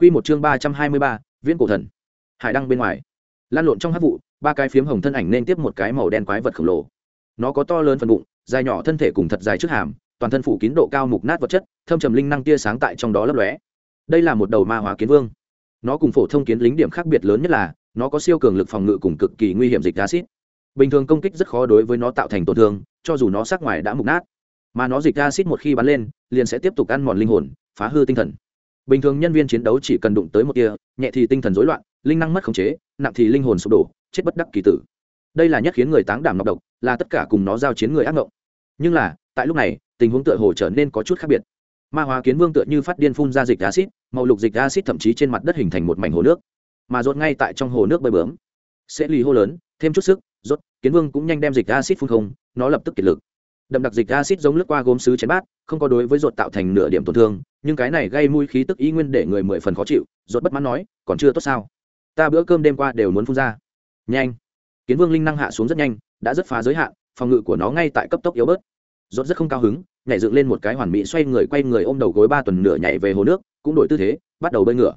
Quy một chương ba trăm hai mươi ba, Viễn cổ thần. Hải đăng bên ngoài, lan lộn trong hắc vụ, ba cái phiếm hồng thân ảnh nên tiếp một cái màu đen quái vật khổng lồ. Nó có to lớn phần bụng, dài nhỏ thân thể cùng thật dài trước hàm, toàn thân phủ kín độ cao mục nát vật chất, thâm trầm linh năng tia sáng tại trong đó lấp lóe. Đây là một đầu ma hóa kiến vương. Nó cùng phổ thông kiến lính điểm khác biệt lớn nhất là, nó có siêu cường lực phòng ngự cùng cực kỳ nguy hiểm dịch acid. Bình thường công kích rất khó đối với nó tạo thành tổn thương, cho dù nó sắc ngoài đã mục nát. Mà nó dịch acid một khi bắn lên, liền sẽ tiếp tục ăn mòn linh hồn, phá hư tinh thần bình thường nhân viên chiến đấu chỉ cần đụng tới một tia, nhẹ thì tinh thần rối loạn, linh năng mất khống chế, nặng thì linh hồn sụp đổ, chết bất đắc kỳ tử. Đây là nhất khiến người táng đảm nọc độc, là tất cả cùng nó giao chiến người ác mộng nhưng là, tại lúc này, tình huống tựa hồ trở nên có chút khác biệt. Ma hóa kiến vương tựa như phát điên phun ra dịch acid màu lục dịch acid thậm chí trên mặt đất hình thành một mảnh hồ nước. Mà rốt ngay tại trong hồ nước bơi bướm. Sẽ lì hô lớn, thêm chút sức, rốt, kiến vương cũng nhanh đem dịch acid phun không, nó lập tức kiệt lực đậm đặc dịch acid giống lướt qua gốm sứ chén bát, không có đối với ruột tạo thành nửa điểm tổn thương, nhưng cái này gây mùi khí tức ý nguyên để người mười phần khó chịu, ruột bất mãn nói, còn chưa tốt sao? Ta bữa cơm đêm qua đều muốn phun ra. Nhanh. Kiến vương linh năng hạ xuống rất nhanh, đã rất phá giới hạn, phòng ngự của nó ngay tại cấp tốc yếu bớt. Ruột rất không cao hứng, nhảy dựng lên một cái hoàn mỹ xoay người quay người ôm đầu gối ba tuần nửa nhảy về hồ nước, cũng đổi tư thế, bắt đầu bơi ngửa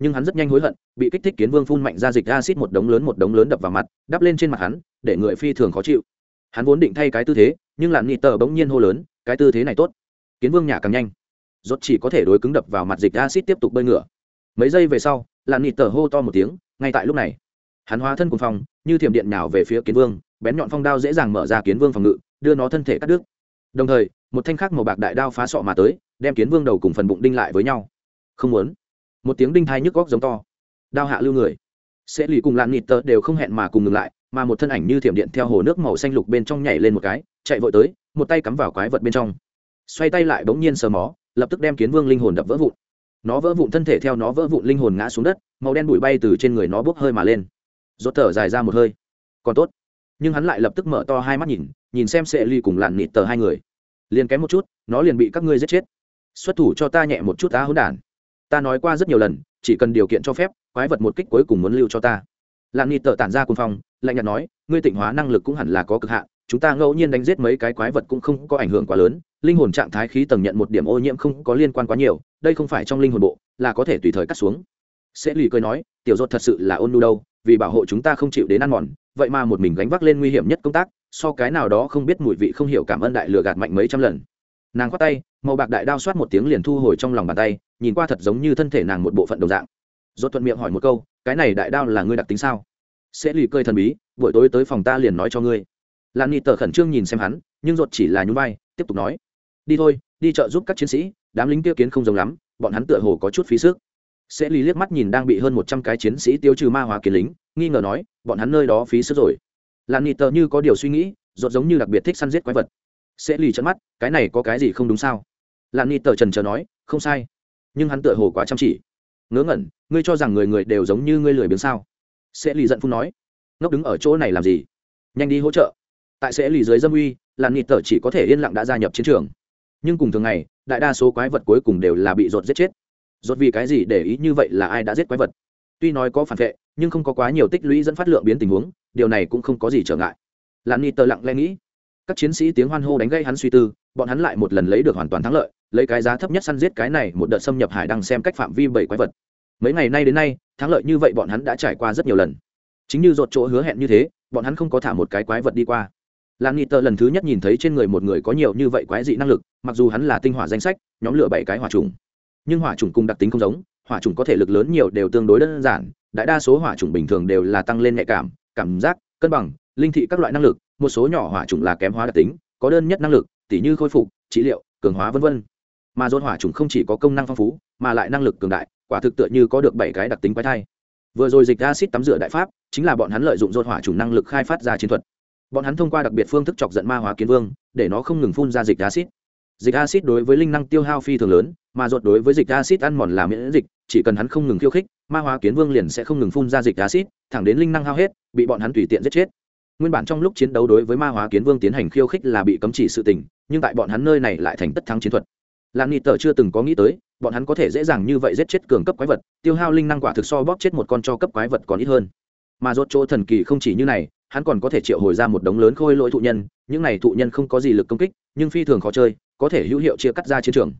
nhưng hắn rất nhanh hối hận, bị kích thích kiến vương phun mạnh ra dịch acid một đống lớn một đống lớn đập vào mặt, đắp lên trên mặt hắn, để người phi thường khó chịu. Hắn vốn định thay cái tư thế nhưng lặn nghị tờ bỗng nhiên hô lớn cái tư thế này tốt kiến vương nhả càng nhanh. Rốt chỉ có thể đối cứng đập vào mặt dịch acid tiếp tục bơi ngửa mấy giây về sau lặn nghị tờ hô to một tiếng ngay tại lúc này hắn hóa thân cùng phòng, như thiểm điện nào về phía kiến vương bén nhọn phong đao dễ dàng mở ra kiến vương phòng ngự đưa nó thân thể cắt đứt. Đồng thời một thanh khác màu bạc đại đao phá sọ mà tới đem kiến vương đầu cùng phần bụng đinh lại với nhau. Không muốn. Một tiếng đinh thai nhức góc giống to. Đao hạ lưu người. Sẽ lì cùng lặn nịt tờ đều không hẹn mà cùng ngừng lại mà một thân ảnh như thiểm điện theo hồ nước màu xanh lục bên trong nhảy lên một cái, chạy vội tới, một tay cắm vào quái vật bên trong. Xoay tay lại bỗng nhiên sờ mó, lập tức đem kiến vương linh hồn đập vỡ vụn. Nó vỡ vụn thân thể theo nó vỡ vụn linh hồn ngã xuống đất, màu đen bụi bay từ trên người nó bốc hơi mà lên. Rốt thở dài ra một hơi. Còn tốt. Nhưng hắn lại lập tức mở to hai mắt nhìn nhìn xem sệ ly cùng lặn nịt tờ hai người. Liền kém một chút, nó liền bị các ngươi giết chết. Xuất thủ cho ta nhẹ một chút tá hỗn đản. Ta nói qua rất nhiều lần, chỉ cần điều kiện cho phép, quái vật một kích cuối cùng muốn lưu cho ta lạn nghị tờ tản ra cùng phong, lạnh nhạt nói, ngươi tịnh hóa năng lực cũng hẳn là có cực hạn, chúng ta ngẫu nhiên đánh giết mấy cái quái vật cũng không có ảnh hưởng quá lớn, linh hồn trạng thái khí tầng nhận một điểm ô nhiễm không có liên quan quá nhiều, đây không phải trong linh hồn bộ, là có thể tùy thời cắt xuống. Sẽ lì cười nói, tiểu dốt thật sự là ôn nu đâu, vì bảo hộ chúng ta không chịu đến ăn mòn, vậy mà một mình gánh vác lên nguy hiểm nhất công tác, so cái nào đó không biết mùi vị không hiểu cảm ơn đại lừa gạt mạnh mấy trăm lần. Nàng khoát tay, màu bạc đại đao soát một tiếng liền thu hồi trong lòng bàn tay, nhìn qua thật giống như thân thể nàng một bộ phận đồng dạng dốt thuận miệng hỏi một câu, cái này đại đao là ngươi đặc tính sao? Sẽ lì cười thần bí, buổi tối tới phòng ta liền nói cho ngươi. Lan ni tờ khẩn trương nhìn xem hắn, nhưng rốt chỉ là nhún vai, tiếp tục nói, đi thôi, đi chợ giúp các chiến sĩ, đám lính tiêu kiến không giống lắm, bọn hắn tựa hồ có chút phí sức. Sẽ lì liếc mắt nhìn đang bị hơn một trăm cái chiến sĩ tiêu trừ ma hóa kiến lính, nghi ngờ nói, bọn hắn nơi đó phí sức rồi. Lan ni tờ như có điều suy nghĩ rốt giống như đặc biệt thích săn giết quái vật. Sẽ lì trận mắt, cái này có cái gì không đúng sao? Lan ni tờ trần trờ nói, không sai, nhưng hắn tựa hồ quá chăm chỉ. Ngớ ngẩn ngươi cho rằng người người đều giống như ngươi lười biếng sao? Sẽ lì giận phun nói. Ngốc đứng ở chỗ này làm gì? Nhanh đi hỗ trợ. Tại sẽ lì dưới dâm uy, làn nịt tờ chỉ có thể yên lặng đã gia nhập chiến trường. Nhưng cùng thường ngày, đại đa số quái vật cuối cùng đều là bị rột giết chết. Rột vì cái gì để ý như vậy là ai đã giết quái vật? Tuy nói có phản vệ, nhưng không có quá nhiều tích lũy dẫn phát lượng biến tình huống, điều này cũng không có gì trở ngại. Làn nịt tờ lặng lẽ nghĩ. Các chiến sĩ tiếng hoan hô đánh gây hắn suy tư, bọn hắn lại một lần lấy được hoàn toàn thắng lợi, lấy cái giá thấp nhất săn giết cái này một đợt xâm nhập hải đăng xem cách phạm vi bảy quái vật mấy ngày nay đến nay, thắng lợi như vậy bọn hắn đã trải qua rất nhiều lần. Chính như dột chỗ hứa hẹn như thế, bọn hắn không có thả một cái quái vật đi qua. Làm nghị tờ lần thứ nhất nhìn thấy trên người một người có nhiều như vậy quái dị năng lực, mặc dù hắn là tinh hỏa danh sách, nhóm lửa bảy cái hỏa trùng. Nhưng hỏa trùng cùng đặc tính không giống, hỏa trùng có thể lực lớn nhiều đều tương đối đơn giản, đại đa số hỏa trùng bình thường đều là tăng lên nhạy cảm cảm giác, cân bằng, linh thị các loại năng lực, một số nhỏ hỏa trùng là kém hóa đặc tính, có đơn nhất năng lực, tỉ như khôi phục, trị liệu, cường hóa v v mà dồn hỏa trùng không chỉ có công năng phong phú, mà lại năng lực cường đại quả thực tựa như có được bảy cái đặc tính quái thai. Vừa rồi dịch acid tắm rửa đại pháp, chính là bọn hắn lợi dụng dốt hỏa trùng năng lực khai phát ra chiến thuật. Bọn hắn thông qua đặc biệt phương thức chọc giận ma hóa kiến vương, để nó không ngừng phun ra dịch acid. Dịch acid đối với linh năng tiêu hao phi thường lớn, mà ruột đối với dịch acid ăn mòn làm miễn dịch, chỉ cần hắn không ngừng khiêu khích, ma hóa kiến vương liền sẽ không ngừng phun ra dịch acid, thẳng đến linh năng hao hết, bị bọn hắn tùy tiện giết chết. Nguyên bản trong lúc chiến đấu đối với ma hóa kiến vương tiến hành khiêu khích là bị cấm chỉ sự tình, nhưng tại bọn hắn nơi này lại thành tất thắng chiến thuật. Lan nghị tờ chưa từng có nghĩ tới bọn hắn có thể dễ dàng như vậy giết chết cường cấp quái vật, tiêu hao linh năng quả thực so bóp chết một con cho cấp quái vật còn ít hơn. Mà rốt chỗ thần kỳ không chỉ như này, hắn còn có thể triệu hồi ra một đống lớn khôi lỗi thụ nhân, những này thụ nhân không có gì lực công kích, nhưng phi thường khó chơi, có thể hữu hiệu chia cắt ra chiến trường.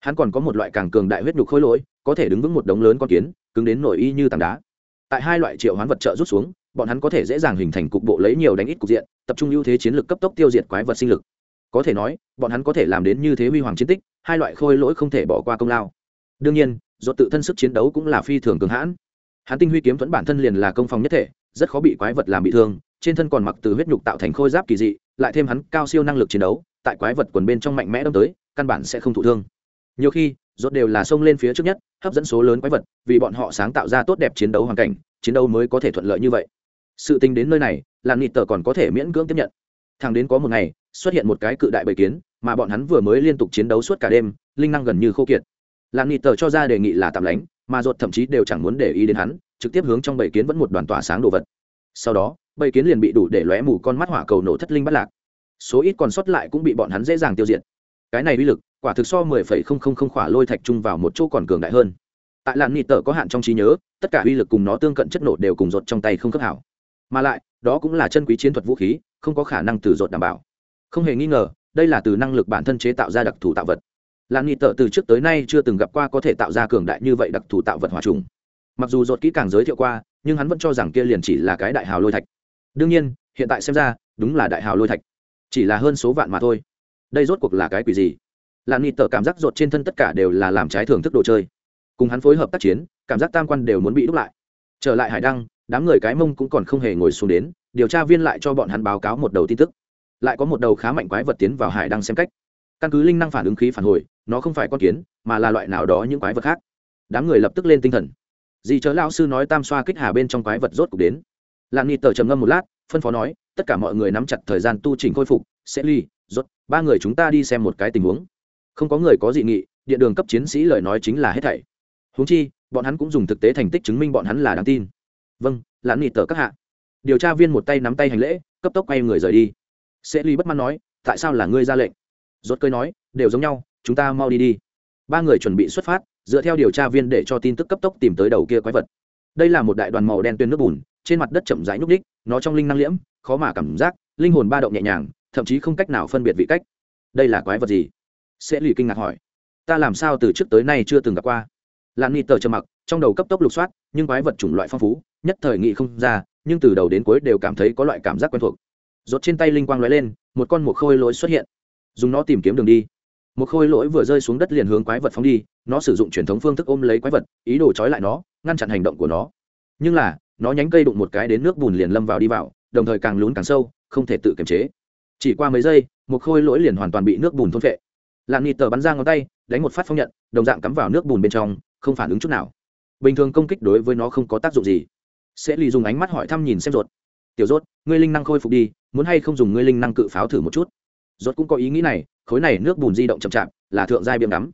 Hắn còn có một loại càng cường đại huyết nhục khôi lỗi, có thể đứng vững một đống lớn con kiến, cứng đến nổi y như tảng đá. Tại hai loại triệu hoán vật trợ rút xuống, bọn hắn có thể dễ dàng hình thành cục bộ lấy nhiều đánh ít cục diện, tập trung ưu thế chiến lược cấp tốc tiêu diệt quái vật sinh lực. Có thể nói, bọn hắn có thể làm đến như thế huy hoàng chiến tích hai loại khôi lỗi không thể bỏ qua công lao. Đương nhiên, do tự thân sức chiến đấu cũng là phi thường cường hãn. Hắn tinh huy kiếm thuẫn bản thân liền là công phòng nhất thể, rất khó bị quái vật làm bị thương, trên thân còn mặc từ huyết nhục tạo thành khôi giáp kỳ dị, lại thêm hắn cao siêu năng lực chiến đấu, tại quái vật quần bên trong mạnh mẽ đâm tới, căn bản sẽ không thụ thương. Nhiều khi, rốt đều là xông lên phía trước nhất, hấp dẫn số lớn quái vật, vì bọn họ sáng tạo ra tốt đẹp chiến đấu hoàn cảnh, chiến đấu mới có thể thuận lợi như vậy. Sự tình đến nơi này làm nịt tờ còn có thể miễn cưỡng tiếp nhận. Thằng đến có một ngày, xuất hiện một cái cự đại bầy kiến mà bọn hắn vừa mới liên tục chiến đấu suốt cả đêm, linh năng gần như khô kiệt. Làm nịt tờ cho ra đề nghị là tạm lánh, mà ruột thậm chí đều chẳng muốn để ý đến hắn, trực tiếp hướng trong bầy kiến vẫn một đoàn tỏa sáng đồ vật. Sau đó, bầy kiến liền bị đủ để lóe mù con mắt hỏa cầu nổ thất linh bắt lạc. Số ít còn sót lại cũng bị bọn hắn dễ dàng tiêu diệt. Cái này uy lực, quả thực so mười phẩy không không không khỏa lôi thạch chung vào một chỗ còn cường đại hơn. Tại làn nịt tờ có hạn trong trí nhớ, tất cả uy lực cùng nó tương cận chất nổ đều cùng rột trong tay không khớp hảo. Mà lại, đó cũng là chân quý chiến thuật vũ khí, không có khả năng từ rột đảm bảo. Không hề nghi ngờ đây là từ năng lực bản thân chế tạo ra đặc thù tạo vật. Làn nghị tợ từ trước tới nay chưa từng gặp qua có thể tạo ra cường đại như vậy đặc thù tạo vật hòa trùng. Mặc dù dột kỹ càng giới thiệu qua, nhưng hắn vẫn cho rằng kia liền chỉ là cái đại hào lôi thạch. Đương nhiên, hiện tại xem ra, đúng là đại hào lôi thạch. Chỉ là hơn số vạn mà thôi. Đây rốt cuộc là cái quỷ gì? Làn nghị tợ cảm giác dột trên thân tất cả đều là làm trái thưởng thức đồ chơi. Cùng hắn phối hợp tác chiến, cảm giác tam quan đều muốn bị đúc lại. Trở lại hải đăng, đám người cái mông cũng còn không hề ngồi xuống đến, điều tra viên lại cho bọn hắn báo cáo một đầu tin tức lại có một đầu khá mạnh quái vật tiến vào hải đăng xem cách. Căn cứ linh năng phản ứng khí phản hồi, nó không phải con kiến, mà là loại nào đó những quái vật khác. Đám người lập tức lên tinh thần. Dì chớ lao sư nói tam xoa kích hà bên trong quái vật rốt cục đến. Làm nghị tờ trầm ngâm một lát, phân phó nói, tất cả mọi người nắm chặt thời gian tu trình khôi phục, sẽ ly, rốt, ba người chúng ta đi xem một cái tình huống. Không có người có dị nghị, điện đường cấp chiến sĩ lời nói chính là hết thảy. Huống chi, bọn hắn cũng dùng thực tế thành tích chứng minh bọn hắn là đáng tin. Vâng lãn nghị tờ các hạ. Điều tra viên một tay nắm tay hành lễ, cấp tốc quay người rời đi sẽ ly bất mãn nói, tại sao là ngươi ra lệnh? Rốt cơi nói, đều giống nhau, chúng ta mau đi đi. Ba người chuẩn bị xuất phát, dựa theo điều tra viên để cho tin tức cấp tốc tìm tới đầu kia quái vật. Đây là một đại đoàn màu đen tuyên nước bùn, trên mặt đất chậm rãi nhúc ních nó trong linh năng liễm, khó mà cảm giác, linh hồn ba động nhẹ nhàng, thậm chí không cách nào phân biệt vị cách. Đây là quái vật gì? Sẽ lì kinh ngạc hỏi. Ta làm sao từ trước tới nay chưa từng gặp qua? Lan ni tờ trầm mặc, trong đầu cấp tốc lục soát, nhưng quái vật chủng loại phong phú, nhất thời nghị không ra, nhưng từ đầu đến cuối đều cảm thấy có loại cảm giác quen thuộc rốt trên tay linh quang lóe lên, một con một khôi lỗi xuất hiện. Dùng nó tìm kiếm đường đi. Một khôi lỗi vừa rơi xuống đất liền hướng quái vật phóng đi, nó sử dụng truyền thống phương thức ôm lấy quái vật, ý đồ trói lại nó, ngăn chặn hành động của nó. Nhưng là, nó nhánh cây đụng một cái đến nước bùn liền lâm vào đi vào, đồng thời càng lún càng sâu, không thể tự kiềm chế. Chỉ qua mấy giây một khôi lỗi liền hoàn toàn bị nước bùn thôn phệ. Làn nịt tờ bắn ra ngón tay, đánh một phát phong nhận, đồng dạng cắm vào nước bùn bên trong, không phản ứng chút nào. Bình thường công kích đối với nó không có tác dụng gì. Sẽ lì dùng ánh mắt hỏi thăm nhìn xem ruột tiểu rốt, ngươi linh năng khôi phục đi, muốn hay không dùng ngươi linh năng cự pháo thử một chút? Rốt cũng có ý nghĩ này, khối này nước bùn di động chậm chạp, là thượng giai biếm đắm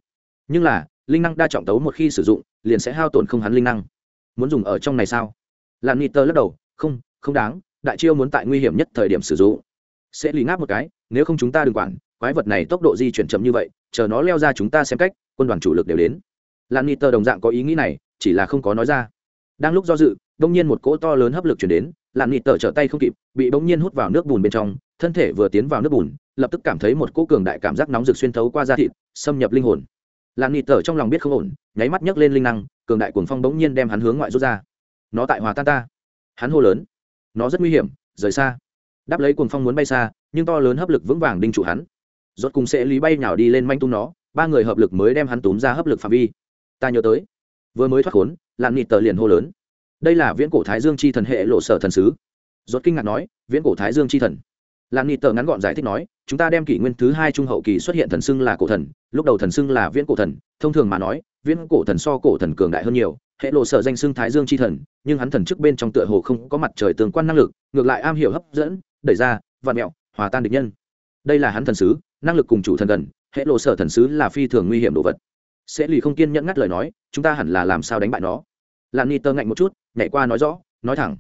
nhưng là, linh năng đa trọng tấu một khi sử dụng, liền sẽ hao tổn không hắn linh năng. Muốn dùng ở trong này sao? Làm tơ lắc đầu, không không đáng, đại chiêu muốn tại nguy hiểm nhất thời điểm sử dụng. Sẽ lì ngáp một cái, nếu không chúng ta đừng quản, quái vật này tốc độ di chuyển chậm như vậy, chờ nó leo ra chúng ta xem cách, quân đoàn chủ lực đều đến. Lan niter đồng dạng có ý nghĩ này, chỉ là không có nói ra. Đang lúc do dự, đông nhiên một cỗ to lớn hấp lực chuyển đến lan tở trở tay không kịp, bị bỗng nhiên hút vào nước bùn bên trong, thân thể vừa tiến vào nước bùn, lập tức cảm thấy một cỗ cường đại cảm giác nóng rực xuyên thấu qua da thịt, xâm nhập linh hồn. Lan tở trong lòng biết không ổn, nháy mắt nhấc lên linh năng, cường đại cuồng phong bỗng nhiên đem hắn hướng ngoại rút ra. Nó tại hòa tan ta. Hắn hô lớn. Nó rất nguy hiểm, rời xa. Đáp lấy cuồng phong muốn bay xa, nhưng to lớn hấp lực vững vàng đinh trụ hắn. Rốt cùng sẽ lý bay nhào đi lên manh tung nó, ba người hợp lực mới đem hắn túm ra hấp lực phạm vi. Ta nhớ tới. Vừa mới thoát khốn làn nịt tờ liền hô lớn đây là viễn cổ thái dương chi thần hệ lộ sở thần sứ. Rốt kinh ngạc nói, viễn cổ thái dương chi thần. Làn nịt tờ ngắn gọn giải thích nói, chúng ta đem kỷ nguyên thứ hai trung hậu kỳ xuất hiện thần xưng là cổ thần, lúc đầu thần xưng là viễn cổ thần, thông thường mà nói, viễn cổ thần so cổ thần cường đại hơn nhiều, hệ lộ sở danh xưng thái dương chi thần, nhưng hắn thần trước bên trong tựa hồ không có mặt trời tương quan năng lực, ngược lại am hiểu hấp dẫn, đẩy ra, vạn mẹo, hòa tan địch nhân. Đây là hắn thần sứ, năng lực cùng chủ thần gần, hệ lộ sở thần sứ là phi thường nguy hiểm đồ vật. Sẽ lì không kiên nhẫn ngắt lời nói, chúng ta hẳn là làm sao đánh bại nó. Lan ni tơ ngạnh một chút, nhảy qua nói rõ, nói thẳng.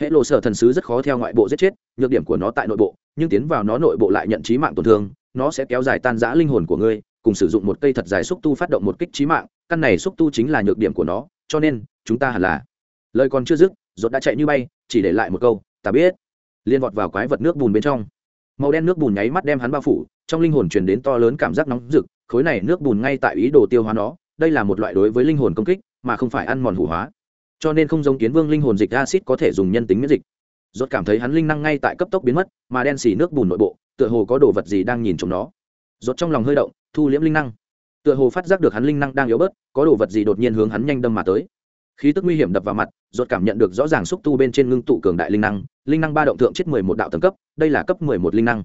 Hệ lộ sở thần sứ rất khó theo ngoại bộ giết chết, nhược điểm của nó tại nội bộ, nhưng tiến vào nó nội bộ lại nhận trí mạng tổn thương, nó sẽ kéo dài tan giã linh hồn của ngươi, cùng sử dụng một cây thật dài xúc tu phát động một kích trí mạng, căn này xúc tu chính là nhược điểm của nó, cho nên, chúng ta hẳn là lời còn chưa dứt, rốt đã chạy như bay, chỉ để lại một câu, ta biết. Liên vọt vào quái vật nước bùn bên trong. Màu đen nước bùn nháy mắt đem hắn bao phủ, trong linh hồn truyền đến to lớn cảm giác nóng rực, khối này nước bùn ngay tại ý đồ tiêu hóa nó, đây là một loại đối với linh hồn công kích mà không phải ăn mòn hủ hóa. Cho nên không giống kiến vương linh hồn dịch acid có thể dùng nhân tính miễn dịch. Rốt cảm thấy hắn linh năng ngay tại cấp tốc biến mất, mà đen xì nước bùn nội bộ, tựa hồ có đồ vật gì đang nhìn trong nó. Rốt trong lòng hơi động, thu liễm linh năng. Tựa hồ phát giác được hắn linh năng đang yếu bớt, có đồ vật gì đột nhiên hướng hắn nhanh đâm mà tới. Khí tức nguy hiểm đập vào mặt, rốt cảm nhận được rõ ràng xúc tu bên trên ngưng tụ cường đại linh năng linh năng ba động thượng chết mười một đạo tầng cấp, đây là cấp mười một linh năng.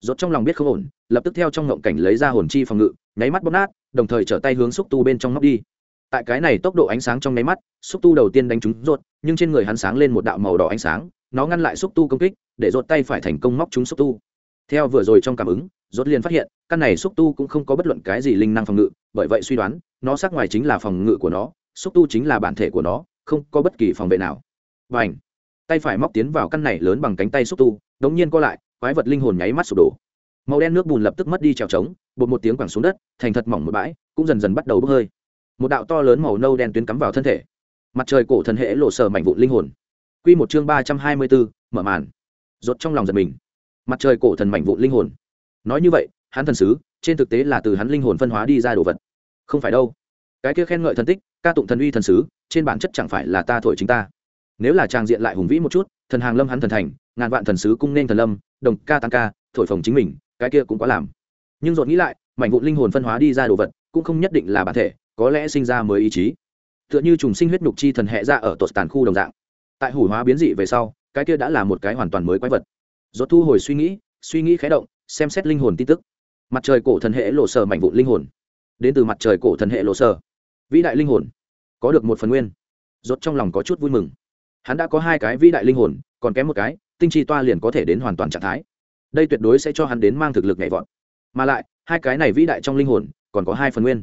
Rốt trong lòng biết không ổn, lập tức theo trong ngộng cảnh lấy ra hồn chi phòng ngự, nháy mắt bóp nát, đồng thời trở tay hướng xúc tu bên trong ngóc đi tại cái này tốc độ ánh sáng trong nháy mắt, xúc tu đầu tiên đánh trúng rốt nhưng trên người hắn sáng lên một đạo màu đỏ ánh sáng, nó ngăn lại xúc tu công kích, để rốt tay phải thành công móc trúng xúc tu. Theo vừa rồi trong cảm ứng rốt liền phát hiện, căn này xúc tu cũng không có bất luận cái gì linh năng phòng ngự, bởi vậy suy đoán, nó sắc ngoài chính là phòng ngự của nó, xúc tu chính là bản thể của nó, không có bất kỳ phòng vệ nào. Và ảnh tay phải móc tiến vào căn này lớn bằng cánh tay xúc tu, đống nhiên co lại, quái vật linh hồn nháy mắt sụp đổ. Màu đen nước bùn lập tức mất đi trèo trống, bột một tiếng quẳng xuống đất, thành thật mỏng một bãi, cũng dần dần bắt đầu bốc hơi một đạo to lớn màu nâu đen tuyến cắm vào thân thể. Mặt trời cổ thần hệ lộ sở mảnh vụn linh hồn. Quy một chương ba trăm hai mươi bốn mở màn. Rốt trong lòng giật mình. Mặt trời cổ thần mảnh vụn linh hồn. Nói như vậy, hắn thần sứ, trên thực tế là từ hắn linh hồn phân hóa đi ra đồ vật. Không phải đâu. Cái kia khen ngợi thần tích, ca tụng thần uy thần sứ, trên bản chất chẳng phải là ta thổi chính ta. Nếu là trang diện lại hùng vĩ một chút, thần hàng lâm hắn thần thành, ngàn vạn thần sứ cung nên thần lâm, đồng ca tăng ca, thổi phồng chính mình, cái kia cũng quá làm. Nhưng dột nghĩ lại, mảnh vụn linh hồn phân hóa đi ra đồ vật, cũng không nhất định là bản thể có lẽ sinh ra mới ý chí. Tựa như trùng sinh huyết nhục chi thần hệ ra ở tột tàn khu đồng dạng. Tại hủ hóa biến dị về sau, cái kia đã là một cái hoàn toàn mới quái vật. Dột thu hồi suy nghĩ suy nghĩ khé động, xem xét linh hồn tin tức. Mặt trời cổ thần hệ lộ sở mảnh vụn linh hồn. Đến từ mặt trời cổ thần hệ lộ sở. Vĩ đại linh hồn. Có được một phần nguyên. Rốt trong lòng có chút vui mừng. Hắn đã có hai cái vĩ đại linh hồn, còn kém một cái, tinh chi toa liền có thể đến hoàn toàn trạng thái. Đây tuyệt đối sẽ cho hắn đến mang thực lực nhảy vọt. Mà lại, hai cái này vĩ đại trong linh hồn, còn có hai phần nguyên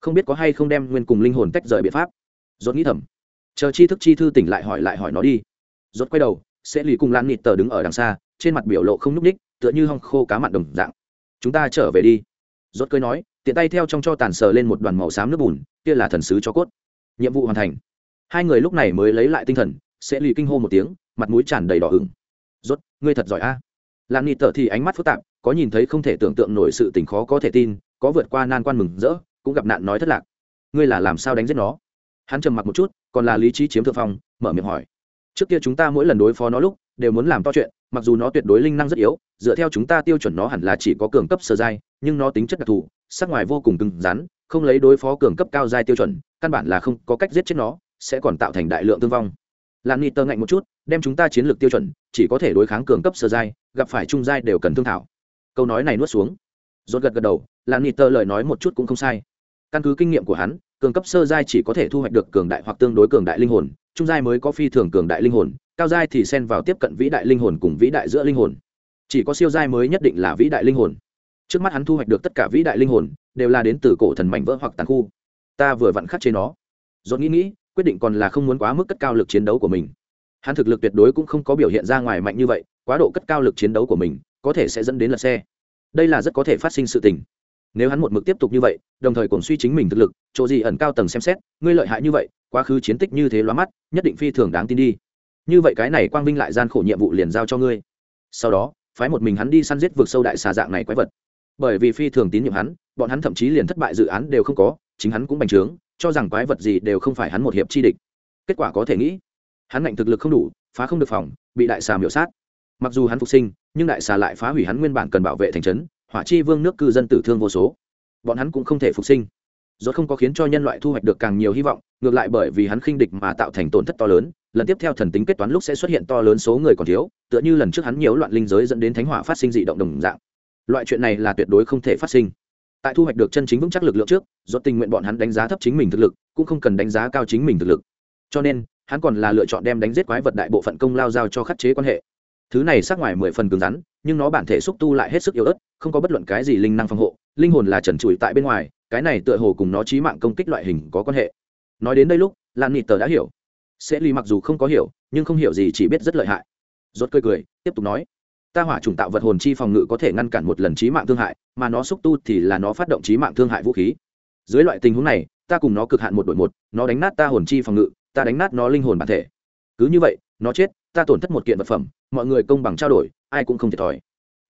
không biết có hay không đem nguyên cùng linh hồn tách rời biện pháp. Rốt nghĩ thầm, chờ chi thức chi thư tỉnh lại hỏi lại hỏi nó đi. Rốt quay đầu, sẽ lì cùng lan nịt tờ đứng ở đằng xa, trên mặt biểu lộ không nhúc ních tựa như hong khô cá mặn đồng dạng. Chúng ta trở về đi. Rốt cười nói, tiện tay theo trong cho tàn sờ lên một đoàn màu xám nước bùn, kia là thần sứ cho cốt. Nhiệm vụ hoàn thành. Hai người lúc này mới lấy lại tinh thần, sẽ lì kinh hô một tiếng, mặt mũi tràn đầy đỏ ửng. Rốt, ngươi thật giỏi a. À. lan nịt tờ thì ánh mắt phức tạp, có nhìn thấy không thể tưởng tượng nổi sự tình khó có thể tin, có vượt qua nan quan mừng rỡ cũng gặp nạn nói thất lạc. Ngươi là làm sao đánh giết nó? Hắn trầm mặc một chút, còn là lý trí chiếm thượng phong, mở miệng hỏi. Trước kia chúng ta mỗi lần đối phó nó lúc, đều muốn làm to chuyện, mặc dù nó tuyệt đối linh năng rất yếu, dựa theo chúng ta tiêu chuẩn nó hẳn là chỉ có cường cấp sơ giai, nhưng nó tính chất đặc thù, sắc ngoài vô cùng cứng rắn, không lấy đối phó cường cấp cao giai tiêu chuẩn, căn bản là không có cách giết chết nó, sẽ còn tạo thành đại lượng thương vong. Lan ni tơ ngạnh một chút, đem chúng ta chiến lược tiêu chuẩn, chỉ có thể đối kháng cường cấp sơ giai, gặp phải trung giai đều cần thương thảo. Câu nói này nuốt xuống. Rốt gật gật đầu lan ni tơ lời nói một chút cũng không sai căn cứ kinh nghiệm của hắn, cường cấp sơ giai chỉ có thể thu hoạch được cường đại hoặc tương đối cường đại linh hồn, trung giai mới có phi thường cường đại linh hồn, cao giai thì xen vào tiếp cận vĩ đại linh hồn cùng vĩ đại giữa linh hồn. Chỉ có siêu giai mới nhất định là vĩ đại linh hồn. Trước mắt hắn thu hoạch được tất cả vĩ đại linh hồn, đều là đến từ cổ thần mảnh vỡ hoặc tàn khu. Ta vừa vặn khắc chế nó. Dồn nghĩ nghĩ, quyết định còn là không muốn quá mức cất cao lực chiến đấu của mình. Hắn thực lực tuyệt đối cũng không có biểu hiện ra ngoài mạnh như vậy, quá độ cất cao lực chiến đấu của mình có thể sẽ dẫn đến lật xe. Đây là rất có thể phát sinh sự tình nếu hắn một mực tiếp tục như vậy, đồng thời cũng suy chính mình thực lực, chỗ gì ẩn cao tầng xem xét, ngươi lợi hại như vậy, quá khứ chiến tích như thế loa mắt, nhất định phi thường đáng tin đi. Như vậy cái này quang vinh lại gian khổ nhiệm vụ liền giao cho ngươi. Sau đó, phái một mình hắn đi săn giết vượt sâu đại xà dạng này quái vật. Bởi vì phi thường tín nhiệm hắn, bọn hắn thậm chí liền thất bại dự án đều không có, chính hắn cũng bành trướng, cho rằng quái vật gì đều không phải hắn một hiệp chi địch. Kết quả có thể nghĩ, hắn ngạnh thực lực không đủ, phá không được phòng, bị đại xà miểu sát. Mặc dù hắn phục sinh, nhưng đại xà lại phá hủy hắn nguyên bản cần bảo vệ thành trấn hỏa chi vương nước cư dân tử thương vô số. Bọn hắn cũng không thể phục sinh. Do không có khiến cho nhân loại thu hoạch được càng nhiều hy vọng, ngược lại bởi vì hắn khinh địch mà tạo thành tổn thất to lớn, lần tiếp theo thần tính kết toán lúc sẽ xuất hiện to lớn số người còn thiếu, tựa như lần trước hắn nhiễu loạn linh giới dẫn đến thánh hỏa phát sinh dị động đồng dạng. Loại chuyện này là tuyệt đối không thể phát sinh. Tại thu hoạch được chân chính vững chắc lực lượng trước do tình nguyện bọn hắn đánh giá thấp chính mình thực lực, cũng không cần đánh giá cao chính mình thực lực. Cho nên, hắn còn là lựa chọn đem đánh giết quái vật đại bộ phận công lao giao cho khắc chế quan hệ. Thứ này sắc ngoài mười phần cứng rắn nhưng nó bản thể xúc tu lại hết sức yếu ớt, không có bất luận cái gì linh năng phòng hộ, linh hồn là trần trụi tại bên ngoài, cái này tựa hồ cùng nó trí mạng công kích loại hình có quan hệ. Nói đến đây lúc lan nịt tờ đã hiểu. Sẽ ly mặc dù không có hiểu, nhưng không hiểu gì chỉ biết rất lợi hại. Rốt cười cười, tiếp tục nói. Ta hỏa trùng tạo vật hồn chi phòng ngự có thể ngăn cản một lần trí mạng thương hại, mà nó xúc tu thì là nó phát động trí mạng thương hại vũ khí. Dưới loại tình huống này, ta cùng nó cực hạn một đội một, nó đánh nát ta hồn chi phòng ngự, ta đánh nát nó linh hồn bản thể. Cứ như vậy, nó chết, ta tổn thất một kiện vật phẩm, mọi người công bằng trao đổi ai cũng không thiệt thòi.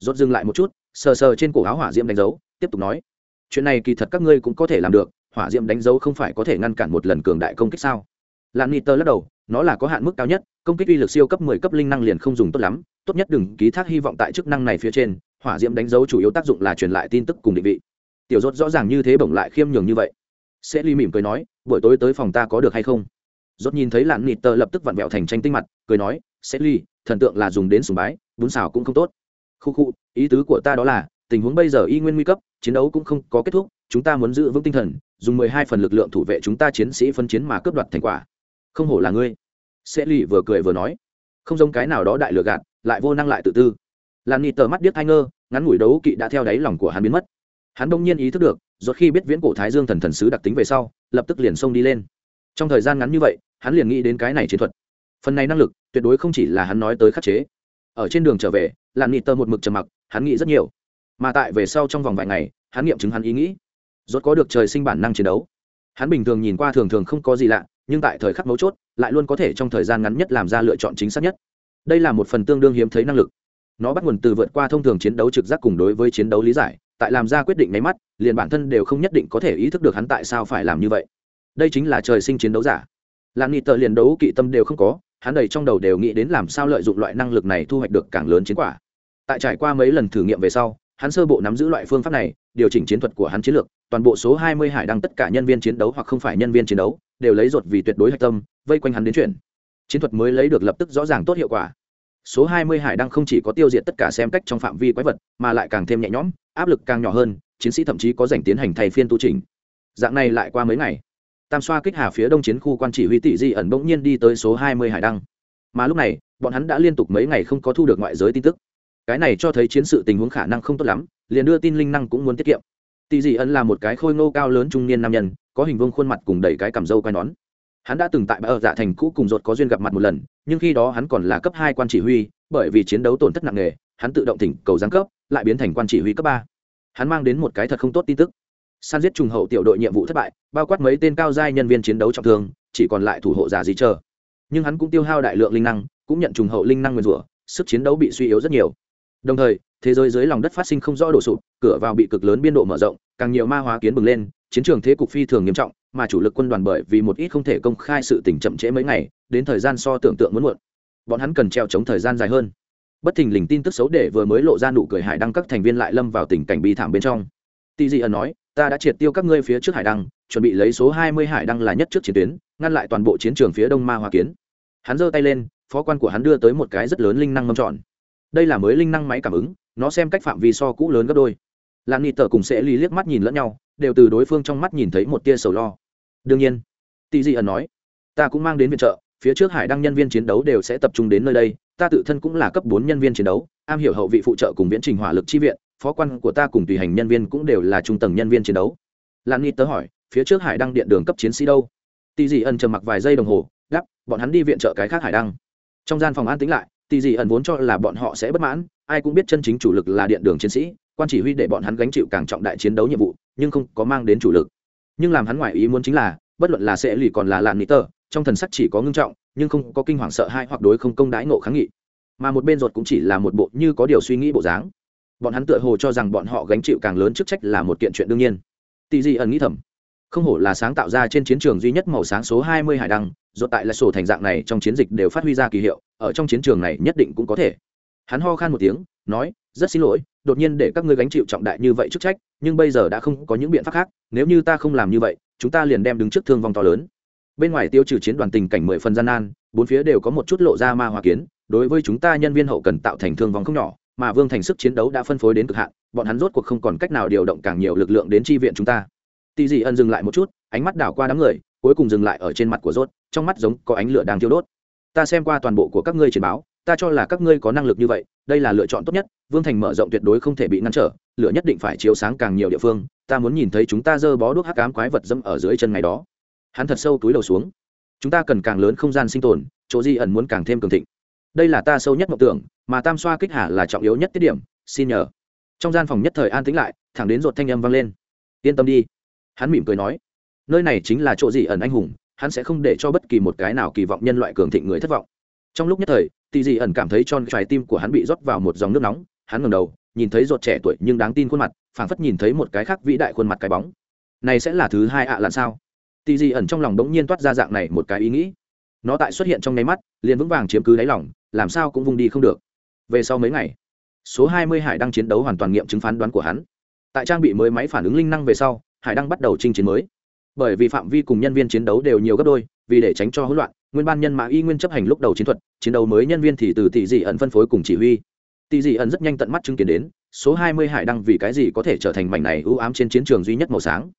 Rốt dừng lại một chút, sờ sờ trên cổ áo hỏa diễm đánh dấu, tiếp tục nói, chuyện này kỳ thật các ngươi cũng có thể làm được, hỏa diễm đánh dấu không phải có thể ngăn cản một lần cường đại công kích sao? Lan ni tơ lắc đầu, nó là có hạn mức cao nhất, công kích uy lực siêu cấp 10 cấp linh năng liền không dùng tốt lắm, tốt nhất đừng ký thác hy vọng tại chức năng này phía trên, hỏa diễm đánh dấu chủ yếu tác dụng là truyền lại tin tức cùng định vị. Tiểu rốt rõ ràng như thế bổng lại khiêm nhường như vậy. Sẽ ly mỉm cười nói, buổi tối tới phòng ta có được hay không? Rốt nhìn thấy lạn nịt tơ lập tức vặn vẹo thành tranh tinh mặt, cười nói sẽ ly, thần tượng là dùng đến sùng bái bún xào cũng không tốt. Khu khu, ý tứ của ta đó là, tình huống bây giờ y nguyên nguy cấp, chiến đấu cũng không có kết thúc, chúng ta muốn giữ vững tinh thần, dùng mười hai phần lực lượng thủ vệ chúng ta chiến sĩ phân chiến mà cướp đoạt thành quả. Không hổ là ngươi. Sẽ lì vừa cười vừa nói. Không giống cái nào đó đại lừa gạt, lại vô năng lại tự tư. Làm nị tờ mắt biết hai ngơ, ngắn ngủi đấu kỵ đã theo đáy lòng của hắn biến mất. Hắn đông nhiên ý thức được, rốt khi biết viễn cổ thái dương thần thần sứ đặc tính về sau, lập tức liền xông đi lên. Trong thời gian ngắn như vậy, hắn liền nghĩ đến cái này chiến thuật. Phần này năng lực, tuyệt đối không chỉ là hắn nói tới khắc chế ở trên đường trở về làm nịt tơ một mực trầm mặc, hắn nghĩ rất nhiều. Mà tại về sau trong vòng vài ngày, hắn nghiệm chứng hắn ý nghĩ. Rốt có được trời sinh bản năng chiến đấu. Hắn bình thường nhìn qua thường thường không có gì lạ, nhưng tại thời khắc mấu chốt, lại luôn có thể trong thời gian ngắn nhất làm ra lựa chọn chính xác nhất. Đây là một phần tương đương hiếm thấy năng lực. Nó bắt nguồn từ vượt qua thông thường chiến đấu trực giác cùng đối với chiến đấu lý giải, tại làm ra quyết định nháy mắt, liền bản thân đều không nhất định có thể ý thức được hắn tại sao phải làm như vậy. Đây chính là trời sinh chiến đấu giả. Làm nghị tờ liền đấu kỵ tâm đều không có hắn đầy trong đầu đều nghĩ đến làm sao lợi dụng loại năng lực này thu hoạch được càng lớn chiến quả. Tại trải qua mấy lần thử nghiệm về sau, hắn sơ bộ nắm giữ loại phương pháp này, điều chỉnh chiến thuật của hắn chiến lược, toàn bộ số 20 hải đăng tất cả nhân viên chiến đấu hoặc không phải nhân viên chiến đấu, đều lấy ruột vì tuyệt đối hạch tâm, vây quanh hắn đến chuyển. Chiến thuật mới lấy được lập tức rõ ràng tốt hiệu quả. Số 20 hải đăng không chỉ có tiêu diệt tất cả xem cách trong phạm vi quái vật, mà lại càng thêm nhẹ nhõm, áp lực càng nhỏ hơn, chiến sĩ thậm chí có dành tiến hành thay phiên tu trình dạng này lại qua mấy ngày tam xoa kích hà phía đông chiến khu quan chỉ huy tỷ di ẩn bỗng nhiên đi tới số 20 hải đăng. Mà lúc này, bọn hắn đã liên tục mấy ngày không có thu được ngoại giới tin tức. Cái này cho thấy chiến sự tình huống khả năng không tốt lắm, liền đưa tin linh năng cũng muốn tiết kiệm. Tỷ dị ẩn là một cái khôi ngô cao lớn trung niên nam nhân, có hình vương khuôn mặt cùng đầy cái cằm râu quai nón. Hắn đã từng tại bãi ở dạ thành cũ cùng ruột có duyên gặp mặt một lần, nhưng khi đó hắn còn là cấp hai quan chỉ huy, bởi vì chiến đấu tổn thất nặng nề, hắn tự động thỉnh cầu giáng cấp, lại biến thành quan chỉ huy cấp ba. Hắn mang đến một cái thật không tốt tin tức san giết trùng hậu tiểu đội nhiệm vụ thất bại, bao quát mấy tên cao giai nhân viên chiến đấu trọng thương, chỉ còn lại thủ hộ giả gì chờ. Nhưng hắn cũng tiêu hao đại lượng linh năng, cũng nhận trùng hậu linh năng nguyên rủa, sức chiến đấu bị suy yếu rất nhiều. Đồng thời, thế giới dưới lòng đất phát sinh không rõ đổ sụp, cửa vào bị cực lớn biên độ mở rộng, càng nhiều ma hóa kiến bừng lên, chiến trường thế cục phi thường nghiêm trọng, mà chủ lực quân đoàn bởi vì một ít không thể công khai sự tình chậm trễ mấy ngày, đến thời gian so tưởng tượng muốn muộn. Bọn hắn cần treo chống thời gian dài hơn. Bất thình lình tin tức xấu để vừa mới lộ ra nụ cười hải đăng các thành viên lại lâm vào tình cảnh bi thảm bên trong. Tị dị ẩn nói ta đã triệt tiêu các ngươi phía trước hải đăng, chuẩn bị lấy số hai mươi hải đăng là nhất trước chiến tuyến, ngăn lại toàn bộ chiến trường phía đông ma hoa kiến. Hắn giơ tay lên, phó quan của hắn đưa tới một cái rất lớn linh năng mâm tròn. Đây là mới linh năng máy cảm ứng, nó xem cách phạm vi so cũ lớn gấp đôi. Làm nghị tờ cùng sẽ ly liếc mắt nhìn lẫn nhau, đều từ đối phương trong mắt nhìn thấy một tia sầu lo. Đương nhiên, tị dị ẩn nói, ta cũng mang đến viện trợ, phía trước hải đăng nhân viên chiến đấu đều sẽ tập trung đến nơi đây, ta tự thân cũng là cấp bốn nhân viên chiến đấu, am hiểu hậu vị phụ trợ cùng viễn trình hỏa lực chi viện phó quan của ta cùng tùy hành nhân viên cũng đều là trung tầng nhân viên chiến đấu. Lan ni tớ hỏi, phía trước hải đăng điện đường cấp chiến sĩ đâu? Tì dị ẩn trầm mặc vài giây đồng hồ đắp bọn hắn đi viện trợ cái khác hải đăng. Trong gian phòng an tính lại, tì dị ẩn vốn cho là bọn họ sẽ bất mãn, ai cũng biết chân chính chủ lực là điện đường chiến sĩ, quan chỉ huy để bọn hắn gánh chịu càng trọng đại chiến đấu nhiệm vụ, nhưng không có mang đến chủ lực. Nhưng làm hắn ngoại ý muốn chính là, bất luận là sẽ lì còn là làn nị tơ trong thần sắc chỉ có ngưng trọng, nhưng không có kinh hoàng sợ hai hoặc đối không công đãi ngộ kháng nghị. Mà một bên ruột cũng chỉ là một bộ như có điều suy nghĩ bộ dáng bọn hắn tựa hồ cho rằng bọn họ gánh chịu càng lớn chức trách là một kiện chuyện đương nhiên. Tị dị ẩn nghĩ thầm, không hổ là sáng tạo ra trên chiến trường duy nhất màu sáng số 20 hải đăng ruột tại là sổ thành dạng này trong chiến dịch đều phát huy ra kỳ hiệu, ở trong chiến trường này nhất định cũng có thể. Hắn ho khan một tiếng, nói, rất xin lỗi, đột nhiên để các ngươi gánh chịu trọng đại như vậy chức trách, nhưng bây giờ đã không có những biện pháp khác, nếu như ta không làm như vậy, chúng ta liền đem đứng trước thương vong to lớn. Bên ngoài tiêu trừ chiến đoàn tình cảnh mười phần gian nan, bốn phía đều có một chút lộ ra ma hoa kiến, đối với chúng ta nhân viên hậu cần tạo thành thương vong không nhỏ mà vương thành sức chiến đấu đã phân phối đến cực hạn, bọn hắn rốt cuộc không còn cách nào điều động càng nhiều lực lượng đến tri viện chúng ta. Tì dị ân dừng lại một chút, ánh mắt đảo qua đám người, cuối cùng dừng lại ở trên mặt của rốt, trong mắt giống có ánh lửa đang thiêu đốt. Ta xem qua toàn bộ của các ngươi chiến báo, ta cho là các ngươi có năng lực như vậy, đây là lựa chọn tốt nhất, vương thành mở rộng tuyệt đối không thể bị ngăn trở, lửa nhất định phải chiếu sáng càng nhiều địa phương, ta muốn nhìn thấy chúng ta dơ bó đuốc hắc ám quái vật dâm ở dưới chân ngày đó. Hắn thật sâu túi đầu xuống. Chúng ta cần càng lớn không gian sinh tồn, chỗ di ẩn muốn càng thêm cường thịnh đây là ta sâu nhất mộng tưởng, mà tam xoa kích hà là trọng yếu nhất tiết điểm, xin nhờ. Trong gian phòng nhất thời an tĩnh lại, thẳng đến ruột thanh âm vang lên. Yên tâm đi. Hắn mỉm cười nói, nơi này chính là chỗ gì ẩn anh hùng, hắn sẽ không để cho bất kỳ một cái nào kỳ vọng nhân loại cường thịnh người thất vọng. Trong lúc nhất thời tỷ dị ẩn cảm thấy tròn trái tim của hắn bị rót vào một dòng nước nóng, hắn ngầm đầu, nhìn thấy ruột trẻ tuổi nhưng đáng tin khuôn mặt, phảng phất nhìn thấy một cái khác vĩ đại khuôn mặt cái bóng. Này sẽ là thứ hai ạ là sao? Tì dị ẩn trong lòng đống nhiên toát ra dạng này một cái ý nghĩ. Nó tại xuất hiện trong nháy mắt, liền vững vàng chiếm cứ đáy lòng làm sao cũng vung đi không được. Về sau mấy ngày, số 20 hải đăng chiến đấu hoàn toàn nghiệm chứng phán đoán của hắn. Tại trang bị mới máy phản ứng linh năng về sau, hải đăng bắt đầu chinh chiến mới. Bởi vì phạm vi cùng nhân viên chiến đấu đều nhiều gấp đôi, vì để tránh cho hỗn loạn, nguyên ban nhân mã y nguyên chấp hành lúc đầu chiến thuật, chiến đấu mới nhân viên thì từ tỷ dị ẩn phân phối cùng chỉ huy. Tỷ dị ẩn rất nhanh tận mắt chứng kiến đến, số 20 hải đăng vì cái gì có thể trở thành mảnh này ưu ám trên chiến trường duy nhất màu sáng.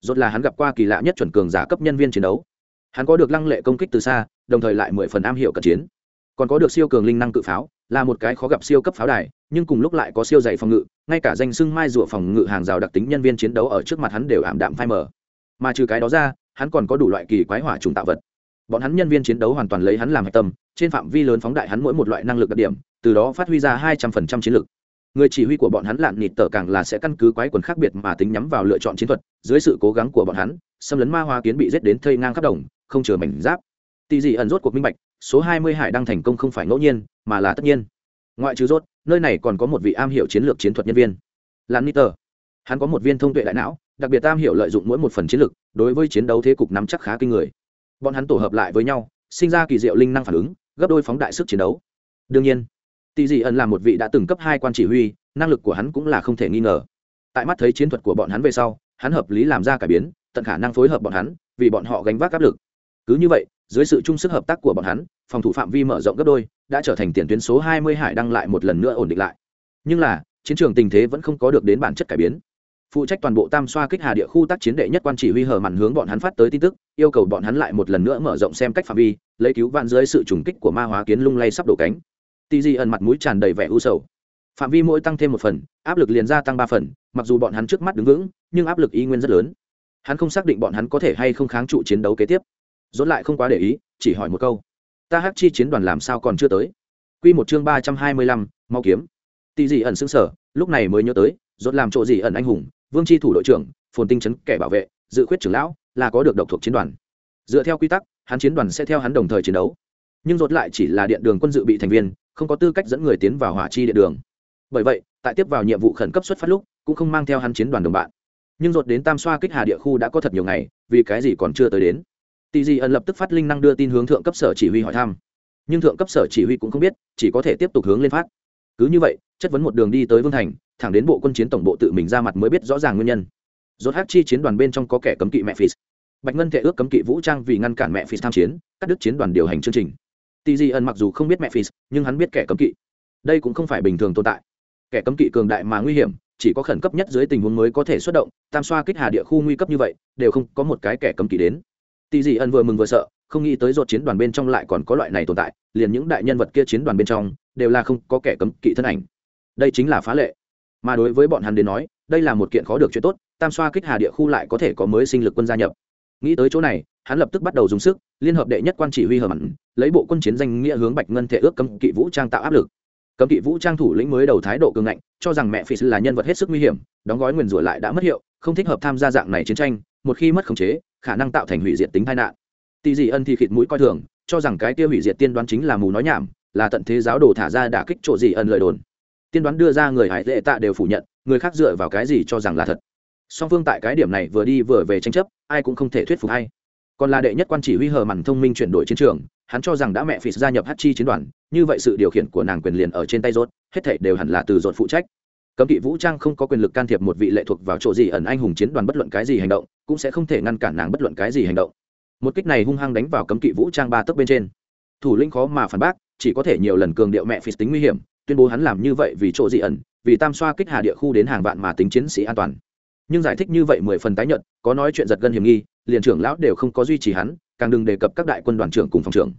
Rốt là hắn gặp qua kỳ lạ nhất chuẩn cường giả cấp nhân viên chiến đấu. Hắn có được lăng lệ công kích từ xa, đồng thời lại mười phần am hiểu cận chiến còn có được siêu cường linh năng cự pháo, là một cái khó gặp siêu cấp pháo đài, nhưng cùng lúc lại có siêu dày phòng ngự, ngay cả danh sưng mai rùa phòng ngự hàng rào đặc tính nhân viên chiến đấu ở trước mặt hắn đều ảm đạm phai mờ. Mà trừ cái đó ra, hắn còn có đủ loại kỳ quái hỏa trùng tạo vật. Bọn hắn nhân viên chiến đấu hoàn toàn lấy hắn làm hạch tâm, trên phạm vi lớn phóng đại hắn mỗi một loại năng lực đặc điểm, từ đó phát huy ra hai trăm phần trăm chiến lực. Người chỉ huy của bọn hắn lạn nịt tờ càng là sẽ căn cứ quái quần khác biệt mà tính nhắm vào lựa chọn chiến thuật, dưới sự cố gắng của bọn hắn, xâm lấn ma hoa kiến bị giết đến thây ngang khắp đồng, không chừa mảnh giáp. Tì dị ẩn rốt cuộc minh bạch số hai mươi hải đăng thành công không phải ngẫu nhiên, mà là tất nhiên. Ngoại trừ rốt, nơi này còn có một vị am hiểu chiến lược chiến thuật nhân viên. Lan niter hắn có một viên thông tuệ đại não, đặc biệt am hiểu lợi dụng mỗi một phần chiến lược, đối với chiến đấu thế cục nắm chắc khá kinh người. Bọn hắn tổ hợp lại với nhau, sinh ra kỳ diệu linh năng phản ứng, gấp đôi phóng đại sức chiến đấu. Đương nhiên tỷ dị ẩn là một vị đã từng cấp hai quan chỉ huy, năng lực của hắn cũng là không thể nghi ngờ. Tại mắt thấy chiến thuật của bọn hắn về sau, hắn hợp lý làm ra cải biến, tận khả năng phối hợp bọn hắn, vì bọn họ gánh vác áp lực. Cứ như vậy dưới sự chung sức hợp tác của bọn hắn, phòng thủ phạm vi mở rộng gấp đôi, đã trở thành tiền tuyến số hai mươi hải đăng lại một lần nữa ổn định lại. Nhưng là, chiến trường tình thế vẫn không có được đến bản chất cải biến. Phụ trách toàn bộ tam xoa kích hà địa khu tác chiến đệ nhất quan chỉ huy hờ mặn hướng bọn hắn phát tới tin tức, yêu cầu bọn hắn lại một lần nữa mở rộng xem cách phạm vi, lấy cứu vạn dưới sự trùng kích của ma hóa kiến lung lay sắp đổ cánh. Tì di ẩn mặt mũi tràn đầy vẻ u sầu. Phạm vi mỗi tăng thêm một phần, áp lực liền gia tăng ba phần, mặc dù bọn hắn trước mắt đứng vững, nhưng áp lực y nguyên rất lớn. Hắn không xác định bọn hắn có thể hay không kháng trụ chiến đấu kế tiếp dốt lại không quá để ý, chỉ hỏi một câu. Ta hắc chi chiến đoàn làm sao còn chưa tới? Q một chương ba trăm hai mươi lăm, mau kiếm. Tì dị ẩn xứng sở lúc này mới nhớ tới dốt làm chỗ gì ẩn anh hùng, vương Chi thủ đội trưởng, phồn tinh chấn kẻ bảo vệ, dự khuyết trưởng lão, là có được độc thuộc chiến đoàn. Dựa theo quy tắc, hắn chiến đoàn sẽ theo hắn đồng thời chiến đấu. Nhưng dốt lại chỉ là điện đường quân dự bị thành viên, không có tư cách dẫn người tiến vào hỏa chi điện đường. Bởi vậy, tại tiếp vào nhiệm vụ khẩn cấp xuất phát lúc, cũng không mang theo hắn chiến đoàn đồng bạn. Nhưng dột đến tam xoa kích hà địa khu đã có thật nhiều ngày, vì cái gì còn chưa tới đến? Tỷ dị ẩn lập tức phát linh năng đưa tin hướng thượng cấp sở chỉ huy hỏi thăm. Nhưng thượng cấp sở chỉ huy cũng không biết, chỉ có thể tiếp tục hướng lên phát. Cứ như vậy, chất vấn một đường đi tới vương thành, thẳng đến bộ quân chiến tổng bộ tự mình ra mặt mới biết rõ ràng nguyên nhân. Dốt hát chi chiến đoàn bên trong có kẻ cấm kỵ mẹ phì. Bạch ngân thể ước cấm kỵ vũ trang vì ngăn cản mẹ phì tham chiến, cắt đứt chiến đoàn điều hành chương trình. Tỷ dị ẩn mặc dù không biết mẹ phì, nhưng hắn biết kẻ cấm kỵ. Đây cũng không phải bình thường tồn tại. Kẻ cấm kỵ cường đại mà nguy hiểm, chỉ có khẩn cấp nhất dưới tình huống mới có thể xuất động, tam xoa kích hà địa khu nguy cấp như vậy, đều không có một cái kẻ cấm kỵ đến tỷ dị ẩn vừa mừng vừa sợ, không nghĩ tới rột chiến đoàn bên trong lại còn có loại này tồn tại, liền những đại nhân vật kia chiến đoàn bên trong, đều là không có kẻ cấm kỵ thân ảnh. Đây chính là phá lệ. Mà đối với bọn hắn đến nói, đây là một kiện khó được chuyện tốt, tam xoa kích hà địa khu lại có thể có mới sinh lực quân gia nhập. Nghĩ tới chỗ này, hắn lập tức bắt đầu dùng sức, liên hợp đệ nhất quan chỉ huy hờ mặn lấy bộ quân chiến danh nghĩa hướng bạch ngân thể ước cấm kỵ vũ trang tạo áp lực. Cấm kỵ vũ trang thủ lĩnh mới đầu thái độ cường ngạnh, cho rằng mẹ phi là nhân vật hết sức nguy hiểm, đóng gói nguyền rủa lại đã mất hiệu, không thích hợp tham gia dạng này chiến tranh, một khi mất khống chế khả năng tạo thành hủy diệt tính tai nạn. Tỷ dị ân thì khịt mũi coi thường, cho rằng cái kia hủy diệt tiên đoán chính là mù nói nhảm, là tận thế giáo đồ thả ra đả kích chỗ dị ân lời đồn. Tiên đoán đưa ra người hải lệ tạ đều phủ nhận, người khác dựa vào cái gì cho rằng là thật. Song phương tại cái điểm này vừa đi vừa về tranh chấp, ai cũng không thể thuyết phục hay còn là đệ nhất quan chỉ huy hờ mằn thông minh chuyển đổi chiến trường, hắn cho rằng đã mẹ phì gia nhập hát chi chiến đoàn, như vậy sự điều khiển của nàng quyền liền ở trên tay rốt, hết thảy đều hẳn là từ rốt phụ trách cấm kỵ vũ trang không có quyền lực can thiệp một vị lệ thuộc vào chỗ gì ẩn anh hùng chiến đoàn bất luận cái gì hành động, cũng sẽ không thể ngăn cản nàng bất luận cái gì hành động. Một kích này hung hăng đánh vào cấm kỵ vũ trang ba tấc bên trên. Thủ lĩnh khó mà phản bác, chỉ có thể nhiều lần cường điệu mẹ phi tính nguy hiểm, tuyên bố hắn làm như vậy vì chỗ dị ẩn, vì tam xoa kích hà địa khu đến hàng vạn mà tính chiến sĩ an toàn. Nhưng giải thích như vậy mười phần tái nhận có nói chuyện giật gân hiểm nghi, liền trưởng lão đều không có duy trì hắn, càng đừng đề cập các đại quân đoàn trưởng cùng phòng trưởng.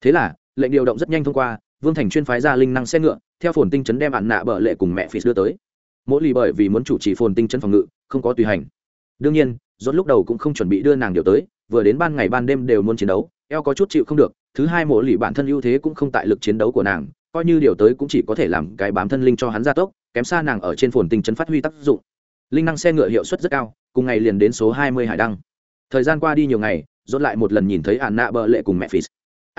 Thế là, lệnh điều động rất nhanh thông qua vương thành chuyên phái ra linh năng xe ngựa, theo phồn tinh chấn đem ạn nạ bợ lệ cùng mẹ phì đưa tới. Mỗi lì bởi vì muốn chủ trì phồn tinh chấn phòng ngự, không có tùy hành. Đương nhiên dốt lúc đầu cũng không chuẩn bị đưa nàng điều tới, vừa đến ban ngày ban đêm đều muốn chiến đấu, eo có chút chịu không được, thứ hai mỗi lì bản thân ưu thế cũng không tại lực chiến đấu của nàng, coi như điều tới cũng chỉ có thể làm cái bám thân linh cho hắn gia tốc, kém xa nàng ở trên phồn tinh chấn phát huy tác dụng. Linh năng xe ngựa hiệu suất rất cao, cùng ngày liền đến số hai mươi hải đăng. Thời gian qua đi nhiều ngày dốt lại một lần nhìn thấy ạn nạ bợ lệ cùng mẹ phì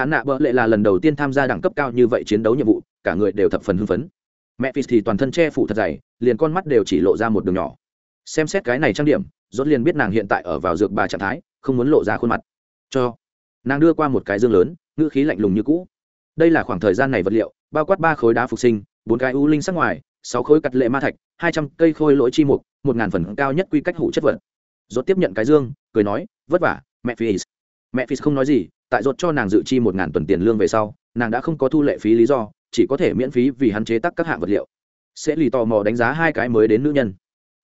hắn nạ bợ lệ là lần đầu tiên tham gia đẳng cấp cao như vậy chiến đấu nhiệm vụ, cả người đều thập phần hưng phấn. Mẹ phi thì toàn thân che phủ thật dày, liền con mắt đều chỉ lộ ra một đường nhỏ. Xem xét cái này trang điểm, rốt liền biết nàng hiện tại ở vào dược bà trạng thái, không muốn lộ ra khuôn mặt. Cho. Nàng đưa qua một cái dương lớn, ngữ khí lạnh lùng như cũ. Đây là khoảng thời gian này vật liệu, bao quát ba khối đá phục sinh, bốn cái u linh sắc ngoài, sáu khối cắt lệ ma thạch, hai trăm cây khôi lỗi chi mục, một ngàn phần cao nhất quy cách hủ chất vật. Rốt tiếp nhận cái dương, cười nói, vất vả, mẹ phi mẹ phi không nói gì tại rốt cho nàng dự chi một ngàn tuần tiền lương về sau, nàng đã không có thu lệ phí lý do, chỉ có thể miễn phí vì hắn chế tác các hạng vật liệu. Sẽ lì tò mò đánh giá hai cái mới đến nữ nhân.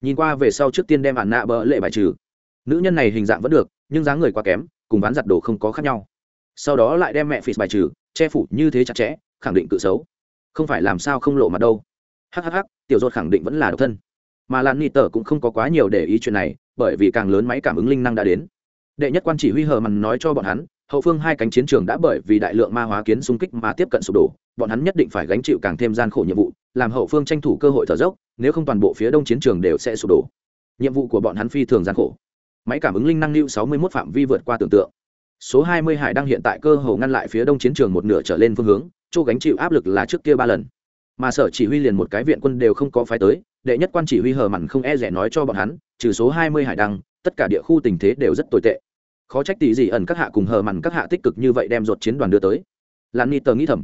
Nhìn qua về sau trước tiên đem ản nạ bỡ lệ bài trừ. Nữ nhân này hình dạng vẫn được, nhưng dáng người quá kém, cùng ván giặt đồ không có khác nhau. Sau đó lại đem mẹ phì bài trừ, che phủ như thế chặt chẽ, khẳng định tự xấu. Không phải làm sao không lộ mặt đâu. Hhh tiểu dột khẳng định vẫn là độc thân. Mà lan nị tờ cũng không có quá nhiều để ý chuyện này, bởi vì càng lớn máy cảm ứng linh năng đã đến. Đệ nhất quan chỉ huy hờ mằn nói cho bọn hắn hậu phương hai cánh chiến trường đã bởi vì đại lượng ma hóa kiến xung kích mà tiếp cận sụp đổ, bọn hắn nhất định phải gánh chịu càng thêm gian khổ nhiệm vụ, làm hậu phương tranh thủ cơ hội thở dốc, nếu không toàn bộ phía đông chiến trường đều sẽ sụp đổ. Nhiệm vụ của bọn hắn phi thường gian khổ. Máy cảm ứng linh năng lưu sáu mươi một phạm vi vượt qua tưởng tượng. Số hai mươi hải đang hiện tại cơ hồ ngăn lại phía đông chiến trường một nửa trở lên phương hướng, chỗ gánh chịu áp lực là trước kia ba lần. Mà sở chỉ huy liền một cái viện quân đều không có phái tới, đệ nhất quan chỉ huy hờ mặn không e rẻ nói cho bọn hắn, trừ số hai mươi hải đăng tất cả địa khu tình thế đều rất tồi tệ khó trách tỷ gì ẩn các hạ cùng hờ mặn các hạ tích cực như vậy đem ruột chiến đoàn đưa tới. Lan ni tờ nghĩ thầm,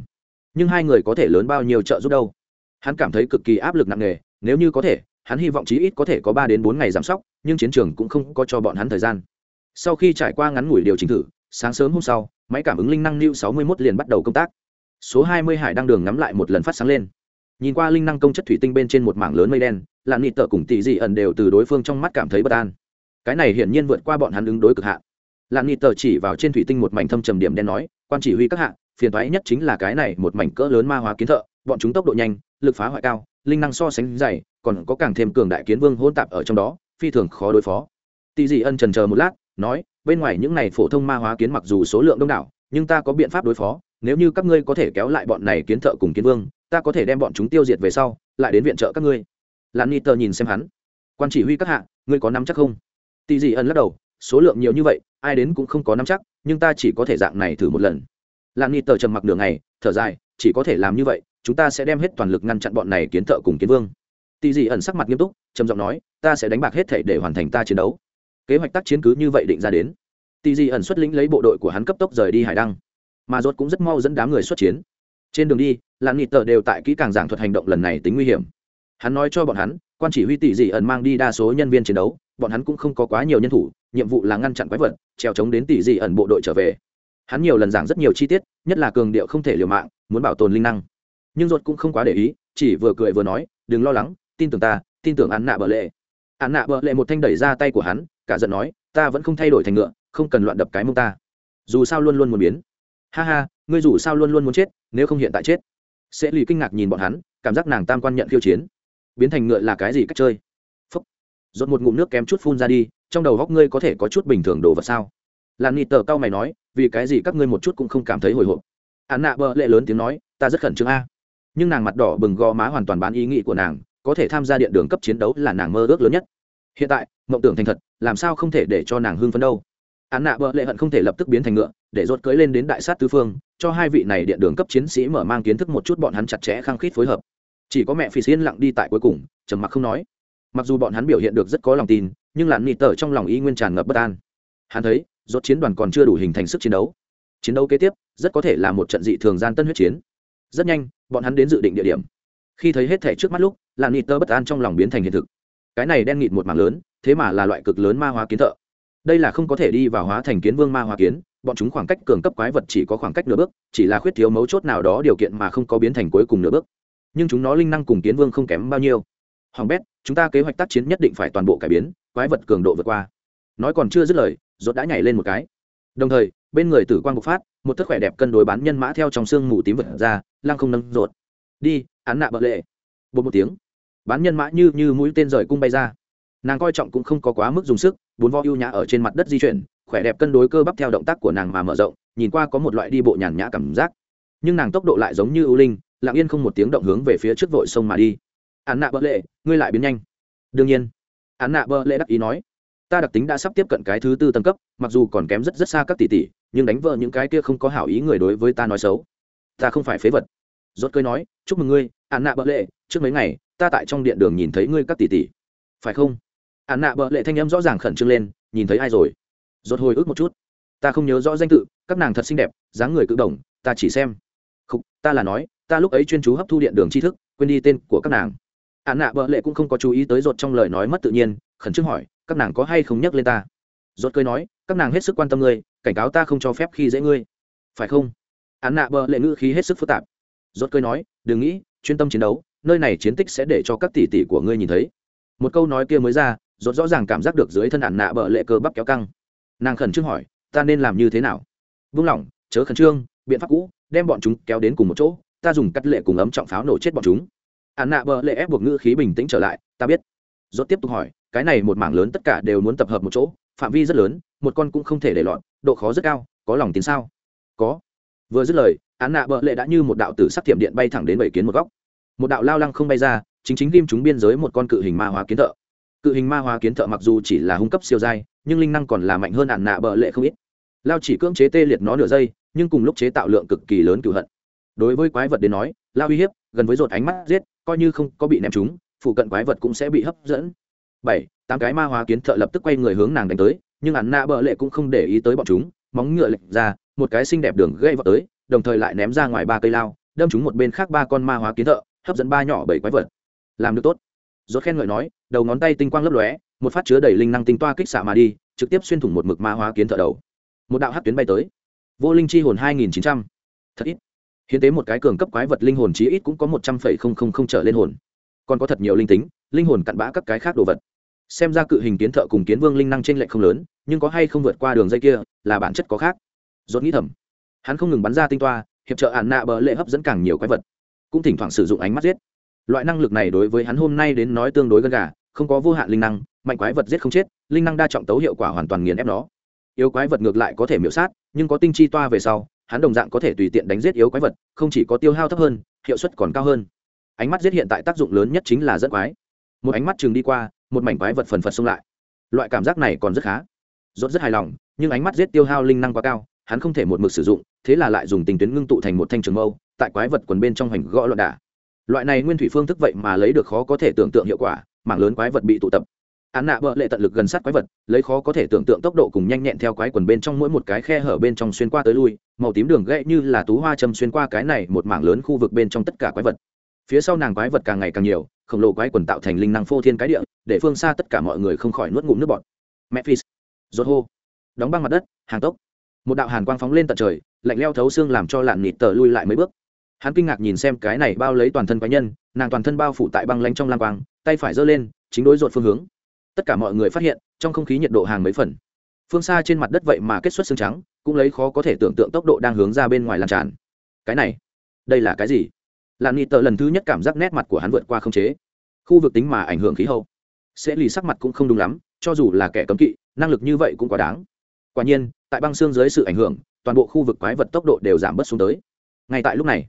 nhưng hai người có thể lớn bao nhiêu trợ giúp đâu? Hắn cảm thấy cực kỳ áp lực nặng nề, nếu như có thể, hắn hy vọng chí ít có thể có ba đến bốn ngày giảm sóc, nhưng chiến trường cũng không có cho bọn hắn thời gian. Sau khi trải qua ngắn ngủi điều chỉnh thử, sáng sớm hôm sau, máy cảm ứng linh năng new sáu mươi 61 liền bắt đầu công tác. Số hai mươi hải đang đường ngắm lại một lần phát sáng lên. Nhìn qua linh năng công chất thủy tinh bên trên một mảng lớn mây đen, lạn nịt tợ cùng tỷ dị ẩn đều từ đối phương trong mắt cảm thấy bất an. Cái này hiển nhiên vượt qua bọn hắn ứng đối cực hạn lạn nghị tờ chỉ vào trên thủy tinh một mảnh thâm trầm điểm đen nói, quan chỉ huy các hạ, phiền thoái nhất chính là cái này một mảnh cỡ lớn ma hóa kiến thợ, bọn chúng tốc độ nhanh, lực phá hoại cao, linh năng so sánh dày, còn có càng thêm cường đại kiến vương hôn tạp ở trong đó, phi thường khó đối phó. Tỷ dị ân trần chờ một lát, nói, bên ngoài những này phổ thông ma hóa kiến mặc dù số lượng đông đảo, nhưng ta có biện pháp đối phó, nếu như các ngươi có thể kéo lại bọn này kiến thợ cùng kiến vương, ta có thể đem bọn chúng tiêu diệt về sau, lại đến viện trợ các ngươi. Lan ni tờ nhìn xem hắn, quan chỉ huy các hạ, ngươi có nắm chắc không? Tì dị Ân lắc đầu, số lượng nhiều như vậy ai đến cũng không có nắm chắc nhưng ta chỉ có thể dạng này thử một lần. Lan Nhi tờ trầm mặc nửa ngày, thở dài chỉ có thể làm như vậy chúng ta sẽ đem hết toàn lực ngăn chặn bọn này kiến thợ cùng kiến vương. Tỷ dị ẩn sắc mặt nghiêm túc trầm giọng nói ta sẽ đánh bạc hết thể để hoàn thành ta chiến đấu. Kế hoạch tác chiến cứ như vậy định ra đến. Tỷ dị ẩn xuất lĩnh lấy bộ đội của hắn cấp tốc rời đi hải đăng. Mà rốt cũng rất mau dẫn đám người xuất chiến. Trên đường đi làm Nhi tờ đều tại kỹ càng giảng thuật hành động lần này tính nguy hiểm. Hắn nói cho bọn hắn quan chỉ huy tỷ dị ẩn mang đi đa số nhân viên chiến đấu bọn hắn cũng không có quá nhiều nhân thủ nhiệm vụ là ngăn chặn quái vật treo chống đến tỷ dị ẩn bộ đội trở về. Hắn nhiều lần giảng rất nhiều chi tiết, nhất là cường điệu không thể liều mạng, muốn bảo tồn linh năng. Nhưng ruột cũng không quá để ý, chỉ vừa cười vừa nói, đừng lo lắng, tin tưởng ta, tin tưởng án nạ bợ lệ. Án nạ bợ lệ một thanh đẩy ra tay của hắn, cả giận nói, ta vẫn không thay đổi thành ngựa, không cần loạn đập cái mông ta. Dù sao luôn luôn muốn biến. Ha ha, ngươi dù sao luôn luôn muốn chết, nếu không hiện tại chết. Sẽ lì kinh ngạc nhìn bọn hắn, cảm giác nàng tam quan nhận khiêu chiến. Biến thành ngựa là cái gì cách chơi? Phúc. Dốt một ngụm nước kém chút phun ra đi trong đầu góc ngươi có thể có chút bình thường đồ vật sao? Làn nịt tờ cao mày nói, vì cái gì các ngươi một chút cũng không cảm thấy hồi hộp? Hạn nạ bợ lệ lớn tiếng nói, ta rất khẩn trương a. Nhưng nàng mặt đỏ bừng gò má hoàn toàn bán ý nghĩ của nàng, có thể tham gia điện đường cấp chiến đấu là nàng mơ ước lớn nhất. Hiện tại, mộng tưởng thành thật, làm sao không thể để cho nàng hưng phấn đâu? Án nạ bợ lệ hận không thể lập tức biến thành ngựa, để rốt cưới lên đến đại sát tứ phương, cho hai vị này điện đường cấp chiến sĩ mở mang kiến thức một chút bọn hắn chặt chẽ, khăng khít phối hợp. Chỉ có mẹ phi xiên lặng đi tại cuối cùng, trầm mặc không nói. Mặc dù bọn hắn biểu hiện được rất có lòng tin nhưng lặn nịt tở trong lòng y nguyên tràn ngập bất an. Hắn thấy, rốt chiến đoàn còn chưa đủ hình thành sức chiến đấu. Chiến đấu kế tiếp, rất có thể là một trận dị thường gian tân huyết chiến. Rất nhanh, bọn hắn đến dự định địa điểm. Khi thấy hết thẻ trước mắt lúc lặn nịt tơ bất an trong lòng biến thành hiện thực. Cái này đen nghịt một mảng lớn, thế mà là loại cực lớn ma hóa kiến thợ. Đây là không có thể đi vào hóa thành kiến vương ma hóa kiến, bọn chúng khoảng cách cường cấp quái vật chỉ có khoảng cách nửa bước, chỉ là khuyết thiếu mấu chốt nào đó điều kiện mà không có biến thành cuối cùng nửa bước. Nhưng chúng nó linh năng cùng kiến vương không kém bao nhiêu. Hoàng bét, chúng ta kế hoạch tác chiến nhất định phải toàn bộ cải biến quái vật cường độ vượt qua. Nói còn chưa dứt lời, rốt đã nhảy lên một cái. Đồng thời, bên người tử quang bộc phát, một thất khỏe đẹp cân đối bán nhân mã theo trong xương mù tím vật ra, lăng không nâng rột. Đi, án nạ bợ lệ. Bột một tiếng. Bán nhân mã như như mũi tên rời cung bay ra. Nàng coi trọng cũng không có quá mức dùng sức, bốn vo ưu nhã ở trên mặt đất di chuyển, khỏe đẹp cân đối cơ bắp theo động tác của nàng mà mở rộng, nhìn qua có một loại đi bộ nhàn nhã cảm giác. Nhưng nàng tốc độ lại giống như ưu linh, lặng yên không một tiếng động hướng về phía trước vội sông mà đi. Án nạ bợ lệ, ngươi lại biến nhanh. Đương nhiên án nạ Bờ lệ đắc ý nói, ta đặc tính đã sắp tiếp cận cái thứ tư tầng cấp, mặc dù còn kém rất rất xa các tỷ tỷ, nhưng đánh vợ những cái kia không có hảo ý người đối với ta nói xấu. Ta không phải phế vật. Rốt cười nói, chúc mừng ngươi, án nạ bợ lệ trước mấy ngày, ta tại trong điện đường nhìn thấy ngươi các tỷ tỷ. Phải không? Án nạ bợ lệ thanh âm rõ ràng khẩn trương lên, nhìn thấy ai rồi? Rốt hồi ức một chút. Ta không nhớ rõ danh tự, các nàng thật xinh đẹp, dáng người cự đồng ta chỉ xem. Không ta là nói, ta lúc ấy chuyên chú hấp thu điện đường tri thức, quên đi tên của các nàng ạn nạ bợ lệ cũng không có chú ý tới rột trong lời nói mất tự nhiên, khẩn trương hỏi, các nàng có hay không nhắc lên ta? Rốt cười nói, các nàng hết sức quan tâm ngươi, cảnh cáo ta không cho phép khi dễ ngươi. Phải không? Án nạ bờ lệ ngữ khí hết sức phức tạp. Rốt cười nói, đừng nghĩ, chuyên tâm chiến đấu, nơi này chiến tích sẽ để cho các tỷ tỷ của ngươi nhìn thấy. Một câu nói kia mới ra rốt rõ ràng cảm giác được dưới thân án nạ bờ lệ cơ bắp kéo căng. Nàng khẩn trương hỏi, ta nên làm như thế nào? Vung lỏng chớ khẩn trương, biện pháp cũ, đem bọn chúng kéo đến cùng một chỗ, ta dùng cắt lệ cùng ấm trọng pháo nổ chết bọn chúng án nạ bờ lệ ép buộc ngữ khí bình tĩnh trở lại, ta biết. Rốt tiếp tục hỏi, cái này một mảng lớn tất cả đều muốn tập hợp một chỗ, phạm vi rất lớn, một con cũng không thể để lọt, độ khó rất cao, có lòng tin sao? Có. Vừa dứt lời án nạ bợ lệ đã như một đạo tử sắc thiểm điện bay thẳng đến bảy kiến một góc. Một đạo lao lăng không bay ra, chính chính ghim chúng biên giới một con cự hình ma hóa kiến thợ. Cự hình ma hóa kiến thợ mặc dù chỉ là hung cấp siêu dai nhưng linh năng còn là mạnh hơn Ản nạ bợ lệ không ít. Lao chỉ cưỡng chế tê liệt nó nửa giây, nhưng cùng lúc chế tạo lượng cực kỳ lớn cựu hận. Đối với quái vật đến nói, lao uy hiếp gần với rột ánh mắt giết, coi như không có bị ném chúng phụ cận quái vật cũng sẽ bị hấp dẫn. Bảy, tám cái ma hóa kiến thợ lập tức quay người hướng nàng đánh tới, nhưng hắn nạ bợ lệ cũng không để ý tới bọn chúng, móng ngựa lệch ra, một cái xinh đẹp đường gây vào tới, đồng thời lại ném ra ngoài ba cây lao, đâm chúng một bên khác ba con ma hóa kiến thợ, hấp dẫn ba nhỏ bảy quái vật. Làm được tốt. Rốt khen ngợi nói, đầu ngón tay tinh quang lấp lóe, một phát chứa đầy linh năng tinh toa kích xạ mà đi, trực tiếp xuyên thủng một mực ma hóa kiến thợ đầu. Một đạo hắc tuyến bay tới. Vô linh chi hồn hai nghìn chín trăm. Thật ít hiến tế một cái cường cấp quái vật linh hồn chí ít cũng có một trăm phẩy không không không trở lên hồn. Còn có thật nhiều linh tính, linh hồn cặn bã các cái khác đồ vật. Xem ra cự hình kiến thợ cùng kiến vương linh năng trên lệch không lớn, nhưng có hay không vượt qua đường dây kia, là bản chất có khác. Dốt nghĩ thầm, hắn không ngừng bắn ra tinh toa, hiệp trợ ạn nạ bờ lệ hấp dẫn càng nhiều quái vật. Cũng thỉnh thoảng sử dụng ánh mắt giết. Loại năng lực này đối với hắn hôm nay đến nói tương đối gần gà, không có vô hạn linh năng, mạnh quái vật giết không chết, linh năng đa trọng tấu hiệu quả hoàn toàn nghiền ép nó. Yếu quái vật ngược lại có thể miễu sát, nhưng có tinh chi toa về sau hắn đồng dạng có thể tùy tiện đánh giết yếu quái vật, không chỉ có tiêu hao thấp hơn, hiệu suất còn cao hơn. Ánh mắt giết hiện tại tác dụng lớn nhất chính là dẫn quái. Một ánh mắt chừng đi qua, một mảnh quái vật phần phật xông lại. Loại cảm giác này còn rất khá. Rốt rất hài lòng, nhưng ánh mắt giết tiêu hao linh năng quá cao, hắn không thể một mực sử dụng, thế là lại dùng tình tuyến ngưng tụ thành một thanh trường mâu, tại quái vật quần bên trong hành gõ loạn đả loại này nguyên thủy phương thức vậy mà lấy được khó có thể tưởng tượng hiệu quả, mảng lớn quái vật bị tụ tập. Án nạ bợ lệ tận lực gần sát quái vật, lấy khó có thể tưởng tượng tốc độ cùng nhanh nhẹn theo quái quần bên trong mỗi một cái khe hở bên trong xuyên qua tới lui màu tím đường gãy như là tú hoa châm xuyên qua cái này một mảng lớn khu vực bên trong tất cả quái vật. Phía sau nàng quái vật càng ngày càng nhiều, khổng lồ quái quần tạo thành linh năng phô thiên cái địa, để phương xa tất cả mọi người không khỏi nuốt ngụm nước bọt. Memphis, rốt hô. Đóng băng mặt đất, hàng tốc. Một đạo hàn quang phóng lên tận trời, lạnh leo thấu xương làm cho lạn nịt tờ lui lại mấy bước. Hắn kinh ngạc nhìn xem cái này bao lấy toàn thân quái nhân, nàng toàn thân bao phủ tại băng lanh trong lang quang, tay phải giơ lên, chính đối rột phương hướng. Tất cả mọi người phát hiện, trong không khí nhiệt độ hàng mấy phần phương xa trên mặt đất vậy mà kết xuất xương trắng, cũng lấy khó có thể tưởng tượng tốc độ đang hướng ra bên ngoài lan tràn. Cái này, đây là cái gì? Làn nịt tờ lần thứ nhất cảm giác nét mặt của hắn vượt qua không chế. Khu vực tính mà ảnh hưởng khí hậu. Sẽ lì sắc mặt cũng không đúng lắm, cho dù là kẻ cấm kỵ, năng lực như vậy cũng quá đáng. Quả nhiên, tại băng xương dưới sự ảnh hưởng, toàn bộ khu vực quái vật tốc độ đều giảm bớt xuống tới. Ngay tại lúc này,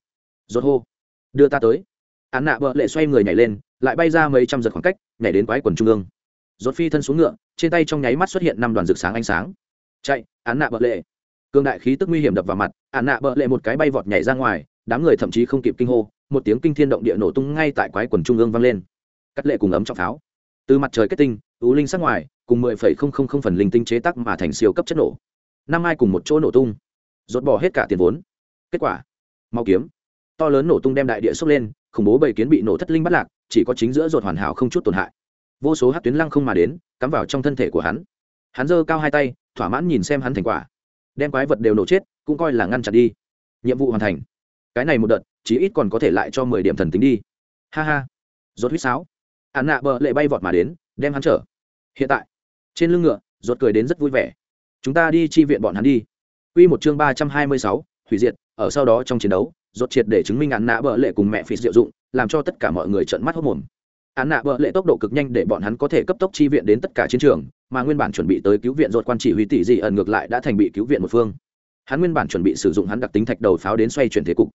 rốt hô, đưa ta tới. Án nạ vợ lệ xoay người nhảy lên, lại bay ra mấy trăm giật khoảng cách, nhảy đến quái quần trung ương rốt phi thân xuống ngựa, trên tay trong nháy mắt xuất hiện năm đoàn rực sáng ánh sáng. Chạy, án nạ bợ lệ. Cương đại khí tức nguy hiểm đập vào mặt, án nạ bợ lệ một cái bay vọt nhảy ra ngoài, đám người thậm chí không kịp kinh hô, một tiếng kinh thiên động địa nổ tung ngay tại quái quần trung ương vang lên. Cắt lệ cùng ấm trọng pháo. Từ mặt trời kết tinh ú linh sắc ngoài, cùng mười phẩy không không không phần linh tinh chế tác mà thành siêu cấp chất nổ. Năm ai cùng một chỗ nổ tung. Rốt bỏ hết cả tiền vốn. Kết quả, mau kiếm. To lớn nổ tung đem đại địa sốc lên, khủng bố bầy kiến bị nổ thất linh bắt lạc, chỉ có chính giữa rột hoàn hảo không chút tổn hại vô số hát tuyến lăng không mà đến cắm vào trong thân thể của hắn. Hắn giơ cao hai tay thỏa mãn nhìn xem hắn thành quả. Đem quái vật đều nổ chết cũng coi là ngăn chặn đi. Nhiệm vụ hoàn thành. Cái này một đợt chí ít còn có thể lại cho mười điểm thần tính đi. Ha ha. Rốt huýt sáo. Hắn nạ bờ lệ bay vọt mà đến đem hắn trở. Hiện tại trên lưng ngựa rốt cười đến rất vui vẻ. Chúng ta đi chi viện bọn hắn đi. Quy một chương ba trăm hai mươi sáu, hủy diệt, ở sau đó trong chiến đấu, rốt triệt để chứng minh hắn nạ bờ lệ cùng mẹ phì diệu dụng, làm cho tất cả mọi người trợn mắt hốt mồm. Án nạ bợ lệ tốc độ cực nhanh để bọn hắn có thể cấp tốc chi viện đến tất cả chiến trường, mà nguyên bản chuẩn bị tới cứu viện ruột quan chỉ huy tỷ gì ẩn ngược lại đã thành bị cứu viện một phương. Hắn nguyên bản chuẩn bị sử dụng hắn đặc tính thạch đầu pháo đến xoay chuyển thế cục.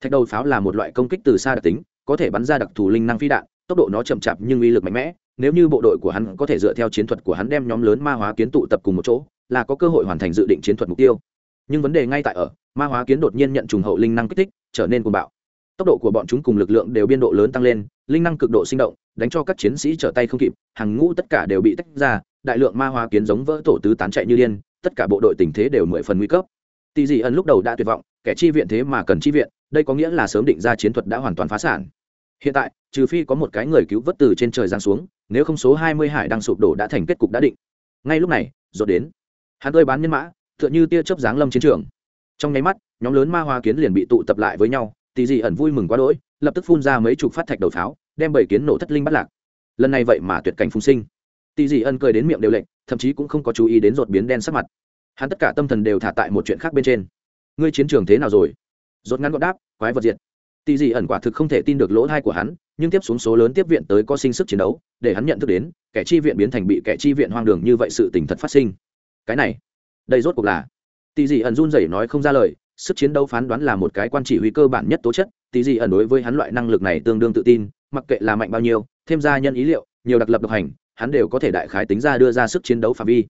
Thạch đầu pháo là một loại công kích từ xa đặc tính, có thể bắn ra đặc thù linh năng phi đạn, tốc độ nó chậm chạp nhưng uy lực mạnh mẽ, nếu như bộ đội của hắn có thể dựa theo chiến thuật của hắn đem nhóm lớn ma hóa kiến tụ tập cùng một chỗ, là có cơ hội hoàn thành dự định chiến thuật mục tiêu nhưng vấn đề ngay tại ở ma hóa kiến đột nhiên nhận trùng hậu linh năng kích thích trở nên cuồng bạo tốc độ của bọn chúng cùng lực lượng đều biên độ lớn tăng lên linh năng cực độ sinh động, đánh cho các chiến sĩ trở tay không kịp, hàng ngũ tất cả đều bị tách ra, đại lượng ma hóa kiến giống vỡ tổ tứ tán chạy như điên, tất cả bộ đội tình thế đều mười phần nguy cấp. Tỷ dị ẩn lúc đầu đã tuyệt vọng, kẻ chi viện thế mà cần chi viện, đây có nghĩa là sớm định ra chiến thuật đã hoàn toàn phá sản. Hiện tại, trừ phi có một cái người cứu vớt từ trên trời giáng xuống, nếu không số hai mươi hải đang sụp đổ đã thành kết cục đã định. Ngay lúc này rột đến. Hắn tơi bán nhân mã, tựa như tia chớp giáng lâm chiến trường. Trong nháy mắt, nhóm lớn ma hoa kiến liền bị tụ tập lại với nhau tỷ dị ẩn vui mừng quá đỗi lập tức phun ra mấy chục phát thạch đầu pháo, đem bảy kiến nổ thất linh bắt lạc. Lần này vậy mà tuyệt cảnh phùng sinh. Tỷ dị ân cười đến miệng đều lệnh thậm chí cũng không có chú ý đến rột biến đen sắc mặt. Hắn tất cả tâm thần đều thả tại một chuyện khác bên trên. Ngươi chiến trường thế nào rồi? Rốt ngắn gọn đáp, quái vật diệt. Tỷ dị ẩn quả thực không thể tin được lỗ thai của hắn, nhưng tiếp xuống số lớn tiếp viện tới có sinh sức chiến đấu, để hắn nhận thức đến, kẻ chi viện biến thành bị kẻ chi viện hoang đường như vậy sự tình thật phát sinh. Cái này, đây rốt cuộc là. Tỷ dị ẩn run rẩy nói không ra lời sức chiến đấu phán đoán là một cái quan chỉ huy cơ bản nhất tố chất tỷ gì ẩn đối với hắn loại năng lực này tương đương tự tin, mặc kệ là mạnh bao nhiêu, thêm ra nhân ý liệu, nhiều đặc lập độc hành, hắn đều có thể đại khái tính ra đưa ra sức chiến đấu phạm vi.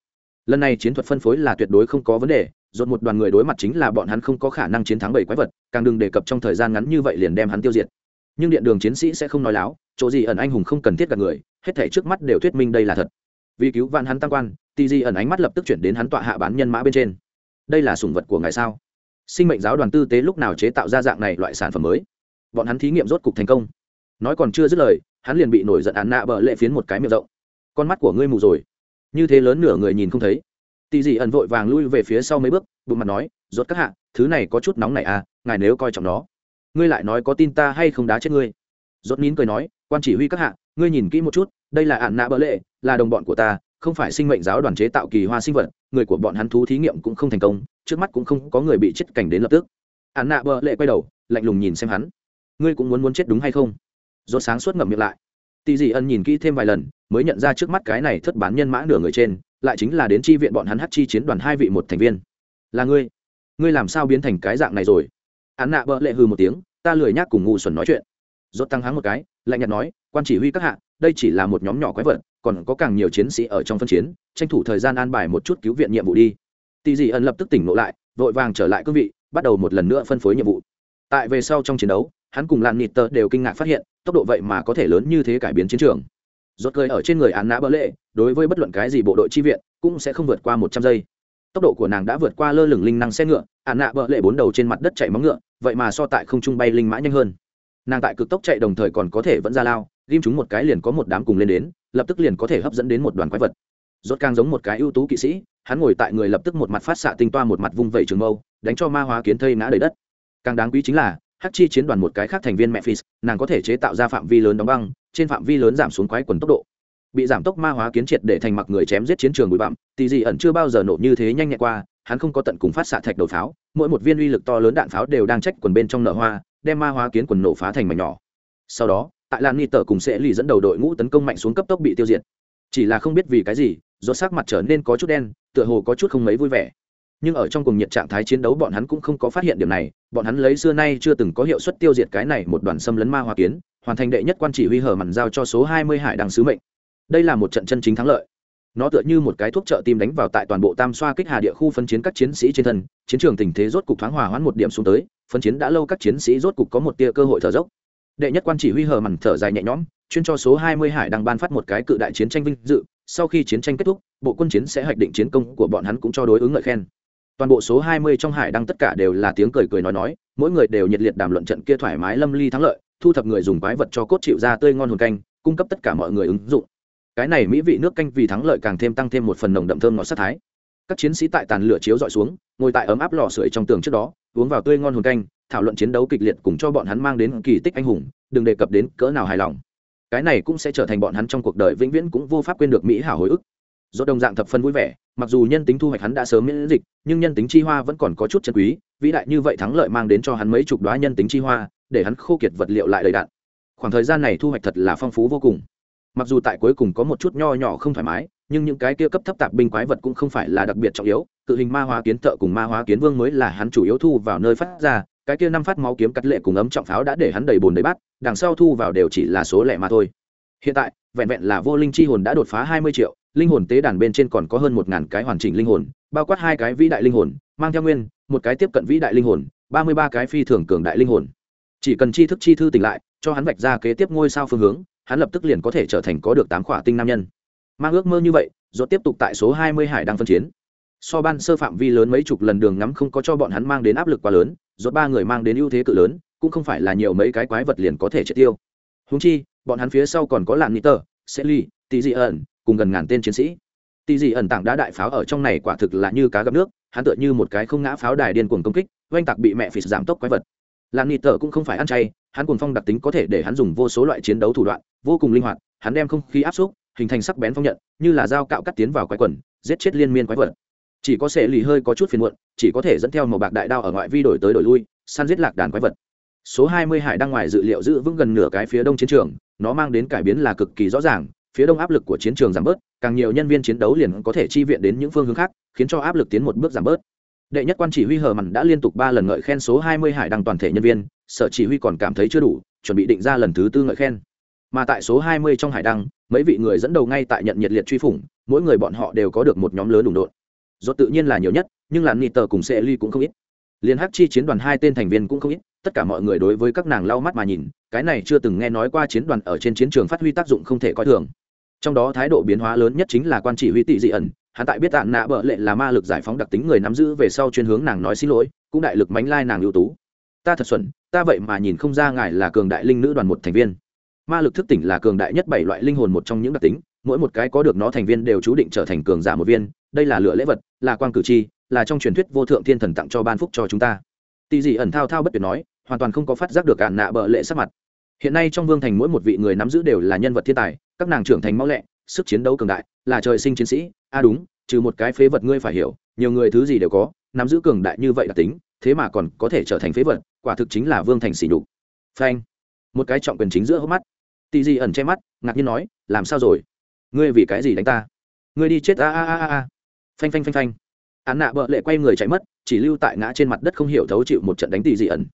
Lần này chiến thuật phân phối là tuyệt đối không có vấn đề dồn một đoàn người đối mặt chính là bọn hắn không có khả năng chiến thắng bảy quái vật, càng đừng đề cập trong thời gian ngắn như vậy liền đem hắn tiêu diệt. Nhưng điện đường chiến sĩ sẽ không nói láo, chỗ gì ẩn anh hùng không cần thiết gặp người, hết thể trước mắt đều thuyết minh đây là thật. Vì cứu vạn hắn tăng quan tì di ẩn ánh mắt lập tức chuyển đến hắn tọa hạ bán nhân mã bên trên. Đây là sủng vật của ngài sao? Sinh mệnh giáo đoàn tư tế lúc nào chế tạo ra dạng này loại sản phẩm mới? Bọn hắn thí nghiệm rốt cục thành công. Nói còn chưa dứt lời, hắn liền bị nổi giận án nạ bờ lệ phiến một cái miệng rộng. Con mắt của ngươi mù rồi. Như thế lớn nửa người nhìn không thấy. Tì dị ẩn vội vàng lui về phía sau mấy bước, bụng mặt nói, rốt các hạ, thứ này có chút nóng này à ngài nếu coi trọng nó, ngươi lại nói có tin ta hay không đá chết ngươi? Rốt nín cười nói, quan chỉ huy các hạ, ngươi nhìn kỹ một chút, đây là ạn nạ bỡ lệ, là đồng bọn của ta không phải sinh mệnh giáo đoàn chế tạo kỳ hoa sinh vật, người của bọn hắn thú thí nghiệm cũng không thành công, trước mắt cũng không có người bị chết cảnh đến lập tức. Hắn nạ bỡ lệ quay đầu, lạnh lùng nhìn xem hắn. Ngươi cũng muốn muốn chết đúng hay không? Rốt sáng suốt ngậm miệng lại. Tỷ dị ân nhìn kỹ thêm vài lần, mới nhận ra trước mắt cái này thất bán nhân mã nửa người trên, lại chính là đến chi viện bọn hắn hát chi chiến đoàn hai vị một thành viên. Là ngươi. Ngươi làm sao biến thành cái dạng này rồi? Hắn nạ bỡ lệ hư một tiếng, ta lười nhác cùng ngu xuẩn nói chuyện. Rốt tăng háng một cái, lạnh nhạt nói, quan chỉ huy các hạ, đây chỉ là một nhóm nhỏ quái vật còn có càng nhiều chiến sĩ ở trong phân chiến, tranh thủ thời gian an bài một chút cứu viện nhiệm vụ đi. Tỷ dị ẩn lập tức tỉnh ngộ lại, vội vàng trở lại cương vị, bắt đầu một lần nữa phân phối nhiệm vụ. Tại về sau trong chiến đấu, hắn cùng làn nịt tờ đều kinh ngạc phát hiện, tốc độ vậy mà có thể lớn như thế cải biến chiến trường. Rốt cười ở trên người án nã bỡ lệ, đối với bất luận cái gì bộ đội chi viện, cũng sẽ không vượt qua một trăm giây. Tốc độ của nàng đã vượt qua lơ lửng linh năng xe ngựa, án nã bỡ lệ bốn đầu trên mặt đất chạy móng ngựa, vậy mà so tại không trung bay linh mã nhanh hơn. Nàng tại cực tốc chạy đồng thời còn có thể vẫn ra lao ghim chúng một cái liền có một đám cùng lên đến, lập tức liền có thể hấp dẫn đến một đoàn quái vật. Rốt càng giống một cái ưu tú kỵ sĩ, hắn ngồi tại người lập tức một mặt phát xạ tinh toa một mặt vung vẩy trường mâu, đánh cho ma hóa kiến thây ngã đầy đất. Càng đáng quý chính là, hắc chi chiến đoàn một cái khác thành viên mẹ phis, nàng có thể chế tạo ra phạm vi lớn đóng băng, trên phạm vi lớn giảm xuống quái quần tốc độ. Bị giảm tốc ma hóa kiến triệt để thành mặc người chém giết chiến trường bụi bặm tỷ dị ẩn chưa bao giờ nổ như thế nhanh nhẹn qua, hắn không có tận cùng phát xạ thạch đầu pháo, mỗi một viên uy lực to lớn đạn pháo đều đang trách quần bên trong nở hoa, đem ma hóa kiến quần nổ phá thành mảnh nhỏ. Sau đó tại lan ni tờ cùng sẽ lì dẫn đầu đội ngũ tấn công mạnh xuống cấp tốc bị tiêu diệt. Chỉ là không biết vì cái gì, do sắc mặt trở nên có chút đen, tựa hồ có chút không mấy vui vẻ. Nhưng ở trong cùng nhiệt trạng thái chiến đấu bọn hắn cũng không có phát hiện điểm này, bọn hắn lấy xưa nay chưa từng có hiệu suất tiêu diệt cái này một đoàn xâm lấn ma hoa kiến, hoàn thành đệ nhất quan chỉ huy hở mặn giao cho số hai mươi hải đăng sứ mệnh. Đây là một trận chân chính thắng lợi. Nó tựa như một cái thuốc trợ tim đánh vào tại toàn bộ tam xoa kích hà địa khu phân chiến các chiến sĩ trên thân, chiến trường tình thế rốt cục thoáng hòa hoãn một điểm xuống tới, phân chiến đã lâu các chiến sĩ rốt cục có một tia cơ hội thở dốc đệ nhất quan chỉ huy hở mằn thở dài nhẹ nhõm, chuyên cho số hai mươi hải đăng ban phát một cái cự đại chiến tranh vinh dự, sau khi chiến tranh kết thúc, bộ quân chiến sẽ hoạch định chiến công của bọn hắn cũng cho đối ứng ngợi khen. Toàn bộ số 20 trong hải đăng tất cả đều là tiếng cười cười nói nói, mỗi người đều nhiệt liệt đàm luận trận kia thoải mái lâm ly thắng lợi, thu thập người dùng quái vật cho cốt chịu ra tươi ngon hồn canh, cung cấp tất cả mọi người ứng dụng. Cái này mỹ vị nước canh vì thắng lợi càng thêm tăng thêm một phần nồng đậm thơm ngọt sát thái các chiến sĩ tại tàn lửa chiếu dọi xuống, ngồi tại ấm áp lò sưởi trong tường trước đó, uống vào tươi ngon hồn canh, thảo luận chiến đấu kịch liệt cùng cho bọn hắn mang đến kỳ tích anh hùng, đừng đề cập đến cỡ nào hài lòng. Cái này cũng sẽ trở thành bọn hắn trong cuộc đời vĩnh viễn cũng vô pháp quên được mỹ hảo hồi ức. Do đồng dạng thập phân vui vẻ, mặc dù nhân tính thu hoạch hắn đã sớm miễn dịch, nhưng nhân tính chi hoa vẫn còn có chút chân quý, vĩ đại như vậy thắng lợi mang đến cho hắn mấy chục đoá nhân tính chi hoa, để hắn khô kiệt vật liệu lại đầy đạn khoảng thời gian này thu hoạch thật là phong phú vô cùng. Mặc dù tại cuối cùng có một chút nho nhỏ không thoải mái nhưng những cái kia cấp thấp tạp binh quái vật cũng không phải là đặc biệt trọng yếu tự hình ma hóa kiến thợ cùng ma hóa kiến vương mới là hắn chủ yếu thu vào nơi phát ra, cái kia năm phát máu kiếm cắt lệ cùng ấm trọng pháo đã để hắn đầy bồn đầy bát, đằng sau thu vào đều chỉ là số lẻ mà thôi. Hiện tại, vẹn vẹn là vô linh chi hồn đã đột phá hai mươi triệu, linh hồn tế đàn bên trên còn có hơn một ngàn cái hoàn chỉnh linh hồn, bao quát hai cái vĩ đại linh hồn, mang theo nguyên, một cái tiếp cận vĩ đại linh hồn, ba mươi ba cái phi thường cường đại linh hồn. Chỉ cần chi thức chi thư tỉnh lại, cho hắn vạch ra kế tiếp ngôi sao phương hướng, hắn lập tức liền có thể trở thành có được tám khỏa tinh nam nhân mang ước mơ như vậy do tiếp tục tại số hai mươi hải đang phân chiến. So ban sơ phạm vi lớn mấy chục lần đường ngắm không có cho bọn hắn mang đến áp lực quá lớn rốt ba người mang đến ưu thế cự lớn cũng không phải là nhiều mấy cái quái vật liền có thể triệt tiêu. Húng chi bọn hắn phía sau còn có làn niter Ly, Tỷ dị ẩn cùng gần ngàn tên chiến sĩ. Tỷ dị ẩn tảng đá đại pháo ở trong này quả thực là như cá gặp nước hắn tựa như một cái không ngã pháo đài điên cuồng công kích oanh tạc bị mẹ phì giảm tốc quái vật. Làn niter cũng không phải ăn chay hắn cuồng phong đặc tính có thể để hắn dùng vô số loại chiến đấu thủ đoạn vô cùng linh hoạt hắn đem không khí áp xúc hình thành sắc bén phong nhận, như là dao cạo cắt tiến vào quái quần, giết chết liên miên quái vật. Chỉ có sẽ lì hơi có chút phiền muộn, chỉ có thể dẫn theo màu bạc đại đao ở ngoại vi đổi tới đổi lui, săn giết lạc đàn quái vật. Số 20 hải đang ngoài dự liệu giữ vững gần nửa cái phía đông chiến trường, nó mang đến cải biến là cực kỳ rõ ràng, phía đông áp lực của chiến trường giảm bớt, càng nhiều nhân viên chiến đấu liền có thể chi viện đến những phương hướng khác, khiến cho áp lực tiến một bước giảm bớt. Đệ nhất quan chỉ huy hờ mặn đã liên tục ba lần ngợi khen số 20 hải đăng toàn thể nhân viên, sở chỉ huy còn cảm thấy chưa đủ, chuẩn bị định ra lần thứ tư ngợi khen mà tại số 20 trong hải đăng, mấy vị người dẫn đầu ngay tại nhận nhiệt liệt truy phủng, mỗi người bọn họ đều có được một nhóm lớn đụng đột rốt tự nhiên là nhiều nhất, nhưng là nịt tờ cùng sẽ ly cũng không ít. Liên hắc chi chiến đoàn hai tên thành viên cũng không ít, tất cả mọi người đối với các nàng lau mắt mà nhìn, cái này chưa từng nghe nói qua chiến đoàn ở trên chiến trường phát huy tác dụng không thể coi thường. Trong đó thái độ biến hóa lớn nhất chính là quan chỉ huy tị dị ẩn, hắn tại biết tạn nạ bợ lệ là ma lực giải phóng đặc tính người nắm giữ về sau chuyên hướng nàng nói xin lỗi, cũng đại lực mánh lai nàng ưu tú. Ta thật xuẩn, ta vậy mà nhìn không ra ngài là cường đại linh nữ đoàn một thành viên ma lực thức tỉnh là cường đại nhất bảy loại linh hồn một trong những đặc tính, mỗi một cái có được nó thành viên đều chú định trở thành cường giả một viên, đây là lựa lễ vật, là quang cử chi, là trong truyền thuyết vô thượng thiên thần tặng cho ban phúc cho chúng ta. Tỳ dị ẩn thao thao bất tuyệt nói, hoàn toàn không có phát giác được cạn nạ bợ lệ sắc mặt. Hiện nay trong vương thành mỗi một vị người nắm giữ đều là nhân vật thiên tài, các nàng trưởng thành mau lẹ, sức chiến đấu cường đại, là trời sinh chiến sĩ, a à đúng, trừ một cái phế vật ngươi phải hiểu, nhiều người thứ gì đều có, nắm giữ cường đại như vậy đặc tính, thế mà còn có thể trở thành phế vật, quả thực chính là vương thành xỉ nhục. Phanh. Một cái trọng quyền chính giữa hốc mắt. Tì dị ẩn che mắt, ngạc nhiên nói, làm sao rồi? Ngươi vì cái gì đánh ta? Ngươi đi chết a a a a phanh phanh phanh phanh. Án nạ bợ lệ quay người chạy mất, chỉ lưu tại ngã trên mặt đất không hiểu thấu chịu một trận đánh Tì dị ẩn.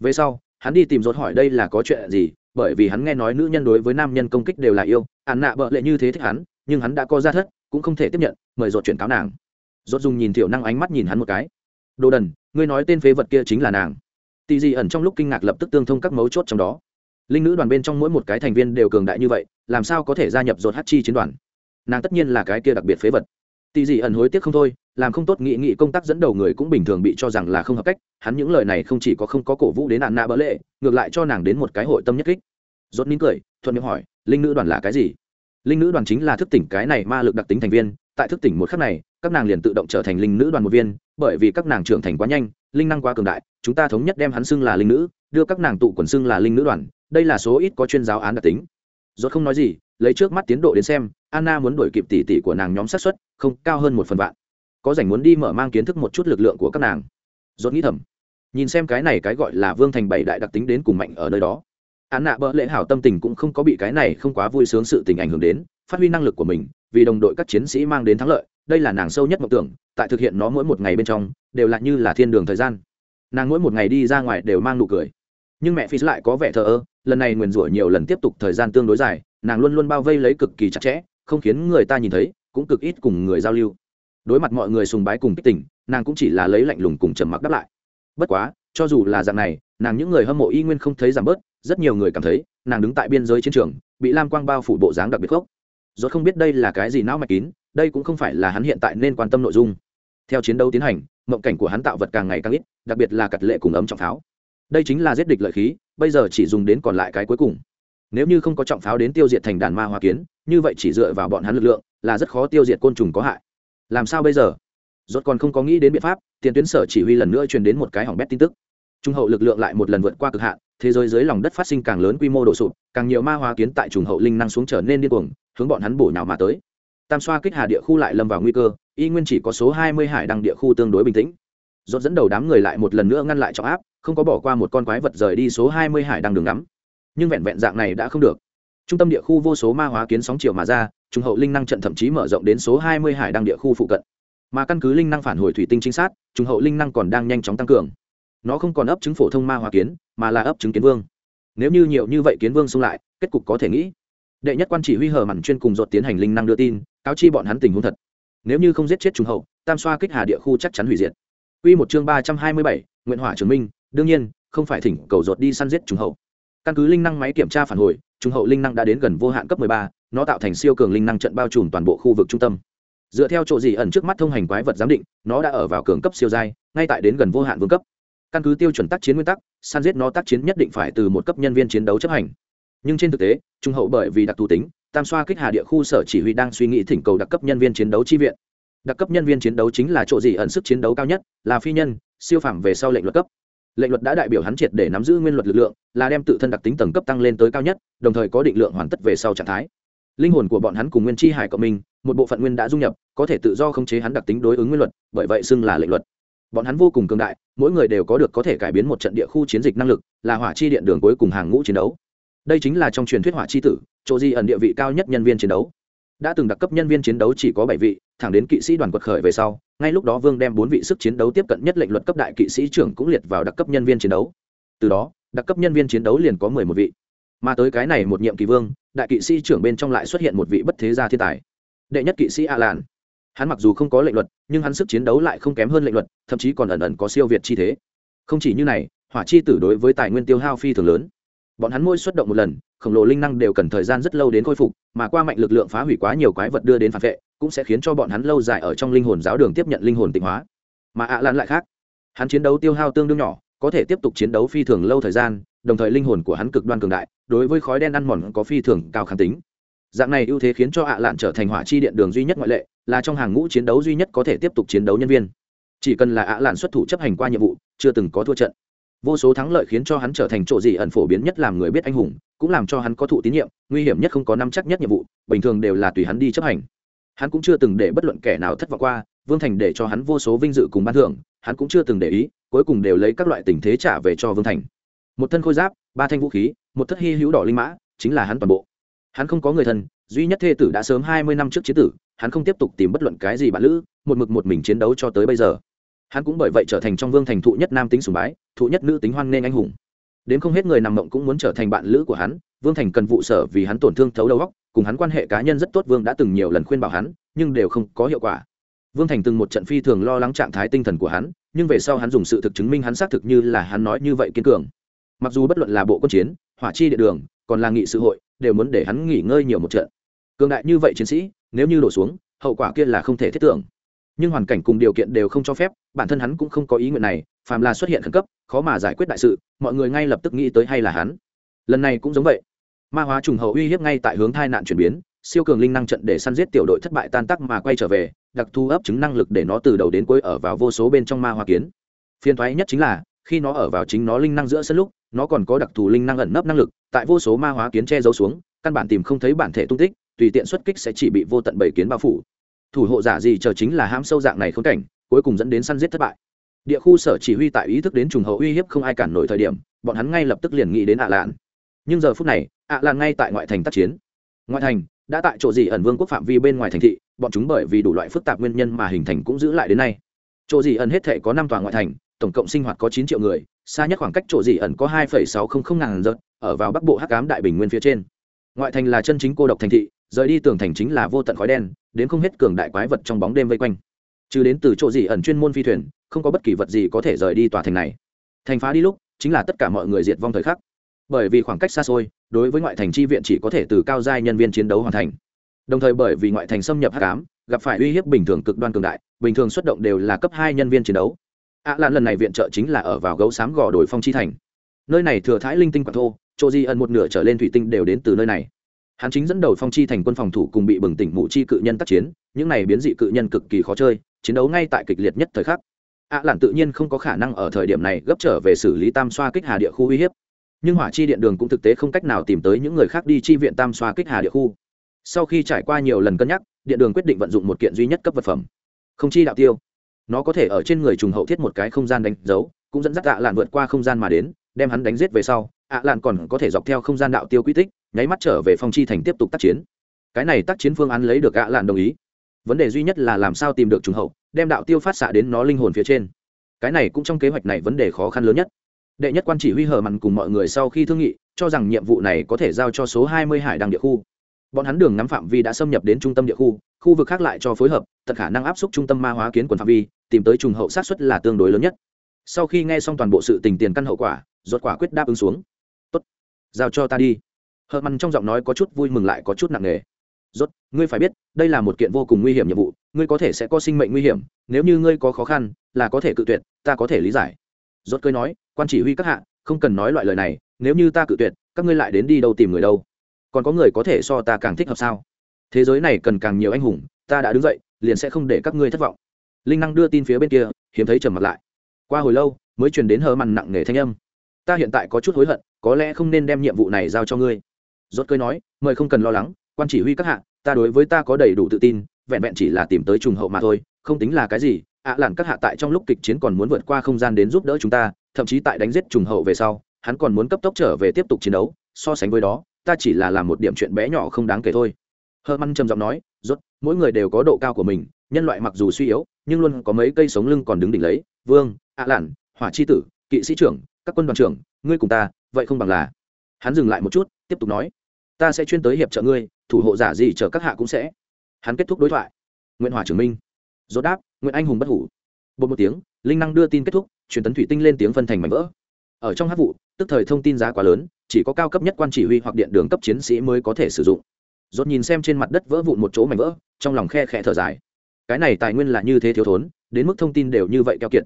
Về sau, hắn đi tìm rốt hỏi đây là có chuyện gì, bởi vì hắn nghe nói nữ nhân đối với nam nhân công kích đều là yêu, án nạ bợ lệ như thế thích hắn, nhưng hắn đã có ra thất, cũng không thể tiếp nhận, mời rốt chuyển cáo nàng. Rốt dùng nhìn tiểu năng ánh mắt nhìn hắn một cái. Đồ đần, ngươi nói tên phế vật kia chính là nàng. Tì dị ẩn trong lúc kinh ngạc lập tức tương thông các mấu chốt trong đó linh nữ đoàn bên trong mỗi một cái thành viên đều cường đại như vậy, làm sao có thể gia nhập rốt hát chi chiến đoàn? Nàng tất nhiên là cái kia đặc biệt phế vật. Tỷ dị ẩn hối tiếc không thôi, làm không tốt nghị nghị công tác dẫn đầu người cũng bình thường bị cho rằng là không hợp cách, hắn những lời này không chỉ có không có cổ vũ đến nạn nạ bỡ lệ, ngược lại cho nàng đến một cái hội tâm nhất kích. Rốt nín cười, thuận miệng hỏi, linh nữ đoàn là cái gì? Linh nữ đoàn chính là thức tỉnh cái này ma lực đặc tính thành viên, tại thức tỉnh một khắc này, các nàng liền tự động trở thành linh nữ đoàn một viên, bởi vì các nàng trưởng thành quá nhanh linh năng quá cường đại, chúng ta thống nhất đem hắn xưng là linh nữ, đưa các nàng tụ quần xưng là linh nữ đoàn, đây là số ít có chuyên giáo án đặc tính. Rốt không nói gì, lấy trước mắt tiến độ đến xem, anna muốn đổi kịp tỷ tỷ của nàng nhóm sát xuất không cao hơn một phần vạn. Có rảnh muốn đi mở mang kiến thức một chút lực lượng của các nàng. Rốt nghĩ thầm, nhìn xem cái này cái gọi là vương thành bảy đại đặc tính đến cùng mạnh ở nơi đó. Án nạ bỡ lễ hảo tâm tình cũng không có bị cái này không quá vui sướng sự tình ảnh hưởng đến, phát huy năng lực của mình, vì đồng đội các chiến sĩ mang đến thắng lợi đây là nàng sâu nhất mộng tưởng tại thực hiện nó mỗi một ngày bên trong đều là như là thiên đường thời gian. Nàng mỗi một ngày đi ra ngoài đều mang nụ cười. Nhưng mẹ phi lại có vẻ thờ ơ lần này nguyền rủa nhiều lần tiếp tục thời gian tương đối dài nàng luôn luôn bao vây lấy cực kỳ chặt chẽ không khiến người ta nhìn thấy cũng cực ít cùng người giao lưu. Đối mặt mọi người sùng bái cùng kích tỉnh nàng cũng chỉ là lấy lạnh lùng cùng trầm mặc đáp lại. Bất quá cho dù là dạng này nàng những người hâm mộ y nguyên không thấy giảm bớt rất nhiều người cảm thấy nàng đứng tại biên giới chiến trường bị lam quang bao phủ bộ dáng đặc biệt khốc, do không biết đây là cái gì não mạch kín đây cũng không phải là hắn hiện tại nên quan tâm nội dung. Theo chiến đấu tiến hành, mộng cảnh của hắn tạo vật càng ngày càng ít, đặc biệt là cặt lệ cùng ấm trọng pháo. Đây chính là giết địch lợi khí, bây giờ chỉ dùng đến còn lại cái cuối cùng. Nếu như không có trọng pháo đến tiêu diệt thành đàn ma hoa kiến, như vậy chỉ dựa vào bọn hắn lực lượng là rất khó tiêu diệt côn trùng có hại. Làm sao bây giờ? Rốt còn không có nghĩ đến biện pháp, tiền tuyến sở chỉ huy lần nữa truyền đến một cái hỏng bét tin tức. Trung hậu lực lượng lại một lần vượt qua cực hạn, thế giới dưới lòng đất phát sinh càng lớn quy mô đổ sụp, càng nhiều ma hoa kiến tại trùng hậu linh năng xuống trở nên điên cuồng, hướng bọn hắn bổ nhào mà tới tam xoa kích hà địa khu lại lâm vào nguy cơ, y nguyên chỉ có số hai mươi hải đăng địa khu tương đối bình tĩnh. Dốt dẫn đầu đám người lại một lần nữa ngăn lại trọng áp, không có bỏ qua một con quái vật rời đi số hai mươi hải đăng đường ngắm. Nhưng vẹn vẹn dạng này đã không được. Trung tâm địa khu vô số ma hóa kiến sóng chiều mà ra trung hậu linh năng trận thậm chí mở rộng đến số hai mươi hải đăng địa khu phụ cận. Mà căn cứ linh năng phản hồi thủy tinh chính xác trung hậu linh năng còn đang nhanh chóng tăng cường. Nó không còn ấp chứng phổ thông ma hóa kiến, mà là ấp chứng kiến vương. Nếu như nhiều như vậy kiến vương xung lại, kết cục có thể nghĩ. Đệ nhất quan chỉ huy hờ mằn chuyên cùng dột tiến hành linh năng đưa tin cáo chi bọn hắn tình huống thật. Nếu như không giết chết trùng hậu tam xoa kích hà địa khu chắc chắn hủy diệt. Quy một chương ba trăm hai mươi bảy, nguyện hỏa trường minh đương nhiên không phải thỉnh cầu rột đi săn giết trùng hậu. Căn cứ linh năng máy kiểm tra phản hồi trùng hậu linh năng đã đến gần vô hạn cấp 13, nó tạo thành siêu cường linh năng trận bao trùm toàn bộ khu vực trung tâm. Dựa theo chỗ gì ẩn trước mắt thông hành quái vật giám định nó đã ở vào cường cấp siêu giai ngay tại đến gần vô hạn vương cấp. Căn cứ tiêu chuẩn tác chiến nguyên tắc săn giết nó tác chiến nhất định phải từ một cấp nhân viên chiến đấu chấp hành. Nhưng trên thực tế trung hậu bởi vì đặc thù tính tam xoa kích hà địa khu sở chỉ huy đang suy nghĩ thỉnh cầu đặc cấp nhân viên chiến đấu chi viện. Đặc cấp nhân viên chiến đấu chính là chỗ gì ẩn sức chiến đấu cao nhất, là phi nhân, siêu phẩm về sau lệnh luật cấp. Lệnh luật đã đại biểu hắn triệt để nắm giữ nguyên luật lực lượng, là đem tự thân đặc tính tầng cấp tăng lên tới cao nhất, đồng thời có định lượng hoàn tất về sau trạng thái. Linh hồn của bọn hắn cùng nguyên chi hải cộng minh, một bộ phận nguyên đã dung nhập, có thể tự do khống chế hắn đặc tính đối ứng nguyên luật, bởi vậy xưng là lệnh luật. Bọn hắn vô cùng cường đại, mỗi người đều có được có thể cải biến một trận địa khu chiến dịch năng lực, là hỏa chi điện đường cuối cùng hàng ngũ chiến đấu đây chính là trong truyền thuyết hỏa chi tử, chỗ di ẩn địa vị cao nhất nhân viên chiến đấu. Đã từng đặc cấp nhân viên chiến đấu chỉ có bảy vị, thẳng đến kỵ sĩ đoàn quật khởi về sau, ngay lúc đó vương đem bốn vị sức chiến đấu tiếp cận nhất lệnh luật cấp đại kỵ sĩ trưởng cũng liệt vào đặc cấp nhân viên chiến đấu. Từ đó, đặc cấp nhân viên chiến đấu liền có mười một vị. Mà tới cái này một nhiệm kỳ vương, đại kỵ sĩ trưởng bên trong lại xuất hiện một vị bất thế gia thiên tài. Đệ nhất kỵ sĩ a lan hắn mặc dù không có lệnh luật, nhưng hắn sức chiến đấu lại không kém hơn lệnh luật, thậm chí còn ẩn ẩn có siêu việt chi thế. Không chỉ như này, hỏa chi tử đối với tài nguyên tiêu hao phi thường lớn bọn hắn môi xuất động một lần, khổng lồ linh năng đều cần thời gian rất lâu đến khôi phục, mà qua mạnh lực lượng phá hủy quá nhiều quái vật đưa đến phản vệ, cũng sẽ khiến cho bọn hắn lâu dài ở trong linh hồn giáo đường tiếp nhận linh hồn tịnh hóa. Mà ạ à lan lại khác. Hắn chiến đấu tiêu hao tương đương nhỏ, có thể tiếp tục chiến đấu phi thường lâu thời gian, đồng thời linh hồn của hắn cực đoan cường đại, đối với khói đen ăn mòn có phi thường cao kháng tính. Dạng này ưu thế khiến cho ạ à lạn trở thành hỏa chi điện đường duy nhất ngoại lệ, là trong hàng ngũ chiến đấu duy nhất có thể tiếp tục chiến đấu nhân viên. Chỉ cần là ạ à lạn xuất thủ chấp hành qua nhiệm vụ, chưa từng có thua trận vô số thắng lợi khiến cho hắn trở thành chỗ gì ẩn phổ biến nhất làm người biết anh hùng, cũng làm cho hắn có thụ tín nhiệm, nguy hiểm nhất không có năm chắc nhất nhiệm vụ, bình thường đều là tùy hắn đi chấp hành. Hắn cũng chưa từng để bất luận kẻ nào thất vọng qua, vương thành để cho hắn vô số vinh dự cùng ban thưởng, hắn cũng chưa từng để ý, cuối cùng đều lấy các loại tình thế trả về cho vương thành. Một thân khôi giáp, ba thanh vũ khí, một thất hy hữu đỏ linh mã, chính là hắn toàn bộ. Hắn không có người thân, duy nhất thê tử đã sớm hai mươi năm trước chiến tử, hắn không tiếp tục tìm bất luận cái gì bạn lữ, một mực một mình chiến đấu cho tới bây giờ hắn cũng bởi vậy trở thành trong vương thành thụ nhất nam tính sùng bái, thụ nhất nữ tính hoan nghênh anh hùng. Đến không hết người nằm mộng cũng muốn trở thành bạn lữ của hắn, vương thành cần vụ sở vì hắn tổn thương thấu đầu góc cùng hắn quan hệ cá nhân rất tốt vương đã từng nhiều lần khuyên bảo hắn, nhưng đều không có hiệu quả. Vương thành từng một trận phi thường lo lắng trạng thái tinh thần của hắn, nhưng về sau hắn dùng sự thực chứng minh hắn xác thực như là hắn nói như vậy kiên cường. Mặc dù bất luận là bộ quân chiến, hỏa chi địa đường, còn là nghị sự hội, đều muốn để hắn nghỉ ngơi nhiều một trận. Cường đại như vậy chiến sĩ, nếu như đổ xuống, hậu quả kia là không thể thiết tưởng nhưng hoàn cảnh cùng điều kiện đều không cho phép, bản thân hắn cũng không có ý nguyện này, phàm là xuất hiện khẩn cấp, khó mà giải quyết đại sự, mọi người ngay lập tức nghĩ tới hay là hắn. Lần này cũng giống vậy. Ma hóa trùng hậu uy hiếp ngay tại hướng thai nạn chuyển biến, siêu cường linh năng trận để săn giết tiểu đội thất bại tan tắc mà quay trở về, đặc thu ấp chứng năng lực để nó từ đầu đến cuối ở vào vô số bên trong ma hóa kiến. Phiên thoái nhất chính là, khi nó ở vào chính nó linh năng giữa sân lúc, nó còn có đặc thù linh năng ẩn nấp năng lực, tại vô số ma hóa kiến che giấu xuống, căn bản tìm không thấy bản thể tung tích, tùy tiện xuất kích sẽ chỉ bị vô tận bảy kiến bao phủ thủ hộ giả gì chờ chính là hãm sâu dạng này khốn cảnh, cuối cùng dẫn đến săn giết thất bại. Địa khu sở chỉ huy tại ý thức đến trùng hậu uy hiếp không ai cản nổi thời điểm, bọn hắn ngay lập tức liền nghĩ đến ạ lạn. Nhưng giờ phút này, ạ lạn ngay tại ngoại thành tác chiến. Ngoại thành đã tại chỗ gì ẩn vương quốc phạm vi bên ngoài thành thị, bọn chúng bởi vì đủ loại phức tạp nguyên nhân mà hình thành cũng giữ lại đến nay. Chỗ gì ẩn hết thể có năm tòa ngoại thành, tổng cộng sinh hoạt có chín triệu người, xa nhất khoảng cách chỗ gì ẩn có hai sáu trăm linh ngàn giật ở vào bắc bộ hắc cám đại bình nguyên phía trên. Ngoại thành là chân chính cô độc thành thị, rời đi tường thành chính là vô tận khói đen đến không hết cường đại quái vật trong bóng đêm vây quanh. Chứ đến từ chỗ gì ẩn chuyên môn phi thuyền không có bất kỳ vật gì có thể rời đi tòa thành này. Thành phá đi lúc chính là tất cả mọi người diệt vong thời khắc. Bởi vì khoảng cách xa xôi đối với ngoại thành chi viện chỉ có thể từ cao giai nhân viên chiến đấu hoàn thành. Đồng thời bởi vì ngoại thành xâm nhập h tám gặp phải uy hiếp bình thường cực đoan cường đại bình thường xuất động đều là cấp hai nhân viên chiến đấu. Ạ à, lạn lần này viện trợ chính là ở vào gấu xám gò đổi phong chi thành. Nơi này thừa thái linh tinh quạt thô chỗ di ẩn một nửa trở lên thủy tinh đều đến từ nơi này hắn chính dẫn đầu phong chi thành quân phòng thủ cùng bị bừng tỉnh mụ chi cự nhân tác chiến những này biến dị cự nhân cực kỳ khó chơi chiến đấu ngay tại kịch liệt nhất thời khắc. Ạ à, lạn tự nhiên không có khả năng ở thời điểm này gấp trở về xử lý tam xoa kích hà địa khu uy hiếp. Nhưng hỏa chi điện đường cũng thực tế không cách nào tìm tới những người khác đi chi viện tam xoa kích hà địa khu. Sau khi trải qua nhiều lần cân nhắc điện đường quyết định vận dụng một kiện duy nhất cấp vật phẩm. Không chi đạo tiêu. Nó có thể ở trên người trùng hậu thiết một cái không gian đánh dấu cũng dẫn dắt ạ lạn vượt qua không gian mà đến đem hắn đánh giết về sau ạ lạn còn có thể dọc theo không gian đạo tiêu quy tích, nháy mắt trở về phong chi thành tiếp tục tác chiến. Cái này tác chiến phương án lấy được ạ lạn đồng ý. Vấn đề duy nhất là làm sao tìm được trùng hậu, đem đạo tiêu phát xạ đến nó linh hồn phía trên. Cái này cũng trong kế hoạch này vấn đề khó khăn lớn nhất. Đệ nhất quan chỉ huy hờ mặn cùng mọi người sau khi thương nghị, cho rằng nhiệm vụ này có thể giao cho số hai mươi hải đăng địa khu. Bọn hắn đường ngắm phạm vi đã xâm nhập đến trung tâm địa khu khu vực khác lại cho phối hợp thật khả năng áp suất trung tâm ma hóa kiến quần phạm vi, tìm tới trùng hậu sát xuất là tương đối lớn nhất. Sau khi nghe xong toàn bộ sự tình tiền căn hậu quả, rốt quả quyết đáp ứng xuống giao cho ta đi. Hờ mặn trong giọng nói có chút vui mừng lại có chút nặng nề. Rốt, ngươi phải biết, đây là một kiện vô cùng nguy hiểm nhiệm vụ, ngươi có thể sẽ có sinh mệnh nguy hiểm, nếu như ngươi có khó khăn, là có thể cự tuyệt, ta có thể lý giải. Rốt cười nói, quan chỉ huy các hạ, không cần nói loại lời này, nếu như ta cự tuyệt, các ngươi lại đến đi đâu tìm người đâu? Còn có người có thể so ta càng thích hợp sao? Thế giới này cần càng nhiều anh hùng, ta đã đứng dậy, liền sẽ không để các ngươi thất vọng. Linh năng đưa tin phía bên kia, hiếm thấy trầm mặt lại. Qua hồi lâu, mới truyền đến hờ mặn nặng nề thanh âm ta hiện tại có chút hối hận, có lẽ không nên đem nhiệm vụ này giao cho ngươi. Rốt cười nói, mời không cần lo lắng, quan chỉ huy các hạ, ta đối với ta có đầy đủ tự tin, vẹn vẹn chỉ là tìm tới trùng hậu mà thôi, không tính là cái gì. Ạ à lặn các hạ tại trong lúc kịch chiến còn muốn vượt qua không gian đến giúp đỡ chúng ta, thậm chí tại đánh giết trùng hậu về sau, hắn còn muốn cấp tốc trở về tiếp tục chiến đấu. So sánh với đó, ta chỉ là làm một điểm chuyện bé nhỏ không đáng kể thôi. Hơ măn trầm giọng nói, rốt, mỗi người đều có độ cao của mình, nhân loại mặc dù suy yếu, nhưng luôn có mấy cây sống lưng còn đứng đỉnh lấy. Vương, ạ à lặn hỏa chi tử, kỵ sĩ trưởng các quân đoàn trưởng, ngươi cùng ta, vậy không bằng là. Hắn dừng lại một chút, tiếp tục nói, ta sẽ chuyên tới hiệp trợ ngươi, thủ hộ giả gì chờ các hạ cũng sẽ. Hắn kết thúc đối thoại. Nguyễn hòa trưởng minh. Dốt đáp nguyễn anh hùng bất hủ. Bột một tiếng, linh năng đưa tin kết thúc, truyền tấn thủy tinh lên tiếng phân thành mảnh vỡ. Ở trong hát vụ, tức thời thông tin giá quá lớn, chỉ có cao cấp nhất quan chỉ huy hoặc điện đường cấp chiến sĩ mới có thể sử dụng. Dốt nhìn xem trên mặt đất vỡ vụn một chỗ mảnh vỡ, trong lòng khe khẽ thở dài. Cái này tài nguyên là như thế thiếu thốn, đến mức thông tin đều như vậy keo kiệt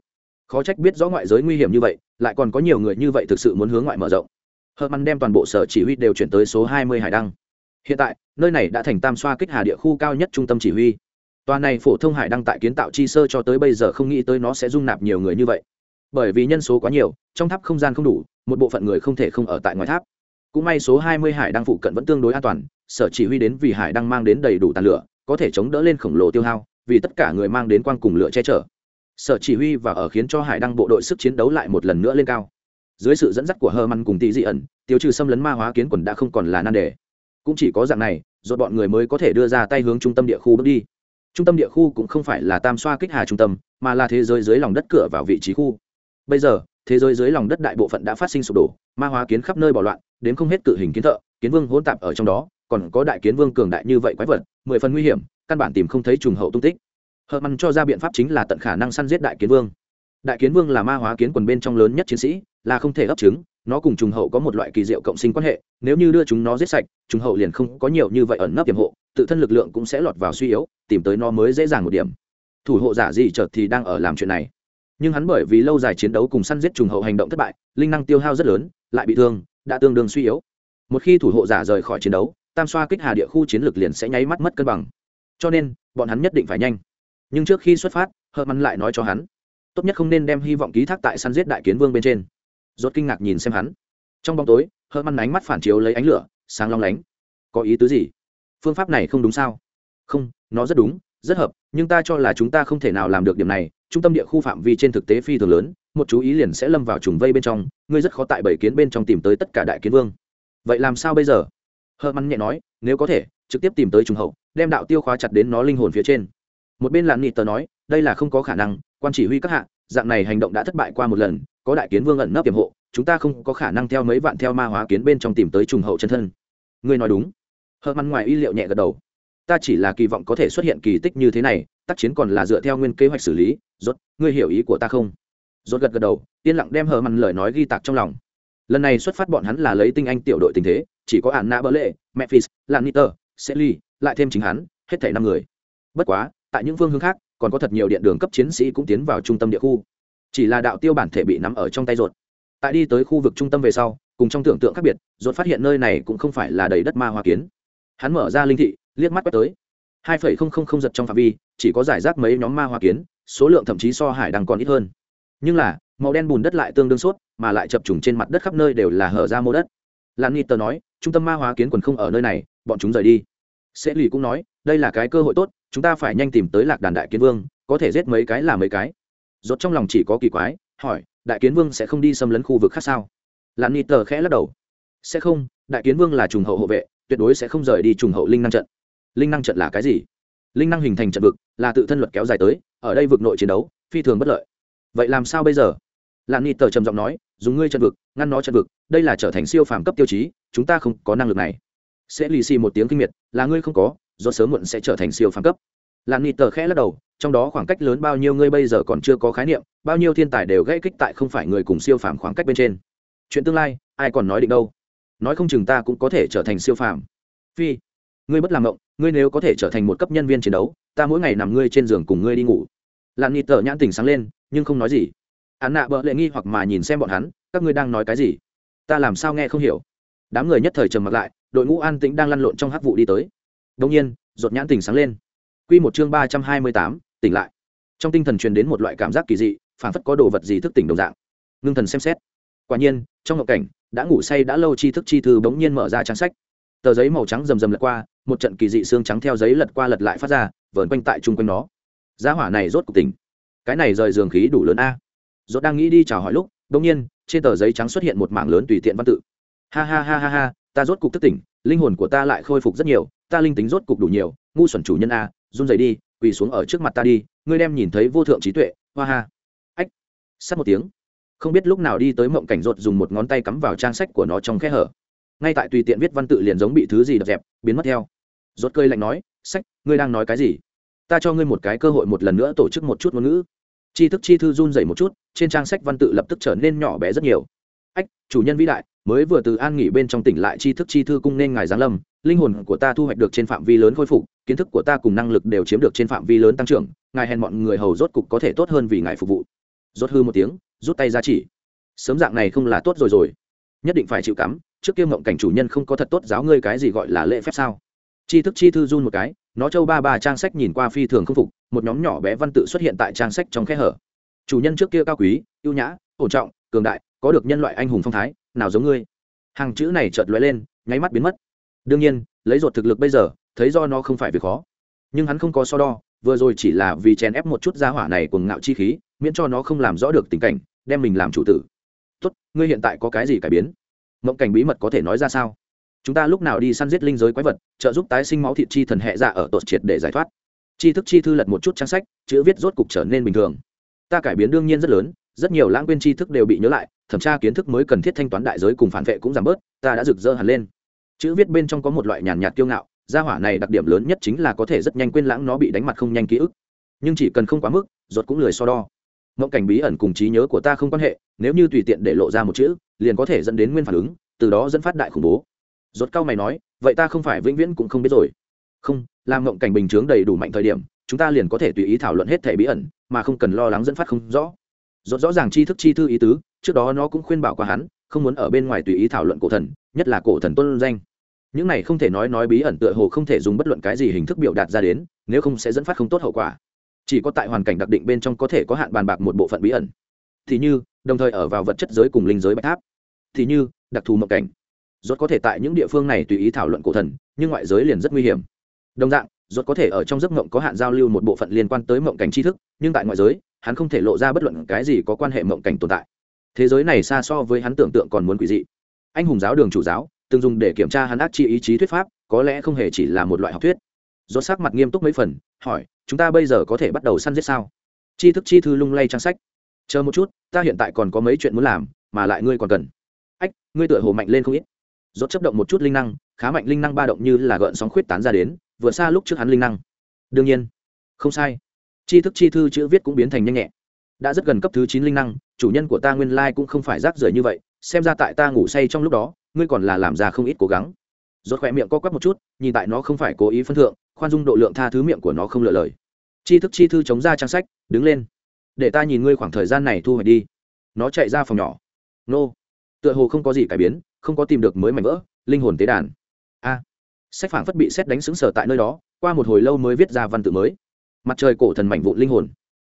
khó trách biết rõ ngoại giới nguy hiểm như vậy, lại còn có nhiều người như vậy thực sự muốn hướng ngoại mở rộng. Hợp măn đem toàn bộ sở chỉ huy đều chuyển tới số 20 hải đăng. Hiện tại, nơi này đã thành tam xoa kích hà địa khu cao nhất trung tâm chỉ huy. Tòa này phổ thông hải đăng tại kiến tạo chi sơ cho tới bây giờ không nghĩ tới nó sẽ dung nạp nhiều người như vậy. Bởi vì nhân số quá nhiều, trong tháp không gian không đủ, một bộ phận người không thể không ở tại ngoài tháp. Cũng may số 20 hải đăng phụ cận vẫn tương đối an toàn, sở chỉ huy đến vì hải đăng mang đến đầy đủ tàn lửa, có thể chống đỡ lên khổng lồ tiêu hao, vì tất cả người mang đến quang cùng lửa che chở sở chỉ huy và ở khiến cho hải đăng bộ đội sức chiến đấu lại một lần nữa lên cao. Dưới sự dẫn dắt của hơ măn cùng tị dị ẩn tiêu trừ xâm lấn ma hóa kiến quần đã không còn là nan đề. Cũng chỉ có dạng này rồi bọn người mới có thể đưa ra tay hướng trung tâm địa khu bước đi. Trung tâm địa khu cũng không phải là tam xoa kích hà trung tâm, mà là thế giới dưới lòng đất cửa vào vị trí khu. Bây giờ, thế giới dưới lòng đất đại bộ phận đã phát sinh sụp đổ, ma hóa kiến khắp nơi bỏ loạn, đến không hết cự hình kiến thợ, kiến vương hỗn tạp ở trong đó, còn có đại kiến vương cường đại như vậy quái vật, mười phần nguy hiểm, căn bản tìm không thấy trùng hậu tung tích hợp măn cho ra biện pháp chính là tận khả năng săn giết đại kiến vương. Đại kiến vương là ma hóa kiến quần bên trong lớn nhất chiến sĩ, là không thể ấp trứng, nó cùng trùng hậu có một loại kỳ diệu cộng sinh quan hệ, nếu như đưa chúng nó giết sạch, trùng hậu liền không có nhiều như vậy ẩn nấp tiềm hộ, tự thân lực lượng cũng sẽ lọt vào suy yếu, tìm tới nó mới dễ dàng một điểm. Thủ hộ giả gì chợt thì đang ở làm chuyện này. Nhưng hắn bởi vì lâu dài chiến đấu cùng săn giết trùng hậu hành động thất bại, linh năng tiêu hao rất lớn, lại bị thương, đã tương đương suy yếu. Một khi thủ hộ giả rời khỏi chiến đấu, tam xoa kích hà địa khu chiến lược liền sẽ nháy mắt mất cân bằng. Cho nên, bọn hắn nhất định phải nhanh nhưng trước khi xuất phát hợp mắn lại nói cho hắn, tốt nhất không nên đem hy vọng ký thác tại săn giết đại kiến vương bên trên. Rốt kinh ngạc nhìn xem hắn. Trong bóng tối hợp mắn ánh mắt phản chiếu lấy ánh lửa, sáng long lánh. Có ý tứ gì? Phương pháp này không đúng sao? Không, nó rất đúng, rất hợp, nhưng ta cho là chúng ta không thể nào làm được điểm này. Trung tâm địa khu phạm vi trên thực tế phi thường lớn, một chú ý liền sẽ lâm vào trùng vây bên trong, ngươi rất khó tại bảy kiến bên trong tìm tới tất cả đại kiến vương. Vậy làm sao bây giờ? Hơ mắn nhẹ nói, nếu có thể, trực tiếp tìm tới trùng hậu, đem đạo tiêu khóa chặt đến nó linh hồn phía trên một bên lạn nghị tờ nói, đây là không có khả năng, quan chỉ huy các hạ, dạng này hành động đã thất bại qua một lần, có đại kiến vương ẩn nấp tiềm hộ, chúng ta không có khả năng theo mấy vạn theo ma hóa kiến bên trong tìm tới trùng hậu chân thân. Ngươi nói đúng. Hờ măn ngoài y liệu nhẹ gật đầu. Ta chỉ là kỳ vọng có thể xuất hiện kỳ tích như thế này, tác chiến còn là dựa theo nguyên kế hoạch xử lý, rốt, ngươi hiểu ý của ta không? Rốt gật gật đầu, yên lặng đem hờ măn lời nói ghi tạc trong lòng. Lần này xuất phát bọn hắn là lấy tinh anh tiểu đội tình thế, chỉ có ản nạ bỡ lệ memphis lanniter sely lại thêm chính hắn, hết thảy năm người. Bất quá tại những phương hướng khác, còn có thật nhiều điện đường cấp chiến sĩ cũng tiến vào trung tâm địa khu. Chỉ là đạo tiêu bản thể bị nắm ở trong tay ruột. Tại đi tới khu vực trung tâm về sau, cùng trong tưởng tượng khác biệt, ruột phát hiện nơi này cũng không phải là đầy đất ma hoa kiến. Hắn mở ra linh thị, liếc mắt quét tới. Hai phẩy không không không giật trong phạm vi, chỉ có giải rác mấy nhóm ma hoa kiến, số lượng thậm chí so hải đang còn ít hơn. Nhưng là, màu đen bùn đất lại tương đương sốt, mà lại chập trùng trên mặt đất khắp nơi đều là hở ra mô đất. Lan nít tờ nói, trung tâm ma hóa kiến quần không ở nơi này, bọn chúng rời đi. Sẽ lì cũng nói, đây là cái cơ hội tốt chúng ta phải nhanh tìm tới lạc đàn đại kiến vương, có thể giết mấy cái là mấy cái. Rốt trong lòng chỉ có kỳ quái, hỏi, đại kiến vương sẽ không đi xâm lấn khu vực khác sao? Lan nít tờ khẽ lắc đầu. Sẽ không, đại kiến vương là trùng hậu hộ vệ, tuyệt đối sẽ không rời đi trùng hậu linh năng trận. Linh năng trận là cái gì? Linh năng hình thành trận vực, là tự thân luật kéo dài tới, ở đây vực nội chiến đấu, phi thường bất lợi. Vậy làm sao bây giờ? Lan nít tờ trầm giọng nói, dùng ngươi trận vực, ngăn nó trận vực, đây là trở thành siêu phàm cấp tiêu chí, chúng ta không có năng lực này. Sẽ lì xì một tiếng kinh miệt, là ngươi không có do sớm muộn sẽ trở thành siêu phàm cấp. Lan nít tờ khẽ lắc đầu, trong đó khoảng cách lớn bao nhiêu ngươi bây giờ còn chưa có khái niệm, bao nhiêu thiên tài đều gây kích tại không phải người cùng siêu phàm khoảng cách bên trên. Chuyện tương lai, ai còn nói định đâu? Nói không chừng ta cũng có thể trở thành siêu phàm. Phi, ngươi bất làm mộng ngươi nếu có thể trở thành một cấp nhân viên chiến đấu, ta mỗi ngày nằm ngươi trên giường cùng ngươi đi ngủ. Lạn nhịt tờ nhãn tỉnh sáng lên, nhưng không nói gì. Hắn nạ bợ lệ nghi hoặc mà nhìn xem bọn hắn, các ngươi đang nói cái gì? Ta làm sao nghe không hiểu. Đám người nhất thời trầm mặc lại, đội ngũ an tĩnh đang lăn lộn trong hắc vụ đi tới đông nhiên ruột nhãn tỉnh sáng lên. Q một chương ba trăm hai mươi tám, tỉnh lại. Trong tinh thần truyền đến một loại cảm giác kỳ dị phản phất có đồ vật gì thức tỉnh đồng dạng. Ngưng thần xem xét. Quả nhiên, trong ngộ cảnh, đã ngủ say đã lâu chi thức chi thư bỗng nhiên mở ra trang sách. Tờ giấy màu trắng rầm rầm lật qua, một trận kỳ dị xương trắng theo giấy lật qua lật lại phát ra, vờn quanh tại chung quanh nó. Giá hỏa này rốt cuộc tỉnh. Cái này rời giường khí đủ lớn a. Rốt đang nghĩ đi chào hỏi lúc bỗng nhiên, trên tờ giấy trắng xuất hiện một mảng lớn tùy tiện văn tự. Ha ha ha ha ha, ta rốt cục thức tỉnh, linh hồn của ta lại khôi phục rất nhiều ta linh tính rốt cục đủ nhiều, ngu xuẩn chủ nhân a, run rẩy đi, quỳ xuống ở trước mặt ta đi, ngươi đem nhìn thấy vô thượng trí tuệ, hoa ha. Ách. Sắt một tiếng. Không biết lúc nào đi tới mộng cảnh rột dùng một ngón tay cắm vào trang sách của nó trong khe hở. Ngay tại tùy tiện viết văn tự liền giống bị thứ gì đập dẹp, biến mất theo. Rốt cơi lạnh nói, sách, ngươi đang nói cái gì? Ta cho ngươi một cái cơ hội một lần nữa tổ chức một chút ngôn ngữ. Chi thức chi thư run dày một chút, trên trang sách văn tự lập tức trở nên nhỏ bé rất nhiều. Ách, chủ nhân vĩ đại, mới vừa từ an nghỉ bên trong tỉnh lại chi thức chi thư cung nên ngài giáng lâm linh hồn của ta thu hoạch được trên phạm vi lớn khôi phục, kiến thức của ta cùng năng lực đều chiếm được trên phạm vi lớn tăng trưởng, ngài hẹn mọi người hầu rốt cục có thể tốt hơn vì ngài phục vụ. Rốt hư một tiếng, rút tay ra chỉ. Sớm dạng này không là tốt rồi rồi. Nhất định phải chịu cắm, trước kia mộng cảnh chủ nhân không có thật tốt giáo ngươi cái gì gọi là lễ phép sao? Chi thức chi thư run một cái, nó châu ba ba trang sách nhìn qua phi thường không phục, một nhóm nhỏ bé văn tự xuất hiện tại trang sách trong khe hở. Chủ nhân trước kia cao quý, ưu nhã, ổn trọng, cường đại, có được nhân loại anh hùng phong thái, nào giống ngươi? Hàng chữ này chợt lóe lên, nháy mắt biến mất đương nhiên, lấy ruột thực lực bây giờ, thấy do nó không phải việc khó. Nhưng hắn không có so đo, vừa rồi chỉ là vì chèn ép một chút gia hỏa này cùng ngạo chi khí, miễn cho nó không làm rõ được tình cảnh, đem mình làm chủ tử. Tốt, ngươi hiện tại có cái gì cải biến? Mộng cảnh bí mật có thể nói ra sao? Chúng ta lúc nào đi săn giết linh giới quái vật, trợ giúp tái sinh máu thịt chi thần hệ dạ ở tột triệt để giải thoát. Chi thức chi thư lật một chút trang sách, chữ viết rốt cục trở nên bình thường. Ta cải biến đương nhiên rất lớn, rất nhiều lãng quên tri thức đều bị nhớ lại, thẩm tra kiến thức mới cần thiết thanh toán đại giới cùng phản vệ cũng giảm bớt, ta đã rực rỡ hẳn lên chữ viết bên trong có một loại nhàn nhạt kiêu ngạo, gia hỏa này đặc điểm lớn nhất chính là có thể rất nhanh quên lãng nó bị đánh mặt không nhanh ký ức. Nhưng chỉ cần không quá mức, ruột cũng lười so đo. Mộng cảnh bí ẩn cùng trí nhớ của ta không quan hệ, nếu như tùy tiện để lộ ra một chữ, liền có thể dẫn đến nguyên phản ứng, từ đó dẫn phát đại khủng bố. Ruột cao mày nói, vậy ta không phải vĩnh viễn cũng không biết rồi. Không, làm mộng cảnh bình chướng đầy đủ mạnh thời điểm, chúng ta liền có thể tùy ý thảo luận hết thể bí ẩn, mà không cần lo lắng dẫn phát không rõ. Rốt rõ ràng tri thức chi thư ý tứ, trước đó nó cũng khuyên bảo qua hắn, không muốn ở bên ngoài tùy ý thảo luận cổ thần, nhất là cổ thần tôn danh những này không thể nói nói bí ẩn tựa hồ không thể dùng bất luận cái gì hình thức biểu đạt ra đến, nếu không sẽ dẫn phát không tốt hậu quả. Chỉ có tại hoàn cảnh đặc định bên trong có thể có hạn bàn bạc một bộ phận bí ẩn. Thì như, đồng thời ở vào vật chất giới cùng linh giới bạch tháp. Thì như, đặc thù mộng cảnh. Rốt có thể tại những địa phương này tùy ý thảo luận cổ thần, nhưng ngoại giới liền rất nguy hiểm. Đồng dạng, rốt có thể ở trong giấc mộng có hạn giao lưu một bộ phận liên quan tới mộng cảnh tri thức, nhưng tại ngoại giới, hắn không thể lộ ra bất luận cái gì có quan hệ mộng cảnh tồn tại. Thế giới này xa so với hắn tưởng tượng còn muốn quỷ dị. Anh hùng giáo đường chủ giáo từng dùng để kiểm tra hắn ác chi ý chí thuyết pháp, có lẽ không hề chỉ là một loại học thuyết. Rốt sắc mặt nghiêm túc mấy phần, hỏi, chúng ta bây giờ có thể bắt đầu săn giết sao? Chi thức chi thư lung lay trang sách. Chờ một chút, ta hiện tại còn có mấy chuyện muốn làm, mà lại ngươi còn cần. Ách, ngươi tựa hồ mạnh lên không ít. Rốt chấp động một chút linh năng, khá mạnh linh năng ba động như là gợn sóng khuyết tán ra đến, vượt xa lúc trước hắn linh năng. Đương nhiên. Không sai. Chi thức chi thư chữ viết cũng biến thành nhanh nhẹ đã rất gần cấp thứ chín linh năng, chủ nhân của ta nguyên lai cũng không phải rác rưởi như vậy xem ra tại ta ngủ say trong lúc đó, ngươi còn là làm ra không ít cố gắng. Rốt khỏe miệng co quắp một chút, nhìn tại nó không phải cố ý phân thượng, khoan dung độ lượng tha thứ miệng của nó không lựa lời. Chi thức chi thư chống ra trang sách, đứng lên. Để ta nhìn ngươi khoảng thời gian này thu hoạch đi. Nó chạy ra phòng nhỏ. Nô. Tựa hồ không có gì cải biến, không có tìm được mới mảnh vỡ, linh hồn tế đàn. A. Sách phảng phất bị xét đánh xứng sở tại nơi đó, qua một hồi lâu mới viết ra văn tự mới. Mặt trời cổ thần mảnh vụn linh hồn.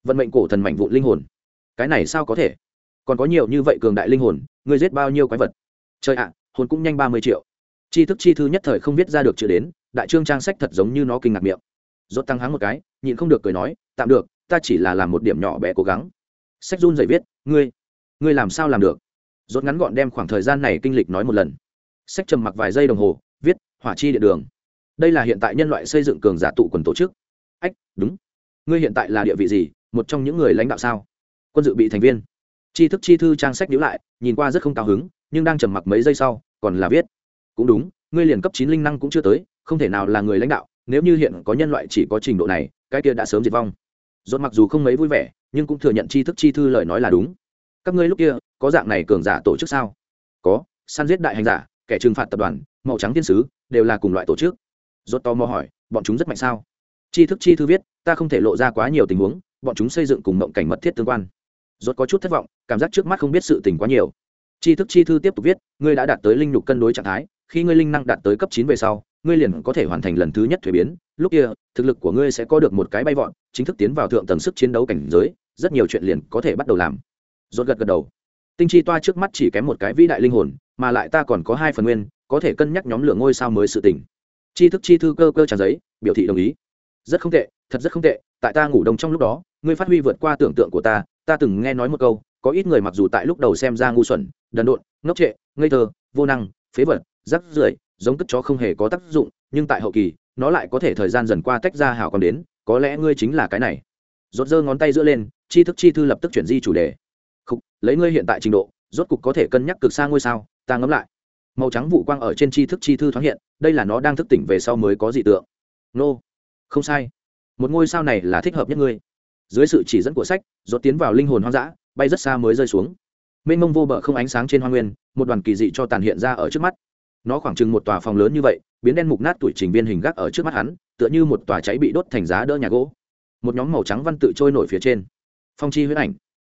Vận mệnh cổ thần mảnh vụn linh hồn. Cái này sao có thể? Còn có nhiều như vậy cường đại linh hồn ngươi giết bao nhiêu quái vật? Trời ạ, hồn cũng nhanh ba mươi triệu. Chi thức chi thư nhất thời không biết ra được chữ đến, đại trương trang sách thật giống như nó kinh ngạc miệng. Rốt tăng háng một cái, nhịn không được cười nói, tạm được, ta chỉ là làm một điểm nhỏ bé cố gắng. Sách run dậy viết, ngươi ngươi làm sao làm được? Rốt ngắn gọn đem khoảng thời gian này kinh lịch nói một lần. Sách trầm mặc vài giây đồng hồ, viết, hỏa chi điện đường. Đây là hiện tại nhân loại xây dựng cường giả tụ quần tổ chức. Ách, đúng. Ngươi hiện tại là địa vị gì? Một trong những người lãnh đạo sao? Quân dự bị thành viên tri thức chi thư trang sách nhíu lại, nhìn qua rất không cao hứng, nhưng đang trầm mặc mấy giây sau, còn là viết. Cũng đúng, ngươi liền cấp chín linh năng cũng chưa tới, không thể nào là người lãnh đạo, nếu như hiện có nhân loại chỉ có trình độ này, cái kia đã sớm diệt vong. Dốt mặc dù không mấy vui vẻ, nhưng cũng thừa nhận tri thức chi thư lời nói là đúng. Các ngươi lúc kia, có dạng này cường giả tổ chức sao? Có, săn giết đại hành giả, kẻ trừng phạt tập đoàn, màu trắng thiên sứ, đều là cùng loại tổ chức. Rốt to mò hỏi, bọn chúng rất mạnh sao? Chi thức chi thư viết, ta không thể lộ ra quá nhiều tình huống, bọn chúng xây dựng cùng mộng cảnh mật thiết tương quan rốt có chút thất vọng, cảm giác trước mắt không biết sự tình quá nhiều. Chi thức chi thư tiếp tục viết, ngươi đã đạt tới linh nhục cân đối trạng thái, khi ngươi linh năng đạt tới cấp chín về sau, ngươi liền có thể hoàn thành lần thứ nhất thuế biến. Lúc kia, thực lực của ngươi sẽ có được một cái bay vọt, chính thức tiến vào thượng tầng sức chiến đấu cảnh giới, rất nhiều chuyện liền có thể bắt đầu làm. Rốt gật gật đầu. Tinh chi toa trước mắt chỉ kém một cái vĩ đại linh hồn, mà lại ta còn có hai phần nguyên, có thể cân nhắc nhóm lượng ngôi sao mới sự tình. chi thức chi thư cơ cơ tràn giấy, biểu thị đồng ý. Rất không tệ, thật rất không tệ, tại ta ngủ đông trong lúc đó, ngươi phát huy vượt qua tưởng tượng của ta ta từng nghe nói một câu có ít người mặc dù tại lúc đầu xem ra ngu xuẩn đần độn ngốc trệ ngây thơ vô năng phế vật rắc rưởi giống cất chó không hề có tác dụng nhưng tại hậu kỳ nó lại có thể thời gian dần qua tách ra hảo còn đến có lẽ ngươi chính là cái này. Rốt giơ ngón tay giữa lên chi thức chi thư lập tức chuyển di chủ đề. Khúc, lấy ngươi hiện tại trình độ rốt cục có thể cân nhắc cực xa ngôi sao ta ngẫm lại. Màu trắng vụ quang ở trên chi thức chi thư thoáng hiện đây là nó đang thức tỉnh về sau mới có dị tượng. Nô không sai. Một ngôi sao này là thích hợp nhất ngươi dưới sự chỉ dẫn của sách, rốt tiến vào linh hồn hoang dã, bay rất xa mới rơi xuống. Mênh mông vô bờ không ánh sáng trên hoa nguyên, một đoàn kỳ dị cho tàn hiện ra ở trước mắt. Nó khoảng chừng một tòa phòng lớn như vậy, biến đen mục nát tuổi trình viên hình gác ở trước mắt hắn, tựa như một tòa cháy bị đốt thành giá đỡ nhà gỗ. Một nhóm màu trắng văn tự trôi nổi phía trên. Phong chi huyết ảnh.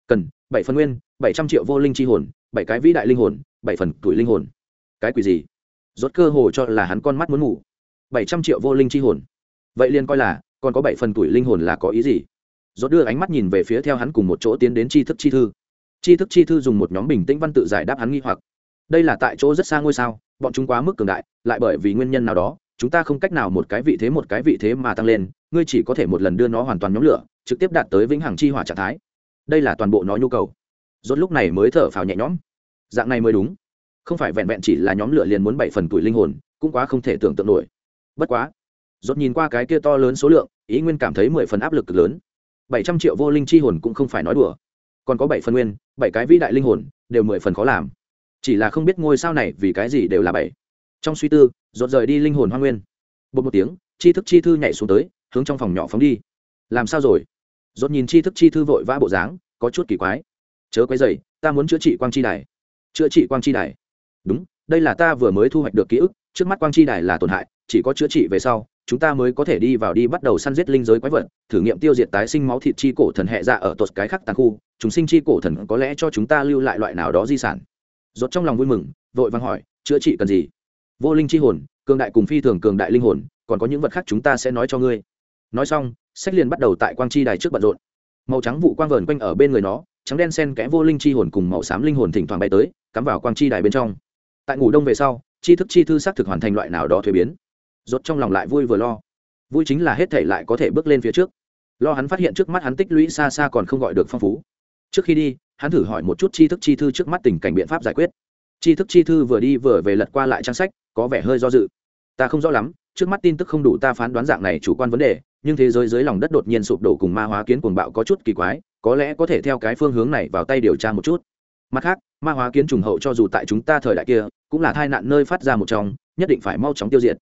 Cần, bảy phần nguyên, bảy trăm triệu vô linh chi hồn, bảy cái vĩ đại linh hồn, bảy phần tuổi linh hồn. Cái quỷ gì? Rốt cơ hồ cho là hắn con mắt muốn ngủ. Bảy trăm triệu vô linh chi hồn. Vậy liền coi là, còn có bảy phần tuổi linh hồn là có ý gì? Rốt đưa ánh mắt nhìn về phía theo hắn cùng một chỗ tiến đến tri thức chi thư. Tri thức chi thư dùng một nhóm bình tĩnh văn tự giải đáp hắn nghi hoặc. Đây là tại chỗ rất xa ngôi sao, bọn chúng quá mức cường đại, lại bởi vì nguyên nhân nào đó, chúng ta không cách nào một cái vị thế một cái vị thế mà tăng lên, ngươi chỉ có thể một lần đưa nó hoàn toàn nhóm lửa, trực tiếp đạt tới vĩnh hằng chi hỏa trạng thái. Đây là toàn bộ nó nhu cầu. Rốt lúc này mới thở phào nhẹ nhõm. Dạng này mới đúng. Không phải vẹn vẹn chỉ là nhóm lửa liền muốn bảy phần tuổi linh hồn, cũng quá không thể tưởng tượng nổi. Bất quá, rốt nhìn qua cái kia to lớn số lượng, ý nguyên cảm thấy mười phần áp lực cực lớn bảy trăm triệu vô linh chi hồn cũng không phải nói đùa. Còn có bảy phần nguyên, bảy cái vĩ đại linh hồn, đều mười phần khó làm. Chỉ là không biết ngôi sao này vì cái gì đều là bảy. Trong suy tư, rốt rời đi linh hồn hoa nguyên. Bột một tiếng, chi thức chi thư nhảy xuống tới, hướng trong phòng nhỏ phóng đi. Làm sao rồi? Rốt nhìn chi thức chi thư vội vã bộ dáng, có chút kỳ quái. Chớ quấy dày ta muốn chữa trị quang chi đài. Chữa trị quang chi đài. Đúng, đây là ta vừa mới thu hoạch được ký ức, trước mắt quang chi đài là tổn hại, chỉ có chữa trị về sau chúng ta mới có thể đi vào đi bắt đầu săn giết linh giới quái vật, thử nghiệm tiêu diệt tái sinh máu thịt chi cổ thần hệ dạ ở tột cái khác tàn khu, chúng sinh chi cổ thần có lẽ cho chúng ta lưu lại loại nào đó di sản. Rốt trong lòng vui mừng, vội vàng hỏi, chữa trị cần gì? Vô linh chi hồn, cường đại cùng phi thường cường đại linh hồn, còn có những vật khác chúng ta sẽ nói cho ngươi. Nói xong, sách liền bắt đầu tại quang chi đài trước bận rộn. Màu trắng vụ quang vờn quanh ở bên người nó, trắng đen sen kẽ vô linh chi hồn cùng màu xám linh hồn thỉnh thoảng bay tới, cắm vào quang chi đài bên trong. Tại ngủ đông về sau chi thức chi thư xác thực hoàn thành loại nào đó thuế biến rốt trong lòng lại vui vừa lo. Vui chính là hết thể lại có thể bước lên phía trước. Lo hắn phát hiện trước mắt hắn tích lũy xa xa còn không gọi được phong phú. Trước khi đi, hắn thử hỏi một chút chi thức chi thư trước mắt tình cảnh biện pháp giải quyết. Chi thức chi thư vừa đi vừa về lật qua lại trang sách, có vẻ hơi do dự. Ta không rõ lắm, trước mắt tin tức không đủ ta phán đoán dạng này chủ quan vấn đề, nhưng thế giới dưới lòng đất đột nhiên sụp đổ cùng ma hóa kiến cuồng bạo có chút kỳ quái, có lẽ có thể theo cái phương hướng này vào tay điều tra một chút. Mặt khác, ma hóa kiến trùng hậu cho dù tại chúng ta thời đại kia, cũng là tai nạn nơi phát ra một trong, nhất định phải mau chóng tiêu diệt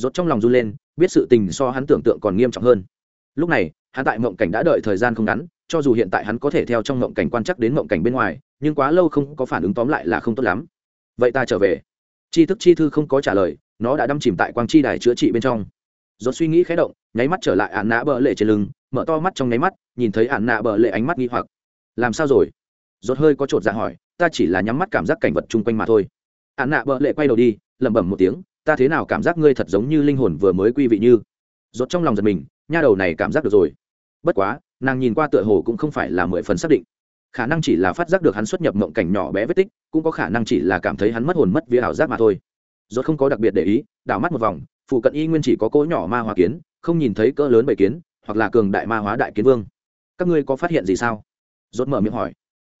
rốt trong lòng run lên, biết sự tình so hắn tưởng tượng còn nghiêm trọng hơn. Lúc này, hắn tại mộng cảnh đã đợi thời gian không ngắn, cho dù hiện tại hắn có thể theo trong mộng cảnh quan chắc đến mộng cảnh bên ngoài, nhưng quá lâu không có phản ứng tóm lại là không tốt lắm. Vậy ta trở về. Chi thức chi thư không có trả lời, nó đã đâm chìm tại quang chi đài chữa trị bên trong. Rốt suy nghĩ khẽ động, nháy mắt trở lại ạn nạ bờ lệ trên lưng, mở to mắt trong nháy mắt, nhìn thấy ạn nạ bờ lệ ánh mắt nghi hoặc. Làm sao rồi? Rốt hơi có trột dạ hỏi, ta chỉ là nhắm mắt cảm giác cảnh vật chung quanh mà thôi. Ạn nạ bờ lệ quay đầu đi, lẩm bẩm một tiếng ta thế nào cảm giác ngươi thật giống như linh hồn vừa mới quy vị như? Rốt trong lòng giật mình, nha đầu này cảm giác được rồi. Bất quá, nàng nhìn qua tựa hồ cũng không phải là mười phần xác định. Khả năng chỉ là phát giác được hắn xuất nhập mộng cảnh nhỏ bé vết tích, cũng có khả năng chỉ là cảm thấy hắn mất hồn mất vía ảo giác mà thôi. Rốt không có đặc biệt để ý, đảo mắt một vòng, phụ cận y nguyên chỉ có cỗ nhỏ ma hóa kiến, không nhìn thấy cỡ lớn bảy kiến, hoặc là cường đại ma hóa đại kiến vương. Các ngươi có phát hiện gì sao? Rốt mở miệng hỏi.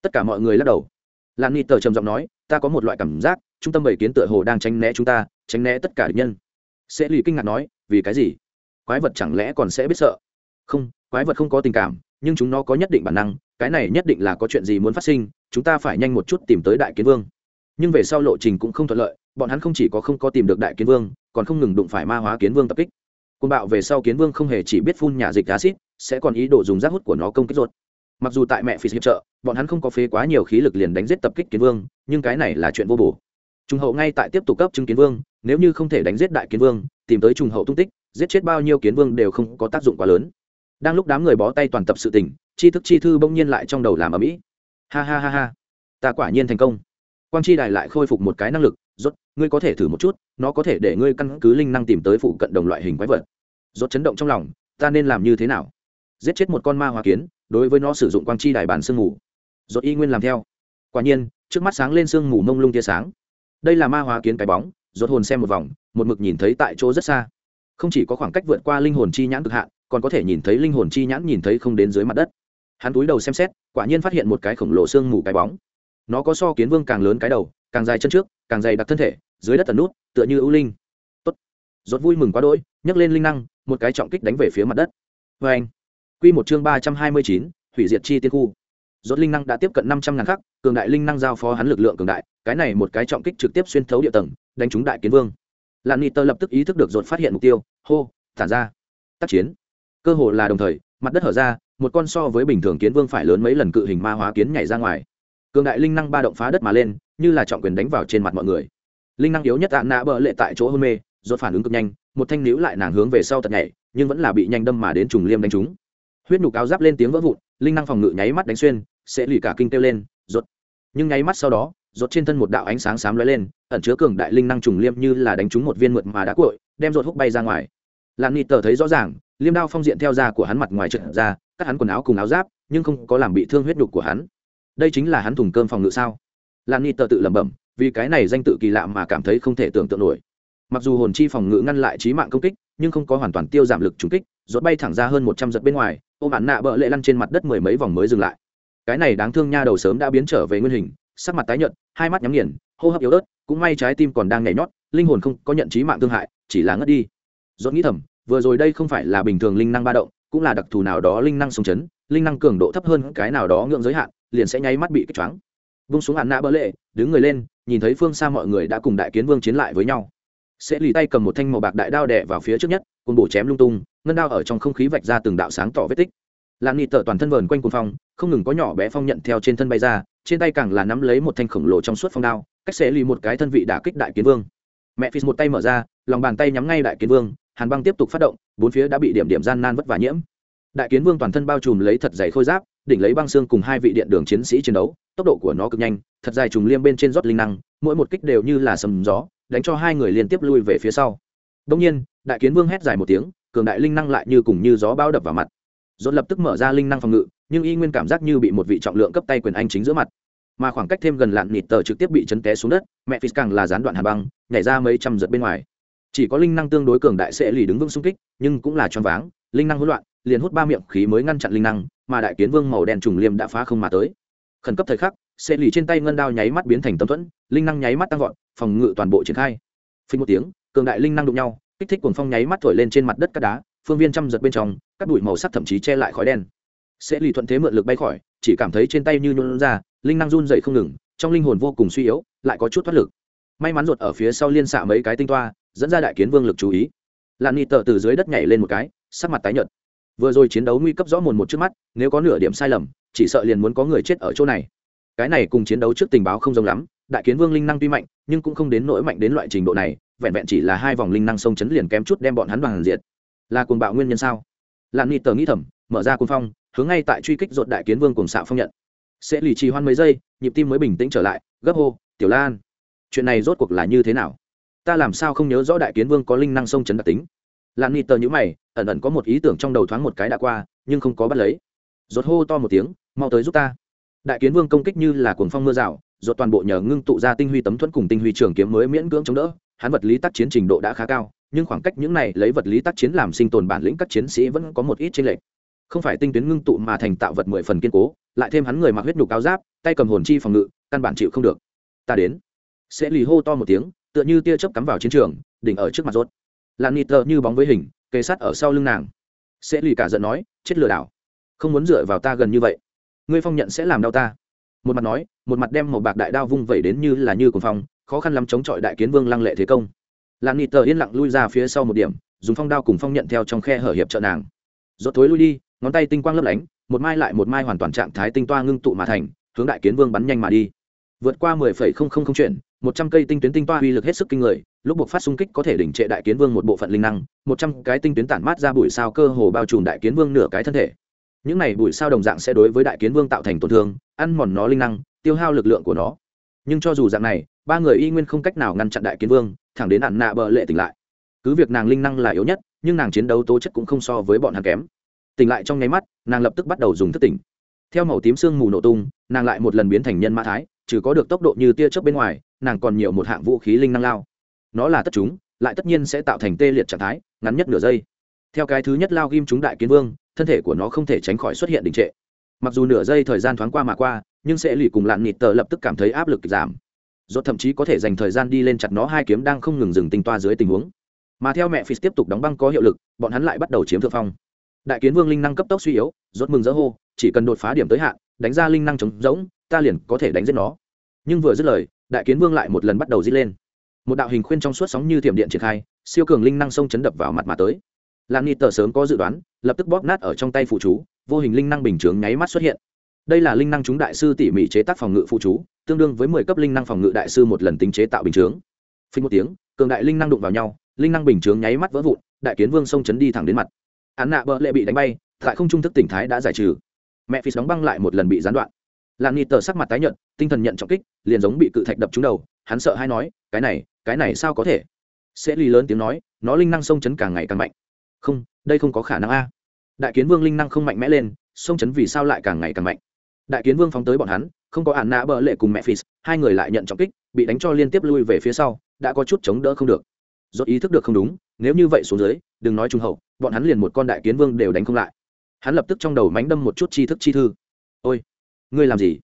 Tất cả mọi người lắc đầu. Lan ni tờ trầm giọng nói, ta có một loại cảm giác trung tâm bảy kiến tựa hồ đang tránh né chúng ta, tránh né tất cả địch nhân. Sẽ lì kinh ngạc nói, vì cái gì? Quái vật chẳng lẽ còn sẽ biết sợ? Không, quái vật không có tình cảm, nhưng chúng nó có nhất định bản năng, cái này nhất định là có chuyện gì muốn phát sinh, chúng ta phải nhanh một chút tìm tới đại kiến vương. Nhưng về sau lộ trình cũng không thuận lợi, bọn hắn không chỉ có không có tìm được đại kiến vương, còn không ngừng đụng phải ma hóa kiến vương tập kích. Côn bạo về sau kiến vương không hề chỉ biết phun nhà dịch acid sẽ còn ý đồ dùng rác hút của nó công kích ruột. Mặc dù tại mẹ phi hiệp trợ, bọn hắn không có phế quá nhiều khí lực liền đánh giết tập kích kiến vương, nhưng cái này là chuyện vô bổ trùng hậu ngay tại tiếp tục cấp chứng kiến vương, nếu như không thể đánh giết đại kiến vương, tìm tới trùng hậu tung tích, giết chết bao nhiêu kiến vương đều không có tác dụng quá lớn. Đang lúc đám người bó tay toàn tập sự tình chi thức chi thư bỗng nhiên lại trong đầu làm ở mỹ ha ha ha ha. Ta quả nhiên thành công. Quang chi đài lại khôi phục một cái năng lực, rốt, ngươi có thể thử một chút, nó có thể để ngươi căn cứ linh năng tìm tới phụ cận đồng loại hình quái vật. Rốt chấn động trong lòng, ta nên làm như thế nào? Giết chết một con ma hoa kiến, đối với nó sử dụng quang chi đài bản sương mù. Rốt y nguyên làm theo. Quả nhiên, trước mắt sáng lên sương mù mông lung tia sáng đây là ma hóa kiến cái bóng rốt hồn xem một vòng, một mực nhìn thấy tại chỗ rất xa. Không chỉ có khoảng cách vượt qua linh hồn chi nhãn cực hạn, còn có thể nhìn thấy linh hồn chi nhãn nhìn thấy không đến dưới mặt đất. Hắn túi đầu xem xét, quả nhiên phát hiện một cái khổng lồ xương mù cái bóng. Nó có so kiến vương càng lớn cái đầu, càng dài chân trước, càng dày đặc thân thể, dưới đất tần nút, tựa như ưu linh. Tốt. Rốt vui mừng quá đỗi, nhấc lên linh năng, một cái trọng kích đánh về phía mặt đất. Vê anh. Quy một chương ba trăm hai mươi chín, hủy diệt chi tiên khu. Rốt linh năng đã tiếp cận năm trăm ngàn khắc, cường đại linh năng giao phó hắn lực lượng cường đại cái này một cái trọng kích trực tiếp xuyên thấu địa tầng, đánh trúng đại kiến vương. Lạn nị tơ lập tức ý thức được dồn phát hiện mục tiêu, hô, thả ra. Tác chiến. Cơ hồ là đồng thời, mặt đất hở ra, một con so với bình thường kiến vương phải lớn mấy lần cự hình ma hóa kiến nhảy ra ngoài. Cường đại linh năng ba động phá đất mà lên, như là trọng quyền đánh vào trên mặt mọi người. Linh năng yếu nhất tạ nạ bỡ lệ tại chỗ hôn mê rốt phản ứng cực nhanh, một thanh níu lại nàng hướng về sau tật nhảy, nhưng vẫn là bị nhanh đâm mà đến trùng liêm đánh trúng. Huyết nhục áo giáp lên tiếng vỡ vụn, linh năng phòng ngự nháy mắt đánh xuyên, sẽ lì cả kinh kêu lên rốt nhưng nháy mắt sau đó rột trên thân một đạo ánh sáng xám lóe lên, ẩn chứa cường đại linh năng trùng liêm như là đánh trúng một viên mượt mà đã cuội, đem rột hút bay ra ngoài. Làm nịt tờ thấy rõ ràng, liêm đao phong diện theo da của hắn mặt ngoài trượt ra, cắt hắn quần áo cùng áo giáp, nhưng không có làm bị thương huyết nhục của hắn. Đây chính là hắn thùng cơm phòng ngự sao? Làm nịt tờ tự lẩm bẩm, vì cái này danh tự kỳ lạ mà cảm thấy không thể tưởng tượng nổi. Mặc dù hồn chi phòng ngự ngăn lại trí mạng công kích, nhưng không có hoàn toàn tiêu giảm lực trúng kích, rốt bay thẳng ra hơn một trăm giật bên ngoài, ôm ạn nạ bợ lệ lăn trên mặt đất mười mấy vòng mới dừng lại cái này đáng thương nha, đầu sớm đã biến trở về nguyên hình, sắc mặt tái nhợt, hai mắt nhắm nghiền, hô hấp yếu ớt, cũng may trái tim còn đang nhảy nhót, linh hồn không có nhận trí mạng thương hại, chỉ là ngất đi. Dốt nghĩ thầm, vừa rồi đây không phải là bình thường linh năng ba động, cũng là đặc thù nào đó linh năng sống chấn, linh năng cường độ thấp hơn cái nào đó ngưỡng giới hạn, liền sẽ nháy mắt bị kích choáng. Vung xuống hạn nạ bỡ lệ, đứng người lên, nhìn thấy phương xa mọi người đã cùng đại kiến vương chiến lại với nhau. Sẽ lì tay cầm một thanh màu bạc đại đao đè vào phía trước nhất, cùng bổ chém lung tung, ngân đao ở trong không khí vạch ra từng đạo sáng tỏ vết tích làn nghị tở toàn thân vờn quanh cuồng phong, không ngừng có nhỏ bé phong nhận theo trên thân bay ra, trên tay càng là nắm lấy một thanh khổng lồ trong suốt phong đao, cách xế lì một cái thân vị đả kích đại kiến vương. Mẹ phi một tay mở ra, lòng bàn tay nhắm ngay đại kiến vương, hàn băng tiếp tục phát động, bốn phía đã bị điểm điểm gian nan vất vả nhiễm. Đại kiến vương toàn thân bao trùm lấy thật dày khôi giáp, đỉnh lấy băng xương cùng hai vị điện đường chiến sĩ chiến đấu, tốc độ của nó cực nhanh, thật dài trùng liêm bên trên rót linh năng, mỗi một kích đều như là sầm gió, đánh cho hai người liên tiếp lui về phía sau. Đông nhiên, đại kiến vương hét dài một tiếng, cường đại linh năng lại như cùng như gió bao đập vào mặt dồn lập tức mở ra linh năng phòng ngự, nhưng y nguyên cảm giác như bị một vị trọng lượng cấp tay quyền anh chính giữa mặt. Mà khoảng cách thêm gần lạn nịt tờ trực tiếp bị chấn té xuống đất, mẹ phi càng là gián đoạn hà băng, nhảy ra mấy trăm giật bên ngoài. Chỉ có linh năng tương đối cường đại sẽ lì đứng vững xung kích, nhưng cũng là choáng váng, linh năng hỗn loạn, liền hút ba miệng khí mới ngăn chặn linh năng, mà đại kiến vương màu đen trùng liêm đã phá không mà tới. Khẩn cấp thời khắc, sẽ lì trên tay ngân đao nháy mắt biến thành tấm thuẫn, linh năng nháy mắt tăng vọt, phòng ngự toàn bộ triển khai. Phình một tiếng, cường đại linh năng đụng nhau, kích thích cuồng phong nháy mắt thổi lên trên mặt đất cát đá phương viên trăm giật bên trong, các bụi màu sắc thậm chí che lại khói đen. Sẽ lì thuận thế mượn lực bay khỏi, chỉ cảm thấy trên tay như nhuôn ra, linh năng run dậy không ngừng, trong linh hồn vô cùng suy yếu, lại có chút thoát lực. May mắn ruột ở phía sau liên xạ mấy cái tinh toa, dẫn ra đại kiến vương lực chú ý. Lạn nị tờ từ dưới đất nhảy lên một cái, sắc mặt tái nhợt. Vừa rồi chiến đấu nguy cấp rõ mồn một trước mắt, nếu có nửa điểm sai lầm, chỉ sợ liền muốn có người chết ở chỗ này. Cái này cùng chiến đấu trước tình báo không giống lắm, đại kiến vương linh năng tuy mạnh, nhưng cũng không đến nỗi mạnh đến loại trình độ này, vẹn vẹn chỉ là hai vòng linh năng sông chấn liền kém chút đem bọn hắn bằng diệt là cuồng bạo nguyên nhân sao? Lạn nị tờ nghĩ thầm, mở ra cuồng phong, hướng ngay tại truy kích dột đại kiến vương cùng xạo phong nhận. Sẽ lì trì hoan mấy giây, nhịp tim mới bình tĩnh trở lại, gấp hô, tiểu lan, chuyện này rốt cuộc là như thế nào? Ta làm sao không nhớ rõ đại kiến vương có linh năng sông chấn đặc tính? Lan ni tờ nhữ mày, ẩn ẩn có một ý tưởng trong đầu thoáng một cái đã qua, nhưng không có bắt lấy. Rốt hô to một tiếng, mau tới giúp ta. Đại kiến vương công kích như là cuồng phong mưa rào, rốt toàn bộ nhờ ngưng tụ ra tinh huy tấm thuẫn cùng tinh huy trường kiếm mới miễn cưỡng chống đỡ, hắn vật lý tác chiến trình độ đã khá cao nhưng khoảng cách những này lấy vật lý tác chiến làm sinh tồn bản lĩnh các chiến sĩ vẫn có một ít chênh lệch. Không phải tinh tuyến ngưng tụ mà thành tạo vật mười phần kiên cố, lại thêm hắn người mặc huyết nhục áo giáp, tay cầm hồn chi phòng ngự, căn bản chịu không được. Ta đến. Sẽ lì hô to một tiếng, tựa như tia chớp cắm vào chiến trường, đỉnh ở trước mặt rốt. Lan nịt tờ như bóng với hình, kề sát ở sau lưng nàng. Sẽ lì cả giận nói, chết lừa đảo. Không muốn dựa vào ta gần như vậy. Ngươi phong nhận sẽ làm đau ta. Một mặt nói, một mặt đem một bạc đại đao vung vẩy đến như là như cuồng phong, khó khăn lắm chống chọi đại kiến vương lăng lệ thế công lan nghị tờ yên lặng lui ra phía sau một điểm, dùng phong đao cùng phong nhận theo trong khe hở hiệp trợ nàng. Rốt thối lui đi, ngón tay tinh quang lấp lánh, một mai lại một mai hoàn toàn trạng thái tinh toa ngưng tụ mà thành, hướng đại kiến vương bắn nhanh mà đi. Vượt qua mười phẩy không không không chuyển một trăm cây tinh tuyến tinh toa uy lực hết sức kinh người, lúc buộc phát xung kích có thể đỉnh trệ đại kiến vương một bộ phận linh năng, một trăm cái tinh tuyến tản mát ra bụi sao cơ hồ bao trùm đại kiến vương nửa cái thân thể. Những này bụi sao đồng dạng sẽ đối với đại kiến vương tạo thành tổn thương, ăn mòn nó linh năng, tiêu hao lực lượng của nó. Nhưng cho dù dạng này, ba người y nguyên không cách nào ngăn chặn đại kiến vương thẳng đến ạn nạ bờ lệ tỉnh lại. Cứ việc nàng linh năng là yếu nhất, nhưng nàng chiến đấu tố chất cũng không so với bọn hắn kém. Tỉnh lại trong nháy mắt, nàng lập tức bắt đầu dùng thức tỉnh. Theo màu tím sương mù nổ tung, nàng lại một lần biến thành nhân mã thái, trừ có được tốc độ như tia chớp bên ngoài, nàng còn nhiều một hạng vũ khí linh năng lao. Nó là tất chúng, lại tất nhiên sẽ tạo thành tê liệt trạng thái, ngắn nhất nửa giây. Theo cái thứ nhất lao ghim chúng đại kiến vương, thân thể của nó không thể tránh khỏi xuất hiện đình trệ. Mặc dù nửa giây thời gian thoáng qua mà qua, nhưng sẽ lì cùng lạn nịt tờ lập tức cảm thấy áp lực giảm do thậm chí có thể dành thời gian đi lên chặt nó, hai kiếm đang không ngừng dừng tinh toa dưới tình huống. Mà theo mẹ phi tiếp tục đóng băng có hiệu lực, bọn hắn lại bắt đầu chiếm thượng phong. Đại kiến vương linh năng cấp tốc suy yếu, rốt mừng dỡ hô, chỉ cần đột phá điểm tới hạn, đánh ra linh năng chống rỗng, ta liền có thể đánh giết nó. Nhưng vừa dứt lời, đại kiến vương lại một lần bắt đầu dít lên. Một đạo hình khuyên trong suốt sóng như thiểm điện triển khai, siêu cường linh năng sông chấn đập vào mặt mà tới. Lan ni tờ sớm có dự đoán, lập tức bóp nát ở trong tay phụ chú, vô hình linh năng bình chướng nháy mắt xuất hiện đây là linh năng chúng đại sư tỉ mỉ chế tác phòng ngự phụ chú, tương đương với mười cấp linh năng phòng ngự đại sư một lần tính chế tạo bình chướng. Phình một tiếng, cường đại linh năng đụng vào nhau, linh năng bình chướng nháy mắt vỡ vụn, đại kiến vương sông chấn đi thẳng đến mặt. Án nạ bợ lệ bị đánh bay, tại không trung thức tỉnh thái đã giải trừ. Mẹ phi đóng băng lại một lần bị gián đoạn. Làn ni tờ sắc mặt tái nhợt, tinh thần nhận trọng kích, liền giống bị cự thạch đập trúng đầu, hắn sợ hay nói, cái này cái này sao có thể? Sẽ ly lớn tiếng nói, nó linh năng sông chấn càng ngày càng mạnh. Không, đây không có khả năng a. Đại kiến vương linh năng không mạnh mẽ lên, sông chấn vì sao lại càng ngày càng mạnh? Đại kiến vương phóng tới bọn hắn, không có ạn nạ bợ lệ cùng mẹ phì hai người lại nhận trọng kích, bị đánh cho liên tiếp lui về phía sau, đã có chút chống đỡ không được. Dốt ý thức được không đúng, nếu như vậy xuống dưới, đừng nói trung hậu, bọn hắn liền một con đại kiến vương đều đánh không lại. Hắn lập tức trong đầu mánh đâm một chút tri thức chi thư. Ôi, ngươi làm gì?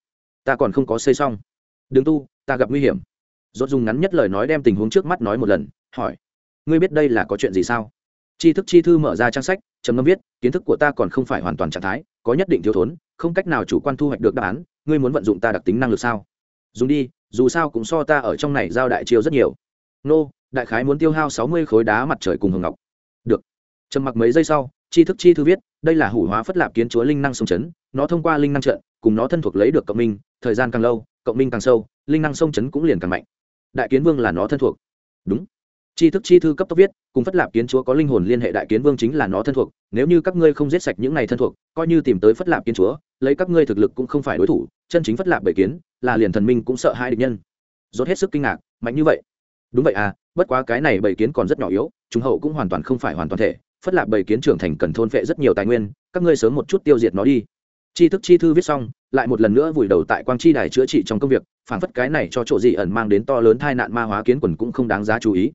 Ta còn không có xây xong. Đừng tu, ta gặp nguy hiểm. Dốt dùng ngắn nhất lời nói đem tình huống trước mắt nói một lần, hỏi, ngươi biết đây là có chuyện gì sao? Tri thức chi thư mở ra trang sách, trầm ngâm viết, kiến thức của ta còn không phải hoàn toàn trạng thái, có nhất định thiếu thốn không cách nào chủ quan thu hoạch được đáp án, ngươi muốn vận dụng ta đặc tính năng lực sao? Dùng đi, dù sao cũng so ta ở trong này giao đại chiêu rất nhiều. Nô, đại khái muốn tiêu hao sáu mươi khối đá mặt trời cùng hồng ngọc. Được. Trầm mặc mấy giây sau chi thức chi thư viết, đây là hủ hóa phất lạp kiến chúa linh năng sông chấn, nó thông qua linh năng trận, cùng nó thân thuộc lấy được cộng minh, thời gian càng lâu, cộng minh càng sâu, linh năng sông chấn cũng liền càng mạnh. Đại kiến vương là nó thân thuộc. Đúng. Chi thức chi thư cấp tốc viết, cùng phất lạp kiến chúa có linh hồn liên hệ đại kiến vương chính là nó thân thuộc, nếu như các ngươi không giết sạch những này thân thuộc, coi như tìm tới phất lạp kiến chúa lấy các ngươi thực lực cũng không phải đối thủ, chân chính phất lạc bảy kiến, là liền thần minh cũng sợ hai địch nhân. Rốt hết sức kinh ngạc, mạnh như vậy. Đúng vậy à bất quá cái này bảy kiến còn rất nhỏ yếu, chúng hậu cũng hoàn toàn không phải hoàn toàn thể. Phất lạc bảy kiến trưởng thành cần thôn phệ rất nhiều tài nguyên, các ngươi sớm một chút tiêu diệt nó đi. Chi thức chi thư viết xong, lại một lần nữa vùi đầu tại quang chi đài chữa trị trong công việc phản phất cái này cho chỗ gì ẩn mang đến to lớn tai nạn ma hóa kiến quần cũng không đáng giá chú ý.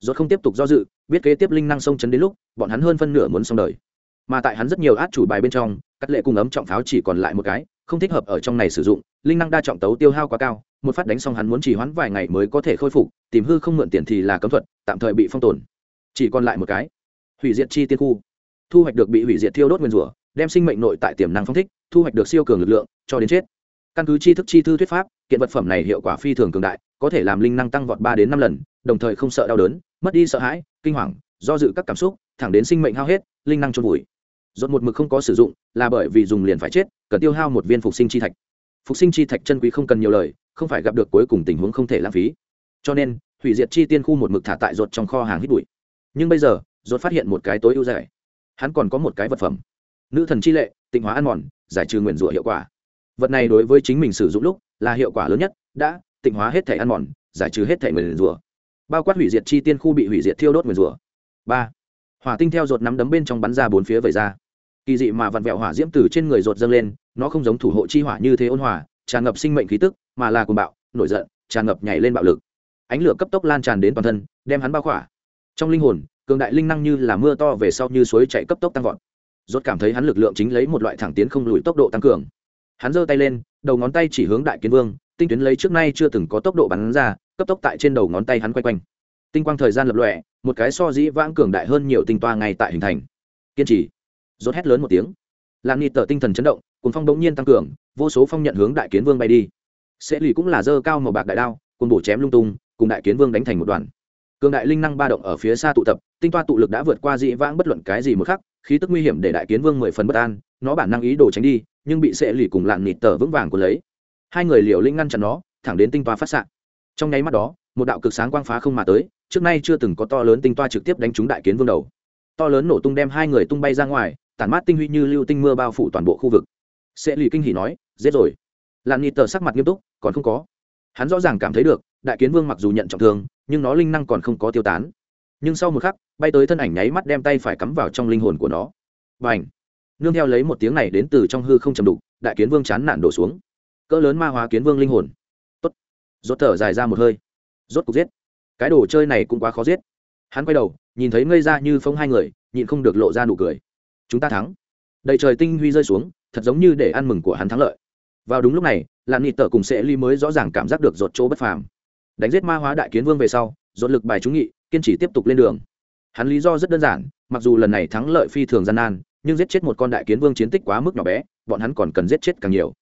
Rốt không tiếp tục do dự, biết kế tiếp linh năng sông chấn đến lúc, bọn hắn hơn phân nửa muốn xong đời mà tại hắn rất nhiều át chủ bài bên trong, cắt lệ cung ấm trọng pháo chỉ còn lại một cái, không thích hợp ở trong này sử dụng, linh năng đa trọng tấu tiêu hao quá cao, một phát đánh xong hắn muốn chỉ hoãn vài ngày mới có thể khôi phục, tìm hư không mượn tiền thì là cấm thuật, tạm thời bị phong tồn. Chỉ còn lại một cái, hủy diệt chi tiên khu. Thu hoạch được bị hủy diệt thiêu đốt nguyên rủa, đem sinh mệnh nội tại tiềm năng phong thích, thu hoạch được siêu cường lực lượng, cho đến chết. Căn cứ chi thức chi thư thuyết pháp, kiện vật phẩm này hiệu quả phi thường cường đại, có thể làm linh năng tăng vọt ba đến năm lần, đồng thời không sợ đau đớn, mất đi sợ hãi, kinh hoàng, do dự các cảm xúc, thẳng đến sinh mệnh hao hết, linh năng trôn vùi. Rốt một mực không có sử dụng, là bởi vì dùng liền phải chết, cần tiêu hao một viên phục sinh chi thạch. Phục sinh chi thạch chân quý không cần nhiều lời, không phải gặp được cuối cùng tình huống không thể lãng phí. Cho nên, hủy diệt chi tiên khu một mực thả tại rột trong kho hàng hít bụi. Nhưng bây giờ rột phát hiện một cái tối ưu giải hắn còn có một cái vật phẩm. Nữ thần chi lệ, tịnh hóa ăn mòn, giải trừ nguyền rủa hiệu quả. Vật này đối với chính mình sử dụng lúc, là hiệu quả lớn nhất, đã tịnh hóa hết thể ăn mòn, giải trừ hết thể nguyền rủa. Bao quát hủy diệt chi tiên khu bị hủy diệt thiêu đốt nguyền rủa. Ba. Hỏa tinh theo rột nắm đấm bên trong bắn ra bốn phía vẩy ra kỳ dị mà vặn vẹo hỏa diễm từ trên người rột dâng lên, nó không giống thủ hộ chi hỏa như thế ôn hòa, tràn ngập sinh mệnh khí tức, mà là cuồng bạo, nổi giận, tràn ngập nhảy lên bạo lực. Ánh lửa cấp tốc lan tràn đến toàn thân, đem hắn bao khỏa. Trong linh hồn, cường đại linh năng như là mưa to về sau như suối chạy cấp tốc tăng vọt. Rốt cảm thấy hắn lực lượng chính lấy một loại thẳng tiến không lùi tốc độ tăng cường. Hắn giơ tay lên, đầu ngón tay chỉ hướng đại kiến vương, tinh tuyến lấy trước nay chưa từng có tốc độ bắn ra, cấp tốc tại trên đầu ngón tay hắn quay quanh. Tinh quang thời gian lập lòe, một cái so dĩ vãng cường đại hơn nhiều tinh toa ngay tại hình thành. Kiên trì rốt hét lớn một tiếng. Làm nhị tờ tinh thần chấn động cùng phong bỗng nhiên tăng cường, vô số phong nhận hướng đại kiến vương bay đi. Sẽ lì cũng là dơ cao màu bạc đại đao cùng bổ chém lung tung, cùng đại kiến vương đánh thành một đoàn. Cường đại linh năng ba động ở phía xa tụ tập, tinh toa tụ lực đã vượt qua dị vãng bất luận cái gì một khắc, khí tức nguy hiểm để đại kiến vương mười phần bất an, nó bản năng ý đồ tránh đi, nhưng bị sệ lì cùng lạn nịt tờ vững vàng của lấy. Hai người liều linh ngăn chặn nó, thẳng đến tinh toa phát s trong nháy mắt đó, một đạo cực sáng quang phá không mà tới, trước nay chưa từng có to lớn tinh toa trực tiếp đánh trúng đại kiến vương đầu. To lớn nổ tung đem hai người tung bay ra ngoài tản mát tinh huy như lưu tinh mưa bao phủ toàn bộ khu vực. Sẽ lì kinh hỉ nói dễ rồi. Lặn nhị tờ sắc mặt nghiêm túc, còn không có. Hắn rõ ràng cảm thấy được, đại kiến vương mặc dù nhận trọng thương, nhưng nó linh năng còn không có tiêu tán. Nhưng sau một khắc, bay tới thân ảnh nháy mắt đem tay phải cắm vào trong linh hồn của nó. Và ảnh nương theo lấy một tiếng này đến từ trong hư không chầm đục, đại kiến vương chán nản đổ xuống. Cỡ lớn ma hóa kiến vương linh hồn. Tốt. Rốt thở dài ra một hơi. Rốt cục giết. Cái đồ chơi này cũng quá khó giết. Hắn quay đầu, nhìn thấy ngây ra như phông hai người, nhịn không được lộ ra nụ cười chúng ta thắng. Đầy trời tinh huy rơi xuống, thật giống như để ăn mừng của hắn thắng lợi. Vào đúng lúc này, lạn nghị tở cùng sẽ ly mới rõ ràng cảm giác được rột chỗ bất phàm. Đánh giết ma hóa đại kiến vương về sau dồn lực bài trúng nghị, kiên trì tiếp tục lên đường. Hắn lý do rất đơn giản, mặc dù lần này thắng lợi phi thường gian nan, nhưng giết chết một con đại kiến vương chiến tích quá mức nhỏ bé, bọn hắn còn cần giết chết càng nhiều.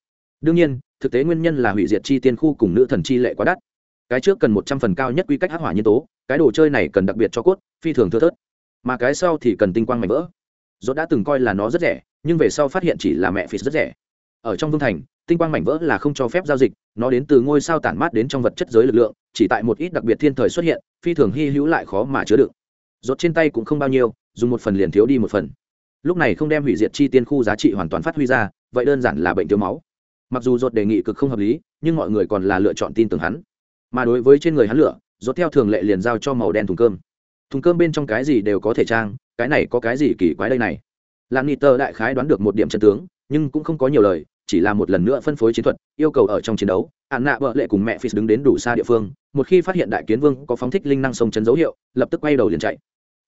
Đương nhiên, thực tế nguyên nhân là hủy diệt chi tiên khu cùng nữ thần chi lệ quá đắt. Cái trước cần một trăm phần cao nhất quy cách hắc hỏa nhân tố, cái đồ chơi này cần đặc biệt cho cốt, phi thường thưa thớt. Mà cái sau thì cần tinh quang mảnh vỡ dốt đã từng coi là nó rất rẻ, nhưng về sau phát hiện chỉ là mẹ phí rất rẻ. Ở trong vương thành, tinh quang mảnh vỡ là không cho phép giao dịch, nó đến từ ngôi sao tản mát đến trong vật chất giới lực lượng, chỉ tại một ít đặc biệt thiên thời xuất hiện, phi thường hy hữu lại khó mà chứa đựng. Rốt trên tay cũng không bao nhiêu, dùng một phần liền thiếu đi một phần. Lúc này không đem hủy diệt chi tiên khu giá trị hoàn toàn phát huy ra, vậy đơn giản là bệnh thiếu máu. Mặc dù rốt đề nghị cực không hợp lý, nhưng mọi người còn là lựa chọn tin tưởng hắn. Mà đối với trên người hắn lựa rốt theo thường lệ liền giao cho màu đen thùng cơm. Thùng cơm bên trong cái gì đều có thể trang cái này có cái gì kỳ quái đây này? Làm niter đại khái đoán được một điểm trận tướng, nhưng cũng không có nhiều lời, chỉ là một lần nữa phân phối chiến thuật, yêu cầu ở trong chiến đấu hạn nạ vợ lệ cùng mẹ phi đứng đến đủ xa địa phương, một khi phát hiện đại kiến vương có phóng thích linh năng sông chấn dấu hiệu, lập tức quay đầu liền chạy.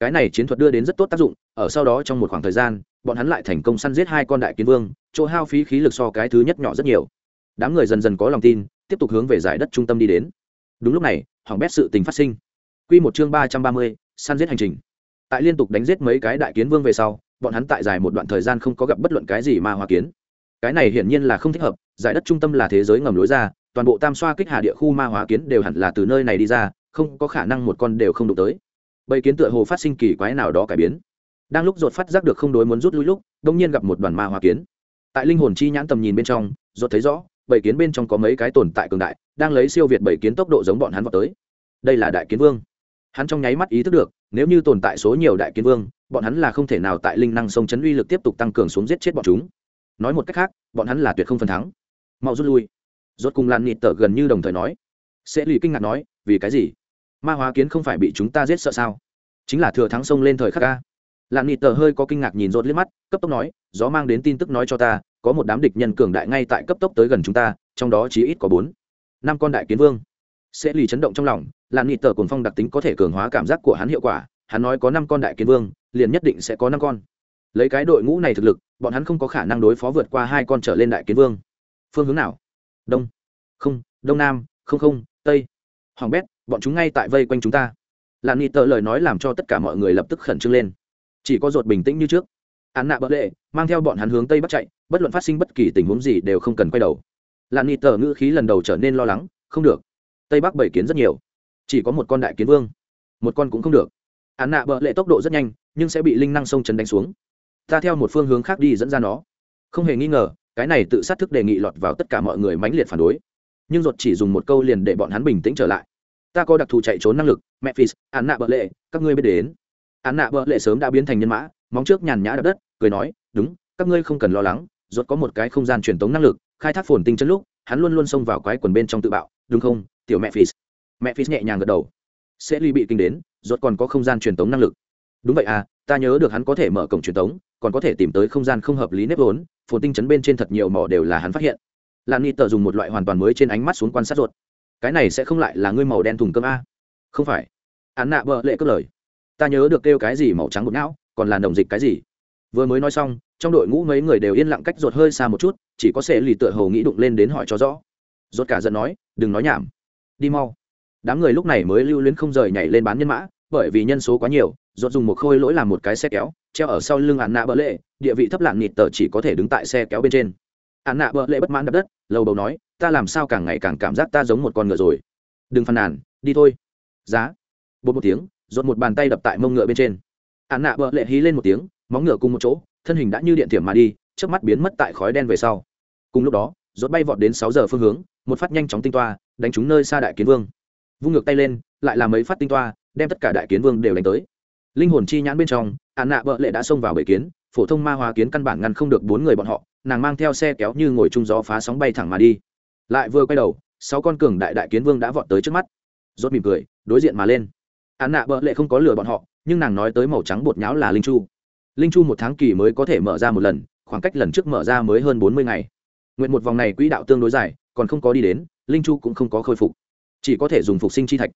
Cái này chiến thuật đưa đến rất tốt tác dụng, ở sau đó trong một khoảng thời gian, bọn hắn lại thành công săn giết hai con đại kiến vương, chỗ hao phí khí lực so cái thứ nhất nhỏ rất nhiều. Đám người dần dần có lòng tin, tiếp tục hướng về giải đất trung tâm đi đến. Đúng lúc này, hỏng bét sự tình phát sinh. Quy một chương ba trăm ba mươi, săn giết hành trình tại liên tục đánh giết mấy cái đại kiến vương về sau, bọn hắn tại dài một đoạn thời gian không có gặp bất luận cái gì ma hoa kiến. Cái này hiển nhiên là không thích hợp, giải đất trung tâm là thế giới ngầm lối ra, toàn bộ tam xoa kích hà địa khu ma hóa kiến đều hẳn là từ nơi này đi ra, không có khả năng một con đều không đụng tới. Bầy kiến tựa hồ phát sinh kỳ quái nào đó cải biến. Đang lúc dột phát giác được không đối muốn rút lui lúc đông nhiên gặp một đoàn ma hóa kiến. Tại linh hồn chi nhãn tầm nhìn bên trong dột thấy rõ, bầy kiến bên trong có mấy cái tồn tại cường đại, đang lấy siêu việt bầy kiến tốc độ giống bọn hắn vào tới. Đây là đại kiến vương hắn trong nháy mắt ý thức được, nếu như tồn tại số nhiều đại kiến vương, bọn hắn là không thể nào tại linh năng sông chấn uy lực tiếp tục tăng cường xuống giết chết bọn chúng. Nói một cách khác, bọn hắn là tuyệt không phần thắng. Mau rút lui. Rốt cùng lan nịt tở gần như đồng thời nói. Sẽ lì kinh ngạc nói, vì cái gì? Ma hóa kiến không phải bị chúng ta giết sợ sao? Chính là thừa thắng sông lên thời khắc ca lan nịt tở hơi có kinh ngạc nhìn rốt liếc mắt, cấp tốc nói, gió mang đến tin tức nói cho ta, có một đám địch nhân cường đại ngay tại cấp tốc tới gần chúng ta, trong đó chỉ ít có bốn. Năm con đại kiến vương sẽ lì chấn động trong lòng làm nhị tờ cùng phong đặc tính có thể cường hóa cảm giác của hắn hiệu quả, hắn nói có năm con đại kiến vương, liền nhất định sẽ có năm con. Lấy cái đội ngũ này thực lực, bọn hắn không có khả năng đối phó vượt qua hai con trở lên đại kiến vương. Phương hướng nào? Đông. Không, đông nam, không không, tây. Hoàng bét, bọn chúng ngay tại vây quanh chúng ta. Làm nhị tờ lời nói làm cho tất cả mọi người lập tức khẩn trương lên. Chỉ có ruột bình tĩnh như trước. Án nạ bỡ lệ, mang theo bọn hắn hướng tây bắc chạy, bất luận phát sinh bất kỳ tình huống gì đều không cần quay đầu. Làn nị tờ ngữ khí lần đầu trở nên lo lắng, không được tây bắc bảy kiến rất nhiều chỉ có một con đại kiến vương một con cũng không được án nạ bợ lệ tốc độ rất nhanh nhưng sẽ bị linh năng sông chấn đánh xuống ta theo một phương hướng khác đi dẫn ra nó không hề nghi ngờ cái này tự sát thức đề nghị lọt vào tất cả mọi người mãnh liệt phản đối nhưng ruột chỉ dùng một câu liền để bọn hắn bình tĩnh trở lại ta có đặc thù chạy trốn năng lực mẹ phi án nạ bợ lệ các ngươi biết đến án nạ bợ lệ sớm đã biến thành nhân mã móng trước nhàn nhã đập đất cười nói đúng các ngươi không cần lo lắng ruột có một cái không gian truyền tống năng lực khai thác phồn tinh chân lúc hắn luôn luôn xông vào quái quần bên trong tự bạo đúng không tiểu mẹ phis mẹ phis nhẹ nhàng gật đầu. Sẽ ly bị kinh đến ruột còn có không gian truyền tống năng lực. Đúng vậy à ta nhớ được hắn có thể mở cổng truyền tống, còn có thể tìm tới không gian không hợp lý nếp vốn, phồn tinh chấn bên trên thật nhiều mỏ đều là hắn phát hiện. Lan ni tờ dùng một loại hoàn toàn mới trên ánh mắt xuống quan sát ruột cái này sẽ không lại là ngươi màu đen thùng cơm a? Không phải. Hắn nạ bợ lệ cất lời. Ta nhớ được kêu cái gì màu trắng bột não, còn là đồng dịch cái gì. Vừa mới nói xong, trong đội ngũ mấy người đều yên lặng cách ruột hơi xa một chút, chỉ có sẽ lì tựa hầu nghĩ đụng lên đến hỏi cho rõ. Ruột cả giận nói, đừng nói nhảm đi mau. Đám người lúc này mới lưu luyến không rời nhảy lên bán nhân mã, bởi vì nhân số quá nhiều ruột dùng một khôi lỗi làm một cái xe kéo, treo ở sau lưng ạn nạ bỡ lệ địa vị thấp lạng nịt tờ chỉ có thể đứng tại xe kéo bên trên. Ạn nạ bỡ lệ bất mãn đập đất, lầu bầu nói, ta làm sao càng ngày càng cảm giác ta giống một con ngựa rồi. Đừng phàn nàn, đi thôi. Giá. Bột một tiếng rột một bàn tay đập tại mông ngựa bên trên. Ạn nạ bỡ lệ hí lên một tiếng, móng ngựa cùng một chỗ, thân hình đã như điện thiểm mà đi trước mắt biến mất tại khói đen về sau. Cùng lúc đó, rốt bay vọt đến sáu giờ phương hướng, một phát nhanh chóng tinh toa đánh trúng nơi xa đại kiến vương. Vung ngược tay lên, lại làm mấy phát tinh toa, đem tất cả đại kiến vương đều đánh tới. Linh hồn chi nhãn bên trong ạn nạ bợ lệ đã xông vào bể kiến, phổ thông ma hóa kiến căn bản ngăn không được bốn người bọn họ, nàng mang theo xe kéo như ngồi chung gió phá sóng bay thẳng mà đi. Lại vừa quay đầu, sáu con cường đại đại kiến vương đã vọt tới trước mắt. Rốt mỉm cười, đối diện mà lên. Ạn nạ bợ lệ không có lừa bọn họ, nhưng nàng nói tới màu trắng bột nháo là linh chu. Linh chu một tháng kỳ mới có thể mở ra một lần, khoảng cách lần trước mở ra mới hơn bốn mươi ngày. Nguyện một vòng này quỹ đạo tương đối dài, còn không có đi đến linh chu cũng không có khôi phục. Chỉ có thể dùng phục sinh chi thạch.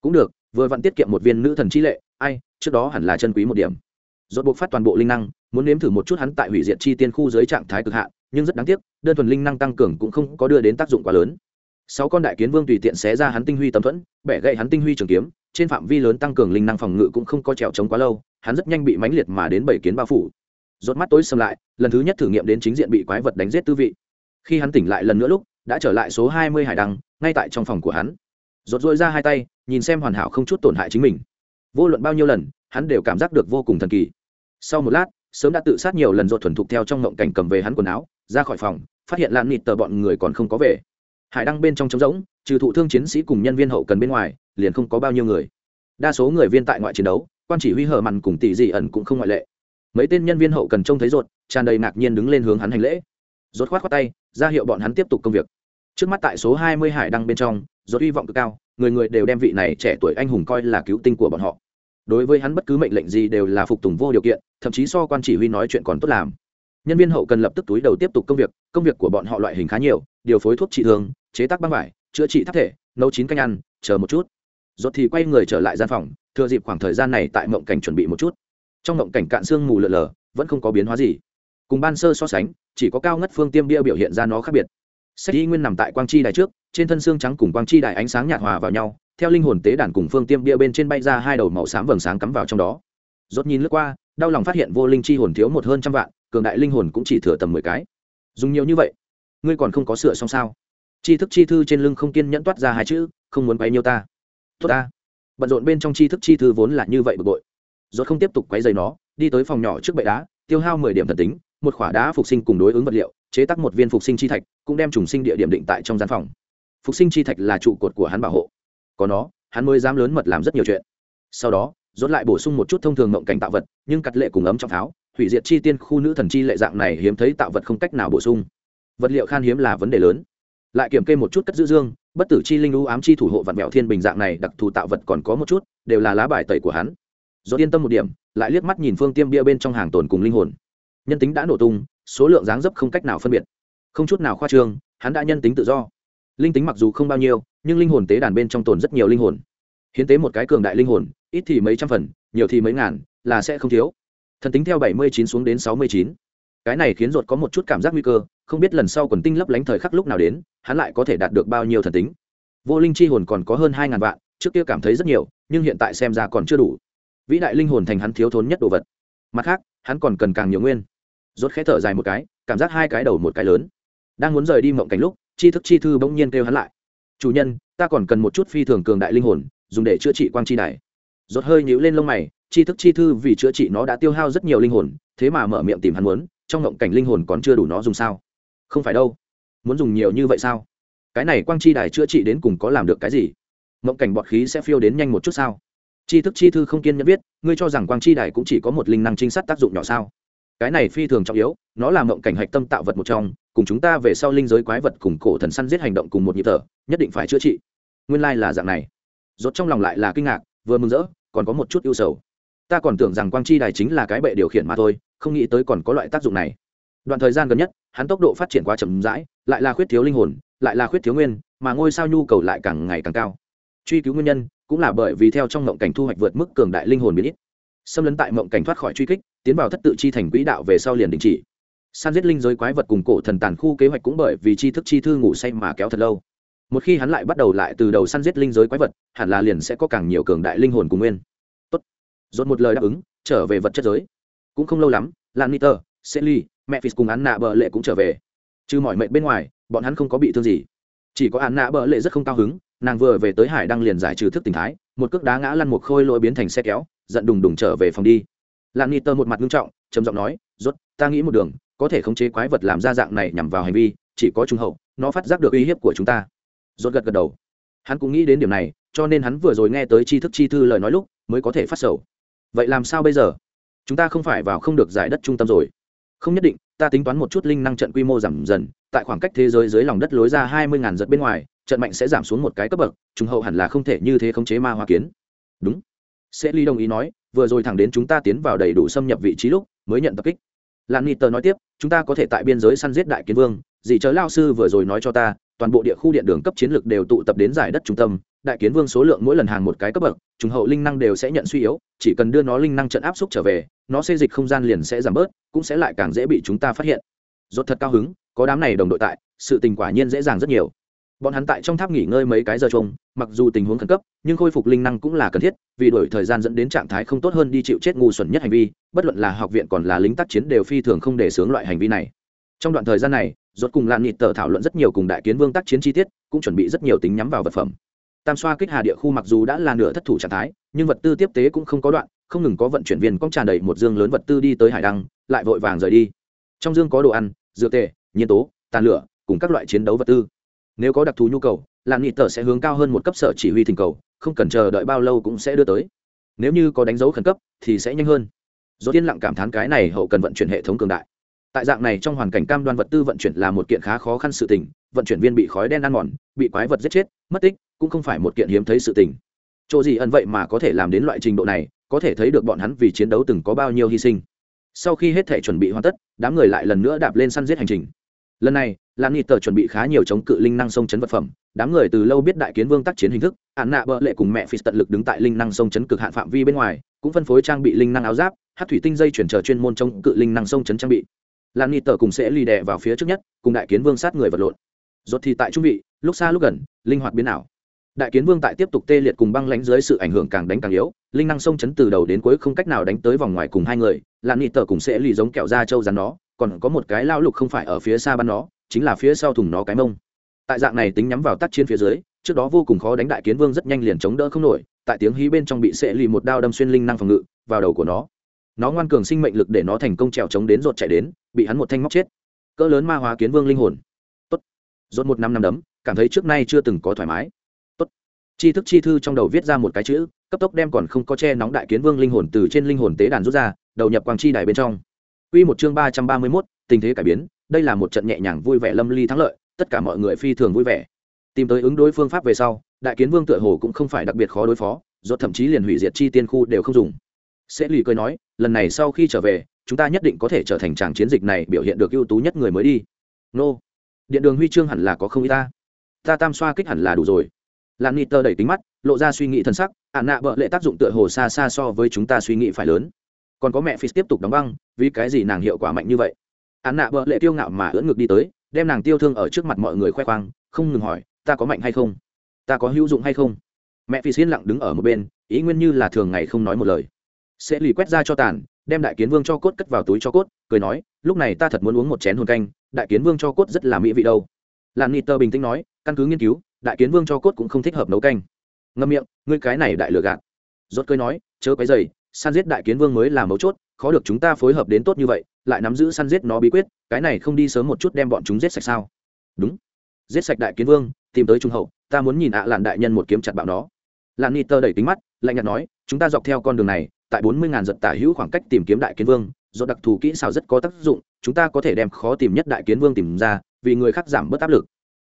Cũng được, vừa vặn tiết kiệm một viên nữ thần chi lệ, ai, trước đó hẳn là chân quý một điểm. Rốt buộc phát toàn bộ linh năng, muốn nếm thử một chút hắn tại hủy diệt chi tiên khu dưới trạng thái cực hạn, nhưng rất đáng tiếc, đơn thuần linh năng tăng cường cũng không có đưa đến tác dụng quá lớn. Sáu con đại kiến vương tùy tiện xé ra hắn tinh huy tấm thuẫn, bẻ gậy hắn tinh huy trường kiếm, trên phạm vi lớn tăng cường linh năng phòng ngự cũng không có trèo trống quá lâu, hắn rất nhanh bị mãnh liệt mà đến bảy kiến bao phủ. Rốt mắt tối sầm lại, lần thứ nhất thử nghiệm đến chính diện bị quái vật đánh giết tư vị. Khi hắn tỉnh lại lần nữa lúc đã trở lại số hai mươi hải đăng, ngay tại trong phòng của hắn. Rốt rôi ra hai tay, nhìn xem hoàn hảo không chút tổn hại chính mình. Vô luận bao nhiêu lần, hắn đều cảm giác được vô cùng thần kỳ. Sau một lát, sớm đã tự sát nhiều lần rột thuần thục theo trong ngộng cảnh cầm về hắn quần áo, ra khỏi phòng, phát hiện lan nịt tờ bọn người còn không có về. Hải đăng bên trong trống rỗng, trừ thụ thương chiến sĩ cùng nhân viên hậu cần bên ngoài, liền không có bao nhiêu người. Đa số người viên tại ngoại chiến đấu, quan chỉ huy hở mằn cùng tỷ dị ẩn cũng không ngoại lệ. Mấy tên nhân viên hậu cần trông thấy rột tràn đầy ngạc nhiên đứng lên hướng hắn hành lễ rốt khoát khoát tay, ra hiệu bọn hắn tiếp tục công việc. Trước mắt tại số hai mươi hải đăng bên trong, rốt hy vọng cực cao, người người đều đem vị này trẻ tuổi anh hùng coi là cứu tinh của bọn họ. Đối với hắn bất cứ mệnh lệnh gì đều là phục tùng vô điều kiện, thậm chí so quan chỉ huy nói chuyện còn tốt làm. Nhân viên hậu cần lập tức túi đầu tiếp tục công việc công việc của bọn họ loại hình khá nhiều, điều phối thuốc trị thương, chế tác băng vải, chữa trị tháp thể, nấu chín canh ăn, chờ một chút. Rốt thì quay người trở lại gian phòng, thừa dịp khoảng thời gian này tại mộng cảnh chuẩn bị một chút. Trong mộng cảnh cạn xương mù lờ lờ vẫn không có biến hóa gì cùng ban sơ so sánh, chỉ có cao ngất phương tiêm bia biểu hiện ra nó khác biệt. Sách y nguyên nằm tại quang chi đài trước, trên thân xương trắng cùng quang chi đài ánh sáng nhạt hòa vào nhau, theo linh hồn tế đàn cùng phương tiêm bia bên trên bay ra hai đầu màu xám vầng sáng cắm vào trong đó. Rốt nhìn lướt qua, đau lòng phát hiện vô linh chi hồn thiếu một hơn trăm vạn, cường đại linh hồn cũng chỉ thừa tầm mười cái. Dùng nhiều như vậy, ngươi còn không có sửa xong sao? Chi thức chi thư trên lưng không kiên nhẫn toát ra hai chữ, không muốn quấy nhiêu ta. Tốt ta. Bận rộn bên trong chi thức chi thư vốn là như vậy bực bội. Rốt không tiếp tục quấy giày nó, đi tới phòng nhỏ trước bệ đá, tiêu hao mười điểm thần tính một khỏa đá phục sinh cùng đối ứng vật liệu, chế tác một viên phục sinh chi thạch, cũng đem trùng sinh địa điểm định tại trong gian phòng. Phục sinh chi thạch là trụ cột của hắn bảo hộ. Có nó, hắn mới dám lớn mật làm rất nhiều chuyện. Sau đó dốt lại bổ sung một chút thông thường mộng cảnh tạo vật, nhưng cắt lệ cùng ấm trong tháo, hủy diệt chi tiên khu nữ thần chi lệ dạng này hiếm thấy tạo vật không cách nào bổ sung. Vật liệu khan hiếm là vấn đề lớn. Lại kiểm kê một chút cất giữ dương, bất tử chi linh lũ ám chi thủ hộ vạn mẹo thiên bình dạng này đặc thù tạo vật còn có một chút, đều là lá bài tẩy của hắn. Dốt yên tâm một điểm, lại liếc mắt nhìn phương tiêm bia bên trong hàng tồn cùng linh hồn nhân tính đã nổ tung, số lượng dáng dấp không cách nào phân biệt. Không chút nào khoa trương, hắn đã nhân tính tự do. Linh tính mặc dù không bao nhiêu, nhưng linh hồn tế đàn bên trong tồn rất nhiều linh hồn. Hiến tế một cái cường đại linh hồn, ít thì mấy trăm phần, nhiều thì mấy ngàn, là sẽ không thiếu. Thần tính theo bảy mươi chín xuống đến sáu mươi chín. Cái này khiến ruột có một chút cảm giác nguy cơ, không biết lần sau quần tinh lấp lánh thời khắc lúc nào đến, hắn lại có thể đạt được bao nhiêu thần tính. Vô linh chi hồn còn có hơn hai ngàn vạn, trước kia cảm thấy rất nhiều, nhưng hiện tại xem ra còn chưa đủ. Vĩ đại linh hồn thành hắn thiếu thốn nhất đồ vật. Mặt khác, hắn còn cần càng nhiều nguyên rốt khẽ thở dài một cái, cảm giác hai cái đầu một cái lớn. Đang muốn rời đi mộng cảnh lúc, chi thức chi thư bỗng nhiên kêu hắn lại. Chủ nhân, ta còn cần một chút phi thường cường đại linh hồn, dùng để chữa trị quang chi đài. Rốt hơi nhíu lên lông mày, chi thức chi thư vì chữa trị nó đã tiêu hao rất nhiều linh hồn, thế mà mở miệng tìm hắn muốn, trong mộng cảnh linh hồn còn chưa đủ nó dùng sao? Không phải đâu. Muốn dùng nhiều như vậy sao? Cái này quang chi đài chữa trị đến cùng có làm được cái gì? Mộng cảnh bọt khí sẽ phiêu đến nhanh một chút sao? Chi thức chi thư không kiên nhẫn biết ngươi cho rằng quang chi đài cũng chỉ có một linh năng trinh sát tác dụng nhỏ sao? Cái này phi thường trọng yếu, nó là mộng cảnh hạch tâm tạo vật một trong, cùng chúng ta về sau linh giới quái vật cùng cổ thần săn giết hành động cùng một nhịp thở, nhất định phải chữa trị. Nguyên lai、like、là dạng này. Rốt trong lòng lại là kinh ngạc, vừa mừng rỡ, còn có một chút ưu sầu. Ta còn tưởng rằng quang chi đài chính là cái bệ điều khiển mà thôi, không nghĩ tới còn có loại tác dụng này. Đoạn thời gian gần nhất, hắn tốc độ phát triển quá chậm rãi, lại là khuyết thiếu linh hồn, lại là khuyết thiếu nguyên, mà ngôi sao nhu cầu lại càng ngày càng cao. Truy cứu nguyên nhân, cũng là bởi vì theo trong mộng cảnh thu hoạch vượt mức cường đại linh hồn biến ít. Xâm lấn tại mộng cảnh thoát khỏi truy kích tiến vào thất tự chi thành quỹ đạo về sau liền đình chỉ. San giết linh giới quái vật cùng cổ thần tàn khu kế hoạch cũng bởi vì chi thức chi thư ngủ say mà kéo thật lâu. Một khi hắn lại bắt đầu lại từ đầu săn giết linh giới quái vật, hẳn là liền sẽ có càng nhiều cường đại linh hồn cùng nguyên. Tốt. Dồn một lời đáp ứng, trở về vật chất giới. Cũng không lâu lắm, lan niter selly mẹ phis cùng án nạ bờ lệ cũng trở về. Trừ mọi mệnh bên ngoài, bọn hắn không có bị thương gì. Chỉ có án nạ bờ lệ rất không cao hứng, nàng vừa về tới hải đăng liền giải trừ thức tình thái, một cước đá ngã lăn một khôi lỗi biến thành xe kéo, giận đùng đùng trở về phòng đi lan Tơ một mặt nghiêm trọng, trầm giọng nói, rốt, ta nghĩ một đường, có thể khống chế quái vật làm ra dạng này nhằm vào hành vi, chỉ có trung hậu, nó phát giác được uy hiếp của chúng ta. Rốt gật gật đầu. Hắn cũng nghĩ đến điểm này, cho nên hắn vừa rồi nghe tới tri thức chi thư lời nói lúc, mới có thể phát sầu. Vậy làm sao bây giờ? Chúng ta không phải vào không được giải đất trung tâm rồi. Không nhất định, ta tính toán một chút linh năng trận quy mô giảm dần, tại khoảng cách thế giới dưới lòng đất lối ra hai mươi ngàn giật bên ngoài, trận mạnh sẽ giảm xuống một cái cấp bậc, trùng hậu hẳn là không thể như thế khống chế ma hoa kiến. Đúng. Sẽ ly đồng ý nói vừa rồi thẳng đến chúng ta tiến vào đầy đủ xâm nhập vị trí lúc, mới nhận tập kích. Lan ni tờ nói tiếp, chúng ta có thể tại biên giới săn giết đại kiến vương, dì chớ lao sư vừa rồi nói cho ta, toàn bộ địa khu điện đường cấp chiến lược đều tụ tập đến giải đất trung tâm, đại kiến vương số lượng mỗi lần hàng một cái cấp bậc, trùng hậu linh năng đều sẽ nhận suy yếu, chỉ cần đưa nó linh năng trận áp xúc trở về, nó xây dịch không gian liền sẽ giảm bớt, cũng sẽ lại càng dễ bị chúng ta phát hiện. Rốt thật cao hứng, có đám này đồng đội tại, sự tình quả nhiên dễ dàng rất nhiều bọn hắn tại trong tháp nghỉ ngơi mấy cái giờ chung, mặc dù tình huống khẩn cấp, nhưng khôi phục linh năng cũng là cần thiết, vì đổi thời gian dẫn đến trạng thái không tốt hơn đi chịu chết ngu xuẩn nhất hành vi, bất luận là học viện còn là lính tác chiến đều phi thường không để sướng loại hành vi này. Trong đoạn thời gian này, rốt cùng lan nịt tờ thảo luận rất nhiều cùng đại kiến vương tác chiến chi tiết, cũng chuẩn bị rất nhiều tính nhắm vào vật phẩm. Tam xoa kích hà địa khu mặc dù đã là nửa thất thủ trạng thái, nhưng vật tư tiếp tế cũng không có đoạn, không ngừng có vận chuyển viên cong tràn đầy một dương lớn vật tư đi tới hải đăng, lại vội vàng rời đi. Trong dương có đồ ăn, dược tề, nhiên tố, tàn lửa, cùng các loại chiến đấu vật tư nếu có đặc thù nhu cầu làn nghị tờ sẽ hướng cao hơn một cấp sở chỉ huy thỉnh cầu, không cần chờ đợi bao lâu cũng sẽ đưa tới. Nếu như có đánh dấu khẩn cấp, thì sẽ nhanh hơn. Do tiên lặng cảm thán cái này hậu cần vận chuyển hệ thống cường đại. Tại dạng này trong hoàn cảnh cam đoan vật tư vận chuyển là một kiện khá khó khăn sự tình, vận chuyển viên bị khói đen ăn mòn, bị quái vật giết chết, mất tích, cũng không phải một kiện hiếm thấy sự tình. Chỗ gì ẩn vậy mà có thể làm đến loại trình độ này, có thể thấy được bọn hắn vì chiến đấu từng có bao nhiêu hy sinh. Sau khi hết thể chuẩn bị hoàn tất, đám người lại lần nữa đạp lên săn giết hành trình. Lần này lan nghị tờ chuẩn bị khá nhiều chống cự linh năng sông chấn vật phẩm, đám người từ lâu biết đại kiến vương tác chiến hình thức hạn nạ bợ lệ cùng mẹ phi tận lực đứng tại linh năng sông chấn cực hạn phạm vi bên ngoài, cũng phân phối trang bị linh năng áo giáp, hát thủy tinh dây chuyển chờ chuyên môn chống cự linh năng sông chấn trang bị. Lan nghị tờ cùng sẽ lì đè vào phía trước nhất, cùng đại kiến vương sát người vật lộn. Rốt thì tại trung vị, lúc xa lúc gần, linh hoạt biến ảo. Đại kiến vương tại tiếp tục tê liệt cùng băng lánh dưới sự ảnh hưởng càng đánh càng yếu, linh năng sông chấn từ đầu đến cuối không cách nào đánh tới vòng ngoài cùng hai người lan nghị tờ cùng sẽ lì giống kẹo da trâu rắn nó, còn có một cái lao lục không phải ở phía xa bắn nó chính là phía sau thùng nó cái mông. Tại dạng này tính nhắm vào tác chiến phía dưới trước đó vô cùng khó đánh đại kiến vương rất nhanh liền chống đỡ không nổi tại tiếng hí bên trong bị sệ lì một đao đâm xuyên linh năng phòng ngự vào đầu của nó. Nó ngoan cường sinh mệnh lực để nó thành công trèo chống đến rột chạy đến bị hắn một thanh móc chết. Cỡ lớn ma hóa kiến vương linh hồn. Tốt. Rột một năm năm đấm cảm thấy trước nay chưa từng có thoải mái. Tốt. Chi thức chi thư trong đầu viết ra một cái chữ cấp tốc đem còn không có che nóng đại kiến vương linh hồn từ trên linh hồn tế đàn rút ra đầu nhập quang chi đài bên trong. Quy một chương ba trăm ba mươi 331, tình thế cải biến, đây là một trận nhẹ nhàng vui vẻ lâm ly thắng lợi, tất cả mọi người phi thường vui vẻ. Tìm tới ứng đối phương pháp về sau, đại kiến vương tựa hồ cũng không phải đặc biệt khó đối phó, do thậm chí liền hủy diệt chi tiên khu đều không dùng. Sẽ lì cười nói, lần này sau khi trở về, chúng ta nhất định có thể trở thành tràng chiến dịch này biểu hiện được ưu tú nhất người mới đi. Nô, điện đường huy chương hẳn là có không ít ta. Ta tam xoa kích hẳn là đủ rồi. Lan tơ đẩy tính mắt, lộ ra suy nghĩ thân sắc, ản nạ bợ lệ tác dụng tựa hồ xa xa so với chúng ta suy nghĩ phải lớn còn có mẹ phi tiếp tục đóng băng vì cái gì nàng hiệu quả mạnh như vậy án nạ bợ lệ tiêu ngạo mà ưỡn ngực đi tới đem nàng tiêu thương ở trước mặt mọi người khoe khoang không ngừng hỏi ta có mạnh hay không? Ta có hữu dụng hay không? Mẹ phi xiên lặng đứng ở một bên ý nguyên như là thường ngày không nói một lời. Sẽ lì quét ra cho tàn đem đại kiến vương cho cốt cất vào túi cho cốt cười nói lúc này ta thật muốn uống một chén hồn canh đại kiến vương cho cốt rất là mỹ vị đâu. Làn nít tơ bình tĩnh nói căn cứ nghiên cứu đại kiến vương cho cốt cũng không thích hợp nấu canh. Ngâm miệng ngươi cái này đại lừa gạt. Rốt cười nói chớ cái giày, san giết đại kiến vương mới là mấu chốt khó được chúng ta phối hợp đến tốt như vậy lại nắm giữ săn giết nó bí quyết, cái này không đi sớm một chút đem bọn chúng giết sạch sao? Đúng. Giết sạch đại kiến vương, tìm tới trung hậu, ta muốn nhìn ạ à lạn đại nhân một kiếm chặt bạo nó. Lạn niter đẩy kính mắt, lạnh nhạt nói, chúng ta dọc theo con đường này, tại bốn mươi ngàn giật tả hữu khoảng cách tìm kiếm đại kiến vương, do đặc thù kỹ xảo rất có tác dụng, chúng ta có thể đem khó tìm nhất đại kiến vương tìm ra, vì người khác giảm bớt áp lực.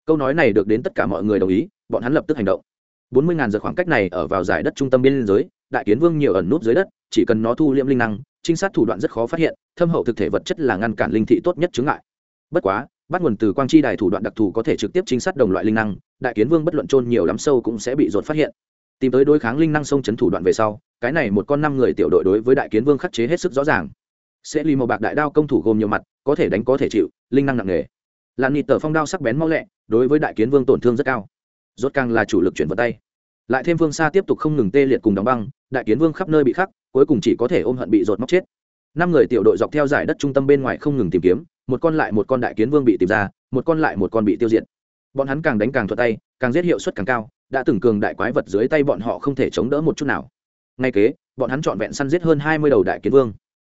Câu nói này được đến tất cả mọi người đồng ý, bọn hắn lập tức hành động. bốn mươi ngàn giật khoảng cách này ở vào giải đất trung tâm biên giới, đại kiến vương nhiều ẩn núp dưới đất chỉ cần nó thu liễm linh năng, trinh sát thủ đoạn rất khó phát hiện, thâm hậu thực thể vật chất là ngăn cản linh thị tốt nhất chứng ngại. Bất quá, bắt nguồn từ quang chi đài thủ đoạn đặc thù có thể trực tiếp trinh sát đồng loại linh năng, đại kiến vương bất luận trôn nhiều lắm sâu cũng sẽ bị dột phát hiện. Tìm tới đối kháng linh năng sông chấn thủ đoạn về sau, cái này một con năm người tiểu đội đối với đại kiến vương khắc chế hết sức rõ ràng. Sẽ lì màu bạc đại đao công thủ gồm nhiều mặt, có thể đánh có thể chịu, linh năng nặng nề. Làn nịt tờ phong đao sắc bén mau lẹ, đối với đại kiến vương tổn thương rất cao. Rốt càng là chủ lực chuyển vận tay lại thêm vương xa tiếp tục không ngừng tê liệt cùng đóng băng, đại kiến vương khắp nơi bị khắc, cuối cùng chỉ có thể ôm hận bị rột móc chết. Năm người tiểu đội dọc theo giải đất trung tâm bên ngoài không ngừng tìm kiếm, một con lại một con đại kiến vương bị tìm ra, một con lại một con bị tiêu diệt. Bọn hắn càng đánh càng thuật tay, càng giết hiệu suất càng cao, đã từng cường đại quái vật dưới tay bọn họ không thể chống đỡ một chút nào. Ngay kế, bọn hắn trọn vẹn săn giết hơn hai mươi đầu đại kiến vương.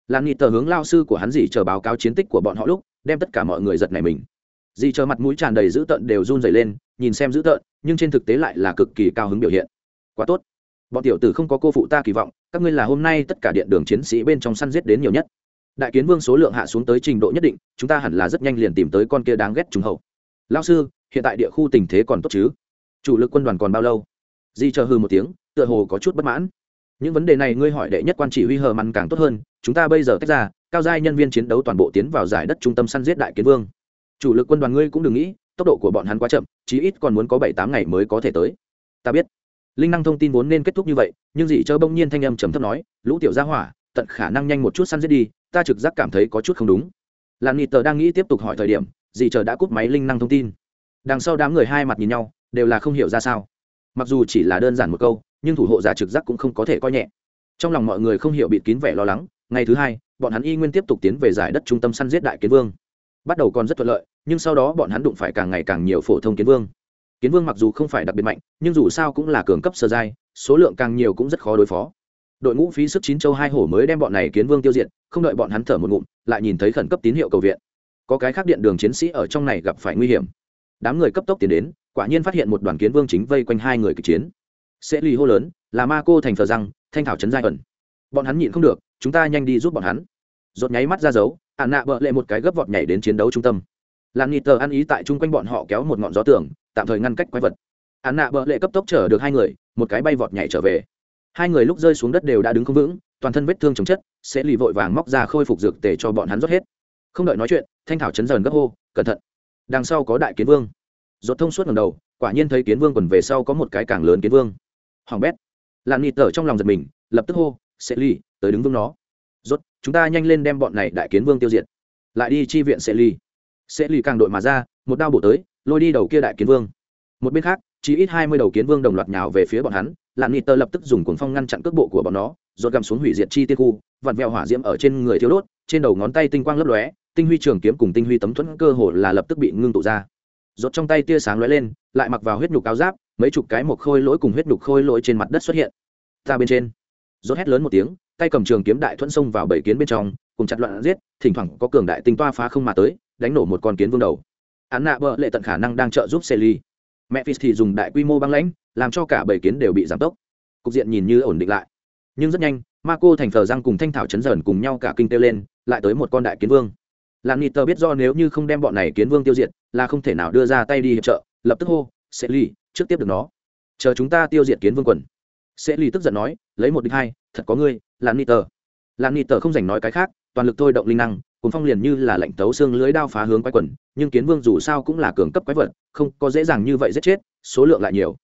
Lan nghị tờ hướng lao sư của hắn dì chờ báo cáo chiến tích của bọn họ lúc, đem tất cả mọi người giật này mình. Dì chờ mặt mũi tràn đầy dữ tợn đều run dày lên nhìn xem dữ tợn, nhưng trên thực tế lại là cực kỳ cao hứng biểu hiện. Quá tốt. Bọn tiểu tử không có cô phụ ta kỳ vọng, các ngươi là hôm nay tất cả điện đường chiến sĩ bên trong săn giết đến nhiều nhất. Đại kiến vương số lượng hạ xuống tới trình độ nhất định, chúng ta hẳn là rất nhanh liền tìm tới con kia đáng ghét trùng hậu. Lao sư, hiện tại địa khu tình thế còn tốt chứ? Chủ lực quân đoàn còn bao lâu? Di chờ hư một tiếng, tựa hồ có chút bất mãn. Những vấn đề này ngươi hỏi đệ nhất quan chỉ huy hờ mặn càng tốt hơn, chúng ta bây giờ tách ra, cao giai nhân viên chiến đấu toàn bộ tiến vào giải đất trung tâm săn giết đại kiến vương. Chủ lực quân đoàn ngươi cũng đừng nghĩ tốc độ của bọn hắn quá chậm, chí ít còn muốn có bảy tám ngày mới có thể tới. Ta biết. Linh năng thông tin vốn nên kết thúc như vậy, nhưng dị chớ bỗng nhiên thanh âm trầm thấp nói, lũ tiểu gia hỏa, tận khả năng nhanh một chút săn giết đi, ta trực giác cảm thấy có chút không đúng. Làn nghị tờ đang nghĩ tiếp tục hỏi thời điểm dị chờ đã cúp máy linh năng thông tin. Đằng sau đám người hai mặt nhìn nhau, đều là không hiểu ra sao. Mặc dù chỉ là đơn giản một câu, nhưng thủ hộ giả trực giác cũng không có thể coi nhẹ. Trong lòng mọi người không hiểu bịt kín vẻ lo lắng, ngày thứ hai, bọn hắn y nguyên tiếp tục tiến về giải đất trung tâm săn giết đại kiến vương. Bắt đầu còn rất thuận lợi nhưng sau đó bọn hắn đụng phải càng ngày càng nhiều phổ thông kiến vương. Kiến vương mặc dù không phải đặc biệt mạnh, nhưng dù sao cũng là cường cấp sơ giai, số lượng càng nhiều cũng rất khó đối phó. Đội ngũ phí sức chín châu hai hổ mới đem bọn này kiến vương tiêu diệt, không đợi bọn hắn thở một ngụm, lại nhìn thấy khẩn cấp tín hiệu cầu viện. Có cái khác điện đường chiến sĩ ở trong này gặp phải nguy hiểm. Đám người cấp tốc tiến đến, quả nhiên phát hiện một đoàn kiến vương chính vây quanh hai người kịch chiến. Sẽ lì hô lớn, là ma cô thành thờ răng, thanh thảo trấn giai ẩn. Bọn hắn nhịn không được, chúng ta nhanh đi giúp bọn hắn. Rột nháy mắt ra dấu ạn nạ bợ lệ một cái gấp vọt nhảy đến chiến đấu trung tâm làm nịt tờ ăn ý tại chung quanh bọn họ kéo một ngọn gió tường, tạm thời ngăn cách quái vật. Hắn nạ bợ lệ cấp tốc chở được hai người, một cái bay vọt nhảy trở về. Hai người lúc rơi xuống đất đều đã đứng không vững, toàn thân vết thương chống chất, sẽ lì vội vàng móc ra khôi phục dược tề cho bọn hắn rót hết. Không đợi nói chuyện, thanh thảo chấn dần gấp hô, cẩn thận, đằng sau có đại kiến vương. Rốt thông suốt ngầm đầu, quả nhiên thấy kiến vương quần về sau có một cái càng lớn kiến vương. Hoàng bét. Làm nịt tờ trong lòng giật mình, lập tức hô, sẽ ly tới đứng vương nó. Rốt, chúng ta nhanh lên đem bọn này đại kiến vương tiêu diệt. Lại đi chi viện sẽ ly sẽ lì càng đội mà ra, một đao bổ tới, lôi đi đầu kia đại kiến vương. Một bên khác, chỉ ít hai mươi đầu kiến vương đồng loạt nhào về phía bọn hắn làm nghị tơ lập tức dùng cuồng phong ngăn chặn cước bộ của bọn nó rồi gầm xuống hủy diệt chi tiên khu, vặn vẹo hỏa diễm ở trên người thiếu đốt, trên đầu ngón tay tinh quang lấp lóe, tinh huy trường kiếm cùng tinh huy tấm thuẫn cơ hồ là lập tức bị ngưng tụ ra. Rồi trong tay tia sáng lóe lên, lại mặc vào huyết nhục áo giáp, mấy chục cái một khôi lỗi cùng huyết nhục khôi lỗi trên mặt đất xuất hiện. Ta bên trên. Rốt hét lớn một tiếng, tay cầm trường kiếm đại thuẫn xông vào bảy kiến bên trong, cùng chặt loạn giết, thỉnh thoảng có cường đại tinh toa phá không mà tới đánh nổ một con kiến vương đầu. Án nạ bợ lệ tận khả năng đang trợ giúp Selly. mẹ phi thì dùng đại quy mô băng lãnh, làm cho cả bảy kiến đều bị giảm tốc. Cục diện nhìn như ổn định lại. Nhưng rất nhanh ma cô thành thờ răng cùng thanh thảo chấn dần cùng nhau cả kinh tiêu lên, lại tới một con đại kiến vương. Làm nịt tờ biết do nếu như không đem bọn này kiến vương tiêu diệt, là không thể nào đưa ra tay đi hiệp trợ, lập tức hô sẽ ly trước tiếp được nó. Chờ chúng ta tiêu diệt kiến vương quần. Sẽ ly tức giận nói, lấy một đích hai, thật có ngươi làm nịt tờ. Làm nịt tờ không dành nói cái khác, toàn lực thôi động linh năng cùng phong liền như là lệnh tấu xương lưới đao phá hướng quái quần, nhưng kiến vương dù sao cũng là cường cấp quái vật, không có dễ dàng như vậy giết chết, số lượng lại nhiều.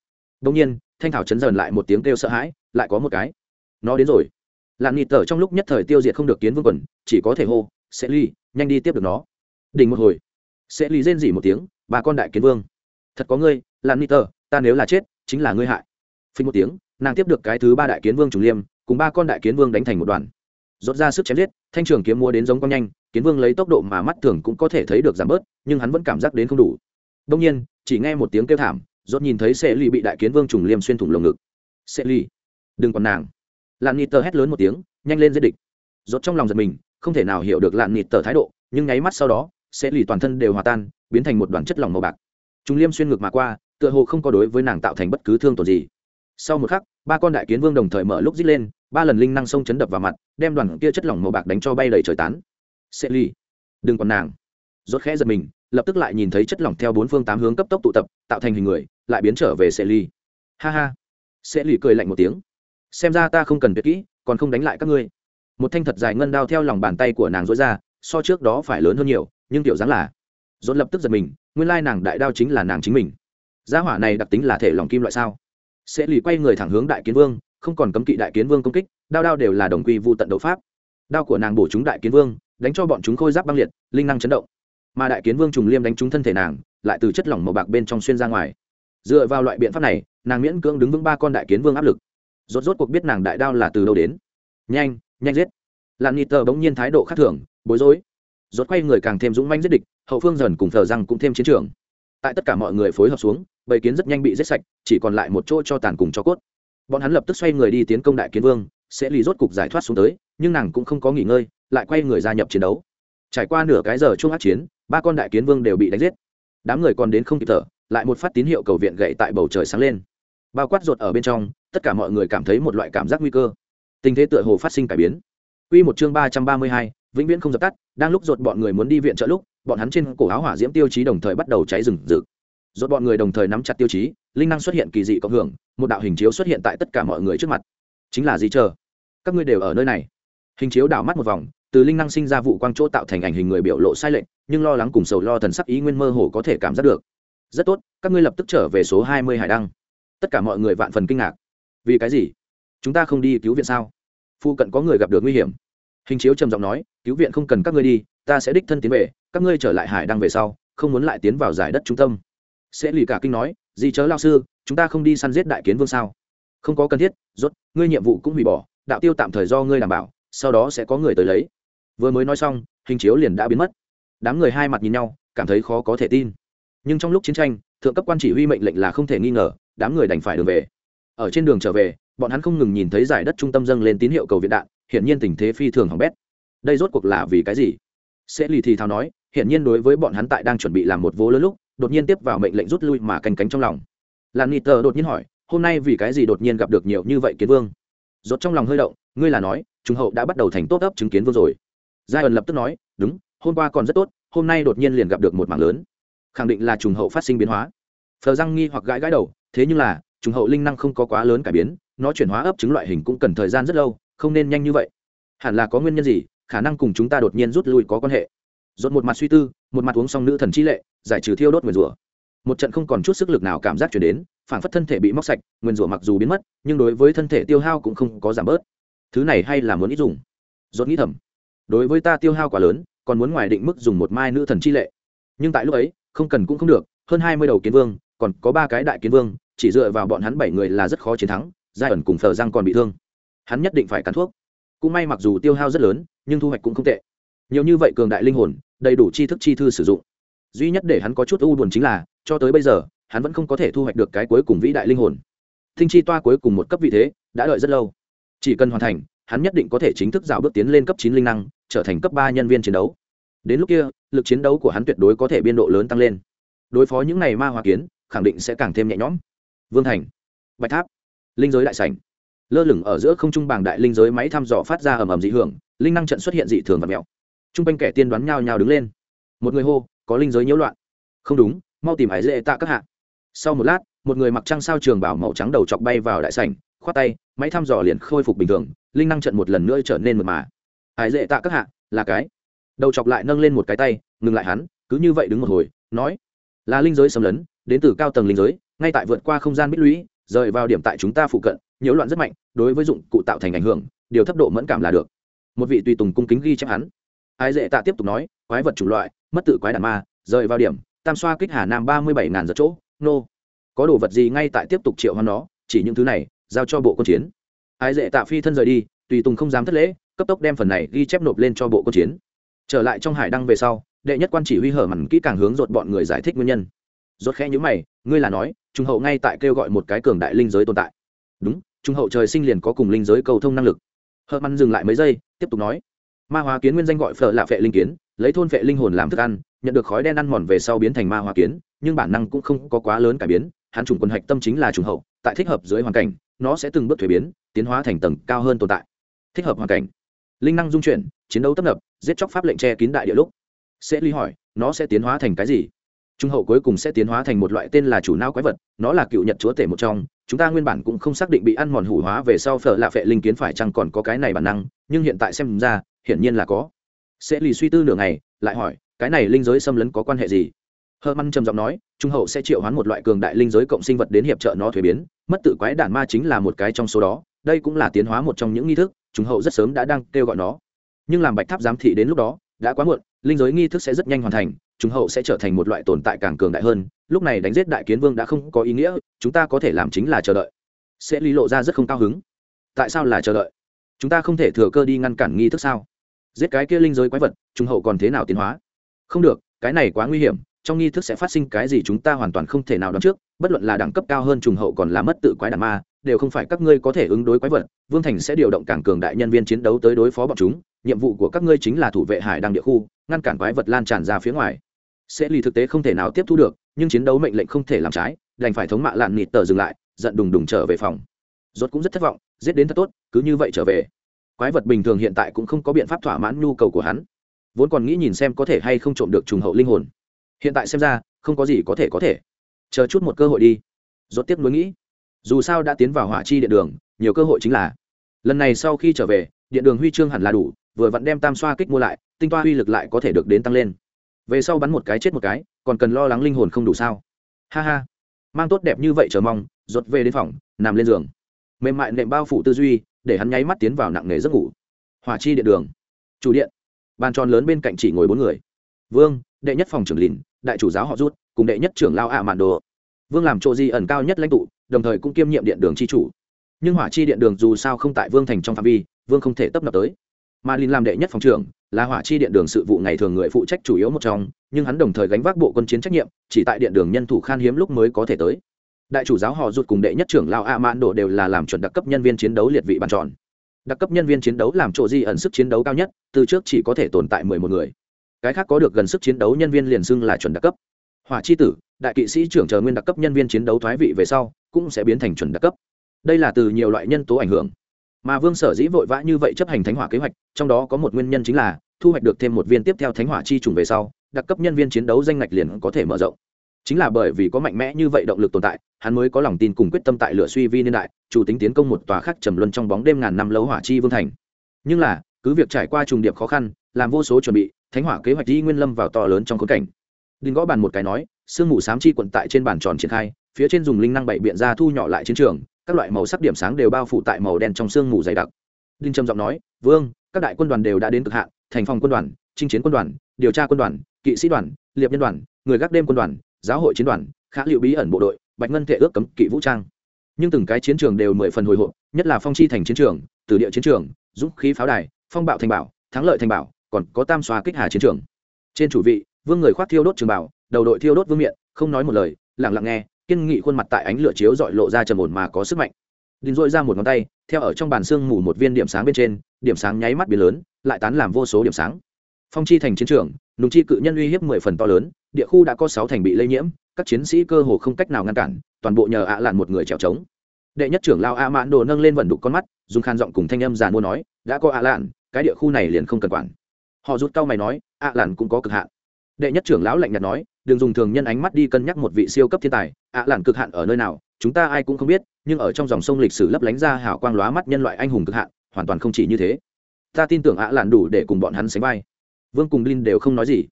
Đông nhiên, thanh thảo chấn dần lại một tiếng kêu sợ hãi, lại có một cái. Nó đến rồi. Làm nghị tở trong lúc nhất thời tiêu diệt không được kiến vương quần, chỉ có thể hô, sẽ ly, nhanh đi tiếp được nó. Đỉnh một hồi. Sẽ ly rên dỉ một tiếng, bà con đại kiến vương, thật có ngươi làm nghị tờ ta nếu là chết, chính là ngươi hại. Phình một tiếng, nàng tiếp được cái thứ ba đại kiến vương trùng liêm, cùng ba con đại kiến vương đánh thành một đoàn. Rốt ra sức chém giết, thanh trường kiếm mua đến giống con nhanh kiến vương lấy tốc độ mà mắt thường cũng có thể thấy được giảm bớt, nhưng hắn vẫn cảm giác đến không đủ. Đông nhiên, chỉ nghe một tiếng kêu thảm, rốt nhìn thấy sẽ ly bị đại kiến vương trùng liêm xuyên thủng lồng ngực. Sẽ ly đừng còn nàng. Lạn nịt tờ hét lớn một tiếng, nhanh lên giết địch. Rốt trong lòng giật mình, không thể nào hiểu được lạn nịt tờ thái độ, nhưng nháy mắt sau đó sẽ lì toàn thân đều hòa tan, biến thành một đoàn chất lỏng màu bạc. Trùng liêm xuyên ngược mà qua, tựa hồ không có đối với nàng tạo thành bất cứ thương tổn gì. Sau một khắc, ba con đại kiến vương đồng thời mở lúc dít lên, ba lần linh năng sông chấn đập vào mặt, đem đoàn kia chất lỏng màu bạc đánh cho bay đầy trời tán sẽ ly, đừng còn nàng. Rốt khẽ giật mình lập tức lại nhìn thấy chất lỏng theo bốn phương tám hướng cấp tốc tụ tập tạo thành hình người lại biến trở về sẽ ly. ha ha. Sẽ ly cười lạnh một tiếng. Xem ra ta không cần tuyệt kỹ còn không đánh lại các ngươi. Một thanh thật dài ngân đao theo lòng bàn tay của nàng dối ra so trước đó phải lớn hơn nhiều nhưng tiểu dáng là. Dồn lập tức giật mình nguyên lai nàng đại đao chính là nàng chính mình. Gia hỏa này đặc tính là thể lòng kim loại sao? Sẽ lì quay người thẳng hướng đại kiến vương không còn cấm kỵ đại kiến vương công kích đao đao đều là đồng quy vu tận đấu pháp. Đao của nàng bổ chúng đại kiến vương đánh cho bọn chúng khôi giáp băng liệt, linh năng chấn động. Mà đại kiến vương trùng liêm đánh trúng thân thể nàng, lại từ chất lỏng màu bạc bên trong xuyên ra ngoài. Dựa vào loại biện pháp này, nàng miễn cưỡng đứng vững ba con đại kiến vương áp lực. Rốt rốt cuộc biết nàng đại đao là từ đâu đến. Nhanh nhanh giết. Làm nịt tờ bỗng nhiên thái độ khác thường, bối rối. Rốt quay người càng thêm dũng manh giết địch, hậu phương dần cùng thờ răng cũng thêm chiến trường. Tại tất cả mọi người phối hợp xuống, bầy kiến rất nhanh bị giết sạch, chỉ còn lại một chỗ cho tàn cùng cho cốt. Bọn hắn lập tức xoay người đi tiến công đại kiến vương sẽ lì rốt cục giải thoát xuống tới nhưng nàng cũng không có nghỉ ngơi lại quay người gia nhập chiến đấu trải qua nửa cái giờ chung át chiến ba con đại kiến vương đều bị đánh giết đám người còn đến không kịp thở lại một phát tín hiệu cầu viện gậy tại bầu trời sáng lên bao quát ruột ở bên trong tất cả mọi người cảm thấy một loại cảm giác nguy cơ tình thế tựa hồ phát sinh cải biến Quy một chương ba trăm ba mươi hai, vĩnh viễn không dập tắt, đang lúc ruột bọn người muốn đi viện trợ lúc, bọn hắn trên cổ áo hỏa diễm tiêu chí đồng thời bắt đầu cháy rừng rực. Rốt bọn người đồng thời nắm chặt tiêu chí, linh năng xuất hiện kỳ dị cộng hưởng, một đạo hình chiếu xuất hiện tại tất cả mọi người trước mặt. Chính là gì chờ? Các ngươi đều ở nơi này. Hình chiếu đảo mắt một vòng, từ linh năng sinh ra vụ quang chỗ tạo thành ảnh hình người biểu lộ sai lệch, nhưng lo lắng cùng sầu lo thần sắc ý nguyên mơ hồ có thể cảm giác được. Rất tốt, các ngươi lập tức trở về số hai mươi hải đăng. Tất cả mọi người vạn phần kinh ngạc. Vì cái gì? Chúng ta không đi cứu viện sao? Phu cận có người gặp được nguy hiểm. Hình chiếu trầm giọng nói, cứu viện không cần các ngươi đi, ta sẽ đích thân tiến về, các ngươi trở lại hải đăng về sau, không muốn lại tiến vào giải đất trung tâm sẽ lì cả kinh nói gì chớ lao sư chúng ta không đi săn giết đại kiến vương sao không có cần thiết rốt ngươi nhiệm vụ cũng hủy bỏ đạo tiêu tạm thời do ngươi đảm bảo, sau đó sẽ có người tới lấy. Vừa mới nói xong, hình chiếu liền đã biến mất. Đám người hai mặt nhìn nhau, cảm thấy khó có thể tin. Nhưng trong lúc chiến tranh, thượng cấp quan chỉ huy mệnh lệnh là không thể nghi ngờ, đám người đành phải đường về. Ở trên đường trở về, bọn hắn không ngừng nhìn thấy giải đất trung tâm dâng lên tín hiệu cầu viện đạn, hiển nhiên tình thế phi thường hỏng bét. Đây rốt cuộc là vì cái gì? Sẽ lì thì thào nói, hiển nhiên đối với bọn hắn tại đang chuẩn bị làm một vố lớn lúc, đột nhiên tiếp vào mệnh lệnh rút lui mà canh cánh trong lòng. Lan nịt tờ đột nhiên hỏi, hôm nay vì cái gì đột nhiên gặp được nhiều như vậy kiến vương? Rốt trong lòng hơi động, ngươi là nói trung hậu đã bắt đầu thành tốt ấp chứng kiến vương rồi. Giai ẩn lập tức nói, đúng, hôm qua còn rất tốt, hôm nay đột nhiên liền gặp được một mảng lớn. Khẳng định là trùng hậu phát sinh biến hóa. Phờ răng nghi hoặc gãi gãi đầu, thế nhưng là, trùng hậu linh năng không có quá lớn cải biến, nó chuyển hóa ấp chứng loại hình cũng cần thời gian rất lâu, không nên nhanh như vậy. Hẳn là có nguyên nhân gì, khả năng cùng chúng ta đột nhiên rút lui có quan hệ. Rốt một mặt suy tư, một mặt uống xong nữ thần chi lệ, giải trừ thiêu đốt nguyền rủa một trận không còn chút sức lực nào cảm giác chuyển đến phản phất thân thể bị móc sạch, nguyên rủa mặc dù biến mất, nhưng đối với thân thể tiêu hao cũng không có giảm bớt. Thứ này hay là muốn ít dùng? Dốt nghĩ thầm. Đối với ta tiêu hao quá lớn, còn muốn ngoài định mức dùng một mai nữ thần chi lệ. Nhưng tại lúc ấy, không cần cũng không được, hơn hai mươi đầu kiến vương, còn có ba cái đại kiến vương, chỉ dựa vào bọn hắn bảy người là rất khó chiến thắng, giai ẩn cùng thờ răng còn bị thương. Hắn nhất định phải cắn thuốc. Cũng may mặc dù tiêu hao rất lớn, nhưng thu hoạch cũng không tệ. Nhiều như vậy cường đại linh hồn, đầy đủ tri thức chi thư sử dụng. Duy nhất để hắn có chút u buồn chính là cho tới bây giờ, hắn vẫn không có thể thu hoạch được cái cuối cùng vĩ đại linh hồn. Thinh chi toa cuối cùng một cấp vị thế, đã đợi rất lâu. Chỉ cần hoàn thành, hắn nhất định có thể chính thức dạo bước tiến lên cấp chín linh năng, trở thành cấp ba nhân viên chiến đấu. Đến lúc kia, lực chiến đấu của hắn tuyệt đối có thể biên độ lớn tăng lên. Đối phó những này ma hoa kiến, khẳng định sẽ càng thêm nhẹ nhõm. Vương thành, bạch tháp, linh giới đại sảnh. Lơ lửng ở giữa không trung bảng đại linh giới máy thăm dò phát ra ầm ầm dị hưởng, linh năng trận xuất hiện dị thường và mèo t r u n g quanh kẻ tiên đoán nhao nhao đứng lên. Một người hô, có linh giới nhiễu loạn. Không đúng mau tìm hải dễ tạ các hạ. Sau một lát, một người mặc trăng sao trường bảo màu trắng đầu chọc bay vào đại sảnh, khoát tay, máy thăm dò liền khôi phục bình thường, linh năng trận một lần nữa trở nên mượt mà. Hải dễ tạ các hạ, là cái. Đầu chọc lại nâng lên một cái tay, ngừng lại hắn, cứ như vậy đứng một hồi, nói, là linh giới xâm lấn, đến từ cao tầng linh giới, ngay tại vượt qua không gian bích lũy, rời vào điểm tại chúng ta phụ cận, nhiễu loạn rất mạnh, đối với dụng cụ tạo thành ảnh hưởng, điều thấp độ mẫn cảm là được. Một vị tùy tùng cung kính ghi chép hắn. Ái dễ tạ tiếp tục nói, quái vật chủng loại, mất tự quái đàn ma, rời vào điểm tam xoa kích hà nam ba mươi bảy ngàn giật chỗ, nô. Có đồ vật gì ngay tại tiếp tục triệu hoán nó, chỉ những thứ này, giao cho bộ quân chiến. Ai dễ tạ phi thân rời đi, tùy tùng không dám thất lễ, cấp tốc đem phần này ghi chép nộp lên cho bộ quân chiến. Trở lại trong hải đăng về sau, đệ nhất quan chỉ huy hở mặn kỹ càng hướng dột bọn người giải thích nguyên nhân. Rốt khẽ nhữ mày, ngươi là nói, trung hậu ngay tại kêu gọi một cái cường đại linh giới tồn tại. Đúng, trung hậu trời sinh liền có cùng linh giới cầu thông năng lực. Hở mằn dừng lại mấy giây, tiếp tục nói. Ma hóa kiến nguyên danh gọi phở lạ phệ linh kiến lấy thôn vệ linh hồn làm thức ăn, nhận được khói đen ăn mòn về sau biến thành ma hoa kiến, nhưng bản năng cũng không có quá lớn cải biến, hắn trùng quân hạch tâm chính là trùng hậu, tại thích hợp dưới hoàn cảnh, nó sẽ từng bước thuế biến, tiến hóa thành tầng cao hơn tồn tại. Thích hợp hoàn cảnh. Linh năng dung chuyển, chiến đấu tấp nập, giết chóc pháp lệnh che kín đại địa lúc. Sẽ ly hỏi, nó sẽ tiến hóa thành cái gì? Trung hậu cuối cùng sẽ tiến hóa thành một loại tên là chủ não quái vật, nó là cựu nhật chúa tể một trong, chúng ta nguyên bản cũng không xác định bị ăn mòn hủ hóa về sau phở lạ phệ linh kiến phải chăng còn có cái này bản năng, nhưng hiện tại xem ra, hiển nhiên là có sẽ lì suy tư nửa ngày, lại hỏi, cái này linh giới xâm lấn có quan hệ gì? Hơ măn trầm giọng nói, trung hậu sẽ triệu hoán một loại cường đại linh giới cộng sinh vật đến hiệp trợ nó thuế biến, mất tự quái đản ma chính là một cái trong số đó, đây cũng là tiến hóa một trong những nghi thức, trung hậu rất sớm đã đang kêu gọi nó. Nhưng làm bạch tháp giám thị đến lúc đó, đã quá muộn, linh giới nghi thức sẽ rất nhanh hoàn thành, trung hậu sẽ trở thành một loại tồn tại càng cường đại hơn, lúc này đánh giết đại kiến vương đã không có ý nghĩa, chúng ta có thể làm chính là chờ đợi. Sẽ lý lộ ra rất không cao hứng. Tại sao là chờ đợi? Chúng ta không thể thừa cơ đi ngăn cản nghi thức sao? Giết cái kia linh giới quái vật trung hậu còn thế nào tiến hóa? Không được, cái này quá nguy hiểm, trong nghi thức sẽ phát sinh cái gì chúng ta hoàn toàn không thể nào đoán trước, bất luận là đẳng cấp cao hơn trùng hậu còn là mất tự quái đàn ma, đều không phải các ngươi có thể ứng đối quái vật. Vương thành sẽ điều động cảng cường đại nhân viên chiến đấu tới đối phó bọn chúng, nhiệm vụ của các ngươi chính là thủ vệ hải đăng địa khu, ngăn cản quái vật lan tràn ra phía ngoài. Sẽ lì thực tế không thể nào tiếp thu được, nhưng chiến đấu mệnh lệnh không thể làm trái, đành phải thống mạ lạn nịt tờ dừng lại, giận đùng đùng trở về phòng. Rốt cũng rất thất vọng, giết đến thật tốt, cứ như vậy trở về quái vật bình thường hiện tại cũng không có biện pháp thỏa mãn nhu cầu của hắn. Vốn còn nghĩ nhìn xem có thể hay không trộm được trùng hậu linh hồn. Hiện tại xem ra, không có gì có thể có thể. Chờ chút một cơ hội đi. Rốt tiếp nuối nghĩ. Dù sao đã tiến vào hỏa chi điện đường, nhiều cơ hội chính là. Lần này sau khi trở về, điện đường huy chương hẳn là đủ, vừa vặn đem tam xoa kích mua lại, tinh toa uy lực lại có thể được đến tăng lên. Về sau bắn một cái chết một cái, còn cần lo lắng linh hồn không đủ sao? Ha ha. Mang tốt đẹp như vậy chờ mong, Rốt về đến phòng, nằm lên giường. Mềm mại nệm bao phủ tư duy để hắn nháy mắt tiến vào nặng nề giấc ngủ. Hỏa chi điện đường. Chủ điện. Bàn tròn lớn bên cạnh chỉ ngồi bốn người. Vương, đệ nhất phòng trưởng lìn, đại chủ giáo họ rút, cùng đệ nhất trưởng lao ạ mạn đồ vương làm chỗ di ẩn cao nhất lãnh tụ, đồng thời cũng kiêm nhiệm điện đường c h i chủ. Nhưng hỏa chi điện đường dù sao không tại vương thành trong phạm vi, vương không thể tấp nập tới. Mà lìn làm đệ nhất phòng trưởng, là hỏa chi điện đường sự vụ ngày thường người phụ trách chủ yếu một trong, nhưng hắn đồng thời gánh vác bộ quân chiến trách nhiệm, chỉ tại điện đường nhân thủ khan hiếm lúc mới có thể tới đại chủ giáo họ rụt cùng đệ nhất trưởng lao a mãn độ đều là làm chuẩn đặc cấp nhân viên chiến đấu liệt vị bàn tròn. Đặc cấp nhân viên chiến đấu làm chỗ di ẩn sức chiến đấu cao nhất, từ trước chỉ có thể tồn tại mười một người. Cái khác có được gần sức chiến đấu nhân viên liền xưng là chuẩn đặc cấp. Hỏa chi tử, đại kỵ sĩ trưởng chờ nguyên đặc cấp nhân viên chiến đấu thoái vị về sau, cũng sẽ biến thành chuẩn đặc cấp. Đây là từ nhiều loại nhân tố ảnh hưởng. Mà vương sở dĩ vội vã như vậy chấp hành thánh hỏa kế hoạch, trong đó có một nguyên nhân chính là thu hoạch được thêm một viên tiếp theo thánh hỏa chi trùng về sau, đặc cấp nhân viên chiến đấu danh ngạch liền có thể mở rộng chính là bởi vì có mạnh mẽ như vậy động lực tồn tại, hắn mới có lòng tin cùng quyết tâm tại lửa suy vi niên đại, chủ tính tiến công một tòa khác trầm luân trong bóng đêm ngàn năm lâu hỏa chi vương thành. Nhưng là, cứ việc trải qua trùng điệp khó khăn, làm vô số chuẩn bị, thánh hỏa kế hoạch di nguyên lâm vào to lớn trong khốn cảnh. Đinh gõ bàn một cái nói, sương mù sám chi quận tại trên bàn tròn triển khai, phía trên dùng linh năng bảy biện ra thu nhỏ lại chiến trường, các loại màu sắc điểm sáng đều bao phủ tại màu đen trong sương mù dày đặc. Đinh trầm giọng nói, vương, các đại quân đoàn đều đã đến cực hạn, thành phòng quân đoàn, chinh chiến quân đoàn, điều tra quân đoàn, kỵ sĩ đoàn, liệp nhân đoàn, người gác đêm quân đoàn giáo hội chiến đoàn khả liệu bí ẩn bộ đội, bạch ngân thể ước cấm kỵ vũ trang. Nhưng từng cái chiến trường đều mười phần hồi hộp, nhất là phong chi thành chiến trường từ địa chiến trường, dũng khí pháo đài, phong bạo thành bảo, thắng lợi thành bảo, còn có tam xoa kích hà chiến trường. Trên chủ vị, vương người khoác thiêu đốt trường bảo, đầu đội thiêu đốt vương miện, không nói một lời, lặng lặng nghe, kiên nghị khuôn mặt tại ánh lửa chiếu dọi lộ ra trầm ổn mà có sức mạnh. Đình dội ra một ngón tay, theo ở trong bàn xương mù một viên điểm sáng bên trên, điểm sáng nháy mắt biến lớn, lại tán làm vô số điểm sáng phong chi thành chiến trường, nùng chi cự nhân uy hiếp mười phần to lớn, địa khu đã có sáu thành bị lây nhiễm, các chiến sĩ cơ hồ không cách nào ngăn cản, toàn bộ nhờ ạ lạn một người trèo trống. Đệ nhất trưởng lao a mãn đồ nâng lên vận đục con mắt, dùng khan giọng cùng thanh âm giàn mua nói, đã có ạ lạn, cái địa khu này liền không cần quản. Họ rút cau mày nói, ạ lạn cũng có cực hạn. Đệ nhất trưởng lão lạnh nhạt nói, đừng dùng thường nhân ánh mắt đi cân nhắc một vị siêu cấp thiên tài, ạ lạn cực hạn ở nơi nào, chúng ta ai cũng không biết, nhưng ở trong dòng sông lịch sử lấp lánh ra hào quang lóa mắt nhân loại anh hùng cực hạn, hoàn toàn không chỉ như thế. Ta tin tưởng ạ lạn đủ để cùng bọn hắn sánh vai vương cùng linh đều không nói gì.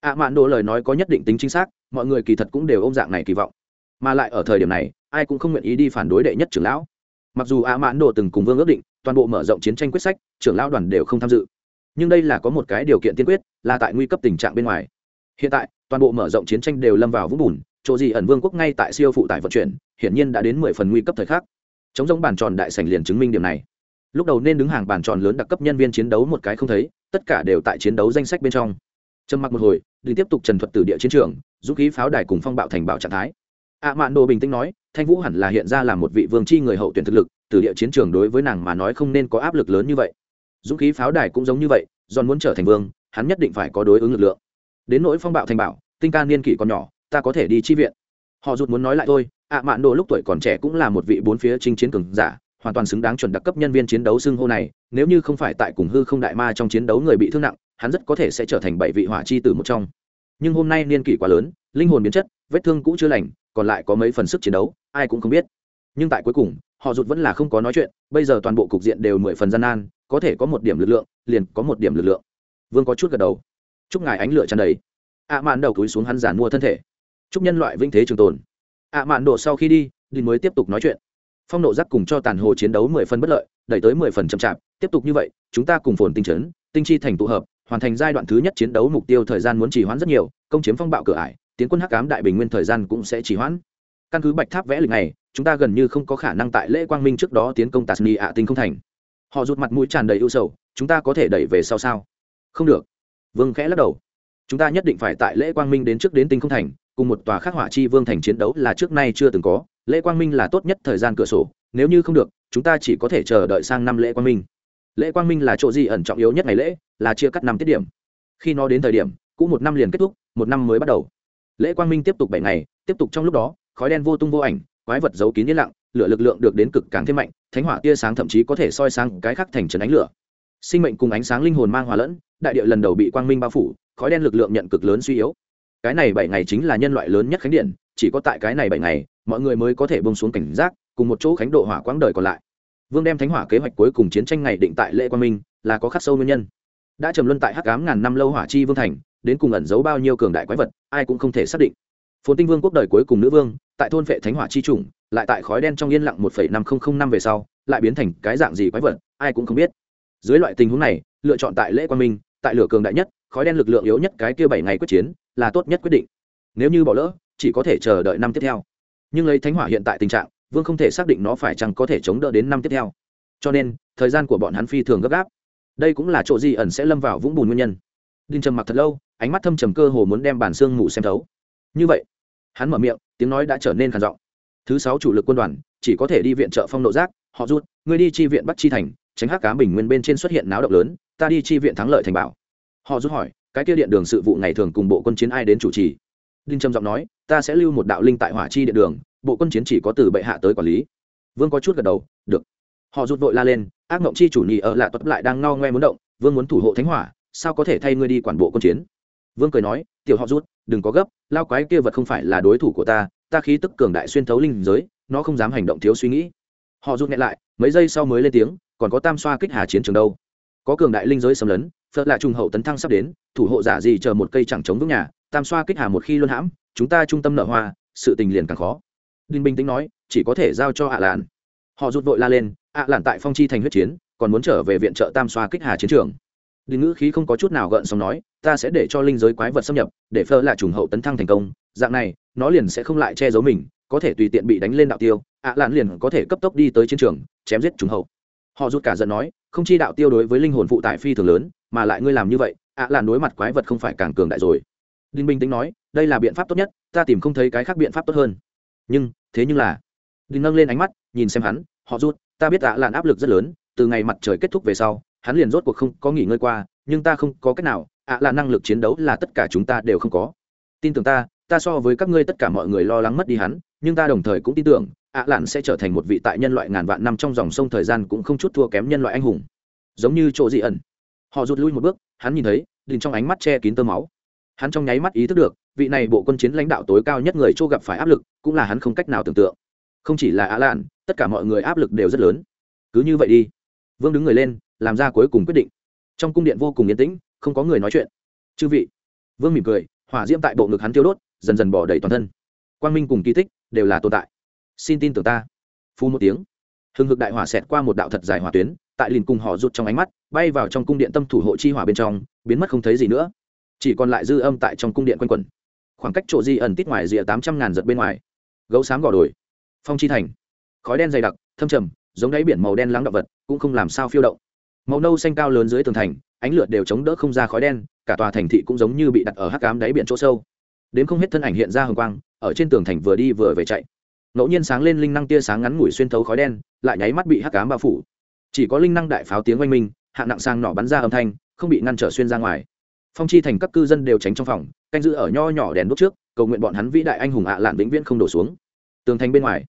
Ạ mạn đồ lời nói có nhất định tính chính xác, mọi người kỳ thật cũng đều ôm dạng này kỳ vọng. Mà lại ở thời điểm này, ai cũng không nguyện ý đi phản đối đệ nhất trưởng lão. Mặc dù ạ mạn đồ từng cùng vương ước định, toàn bộ mở rộng chiến tranh quyết sách, trưởng lão đoàn đều không tham dự. Nhưng đây là có một cái điều kiện tiên quyết, là tại nguy cấp tình trạng bên ngoài. Hiện tại, toàn bộ mở rộng chiến tranh đều lâm vào vũng bùn, chỗ gì ẩn vương quốc ngay tại siêu phụ tải vận chuyển, hiển nhiên đã đến mười phần nguy cấp thời khắc. Chống giống bàn tròn đại sành liền chứng minh điểm này. Lúc đầu nên đứng hàng bàn tròn lớn đặc cấp nhân viên chiến đấu một cái không thấy tất cả đều tại chiến đấu danh sách bên trong. Trầm mặc một hồi đi tiếp tục trần thuật từ địa chiến trường giúp khí pháo đài cùng phong bạo thành bảo trạng thái. Ạ mạn đồ bình tĩnh nói, thanh vũ hẳn là hiện ra là một vị vương c h i người hậu tuyển thực lực, từ địa chiến trường đối với nàng mà nói không nên có áp lực lớn như vậy. Dũng khí pháo đài cũng giống như vậy giòn muốn trở thành vương, hắn nhất định phải có đối ứng lực lượng. Đến nỗi phong bạo thành bảo tinh ca niên kỷ còn nhỏ, ta có thể đi chi viện. Họ rụt muốn nói lại thôi ạ mạn đồ lúc tuổi còn trẻ cũng là một vị bốn phía chinh chiến cường giả hoàn toàn xứng đáng chuẩn đặc cấp nhân viên chiến đấu xưng hô này, nếu như không phải tại cùng hư không đại ma trong chiến đấu người bị thương nặng, hắn rất có thể sẽ trở thành bảy vị hỏa chi tử một trong. Nhưng hôm nay niên kỷ quá lớn, linh hồn biến chất, vết thương cũ chưa lành, còn lại có mấy phần sức chiến đấu, ai cũng không biết. Nhưng tại cuối cùng, họ rụt vẫn là không có nói chuyện, bây giờ toàn bộ cục diện đều mười phần gian nan, có thể có một điểm lực lượng, liền có một điểm lực lượng. Vương có chút gật đầu. Chúc ngài ánh lửa tràn đầy. Ạ mạn đầu túi xuống hắn giản mua thân thể. Chúc nhân loại vinh thế trường tồn. Ạ mạn đổ sau khi đi đi mới tiếp tục nói chuyện phong nộ giác cùng cho tàn hồ chiến đấu mười phần bất lợi, đẩy tới mười phần chậm chạp. Tiếp tục như vậy, chúng ta cùng phồn tinh trấn tinh chi thành tụ hợp, hoàn thành giai đoạn thứ nhất chiến đấu mục tiêu thời gian muốn trì hoãn rất nhiều, công chiếm phong bạo cửa ải, tiến quân hắc cám đại bình nguyên thời gian cũng sẽ trì hoãn. Căn cứ bạch tháp vẽ lịch này, chúng ta gần như không có khả năng tại lễ quang minh trước đó tiến công tạt ni ạ tinh không thành. Họ rụt mặt mũi tràn đầy ưu sầu, chúng ta có thể đẩy về sau sao? Không được. Vương khẽ lắc đầu. Chúng ta nhất định phải tại lễ quang minh đến trước đến tinh không thành, cùng một tòa khắc họa chi vương thành chiến đấu là trước nay chưa từng có lễ quang minh là tốt nhất thời gian cửa sổ, nếu như không được, chúng ta chỉ có thể chờ đợi sang năm lễ quang minh. Lễ quang minh là chỗ gì ẩn trọng yếu nhất ngày lễ, là chia cắt năm tiết điểm. Khi nó đến thời điểm, cũ một năm liền kết thúc, một năm mới bắt đầu. Lễ quang minh tiếp tục bảy ngày, tiếp tục trong lúc đó, khói đen vô tung vô ảnh, quái vật giấu kín yên lặng, lửa lực lượng được đến cực càng thêm mạnh, thánh hỏa tia sáng thậm chí có thể soi sáng cái khác thành trần ánh lửa. Sinh mệnh cùng ánh sáng linh hồn mang hòa lẫn, đại địa lần đầu bị quang minh bao phủ, khói đen lực lượng nhận cực lớn suy yếu. Cái này bảy ngày chính là nhân loại lớn nhất khánh điện, chỉ có tại cái này bảy ngày mọi người mới có thể bông xuống cảnh giác, cùng một chỗ khánh độ hỏa quãng đời còn lại. Vương đem thánh hỏa kế hoạch cuối cùng chiến tranh ngày định tại lễ quang minh, là có khắc sâu nguyên nhân. Đã trầm luân tại hắc cám ngàn năm lâu hỏa chi vương thành, đến cùng ẩn giấu bao nhiêu cường đại quái vật, ai cũng không thể xác định. Phồn tinh vương quốc đời cuối cùng nữ vương, tại thôn vệ thánh hỏa chi chủng, lại tại khói đen trong yên lặng một năm nghìn năm về sau, lại biến thành cái dạng gì quái vật, ai cũng không biết. Dưới loại tình huống này, lựa chọn tại lễ quang minh, tại lửa cường đại nhất, khói đen lực lượng yếu nhất cái kia bảy ngày quyết chiến, là tốt nhất quyết định. Nếu như bỏ lỡ, chỉ có thể chờ đợi năm tiếp theo nhưng lấy thánh hỏa hiện tại tình trạng, vương không thể xác định nó phải chăng có thể chống đỡ đến năm tiếp theo. Cho nên, thời gian của bọn hắn phi thường gấp gáp. Đây cũng là chỗ di ẩn sẽ lâm vào vũng bùn nguyên nhân. Đinh trầm mặc thật lâu, ánh mắt thâm trầm cơ hồ muốn đem bản xương ngủ xem thấu. Như vậy, hắn mở miệng, tiếng nói đã trở nên khản giọng. Thứ sáu chủ lực quân đoàn, chỉ có thể đi viện trợ phong nộ giác, họ rút người đi chi viện bắt chi thành, tránh hắc cá bình nguyên bên trên xuất hiện náo động lớn, ta đi chi viện thắng lợi thành bảo. Họ rút hỏi, cái kia điện đường sự vụ ngày thường cùng bộ quân chiến ai đến chủ trì? Đinh trầm giọng nói ta sẽ lưu một đạo linh tại hỏa chi điện đường, bộ quân chiến chỉ có từ bệ hạ tới quản lý. Vương có chút gật đầu, được. Họ rút vội la lên, ác mộng chi chủ nhị ở lạ tuất lại đang ngao ngoe muốn động, vương muốn thủ hộ thánh hỏa, sao có thể thay ngươi đi quản bộ quân chiến? Vương cười nói, tiểu họ rút đừng có gấp, lao quái kia vật không phải là đối thủ của ta ta khí tức cường đại xuyên thấu linh giới, nó không dám hành động thiếu suy nghĩ. Họ rút nghẹn lại, mấy giây sau mới lên tiếng, còn có tam xoa kích hà chiến trường đâu? Có cường đại linh giới xâm lấn, phật là trùng hậu tấn thăng sắp đến, thủ hộ giả gì chờ một cây chẳng chống vững nhà, tam xoa kích hà một khi luân hãm chúng ta trung tâm nợ hoa, sự tình liền càng khó. Đinh bình tĩnh nói, chỉ có thể giao cho ạ à họ rút vội la lên ạ à tại phong chi thành huyết chiến, còn muốn trở về viện trợ tam xoa kích hà chiến trường. Đinh ngữ khí không có chút nào gợn xong nói, ta sẽ để cho linh giới quái vật xâm nhập, để phơ là trùng hậu tấn thăng thành công. Dạng này, nó liền sẽ không lại che giấu mình, có thể tùy tiện bị đánh lên đạo tiêu ạ à liền có thể cấp tốc đi tới chiến trường, chém giết trùng hậu. Họ rút cả giận nói, không chi đạo tiêu đối với linh hồn phụ tại phi thường lớn, mà lại ngươi làm như vậy ạ Lạn đối mặt quái vật không phải càng cường đại rồi. Đinh bình tĩnh nói đây là biện pháp tốt nhất, ta tìm không thấy cái khác biện pháp tốt hơn. Nhưng, thế nhưng là đinh nâng lên ánh mắt, nhìn xem hắn, họ rút ta biết ạ làn áp lực rất lớn, từ ngày mặt trời kết thúc về sau, hắn liền rốt cuộc không có nghỉ ngơi qua, nhưng ta không có cách nào, ạ là năng lực chiến đấu là tất cả chúng ta đều không có. Tin tưởng ta ta so với các ngươi tất cả mọi người lo lắng mất đi hắn, nhưng ta đồng thời cũng tin tưởng, ạ lạn sẽ trở thành một vị tại nhân loại ngàn vạn năm trong dòng sông thời gian cũng không chút thua kém nhân loại anh hùng. Giống như chỗ dị ẩn. Họ rút lui một bước, hắn nhìn thấy đình trong ánh mắt che kín tơ máu hắn trong nháy mắt ý thức được, vị này bộ quân chiến lãnh đạo tối cao nhất người châu gặp phải áp lực, cũng là hắn không cách nào tưởng tượng. Không chỉ là á lan tất cả mọi người áp lực đều rất lớn. Cứ như vậy đi. Vương đứng người lên, làm ra cuối cùng quyết định. Trong cung điện vô cùng yên tĩnh, không có người nói chuyện. Chư vị. Vương mỉm cười, hỏa diễm tại bộ ngực hắn tiêu đốt, dần dần bỏ đầy toàn thân. Quang minh cùng kỳ tích đều là tồn tại. Xin tin tưởng ta. Phu một tiếng. Hưng hực đại hỏa xẹt qua một đạo thật dài hỏa tuyến, tại lìn cùng họ rụt trong ánh mắt, bay vào trong cung điện tâm thủ hộ chi hỏa bên trong, biến mất không thấy gì nữa chỉ còn lại dư âm tại trong cung điện quanh quẩn. Khoảng cách chỗ di ẩn tít ngoài rìa tám trăm ngàn giật bên ngoài. Gấu xám gò đồi. Phong chi thành. Khói đen dày đặc, thâm trầm, giống đáy biển màu đen lắng động vật, cũng không làm sao phiêu động. Màu nâu xanh cao lớn dưới tường thành, ánh lửa đều chống đỡ không ra khói đen, cả tòa thành thị cũng giống như bị đặt ở hắc cám đáy biển chỗ sâu. Đến không hết thân ảnh hiện ra hồng quang, ở trên tường thành vừa đi vừa về chạy. Ngẫu nhiên sáng lên linh năng tia sáng ngắn ngủi xuyên thấu khói đen, lại nháy mắt bị hắc cám bao phủ. Chỉ có linh năng đại pháo tiếng oanh minh, hạng nặng sang nỏ bắn ra âm thanh, không bị ngăn trở xuyên ra ngoài phong chi thành các cư dân đều tránh trong phòng, canh giữ ở nho nhỏ đèn đốt trước, cầu nguyện bọn hắn vĩ đại anh hùng ạ lạn vĩnh viễn không đổ xuống. Tường thành bên ngoài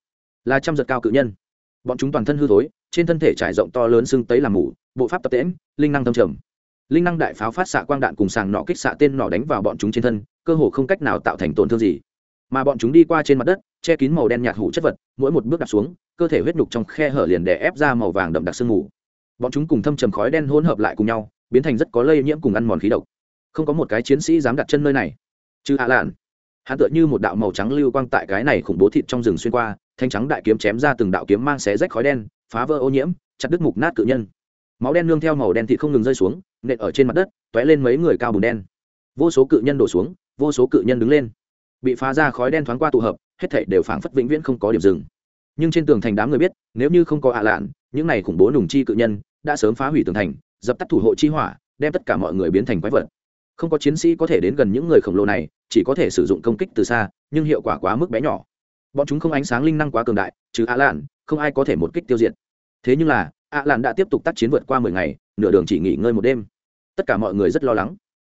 là trăm giật cao cự nhân. Bọn chúng toàn thân hư thối, trên thân thể trải rộng to lớn xương tấy làm mủ bộ pháp tập tễm linh năng thâm trầm. Linh năng đại pháo phát xạ quang đạn cùng sàng nọ kích xạ tên nọ đánh vào bọn chúng trên thân, cơ hồ không cách nào tạo thành tổn thương gì. Mà bọn chúng đi qua trên mặt đất, che kín màu đen nhạt hủ chất vật, mỗi một bước đặt xuống, cơ thể huyết nhục trong khe hở liền đè ép ra màu vàng đậm đặc sương mù. Bọn chúng cùng thâm trầm khói đen hỗn hợp lại cùng nhau, biến thành rất có lây nhiễm cùng ăn mòn khí độc không có một cái chiến sĩ dám đặt chân nơi này. Chứ hạ lạn, hắn tựa như một đạo màu trắng lưu quang tại cái này khủng bố thịt trong rừng xuyên qua, thanh trắng đại kiếm chém ra từng đạo kiếm mang xé rách khói đen, phá vỡ ô nhiễm, chặt đứt mục nát cự nhân. Máu đen nương theo màu đen thịt không ngừng rơi xuống, nện ở trên mặt đất t ó é lên mấy người cao bùn đen. Vô số cự nhân đổ xuống, vô số cự nhân đứng lên. Bị phá ra khói đen thoáng qua tụ hợp, hết thảy đều phảng phất vĩnh viễn không có điểm dừng. Nhưng trên tường thành đám người biết, nếu như không có ạ lạn, những này khủng bố nùng chi cự nhân đã sớm phá hủy tường thành, dập tắt thủ hộ chi hỏa, đem tất cả mọi người biến thành quái vật không có chiến sĩ có thể đến gần những người khổng lồ này, chỉ có thể sử dụng công kích từ xa, nhưng hiệu quả quá mức bé nhỏ. Bọn chúng không ánh sáng linh năng quá cường đại chứ ạ lạn, không ai có thể một kích tiêu diệt. Thế nhưng là ạ lạn đã tiếp tục tác chiến vượt qua mười ngày, nửa đường chỉ nghỉ ngơi một đêm. Tất cả mọi người rất lo lắng.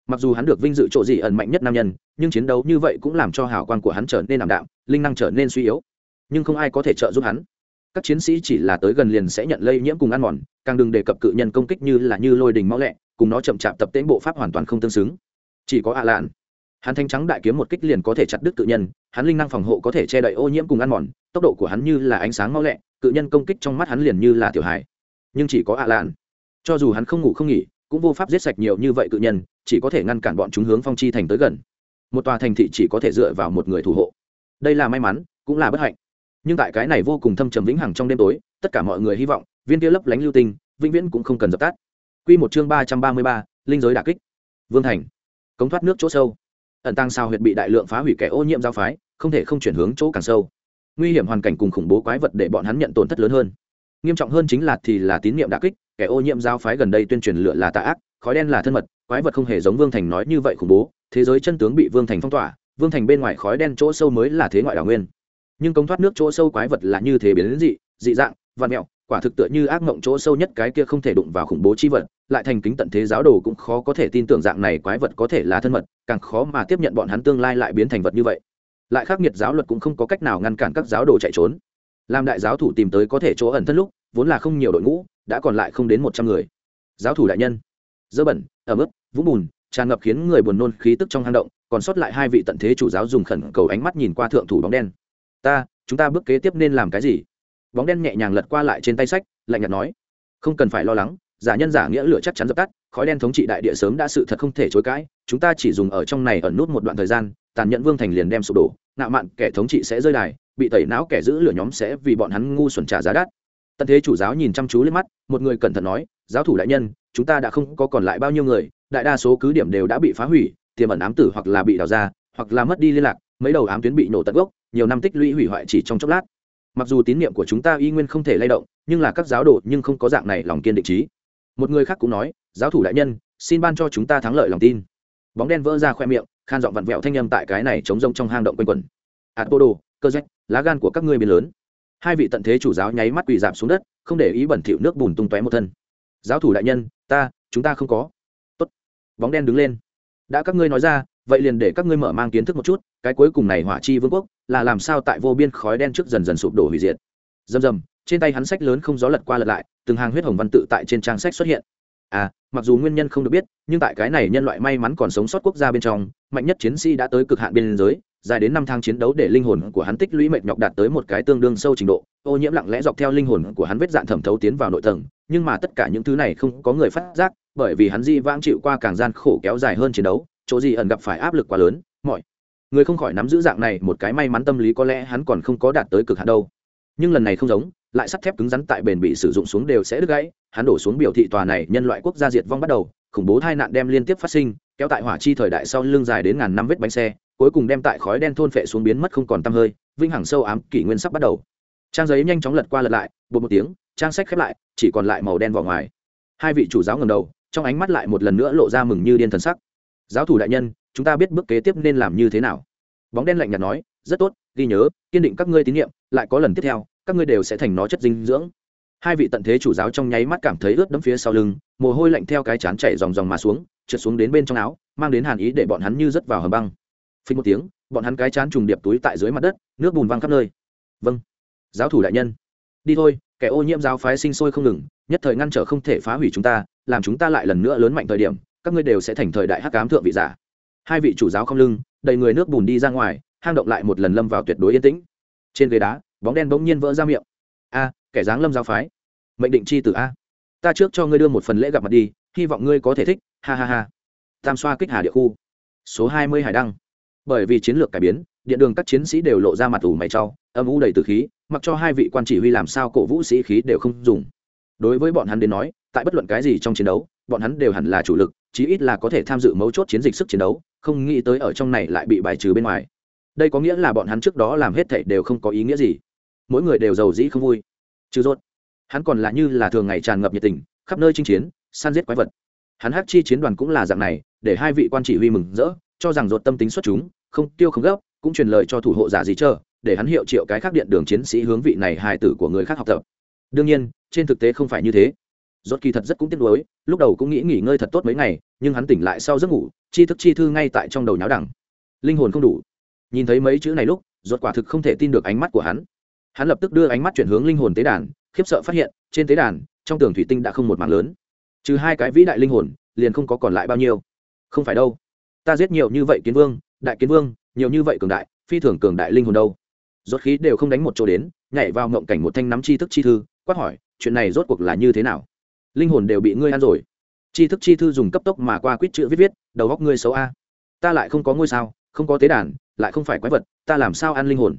Mặc dù hắn được vinh dự chỗ gì ẩn mạnh nhất nam nhân, nhưng chiến đấu như vậy cũng làm cho hào quang của hắn trở nên ảm đạm, linh năng trở nên suy yếu. Nhưng không ai có thể trợ giúp hắn. Các chiến sĩ chỉ là tới gần liền sẽ nhận lây nhiễm cùng ăn mòn, càng đừng đề cập cự nhân công kích như là như lôi đình máu lẹ cùng nó chậm chạp tập tễnh bộ pháp hoàn toàn không tương xứng. Chỉ có ạ lạn. Hắn thanh trắng đại kiếm một kích liền có thể chặt đứt cự nhân, hắn linh năng phòng hộ có thể che đậy ô nhiễm cùng ăn mòn, tốc độ của hắn như là ánh sáng mau lẹ, cự nhân công kích trong mắt hắn liền như là tiểu hải nhưng chỉ có ạ lạn. Cho dù hắn không ngủ không nghỉ, cũng vô pháp giết sạch nhiều như vậy cự nhân, chỉ có thể ngăn cản bọn chúng hướng phong chi thành tới gần. Một tòa thành thị chỉ có thể dựa vào một người thủ hộ. Đây là may mắn, cũng là bất hạnh. Nhưng tại cái này vô cùng thâm trầm vĩnh hằng trong đêm tối, tất cả mọi người hy vọng, viên kia lấp lánh lưu tinh, vĩnh viễn cũng không cần dập tắt. Quy một chương ba trăm ba mươi ba, linh giới đả kích. Vương thành. Cống thoát nước chỗ sâu. Ẩn tăng sao huyệt bị đại lượng phá hủy kẻ ô nhiễm giáo phái, không thể không chuyển hướng chỗ càng sâu. Nguy hiểm hoàn cảnh cùng khủng bố quái vật để bọn hắn nhận tổn thất lớn hơn. Nghiêm trọng hơn chính là thì là tín niệm đả kích, kẻ ô nhiễm giáo phái gần đây tuyên truyền lựa là tà ác, khói đen là thân mật, quái vật không hề giống vương thành nói như vậy khủng bố, thế giới chân tướng bị vương thành phong tỏa, vương thành bên ngoài khói đen chỗ sâu mới là thế ngoại đảo nguyên. Nhưng công thoát nước chỗ sâu quái vật là như thế biến dị dị dạng, vạn mẹo quả thực tựa như ác mộng chỗ sâu nhất cái kia không thể đụng vào khủng bố chi vật, lại thành kính tận thế giáo đồ cũng khó có thể tin tưởng dạng này quái vật có thể là thân mật, càng khó mà tiếp nhận bọn hắn tương lai lại biến thành vật như vậy. Lại khắc nghiệt giáo luật cũng không có cách nào ngăn cản các giáo đồ chạy trốn. Làm đại giáo thủ tìm tới có thể chỗ ẩn thân lúc, vốn là không nhiều đội ngũ, đã còn lại không đến một trăm người. Giáo thủ đại nhân. Dơ bẩn, ẩm ướt, vũng bùn, tràn ngập khiến người buồn nôn khí tức trong hang động, còn sót lại hai vị tận thế chủ giáo dùng khẩn cầu ánh mắt nhìn qua thượng thủ bóng đen. Ta, chúng ta bước kế tiếp nên làm cái gì? Bóng đen nhẹ nhàng lật qua lại trên tay sách, lạnh nhạt nói, không cần phải lo lắng, giả nhân giả nghĩa lửa chắc chắn dập tắt, khói đen thống trị đại địa sớm đã sự thật không thể chối cãi, chúng ta chỉ dùng ở trong này ẩn nút một đoạn thời gian, tàn nhẫn vương thành liền đem sụp đổ nạo mạn kẻ thống trị sẽ rơi đài, bị tẩy não kẻ giữ lửa nhóm sẽ vì bọn hắn ngu xuẩn trả giá đắt. Tận thế chủ giáo nhìn chăm chú lên mắt, một người cẩn thận nói, giáo thủ đại nhân, chúng ta đã không có còn lại bao nhiêu người, đại đa số cứ điểm đều đã bị phá hủy, tiềm ẩn ám tử hoặc là bị đào ra, hoặc là mất đi liên lạc, mấy đầu ám tuyến bị nổ tận gốc, nhiều năm tích lũy hủy hoại chỉ trong chốc lát mặc dù tín niệm của chúng ta y nguyên không thể lay động, nhưng là các giáo đồ nhưng không có dạng này lòng kiên định trí. Một người khác cũng nói, giáo thủ đại nhân, xin ban cho chúng ta thắng lợi lòng tin. Bóng đen vỡ ra khoe miệng, khan giọng vặn vẹo thanh â m tại cái này chống rông trong hang động quanh quần ạt bô đồ cơ rách, lá gan của các ngươi biến lớn. Hai vị tận thế chủ giáo nháy mắt quỳ giảm xuống đất, không để ý bẩn thịu nước bùn tung tóe một thân. Giáo thủ đại nhân, ta, chúng ta không có. Tốt. bóng đen đứng lên. Đã các ngươi nói ra vậy liền để các ngươi mở mang kiến thức một chút, cái cuối cùng này hỏa chi vương quốc là làm sao tại vô biên khói đen trước dần dần sụp đổ hủy diệt. Dầm dầm trên tay hắn sách lớn không gió lật qua lật lại, từng hàng huyết hồng văn tự tại trên trang sách xuất hiện. À mặc dù nguyên nhân không được biết, nhưng tại cái này nhân loại may mắn còn sống sót quốc gia bên trong, mạnh nhất chiến sĩ đã tới cực hạn biên giới, dài đến năm tháng chiến đấu để linh hồn của hắn tích lũy mệt nhọc đạt tới một cái tương đương sâu trình độ. Ô nhiễm lặng lẽ dọc theo linh hồn của hắn vết dạn thẩm thấu tiến vào nội tầng, nhưng mà tất cả những thứ này không có người phát giác, bởi vì hắn di vãng chịu qua càng gian khổ kéo dài hơn chiến đấu chỗ gì ẩn gặp phải áp lực quá lớn, mọi người không khỏi nắm giữ dạng này một cái may mắn tâm lý có lẽ hắn còn không có đạt tới cực hạn đâu. Nhưng lần này không giống, lại sắt thép cứng rắn tại bền bị sử dụng xuống đều sẽ đứt gãy, hắn đổ xuống biểu thị tòa này nhân loại quốc gia diệt vong bắt đầu, khủng bố tai nạn đem liên tiếp phát sinh, kéo tại hỏa chi thời đại sau lưng dài đến ngàn năm vết bánh xe, cuối cùng đem tại khói đen thôn phệ xuống biến mất không còn tăm hơi, vinh hằng sâu ám kỷ nguyên sắp bắt đầu. Trang giấy nhanh chóng lật qua lật lại, bột một tiếng, trang sách khép lại, chỉ còn lại màu đen vỏ ngoài. Hai vị chủ giáo ngầm đầu, trong ánh mắt lại một lần nữa lộ ra mừng như điên thần sắc giáo thủ đại nhân, chúng ta biết bước kế tiếp nên làm như thế nào. Bóng đen lạnh nhạt nói, rất tốt, ghi nhớ, kiên định các ngươi tín nhiệm, lại có lần tiếp theo, các ngươi đều sẽ thành nó chất dinh dưỡng. Hai vị tận thế chủ giáo trong nháy mắt cảm thấy ướt đẫm phía sau lưng, mồ hôi lạnh theo cái chán chảy dòng dòng mà xuống, trượt xuống đến bên trong áo, mang đến hàn ý để bọn hắn như rớt vào hầm băng. Phình một tiếng, bọn hắn cái chán trùng điệp túi tại dưới mặt đất, nước bùn văng khắp nơi. Vâng giáo thủ đại nhân. Đi thôi, kẻ ô nhiễm giáo phái sinh sôi không ngừng, nhất thời ngăn trở không thể phá hủy chúng ta, làm chúng ta lại lần nữa lớn mạnh thời điểm các ngươi đều sẽ thành thời đại hắc cám thượng vị giả. Hai vị chủ giáo không lưng, đầy người nước bùn đi ra ngoài, hang động lại một lần lâm vào tuyệt đối yên tĩnh. Trên ghế đá, bóng đen bỗng nhiên vỡ ra miệng. A, kẻ dáng lâm giáo phái. Mệnh định chi từ a. Ta trước cho ngươi đưa một phần lễ gặp mặt đi, hy vọng ngươi có thể thích. Ha ha ha. Tam xoa kích hà địa khu. Số hai mươi hải đăng. Bởi vì chiến lược cải biến, điện đường các chiến sĩ đều lộ ra mặt ủ mày trau âm u đầy từ khí, mặc cho hai vị quan chỉ huy làm sao cổ vũ sĩ khí đều không dùng. Đối với bọn hắn đến nói, tại bất luận cái gì trong chiến đấu bọn hắn đều hẳn là chủ lực, chí ít là có thể tham dự mấu chốt chiến dịch sức chiến đấu, không nghĩ tới ở trong này lại bị bài trừ bên ngoài. Đây có nghĩa là bọn hắn trước đó làm hết thảy đều không có ý nghĩa gì. Mỗi người đều giàu dĩ không vui. Trừ rốt, hắn còn là như là thường ngày tràn ngập nhiệt tình, khắp nơi chinh chiến, săn giết quái vật. Hắn hắc chi chiến đoàn cũng là dạng này, để hai vị quan chỉ huy mừng rỡ, cho rằng ruột tâm tính xuất chúng, không tiêu không gấp, cũng truyền lời cho thủ hộ giả gì chờ, để hắn hiệu triệu cái khác điện đường chiến sĩ hướng vị này hài tử của người khác học tập. Đương nhiên, trên thực tế không phải như thế rốt kỳ thật rất cũng tiếc nuối, lúc đầu cũng nghĩ nghỉ ngơi thật tốt mấy ngày, nhưng hắn tỉnh lại sau giấc ngủ chi thức chi thư ngay tại trong đầu nháo đẳng linh hồn không đủ. Nhìn thấy mấy chữ này lúc, rốt quả thực không thể tin được ánh mắt của hắn. Hắn lập tức đưa ánh mắt chuyển hướng linh hồn tế đàn, khiếp sợ phát hiện, trên tế đàn, trong tường thủy tinh đã không một mảng lớn. Trừ hai cái vĩ đại linh hồn, liền không có còn lại bao nhiêu. Không phải đâu. Ta giết nhiều như vậy kiến vương, đại kiến vương, nhiều như vậy cường đại, phi thường cường đại linh hồn đâu. Rốt khí đều không đánh một chỗ đến, nhảy vào ngộng cảnh một thanh nắm chi thức chi thư, quát hỏi, chuyện này rốt cuộc là như thế nào? Linh hồn đều bị ngươi ăn rồi. Chi thức chi thư dùng cấp tốc mà qua quýt chữ viết viết, đầu góc ngươi xấu a. Ta lại không có ngôi sao, không có tế đàn, lại không phải quái vật, ta làm sao ăn linh hồn?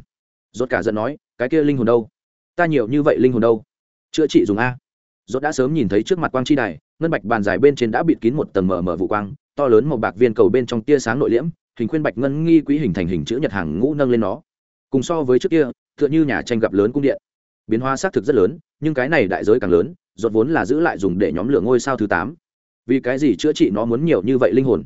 Rốt cả giận nói, cái kia linh hồn đâu? Ta nhiều như vậy linh hồn đâu? Chữa trị dùng a. Rốt đã sớm nhìn thấy trước mặt quang chi đài, ngân bạch bàn dài bên trên đã bịt kín một tầng mờ mờ vụ quang, to lớn màu bạc viên cầu bên trong tia sáng nội liễm, hình khuyên bạch ngân nghi quý hình thành hình chữ nhật hàng ngũ nâng lên nó. Cùng so với trước kia, tựa như nhà tranh gặp lớn cung điện. Biến hóa xác thực rất lớn, nhưng cái này đại giới càng lớn rốt vốn là giữ lại dùng để nhóm lửa ngôi sao thứ tám. Vì cái gì chữa trị nó muốn nhiều như vậy linh hồn?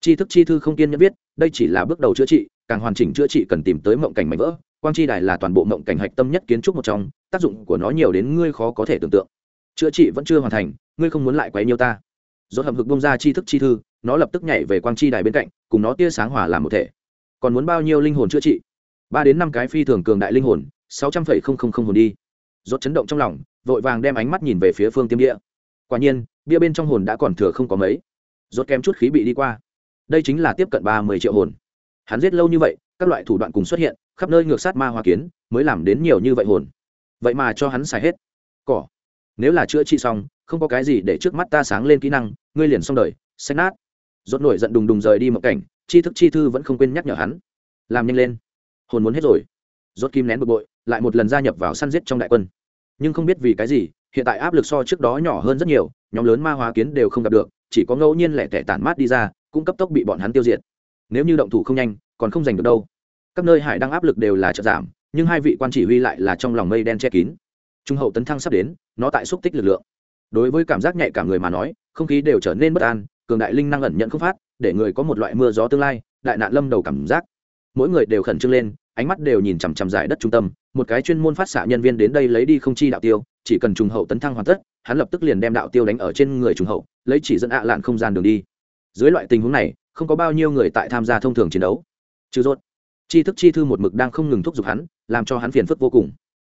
Chi thức chi thư không kiên nhẫn biết đây chỉ là bước đầu chữa trị, càng hoàn chỉnh chữa trị cần tìm tới mộng cảnh mảnh vỡ. Quang chi đài là toàn bộ mộng cảnh hạch tâm nhất kiến trúc một trong, tác dụng của nó nhiều đến ngươi khó có thể tưởng tượng. Chữa trị vẫn chưa hoàn thành, ngươi không muốn lại quấy nhiêu ta. Rốt hầm hực bông ra chi thức chi thư, nó lập tức nhảy về quang chi đài bên cạnh, cùng nó tia sáng hòa làm một thể. Còn muốn bao nhiêu linh hồn chữa trị? Ba đến năm cái phi thường cường đại linh hồn, sáu trăm phẩy không không không hồn đi rốt chấn động trong lòng, vội vàng đem ánh mắt nhìn về phía phương tiêm địa. quả nhiên, bia bên trong hồn đã còn thừa không có mấy. Rốt kém chút khí bị đi qua. Đây chính là tiếp cận ba mươi triệu hồn. Hắn giết lâu như vậy, các loại thủ đoạn cùng xuất hiện, khắp nơi ngược sát ma hoa kiến, mới làm đến nhiều như vậy hồn. Vậy mà cho hắn xài hết. Cỏ. Nếu là chữa trị xong, không có cái gì để trước mắt ta sáng lên kỹ năng, ngươi liền xong đời, xanh nát. Rốt nổi giận đùng đùng rời đi một cảnh chi thức chi thư vẫn không quên nhắc nhở hắn. Làm nhanh lên. Hồn muốn hết rồi. Rốt kim nén bực bội lại một lần gia nhập vào săn giết trong đại quân. Nhưng không biết vì cái gì, hiện tại áp lực so trước đó nhỏ hơn rất nhiều, nhóm lớn ma hóa kiến đều không gặp được, chỉ có ngẫu nhiên lẻ tẻ tản mát đi ra, cũng cấp tốc bị bọn hắn tiêu diệt. Nếu như động thủ không nhanh, còn không giành được đâu. Các nơi hải đang áp lực đều là trợ giảm, nhưng hai vị quan chỉ huy lại là trong lòng mây đen che kín. Trung hậu tấn thăng sắp đến, nó tại xúc tích lực lượng. Đối với cảm giác nhạy cảm người mà nói, không khí đều trở nên bất an, cường đại linh năng ẩn nhận không phát, để người có một loại mưa gió tương lai, đại nạn lâm đầu cảm giác. Mỗi người đều khẩn trương lên, ánh mắt đều nhìn chằm chằm dài đất trung tâm một cái chuyên môn phát xạ nhân viên đến đây lấy đi không chi đạo tiêu, chỉ cần trùng hậu tấn thăng hoàn tất, hắn lập tức liền đem đạo tiêu đánh ở trên người trùng hậu, lấy chỉ dẫn ạ lạn không gian đường đi. Dưới loại tình huống này, không có bao nhiêu người tại tham gia thông thường chiến đấu. Trừ rốt, chi thức chi thư một mực đang không ngừng thúc giục hắn, làm cho hắn phiền phức vô cùng.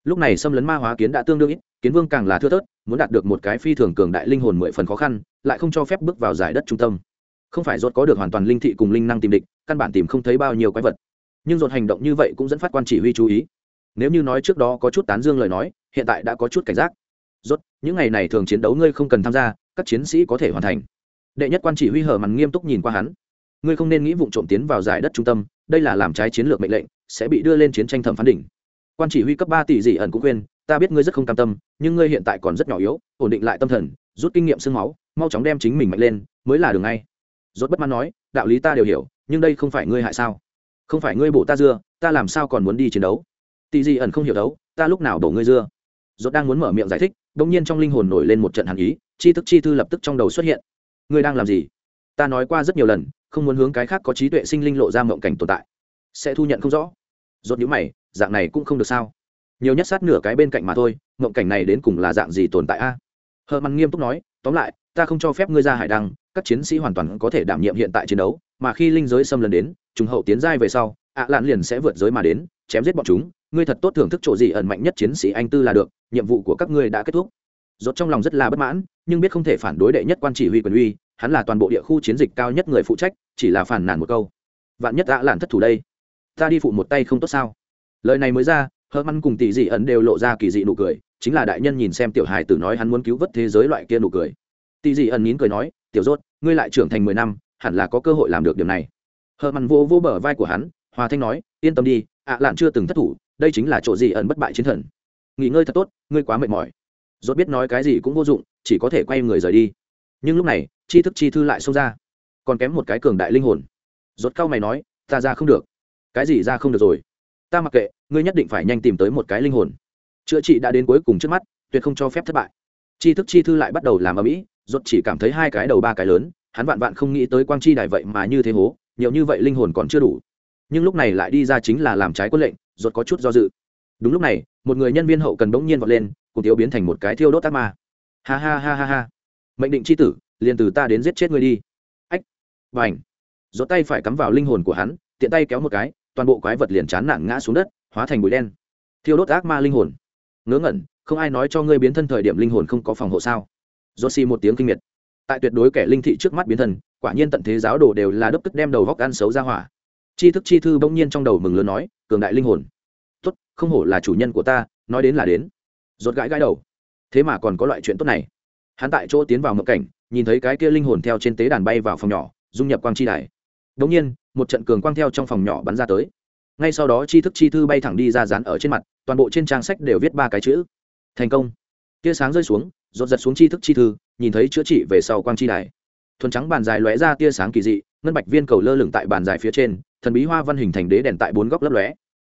Lúc này xâm lấn ma hóa kiến đã tương đương ít, kiến vương càng là thưa thớt, muốn đạt được một cái phi thường cường đại linh hồn mười phần khó khăn, lại không cho phép bước vào giải đất trung tâm. Không phải rốt có được hoàn toàn linh thị cùng linh năng tìm địch, căn bản tìm không thấy bao nhiêu quái vật. Nhưng rốt hành động như vậy cũng dẫn phát quan chỉ huy chú ý nếu như nói trước đó có chút tán dương lời nói, hiện tại đã có chút cảnh giác. Rốt, những ngày này thường chiến đấu ngươi không cần tham gia, các chiến sĩ có thể hoàn thành. Đệ nhất quan chỉ huy hở màn nghiêm túc nhìn qua hắn. Ngươi không nên nghĩ vụ trộm tiến vào giải đất trung tâm, đây là làm trái chiến lược mệnh lệnh, sẽ bị đưa lên chiến tranh thẩm phán đỉnh. Quan chỉ huy cấp ba tỷ dị ẩn cũng khuyên, ta biết ngươi rất không cam tâm, nhưng ngươi hiện tại còn rất nhỏ yếu, ổn định lại tâm thần, rút kinh nghiệm sương máu, mau chóng đem chính mình mạnh lên, mới là đường ngay. Rốt bất mãn nói, đạo lý ta đều hiểu, nhưng đây không phải ngươi hại sao? Không phải ngươi bổ ta dưa, ta làm sao còn muốn đi chiến đấu? Tỷ dị ẩn không hiểu đấu, ta lúc nào đổ ngươi dưa? Rốt đang muốn mở miệng giải thích, đột nhiên trong linh hồn nổi lên một trận hàn ý, chi thức chi thư lập tức trong đầu xuất hiện. Ngươi đang làm gì? Ta nói qua rất nhiều lần, không muốn hướng cái khác có trí tuệ sinh linh lộ ra mộng cảnh tồn tại. Sẽ thu nhận không rõ. Rốt nhữ mày, dạng này cũng không được sao? Nhiều nhất sát nửa cái bên cạnh mà thôi, mộng cảnh này đến cùng là dạng gì tồn tại a? À? hờ mặn nghiêm túc nói, tóm lại, ta không cho phép ngươi ra hải đăng, các chiến sĩ hoàn toàn có thể đảm nhiệm hiện tại chiến đấu, mà khi linh giới xâm lần đến, trùng hậu tiến giai về sau, ạ à lạn liền sẽ vượt giới mà đến, chém giết bọn chúng ngươi thật tốt thưởng thức chỗ gì ẩn mạnh nhất chiến sĩ anh tư là được, nhiệm vụ của các ngươi đã kết thúc. Rốt trong lòng rất là bất mãn, nhưng biết không thể phản đối đệ nhất quan chỉ huy quyền uy, hắn là toàn bộ địa khu chiến dịch cao nhất người phụ trách, chỉ là phản nản một câu. Vạn nhất đã lạn thất thủ đây, ta đi phụ một tay không tốt sao? Lời này mới ra hơ măn cùng tỷ dị ẩn đều lộ ra kỳ dị nụ cười, chính là đại nhân nhìn xem tiểu hài tử nói hắn muốn cứu vớt thế giới loại kia nụ cười. Tỷ dị ẩn nín cười nói, tiểu rốt, ngươi lại trưởng thành mười năm, hẳn là có cơ hội làm được điều này. Hơ măn vô vô bờ vai của hắn, hòa thanh nói, yên tâm đi, ạ lạn chưa từng thất thủ đây chính là chỗ gì ẩn bất bại chiến thần. Nghỉ ngơi thật tốt, ngươi quá mệt mỏi. Rốt biết nói cái gì cũng vô dụng, chỉ có thể quay người rời đi. Nhưng lúc này chi thức chi thư lại xông ra. Còn kém một cái cường đại linh hồn. Rốt cao mày nói, ta ra không được. Cái gì ra không được rồi? Ta mặc kệ, ngươi nhất định phải nhanh tìm tới một cái linh hồn. Chữa trị đã đến cuối cùng trước mắt, tuyệt không cho phép thất bại. Chi thức chi thư lại bắt đầu làm ở mỹ rốt chỉ cảm thấy hai cái đầu ba cái lớn, hắn vạn vạn không nghĩ tới quang chi đài vậy mà như thế hố, nhiều như vậy linh hồn còn chưa đủ nhưng lúc này lại đi ra chính là làm trái quân lệnh ruột có chút do dự. Đúng lúc này, một người nhân viên hậu cần bỗng nhiên vọt lên, cùng thiếu biến thành một cái thiêu đốt ác ma. Ha ha ha ha ha. Mệnh định c h i tử, liền từ ta đến giết chết ngươi đi. Ách. Và ảnh giọt tay phải cắm vào linh hồn của hắn, tiện tay kéo một cái, toàn bộ quái vật liền chán nản ngã xuống đất, hóa thành bụi đen. Thiêu đốt ác ma linh hồn. Ngớ ngẩn, không ai nói cho ngươi biến thân thời điểm linh hồn không có phòng hộ sao? Giọt xì một tiếng kinh miệt. Tại tuyệt đối kẻ linh thị trước mắt biến thân, quả nhiên tận thế giáo đồ đều là đấp tức đem đầu góc ăn xấu ra hỏa chi thức chi thư bỗng nhiên trong đầu mừng lớn nói, cường đại linh hồn. Tốt, không hổ là chủ nhân của ta, nói đến là đến. Rốt gãi gãi đầu. Thế mà còn có loại chuyện tốt này. Hắn tại chỗ tiến vào mộng cảnh, nhìn thấy cái kia linh hồn theo trên tế đàn bay vào phòng nhỏ, dung nhập quang chi đài. Đống nhiên, một trận cường quang theo trong phòng nhỏ bắn ra tới. Ngay sau đó chi thức chi thư bay thẳng đi ra dán ở trên mặt, toàn bộ trên trang sách đều viết ba cái chữ. Thành công. Tia sáng rơi xuống rột giật xuống chi thức chi thư, nhìn thấy chữa trị về sau quang chi đài. Thuần trắng bàn dài lóe ra tia sáng kỳ dị ngân bạch viên cầu lơ lửng tại bàn dài phía trên, thần bí hoa văn hình thành đế đèn tại bốn góc lấp lóe.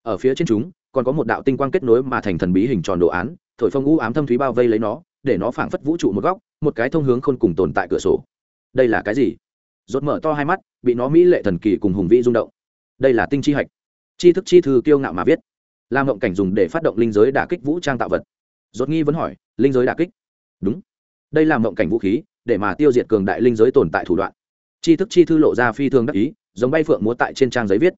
Ở phía trên chúng, còn có một đạo tinh quang kết nối mà thành thần bí hình tròn đồ án, thổi phong u ám thâm thúy bao vây lấy nó, để nó phảng phất vũ trụ một góc, một cái thông hướng khôn cùng tồn tại cửa sổ. Đây là cái gì? Rốt mở to hai mắt, bị nó mỹ lệ thần kỳ cùng hùng vĩ rung động. Đây là tinh chi hạch. Chi thức chi thư kiêu ngạo mà viết. Làm mộng cảnh dùng để phát động linh giới đả kích vũ trang tạo vật. Rốt nghi vẫn hỏi, linh giới đả kích? Đúng. Đây là mộng cảnh vũ khí, để mà tiêu diệt cường đại linh giới tồn tại thủ đoạn chi thức chi thư lộ ra phi thường đắc ý, giống bay phượng múa tại trên trang giấy viết.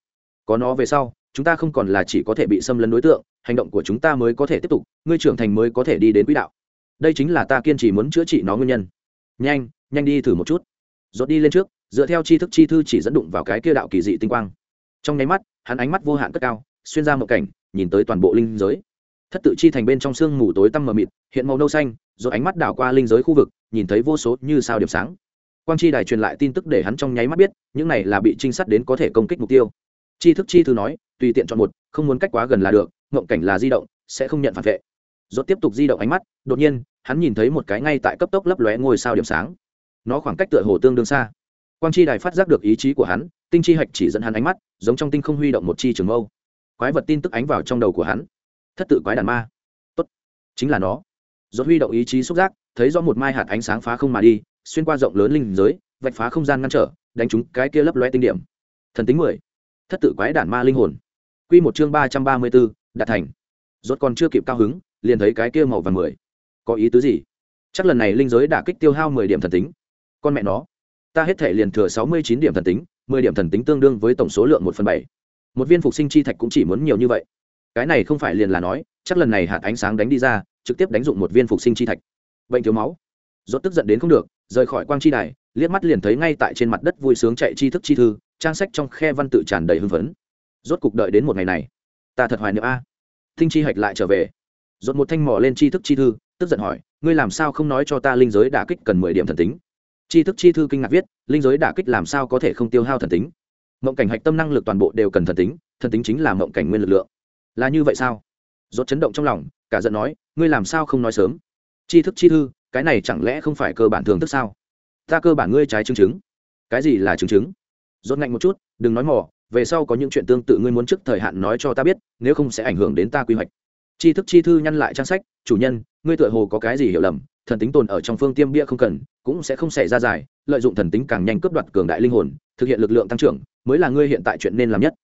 Có nó về sau, chúng ta không còn là chỉ có thể bị xâm lấn đối tượng, hành động của chúng ta mới có thể tiếp tục, ngươi trưởng thành mới có thể đi đến quỹ đạo. Đây chính là ta kiên trì muốn chữa trị nó nguyên nhân. Nhanh nhanh đi thử một chút. Dốt đi lên trước, dựa theo tri thức chi thư chỉ dẫn đụng vào cái kia đạo kỳ dị tinh quang. Trong nháy mắt, hắn ánh mắt vô hạn cất cao, xuyên ra một cảnh, nhìn tới toàn bộ linh giới. Thất tự chi thành bên trong sương mù tối tăm mờ mịt, hiện màu nâu xanh rồi ánh mắt đảo qua linh giới khu vực, nhìn thấy vô số như sao điểm sáng quang chi đài truyền lại tin tức để hắn trong nháy mắt biết, những này là bị trinh sát đến có thể công kích mục tiêu. Chi thức chi thư nói, tùy tiện chọn một, không muốn cách quá gần là được, ngộng cảnh là di động, sẽ không nhận phản vệ. Dốt tiếp tục di động ánh mắt, đột nhiên, hắn nhìn thấy một cái ngay tại cấp tốc lấp lóe ngôi sao điểm sáng. Nó khoảng cách tựa hồ tương đương xa. Quang chi đài phát giác được ý chí của hắn, tinh chi hạch chỉ dẫn hắn ánh mắt, giống trong tinh không huy động một chi trường mâu. Quái vật tin tức ánh vào trong đầu của hắn. Thất tự quái đàn ma. Tốt. Chính là nó. Dốt huy động ý chí xúc giác, thấy do một mai hạt ánh sáng phá không mà đi xuyên qua rộng lớn linh giới, vạch phá không gian ngăn trở, đánh trúng cái kia lấp loe tinh điểm. Thần tính mười, thất tự quái đản ma linh hồn. Q một chương ba trăm ba mươi bốn, đạt thành. Rốt còn chưa kịp cao hứng, liền thấy cái kia màu vàng mười. Có ý tứ gì? Chắc lần này linh giới đã kích tiêu hao mười điểm thần tính. Con mẹ nó, ta hết thể liền thừa sáu mươi chín điểm thần tính, mười điểm thần tính tương đương với tổng số lượng một phần bảy. Một viên phục sinh chi thạch cũng chỉ muốn nhiều như vậy. Cái này không phải liền là nói, chắc lần này hạt ánh sáng đánh đi ra, trực tiếp đánh dụng một viên phục sinh chi thạch. Bệnh thiếu máu. Rốt tức giận đến không được rời khỏi quang chi đài, liếc mắt liền thấy ngay tại trên mặt đất vui sướng chạy chi thức chi thư, trang sách trong khe văn tự tràn đầy hưng phấn. Rốt cục đợi đến một ngày này. Ta thật hoài niệm a. Thinh chi hạch lại trở về. Rốt một thanh mỏ lên chi thức chi thư, tức giận hỏi, ngươi làm sao không nói cho ta linh giới đả kích cần mười điểm thần tính? Chi thức chi thư kinh ngạc viết, linh giới đả kích làm sao có thể không tiêu hao thần tính? Mộng cảnh hạch tâm năng lực toàn bộ đều cần thần tính thần tính chính là mộng cảnh nguyên lực lượng. Là như vậy sao? Rốt chấn động trong lòng, cả giận nói, ngươi làm sao không nói sớm? Chi thức chi thư cái này chẳng lẽ không phải cơ bản thường thức sao? Ta cơ bản ngươi trái chứng chứng. Cái gì là chứng chứng? Rốt ngạnh một chút, đừng nói mỏ về sau có những chuyện tương tự ngươi muốn trước thời hạn nói cho ta biết, nếu không sẽ ảnh hưởng đến ta quy hoạch. Chi thức chi thư nhăn lại trang sách, chủ nhân, ngươi tựa hồ có cái gì hiểu lầm, thần tính tồn ở trong phương tiêm bia không cần, cũng sẽ không xảy ra dài, lợi dụng thần tính càng nhanh cướp đoạt cường đại linh hồn, thực hiện lực lượng tăng trưởng, mới là ngươi hiện tại chuyện nên làm nhất.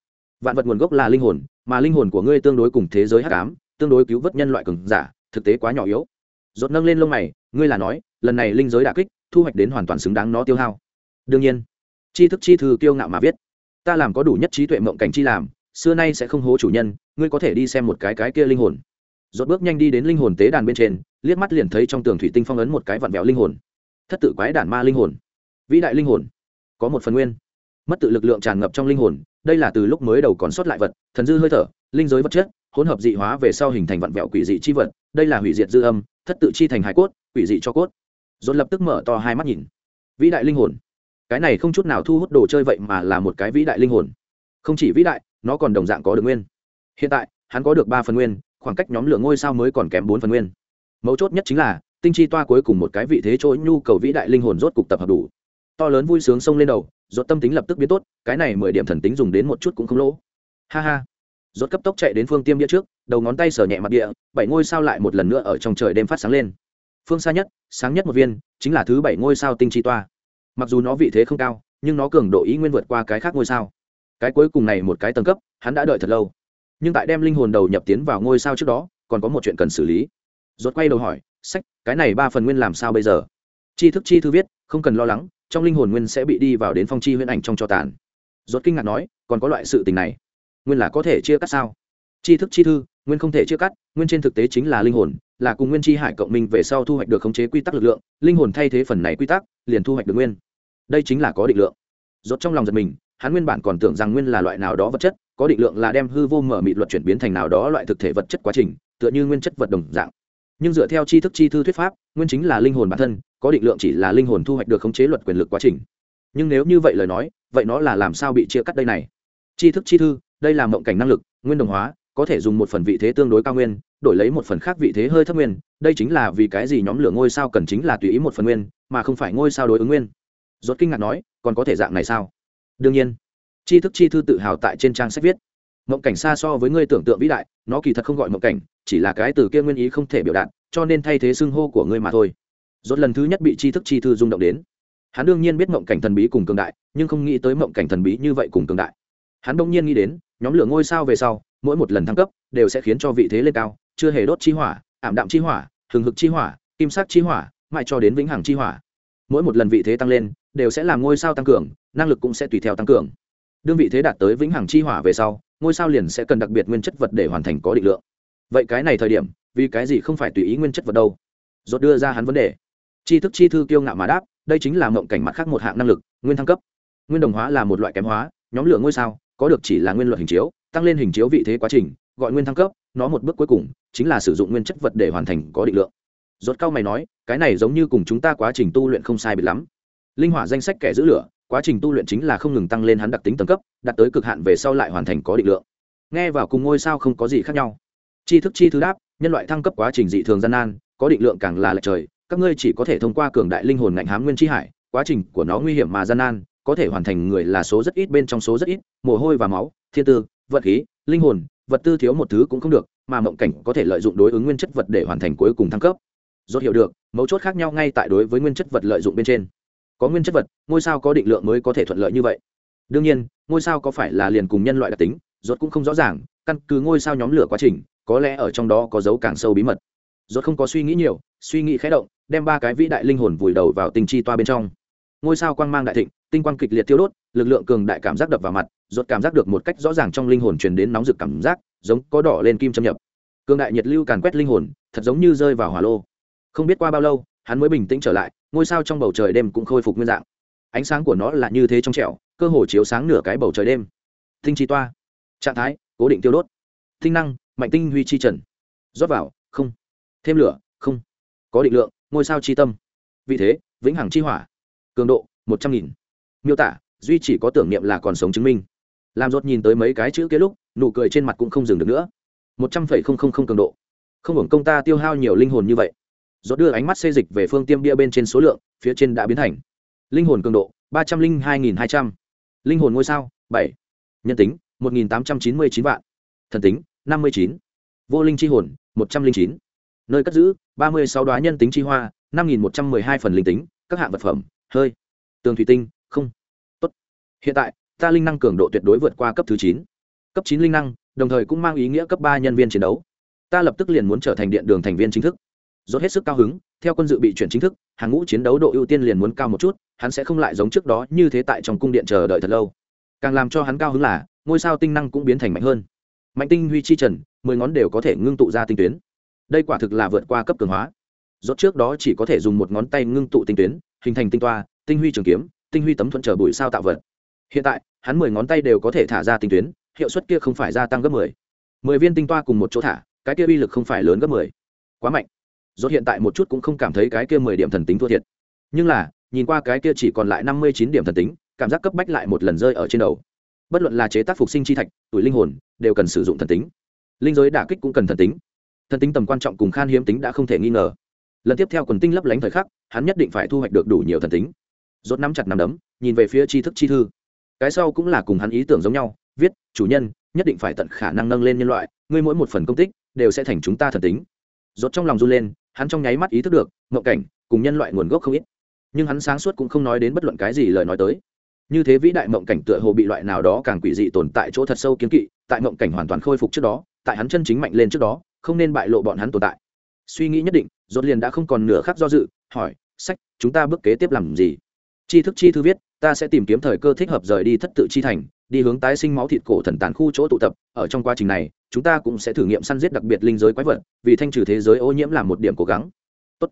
Vạn vật nguồn gốc là linh hồn, mà linh hồn của ngươi tương đối cùng thế giới hắc ám, tương đối cứu vớt nhân loại cường giả, thực tế quá nhỏ yếu rốt nâng lên lông mày, ngươi là nói, lần này linh giới đả kích, thu hoạch đến hoàn toàn xứng đáng nó tiêu hao. Đương nhiên chi thức chi thư kiêu ngạo mà viết, ta làm có đủ nhất trí tuệ mộng cảnh chi làm, xưa nay sẽ không hố chủ nhân, ngươi có thể đi xem một cái cái kia linh hồn. Rốt bước nhanh đi đến linh hồn tế đàn bên trên, liếc mắt liền thấy trong tường thủy tinh phong ấn một cái vặn vẹo linh hồn. Thất tự quái đản ma linh hồn. Vĩ đại linh hồn. Có một phần nguyên. Mất tự lực lượng tràn ngập trong linh hồn, đây là từ lúc mới đầu còn sót lại vật, thần dư hơi thở, linh giới vật chất hỗn hợp dị hóa về sau hình thành vặn vẹo quỷ dị chi vật, đây là hủy diệt dư âm, thất tự chi thành hải cốt, quỷ dị cho cốt. Dồn lập tức mở to hai mắt nhìn. Vĩ đại linh hồn. Cái này không chút nào thu hút đồ chơi vậy mà là một cái vĩ đại linh hồn. Không chỉ vĩ đại, nó còn đồng dạng có được nguyên. Hiện tại, hắn có được ba phần nguyên, khoảng cách nhóm lượng ngôi sao mới còn kém bốn phần nguyên. Mấu chốt nhất chính là, tinh chi toa cuối cùng một cái vị thế chỗ nhu cầu vĩ đại linh hồn rốt cục tập hợp đủ. To lớn vui sướng xông lên đầu, rốt tâm tính lập tức biến tốt, cái này mười điểm thần tính dùng đến một chút cũng không lỗ. Ha ha rốt cấp tốc chạy đến phương tiêm địa trước, đầu ngón tay sờ nhẹ mặt địa, bảy ngôi sao lại một lần nữa ở trong trời đêm phát sáng lên. Phương xa nhất, sáng nhất một viên, chính là thứ bảy ngôi sao tinh chi toa. Mặc dù nó vị thế không cao, nhưng nó cường độ ý nguyên vượt qua cái khác ngôi sao. Cái cuối cùng này một cái tầng cấp, hắn đã đợi thật lâu. Nhưng tại đem linh hồn đầu nhập tiến vào ngôi sao trước đó, còn có một chuyện cần xử lý. Rốt quay đầu hỏi, sách, cái này ba phần nguyên làm sao bây giờ? Chi thức chi thư viết, không cần lo lắng, trong linh hồn nguyên sẽ bị đi vào đến phong chi huyễn ảnh trong cho tàn. Rốt kinh ngạc nói, còn có loại sự tình này nguyên là có thể chia cắt sao? Chi thức chi thư, nguyên không thể chia cắt, nguyên trên thực tế chính là linh hồn, là cùng nguyên chi hải cộng minh về sau thu hoạch được khống chế quy tắc lực lượng, linh hồn thay thế phần này quy tắc, liền thu hoạch được nguyên. Đây chính là có định lượng. Rốt trong lòng giật mình, hắn nguyên bản còn tưởng rằng nguyên là loại nào đó vật chất, có định lượng là đem hư vô mở mịt luật chuyển biến thành nào đó loại thực thể vật chất quá trình, tựa như nguyên chất vật đồng dạng. Nhưng dựa theo tri thức chi thư thuyết pháp, nguyên chính là linh hồn bản thân, có định lượng chỉ là linh hồn thu hoạch được khống chế luật quyền lực quá trình. Nhưng nếu như vậy lời nói, vậy nó là làm sao bị chia cắt đây này? Tri thức chi thư đây là mộng cảnh năng lực, nguyên đồng hóa, có thể dùng một phần vị thế tương đối cao nguyên, đổi lấy một phần khác vị thế hơi thấp nguyên, đây chính là vì cái gì nhóm lửa ngôi sao cần chính là tùy ý một phần nguyên, mà không phải ngôi sao đối ứng nguyên. Rốt kinh ngạc nói, còn có thể dạng này sao? Đương nhiên. Tri thức chi thư tự hào tại trên trang sách viết. Mộng cảnh xa so với ngươi tưởng tượng vĩ đại, nó kỳ thật không gọi mộng cảnh, chỉ là cái từ kia nguyên ý không thể biểu đạt, cho nên thay thế xưng hô của ngươi mà thôi. Rốt lần thứ nhất bị tri thức chi thư rung động đến. Hắn đương nhiên biết mộng cảnh thần bí cùng cường đại, nhưng không nghĩ tới mộng cảnh thần bí như vậy cùng cường đại. Hắn đông nhiên nghĩ đến nhóm lửa ngôi sao về sau, mỗi một lần thăng cấp đều sẽ khiến cho vị thế lên cao, chưa hề đốt chi hỏa, ảm đạm chi hỏa, hừng hực chi hỏa, kim sắc chi hỏa, mãi cho đến vĩnh hằng chi hỏa. Mỗi một lần vị thế tăng lên đều sẽ làm ngôi sao tăng cường, năng lực cũng sẽ tùy theo tăng cường. Đương vị thế đạt tới vĩnh hằng chi hỏa về sau, ngôi sao liền sẽ cần đặc biệt nguyên chất vật để hoàn thành có định lượng. Vậy cái này thời điểm, vì cái gì không phải tùy ý nguyên chất vật đâu? Dốt đưa ra hắn vấn đề. Chi thức chi thư kiêu ngạo mà đáp, đây chính là mộng cảnh mặt khác một hạng năng lực, nguyên thăng cấp. Nguyên đồng hóa là một loại kém hóa, nhóm lửa ngôi sao có được chỉ là nguyên luật hình chiếu, tăng lên hình chiếu vị thế quá trình, gọi nguyên thăng cấp, nó một bước cuối cùng chính là sử dụng nguyên chất vật để hoàn thành có định lượng. Rốt cao mày nói, cái này giống như cùng chúng ta quá trình tu luyện không sai biệt lắm. Linh hỏa danh sách kẻ giữ lửa, quá trình tu luyện chính là không ngừng tăng lên hắn đặc tính tầng cấp, đạt tới cực hạn về sau lại hoàn thành có định lượng. Nghe vào cùng ngôi sao không có gì khác nhau. Chi thức chi thứ đáp, nhân loại thăng cấp quá trình dị thường gian nan, có định lượng càng là lệch trời, các ngươi chỉ có thể thông qua cường đại linh hồn ngạnh hám nguyên chi hải, quá trình của nó nguy hiểm mà gian nan có thể hoàn thành người là số rất ít bên trong số rất ít, mồ hôi và máu, thiên tư, vật khí, linh hồn, vật tư thiếu một thứ cũng không được, mà mộng cảnh có thể lợi dụng đối ứng nguyên chất vật để hoàn thành cuối cùng thăng cấp. Rốt hiểu được, mấu chốt khác nhau ngay tại đối với nguyên chất vật lợi dụng bên trên. Có nguyên chất vật, ngôi sao có định lượng mới có thể thuận lợi như vậy. Đương nhiên, ngôi sao có phải là liền cùng nhân loại đặc tính, rốt cũng không rõ ràng, căn cứ ngôi sao nhóm lửa quá trình, có lẽ ở trong đó có dấu càng sâu bí mật. Rốt không có suy nghĩ nhiều, suy nghĩ khẽ động, đem ba cái vĩ đại linh hồn vùi đầu vào tinh chi toa bên trong. Ngôi sao quang mang đại thịnh tinh quang kịch liệt tiêu đốt, lực lượng cường đại cảm giác đập vào mặt, rốt cảm giác được một cách rõ ràng trong linh hồn truyền đến nóng rực cảm giác, giống có đỏ lên kim châm nhập. Cường đại nhiệt lưu càn quét linh hồn, thật giống như rơi vào hỏa lô. Không biết qua bao lâu, hắn mới bình tĩnh trở lại, ngôi sao trong bầu trời đêm cũng khôi phục nguyên dạng. Ánh sáng của nó là như thế trong trẻo, cơ hồ chiếu sáng nửa cái bầu trời đêm. Tinh chi toa. Trạng thái, cố định tiêu đốt. Tinh năng, mạnh tinh huy chi trần. Rót vào, không. Thêm lửa, không. Có định lượng, ngôi sao chi tâm. Vị thế, vĩnh hằng chi hỏa. Cường độ, một trăm nghìn miêu tả, duy chỉ có tưởng niệm là còn sống chứng minh. Làm rốt nhìn tới mấy cái chữ kia lúc, nụ cười trên mặt cũng không dừng được nữa. Một trăm phẩy không không không cường độ. Không hưởng công ta tiêu hao nhiều linh hồn như vậy. Rốt đưa ánh mắt xê dịch về phương tiêm bia bên trên số lượng, phía trên đã biến thành. Linh hồn cường độ, ba trăm linh hai nghìn hai trăm. Linh hồn ngôi sao, bảy. Nhân tính, một nghìn tám trăm chín mươi chín vạn. Thần tính, năm mươi chín. Vô linh chi hồn, một trăm linh chín. Nơi cất giữ, ba mươi sáu đoá nhân tính chi hoa, năm nghìn một trăm mười hai phần linh tính, các hạng vật phẩm, hơi. Tường thủy tinh không. Tốt. Hiện tại, ta linh năng cường độ tuyệt đối vượt qua cấp thứ chín. Cấp chín linh năng, đồng thời cũng mang ý nghĩa cấp ba nhân viên chiến đấu. Ta lập tức liền muốn trở thành điện đường thành viên chính thức. Rốt hết sức cao hứng, theo quân dự bị chuyển chính thức, hàng ngũ chiến đấu độ ưu tiên liền muốn cao một chút, hắn sẽ không lại giống trước đó như thế tại trong cung điện chờ đợi thật lâu. Càng làm cho hắn cao hứng là, ngôi sao tinh năng cũng biến thành mạnh hơn. Mạnh tinh huy chi trần, mười ngón đều có thể ngưng tụ ra tinh tuyến. Đây quả thực là vượt qua cấp cường hóa. Rốt trước đó chỉ có thể dùng một ngón tay ngưng tụ tinh tuyến, hình thành tinh toa, tinh huy trường kiếm tinh huy tấm thuận trở bụi sao tạo vật. Hiện tại, hắn mười ngón tay đều có thể thả ra tinh tuyến, hiệu suất kia không phải gia tăng gấp mười. Mười viên tinh toa cùng một chỗ thả, cái kia uy lực không phải lớn gấp mười. Quá mạnh. Rốt hiện tại một chút cũng không cảm thấy cái kia mười điểm thần tính thua thiệt. Nhưng là, nhìn qua cái kia chỉ còn lại năm mươi chín điểm thần tính, cảm giác cấp bách lại một lần rơi ở trên đầu. Bất luận là chế tác phục sinh chi thạch, tuổi linh hồn, đều cần sử dụng thần tính. Linh giới đả kích cũng cần thần tính. Thần tính tầm quan trọng cùng khan hiếm tính đã không thể nghi ngờ. Lần tiếp theo quần tinh lấp lánh thời khắc, hắn nhất định phải thu hoạch được đủ nhiều thần tính rốt nắm chặt nắm đấm, nhìn về phía tri thức chi thư. Cái sau cũng là cùng hắn ý tưởng giống nhau, viết, chủ nhân, nhất định phải tận khả năng nâng lên nhân loại, ngươi mỗi một phần công tích đều sẽ thành chúng ta thần tính. Rốt trong lòng run lên, hắn trong nháy mắt ý thức được, mộng cảnh cùng nhân loại nguồn gốc không ít. Nhưng hắn sáng suốt cũng không nói đến bất luận cái gì lời nói tới. Như thế vĩ đại mộng cảnh tựa hồ bị loại nào đó càng quỷ dị tồn tại chỗ thật sâu kiến kỵ, tại mộng cảnh hoàn toàn khôi phục trước đó, tại hắn chân chính mạnh lên trước đó, không nên bại lộ bọn hắn tồn tại. Suy nghĩ nhất định, rốt liền đã không còn nửa khắc do dự, hỏi, sách, chúng ta bước kế tiếp làm gì? Chi thức chi thư viết, ta sẽ tìm kiếm thời cơ thích hợp rời đi thất tự chi thành, đi hướng tái sinh máu thịt cổ thần tàn khu chỗ tụ tập. Ở trong quá trình này, chúng ta cũng sẽ thử nghiệm săn giết đặc biệt linh giới quái vật, vì thanh trừ thế giới ô nhiễm là một điểm cố gắng. Tốt.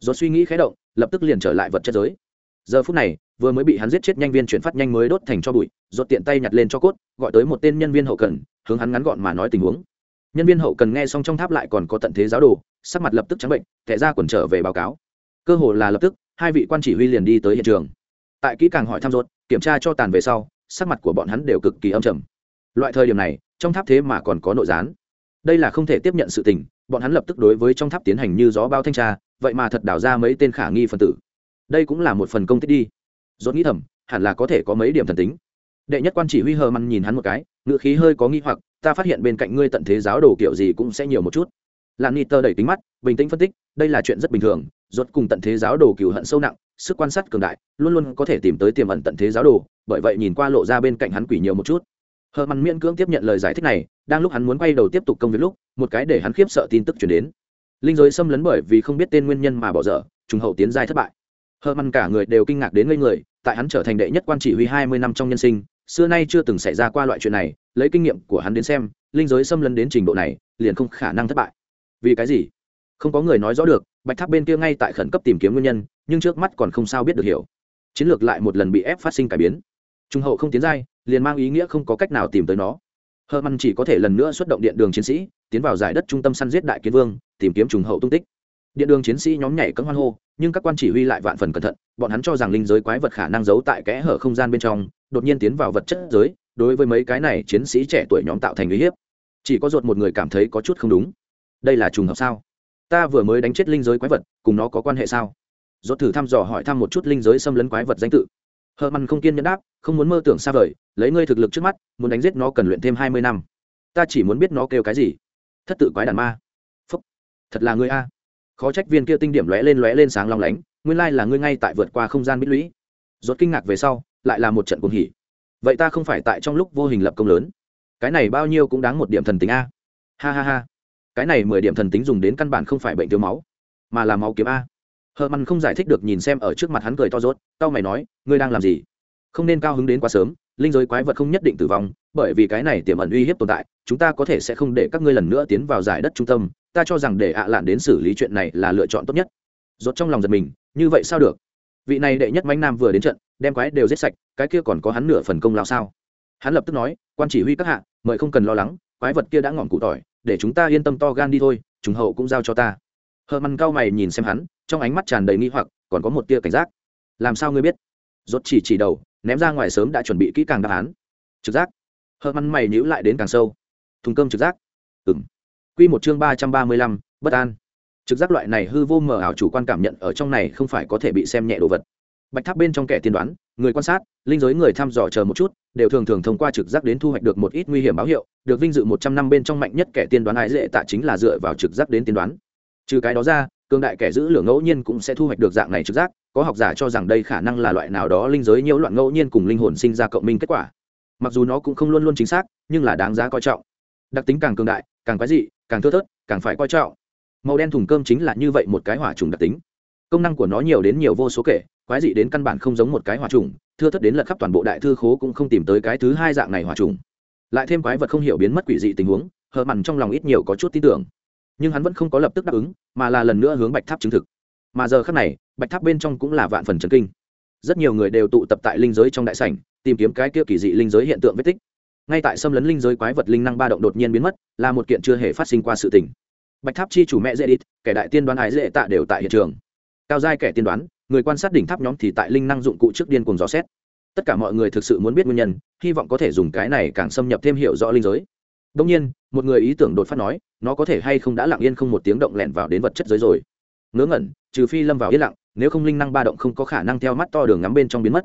Do suy nghĩ khé động, lập tức liền trở lại vật chất giới. Giờ phút này, vừa mới bị hắn giết chết nhanh viên chuyển phát nhanh mới đốt thành cho bụi rột tiện tay nhặt lên cho cốt, gọi tới một tên nhân viên hậu cần, hướng hắn ngắn gọn mà nói tình huống. Nhân viên hậu cần nghe xong trong tháp lại còn có tận thế giáo đồ, sắc mặt lập tức trắng bệnh thẻ ra quần trở về báo cáo cơ hồ là lập tức, hai vị quan chỉ huy liền đi tới hiện trường. Tại kỹ càng hỏi thăm ruột kiểm tra cho tàn về sau, sắc mặt của bọn hắn đều cực kỳ âm trầm. Loại thời điểm này, trong tháp thế mà còn có nội gián. Đây là không thể tiếp nhận sự tình, bọn hắn lập tức đối với trong tháp tiến hành như gió bao thanh tra, vậy mà thật đào ra mấy tên khả nghi phần tử. Đây cũng là một phần công tích đi. Dốt nghĩ thầm, hẳn là có thể có mấy điểm thần tính. Đệ nhất quan chỉ huy hờ măn nhìn hắn một cái ngựa khí hơi có nghi hoặc, ta phát hiện bên cạnh ngươi tận thế giáo đồ kiểu gì cũng sẽ nhiều một chút. Lan ni tơ đẩy tính mắt, bình tĩnh phân tích, đây là chuyện rất bình thường rốt cùng tận thế giáo đồ cừu hận sâu nặng, sức quan sát cường đại, luôn luôn có thể tìm tới tiềm ẩn tận thế giáo đồ, bởi vậy nhìn qua lộ ra bên cạnh hắn quỷ nhiều một chút. Hờ măn miễn cưỡng tiếp nhận lời giải thích này, đang lúc hắn muốn quay đầu tiếp tục công việc lúc, một cái để hắn khiếp sợ tin tức chuyển đến. Linh giới xâm lấn bởi vì không biết tên nguyên nhân mà bỏ dở, trùng hậu tiến giai thất bại. Hờ măn cả người đều kinh ngạc đến ngây người, tại hắn trở thành đệ nhất quan chỉ huy hai mươi năm trong nhân sinh, xưa nay chưa từng xảy ra qua loại chuyện này, lấy kinh nghiệm của hắn đến xem, linh giới xâm lấn đến trình độ này, liền không khả năng thất bại. Vì cái gì? Không có người nói rõ được, bạch tháp bên kia ngay tại khẩn cấp tìm kiếm nguyên nhân, nhưng trước mắt còn không sao biết được hiểu. Chiến lược lại một lần bị ép phát sinh cải biến. Trung hậu không tiến giai, liền mang ý nghĩa không có cách nào tìm tới nó. Hơ măn chỉ có thể lần nữa xuất động điện đường chiến sĩ, tiến vào giải đất trung tâm săn giết đại kiến vương, tìm kiếm trùng hậu tung tích. Điện đường chiến sĩ nhóm nhảy cấm hoan hô, nhưng các quan chỉ huy lại vạn phần cẩn thận, bọn hắn cho rằng linh giới quái vật khả năng giấu tại kẽ hở không gian bên trong, đột nhiên tiến vào vật chất giới, đối với mấy cái này chiến sĩ trẻ tuổi nhóm tạo thành uy hiếp. Chỉ có ruột một người cảm thấy có chút không đúng. Đây là trùng hợp sao? Ta vừa mới đánh chết linh giới quái vật, cùng nó có quan hệ sao? Dốt thử thăm dò hỏi thăm một chút linh giới xâm lấn quái vật danh tự. Hờ măn không kiên nhẫn đáp, không muốn mơ tưởng xa vời, lấy ngươi thực lực trước mắt, muốn đánh giết nó cần luyện thêm hai mươi năm. Ta chỉ muốn biết nó kêu cái gì. Thất tự quái đàn ma. Phúc. Thật là ngươi a. Khó trách viên kia tinh điểm lóe lên lóe lên sáng long lánh, nguyên lai là ngươi ngay tại vượt qua không gian bích lũy. Rốt kinh ngạc về sau, lại là một trận cuồng hỉ. Vậy ta không phải tại trong lúc vô hình lập công lớn. Cái này bao nhiêu cũng đáng một điểm thần tính a. Ha ha ha cái này mười điểm thần tính dùng đến căn bản không phải bệnh thiếu máu, mà là máu kiếm a. Hờ măn không giải thích được nhìn xem ở trước mặt hắn cười to rốt tao mày nói, ngươi đang làm gì? Không nên cao hứng đến quá sớm, linh giới quái vật không nhất định tử vong, bởi vì cái này tiềm ẩn uy hiếp tồn tại, chúng ta có thể sẽ không để các ngươi lần nữa tiến vào giải đất trung tâm, ta cho rằng để ạ lạn đến xử lý chuyện này là lựa chọn tốt nhất. Rốt trong lòng giật mình, như vậy sao được? Vị này đệ nhất mãnh nam vừa đến trận, đem quái đều giết sạch, cái kia còn có hắn nửa phần công lao sao? Hắn lập tức nói, quan chỉ huy các hạ, mời không cần lo lắng, quái vật kia đã ngọn cụ tỏi để chúng ta yên tâm to gan đi thôi chúng hậu cũng giao cho ta. Hờ măn cao mày nhìn xem hắn, trong ánh mắt tràn đầy nghi hoặc, còn có một tia cảnh giác. Làm sao ngươi biết? Rốt chỉ chỉ đầu, ném ra ngoài sớm đã chuẩn bị kỹ càng đáp án. Trực giác. Hờ măn mày nhíu lại đến càng sâu. Thùng cơm trực giác. Ừm. Quy một chương ba trăm ba mươi lăm, bất an. Trực giác loại này hư vô mờ ảo chủ quan cảm nhận ở trong này không phải có thể bị xem nhẹ đồ vật bạch tháp bên trong kẻ tiên đoán, người quan sát, linh giới người thăm dò chờ một chút, đều thường thường thông qua trực giác đến thu hoạch được một ít nguy hiểm báo hiệu, được vinh dự một trăm năm bên trong mạnh nhất kẻ tiên đoán ái dễ tạ chính là dựa vào trực giác đến tiên đoán. Trừ cái đó ra cương đại kẻ giữ lửa ngẫu nhiên cũng sẽ thu hoạch được dạng này trực giác, có học giả cho rằng đây khả năng là loại nào đó linh giới nhiễu loạn ngẫu nhiên cùng linh hồn sinh ra cộng minh kết quả. Mặc dù nó cũng không luôn luôn chính xác, nhưng là đáng giá coi trọng. Đặc tính càng cường đại, càng quái dị, càng thưa thớt, càng phải coi trọng. Màu đen thùng cơm chính là như vậy một cái hỏa trùng đặc tính. Công năng của nó nhiều đến nhiều vô số kể quái dị đến căn bản không giống một cái hỏa trùng, thưa thất đến lật khắp toàn bộ đại thư khố cũng không tìm tới cái thứ hai dạng này hỏa trùng. Lại thêm quái vật không hiểu biến mất quỷ dị tình huống, hờ mặn trong lòng ít nhiều có chút tin tưởng. Nhưng hắn vẫn không có lập tức đáp ứng, mà là lần nữa hướng bạch tháp chứng thực. Mà giờ khác này, bạch tháp bên trong cũng là vạn phần trần kinh. Rất nhiều người đều tụ tập tại linh giới trong đại sảnh, tìm kiếm cái kia kỳ dị linh giới hiện tượng vết tích. Ngay tại xâm lấn linh giới quái vật linh năng ba động đột nhiên biến mất, là một kiện chưa hề phát sinh qua sự tình. Bạch tháp chi chủ mẹ dễ đít kẻ đại tiên đoán ái dễ tạ đều tại hiện trường. Cao giai kẻ tiên đoán người quan sát đỉnh tháp nhóm thì tại linh năng dụng cụ trước điên cùng dò xét. Tất cả mọi người thực sự muốn biết nguyên nhân, hy vọng có thể dùng cái này càng xâm nhập thêm hiểu rõ linh giới. Đông nhiên, một người ý tưởng đột phát nói, nó có thể hay không đã lặng yên không một tiếng động lẹn vào đến vật chất giới rồi. Ngớ ngẩn, trừ phi lâm vào yên lặng, nếu không linh năng ba động không có khả năng theo mắt to đường ngắm bên trong biến mất.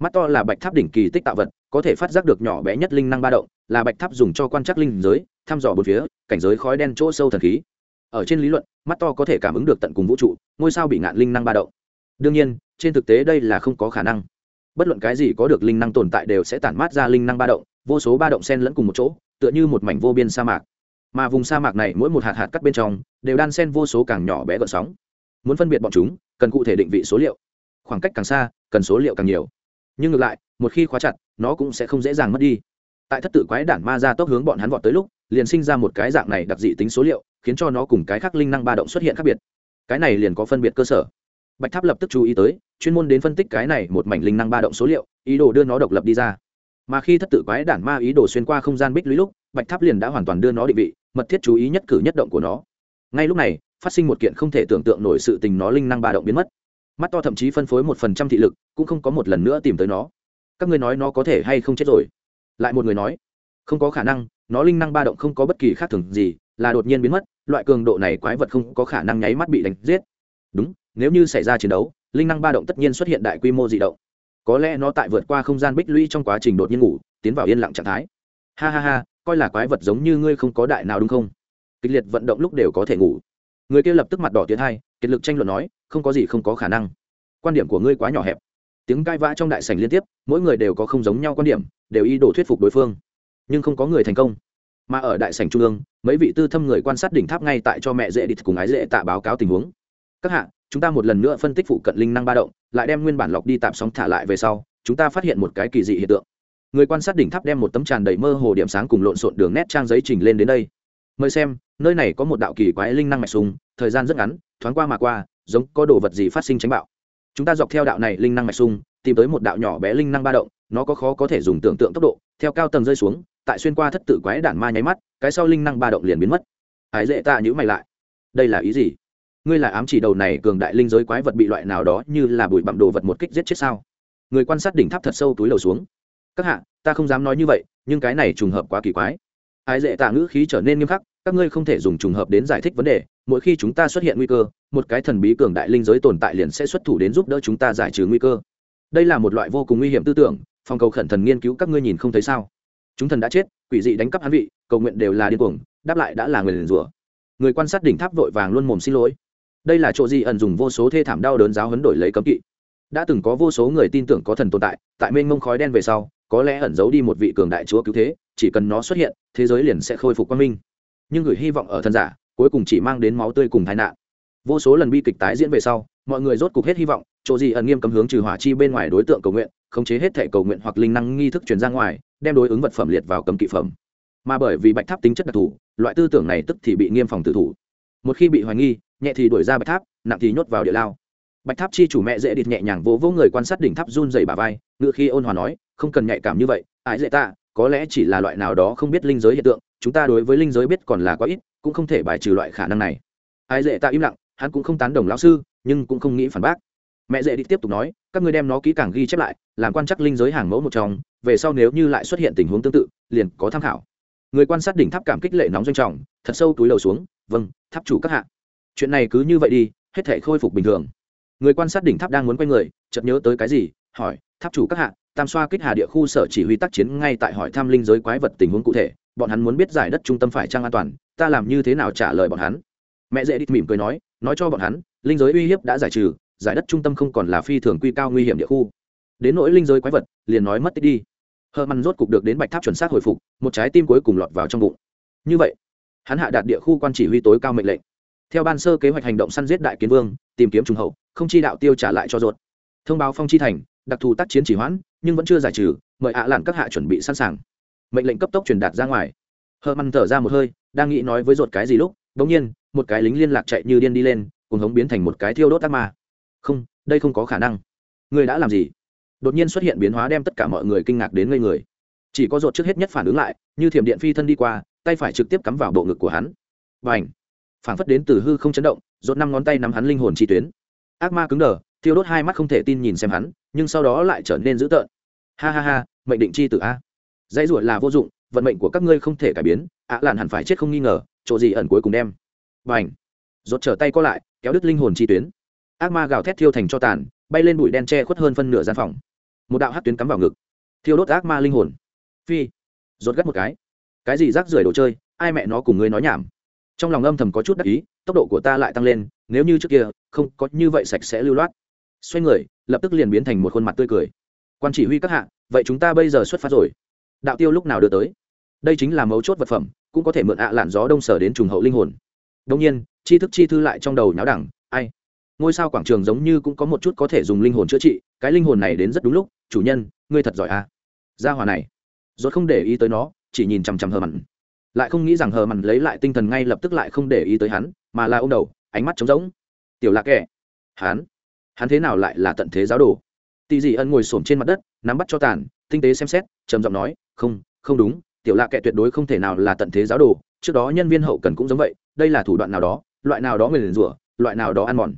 Mắt to là bạch tháp đỉnh kỳ tích tạo vật, có thể phát giác được nhỏ bé nhất linh năng ba động, là bạch tháp dùng cho quan trắc linh giới, thăm dò bốn phía, cảnh giới khói đen chỗ sâu thần khí. Ở trên lý luận, mắt to có thể cảm ứng được tận cùng vũ trụ, ngôi sao bị ngạn linh năng ba động đương nhiên, trên thực tế đây là không có khả năng. Bất luận cái gì có được linh năng tồn tại đều sẽ tản mát ra linh năng ba động, vô số ba động sen lẫn cùng một chỗ, tựa như một mảnh vô biên sa mạc. Mà vùng sa mạc này mỗi một hạt hạt cắt bên trong, đều đan sen vô số càng nhỏ bé gợn sóng. Muốn phân biệt bọn chúng, cần cụ thể định vị số liệu. Khoảng cách càng xa, cần số liệu càng nhiều. Nhưng ngược lại, một khi khóa chặt, nó cũng sẽ không dễ dàng mất đi. Tại thất tự quái đản ma ra tốc hướng bọn hắn vọt tới lúc, liền sinh ra một cái dạng này đặc dị tính số liệu, khiến cho nó cùng cái khác linh năng ba động xuất hiện khác biệt. Cái này liền có phân biệt cơ sở bạch tháp lập tức chú ý tới, chuyên môn đến phân tích cái này một mảnh linh năng ba động số liệu, ý đồ đưa nó độc lập đi ra. Mà khi thất tự quái đản ma ý đồ xuyên qua không gian bích lũy lúc, bạch tháp liền đã hoàn toàn đưa nó định vị, mật thiết chú ý nhất cử nhất động của nó. Ngay lúc này, phát sinh một kiện không thể tưởng tượng nổi sự tình nó linh năng ba động biến mất. Mắt to thậm chí phân phối một phần trăm thị lực, cũng không có một lần nữa tìm tới nó. Các ngươi nói nó có thể hay không chết rồi? Lại một người nói, không có khả năng, nó linh năng ba động không có bất kỳ khác thường gì, là đột nhiên biến mất, loại cường độ này quái vật không có khả năng nháy mắt bị đánh giết. Đúng nếu như xảy ra chiến đấu, linh năng ba động tất nhiên xuất hiện đại quy mô di động. Có lẽ nó tại vượt qua không gian bích lũy trong quá trình đột nhiên ngủ, tiến vào yên lặng trạng thái. Ha ha ha, coi là quái vật giống như ngươi không có đại nào đúng không? Kịch liệt vận động lúc đều có thể ngủ. Người kia lập tức mặt đỏ tiến hai, kiệt lực tranh luận nói, không có gì không có khả năng. Quan điểm của ngươi quá nhỏ hẹp. Tiếng cai vã trong đại sảnh liên tiếp, mỗi người đều có không giống nhau quan điểm, đều ý đồ thuyết phục đối phương. Nhưng không có người thành công. Mà ở đại sảnh trung ương, mấy vị tư thâm người quan sát đỉnh tháp ngay tại cho mẹ dễ địch cùng ái dễ tạ báo cáo tình huống. Các hạ chúng ta một lần nữa phân tích phụ cận linh năng ba động, lại đem nguyên bản lọc đi tạm sóng thả lại về sau, chúng ta phát hiện một cái kỳ dị hiện tượng. Người quan sát đỉnh tháp đem một tấm tràn đầy mơ hồ điểm sáng cùng lộn xộn đường nét trang giấy trình lên đến đây. Mời xem, nơi này có một đạo kỳ quái linh năng mạch sùng thời gian rất ngắn, thoáng qua mà qua, giống có đồ vật gì phát sinh tránh bạo. Chúng ta dọc theo đạo này linh năng mạch sung tìm tới một đạo nhỏ bé linh năng ba động, nó có khó có thể dùng tưởng tượng tốc độ, theo cao tầng rơi xuống, tại xuyên qua thất tự quái đản ma nháy mắt, cái sau linh năng ba động liền biến mất. Ái dễ ta nhữ mày lại. Đây là ý gì? Ngươi là ám chỉ đầu này cường đại linh giới quái vật bị loại nào đó như là bụi bặm đồ vật một kích giết chết sao? Người quan sát đỉnh tháp thật sâu túi đầu xuống. Các hạ, ta không dám nói như vậy, nhưng cái này trùng hợp quá kỳ quái. Ái dễ tạ ngữ khí trở nên nghiêm khắc, các ngươi không thể dùng trùng hợp đến giải thích vấn đề, mỗi khi chúng ta xuất hiện nguy cơ, một cái thần bí cường đại linh giới tồn tại liền sẽ xuất thủ đến giúp đỡ chúng ta giải trừ nguy cơ. Đây là một loại vô cùng nguy hiểm tư tưởng, phòng cầu khẩn thần nghiên cứu các ngươi nhìn không thấy sao? Chúng thần đã chết, quỷ dị đánh cắp hắn vị, cầu nguyện đều là điên cuồng, đáp lại đã là người liền rủa. Người quan sát đỉnh tháp vội vàng luôn mồm xin lỗi đây là chỗ gì ẩn dùng vô số thê thảm đau đớn giáo hấn đổi lấy cấm kỵ. Đã từng có vô số người tin tưởng có thần tồn tại tại mênh mông khói đen về sau, có lẽ ẩn giấu đi một vị cường đại chúa cứu thế, chỉ cần nó xuất hiện, thế giới liền sẽ khôi phục quang minh. Nhưng gửi hy vọng ở thần giả, cuối cùng chỉ mang đến máu tươi cùng tai nạn. Vô số lần bi kịch tái diễn về sau, mọi người rốt cục hết hy vọng, chỗ gì ẩn nghiêm cấm hướng trừ hỏa chi bên ngoài đối tượng cầu nguyện, khống chế hết thể cầu nguyện hoặc linh năng nghi thức truyền ra ngoài, đem đối ứng vật phẩm liệt vào cấm kỵ phẩm. Mà bởi vì bạch tháp tính chất đặc thù, loại tư tưởng này tức thì bị nghiêm phòng tự thủ. Một khi bị hoài nghi nhẹ thì đuổi ra bạch tháp, nặng thì nhốt vào địa lao. Bạch tháp chi chủ mẹ dễ địt nhẹ nhàng vỗ vỗ người quan sát đỉnh tháp run dày bà vai, ngựa khi ôn hòa nói, không cần nhạy cảm như vậy, ái dễ ta có lẽ chỉ là loại nào đó không biết linh giới hiện tượng, chúng ta đối với linh giới biết còn là quá ít, cũng không thể bài trừ loại khả năng này. Ai dễ ta im lặng, hắn cũng không tán đồng lão sư, nhưng cũng không nghĩ phản bác. Mẹ dễ đi tiếp tục nói, các ngươi đem nó kỹ càng ghi chép lại, làm quan chắc linh giới hàng mẫu một trong, về sau nếu như lại xuất hiện tình huống tương tự, liền có tham khảo. Người quan sát đỉnh tháp cảm kích lệ nóng doanh trọng, thật sâu túi lầu xuống vâng tháp chủ các hạ chuyện này cứ như vậy đi, hết thể khôi phục bình thường. Người quan sát đỉnh tháp đang muốn quay người, chợt nhớ tới cái gì, hỏi, tháp chủ các hạ, tam xoa kích hà địa khu sở chỉ huy tác chiến ngay tại hỏi tham linh giới quái vật tình huống cụ thể, bọn hắn muốn biết giải đất trung tâm phải trang an toàn, ta làm như thế nào trả lời bọn hắn? Mẹ dễ đít mỉm cười nói nói cho bọn hắn, linh giới uy hiếp đã giải trừ, giải đất trung tâm không còn là phi thường quy cao nguy hiểm địa khu. Đến nỗi linh giới quái vật, liền nói mất tích đi. Hơ măn rốt cục được đến bạch tháp chuẩn xác hồi phục, một trái tim cuối cùng lọt vào trong bụng. Như vậy, hắn hạ đạt địa khu quan chỉ huy tối cao mệnh lệnh theo ban sơ kế hoạch hành động săn giết đại kiến vương, tìm kiếm trùng hậu, không chi đạo tiêu trả lại cho ruột. Thông báo phong chi thành, đặc thù tác chiến chỉ hoãn, nhưng vẫn chưa giải trừ, mời ạ lặn các hạ chuẩn bị sẵn sàng. Mệnh lệnh cấp tốc truyền đạt ra ngoài. Hờ măn thở ra một hơi, đang nghĩ nói với ruột cái gì lúc, bỗng nhiên, một cái lính liên lạc chạy như điên đi lên, cùng hống biến thành một cái thiêu đốt ác ma. Không, đây không có khả năng. Người đã làm gì? Đột nhiên xuất hiện biến hóa đem tất cả mọi người kinh ngạc đến ngây người. Chỉ có ruột trước hết nhất phản ứng lại, như thiểm điện phi thân đi qua, tay phải trực tiếp cắm vào bộ ngực của hắn. Và ảnh phảng phất đến từ hư không chấn động, rốt năm ngón tay nắm hắn linh hồn chi tuyến. Ác ma cứng đờ, thiêu đốt hai mắt không thể tin nhìn xem hắn, nhưng sau đó lại trở nên dữ tợn. Ha ha ha, mệnh định chi tử a. Dãy ruột là vô dụng, vận mệnh của các ngươi không thể cải biến, ạ à, làn hẳn phải chết không nghi ngờ, chỗ gì ẩn cuối cùng đem. Và ảnh rốt trở tay co lại, kéo đứt linh hồn chi tuyến. Ác ma gào thét thiêu thành cho tàn, bay lên bụi đen che khuất hơn phân nửa gian phòng. Một đạo hát tuyến cắm vào ngực, thiêu đốt ác ma linh hồn. Phi. Rốt gắt một cái. Cái gì rác rưởi đồ chơi, ai mẹ nó cùng ngươi nói nhảm trong lòng âm thầm có chút đắc ý, tốc độ của ta lại tăng lên, nếu như trước kia, không có như vậy sạch sẽ lưu loát. Xoay người, lập tức liền biến thành một khuôn mặt tươi cười. Quan chỉ huy các hạ, vậy chúng ta bây giờ xuất phát rồi. Đạo tiêu lúc nào đưa tới? Đây chính là mấu chốt vật phẩm, cũng có thể mượn ạ lạn gió đông sở đến trùng hậu linh hồn. Đông nhiên, chi thức chi thư lại trong đầu nháo đẳng, ai? Ngôi sao quảng trường giống như cũng có một chút có thể dùng linh hồn chữa trị, cái linh hồn này đến rất đúng lúc, chủ nhân, ngươi thật giỏi à? Gia hòa này, rốt không để ý tới nó, chỉ nhìn chằm chằm hờ mặn lại không nghĩ rằng hờ mằn lấy lại tinh thần ngay lập tức lại không để ý tới hắn, mà là ô m đầu, ánh mắt trống rỗng. Tiểu lạc kẻ hắn hắn thế nào lại là tận thế giáo đồ? Tị dị ân ngồi xổm trên mặt đất, nắm bắt cho tàn, tinh tế xem xét, trầm giọng nói, không không đúng, tiểu lạc kệ tuyệt đối không thể nào là tận thế giáo đồ, trước đó nhân viên hậu cần cũng giống vậy, đây là thủ đoạn nào đó, loại nào đó người liền rủa, loại nào đó ăn mòn.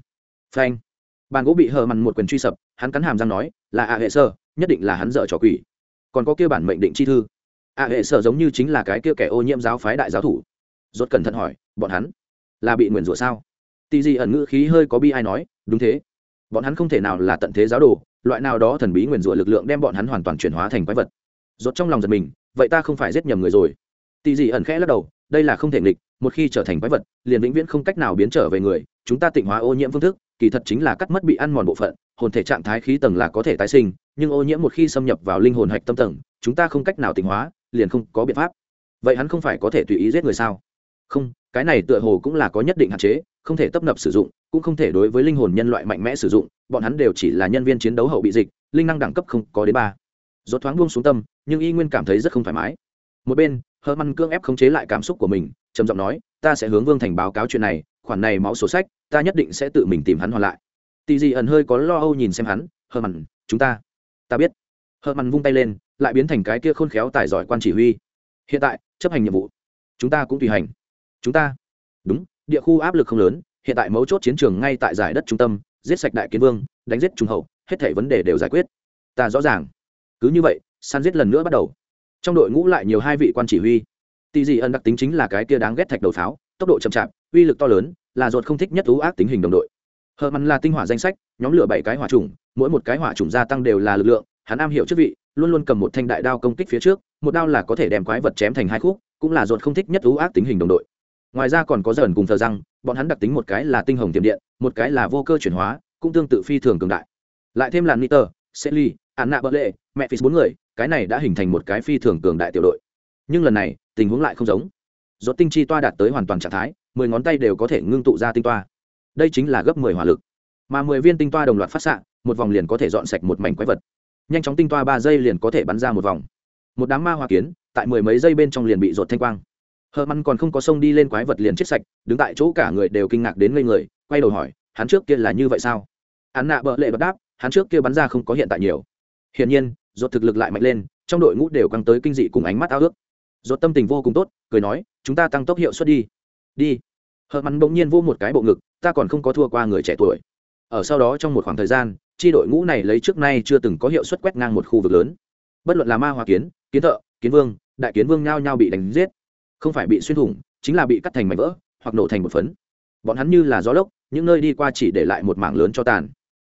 Phanh. Bàn gỗ bị hờ mằn một quyền truy sập, hắn cắn hàm răng nói, là ạ hệ sơ, nhất định là hắn dợ trò quỷ. Còn có kia bản mệnh định chi thư ạ hệ sở giống như chính là cái kia kẻ ô nhiễm giáo phái đại giáo thủ. Rốt cẩn thận hỏi, bọn hắn là bị nguyền rủa sao? Tì gì ẩn ngữ khí hơi có bi ai nói, đúng thế. Bọn hắn không thể nào là tận thế giáo đồ, loại nào đó thần bí nguyền rủa lực lượng đem bọn hắn hoàn toàn chuyển hóa thành quái vật. Rốt trong lòng giật mình, vậy ta không phải giết nhầm người rồi. Tì gì ẩn khẽ lắc đầu, đây là không thể nghịch, một khi trở thành quái vật, liền vĩnh viễn không cách nào biến trở về người, chúng ta tịnh hóa ô nhiễm phương thức, kỳ thật chính là cắt mất bị ăn mòn bộ phận, hồn thể trạng thái khí tầng là có thể tái sinh, nhưng ô nhiễm một khi xâm nhập vào linh hồn hạch tâm tầng, chúng ta không cách nào tịnh hóa liền không có biện pháp. Vậy hắn không phải có thể tùy ý giết người sao? Không, cái này tựa hồ cũng là có nhất định hạn chế, không thể tấp nập sử dụng, cũng không thể đối với linh hồn nhân loại mạnh mẽ sử dụng, bọn hắn đều chỉ là nhân viên chiến đấu hậu bị dịch, linh năng đẳng cấp không có đến ba. Do thoáng buông xuống tâm, nhưng y nguyên cảm thấy rất không thoải mái. Một bên hơ măn cưỡng ép khống chế lại cảm xúc của mình, trầm giọng nói, ta sẽ hướng vương thành báo cáo chuyện này, khoản này máu sổ sách, ta nhất định sẽ tự mình tìm hắn hoàn lại. Tì gì ẩn hơi có lo âu nhìn xem hắn hơ măn chúng ta ta biết. Hơ măn vung tay lên lại biến thành cái kia khôn khéo tài giỏi quan chỉ huy. Hiện tại, chấp hành nhiệm vụ, chúng ta cũng tùy hành. Chúng ta, đúng, địa khu áp lực không lớn, hiện tại mấu chốt chiến trường ngay tại giải đất trung tâm, giết sạch đại kiến vương, đánh giết trung hậu, hết thảy vấn đề đều giải quyết. Ta rõ ràng. Cứ như vậy săn giết lần nữa bắt đầu. Trong đội ngũ lại nhiều hai vị quan chỉ huy. Tỷ dị ân đặc tính chính là cái kia đáng ghét thạch đầu pháo, tốc độ chậm chạp, uy lực to lớn, là ruột không thích nhất thú ác tính hình đồng đội. Hờ mặn là tinh hỏa danh sách, nhóm lửa bảy cái hỏa trùng mỗi một cái hỏa trùng gia tăng đều là lực lượng, hắn am hiểu chức vị luôn luôn cầm một thanh đại đao công kích phía trước, một đao là có thể đem quái vật chém thành hai khúc, cũng là ruột không thích nhất thú ác tính hình đồng đội. Ngoài ra còn có dần cùng thờ răng, bọn hắn đặc tính một cái là tinh hồng tiềm điện, một cái là vô cơ chuyển hóa, cũng tương tự phi thường cường đại. Lại thêm là niter sely anna bợ lệ mẹ phí bốn người, cái này đã hình thành một cái phi thường cường đại tiểu đội. Nhưng lần này, tình huống lại không giống. Dốt tinh chi toa đạt tới hoàn toàn trạng thái, mười ngón tay đều có thể ngưng tụ ra tinh toa. Đây chính là gấp mười hỏa lực. Mà mười viên tinh toa đồng loạt phát xạ, một vòng liền có thể dọn sạch một mảnh quái vật nhanh chóng tinh toa ba giây liền có thể bắn ra một vòng. Một đám ma hoa kiến, tại mười mấy giây bên trong liền bị rột thanh quang. Hờ măn còn không có sông đi lên quái vật liền chết sạch, đứng tại chỗ cả người đều kinh ngạc đến ngây người, quay đầu hỏi, hắn trước kia là như vậy sao? Hắn nạ bợ lệ bật đáp, hắn trước kia bắn ra không có hiện tại nhiều. Hiển nhiên rột thực lực lại mạnh lên, trong đội ngũ đều căng tới kinh dị cùng ánh mắt ao ước. Rột tâm tình vô cùng tốt, cười nói, chúng ta tăng tốc hiệu suất đi. Đi. Hờ măn bỗng nhiên vô một cái bộ ngực, ta còn không có thua qua người trẻ tuổi. Ở sau đó trong một khoảng thời gian tri đội ngũ này lấy trước nay chưa từng có hiệu suất quét ngang một khu vực lớn. Bất luận là ma hoa kiến kiến thợ, kiến vương, đại kiến vương nhao nhao bị đánh giết. Không phải bị xuyên thủng, chính là bị cắt thành mảnh vỡ, hoặc nổ thành một phấn. Bọn hắn như là gió lốc, những nơi đi qua chỉ để lại một mảng lớn cho tàn.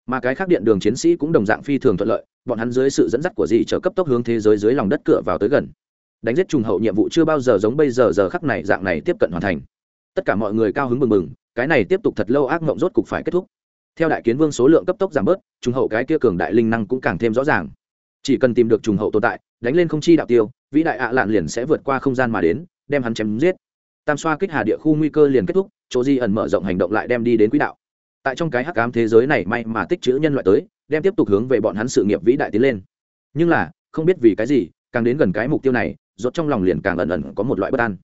Mà cái khác điện đường chiến sĩ cũng đồng dạng phi thường thuận lợi, bọn hắn dưới sự dẫn dắt của dị trở cấp tốc hướng thế giới dưới lòng đất cửa vào tới gần. Đánh giết trùng hậu nhiệm vụ chưa bao giờ giống bây giờ giờ khắc này dạng này tiếp cận hoàn thành. Tất cả mọi người cao hứng mừng mừng cái này tiếp tục thật lâu ác mộng rốt cục phải kết thúc theo đại kiến vương số lượng cấp tốc giảm bớt trùng hậu cái kia cường đại linh năng cũng càng thêm rõ ràng. Chỉ cần tìm được trùng hậu tồn tại đánh lên không chi đạo tiêu vĩ đại ạ lạn liền sẽ vượt qua không gian mà đến đem hắn chém giết. Tam xoa kích hà địa khu nguy cơ liền kết thúc chỗ di ẩn mở rộng hành động lại đem đi đến quỹ đạo. Tại trong cái hắc ám thế giới này may mà tích chữ nhân loại tới đem tiếp tục hướng về bọn hắn sự nghiệp vĩ đại tiến lên. Nhưng là không biết vì cái gì càng đến gần cái mục tiêu này rốt trong lòng liền càng ẩn ẩn có một loại bất an.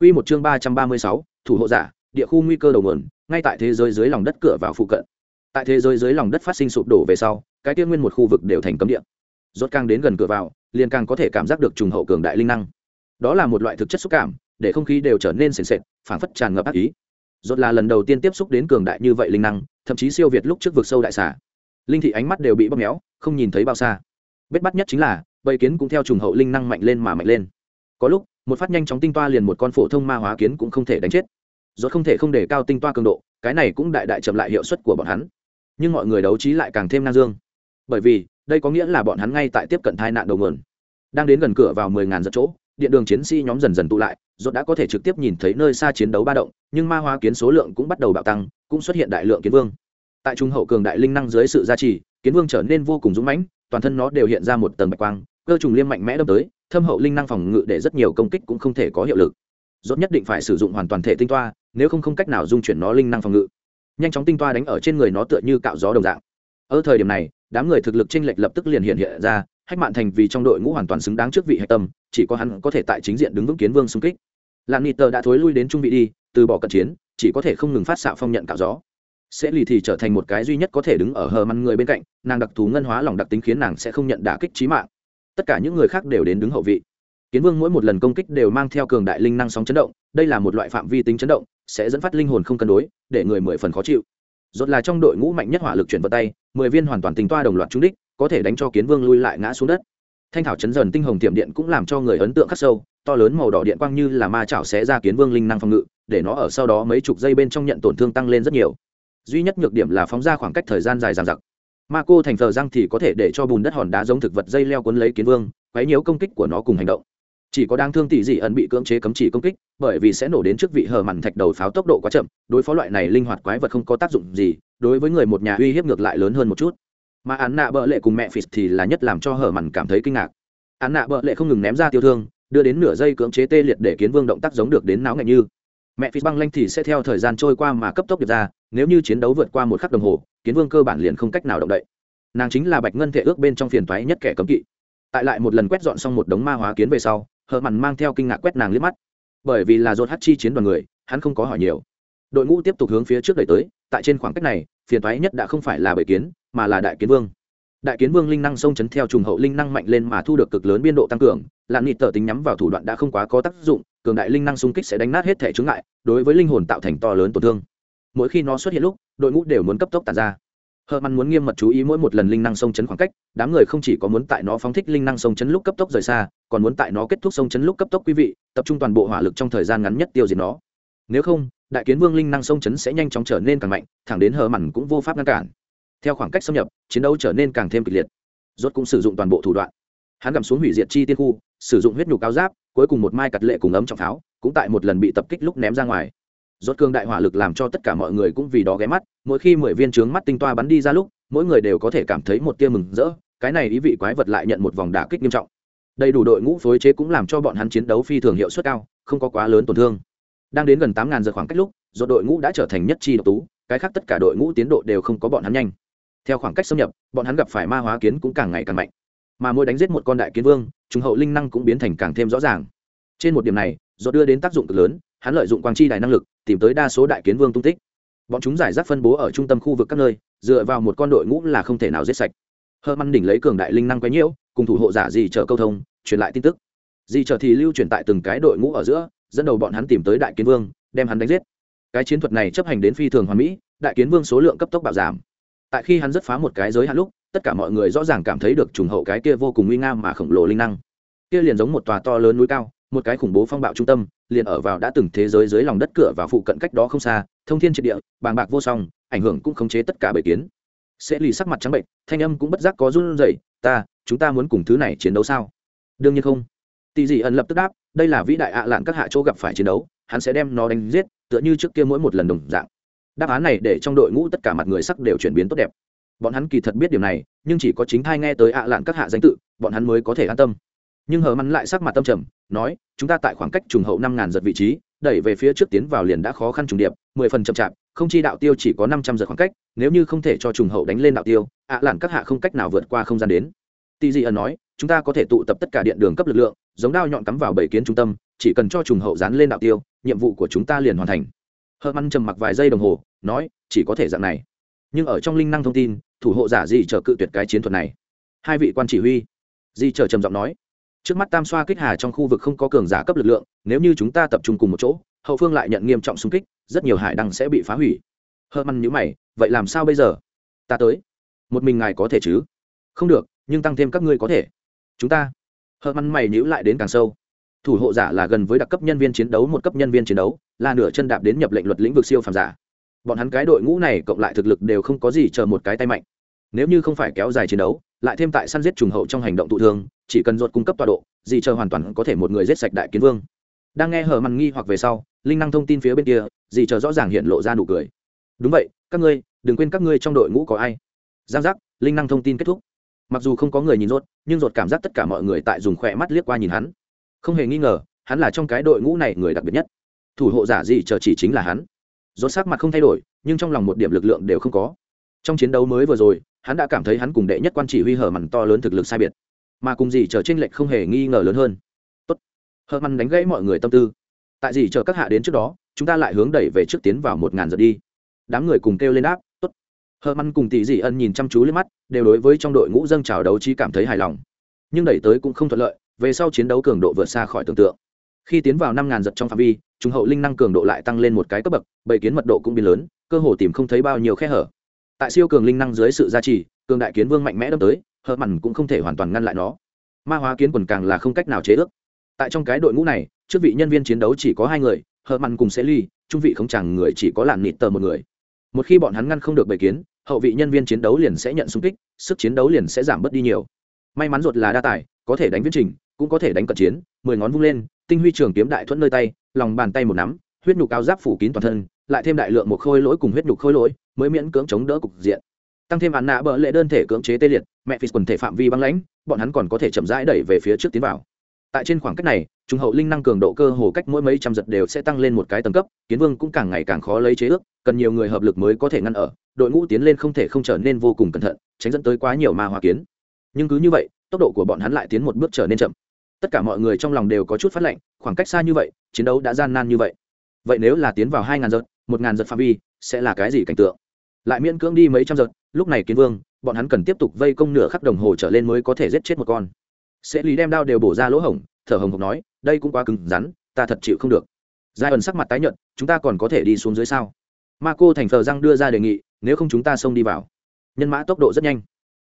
Quy một chương ba trăm ba mươi sáu, thủ hộ giả, địa khu nguy cơ đầu nguồn, ngay tại thế giới dưới lòng đất cửa vào phụ cận. Tại thế giới dưới lòng đất phát sinh sụp đổ về sau, cái tiên nguyên một khu vực đều thành cấm địa. Rốt càng đến gần cửa vào, liền càng có thể cảm giác được trùng hậu cường đại linh năng. Đó là một loại thực chất xúc cảm, để không khí đều trở nên sền sệt, phảng phất tràn ngập ác ý. Rốt là lần đầu tiên tiếp xúc đến cường đại như vậy linh năng, thậm chí siêu việt lúc trước vực sâu đại xà. Linh thị ánh mắt đều bị bóp méo, không nhìn thấy bao xa. Bết bắt nhất chính là, bầy kiến cũng theo trùng hậu linh năng mạnh lên mà mạnh lên. Có lúc, một phát nhanh chóng tinh toa liền một con phổ thông ma hóa kiến cũng không thể đánh chết rốt không thể không để cao tinh toa cường độ cái này cũng đại đại chậm lại hiệu suất của bọn hắn nhưng mọi người đấu trí lại càng thêm năng dương. Bởi vì, đây có nghĩa là bọn hắn ngay tại tiếp cận tai nạn đầu nguồn. Đang đến gần cửa vào mười ngàn giật chỗ, điện đường chiến sĩ nhóm dần dần tụ lại, rốt đã có thể trực tiếp nhìn thấy nơi xa chiến đấu ba động, nhưng ma hóa kiến số lượng cũng bắt đầu bạo tăng, cũng xuất hiện đại lượng kiến vương. Tại trung hậu cường đại linh năng dưới sự gia trì, kiến vương trở nên vô cùng dũng mãnh, toàn thân nó đều hiện ra một tầng bạch quang, cơ trùng liêm mạnh mẽ đâm tới, thâm hậu linh năng phòng ngự để rất nhiều công kích cũng không thể có hiệu lực. Dốt nhất định phải sử dụng hoàn toàn thể tinh toa, nếu không không cách nào dung chuyển nó linh năng phòng ngự nhanh chóng tinh toa đánh ở trên người nó tựa như cạo gió đồng dạng. Ở thời điểm này, đám người thực lực chênh lệch lập tức liền hiện hiện ra, hách mạn thành vì trong đội ngũ hoàn toàn xứng đáng trước vị hạch tâm, chỉ có hắn có thể tại chính diện đứng vững kiến vương xung kích. Lạn nịt tờ đã thối lui đến trung vị đi, từ bỏ cận chiến, chỉ có thể không ngừng phát xạ phong nhận cạo gió. Sẽ lì thì trở thành một cái duy nhất có thể đứng ở hờ măn người bên cạnh, nàng đặc thù ngân hóa lòng đặc tính khiến nàng sẽ không nhận đả kích trí mạng. Tất cả những người khác đều đến đứng hậu vị. Kiến vương mỗi một lần công kích đều mang theo cường đại linh năng sóng chấn động, đây là một loại phạm vi tính chấn động sẽ dẫn phát linh hồn không cân đối, để người mười phần khó chịu. Rốt là trong đội ngũ mạnh nhất hỏa lực chuyển vào tay, mười viên hoàn toàn tính toa đồng loạt trúng đích, có thể đánh cho kiến vương lui lại ngã xuống đất. Thanh thảo chấn dần tinh hồng tiệm điện cũng làm cho người ấn tượng khắc sâu, to lớn màu đỏ điện quang như là ma chảo xé ra kiến vương linh năng phòng ngự, để nó ở sau đó mấy chục giây bên trong nhận tổn thương tăng lên rất nhiều. Duy nhất nhược điểm là phóng ra khoảng cách thời gian dài dằng dặc. Ma cô thành thờ răng thì có thể để cho bùn đất hòn đá giống thực vật dây leo cuốn lấy kiến vương, quấy nhiễu công kích của nó cùng hành động chỉ có đang thương tỷ dị ẩn bị cưỡng chế cấm chỉ công kích, bởi vì sẽ nổ đến trước vị hờ mặn thạch đầu pháo tốc độ quá chậm, đối phó loại này linh hoạt quái vật không có tác dụng gì, đối với người một nhà uy hiếp ngược lại lớn hơn một chút. Mà án nạ bợ lệ cùng mẹ phịt thì là nhất làm cho hờ mặn cảm thấy kinh ngạc. Án nạ bợ lệ không ngừng ném ra tiêu thương, đưa đến nửa giây cưỡng chế tê liệt để kiến vương động tác giống được đến náo ngạnh như. Mẹ phịt băng lanh thì sẽ theo thời gian trôi qua mà cấp tốc được ra, nếu như chiến đấu vượt qua một khắc đồng hồ, kiến vương cơ bản liền không cách nào động đậy. Nàng chính là bạch ngân thể ước bên trong phiền toái nhất kẻ cấm kỵ. Tại lại một lần quét dọn xong một đống ma hóa kiến về sau hờ mằn mang theo kinh ngạc quét nàng liếc mắt. Bởi vì là dột hát chi chiến đoàn người, hắn không có hỏi nhiều. Đội ngũ tiếp tục hướng phía trước đẩy tới, tại trên khoảng cách này, phiền thoái nhất đã không phải là bởi kiến, mà là đại kiến vương. Đại kiến vương linh năng sông chấn theo trùng hậu linh năng mạnh lên mà thu được cực lớn biên độ tăng cường làm nghị tờ tính nhắm vào thủ đoạn đã không quá có tác dụng, cường đại linh năng xung kích sẽ đánh nát hết thể chướng ngại, đối với linh hồn tạo thành to lớn tổn thương. Mỗi khi nó xuất hiện lúc, đội ngũ đều muốn cấp tốc tàn ra hờ măn muốn nghiêm mật chú ý mỗi một lần linh năng sông chấn khoảng cách, đám người không chỉ có muốn tại nó phóng thích linh năng sông chấn lúc cấp tốc rời xa, còn muốn tại nó kết thúc sông chấn lúc cấp tốc quý vị, tập trung toàn bộ hỏa lực trong thời gian ngắn nhất tiêu diệt nó. Nếu không, đại kiến vương linh năng sông chấn sẽ nhanh chóng trở nên càng mạnh, thẳng đến hờ mặn cũng vô pháp ngăn cản. Theo khoảng cách xâm nhập, chiến đấu trở nên càng thêm kịch liệt. Rốt cũng sử dụng toàn bộ thủ đoạn. Hắn gầm xuống hủy diệt chi tiên khu, sử dụng huyết nhục cao giáp, cuối cùng một mai cật lệ cùng ấm trọng pháo, cũng tại một lần bị tập kích lúc ném ra ngoài rốt cương đại hỏa lực làm cho tất cả mọi người cũng vì đó ghé mắt, mỗi khi mười viên trướng mắt tinh toa bắn đi ra lúc, mỗi người đều có thể cảm thấy một tia mừng rỡ, cái này ý vị quái vật lại nhận một vòng đả kích nghiêm trọng. Đầy đủ đội ngũ phối chế cũng làm cho bọn hắn chiến đấu phi thường hiệu suất cao, không có quá lớn tổn thương. Đang đến gần tám ngàn giờ khoảng cách lúc, rốt đội ngũ đã trở thành nhất chi độc tú, cái khác tất cả đội ngũ tiến độ đều không có bọn hắn nhanh. Theo khoảng cách xâm nhập, bọn hắn gặp phải ma hóa kiến cũng càng ngày càng mạnh. Mà mỗi đánh giết một con đại kiến vương trung hậu linh năng cũng biến thành càng thêm rõ ràng. Trên một điểm này do đưa đến tác dụng cực lớn, hắn lợi dụng quang chi đài năng lực tìm tới đa số đại kiến vương tung tích. Bọn chúng giải rác phân bố ở trung tâm khu vực các nơi, dựa vào một con đội ngũ là không thể nào giết sạch. Hơ măn đỉnh lấy cường đại linh năng quấy nhiễu, cùng thủ hộ giả gì chờ câu thông, truyền lại tin tức. Gì chờ thì lưu truyền tại từng cái đội ngũ ở giữa, dẫn đầu bọn hắn tìm tới đại kiến vương, đem hắn đánh giết. Cái chiến thuật này chấp hành đến phi thường hoàn mỹ, đại kiến vương số lượng cấp tốc bạo giảm. Tại khi hắn rất phá một cái giới hạn lúc, tất cả mọi người rõ ràng cảm thấy được trùng hậu cái kia vô cùng uy nga mà khổng lồ linh năng. Kia liền giống một tòa to lớn núi cao, một cái khủng bố phong bạo trung tâm liền ở vào đã từng thế giới dưới lòng đất cửa và phụ cận cách đó không xa, thông thiên triệt địa, bàng bạc vô song, ảnh hưởng cũng khống chế tất cả bầy kiến. Sẽ lì sắc mặt trắng bệnh, thanh âm cũng bất giác có run rẩy, ta, chúng ta muốn cùng thứ này chiến đấu sao? Đương nhiên không. Tỷ dị ẩn lập tức đáp, đây là vĩ đại ạ lạn các hạ chỗ gặp phải chiến đấu, hắn sẽ đem nó đánh giết, tựa như trước kia mỗi một lần đồng dạng. Đáp án này để trong đội ngũ tất cả mặt người sắc đều chuyển biến tốt đẹp. Bọn hắn kỳ thật biết điều này, nhưng chỉ có chính thai nghe tới ạ lạn các hạ danh tự, bọn hắn mới có thể an tâm nhưng hờ mắn lại sắc mặt tâm trầm, nói, chúng ta tại khoảng cách trùng hậu năm ngàn giật vị trí, đẩy về phía trước tiến vào liền đã khó khăn trùng điệp, mười phần chậm chạp, không chi đạo tiêu chỉ có năm trăm giật khoảng cách, nếu như không thể cho trùng hậu đánh lên đạo tiêu, ạ lản các hạ không cách nào vượt qua không gian đến. Tì dị ẩn nói, chúng ta có thể tụ tập tất cả điện đường cấp lực lượng, giống đao nhọn cắm vào bảy kiến trung tâm, chỉ cần cho trùng hậu dán lên đạo tiêu, nhiệm vụ của chúng ta liền hoàn thành. Hờ mắn trầm mặc vài giây đồng hồ, nói, chỉ có thể dạng này. Nhưng ở trong linh năng thông tin, thủ hộ giả gì chờ cự tuyệt cái chiến thuật này? Hai vị quan chỉ huy. Di chờ trầm giọng nói trước mắt tam xoa kích hà trong khu vực không có cường giả cấp lực lượng, nếu như chúng ta tập trung cùng một chỗ, hậu phương lại nhận nghiêm trọng xung kích, rất nhiều hải đăng sẽ bị phá hủy. Hơ măn nhữ mày, vậy làm sao bây giờ? Ta tới. Một mình ngài có thể chứ? Không được, nhưng tăng thêm các ngươi có thể. Chúng ta. Hơ măn mày nhữ lại đến càng sâu. Thủ hộ giả là gần với đặc cấp nhân viên chiến đấu, một cấp nhân viên chiến đấu, là nửa chân đạp đến nhập lệnh luật lĩnh vực siêu phàm giả. Bọn hắn cái đội ngũ này cộng lại thực lực đều không có gì chờ một cái tay mạnh. Nếu như không phải kéo dài chiến đấu lại thêm tại săn giết trùng hậu trong hành động tụ thương, chỉ cần ruột cung cấp tọa độ, gì chờ hoàn toàn có thể một người giết sạch đại kiến vương. Đang nghe hờ mằn nghi hoặc về sau, linh năng thông tin phía bên kia, gì chờ rõ ràng hiện lộ ra nụ cười. Đúng vậy, các ngươi, đừng quên các ngươi trong đội ngũ có ai. Giang giác, linh năng thông tin kết thúc. Mặc dù không có người nhìn rốt nhưng rốt cảm giác tất cả mọi người tại dùng khỏe mắt liếc qua nhìn hắn. Không hề nghi ngờ, hắn là trong cái đội ngũ này người đặc biệt nhất. Thủ hộ giả gì chờ chỉ chính là hắn. Rốt sắc mặt không thay đổi, nhưng trong lòng một điểm lực lượng đều không có. Trong chiến đấu mới vừa rồi hắn đã cảm thấy hắn cùng đệ nhất quan chỉ huy hở mằn to lớn thực lực sai biệt, mà cùng gì chờ tranh lệch không hề nghi ngờ lớn hơn. Tốt. Hở mằn đánh gãy mọi người tâm tư. Tại gì chờ các hạ đến trước đó, chúng ta lại hướng đẩy về trước tiến vào một ngàn giờ đi. Đám người cùng kêu lên đáp, tốt. Hở mằn cùng tỷ dị ân nhìn chăm chú lên mắt, đều đối với trong đội ngũ dâng trào đấu trí cảm thấy hài lòng. Nhưng đẩy tới cũng không thuận lợi, về sau chiến đấu cường độ vượt xa khỏi tưởng tượng. Khi tiến vào năm ngàn giật trong phạm vi chúng hậu linh năng cường độ lại tăng lên một cái cấp bậc, bầy kiến mật độ cũng biến lớn, cơ hồ tìm không thấy bao nhiêu khe hở tại siêu cường linh năng dưới sự gia trì, cường đại kiến vương mạnh mẽ đâm tới hờ mặn cũng không thể hoàn toàn ngăn lại nó. Ma hóa kiến quần càng là không cách nào chế ước. Tại trong cái đội ngũ này, trước vị nhân viên chiến đấu chỉ có hai người hờ mặn cùng sẽ ly, trung vị không chẳng người chỉ có làn nịt tờ một người. Một khi bọn hắn ngăn không được bầy kiến, hậu vị nhân viên chiến đấu liền sẽ nhận xung kích, sức chiến đấu liền sẽ giảm bớt đi nhiều. May mắn ruột là đa tài, có thể đánh viễn trình, cũng có thể đánh cận chiến, mười ngón vung lên, tinh huy trường kiếm đại thuẫn nơi tay, lòng bàn tay một nắm, huyết nhục cao giáp phủ kín toàn thân lại thêm đại lượng một khôi lỗi cùng huyết nhục khôi lỗi, mới miễn cưỡng chống đỡ cục diện. Tăng thêm án nạ bỡ lệ đơn thể cưỡng chế tê liệt, mẹ phi quần thể phạm vi băng lãnh, bọn hắn còn có thể chậm rãi đẩy về phía trước tiến vào. Tại trên khoảng cách này trung hậu linh năng cường độ cơ hồ cách mỗi mấy trăm giật đều sẽ tăng lên một cái tầng cấp, kiến vương cũng càng ngày càng khó lấy chế ước, cần nhiều người hợp lực mới có thể ngăn ở, đội ngũ tiến lên không thể không trở nên vô cùng cẩn thận, tránh dẫn tới quá nhiều ma hoa kiến. Nhưng cứ như vậy, tốc độ của bọn hắn lại tiến một bước trở nên chậm. Tất cả mọi người trong lòng đều có chút phát lệnh, khoảng cách xa như vậy, chiến đấu đã gian nan như vậy. Vậy nếu là tiến vào hai ngàn giật một ngàn giật phạm vi, sẽ là cái gì cảnh tượng? Lại miễn cưỡng đi mấy trăm giật, lúc này kiến vương, bọn hắn cần tiếp tục vây công nửa khắc đồng hồ trở lên mới có thể giết chết một con. Sẽ lý đem đao đều bổ ra lỗ hổng, thở hồng hộc nói, đây cũng quá cứng rắn, ta thật chịu không được. Giai ẩn sắc mặt tái nhợt, chúng ta còn có thể đi xuống dưới sao? Ma cô thành thờ răng đưa ra đề nghị, nếu không chúng ta xông đi vào. Nhân mã tốc độ rất nhanh.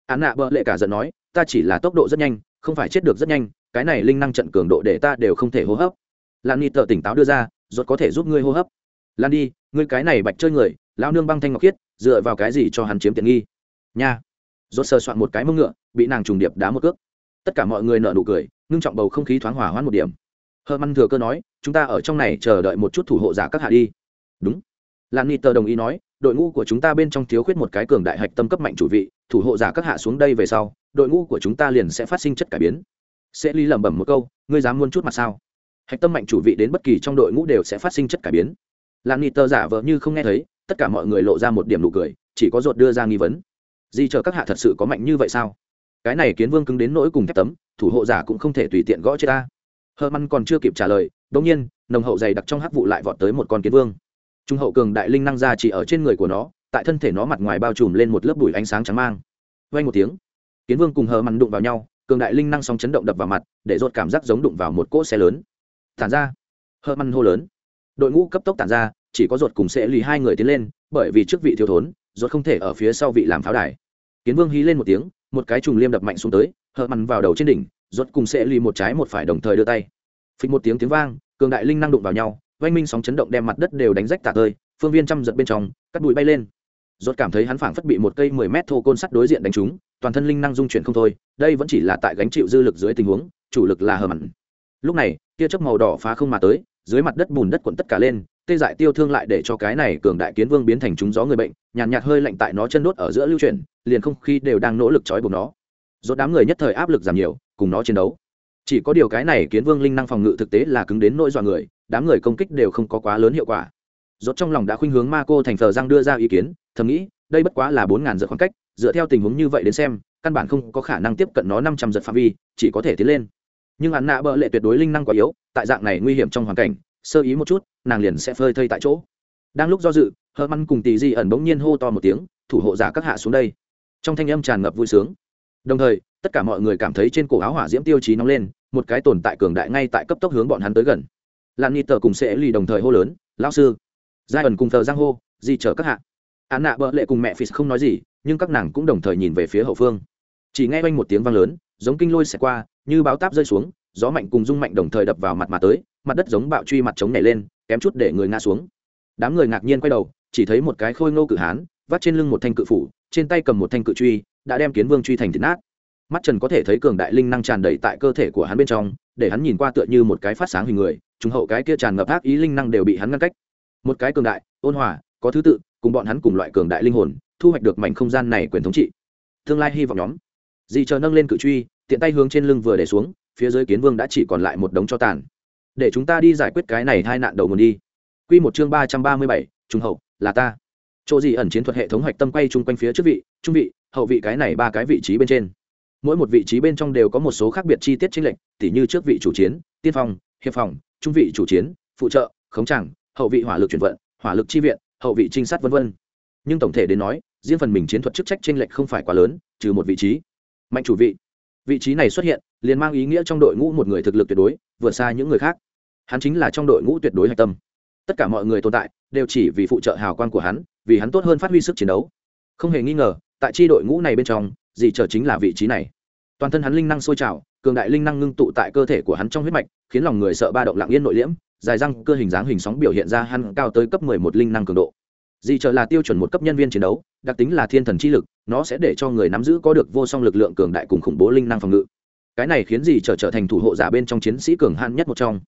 Án nạ bợ lệ cả giận nói, ta chỉ là tốc độ rất nhanh, không phải chết được rất nhanh, cái này linh năng trận cường độ để ta đều không thể hô hấp. Lan ni tờ tỉnh táo đưa ra, rốt có thể giúp ngươi hô hấp. Lan đi ngươi cái này bạch chơi người lao nương băng thanh ngọc khiết, dựa vào cái gì cho hắn chiếm tiện nghi? Nha. Rốt sơ soạn một cái mông ngựa, bị nàng trùng điệp đá một cước. Tất cả mọi người nở nụ cười, ngưng trọng bầu không khí thoáng hỏa hoãn một điểm. Hơ măn thừa cơ nói, chúng ta ở trong này chờ đợi một chút thủ hộ giả các hạ đi. Đúng. Lan ni tờ đồng ý nói, đội ngũ của chúng ta bên trong thiếu khuyết một cái cường đại hạch tâm cấp mạnh chủ vị, thủ hộ giả các hạ xuống đây về sau, đội ngũ của chúng ta liền sẽ phát sinh chất cải biến. Sẽ ly lẩm bẩm một câu, ngươi dám muôn chút mặt sao? Hạch tâm mạnh chủ vị đến bất kỳ trong đội ngũ đều sẽ phát sinh chất cải biến làm nị Tơ giả vờ như không nghe thấy, tất cả mọi người lộ ra một điểm nụ cười, chỉ có ruột đưa ra nghi vấn. Di chờ các hạ thật sự có mạnh như vậy sao? Cái này kiến vương cứng đến nỗi cùng thép tấm, thủ hộ giả cũng không thể tùy tiện gõ chết ta. Hơ măn còn chưa kịp trả lời đ ỗ n g nhiên, nồng hậu dày đặc trong hắc vụ lại vọt tới một con kiến vương. Trung hậu cường đại linh năng ra chỉ ở trên người của nó, tại thân thể nó mặt ngoài bao trùm lên một lớp bụi ánh sáng trắng mang. Vay một tiếng, kiến vương cùng hờ Măn đụng vào nhau, cường đại linh năng sóng chấn động đập vào mặt, để rột cảm giác giống đụng vào một cỗ xe lớn. Tản ra hờ Măn hô lớn đội ngũ cấp tốc tản ra, chỉ có ruột cùng sẽ lì hai người tiến lên, bởi vì trước vị thiếu thốn, ruột không thể ở phía sau vị làm pháo đài. Kiến vương hí lên một tiếng, một cái trùng liêm đập mạnh xuống tới, hở mặn vào đầu trên đỉnh, Ruột cùng sẽ lì một trái một phải đồng thời đưa tay. Phịch một tiếng tiếng vang, cường đại linh năng đụng vào nhau, oanh minh sóng chấn động đem mặt đất đều đánh rách tả tơi, phương viên trăm giật bên trong, cắt bụi bay lên. Ruột cảm thấy hắn phảng phất bị một cây mười mét thô côn sắt đối diện đánh trúng, toàn thân linh năng dung chuyển không thôi, đây vẫn chỉ là tại gánh chịu dư lực dưới tình huống, chủ lực là hở mặn lúc này, tia chớp màu đỏ phá không mà tới dưới mặt đất bùn đất cuộn tất cả lên tê dại tiêu thương lại để cho cái này cường đại kiến vương biến thành chúng gió người bệnh nhàn nhạt, nhạt hơi lạnh tại nó chân đốt ở giữa lưu chuyển liền không khí đều đang nỗ lực trói buộc nó. Rốt đám người nhất thời áp lực giảm nhiều cùng nó chiến đấu. Chỉ có điều cái này kiến vương linh năng phòng ngự thực tế là cứng đến nỗi dọa người đám người công kích đều không có quá lớn hiệu quả. Rốt trong lòng đã khuynh hướng ma cô thành thờ giang đưa ra ý kiến thầm nghĩ đây bất quá là bốn ngàn giật khoảng cách dựa theo tình huống như vậy đến xem căn bản không có khả năng tiếp cận nó năm trăm giật phạm vi chỉ có thể tiến lên nhưng hắn nạ bợ lệ tuyệt đối linh năng quá yếu, tại dạng này nguy hiểm trong hoàn cảnh, sơ ý một chút, nàng liền sẽ phơi thây tại chỗ. Đang lúc do dự hơ măn cùng tỷ di ẩn bỗng nhiên hô to một tiếng, thủ hộ giả các hạ xuống đây. Trong thanh âm tràn ngập vui sướng. Đồng thời, tất cả mọi người cảm thấy trên cổ áo hỏa diễm tiêu chí nóng lên, một cái tồn tại cường đại ngay tại cấp tốc hướng bọn hắn tới gần. Lan ni tờ cùng sẽ lì đồng thời hô lớn, lão sư! Giai ẩn cùng thờ giang hô, di chở các hạ. Án nạ bợ lệ cùng mẹ phì không nói gì, nhưng các nàng cũng đồng thời nhìn về phía hậu phương. Chỉ nghe quanh một tiếng vang lớn, giống kinh lôi xẹt qua như báo táp rơi xuống, gió mạnh cùng rung mạnh đồng thời đập vào mặt mà tới, mặt đất giống bạo truy mặt trống nhảy lên, kém chút để người ngã xuống. Đám người ngạc nhiên quay đầu, chỉ thấy một cái khôi ngô cự hán, vắt trên lưng một thanh cự phủ, trên tay cầm một thanh cự truy, đã đem kiến vương truy thành thịt nát. Mắt trần có thể thấy cường đại linh năng tràn đầy tại cơ thể của hắn bên trong, để hắn nhìn qua tựa như một cái phát sáng hình người, trùng hậu cái kia tràn ngập ác ý linh năng đều bị hắn ngăn cách. Một cái cường đại, ôn hòa, có thứ tự, cùng bọn hắn cùng loại cường đại linh hồn, thu hoạch được mảnh không gian này quyền thống trị. Tương lai hy vọng nhóm. Dì chờ nâng lên cự truy tiện tay hướng trên lưng vừa để xuống, phía dưới kiến vương đã chỉ còn lại một đống cho tàn. Để chúng ta đi giải quyết cái này hai nạn đầu nguồn đi. Q một chương ba trăm ba mươi bảy trung hậu, là ta. Chỗ gì ẩn chiến thuật hệ thống hoạch tâm quay chung quanh phía trước vị, trung vị, hậu vị cái này ba cái vị trí bên trên. Mỗi một vị trí bên trong đều có một số khác biệt chi tiết chính lệnh tỉ như trước vị chủ chiến, tiên phong, hiệp phòng, trung vị chủ chiến, phụ trợ, khống tràng, hậu vị hỏa lực chuyển vận, hỏa lực chi viện, hậu vị trinh sát v v nhưng tổng thể đến nói, riêng phần mình chiến thuật chức trách tranh lệch không phải quá lớn, trừ một vị trí. Mạnh chủ vị vị trí này xuất hiện, liền mang ý nghĩa trong đội ngũ một người thực lực tuyệt đối, vượt xa những người khác. Hắn chính là trong đội ngũ tuyệt đối hạch tâm. Tất cả mọi người tồn tại, đều chỉ vì phụ trợ hào quang của hắn, vì hắn tốt hơn phát huy sức chiến đấu. Không hề nghi ngờ, tại tri đội ngũ này bên trong dì chờ chính là vị trí này. Toàn thân hắn linh năng sôi trào, cường đại linh năng ngưng tụ tại cơ thể của hắn trong huyết mạch, khiến lòng người sợ ba động lặng yên nội liễm, dài răng, cơ hình dáng hình sóng biểu hiện ra hắn cao tới cấp mười một linh năng cường độ. Dị trợ là tiêu chuẩn một cấp nhân viên chiến đấu, đặc tính là thiên thần chi lực nó sẽ để cho người nắm giữ có được vô song lực lượng cường đại cùng khủng bố linh năng phòng ngự. Cái này khiến gì trở trở thành thủ hộ giả bên trong chiến sĩ cường hạn nhất một trong.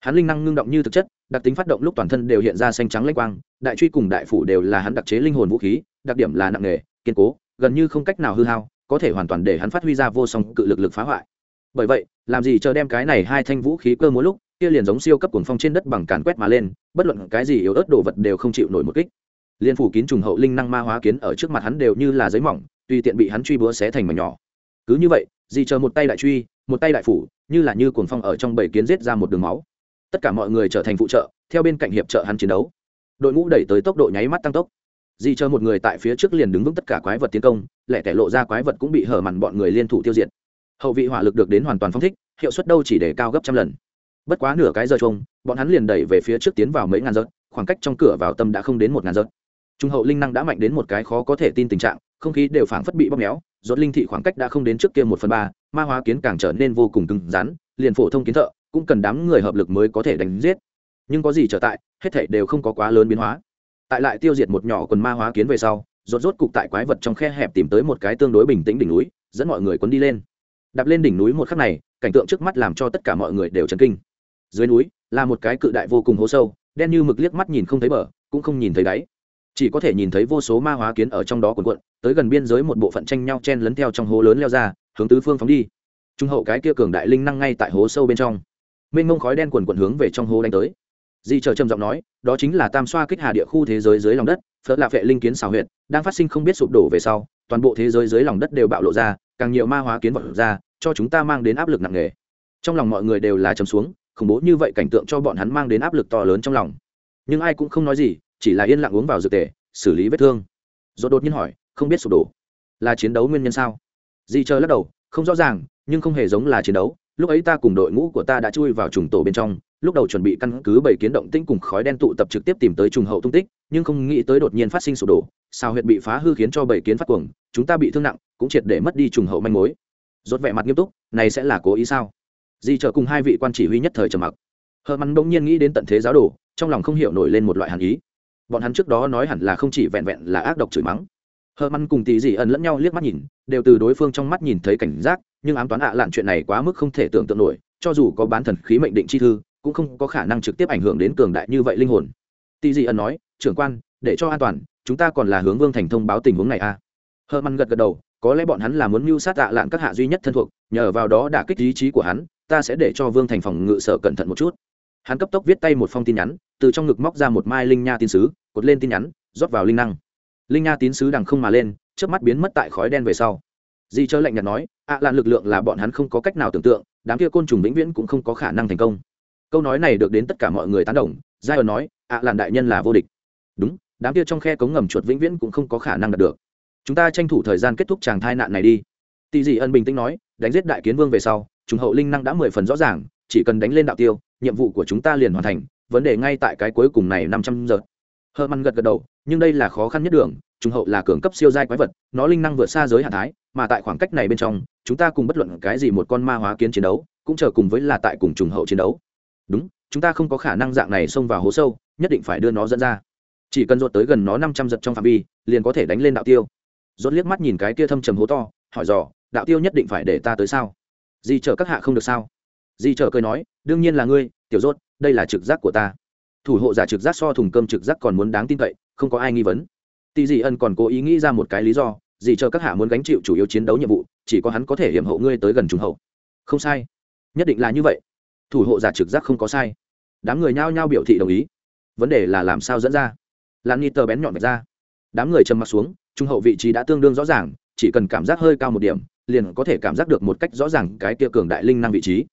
Hắn linh năng ngưng động như thực chất, đặc tính phát động lúc toàn thân đều hiện ra xanh trắng lênh quang, đại truy cùng đại phủ đều là hắn đặc chế linh hồn vũ khí, đặc điểm là nặng nề, kiên cố, gần như không cách nào hư hao, có thể hoàn toàn để hắn phát huy ra vô song cự lực lực phá hoại. Bởi vậy, làm gì chờ đem cái này hai thanh vũ khí cơ mỗi lúc, kia liền giống siêu cấp cuồng phong trên đất bằng càn quét mà lên, bất luận cái gì yếu ớt đồ vật đều không chịu nổi một kích liên phủ kín trùng hậu linh năng ma hóa kiến ở trước mặt hắn đều như là giấy mỏng, tùy tiện bị hắn truy búa xé thành mảnh nhỏ. Cứ như vậy, dì chờ một tay đại truy, một tay đại phủ, như là như cuồng phong ở trong bảy kiến giết ra một đường máu. Tất cả mọi người trở thành phụ trợ, theo bên cạnh hiệp trợ hắn chiến đấu. Đội ngũ đẩy tới tốc độ nháy mắt tăng tốc. Dì chờ một người tại phía trước liền đứng vững tất cả quái vật tiến công, lẻ tẻ lộ ra quái vật cũng bị hở mằn bọn người liên thủ tiêu diệt. Hậu vị hỏa lực được đến hoàn toàn phong thích, hiệu suất đâu chỉ để cao gấp trăm lần. Bất quá nửa cái giờ chung bọn hắn liền đẩy về phía trước tiến vào mấy ngàn giật, khoảng cách trong cửa vào tâm đã không đến một ngàn giật trung hậu linh năng đã mạnh đến một cái khó có thể tin tình trạng, không khí đều phảng phất bị bóp méo, rốt linh thị khoảng cách đã không đến trước kia một phần ba, ma hóa kiến càng trở nên vô cùng cứng rắn, liền phổ thông kiến thợ cũng cần đám người hợp lực mới có thể đánh giết. Nhưng có gì trở tại, hết thảy đều không có quá lớn biến hóa. Tại lại tiêu diệt một nhỏ quần ma hóa kiến về sau, rốt rốt cục tại quái vật trong khe hẹp tìm tới một cái tương đối bình tĩnh đỉnh núi, dẫn mọi người cuốn đi lên. Đạp lên đỉnh núi một khắc này, cảnh tượng trước mắt làm cho tất cả mọi người đều chấn kinh. Dưới núi, là một cái cự đại vô cùng hố sâu, đen như mực liếc mắt nhìn không thấy bờ, cũng không nhìn thấy đáy chỉ có thể nhìn thấy vô số ma hóa kiến ở trong đó cuộn cuộn, tới gần biên giới một bộ phận tranh nhau chen lấn theo trong hố lớn leo ra, hướng tứ phương phóng đi. Trung hậu cái kia cường đại linh năng ngay tại hố sâu bên trong. Mênh mông khói đen quần quần hướng về trong hố đánh tới. Di chờ trầm giọng nói, đó chính là tam xoa kích hà địa khu thế giới dưới lòng đất phớt là vệ linh kiến xào huyệt, đang phát sinh không biết sụp đổ về sau, toàn bộ thế giới dưới lòng đất đều bạo lộ ra, càng nhiều ma hóa kiến vọt ra, cho chúng ta mang đến áp lực nặng nề. Trong lòng mọi người đều là trầm xuống, khủng bố như vậy cảnh tượng cho bọn hắn mang đến áp lực to lớn trong lòng. Nhưng ai cũng không nói gì chỉ là yên lặng uống vào dược tề, xử lý vết thương. Rồi đột nhiên hỏi, không biết sụp đổ là chiến đấu nguyên nhân sao? Di chờ lắc đầu, không rõ ràng, nhưng không hề giống là chiến đấu. Lúc ấy ta cùng đội ngũ của ta đã chui vào trùng tổ bên trong, lúc đầu chuẩn bị căn cứ bảy kiến động tĩnh cùng khói đen tụ tập trực tiếp tìm tới trùng hậu tung tích, nhưng không nghĩ tới đột nhiên phát sinh sụp đổ. Sao huyệt bị phá hư khiến cho bảy kiến phát cuồng, chúng ta bị thương nặng, cũng triệt để mất đi trùng hậu manh mối. Rốt vẻ mặt nghiêm túc, này sẽ là cố ý sao? Di chờ cùng hai vị quan chỉ huy nhất thời trầm mặc. Hờ mắn bỗng nhiên nghĩ đến tận thế giáo đồ, trong lòng không hiểu nổi lên một loại hàn ý bọn hắn trước đó nói hẳn là không chỉ vẹn vẹn là ác độc chửi mắng. Hờ măn cùng tỷ dị ẩn lẫn nhau liếc mắt nhìn, đều từ đối phương trong mắt nhìn thấy cảnh giác, nhưng ám toán ạ lạn chuyện này quá mức không thể tưởng tượng nổi, cho dù có bán thần khí mệnh định chi thư, cũng không có khả năng trực tiếp ảnh hưởng đến cường đại như vậy linh hồn. Tỷ dị ẩn nói, trưởng quan, để cho an toàn, chúng ta còn là hướng vương thành thông báo tình huống này à? Hờ măn gật gật đầu, có lẽ bọn hắn là muốn mưu sát ạ lạn các hạ duy nhất thân thuộc, nhờ vào đó đả kích ý chí của hắn, ta sẽ để cho vương thành phòng ngự sở cẩn thận một chút hắn cấp tốc viết tay một phong tin nhắn, từ trong ngực móc ra một mai linh nha tín sứ, cột lên tin nhắn, rót vào linh năng. Linh nha tín sứ đằng không mà lên trước mắt biến mất tại khói đen về sau. Di chớ lạnh nhạt nói ạ à lạn lực lượng là bọn hắn không có cách nào tưởng tượng, đám kia côn trùng vĩnh viễn cũng không có khả năng thành công. Câu nói này được đến tất cả mọi người tán đồng giai ẩn nói ạ à lạn đại nhân là vô địch. Đúng, đám kia trong khe cống ngầm chuột vĩnh viễn cũng không có khả năng đạt được. Chúng ta tranh thủ thời gian kết thúc tràng thai nạn này đi. Tỷ dị ân bình tĩnh nói, đánh giết đại kiến vương về sau, trùng hậu linh năng đã mười phần rõ ràng, chỉ cần đánh lên đạo tiêu nhiệm vụ của chúng ta liền hoàn thành, vấn đề ngay tại cái cuối cùng này năm trăm giờ. Hơ măn gật gật đầu, nhưng đây là khó khăn nhất đường, trùng hậu là cường cấp siêu giai quái vật, nó linh năng vượt xa giới hạn thái, mà tại khoảng cách này bên trong, chúng ta cùng bất luận cái gì một con ma hóa kiến chiến đấu, cũng chờ cùng với là tại cùng trùng hậu chiến đấu. Đúng, chúng ta không có khả năng dạng này xông vào hố sâu, nhất định phải đưa nó dẫn ra. Chỉ cần rột tới gần nó năm trăm giật trong phạm vi, liền có thể đánh lên đạo tiêu. Rốt liếc mắt nhìn cái kia thâm trầm hố to, hỏi dò, đạo tiêu nhất định phải để ta tới sao? Gì chờ các hạ không được sao? Di trở cười nói, đương nhiên là ngươi, tiểu rốt, đây là trực giác của ta. Thủ hộ giả trực giác so thùng cơm trực giác còn muốn đáng tin cậy, không có ai nghi vấn. Tỷ dị ân còn cố ý nghĩ ra một cái lý do gì chờ các hạ muốn gánh chịu chủ yếu chiến đấu nhiệm vụ, chỉ có hắn có thể hiểm hộ ngươi tới gần trùng hậu. Không sai. Nhất định là như vậy. Thủ hộ giả trực giác không có sai. Đám người nhao nhao biểu thị đồng ý. Vấn đề là làm sao dẫn ra? Lan ni tờ bén nhọn vạch ra. Đám người trầm m ặ t xuống trung hậu vị trí đã tương đương rõ ràng, chỉ cần cảm giác hơi cao một điểm, liền có thể cảm giác được một cách rõ ràng cái tia cường đại linh năng vị trí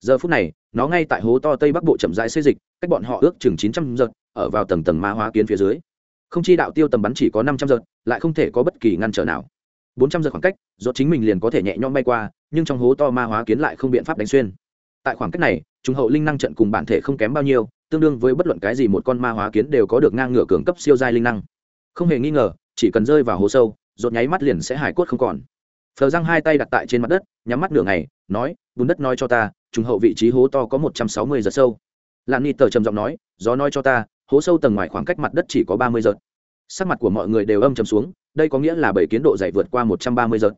giờ phút này, nó ngay tại hố to tây bắc bộ chậm rãi xây dịch, cách bọn họ ước chừng chín trăm giật ở vào tầng tầng ma hóa kiến phía dưới. Không chi đạo tiêu tầm bắn chỉ có năm trăm giật lại không thể có bất kỳ ngăn trở nào. Bốn trăm giật khoảng cách do chính mình liền có thể nhẹ nhõm bay qua, nhưng trong hố to ma hóa kiến lại không biện pháp đánh xuyên. Tại khoảng cách này trung hậu linh năng trận cùng bản thể không kém bao nhiêu, tương đương với bất luận cái gì một con ma hóa kiến đều có được ngang ngửa cường cấp siêu giai linh năng. Không hề nghi ngờ, chỉ cần rơi vào hố sâu rột nháy mắt liền sẽ hải cốt không còn phờ răng hai tay đặt tại trên mặt đất, nhắm mắt nửa ngày, nói, bùn đất nói cho ta, trùng hậu vị trí hố to có một trăm sáu mươi giật sâu. Lạn ni tờ trầm giọng nói, gió nói cho ta, hố sâu tầng ngoài khoảng cách mặt đất chỉ có ba mươi giật sắc mặt của mọi người đều âm trầm xuống, đây có nghĩa là bảy kiến độ dày vượt qua một trăm ba mươi giật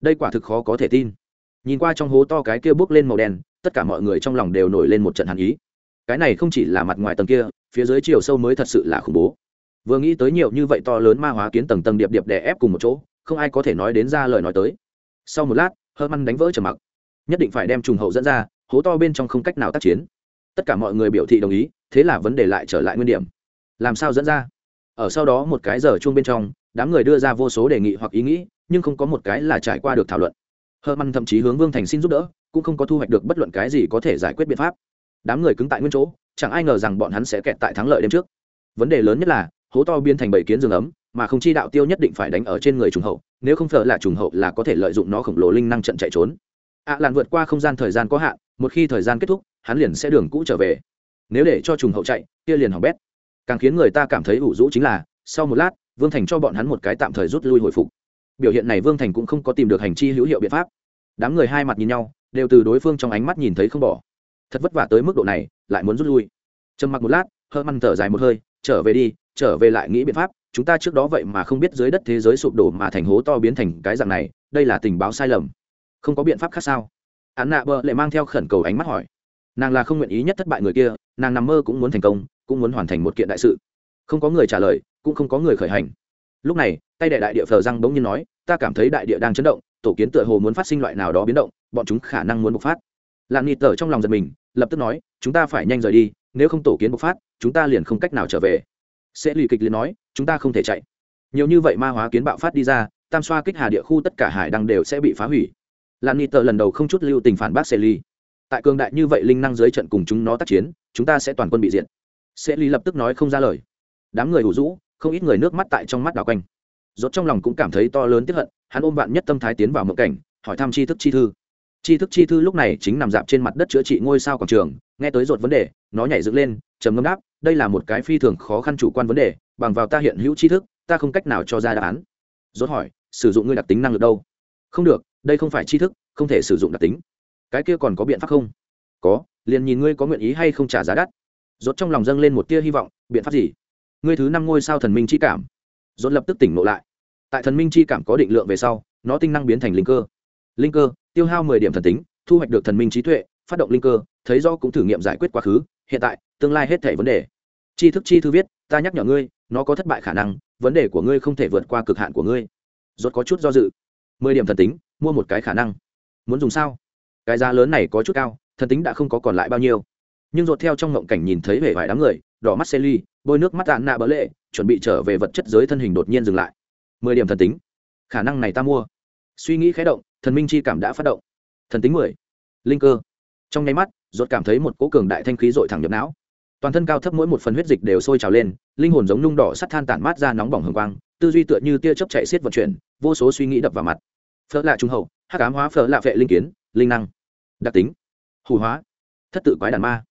đây quả thực khó có thể tin. Nhìn qua trong hố to cái kia bước lên màu đen, tất cả mọi người trong lòng đều nổi lên một trận hàn ý. Cái này không chỉ là mặt ngoài tầng kia, phía dưới chiều sâu mới thật sự là khủng bố. Vừa nghĩ tới nhiều như vậy to lớn ma hóa kiến tầng tầng điệp điệp đè ép cùng một chỗ, không ai có thể nói đến ra lời nói tới sau một lát hơ măn đánh vỡ trầm mặc. Nhất định phải đem trùng hậu dẫn ra, hố to bên trong không cách nào tác chiến. Tất cả mọi người biểu thị đồng ý, thế là vấn đề lại trở lại nguyên điểm. Làm sao dẫn ra? Ở sau đó một cái giờ chuông bên trong, đám người đưa ra vô số đề nghị hoặc ý nghĩ, nhưng không có một cái là trải qua được thảo luận. Hơ măn thậm chí hướng vương thành xin giúp đỡ, cũng không có thu hoạch được bất luận cái gì có thể giải quyết biện pháp. Đám người cứng tại nguyên chỗ, chẳng ai ngờ rằng bọn hắn sẽ kẹt tại thắng lợi đêm trước. Vấn đề lớn nhất là, hố to biến thành bảy kiến rừng ấm, mà không chi đạo tiêu nhất định phải đánh ở trên người trùng hậu nếu không thờ là trùng hậu là có thể lợi dụng nó khổng lồ linh năng trận chạy trốn. Ạ à vượt qua không gian thời gian có hạn, một khi thời gian kết thúc, hắn liền sẽ đường cũ trở về. Nếu để cho trùng hậu chạy, kia liền hỏng bét. Càng khiến người ta cảm thấy ủ rũ chính là, sau một lát, vương thành cho bọn hắn một cái tạm thời rút lui hồi phục. Biểu hiện này vương thành cũng không có tìm được hành chi hữu hiệu biện pháp. Đám người hai mặt nhìn nhau, đều từ đối phương trong ánh mắt nhìn thấy không bỏ. Thật vất vả tới mức độ này, lại muốn rút lui. Trầm mặc một lát hơ măn thở dài một hơi, trở về đi, trở về lại nghĩ biện pháp chúng ta trước đó vậy mà không biết dưới đất thế giới sụp đổ mà thành hố to biến thành cái dạng này, đây là tình báo sai lầm. Không có biện pháp khác sao? Hắn nạ bơ lại mang theo khẩn cầu ánh mắt hỏi. Nàng là không nguyện ý nhất thất bại người kia, nàng nằm mơ cũng muốn thành công, cũng muốn hoàn thành một kiện đại sự. Không có người trả lời, cũng không có người khởi hành. Lúc này, tay đệ đại địa phờ răng bỗng nhiên nói, ta cảm thấy đại địa đang chấn động, tổ kiến tựa hồ muốn phát sinh loại nào đó biến động, bọn chúng khả năng muốn bộc phát. Lạn nịt tở trong lòng giật mình, lập tức nói, chúng ta phải nhanh rời đi, nếu không tổ kiến bộc phát, chúng ta liền không cách nào trở về. Sẽ lì kịch liền nói chúng ta không thể chạy. Nhiều như vậy ma hóa kiến bạo phát đi ra, tam xoa kích hà địa khu tất cả hải đăng đều sẽ bị phá hủy. Lan ni tờ lần đầu không chút lưu tình phản bác Sê Ly. tại cường đại như vậy linh năng dưới trận cùng chúng nó tác chiến, chúng ta sẽ toàn quân bị diện Sê Ly lập tức nói không ra lời. Đám người hủ rũ không ít người nước mắt tại trong mắt đào quanh. Rốt trong lòng cũng cảm thấy to lớn tiếp hận, hắn ôm vạn nhất tâm thái tiến vào mộng cảnh, hỏi thăm tri thức chi thư. Tri thức chi thư lúc này chính nằm dạp trên mặt đất chữa trị ngôi sao quảng trường, nghe tới rột vấn đề, nó nhảy dựng lên, trầm ngâm đáp đây là một cái phi thường khó khăn chủ quan vấn đề, bằng vào ta hiện hữu tri thức, ta không cách nào cho ra đáp án. Rốt hỏi, sử dụng ngươi đặc tính năng lực đâu? Không được, đây không phải tri thức, không thể sử dụng đặc tính. Cái kia còn có biện pháp không? Có, liền nhìn ngươi có nguyện ý hay không trả giá đắt. Rốt trong lòng dâng lên một tia hy vọng, biện pháp gì? Ngươi thứ năm ngôi sao thần minh chi cảm. Rốt lập tức tỉnh ngộ lại. Tại thần minh chi cảm có định lượng về sau, nó tinh năng biến thành linh cơ. Linh cơ, tiêu hao mười điểm thần tính, thu hoạch được thần minh trí tuệ, phát động linh cơ, thấy do cũng thử nghiệm giải quyết quá khứ, hiện tại, tương lai hết thể vấn đề tri thức chi thư viết, ta nhắc nhở ngươi, nó có thất bại khả năng, vấn đề của ngươi không thể vượt qua cực hạn của ngươi. Rốt có chút do dự. Mười điểm thần tính, mua một cái khả năng. Muốn dùng sao? Cái giá lớn này có chút cao, thần tính đã không có còn lại bao nhiêu. Nhưng rột theo trong ngộng cảnh nhìn thấy vẻ vài đám người, đỏ mắt xe ly bôi nước mắt tàn nạ bỡ lệ, chuẩn bị trở về vật chất giới thân hình đột nhiên dừng lại. Mười điểm thần tính. Khả năng này ta mua. Suy nghĩ khé động, thần minh chi cảm đã phát động. Thần tính mười. Linh cơ. Trong nháy mắt rột cảm thấy một cỗ cường đại thanh khí dội thẳng nhập não toàn thân cao thấp mỗi một phần huyết dịch đều sôi trào lên, linh hồn giống nung đỏ sắt than tản mát ra nóng bỏng hồng quang, tư duy tựa như tia chớp chạy xiết vận chuyển, vô số suy nghĩ đập vào mặt. Phở lạ trung hậu, hắc ám hóa phở lạ vệ linh kiến, linh năng, đặc tính, hủ hóa, thất tự quái đàn ma.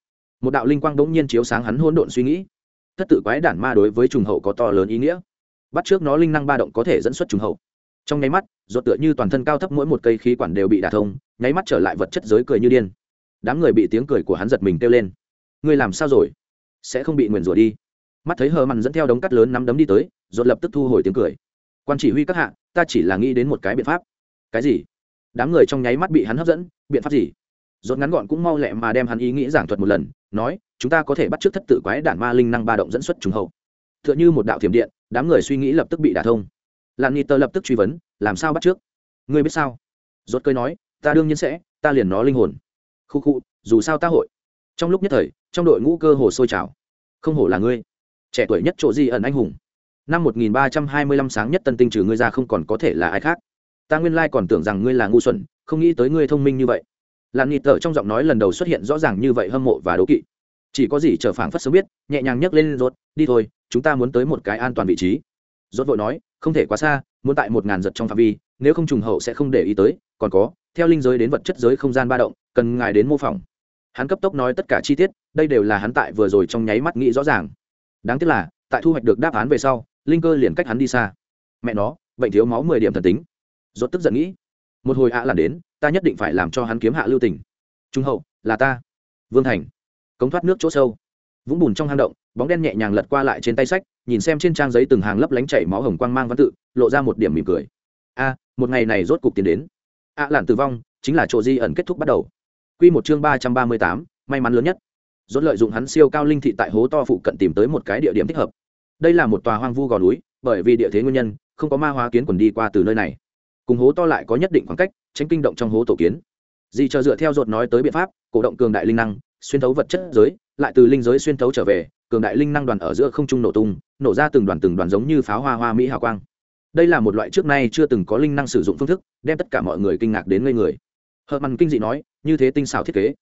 Một đạo linh quang bỗng nhiên chiếu sáng hắn hỗn độn suy nghĩ. Thất tự quái đản ma đối với trùng hậu có to lớn ý nghĩa. Bắt trước nó linh năng ba động có thể dẫn xuất trùng hậu. Trong nháy mắt, ruột tựa như toàn thân cao thấp mỗi một cây khí quản đều bị đả thông, nháy mắt trở lại vật chất giới cười như điên. Đám người bị tiếng cười của hắn giật mình kêu lên. Ngươi làm sao rồi? Sẽ không bị nguyền rủa đi. Mắt thấy hờ mặn dẫn theo đống cắt lớn nắm đấm đi tới, ruột lập tức thu hồi tiếng cười. Quan chỉ huy các hạ, ta chỉ là nghĩ đến một cái biện pháp. Cái gì? Đám người trong nháy mắt bị hắn hấp dẫn, biện pháp gì? Rốt ngắn gọn cũng mau lẹ mà đem hắn ý nghĩ giảng thuật một lần, nói, chúng ta có thể bắt trước thất tự quái đản ma linh năng ba động dẫn xuất trùng hậu. T h ư ợ n h ư một đạo thiểm điện, đám người suy nghĩ lập tức bị đả thông. Làn nghi tờ lập tức truy vấn, làm sao bắt trước? Ngươi biết sao? Rốt cơi nói, ta đương nhiên sẽ, ta liền nó linh hồn. Khu khu, dù sao ta hội trong lúc nhất thời, trong đội ngũ cơ hồ sôi trào. Không hổ là ngươi. Trẻ tuổi nhất chỗ di ẩn anh hùng. Năm 1325 sáng nhất tân tinh trừ ngươi ra không còn có thể là ai khác. Ta nguyên lai còn tưởng rằng ngươi là ngu xuẩn, không nghĩ tới ngươi thông minh như vậy. Lặn nịt tở trong giọng nói lần đầu xuất hiện rõ ràng như vậy hâm mộ và đố kỵ. Chỉ có gì chờ phảng phất sớm biết, nhẹ nhàng nhấc lên, rốt, đi thôi, chúng ta muốn tới một cái an toàn vị trí. Rốt vội nói, không thể quá xa, muốn tại một ngàn giật trong phạm vi, nếu không trùng hậu sẽ không để ý tới, còn có, theo linh giới đến vật chất giới không gian ba động, cần ngài đến mô phỏng hắn cấp tốc nói tất cả chi tiết, đây đều là hắn tại vừa rồi trong nháy mắt nghĩ rõ ràng. Đáng tiếc là, tại thu hoạch được đáp án về sau, linh cơ liền cách hắn đi xa. Mẹ nó, bệnh thiếu máu mười điểm thần tính. Rốt tức giận nghĩ, một hồi ạ à làm đến, ta nhất định phải làm cho hắn kiếm hạ lưu tình. Trung hậu, là ta. Vương thành, cống thoát nước chỗ sâu. Vũng bùn trong hang động, bóng đen nhẹ nhàng lật qua lại trên tay sách, nhìn xem trên trang giấy từng hàng lấp lánh chảy máu hồng quang mang văn tự, lộ ra một điểm mỉm cười. A, một ngày này rốt cục tiến đến. Ạ à tử vong, chính là chỗ di ẩn kết thúc bắt đầu quy một chương ba trăm ba mươi tám, may mắn lớn nhất. Rốt lợi dụng hắn siêu cao linh thị tại hố to phụ cận tìm tới một cái địa điểm thích hợp. Đây là một tòa hoang vu gò núi, bởi vì địa thế nguyên nhân, không có ma hóa kiến quần đi qua từ nơi này. Cùng hố to lại có nhất định khoảng cách, tránh kinh động trong hố tổ kiến. Dì chờ dựa theo rốt nói tới biện pháp, cổ động cường đại linh năng, xuyên thấu vật chất giới, lại từ linh giới xuyên thấu trở về, cường đại linh năng đoàn ở giữa không trung nổ tung, nổ ra từng đoàn từng đoàn giống như pháo hoa hoa mỹ hào quang. Đây là một loại trước nay chưa từng có linh năng sử dụng phương thức, đem tất cả mọi người kinh ngạc đến ngây người. Hợp mằn kinh dị nói như thế tinh xảo thiết kế.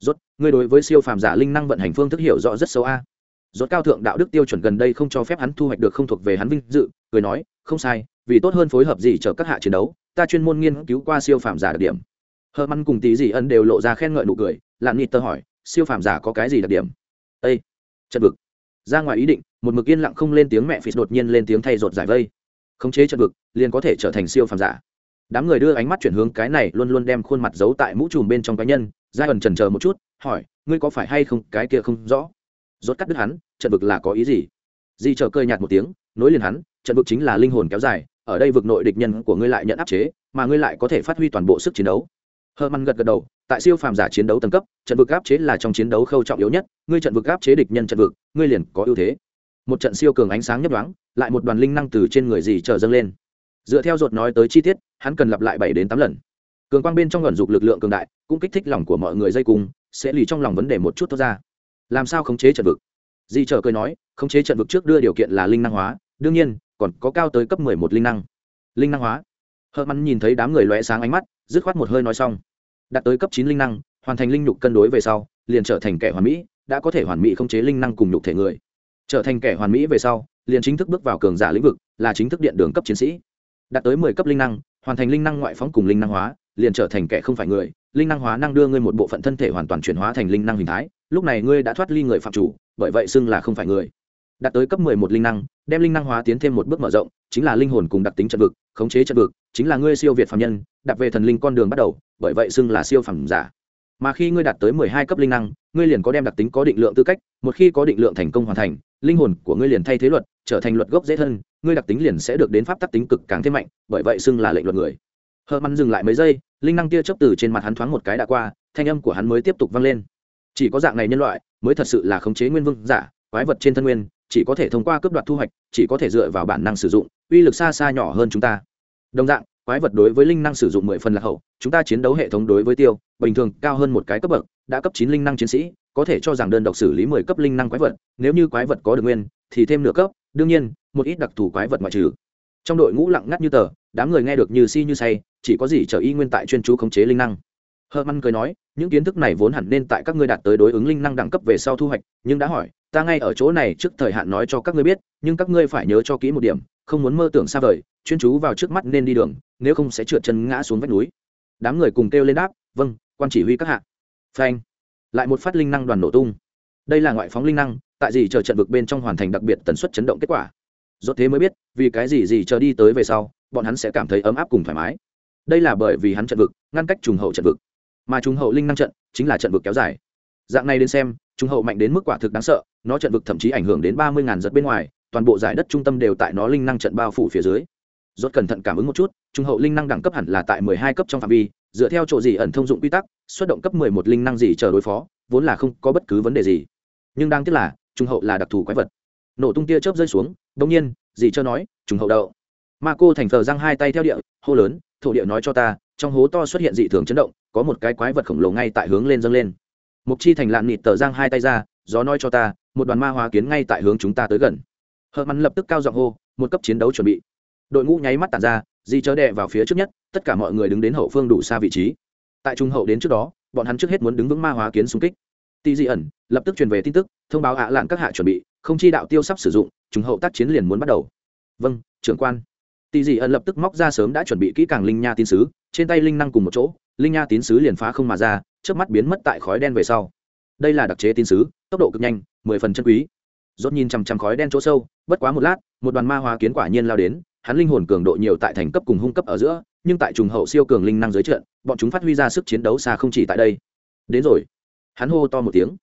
Rốt, ngươi đối với siêu phàm giả linh năng vận hành phương thức hiểu rõ rất sâu a. Rốt cao thượng đạo đức tiêu chuẩn gần đây không cho phép hắn thu hoạch được không thuộc về hắn vinh dự, cười nói, không sai, vì tốt hơn phối hợp gì chờ các hạ chiến đấu, ta chuyên môn nghiên cứu qua siêu phàm giả đặc điểm. Hờ măn cùng tí gì ân đều lộ ra khen ngợi nụ cười, lạn nịt tơ hỏi, siêu phàm giả có cái gì đặc điểm? Ây trận vực. Ra ngoài ý định, một mực yên lặng không lên tiếng mẹ phì đột nhiên lên tiếng thay rột giải vây. Khống chế trận vực, liền có thể trở thành siêu phàm giả đám người đưa ánh mắt chuyển hướng cái này luôn luôn đem khuôn mặt giấu tại mũ trùm bên trong cá nhân, giai ẩn trần chờ một chút, hỏi, ngươi có phải hay không? Cái kia không rõ. Rốt cắt đứt hắn, trận vực là có ý gì? Di chờ cơi nhạt một tiếng, nối liền hắn, trận vực chính là linh hồn kéo dài, ở đây vực nội địch nhân của ngươi lại nhận áp chế, mà ngươi lại có thể phát huy toàn bộ sức chiến đấu. Hơ măn gật gật đầu, tại siêu phàm giả chiến đấu tầng cấp, trận vực áp chế là trong chiến đấu khâu trọng yếu nhất, ngươi trận vực áp chế địch nhân trận vực, ngươi liền có ưu thế. Một trận siêu cường ánh sáng nhấp đoáng lại một đoàn linh năng từ trên người gì chờ dâng lên dựa theo ruột nói tới chi tiết, hắn cần lặp lại bảy đến tám lần. Cường quang bên trong gần dục lực lượng cường đại, cũng kích thích lòng của mọi người dây cùng sẽ lì trong lòng vấn đề một chút thoát ra. Làm sao khống chế trận vực? Di chờ cười nói, khống chế trận vực trước đưa điều kiện là linh năng hóa, đương nhiên, còn có cao tới cấp mười một linh năng. Linh năng hóa. Hờ mắn nhìn thấy đám người lóe sáng ánh mắt, dứt khoát một hơi nói xong. Đạt tới cấp chín linh năng, hoàn thành linh nhục cân đối về sau, liền trở thành kẻ hoàn mỹ, đã có thể hoàn mỹ khống chế linh năng cùng nhục thể người. Trở thành kẻ hoàn mỹ về sau, liền chính thức bước vào cường giả lĩnh vực, là chính thức điện đường cấp chiến sĩ đạt tới mười cấp linh năng, hoàn thành linh năng ngoại phóng cùng linh năng hóa, liền trở thành kẻ không phải người. Linh năng hóa năng đưa ngươi một bộ phận thân thể hoàn toàn chuyển hóa thành linh năng hình thái, lúc này ngươi đã thoát ly người phạm chủ, bởi vậy xưng là không phải người. Đạt tới cấp mười một linh năng, đem linh năng hóa tiến thêm một bước mở rộng, chính là linh hồn cùng đặc tính trận vực, khống chế trận vực, chính là ngươi siêu việt phạm nhân đặt về thần linh con đường bắt đầu, bởi vậy xưng là siêu phẩm giả. Mà khi ngươi đạt tới mười hai cấp linh năng, ngươi liền có đem đặc tính có định lượng tư cách, một khi có định lượng thành công hoàn thành, linh hồn của ngươi liền thay thế luật trở thành luật gốc dễ thân, ngươi đặc tính liền sẽ được đến pháp tắc tính cực càng thêm mạnh, bởi vậy xưng là lệnh luật người. Hờ măn dừng lại mấy giây, linh năng tia chớp từ trên mặt hắn thoáng một cái đã qua, thanh âm của hắn mới tiếp tục vang lên. Chỉ có dạng này nhân loại, mới thật sự là khống chế nguyên vương giả, quái vật trên thân nguyên, chỉ có thể thông qua cướp đoạt thu hoạch, chỉ có thể dựa vào bản năng sử dụng, uy lực xa xa nhỏ hơn chúng ta. Đồng dạng, quái vật đối với linh năng sử dụng mười phần là hậu, chúng ta chiến đấu hệ thống đối với tiêu, bình thường cao hơn một cái cấp bậc, đã cấp chín linh năng chiến sĩ, có thể cho rằng đơn độc xử lý mười cấp linh năng quái vật, nếu như quái vật có được nguyên, thì thêm nửa cấp đương nhiên, một ít đặc thù quái vật ngoại trừ. Trong đội ngũ lặng ngắt như tờ, đám người nghe được như si như say, chỉ có gì chờ y nguyên tại chuyên chú khống chế linh năng. Hơ măn cười nói, những kiến thức này vốn hẳn nên tại các ngươi đạt tới đối ứng linh năng đẳng cấp về sau thu hoạch, nhưng đã hỏi, ta ngay ở chỗ này trước thời hạn nói cho các ngươi biết, nhưng các ngươi phải nhớ cho kỹ một điểm, không muốn mơ tưởng xa vời, chuyên chú vào trước mắt nên đi đường, nếu không sẽ trượt chân ngã xuống vách núi. Đám người cùng kêu lên đáp vâng quan chỉ huy các hạ. Phanh. Lại một phát linh năng đoàn nổ tung. Đây là ngoại phóng linh năng tại gì chờ trận vực bên trong hoàn thành đặc biệt tần suất chấn động kết quả. Dốt thế mới biết, vì cái gì gì chờ đi tới về sau, bọn hắn sẽ cảm thấy ấm áp cùng thoải mái. Đây là bởi vì hắn trận vực, ngăn cách trùng hậu trận vực. Mà trùng hậu linh năng trận, chính là trận vực kéo dài. Dạng này đến xem, trùng hậu mạnh đến mức quả thực đáng sợ, nó trận vực thậm chí ảnh hưởng đến ba mươi ngàn giật bên ngoài, toàn bộ giải đất trung tâm đều tại nó linh năng trận bao phủ phía dưới. Rốt cẩn thận cảm ứng một chút trung hậu linh năng đẳng cấp hẳn là tại mười hai cấp trong phạm vi, dựa theo chỗ gì ẩn thông dụng quy tắc, xuất động cấp mười một linh năng gì chờ đối phó, vốn là không có bất cứ vấn đề gì. Nhưng đang tiếc là trung hậu là đặc thù quái vật. Nổ tung tia chớp rơi xuống đông nhiên dì cho nói trùng hậu đậu. Ma cô thành thờ răng hai tay theo địa, hô lớn, thổ địa nói cho ta, trong hố to xuất hiện dị thường chấn động, có một cái quái vật khổng lồ ngay tại hướng lên dâng lên. Mục chi thành lạn nịt tờ giang hai tay ra, gió nói cho ta, một đoàn ma hóa kiến ngay tại hướng chúng ta tới gần. Hờ mắn lập tức cao giọng hô, một cấp chiến đấu chuẩn bị. Đội ngũ nháy mắt tàn ra di chớ đè vào phía trước nhất, tất cả mọi người đứng đến hậu phương đủ xa vị trí. Tại trung hậu đến trước đó, bọn hắn trước hết muốn đứng vững ma hóa kiến xung kích tỷ Dị ẩn lập tức truyền về tin tức, thông báo ạ lạn các hạ chuẩn bị, không chi đạo tiêu sắp sử dụng chúng hậu tác chiến liền muốn bắt đầu. Vâng trưởng quan. Tỷ Dị ẩn lập tức móc ra sớm đã chuẩn bị kỹ càng linh nha tín sứ, trên tay linh năng cùng một chỗ, linh nha tín sứ liền phá không mà ra trước mắt biến mất tại khói đen về sau. Đây là đặc chế tín sứ, tốc độ cực nhanh, mười phần chân quý. Rốt nhìn chằm chằm khói đen chỗ sâu, bất quá một lát, một đoàn ma hóa kiến quả nhiên lao đến, hắn linh hồn cường độ nhiều tại thành cấp cùng hung cấp ở giữa, nhưng tại trùng hậu siêu cường linh năng dưới trận, bọn chúng phát huy ra sức chiến đấu xa không chỉ tại đây. Đến rồi hắn hô to một tiếng.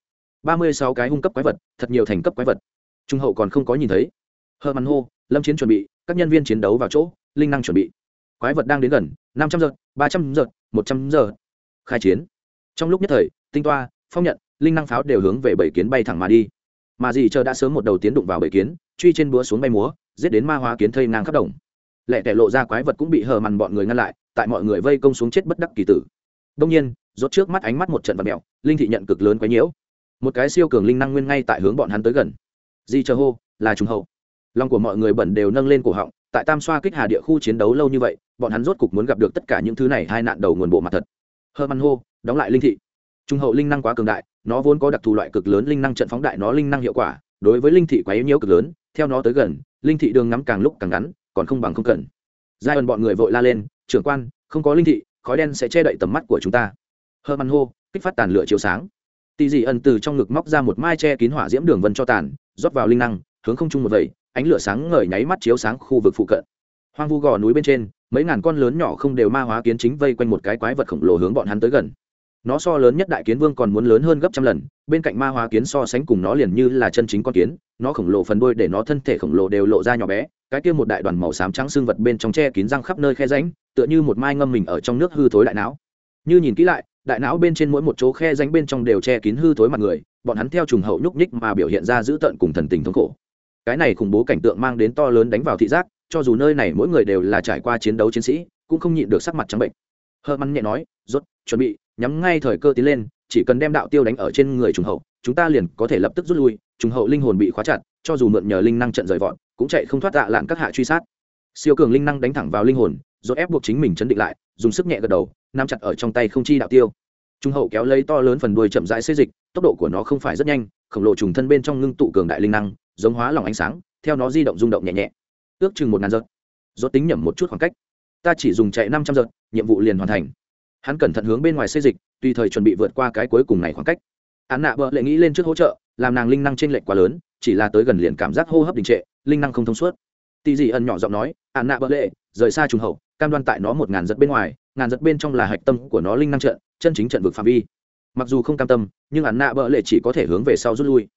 Ba mươi sáu cái hung cấp quái vật, thật nhiều thành cấp quái vật. Trung hậu còn không có nhìn thấy. Hơ mắn hô, lâm chiến chuẩn bị, các nhân viên chiến đấu vào chỗ, linh năng chuẩn bị. Quái vật đang đến gần, năm trăm giờ ba trăm giờ một trăm giờ khai chiến. Trong lúc nhất thời, tinh toa, phong nhận, linh năng pháo đều hướng về bảy kiến bay thẳng mà đi. Mà dì chờ đã sớm một đầu tiến đụng vào bảy kiến, truy trên búa xuống bay múa, giết đến ma hóa kiến thây ngang khắp đồng. Lẹ tẻ lộ ra quái vật cũng bị hờ mằn bọn người ngăn lại, tại mọi người vây công xuống chết bất đắc kỳ tử đông nhiên, rốt trước mắt ánh mắt một trận vật mèo, linh thị nhận cực lớn quấy nhiễu. Một cái siêu cường linh năng nguyên ngay tại hướng bọn hắn tới gần. Di chờ hô, là trùng hậu. Lòng của mọi người bẩn đều nâng lên cổ họng, tại tam xoa kích hà địa khu chiến đấu lâu như vậy, bọn hắn rốt cục muốn gặp được tất cả những thứ này hai nạn đầu nguồn bộ mặt thật. Hơ măn hô, đóng lại linh thị. Trung hậu linh năng quá cường đại, nó vốn có đặc thù loại cực lớn linh năng trận phóng đại nó linh năng hiệu quả, đối với linh thị quá yếu nhiễu cực lớn, theo nó tới gần, linh thị đường ngắm càng lúc càng ngắn, còn không bằng không cần. Giai ẩn bọn người vội la lên, trưởng quan, không có linh thị khói đen sẽ che đậy tầm mắt của chúng ta. Hơ măn hô, kích phát tàn lửa chiếu sáng. Tì dị ẩn từ trong ngực móc ra một mai che kín hỏa diễm đường vân cho tàn, rót vào linh năng, hướng không trung một vẩy, ánh lửa sáng ngời nháy mắt chiếu sáng khu vực phụ cận. Hoang vu gò núi bên trên, mấy ngàn con lớn nhỏ không đều ma hóa kiến chính vây quanh một cái quái vật khổng lồ hướng bọn hắn tới gần nó so lớn nhất đại kiến vương còn muốn lớn hơn gấp trăm lần, bên cạnh ma hóa kiến so sánh cùng nó liền như là chân chính con kiến, nó khổng lồ phần đôi để nó thân thể khổng lồ đều lộ ra nhỏ bé, cái kia một đại đoàn màu xám trắng xương vật bên trong che kín răng khắp nơi khe ránh tựa như một mai ngâm mình ở trong nước hư thối đại não. Như nhìn kỹ lại, đại não bên trên mỗi một chỗ khe ránh bên trong đều che kín hư thối mặt người, bọn hắn theo trùng hậu nhúc nhích mà biểu hiện ra dữ tợn cùng thần tình thống khổ. Cái này khủng bố cảnh tượng mang đến to lớn đánh vào thị giác, cho dù nơi này mỗi người đều là trải qua chiến đấu chiến sĩ, cũng không nhịn được sắc mặt trắng bệnh hờ mắn nhẹ nói, rốt, chuẩn bị, nhắm ngay thời cơ tiến lên, chỉ cần đem đạo tiêu đánh ở trên người trùng hậu, chúng ta liền có thể lập tức rút lui, trùng hậu linh hồn bị khóa chặt, cho dù mượn nhờ linh năng trận rời vọt, cũng chạy không thoát tạ lạn các hạ truy sát. Siêu cường linh năng đánh thẳng vào linh hồn, rốt ép buộc chính mình chấn định lại, dùng sức nhẹ gật đầu, nắm chặt ở trong tay không chi đạo tiêu. Trung hậu kéo lấy to lớn phần đuôi chậm rãi xây dịch, tốc độ của nó không phải rất nhanh, khổng lồ trùng thân bên trong ngưng tụ cường đại linh năng, giống hóa lỏng ánh sáng, theo nó di động rung động nhẹ nhẹ. Ước chừng một ngàn giật. Rốt tính nhẩm một chút khoảng cách ta chỉ dùng chạy năm trăm giật nhiệm vụ liền hoàn thành. Hắn cẩn thận hướng bên ngoài xây dịch, tùy thời chuẩn bị vượt qua cái cuối cùng này khoảng cách. Án nạ bợ lệ nghĩ lên trước hỗ trợ, làm nàng linh năng trên lệch quá lớn, chỉ là tới gần liền cảm giác hô hấp đình trệ, linh năng không thông suốt. Tì dị ẩn nhỏ giọng nói, án nạ bợ lệ, rời xa trùng hậu, cam đoan tại nó một ngàn giật bên ngoài, ngàn giật bên trong là hạch tâm của nó linh năng trận, chân chính trận vực phạm vi. Mặc dù không cam tâm, nhưng án nạ bợ lệ chỉ có thể hướng về sau rút lui.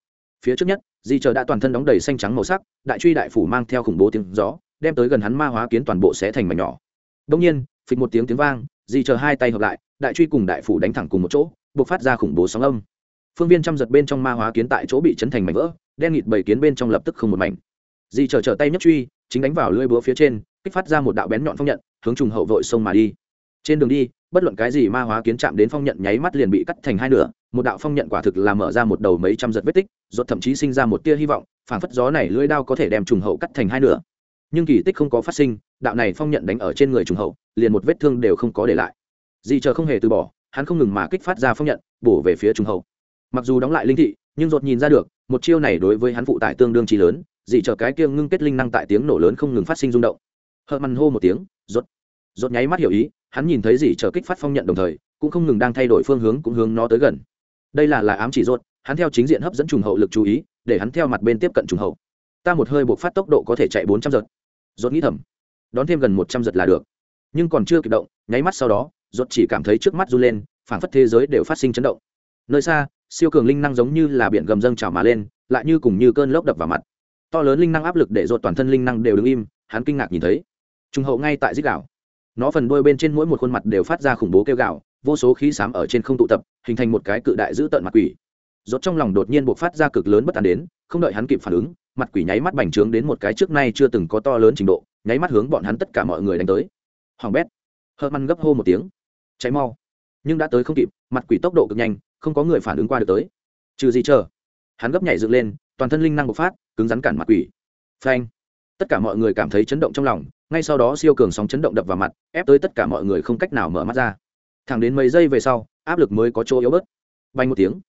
Phía trước nhất di chờ đã toàn thân đóng đầy xanh trắng màu sắc, đại truy đại phủ mang theo khủng bố tiếng gió, đem tới gần hắn ma hóa kiến toàn bộ sẽ thành mảnh nhỏ đông nhiên, phịch một tiếng tiếng vang, di chờ hai tay hợp lại, đại truy cùng đại phủ đánh thẳng cùng một chỗ buộc phát ra khủng bố sóng âm. Phương viên trăm giật bên trong ma hóa kiến tại chỗ bị chấn thành mảnh vỡ, đen nghịt bảy kiến bên trong lập tức không một mảnh. Di chờ trở tay nhấc truy, chính đánh vào lưỡi búa phía trên, kích phát ra một đạo bén nhọn phong nhận, hướng trùng hậu vội sông mà đi. Trên đường đi, bất luận cái gì ma hóa kiến chạm đến phong nhận nháy mắt liền bị cắt thành hai nửa, một đạo phong nhận quả thực là mở ra một đầu mấy trăm giật vết tích, rốt thậm chí sinh ra một tia hy vọng, phảng phất gió này lưỡi đao có thể đem trùng hậu cắt thành hai nửa nhưng kỳ tích không có phát sinh, đạo này phong nhận đánh ở trên người trùng hậu, liền một vết thương đều không có để lại. Dì chờ không hề từ bỏ, hắn không ngừng mà kích phát ra phong nhận, bổ về phía trùng hậu. Mặc dù đóng lại linh thị, nhưng dột nhìn ra được, một chiêu này đối với hắn phụ tải tương đương trí lớn dị chờ cái kia ngưng kết linh năng tại tiếng nổ lớn không ngừng phát sinh rung động. Hờ mằn hô một tiếng rột rột nháy mắt hiểu ý, hắn nhìn thấy dị chờ kích phát phong nhận đồng thời, cũng không ngừng đang thay đổi phương hướng cũng hướng nó tới gần. Đây là là ám chỉ rột hắn theo chính diện hấp dẫn trùng hậu lực chú ý, để hắn theo mặt bên tiếp cận trùng hậu. Ta một hơi buộc phát tốc độ có thể chạy bốn trăm giật rốt nghĩ thầm. Đón thêm gần một trăm giật là được. Nhưng còn chưa kịp động nháy mắt sau đó rốt chỉ cảm thấy trước mắt run lên phảng phất thế giới đều phát sinh chấn động. Nơi xa siêu cường linh năng giống như là biển gầm dâng trào mà lên lại như cùng như cơn lốc đập vào mặt. To lớn linh năng áp lực để rột toàn thân linh năng đều đứng im hắn kinh ngạc nhìn thấy. Trùng hậu ngay tại dích gào, nó phần đuôi bên trên mỗi một khuôn mặt đều phát ra khủng bố kêu gạo vô số khí xám ở trên không tụ tập hình thành một cái cự đại giữ tận mặt quỷ rốt trong lòng đột nhiên bộc phát ra cực lớn bất an đến, không đợi hắn kịp phản ứng, mặt quỷ nháy mắt bành trướng đến một cái trước nay chưa từng có to lớn trình độ, nháy mắt hướng bọn hắn tất cả mọi người đánh tới. Hoàng bét. Hớp măn gấp hô một tiếng. Cháy mau. Nhưng đã tới không kịp, mặt quỷ tốc độ cực nhanh, không có người phản ứng qua được tới. Trừ gì chờ. Hắn gấp nhảy dựng lên, toàn thân linh năng bộc phát, cứng rắn cản mặt quỷ. Phanh. Tất cả mọi người cảm thấy chấn động trong lòng, ngay sau đó siêu cường sóng chấn động đập vào mặt, ép tới tất cả mọi người không cách nào mở mắt ra. Thẳng đến mấy giây về sau, áp lực mới có chỗ yếu bớt. Vang một tiếng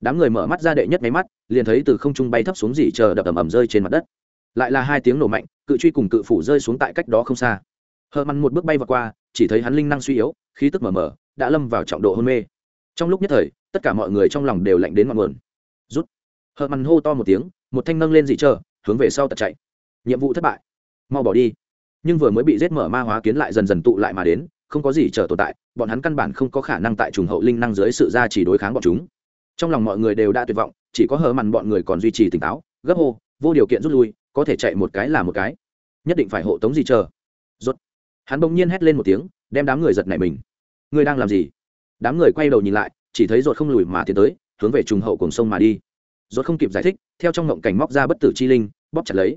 đám người mở mắt ra đệ nhất máy mắt, liền thấy từ không trung bay thấp xuống dỉ chờ đập ầm ầm rơi trên mặt đất. Lại là hai tiếng nổ mạnh, cự truy cùng cự phủ rơi xuống tại cách đó không xa. Hờ mặn một bước bay vào qua, chỉ thấy hắn linh năng suy yếu, khí tức mờ mờ, đã lâm vào trọng độ hôn mê. Trong lúc nhất thời, tất cả mọi người trong lòng đều lạnh đến ngọn nguồn. Rút. Hờ mặn hô to một tiếng, một thanh nâng lên dị chờ, hướng về sau tật chạy. Nhiệm vụ thất bại. Mau bỏ đi. Nhưng vừa mới bị giết mở ma hóa kiến lại dần dần tụ lại mà đến, không có gì chờ tồn tại, bọn hắn căn bản không có khả năng tại trùng hậu linh năng dưới sự gia chỉ đối kháng bọn chúng trong lòng mọi người đều đã tuyệt vọng, chỉ có hờ mặn bọn người còn duy trì tỉnh táo, gấp hô, vô điều kiện rút lui, có thể chạy một cái là một cái. Nhất định phải hộ tống gì chờ. Rốt. Hắn bỗng nhiên hét lên một tiếng, đem đám người giật nảy mình. Ngươi đang làm gì? Đám người quay đầu nhìn lại, chỉ thấy rốt không lùi mà tiến tới, hướng về trùng hậu cùng sông mà đi. Rốt không kịp giải thích, theo trong ngộng cảnh móc ra bất tử chi linh, bóp chặt lấy.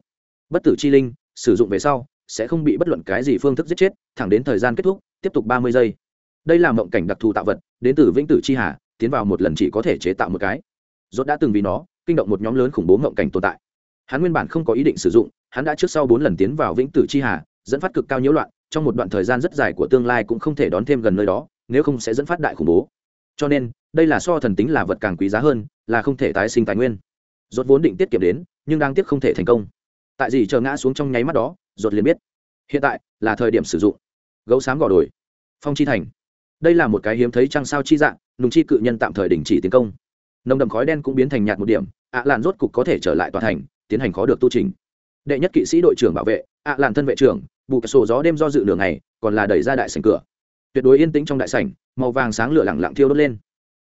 Bất tử chi linh, sử dụng về sau, sẽ không bị bất luận cái gì phương thức giết chết, thẳng đến thời gian kết thúc, tiếp tục ba mươi giây. Đây là mộng cảnh đặc thù tạo vật, đến từ vĩnh tử chi hà tiến vào một lần chỉ có thể chế tạo một cái. Rốt đã từng vì nó, kinh động một nhóm lớn khủng bố ngậm cảnh tồn tại. Hắn nguyên bản không có ý định sử dụng, hắn đã trước sau bốn lần tiến vào vĩnh tử chi hà, dẫn phát cực cao nhiễu loạn, trong một đoạn thời gian rất dài của tương lai cũng không thể đón thêm gần nơi đó, nếu không sẽ dẫn phát đại khủng bố. Cho nên, đây là so thần tính là vật càng quý giá hơn, là không thể tái sinh tài nguyên. Rốt vốn định tiết kiệm đến, nhưng đang tiếc không thể thành công. Tại gì chờ ngã xuống trong nháy mắt đó, rốt liền biết, hiện tại là thời điểm sử dụng. Gấu xám gò đồi, phong chi thành. Đây là một cái hiếm thấy trăng sao chi dạng nùng chi cự nhân tạm thời đình chỉ tiến công. Nồng đậm khói đen cũng biến thành nhạt một điểm, ạ làn rốt cục có thể trở lại tòa thành, tiến hành khó được tu trình. Đệ nhất kỵ sĩ đội trưởng bảo vệ, ạ làn thân vệ trưởng, bù sổ gió đêm do dự đường này còn là đẩy ra đại sảnh cửa. Tuyệt đối yên tĩnh trong đại sảnh, màu vàng sáng lửa lẳng lặng thiêu đốt lên.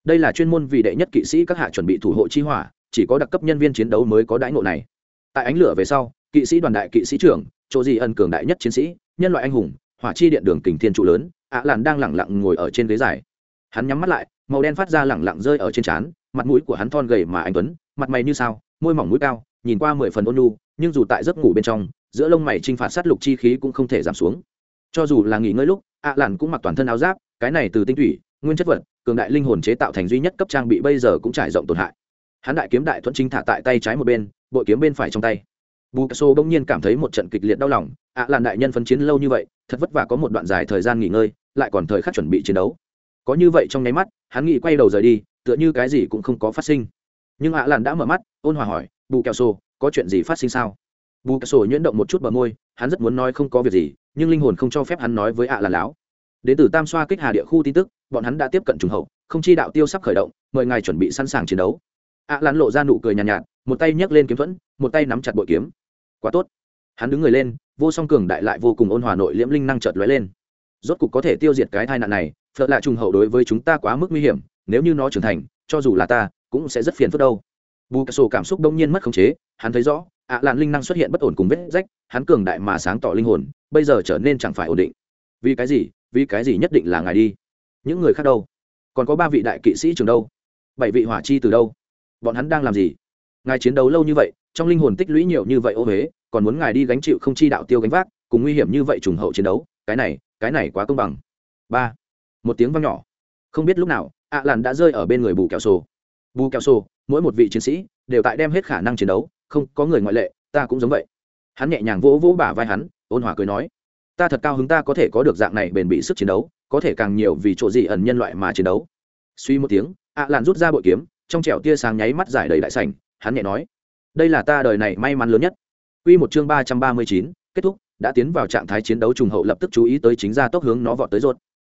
Đây là chuyên môn vì đệ nhất kỵ sĩ các hạ chuẩn bị thủ hộ chi hỏa, chỉ có đặc cấp nhân viên chiến đấu mới có đãi ngộ này. Tại ánh lửa về sau, kỵ sĩ đoàn đại kỵ sĩ trưởng, chỗ gì ân cường đại nhất chiến sĩ, nhân loại anh hùng, hỏa chi điện đường kình thiên trụ lớn, ạ làn đang lẳng lặng ngồi ở trên ghế dài. Hắn nhắm mắt lại màu đen phát ra lẳng lặng rơi ở trên trán, mặt mũi của hắn thon gầy mà anh tuấn, mặt mày như sao, môi mỏng mũi cao, nhìn qua mười phần ôn nhu, nhưng dù tại giấc ngủ bên trong, giữa lông mày trinh phạt sát lục chi khí cũng không thể giảm xuống. Cho dù là nghỉ ngơi lúc, ạ lặn cũng mặc toàn thân áo giáp, cái này từ tinh thủy, nguyên chất vật, cường đại linh hồn chế tạo thành duy nhất cấp trang bị bây giờ cũng trải rộng tổn hại. Hắn đại kiếm đại thuận trinh thả tại tay trái một bên, bội kiếm bên phải trong tay. Bù cà bỗng nhiên cảm thấy một trận kịch liệt đau lòng, ạ à đại nhân phân chiến lâu như vậy, thật vất vả có một đoạn dài thời gian nghỉ ngơi, lại còn thời khắc chuẩn bị chiến đấu có như vậy trong nháy mắt hắn nghĩ quay đầu rời đi tựa như cái gì cũng không có phát sinh. Nhưng ạ à đã mở mắt ôn hòa hỏi bù kẹo sổ có chuyện gì phát sinh sao? Bù kẹo sổ nhuyễn động một chút bờ môi hắn rất muốn nói không có việc gì nhưng linh hồn không cho phép hắn nói với ạ à làn láo. Đến từ tam xoa kích hà địa khu tin tức bọn hắn đã tiếp cận trùng hậu không chi đạo tiêu sắp khởi động mời ngài chuẩn bị sẵn sàng chiến đấu. Ạ lan lộ ra nụ cười nhàn nhạt, nhạt một tay nhấc lên kiếm thuẫn một tay nắm chặt bội kiếm. Quá tốt. Hắn đứng người lên vô song cường đại lại vô cùng ôn hòa nội liễm linh năng chợt lóe lên rốt cục có thể tiêu diệt cái tai nạn này phật lạ trùng hậu đối với chúng ta quá mức nguy hiểm, nếu như nó trưởng thành, cho dù là ta, cũng sẽ rất phiền phức đâu. Bù cà sổ cảm xúc đông nhiên mất khống chế, hắn thấy rõ, ạ làn linh năng xuất hiện bất ổn cùng vết rách, hắn cường đại mà sáng tỏ linh hồn, bây giờ trở nên chẳng phải ổn định. Vì cái gì? Vì cái gì nhất định là ngài đi? Những người khác đâu? Còn có ba vị đại kỵ sĩ trường đâu? Bảy vị hỏa chi từ đâu? Bọn hắn đang làm gì? Ngài chiến đấu lâu như vậy, trong linh hồn tích lũy nhiều như vậy ô huế, còn muốn ngài đi gánh chịu không chi đạo tiêu gánh vác, cùng nguy hiểm như vậy trùng hậu chiến đấu, cái này cái này quá công bằng. Ba, một tiếng vang nhỏ. Không biết lúc nào ạ làn đã rơi ở bên người bù kẹo sổ bù kẹo sổ mỗi một vị chiến sĩ đều tại đem hết khả năng chiến đấu, không có người ngoại lệ, ta cũng giống vậy. Hắn nhẹ nhàng vỗ vỗ bả vai hắn, ôn hòa cười nói, ta thật cao hứng ta có thể có được dạng này bền bị sức chiến đấu, có thể càng nhiều vì chỗ gì ẩn nhân loại mà chiến đấu. Suy một tiếng ạ làn rút ra bội kiếm, trong trẻo tia sáng nháy mắt giải đầy đại sảnh. Hắn nhẹ nói, đây là ta đời này may mắn lớn nhất. Quy một chương ba trăm ba mươi chín, kết thúc đã tiến vào trạng thái chiến đấu trùng hậu lập tức chú ý tới chính ra tốc hướng nó vọt tới rốt.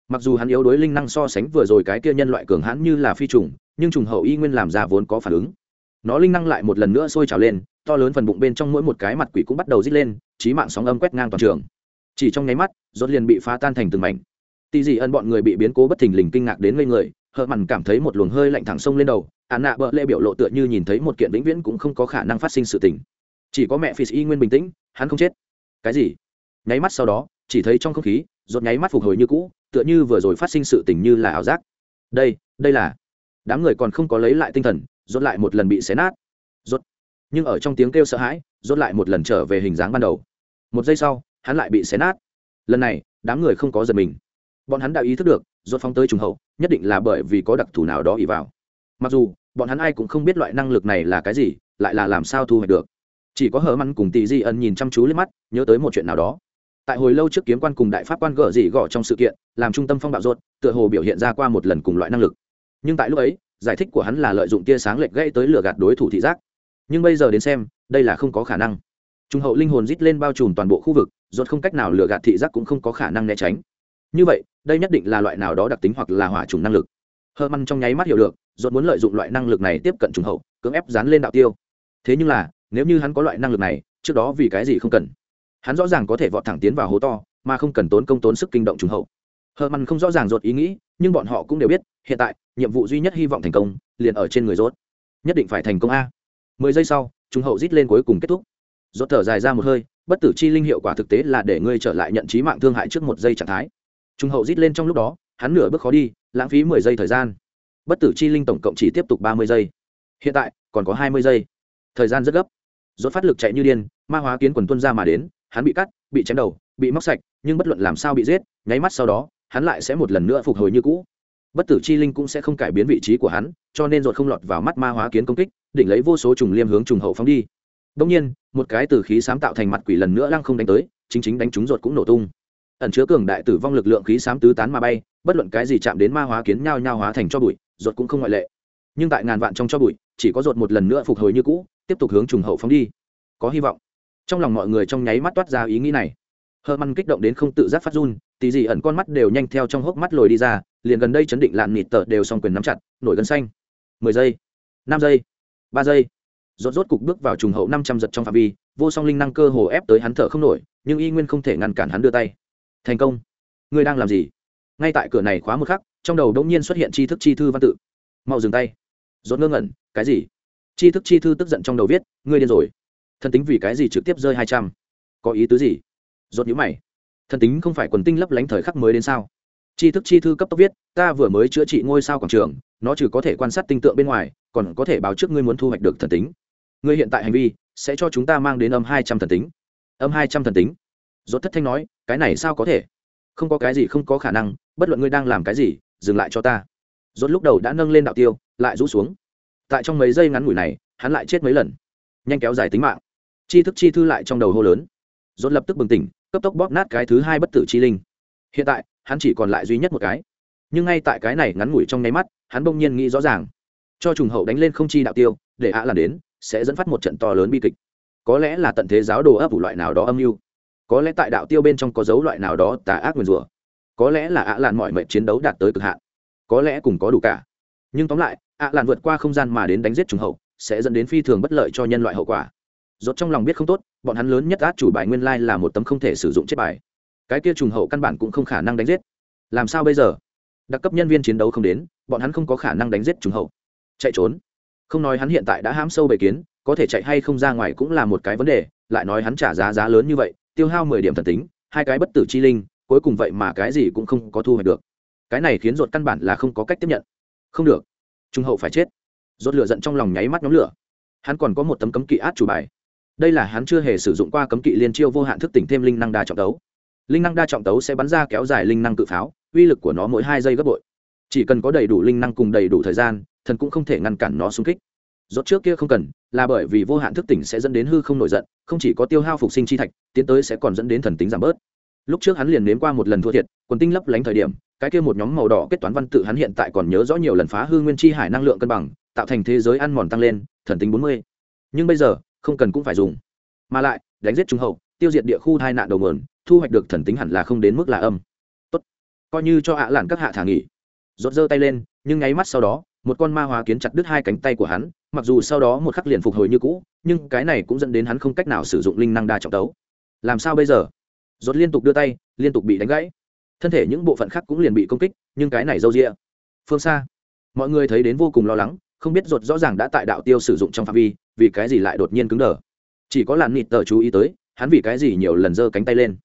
Mặc dù hắn yếu đối linh năng so sánh vừa rồi cái kia nhân loại cường hãn như là phi trùng, nhưng trùng hậu y nguyên làm ra vốn có phản ứng. Nó linh năng lại một lần nữa sôi trào lên, to lớn phần bụng bên trong mỗi một cái mặt quỷ cũng bắt đầu rít lên trí mạng sóng âm quét ngang toàn trường. Chỉ trong nháy mắt, rốt liền bị phá tan thành từng mảnh. Tì dị ân bọn người bị biến cố bất thình lình kinh ngạc đến ngây người, hờ mằn cảm thấy một luồng hơi lạnh thẳng sông lên đầu án nạ bợ lệ biểu lộ tựa như nhìn thấy một kiện vĩnh viễn cũng không có khả năng phát sinh sự tình. Chỉ có mẹ phi y nguyên bình tĩnh, hắn không chết cái gì? Nháy mắt sau đó, chỉ thấy trong không khí rột nháy mắt phục hồi như cũ, tựa như vừa rồi phát sinh sự tình như là ảo giác. Đây đây là. Đám người còn không có lấy lại tinh thần, rốt lại một lần bị xé nát. Rốt. Nhưng ở trong tiếng kêu sợ hãi, rốt lại một lần trở về hình dáng ban đầu. Một giây sau, hắn lại bị xé nát. Lần này, đám người không có giật mình. Bọn hắn đã ý thức được, rốt phóng tới trùng hậu, nhất định là bởi vì có đặc thù nào đó ỉ vào. Mặc dù, bọn hắn ai cũng không biết loại năng lực này là cái gì, lại là làm sao thu hoạch được chỉ có hờ măn cùng tỷ di ẩn nhìn chăm chú lên mắt, nhớ tới một chuyện nào đó. Tại hồi lâu trước kiếm quan cùng đại pháp quan gở dị gõ trong sự kiện, làm trung tâm phong bạo ruột, tựa hồ biểu hiện ra qua một lần cùng loại năng lực. Nhưng tại lúc ấy, giải thích của hắn là lợi dụng tia sáng lệch gây tới lửa gạt đối thủ thị giác. Nhưng bây giờ đến xem, đây là không có khả năng. Trung hậu linh hồn rít lên bao trùm toàn bộ khu vực, ruột không cách nào lửa gạt thị giác cũng không có khả năng né tránh. Như vậy, đây nhất định là loại nào đó đặc tính hoặc là hỏa trùng năng lực. Hơ măn trong nháy mắt hiểu được, ruột muốn lợi dụng loại năng lực này tiếp cận trung hậu, cưỡng ép dán lên đạo tiêu. Thế nhưng là nếu như hắn có loại năng lực này, trước đó vì cái gì không cần? Hắn rõ ràng có thể vọt thẳng tiến vào hố to, mà không cần tốn công tốn sức kinh động trùng hậu. Hờ mằn không rõ ràng rột ý nghĩ, nhưng bọn họ cũng đều biết, hiện tại, nhiệm vụ duy nhất hy vọng thành công, liền ở trên người rốt nhất định phải thành công a. Mười giây sau, trùng hậu rít lên cuối cùng kết thúc. Rốt thở dài ra một hơi, bất tử chi linh hiệu quả thực tế là để ngươi trở lại nhận trí mạng thương hại trước một giây trạng thái. Trùng hậu rít lên trong lúc đó, hắn nửa bước khó đi, lãng phí mười giây thời gian. Bất tử chi linh tổng cộng chỉ tiếp tục ba mươi giây. Hiện tại, còn có hai mươi giây. Thời gian rất gấp rốt phát lực chạy như điên, ma hóa kiến quần tuân ra mà đến, hắn bị cắt, bị chém đầu, bị móc sạch, nhưng bất luận làm sao bị giết, nháy mắt sau đó, hắn lại sẽ một lần nữa phục hồi như cũ. Bất tử chi linh cũng sẽ không cải biến vị trí của hắn, cho nên ruột không lọt vào mắt ma hóa kiến công kích định lấy vô số trùng liêm hướng trùng hậu phóng đi. Đông nhiên, một cái từ khí sám tạo thành mặt quỷ lần nữa lăng không đánh tới, chính chính đánh trúng ruột cũng nổ tung. Ẩn chứa cường đại tử vong lực lượng khí sám tứ tán mà bay, bất luận cái gì chạm đến ma hóa kiến nhao nhao hóa thành cho bụi ruột cũng không ngoại lệ. Nhưng tại ngàn vạn trong cho bụi, chỉ có ruột một lần nữa phục hồi như cũ tiếp tục hướng trùng hậu phóng đi. Có hy vọng. Trong lòng mọi người trong nháy mắt toát ra ý nghĩ này. Hơ măn kích động đến không tự giác phát run, tì dị ẩn con mắt đều nhanh theo trong hốc mắt lồi đi ra, liền gần đây chấn định lạn nịt tờ đều xong quyền nắm chặt, nổi gân xanh. Mười giây, năm giây, ba giây. Rốt rốt cục bước vào trùng hậu năm trăm giật trong phạm vi, vô song linh năng cơ hồ ép tới hắn thở không nổi, nhưng y nguyên không thể ngăn cản hắn đưa tay. Thành công. Ngươi đang làm gì? Ngay tại cửa này khóa một khắc, trong đầu đống nhiên xuất hiện tri thức chi thư văn tự. Mau dừng tay. Rốt ngơ ngẩn, cái gì? Tri thức chi thư tức giận trong đầu viết, ngươi điên rồi. Thần tính vì cái gì trực tiếp rơi hai trăm? Có ý tứ gì? Rốt nhíu mày. Thần tính không phải quần tinh lấp lánh thời khắc mới đến sao? Tri thức chi thư cấp tốc viết, ta vừa mới chữa trị ngôi sao quảng trường, nó trừ có thể quan sát tinh tượng bên ngoài, còn có thể báo trước ngươi muốn thu hoạch được thần tính. Ngươi hiện tại hành vi sẽ cho chúng ta mang đến âm hai trăm thần tính. Âm hai trăm thần tính? Rốt thất thanh nói, cái này sao có thể? Không có cái gì không có khả năng, bất luận ngươi đang làm cái gì, dừng lại cho ta. Rốt lúc đầu đã nâng lên đạo tiêu, lại rũ xuống tại trong mấy giây ngắn ngủi này, hắn lại chết mấy lần. Nhanh kéo dài tính mạng. Chi thức chi thư lại trong đầu hô lớn. Rốt lập tức bừng tỉnh, cấp tốc bóp nát cái thứ hai bất tử chi linh. Hiện tại, hắn chỉ còn lại duy nhất một cái. Nhưng ngay tại cái này ngắn ngủi trong nháy mắt, hắn bỗng nhiên nghĩ rõ ràng. Cho trùng hậu đánh lên không chi đạo tiêu, để ạ à làm đến, sẽ dẫn phát một trận to lớn bi kịch. Có lẽ là tận thế giáo đồ ấp ủ loại nào đó âm mưu. Có lẽ tại đạo tiêu bên trong có dấu loại nào đó tà ác nguyền rủa. Có lẽ là ạ à lạn mọi mệnh chiến đấu đạt tới cực hạn. Có lẽ cùng có đủ cả. Nhưng tóm lại ạ à lạn vượt qua không gian mà đến đánh giết trùng hậu, sẽ dẫn đến phi thường bất lợi cho nhân loại hậu quả. Rốt trong lòng biết không tốt, bọn hắn lớn nhất át chủ bài nguyên lai là một tấm không thể sử dụng chết bài. Cái kia trùng hậu căn bản cũng không khả năng đánh giết. Làm sao bây giờ? Đặc cấp nhân viên chiến đấu không đến, bọn hắn không có khả năng đánh giết trùng hậu. Chạy trốn. Không nói hắn hiện tại đã hám sâu bề kiến, có thể chạy hay không ra ngoài cũng là một cái vấn đề, lại nói hắn trả giá giá lớn như vậy, tiêu hao mười điểm thần tính, hai cái bất tử chi linh, cuối cùng vậy mà cái gì cũng không có thu hoạch được. Cái này khiến ruột căn bản là không có cách tiếp nhận. Không được trung hậu phải chết. Rốt lửa giận trong lòng nháy mắt nhóm lửa. Hắn còn có một tấm cấm kỵ át chủ bài. Đây là hắn chưa hề sử dụng qua cấm kỵ liên chiêu vô hạn thức tỉnh thêm linh năng đa trọng tấu. Linh năng đa trọng tấu sẽ bắn ra kéo dài linh năng cự pháo, uy lực của nó mỗi hai giây gấp bội. Chỉ cần có đầy đủ linh năng cùng đầy đủ thời gian, thần cũng không thể ngăn cản nó xung kích. Rốt trước kia không cần, là bởi vì vô hạn thức tỉnh sẽ dẫn đến hư không nổi giận, không chỉ có tiêu hao phục sinh chi thạch, tiến tới sẽ còn dẫn đến thần tính giảm bớt lúc trước hắn liền nếm qua một lần thua thiệt, quần tinh lấp lánh thời điểm, cái kia một nhóm màu đỏ kết toán văn tự hắn hiện tại còn nhớ rõ nhiều lần phá hư nguyên chi hải năng lượng cân bằng, tạo thành thế giới ăn mòn tăng lên, thần tính bốn mươi. Nhưng bây giờ, không cần cũng phải dùng. Mà lại, đánh giết trung hậu, tiêu diệt địa khu hai nạn đầu mườn thu hoạch được thần tính hẳn là không đến mức là âm. Tốt. Coi như cho ạ à lạn các hạ thả nghỉ. Rốt giơ tay lên, nhưng nháy mắt sau đó, một con ma hóa kiến chặt đứt hai cánh tay của hắn, mặc dù sau đó một khắc liền phục hồi như cũ, nhưng cái này cũng dẫn đến hắn không cách nào sử dụng linh năng đa trọng tấu. Làm sao bây giờ? Rốt liên tục đưa tay, liên tục bị đánh gãy. Thân thể những bộ phận khác cũng liền bị công kích, nhưng cái này dâu dịa. Phương xa, mọi người thấy đến vô cùng lo lắng, không biết rốt rõ ràng đã tại đạo tiêu sử dụng trong phạm vi, vì cái gì lại đột nhiên cứng đờ. Chỉ có làn nịt tờ chú ý tới, hắn vì cái gì nhiều lần giơ cánh tay lên?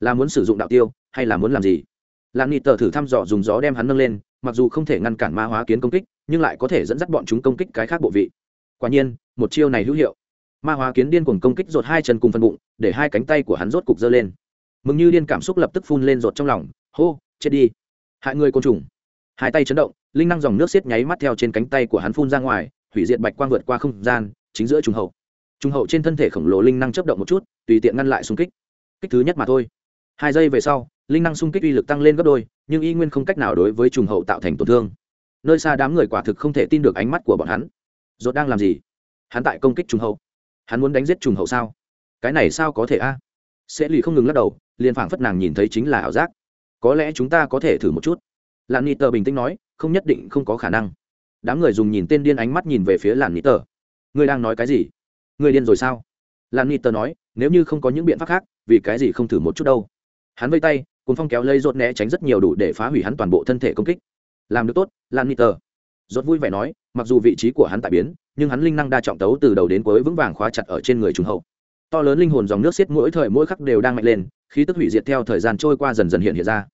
Là muốn sử dụng đạo tiêu, hay là muốn làm gì? Làn nịt tờ thử thăm dò dùng gió đem hắn nâng lên, mặc dù không thể ngăn cản ma hóa kiến công kích, nhưng lại có thể dẫn dắt bọn chúng công kích cái khác bộ vị. Quả nhiên, một chiêu này hữu hiệu. Ma hóa kiến điên cuồng công kích rột hai chân cùng phân bụng, để hai cánh tay của hắn rốt cục giơ lên mừng như điên cảm xúc lập tức phun lên rột trong lòng, hô, chết đi. Hại người côn trùng. Hai tay chấn động, linh năng dòng nước xiết nháy mắt theo trên cánh tay của hắn phun ra ngoài, hủy diệt bạch quang vượt qua không gian, chính giữa trùng hậu. Trùng hậu trên thân thể khổng lồ linh năng chấp động một chút, tùy tiện ngăn lại xung kích. Kích thứ nhất mà thôi. Hai giây về sau, linh năng xung kích uy lực tăng lên gấp đôi, nhưng y nguyên không cách nào đối với trùng hậu tạo thành tổn thương. Nơi xa đám người quả thực không thể tin được ánh mắt của bọn hắn. Rốt đang làm gì? Hắn tại công kích trùng hậu. Hắn muốn đánh giết trùng hậu sao? Cái này sao có thể a? Sẽ lì không ngừng lắc đầu liền phảng phất nàng nhìn thấy chính là ảo giác. Có lẽ chúng ta có thể thử một chút. Làn nị tờ bình tĩnh nói, không nhất định không có khả năng. Đám người dùng nhìn tên điên ánh mắt nhìn về phía làn nị tờ ngươi đang nói cái gì? Ngươi điên rồi sao? Làn nị tờ nói, nếu như không có những biện pháp khác, vì cái gì không thử một chút đâu? Hắn vây tay cùng phong kéo lây rột né tránh rất nhiều đủ để phá hủy hắn toàn bộ thân thể công kích. Làm được tốt lan nít tờ rốt vui vẻ nói, mặc dù vị trí của hắn tại biến, nhưng hắn linh năng đa trọng tấu từ đầu đến cuối vững vàng khóa chặt ở trên người trung hậu to lớn linh hồn dòng nước xiết mỗi thời mỗi khắc đều đang mạnh lên, khí tức hủy diệt theo thời gian trôi qua dần dần hiện hiện ra.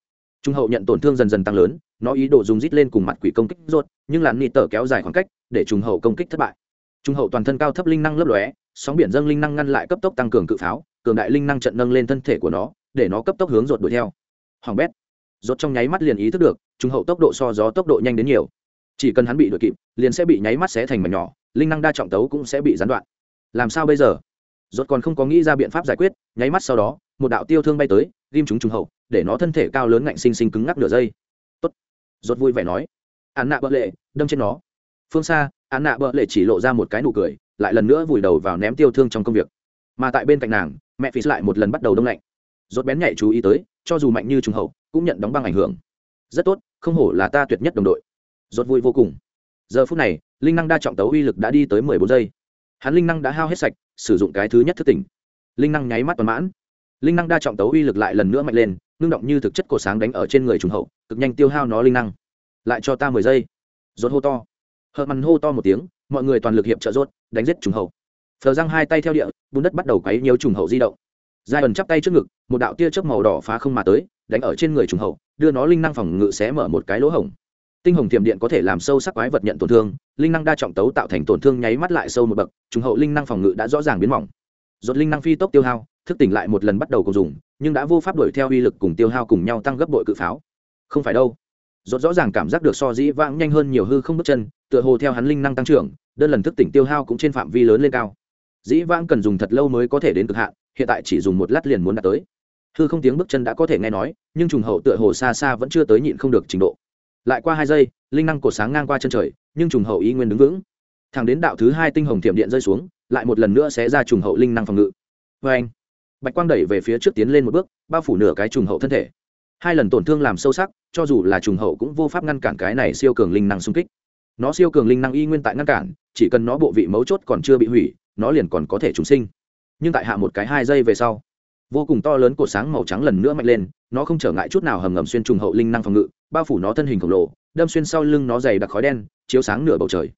Trung hậu nhận tổn thương dần dần tăng lớn, nó ý đồ dùng rít lên cùng mặt quỷ công kích rốt nhưng làn nịt tở kéo dài khoảng cách, để trung hậu công kích thất bại. Trung hậu toàn thân cao thấp linh năng lấp lóe, sóng biển dâng linh năng ngăn lại cấp tốc tăng cường cự pháo, cường đại linh năng trận nâng lên thân thể của nó, để nó cấp tốc hướng rột đuổi theo. Hoàng bét. Rốt trong nháy mắt liền ý thức được, trung hậu tốc độ so gió tốc độ nhanh đến nhiều. Chỉ cần hắn bị đuổi kịp, liền sẽ bị nháy mắt xé thành mảnh nhỏ, linh năng đa trọng tấu cũng sẽ bị gián đoạn. Làm sao bây giờ? Rốt còn không có nghĩ ra biện pháp giải quyết, nháy mắt sau đó, một đạo tiêu thương bay tới, ghim chúng trùng hậu, để nó thân thể cao lớn ngạnh sinh sinh cứng ngắc nửa giây. Tốt. Rốt vui vẻ nói. Án nạ bợ lệ, đâm trên nó. Phương xa, án nạ bợ lệ chỉ lộ ra một cái nụ cười, lại lần nữa vùi đầu vào ném tiêu thương trong công việc. Mà tại bên cạnh nàng, mẹ phí lại một lần bắt đầu đông lạnh. Rốt bén nhạy chú ý tới, cho dù mạnh như trùng hậu, cũng nhận đóng băng ảnh hưởng. Rất tốt, không hổ là ta tuyệt nhất đồng đội. Rốt vui vô cùng. Giờ phút này, linh năng đa trọng tấu uy lực đã đi tới mười bốn giây hắn linh năng đã hao hết sạch, sử dụng cái thứ nhất thức tỉnh. Linh năng nháy mắt toàn mãn. Linh năng đa trọng tấu uy lực lại lần nữa mạnh lên, ngưng động như thực chất cổ sáng đánh ở trên người trùng hậu, cực nhanh tiêu hao nó linh năng. Lại cho ta mười giây. Rốt hô to. Hợt mằn hô to một tiếng, mọi người toàn lực hiệp trợ rốt, đánh giết trùng hậu. Phờ răng hai tay theo địa, bùn đất bắt đầu quấy nhiều trùng hậu di động. Giai ẩn chắp tay trước ngực, một đạo tia chớp màu đỏ phá không mà tới, đánh ở trên người trùng hậu, đưa nó linh năng phòng ngự xé mở một cái lỗ hổng. Tinh hồng tiềm điện có thể làm sâu sắc quái vật nhận tổn thương linh năng đa trọng tấu tạo thành tổn thương nháy mắt lại sâu một bậc, trùng hậu linh năng phòng ngự đã rõ ràng biến mỏng. Dột linh năng phi tốc tiêu hao, thức tỉnh lại một lần bắt đầu cùng dùng, nhưng đã vô pháp đuổi theo uy lực cùng tiêu hao cùng nhau tăng gấp bội cự pháo. Không phải đâu. Dột rõ ràng cảm giác được so dĩ vãng nhanh hơn nhiều hư không bước chân, tựa hồ theo hắn linh năng tăng trưởng, đơn lần thức tỉnh tiêu hao cũng trên phạm vi lớn lên cao. Dĩ vãng cần dùng thật lâu mới có thể đến cực hạn, hiện tại chỉ dùng một lát liền muốn đạt tới. Hư không tiếng bước chân đã có thể nghe nói, nhưng trùng hậu tựa hồ xa xa vẫn chưa tới nhịn không được trình độ. Lại qua hai giây, linh năng cổ sáng ngang qua chân trời nhưng trùng hậu ý nguyên đứng vững. Thẳng đến đạo thứ hai tinh hồng thiểm điện rơi xuống, lại một lần nữa sẽ ra trùng hậu linh năng phòng ngự. Vê anh, bạch quang đẩy về phía trước tiến lên một bước, bao phủ nửa cái trùng hậu thân thể. Hai lần tổn thương làm sâu sắc, cho dù là trùng hậu cũng vô pháp ngăn cản cái này siêu cường linh năng xung kích. Nó siêu cường linh năng y nguyên tại ngăn cản, chỉ cần nó bộ vị mấu chốt còn chưa bị hủy, nó liền còn có thể trùng sinh. Nhưng tại hạ một cái hai giây về sau vô cùng to lớn cột sáng màu trắng lần nữa mạnh lên, nó không trở ngại chút nào hầm ngầm xuyên trùng hậu linh năng phòng ngự, bao phủ nó thân hình khổng lồ, đâm xuyên sau lưng nó dày đặc khói đen, chiếu sáng nửa bầu trời.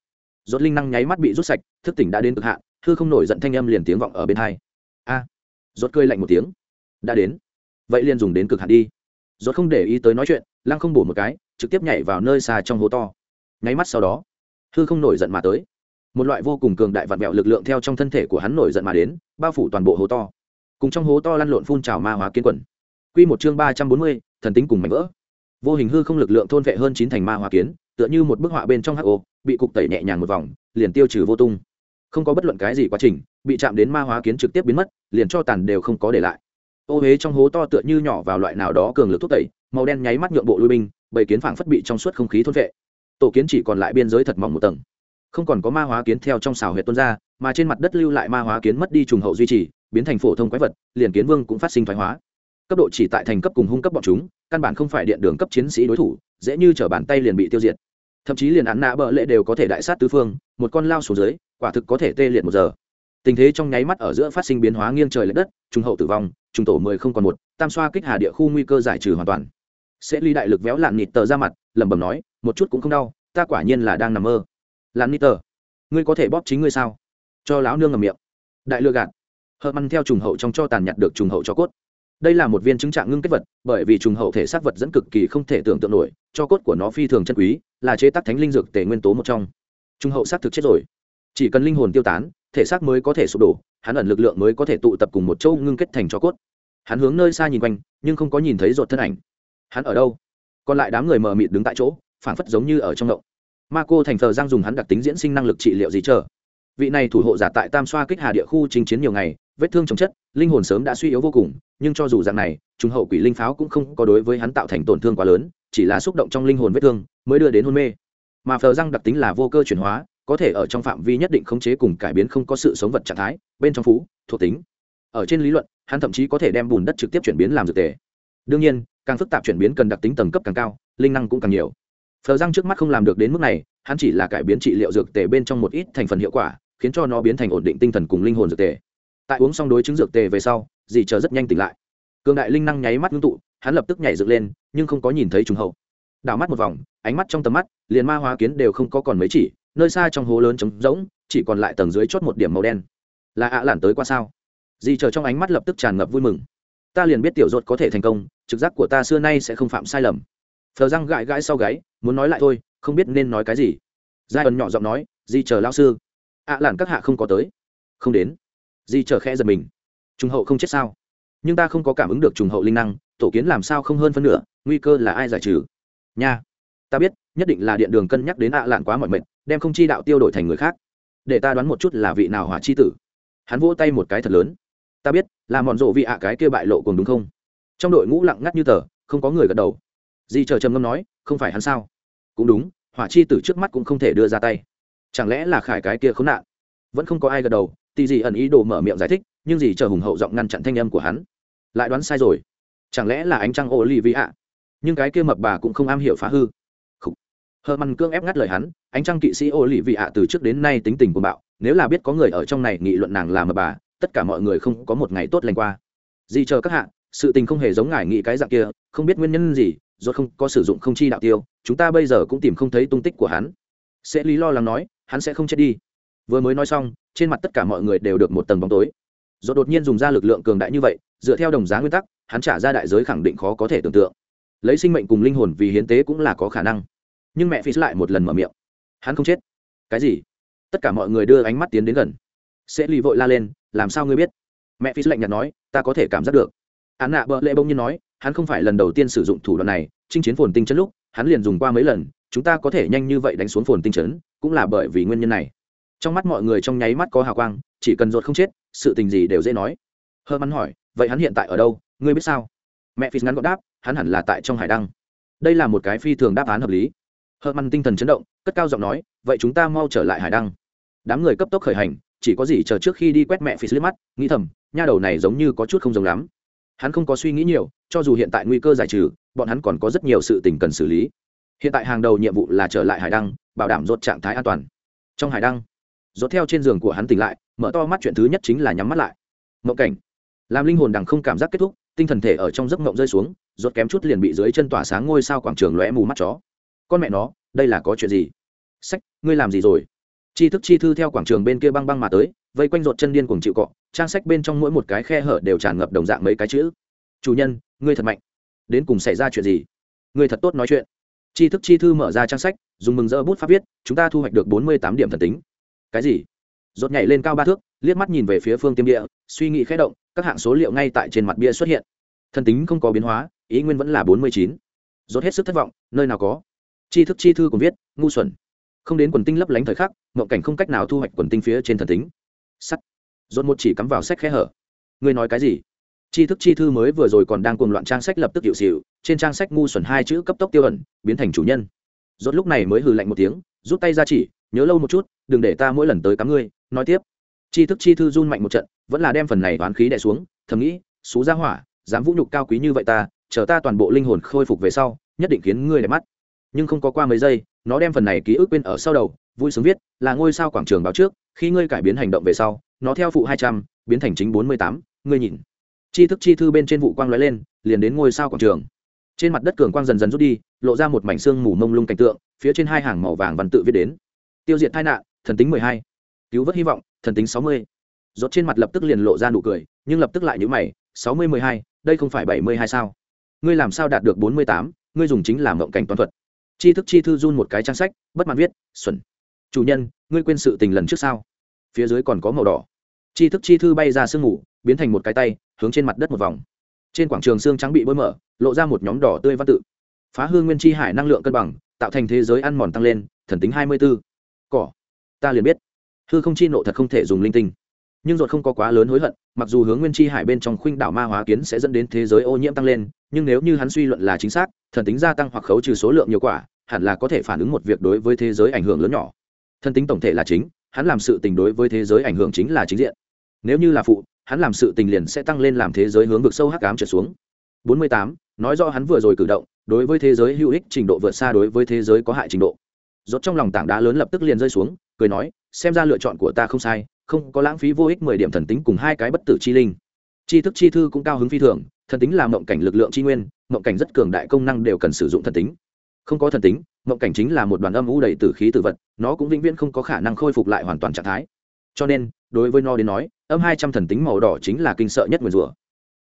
Rốt linh năng nháy mắt bị rút sạch, thức tỉnh đã đến cực hạn thư không nổi giận thanh âm liền tiếng vọng ở bên hai. A! Rốt cười lạnh một tiếng. Đã đến. Vậy liền dùng đến cực hạn đi. Rốt không để ý tới nói chuyện, lăng không bổ một cái, trực tiếp nhảy vào nơi xa trong hố to. Nháy mắt sau đó, hư không nổi giận mà tới. Một loại vô cùng cường đại vạn mẹo lực lượng theo trong thân thể của hắn nổi giận mà đến, bao phủ toàn bộ hố to cùng trong hố to lăn lộn phun trào ma hóa kiến quần. Quy một chương ba trăm bốn mươi, thần tính cùng mảnh vỡ. Vô hình hư không lực lượng thôn vệ hơn chín thành ma hóa kiến, tựa như một bức họa bên trong ho bị cục tẩy nhẹ nhàng một vòng, liền tiêu trừ vô tung. Không có bất luận cái gì quá trình, bị chạm đến ma hóa kiến trực tiếp biến mất, liền cho tàn đều không có để lại. Ô huế trong hố to tựa như nhỏ vào loại nào đó cường lực thúc tẩy, màu đen nháy mắt nhượng bộ lui binh bảy kiến phảng phất bị trong suốt không khí thôn vệ. Tổ kiến chỉ còn lại biên giới thật mỏng một tầng. Không còn có ma hóa kiến theo trong xào huyệt tuôn ra, mà trên mặt đất lưu lại ma hóa kiến mất đi trùng hậu duy trì biến thành phổ thông quái vật, liền kiến vương cũng phát sinh thoái hóa. Cấp độ chỉ tại thành cấp cùng hung cấp bọn chúng, căn bản không phải điện đường cấp chiến sĩ đối thủ, dễ như t bàn tay liền bị tiêu diệt. Thậm chí liền án nạ bợ lệ đều có thể đại sát tứ phương, một con lao xuống dưới, quả thực có thể tê liệt một giờ. Tình thế trong nháy mắt ở giữa phát sinh biến hóa nghiêng trời l ệ đất, trung hậu tử vong, trung tổ mười không còn một, tam xoa kích hà địa khu nguy cơ giải trừ hoàn toàn. Sẽ ly đại lực véo lạn nịt tờ ra mặt, lẩm bẩm nói, một chút cũng không đau, ta quả nhiên là đang nằm mơ. Lạn nịt tờ, ngươi có thể bóp chính ngươi sao? Cho lão nương ngầm miệng. Đại lừa gạt hợp măn theo trùng hậu trong cho tàn nhặt được trùng hậu cho cốt. Đây là một viên chứng trạng ngưng kết vật, bởi vì trùng hậu thể xác vật dẫn cực kỳ không thể tưởng tượng nổi, cho cốt của nó phi thường chân quý, là chế tác thánh linh dược tề nguyên tố một trong. Trùng hậu xác thực chết rồi. Chỉ cần linh hồn tiêu tán, thể xác mới có thể sụp đổ, hắn ẩn lực lượng mới có thể tụ tập cùng một châu ngưng kết thành cho cốt. Hắn hướng nơi xa nhìn quanh, nhưng không có nhìn thấy ruột thân ảnh. Hắn ở đâu? Còn lại đám người mờ mịt đứng tại chỗ, phảng phất giống như ở trong ngộng ma cô thành thờ giang dùng hắn đặc tính diễn sinh năng lực trị liệu gì chờ? Vị này thủ hộ giả tại tam xoa kích hà địa khu chinh chiến nhiều ngày vết thương chồng chất, linh hồn sớm đã suy yếu vô cùng, nhưng cho dù dạng này, trùng hậu quỷ linh pháo cũng không có đối với hắn tạo thành tổn thương quá lớn, chỉ là xúc động trong linh hồn vết thương, mới đưa đến hôn mê. Mà phờ răng đặc tính là vô cơ chuyển hóa, có thể ở trong phạm vi nhất định khống chế cùng cải biến không có sự sống vật trạng thái, bên trong phú, thuộc tính. Ở trên lý luận, hắn thậm chí có thể đem bùn đất trực tiếp chuyển biến làm dược tề. Đương nhiên, càng phức tạp chuyển biến cần đặc tính tầng cấp càng cao, linh năng cũng càng nhiều. Phờ răng trước mắt không làm được đến mức này, hắn chỉ là cải biến trị liệu dược tề bên trong một ít thành phần hiệu quả, khiến cho nó biến thành ổn định tinh thần cùng linh hồn dược tề tại uống xong đối chứng dược tề về sau, dì chờ rất nhanh tỉnh lại. Cường đại linh năng nháy mắt ngưng tụ, hắn lập tức nhảy dựng lên, nhưng không có nhìn thấy trùng hậu. Đảo mắt một vòng, ánh mắt trong tầm mắt, liền ma hóa kiến đều không có còn mấy chỉ, nơi xa trong hố lớn trống rỗng, chỉ còn lại tầng dưới chót một điểm màu đen. Là ạ lản tới qua sao? Dì chờ trong ánh mắt lập tức tràn ngập vui mừng. Ta liền biết tiểu dột có thể thành công, trực giác của ta xưa nay sẽ không phạm sai lầm. Phờ răng gãi gãi sau gáy, muốn nói lại thôi, không biết nên nói cái gì. Giai ẩn nhỏ giọng nói di chờ lao sư. ạ à lản các hạ không có tới. Không đến di chờ khẽ giật mình. Trùng hậu không chết sao? Nhưng ta không có cảm ứng được trùng hậu linh năng, tổ kiến làm sao không hơn phân nửa, nguy cơ là ai giải trừ? Nha. Ta biết, nhất định là điện đường cân nhắc đến ạ à lạn quá mọi mệnh đem không chi đạo tiêu đổi thành người khác. Để ta đoán một chút là vị nào hỏa chi tử. Hắn vỗ tay một cái thật lớn. Ta biết, là mòn rộ vị ạ cái kia bại lộ cùng đúng không? Trong đội ngũ lặng ngắt như tờ, không có người gật đầu. Di chờ trầm ngâm nói, không phải hắn sao? Cũng đúng, hỏa chi tử trước mắt cũng không thể đưa ra tay. Chẳng lẽ là khải cái kia khốn nạn? Vẫn không có ai gật đầu tì gì ẩn ý đồ mở miệng giải thích, nhưng gì chờ hùng hậu giọng ngăn chặn thanh âm của hắn. Lại đoán sai rồi. Chẳng lẽ là ánh trăng ô lì vi ạ nhưng cái kia mập bà cũng không am hiểu phá hư. Hờ măn cương ép ngắt lời hắn, ánh trăng kỵ sĩ ô lì vị ạ từ trước đến nay tính tình của bạo, nếu là biết có người ở trong này nghị luận nàng là mập bà, tất cả mọi người không có một ngày tốt lành qua. Gì chờ các hạ, sự tình không hề giống ngài nghĩ cái dạng kia, không biết nguyên nhân gì do không có sử dụng không chi đạo tiêu, chúng ta bây giờ cũng tìm không thấy tung tích của hắn. Sẽ lý lo lắng nói, hắn sẽ không chết đi vừa mới nói xong, trên mặt tất cả mọi người đều được một tầng bóng tối. Do đột nhiên dùng ra lực lượng cường đại như vậy, dựa theo đồng giá nguyên tắc, hắn trả ra đại giới khẳng định khó có thể tưởng tượng. Lấy sinh mệnh cùng linh hồn vì hiến tế cũng là có khả năng. Nhưng mẹ phi lại một lần mở miệng. Hắn không chết. Cái gì? Tất cả mọi người đưa ánh mắt tiến đến gần. Sẽ lì vội la lên, làm sao ngươi biết? Mẹ phi lạnh nhạt nói, ta có thể cảm giác được. Hắn nạ bợ lệ bông nhiên nói, hắn không phải lần đầu tiên sử dụng thủ đoạn này, chinh chiến phồn tinh chấn lúc, hắn liền dùng qua mấy lần, chúng ta có thể nhanh như vậy đánh xuống phồn tinh chấn, cũng là bởi vì nguyên nhân này trong mắt mọi người trong nháy mắt có hào quang, chỉ cần ruột không chết, sự tình gì đều dễ nói. Hơ mắn hỏi, vậy hắn hiện tại ở đâu? Ngươi biết sao? Mẹ phi ngắn gọn đáp, hắn hẳn là tại trong hải đăng. Đây là một cái phi thường đáp án hợp lý. Hơ mắn tinh thần chấn động, cất cao giọng nói, vậy chúng ta mau trở lại hải đăng. Đám người cấp tốc khởi hành, chỉ có gì chờ trước khi đi quét mẹ phi liếc mắt, nghĩ thầm, nha đầu này giống như có chút không giống lắm. Hắn không có suy nghĩ nhiều, cho dù hiện tại nguy cơ giải trừ, bọn hắn còn có rất nhiều sự tình cần xử lý. Hiện tại hàng đầu nhiệm vụ là trở lại hải đăng, bảo đảm rốt trạng thái an toàn. Trong hải đăng rốt theo trên giường của hắn tỉnh lại, mở to mắt chuyện thứ nhất chính là nhắm mắt lại. Mộng cảnh. Làm linh hồn đằng không cảm giác kết thúc, tinh thần thể ở trong giấc mộng rơi xuống, rốt kém chút liền bị dưới chân tỏa sáng ngôi sao quảng trường lóe mù mắt chó. Con mẹ nó, đây là có chuyện gì? Sách, ngươi làm gì rồi? Chi thức chi thư theo quảng trường bên kia băng băng mà tới, vây quanh rột chân điên cuồng chịu cọ, trang sách bên trong mỗi một cái khe hở đều tràn ngập đồng dạng mấy cái chữ. Chủ nhân, ngươi thật mạnh. Đến cùng xảy ra chuyện gì? Ngươi thật tốt nói chuyện. Chi thức chi thư mở ra trang sách, dùng mừng rỡ bút pháp viết, chúng ta thu hoạch được bốn mươi tám điểm thần tính cái gì? Rốt nhảy lên cao ba thước, liếc mắt nhìn về phía phương tiêm địa, suy nghĩ khẽ động, các hạng số liệu ngay tại trên mặt bia xuất hiện. Thần tính không có biến hóa, ý nguyên vẫn là bốn mươi chín. Rốt hết sức thất vọng, nơi nào có? Chi thức chi thư cũng viết, ngu xuẩn. Không đến quần tinh lấp lánh thời khắc, mộng cảnh không cách nào thu hoạch quần tinh phía trên thần tính. Sắt. Rốt một chỉ cắm vào sách khẽ hở. Ngươi nói cái gì? Chi thức chi thư mới vừa rồi còn đang cuồng loạn trang sách lập tức hiệu xịu, trên trang sách ngu xuẩn hai chữ cấp tốc tiêu ẩn, biến thành chủ nhân. Rốt lúc này mới hừ lạnh một tiếng, rút tay ra chỉ nhớ lâu một chút, đừng để ta mỗi lần tới cắm ngươi. Nói tiếp, Chi thức chi thư run mạnh một trận, vẫn là đem phần này toán khí đẻ xuống, thầm nghĩ xú ra hỏa, dám vũ nhục cao quý như vậy ta, chờ ta toàn bộ linh hồn khôi phục về sau, nhất định khiến ngươi đẹp mắt. Nhưng không có qua mấy giây, nó đem phần này ký ức quên ở sau đầu, vui sướng viết, là ngôi sao quảng trường báo trước, khi ngươi cải biến hành động về sau, nó theo phụ hai trăm, biến thành chính bốn mươi tám, ngươi nhìn. Chi thức chi thư bên trên vụ quang lóe lên, liền đến ngôi sao quảng trường. Trên mặt đất cường quang dần dần rút đi, lộ ra một mảnh xương mù mông lung cảnh tượng, phía trên hai hàng màu vàng văn tự viết đến tiêu diệt tai nạn, thần tính mười hai, cứu vớt hy vọng, thần tính sáu mươi. Rốt trên mặt lập tức liền lộ ra nụ cười, nhưng lập tức lại nhíu mày, sáu mươi mười hai, đây không phải bảy mươi hai sao? Ngươi làm sao đạt được bốn mươi tám? Ngươi dùng chính là mộng cảnh toán thuật. Chi thức chi thư run một cái trang sách, bất mãn viết, xuẩn. Chủ nhân, ngươi quên sự tình lần trước sao? Phía dưới còn có màu đỏ. Chi thức chi thư bay ra sương mù, biến thành một cái tay, hướng trên mặt đất một vòng. Trên quảng trường xương trắng bị bôi mở lộ ra một nhóm đỏ tươi văn tự. Phá hương nguyên chi hải năng lượng cân bằng, tạo thành thế giới ăn mòn tăng lên, thần tính hai mươi b ố cỏ. Ta liền biết. Hư không chi nộ thật không thể dùng linh tinh. Nhưng ruột không có quá lớn hối hận mặc dù hướng nguyên chi hải bên trong khuynh đảo ma hóa kiến sẽ dẫn đến thế giới ô nhiễm tăng lên nhưng nếu như hắn suy luận là chính xác thần tính gia tăng hoặc khấu trừ số lượng nhiều quả hẳn là có thể phản ứng một việc đối với thế giới ảnh hưởng lớn nhỏ. Thần tính tổng thể là chính hắn làm sự tình đối với thế giới ảnh hưởng chính là chính diện. Nếu như là phụ hắn làm sự tình liền sẽ tăng lên làm thế giới hướng vực sâu hắc ám trở xuống. 48, nói rõ hắn vừa rồi cử động đối với thế giới hữu ích trình độ vượt xa đối với thế giới có hại trình độ rốt trong lòng tảng đá lớn lập tức liền rơi xuống, cười nói, xem ra lựa chọn của ta không sai, không có lãng phí vô ích mười điểm thần tính cùng hai cái bất tử chi linh. Tri thức chi thư cũng cao hứng phi thường, thần tính là mộng cảnh lực lượng chi nguyên, mộng cảnh rất cường đại công năng đều cần sử dụng thần tính. Không có thần tính, mộng cảnh chính là một đoàn âm u đầy tử khí tử vật, nó cũng vĩnh viễn không có khả năng khôi phục lại hoàn toàn trạng thái. Cho nên, đối với nó đến nói, âm hai trăm thần tính màu đỏ chính là kinh sợ nhất nguyền rủa.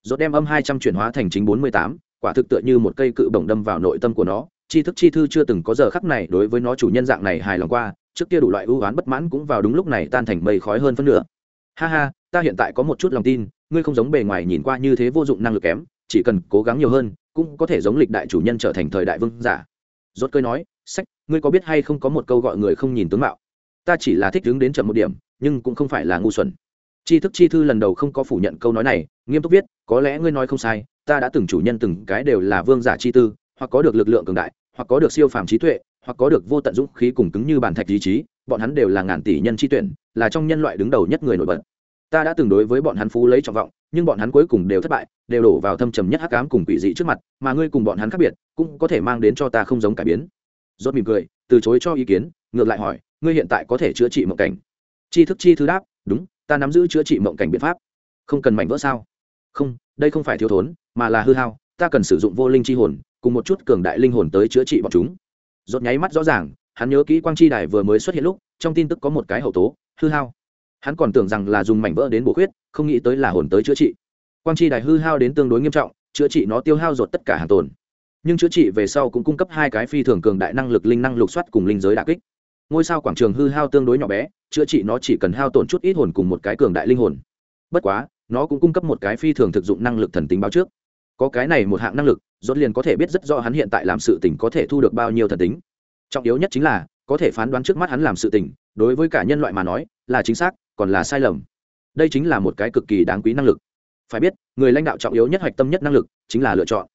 Dốt đem âm hai trăm chuyển hóa thành chính bốn mươi tám, quả thực tựa như một cây cự bổng đâm vào nội tâm của nó tri thức chi thư chưa từng có giờ khắc này đối với nó chủ nhân dạng này hài lòng qua, trước kia đủ loại ưu oán bất mãn cũng vào đúng lúc này tan thành mây khói hơn phân nửa. Ha ha, ta hiện tại có một chút lòng tin, ngươi không giống bề ngoài nhìn qua như thế vô dụng năng lực kém, chỉ cần cố gắng nhiều hơn, cũng có thể giống lịch đại chủ nhân trở thành thời đại vương giả. Rốt cơi nói, sách, ngươi có biết hay không có một câu gọi người không nhìn tướng mạo? Ta chỉ là thích đứng đến chậm một điểm, nhưng cũng không phải là ngu xuẩn. Tri thức chi thư lần đầu không có phủ nhận câu nói này, nghiêm túc viết, có lẽ ngươi nói không sai, ta đã từng chủ nhân từng cái đều là vương giả chi tư hoặc có được lực lượng cường đại, hoặc có được siêu phàm trí tuệ, hoặc có được vô tận dũng khí cùng cứng như bản thạch ý chí, bọn hắn đều là ngàn tỷ nhân chi tuyển, là trong nhân loại đứng đầu nhất người nổi bật. Ta đã từng đối với bọn hắn phú lấy trọng vọng, nhưng bọn hắn cuối cùng đều thất bại, đều đổ vào thâm trầm nhất hắc ám cùng quỷ dị trước mặt, mà ngươi cùng bọn hắn khác biệt, cũng có thể mang đến cho ta không giống cải biến. Rốt mỉm cười, từ chối cho ý kiến, ngược lại hỏi, ngươi hiện tại có thể chữa trị mộng cảnh? Chi thức chi thứ đáp, đúng, ta nắm giữ chữa trị mộng cảnh biện pháp. Không cần mảnh vỡ sao? Không, đây không phải thiếu thốn, mà là hư hao, ta cần sử dụng vô linh chi hồn cùng một chút cường đại linh hồn tới chữa trị bọn chúng. Rốt nháy mắt rõ ràng, hắn nhớ kỹ quang chi đài vừa mới xuất hiện lúc, trong tin tức có một cái hậu tố, hư hao. Hắn còn tưởng rằng là dùng mảnh vỡ đến bổ khuyết, không nghĩ tới là hồn tới chữa trị. Quang chi đài hư hao đến tương đối nghiêm trọng, chữa trị nó tiêu hao ruột tất cả hàng tồn. Nhưng chữa trị về sau cũng cung cấp hai cái phi thường cường đại năng lực linh năng lục soát cùng linh giới đà kích. Ngôi sao quảng trường hư hao tương đối nhỏ bé, chữa trị nó chỉ cần hao tổn chút ít hồn cùng một cái cường đại linh hồn. Bất quá, nó cũng cung cấp một cái phi thường thực dụng năng lực thần tính báo trước. Có cái này một hạng năng lực dốt liền có thể biết rất rõ hắn hiện tại làm sự tình có thể thu được bao nhiêu thần tính. Trọng yếu nhất chính là, có thể phán đoán trước mắt hắn làm sự tình, đối với cả nhân loại mà nói, là chính xác, còn là sai lầm. Đây chính là một cái cực kỳ đáng quý năng lực. Phải biết, người lãnh đạo trọng yếu nhất hoạch tâm nhất năng lực chính là lựa chọn.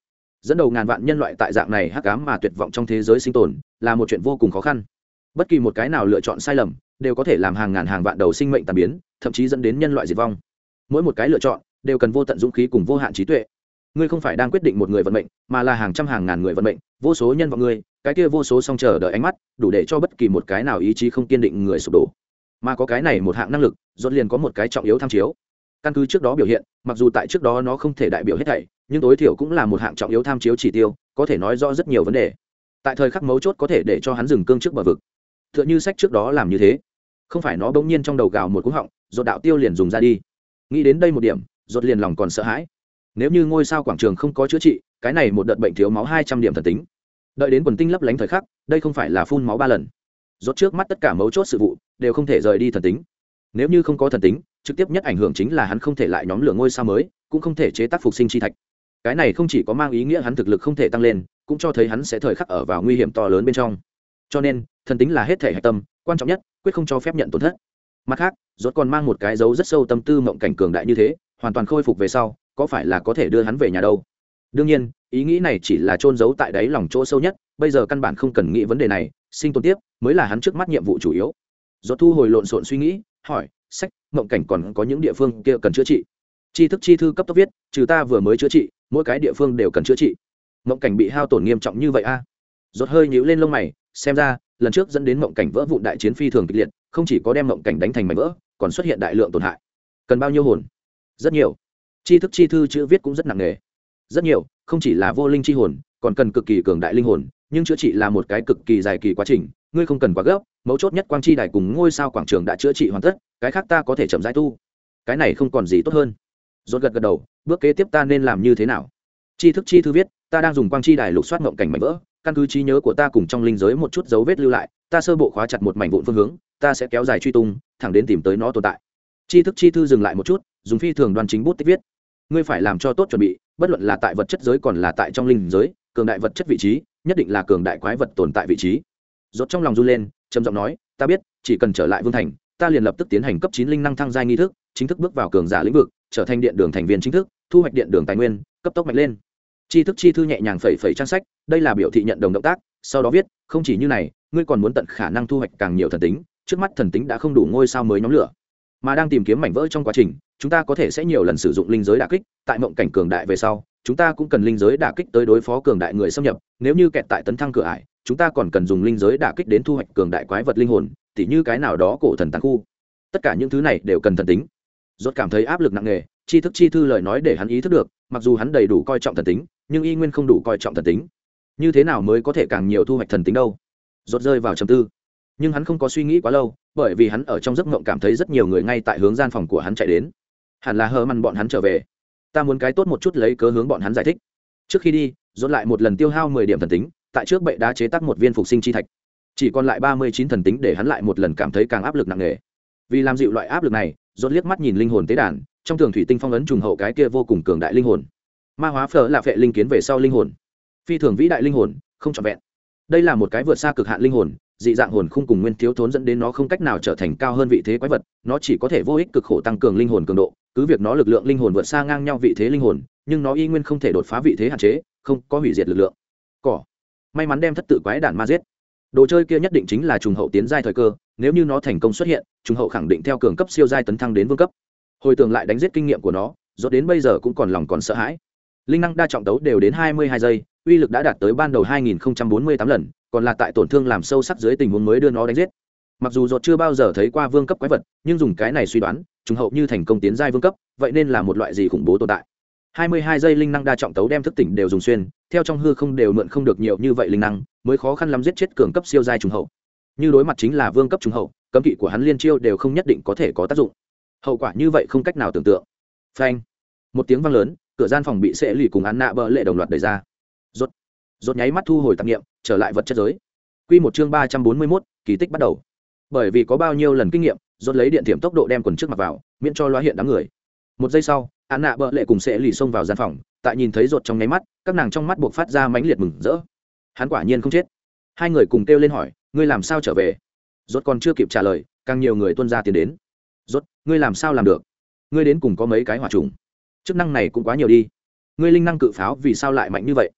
Dẫn đầu ngàn vạn nhân loại tại dạng này hắc ám mà tuyệt vọng trong thế giới sinh tồn, là một chuyện vô cùng khó khăn. Bất kỳ một cái nào lựa chọn sai lầm, đều có thể làm hàng ngàn hàng vạn đầu sinh mệnh tàn biến, thậm chí dẫn đến nhân loại diệt vong. Mỗi một cái lựa chọn, đều cần vô tận dũng khí cùng vô hạn trí tuệ ngươi không phải đang quyết định một người vận mệnh, mà là hàng trăm hàng ngàn người vận mệnh, vô số nhân vọng ngươi, cái kia vô số song chờ đợi ánh mắt, đủ để cho bất kỳ một cái nào ý chí không kiên định người sụp đổ. Mà có cái này một hạng năng lực dốt liền có một cái trọng yếu tham chiếu. Căn cứ trước đó biểu hiện, mặc dù tại trước đó nó không thể đại biểu hết thảy, nhưng tối thiểu cũng là một hạng trọng yếu tham chiếu chỉ tiêu, có thể nói rõ rất nhiều vấn đề. Tại thời khắc mấu chốt có thể để cho hắn dừng cương trước bờ vực. T h ư ợ n h ư sách trước đó làm như thế. Không phải nó bỗng nhiên trong đầu gào một cú họng dột đạo tiêu liền dùng ra đi. Nghĩ đến đây một điểm dột liền lòng còn sợ hãi nếu như ngôi sao quảng trường không có chữa trị, cái này một đợt bệnh thiếu máu hai trăm điểm thần tính. Đợi đến quần tinh lấp lánh thời khắc, đây không phải là phun máu ba lần. Rốt trước mắt tất cả mấu chốt sự vụ, đều không thể rời đi thần tính. Nếu như không có thần tính, trực tiếp nhất ảnh hưởng chính là hắn không thể lại nhóm lửa ngôi sao mới, cũng không thể chế tác phục sinh chi thạch. Cái này không chỉ có mang ý nghĩa hắn thực lực không thể tăng lên, cũng cho thấy hắn sẽ thời khắc ở vào nguy hiểm to lớn bên trong. Cho nên, thần tính là hết thể hạch tâm, quan trọng nhất, quyết không cho phép nhận tổn thất. Mặt khác, rốt còn mang một cái dấu rất sâu tâm tư mộng cảnh cường đại như thế, hoàn toàn khôi phục về sau có phải là có thể đưa hắn về nhà đâu? Đương nhiên, ý nghĩ này chỉ là trôn giấu tại đáy lòng chỗ sâu nhất, bây giờ căn bản không cần nghĩ vấn đề này, sinh tồn tiếp mới là hắn trước mắt nhiệm vụ chủ yếu. Rốt thu hồi lộn xộn suy nghĩ, hỏi, sách, mộng cảnh còn có những địa phương kia cần chữa trị? Tri thức chi thư cấp tốc viết, trừ ta vừa mới chữa trị, mỗi cái địa phương đều cần chữa trị. Mộng cảnh bị hao tổn nghiêm trọng như vậy a? À? rột hơi nhíu lên lông mày, xem ra, lần trước dẫn đến mộng cảnh vỡ vụ đại chiến phi thường kịch liệt, không chỉ có đem mộng cảnh đánh thành mảnh vỡ, còn xuất hiện đại lượng tổn hại. Cần bao nhiêu hồn? Rất nhiều tri thức chi thư chữ viết cũng rất nặng nề. Rất nhiều, không chỉ là vô linh chi hồn, còn cần cực kỳ cường đại linh hồn, nhưng chữa trị là một cái cực kỳ dài kỳ quá trình, ngươi không cần quá gấp, mấu chốt nhất quang chi đài cùng ngôi sao quảng trường đã chữa trị hoàn tất, cái khác ta có thể chậm rãi tu. Cái này không còn gì tốt hơn. Rốt gật gật đầu, bước kế tiếp ta nên làm như thế nào? Chi thức chi thư viết, ta đang dùng quang chi đài lục soát ngộng cảnh mảnh vỡ, căn cứ trí nhớ của ta cùng trong linh giới một chút dấu vết lưu lại, ta sơ bộ khóa chặt một mảnh vụn phương hướng, ta sẽ kéo dài truy tung, thẳng đến tìm tới nó tồn tại. Chi thức chi thư dừng lại một chút, dùng phi thường đoan chính bút tích viết ngươi phải làm cho tốt chuẩn bị, bất luận là tại vật chất giới còn là tại trong linh giới, cường đại vật chất vị trí, nhất định là cường đại quái vật tồn tại vị trí. Rốt trong lòng run lên, trầm giọng nói, ta biết, chỉ cần trở lại vương thành, ta liền lập tức tiến hành cấp chín linh năng thăng giai nghi thức, chính thức bước vào cường giả lĩnh vực, trở thành điện đường thành viên chính thức, thu hoạch điện đường tài nguyên, cấp tốc mạnh lên. Chi thức chi thư nhẹ nhàng phẩy phẩy trang sách, đây là biểu thị nhận đồng động tác, sau đó viết, không chỉ như này, ngươi còn muốn tận khả năng thu hoạch càng nhiều thần tính, trước mắt thần tính đã không đủ ngôi sao mới nhóm lửa mà đang tìm kiếm mảnh vỡ trong quá trình, chúng ta có thể sẽ nhiều lần sử dụng linh giới đả kích. Tại mộng cảnh cường đại về sau, chúng ta cũng cần linh giới đả kích tới đối phó cường đại người xâm nhập. Nếu như kẹt tại tấn thăng cửa ải, chúng ta còn cần dùng linh giới đả kích đến thu hoạch cường đại quái vật linh hồn, tỉ như cái nào đó cổ thần tàn khu. Tất cả những thứ này đều cần thần tính. Rốt cảm thấy áp lực nặng nề, chi thức chi thư lời nói để hắn ý thức được, mặc dù hắn đầy đủ coi trọng thần tính, nhưng y nguyên không đủ coi trọng thần tính. Như thế nào mới có thể càng nhiều thu hoạch thần tính đâu? Rốt rơi vào trầm tư nhưng hắn không có suy nghĩ quá lâu, bởi vì hắn ở trong giấc mộng cảm thấy rất nhiều người ngay tại hướng gian phòng của hắn chạy đến. Hẳn là hờ mằn bọn hắn trở về. Ta muốn cái tốt một chút lấy cớ hướng bọn hắn giải thích. Trước khi đi, dốt lại một lần tiêu hao mười điểm thần tính, tại trước bệ đá chế tác một viên phục sinh chi thạch. Chỉ còn lại ba mươi chín thần tính để hắn lại một lần cảm thấy càng áp lực nặng nề. Vì làm dịu loại áp lực này, dốt liếc mắt nhìn linh hồn tế đàn, trong tường thủy tinh phong ấn trùng hậu cái kia vô cùng cường đại linh hồn. Ma hóa phở là phệ linh kiến về sau linh hồn. Phi thường vĩ đại linh hồn, không trọn vẹn. Đây là một cái vượt xa cực hạn linh hồn dị dạng hồn khung cùng nguyên thiếu thốn dẫn đến nó không cách nào trở thành cao hơn vị thế quái vật, nó chỉ có thể vô ích cực khổ tăng cường linh hồn cường độ, cứ việc nó lực lượng linh hồn vượt xa ngang nhau vị thế linh hồn, nhưng nó y nguyên không thể đột phá vị thế hạn chế, không có hủy diệt lực lượng. Cỏ. May mắn đem thất tự quái đản ma giết. Đồ chơi kia nhất định chính là trùng hậu tiến giai thời cơ, nếu như nó thành công xuất hiện, trùng hậu khẳng định theo cường cấp siêu giai tấn thăng đến vương cấp. Hồi tưởng lại đánh giết kinh nghiệm của nó, rốt đến bây giờ cũng còn lòng còn sợ hãi. Linh năng đa trọng tấu đều đến hai mươi hai giây, uy lực đã đạt tới ban đầu hai nghìn bốn mươi tám lần còn là tại tổn thương làm sâu sắc dưới tình huống mới đưa nó đánh giết. Mặc dù dột chưa bao giờ thấy qua vương cấp quái vật, nhưng dùng cái này suy đoán, trùng hậu như thành công tiến giai vương cấp, vậy nên là một loại gì khủng bố tồn tại. Hai mươi hai giây linh năng đa trọng tấu đem thức tỉnh đều dùng xuyên, theo trong hư không đều mượn không được nhiều như vậy linh năng, mới khó khăn lắm giết chết cường cấp siêu giai trùng hậu. Như đối mặt chính là vương cấp trùng hậu, cấm kỵ của hắn liên chiêu đều không nhất định có thể có tác dụng. Hậu quả như vậy không cách nào tưởng tượng. Phanh. Một tiếng vang lớn, cửa gian phòng bị sẽ lì cùng án nạ bỡ lệ đồng loạt đẩy ra. Rốt rốt nháy mắt thu hồi tạp niệm, trở lại vật chất giới. Quy một chương ba trăm bốn mươi 341, kỳ tích bắt đầu. Bởi vì có bao nhiêu lần kinh nghiệm rốt lấy điện thiểm tốc độ đem quần trước mặt vào miễn cho loa hiện đám người. Một giây sau án nạ bợ lệ cùng sẽ lì xông vào gian phòng tại nhìn thấy rốt trong nháy mắt các nàng trong mắt buộc phát ra mãnh liệt mừng rỡ. Hắn quả nhiên không chết. Hai người cùng kêu lên hỏi ngươi làm sao trở về? Rốt còn chưa kịp trả lời càng nhiều người tuân ra tiền đến. Rốt ngươi làm sao làm được? Ngươi đến cùng có mấy cái hỏa trùng? Chức năng này cũng quá nhiều đi. Ngươi linh năng cự pháo vì sao lại mạnh như vậy?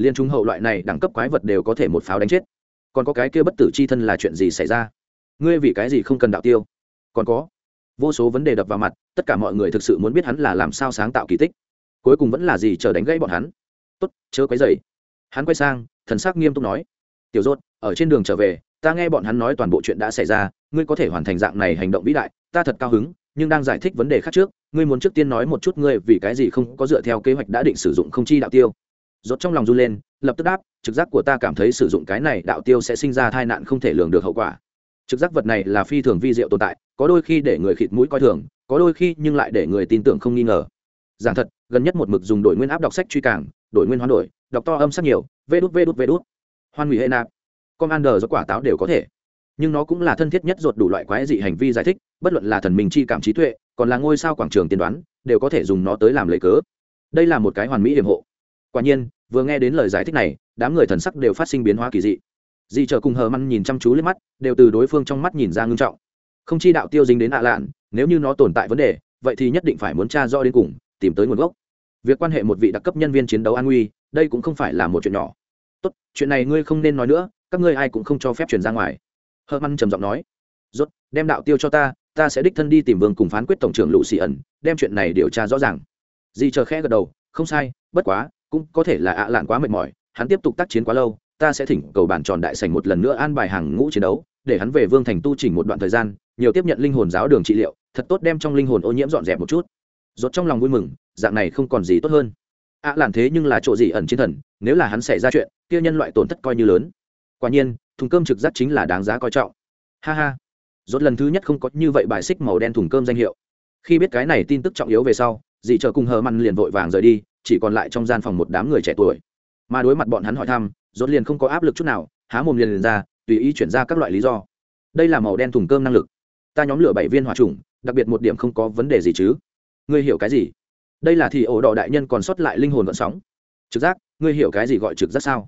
Liên trung hậu loại này đẳng cấp quái vật đều có thể một pháo đánh chết. Còn có cái kia bất tử c h i thân là chuyện gì xảy ra? Ngươi vì cái gì không cần đạo tiêu? Còn có, vô số vấn đề đập vào mặt, tất cả mọi người thực sự muốn biết hắn là làm sao sáng tạo kỳ tích. Cuối cùng vẫn là gì chờ đánh gãy bọn hắn. Tốt, chớ quấy dày hắn quay sang, thần sắc nghiêm túc nói, tiểu dốt ở trên đường trở về, ta nghe bọn hắn nói toàn bộ chuyện đã xảy ra, ngươi có thể hoàn thành dạng này hành động vĩ đại, ta thật cao hứng, nhưng đang giải thích vấn đề khác trước, ngươi muốn trước tiên nói một chút ngươi vì cái gì không có dựa theo kế hoạch đã định sử dụng không chi đạo tiêu rốt trong lòng run lên, lập tức đáp, trực giác của ta cảm thấy sử dụng cái này đạo tiêu sẽ sinh ra tai nạn không thể lường được hậu quả. Trực giác vật này là phi thường vi diệu tồn tại, có đôi khi để người khịt mũi coi thường, có đôi khi nhưng lại để người tin tưởng không nghi ngờ. Giảng thật, gần nhất một mực dùng đổi nguyên áp đọc sách truy cảng, đổi nguyên hoán đổi, đọc to âm sắc nhiều, vê đút vê đút vê đút. Hoan hủy hệ nạp, commander do quả táo đều có thể. Nhưng nó cũng là thân thiết nhất ruột đủ loại quái dị hành vi giải thích, bất luận là thần minh chi cảm trí tuệ, còn là ngôi sao quảng trường tiên đoán, đều có thể dùng nó tới làm lấy cớ. Đây là một cái hoàn mỹ hiểm hộ quả nhiên, vừa nghe đến lời giải thích này, đám người thần sắc đều phát sinh biến hóa kỳ dị. Dị chờ cùng hờ măn nhìn chăm chú lên mắt, đều từ đối phương trong mắt nhìn ra ngưng trọng. Không chi đạo tiêu dính đến ạ lạn, nếu như nó tồn tại vấn đề, vậy thì nhất định phải muốn tra rõ đến cùng, tìm tới nguồn gốc. Việc quan hệ một vị đặc cấp nhân viên chiến đấu an nguy đây cũng không phải là một chuyện nhỏ. Tốt, chuyện này ngươi không nên nói nữa, các ngươi ai cũng không cho phép truyền ra ngoài. Hờ măn trầm giọng nói. Rốt, đem đạo tiêu cho ta ta sẽ đích thân đi tìm vương cùng phán quyết tổng trưởng lũ xì ẩn, đem chuyện này điều tra rõ ràng. Dì chờ khẽ gật đầu. Không sai, bất quá cũng có thể là ạ lạn quá mệt mỏi, hắn tiếp tục tác chiến quá lâu, ta sẽ thỉnh cầu bản tròn đại sành một lần nữa an bài hàng ngũ chiến đấu, để hắn về vương thành tu chỉnh một đoạn thời gian, nhiều tiếp nhận linh hồn giáo đường trị liệu, thật tốt đem trong linh hồn ô nhiễm dọn dẹp một chút. Rốt trong lòng vui mừng, dạng này không còn gì tốt hơn. Ạ lạn thế nhưng là chỗ gì ẩn chiến thần, nếu là hắn xảy ra chuyện, kia nhân loại tổn thất coi như lớn. Quả nhiên, thùng cơm trực giác chính là đáng giá coi trọng. Ha ha. Rốt lần thứ nhất không có như vậy bài xích màu đen thùng cơm danh hiệu. Khi biết cái này tin tức trọng yếu về sau, dì chờ cùng hờ mặn liền vội vàng rời đi chỉ còn lại trong gian phòng một đám người trẻ tuổi. Mà đối mặt bọn hắn hỏi thăm rốt liền không có áp lực chút nào há mồm liền, liền ra tùy ý chuyển ra các loại lý do. Đây là màu đen thùng cơm năng lực. Ta nhóm lửa bảy viên hỏa trùng đặc biệt một điểm không có vấn đề gì chứ. Ngươi hiểu cái gì? Đây là thì ổ đỏ đại nhân còn sót lại linh hồn vận sóng. Trực giác ngươi hiểu cái gì gọi trực giác sao?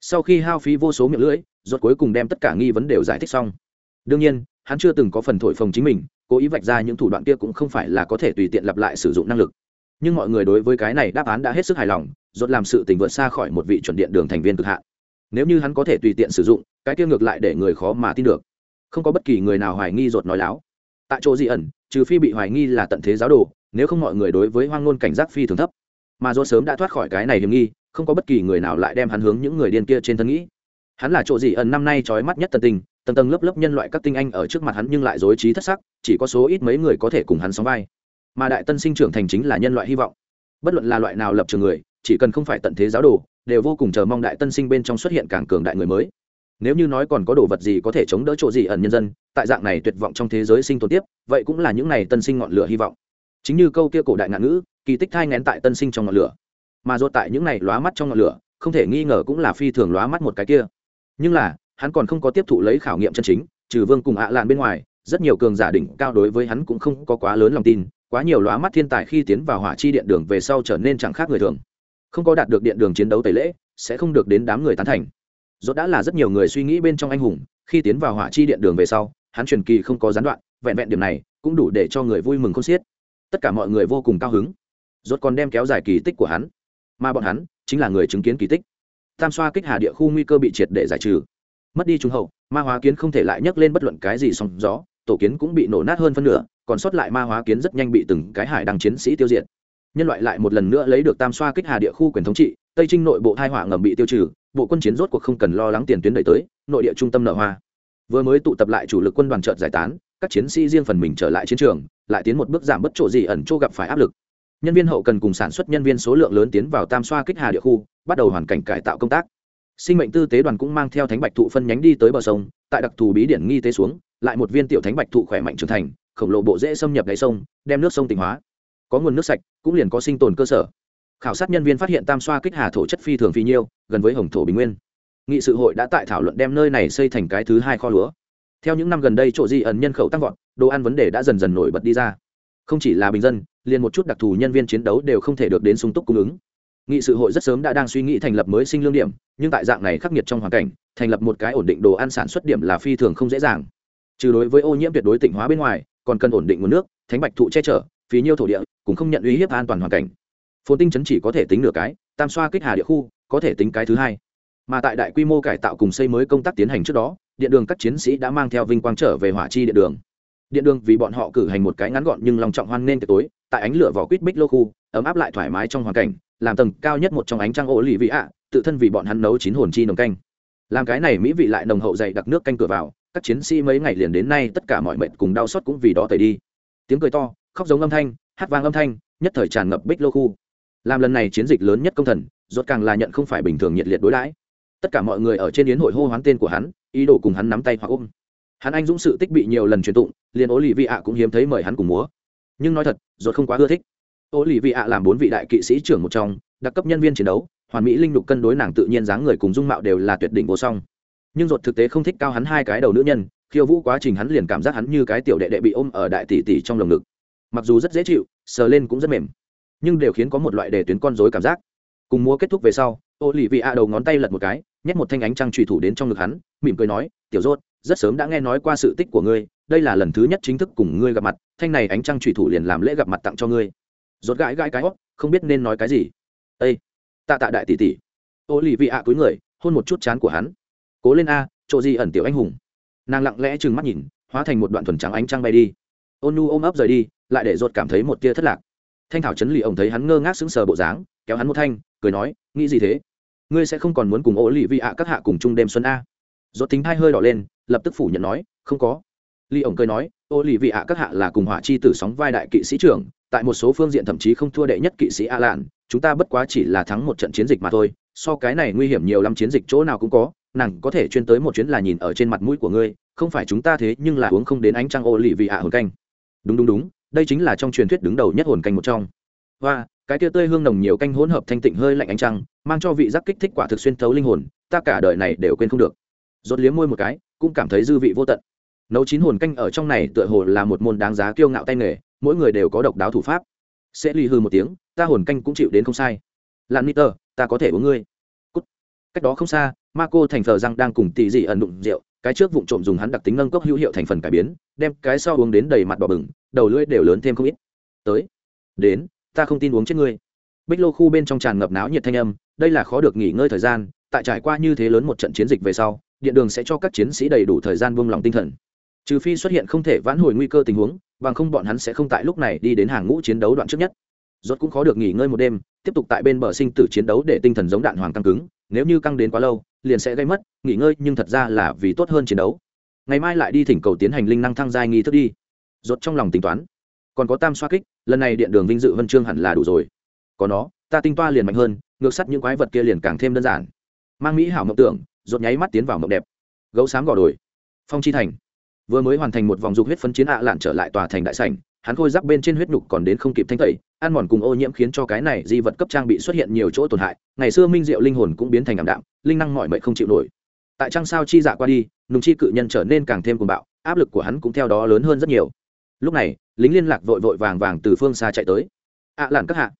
Sau khi hao phí vô số miệng lưỡi rốt cuối cùng đem tất cả nghi vấn đều giải thích xong. Đương nhiên hắn chưa từng có phần thổi phồng chính mình cố ý vạch ra những thủ đoạn kia cũng không phải là có thể tùy tiện lặp lại sử dụng năng lực nhưng mọi người đối với cái này đáp án đã hết sức hài lòng dốt làm sự tình vượt xa khỏi một vị chuẩn điện đường thành viên cực hạn. Nếu như hắn có thể tùy tiện sử dụng, cái kia ngược lại để người khó mà tin được. Không có bất kỳ người nào hoài nghi dột nói láo. Tại chỗ dị ẩn, trừ phi bị hoài nghi là tận thế giáo đồ, nếu không mọi người đối với hoang ngôn cảnh giác phi thường thấp. Mà do sớm đã thoát khỏi cái này hiểm nghi, không có bất kỳ người nào lại đem hắn hướng những người điên kia trên thân nghĩ. Hắn là chỗ dị ẩn năm nay trói mắt nhất tận tình, tầng tầng lớp lớp nhân loại các tinh anh ở trước mặt hắn nhưng lại dối trí thất sắc, chỉ có số ít mấy người có thể cùng hắn sóng vai mà đại tân sinh trưởng thành chính là nhân loại hy vọng. Bất luận là loại nào lập trường người, chỉ cần không phải tận thế giáo đồ, đều vô cùng chờ mong đại tân sinh bên trong xuất hiện càng cường đại người mới. Nếu như nói còn có đồ vật gì có thể chống đỡ chỗ gì ẩn nhân dân, tại dạng này tuyệt vọng trong thế giới sinh tồn tiếp, vậy cũng là những này tân sinh ngọn lửa hy vọng. Chính như câu kia cổ đại ngạn ngữ, kỳ tích thai ngén tại tân sinh trong ngọn lửa. Mà do tại những này lóa mắt trong ngọn lửa, không thể nghi ngờ cũng là phi thường lóa mắt một cái kia. Nhưng là, hắn còn không có tiếp thụ lấy khảo nghiệm chân chính, trừ vương cùng ạ lạn bên ngoài, rất nhiều cường giả đỉnh cao đối với hắn cũng không có quá lớn lòng tin quá nhiều lóa mắt thiên tài khi tiến vào hỏa chi điện đường về sau trở nên chẳng khác người thường. Không có đạt được điện đường chiến đấu tẩy lễ, sẽ không được đến đám người tán thành. Dốt đã là rất nhiều người suy nghĩ bên trong anh hùng, khi tiến vào hỏa chi điện đường về sau, hắn truyền kỳ không có gián đoạn, vẹn vẹn điểm này, cũng đủ để cho người vui mừng không xiết. Tất cả mọi người vô cùng cao hứng. Rốt còn đem kéo dài kỳ tích của hắn. Mà bọn hắn, chính là người chứng kiến kỳ tích. Tam xoa kích hà địa khu nguy cơ bị triệt để giải trừ. Mất đi trung hậu, ma hóa kiến không thể lại nhấc lên bất luận cái gì song gió, tổ kiến cũng bị nổ nát hơn phân nửa còn sót lại ma hóa kiến rất nhanh bị từng cái hải đăng chiến sĩ tiêu diệt. Nhân loại lại một lần nữa lấy được tam xoa kích hà địa khu quyền thống trị, tây trinh nội bộ thai hỏa ngầm bị tiêu trừ, bộ quân chiến rốt cuộc không cần lo lắng tiền tuyến đẩy tới, nội địa trung tâm nợ hoa. Vừa mới tụ tập lại chủ lực quân đoàn trợt giải tán, các chiến sĩ riêng phần mình trở lại chiến trường, lại tiến một bước giảm bất chỗ gì ẩn chỗ gặp phải áp lực. Nhân viên hậu cần cùng sản xuất nhân viên số lượng lớn tiến vào tam xoa kích hà địa khu, bắt đầu hoàn cảnh cải tạo công tác. Sinh mệnh tư tế đoàn cũng mang theo thánh bạch thụ phân nhánh đi tới bờ sông, tại đặc thù bí điển nghi tế xuống, lại một viên tiểu thánh bạch thụ khỏe mạnh trưởng thành khổng lồ bộ dễ xâm nhập đáy sông, đem nước sông tỉnh hóa. Có nguồn nước sạch, cũng liền có sinh tồn cơ sở. Khảo sát nhân viên phát hiện tam xoa kích hà thổ chất phi thường phi nhiêu, gần với hồng thổ bình nguyên. Nghị sự hội đã tại thảo luận đem nơi này xây thành cái thứ hai kho lúa. Theo những năm gần đây chỗ di ẩn nhân khẩu tăng vọt, đồ ăn vấn đề đã dần dần nổi bật đi ra. Không chỉ là bình dân, liền một chút đặc thù nhân viên chiến đấu đều không thể được đến sung túc cung ứng. Nghị sự hội rất sớm đã đang suy nghĩ thành lập mới sinh lương điểm, nhưng tại dạng này khắc nghiệt trong hoàn cảnh, thành lập một cái ổn định đồ ăn sản xuất điểm là phi thường không dễ dàng. Trừ đối với ô nhiễm tuyệt đối tịnh hóa bên ngoài còn cần ổn định nguồn nước, thánh bạch thụ che chở, phí nhiêu thổ địa, cũng không nhận uy hiếp an toàn hoàn cảnh. Phồn tinh chấn chỉ có thể tính nửa cái, tam xoa kích hà địa khu, có thể tính cái thứ hai. Mà tại đại quy mô cải tạo cùng xây mới công tác tiến hành trước đó, điện đường các chiến sĩ đã mang theo vinh quang trở về hỏa chi điện đường. Điện đường vì bọn họ cử hành một cái ngắn gọn nhưng lòng trọng hoan nên tối, tại ánh lửa vỏ quýt bích lô khu, ấm áp lại thoải mái trong hoàn cảnh, làm tầng cao nhất một trong ánh trăng ô lì vị ạ tự thân vì bọn hắn nấu chín hồn chi nồng canh. Làm cái này mỹ vị lại nồng hậu dày đặc nước canh cửa vào các chiến sĩ mấy ngày liền đến nay tất cả mọi mệnh cùng đau xót cũng vì đó tẩy đi. Tiếng cười to, khóc giống âm thanh, hát vang âm thanh, nhất thời tràn ngập bích lô khu. Làm lần này chiến dịch lớn nhất công thần, rốt càng là nhận không phải bình thường nhiệt liệt đối đãi. Tất cả mọi người ở trên yến hội hô hoán tên của hắn, ý đồ cùng hắn nắm tay hoặc ôm. Hắn anh dũng sự tích bị nhiều lần truyền tụng, liền ố lì vị ạ cũng hiếm thấy mời hắn cùng múa. Nhưng nói thật, rốt không quá ưa thích. Ố lì vị ạ làm bốn vị đại kỵ sĩ trưởng một trong, đặc cấp nhân viên chiến đấu, hoàn mỹ linh lục cân đối nàng tự nhiên dáng người cùng dung mạo đều là tuyệt đỉnh vô song nhưng ruột thực tế không thích cao hắn hai cái đầu nữ nhân, khiêu vũ quá trình hắn liền cảm giác hắn như cái tiểu đệ đệ bị ôm ở đại tỷ tỷ trong lồng ngực. Mặc dù rất dễ chịu, sờ lên cũng rất mềm, nhưng đều khiến có một loại đề tuyến con rối cảm giác. Cùng múa kết thúc về sau ô lì vị ạ đầu ngón tay lật một cái, nhét một thanh ánh trăng trùy thủ đến trong ngực hắn, mỉm cười nói, tiểu rốt rất sớm đã nghe nói qua sự tích của ngươi, đây là lần thứ nhất chính thức cùng ngươi gặp mặt, thanh này ánh trăng trùy thủ liền làm lễ gặp mặt tặng cho ngươi. Rốt gãi gãi cái hót không biết nên nói cái gì. Ây tạ tạ đại tỷ tỷ. Ô lì vị ạ cúi người, hôn một chút chán của hắn cố lên a, chỗ gì ẩn tiểu anh hùng. Nàng lặng lẽ trừng mắt nhìn, hóa thành một đoạn thuần trắng ánh trăng bay đi. Ôn nu ôm ấp rời đi, lại để ruột cảm thấy một tia thất lạc. Thanh thảo chấn lì ổng thấy hắn ngơ ngác sững sờ bộ dáng, kéo hắn một thanh, cười nói, nghĩ gì thế? Ngươi sẽ không còn muốn cùng ô lì vị ạ các hạ cùng chung đêm xuân a? Ruột tính hai hơi đỏ lên, lập tức phủ nhận nói, không có. Lì ổng cười nói ô lì vị ạ các hạ là cùng hỏa chi tử sóng vai đại kỵ sĩ trưởng, tại một số phương diện thậm chí không thua đệ nhất kỵ sĩ a lạn, chúng ta bất quá chỉ là thắng một trận chiến dịch mà thôi, so cái này nguy hiểm nhiều lắm chiến dịch chỗ nào cũng có nàng có thể chuyên tới một chuyến là nhìn ở trên mặt mũi của ngươi, không phải chúng ta thế nhưng là uống không đến ánh trăng ô lì vì ạ hồn canh. Đúng đúng đúng, đây chính là trong truyền thuyết đứng đầu nhất hồn canh một trong. Và cái tia tươi hương nồng nhiều canh hỗn hợp thanh tịnh hơi lạnh ánh trăng, mang cho vị giác kích thích quả thực xuyên thấu linh hồn, ta cả đời này đều quên không được. Rốt liếm môi một cái, cũng cảm thấy dư vị vô tận. Nấu chín hồn canh ở trong này tựa hồ là một môn đáng giá kiêu ngạo tay nghề, mỗi người đều có độc đáo thủ pháp. Sẽ ly hư một tiếng, ta hồn canh cũng chịu đến không sai. Lan tơ ta có thể uống ngươi. Cút. cách đó không xa Marco thành thờ răng đang cùng tỷ dị ẩn đụng rượu, cái trước vụng trộm dùng hắn đặc tính nâng cốc hữu hiệu thành phần cải biến, đem cái sau uống đến đầy mặt đỏ bừng, đầu lưỡi đều lớn thêm không ít. Tới, đến, ta không tin uống chết ngươi. Bích lô khu bên trong tràn ngập náo nhiệt thanh âm, đây là khó được nghỉ ngơi thời gian, tại trải qua như thế lớn một trận chiến dịch về sau, điện đường sẽ cho các chiến sĩ đầy đủ thời gian buông lòng tinh thần. Trừ phi xuất hiện không thể vãn hồi nguy cơ tình huống, bằng không bọn hắn sẽ không tại lúc này đi đến hàng ngũ chiến đấu đoạn trước nhất. Rốt cũng khó được nghỉ ngơi một đêm, tiếp tục tại bên bờ sinh tử chiến đấu để tinh thần giống đạn hoàng căng cứng, nếu như căng đến quá lâu liền sẽ gây mất, nghỉ ngơi, nhưng thật ra là vì tốt hơn chiến đấu. Ngày mai lại đi thỉnh cầu tiến hành linh năng thăng giai nghi thức đi. Rốt trong lòng tính toán. Còn có tam xoa kích, lần này điện đường vinh dự vân chương hẳn là đủ rồi. Có nó, ta tinh toa liền mạnh hơn, ngược sắt những quái vật kia liền càng thêm đơn giản. Mang mỹ hảo mộng tưởng, rốt nháy mắt tiến vào mộng đẹp. Gấu xám gò đồi. Phong chi thành. Vừa mới hoàn thành một vòng dục huyết phấn chiến ạ lạn trở lại tòa thành đại sảnh, hắn khôi giáp bên trên huyết nhục còn đến không kịp thanh tẩy, ăn mòn cùng ô nhiễm khiến cho cái này di vật cấp trang bị xuất hiện nhiều chỗ tổn hại, ngày xưa minh diệu linh hồn cũng biến thành ảm đạm linh năng mọi mệnh không chịu nổi. Tại trăng sao chi dạ qua đi, nùng chi cự nhân trở nên càng thêm cuồng bạo, áp lực của hắn cũng theo đó lớn hơn rất nhiều. Lúc này, lính liên lạc vội vội vàng vàng từ phương xa chạy tới. Ạ làn các hạ,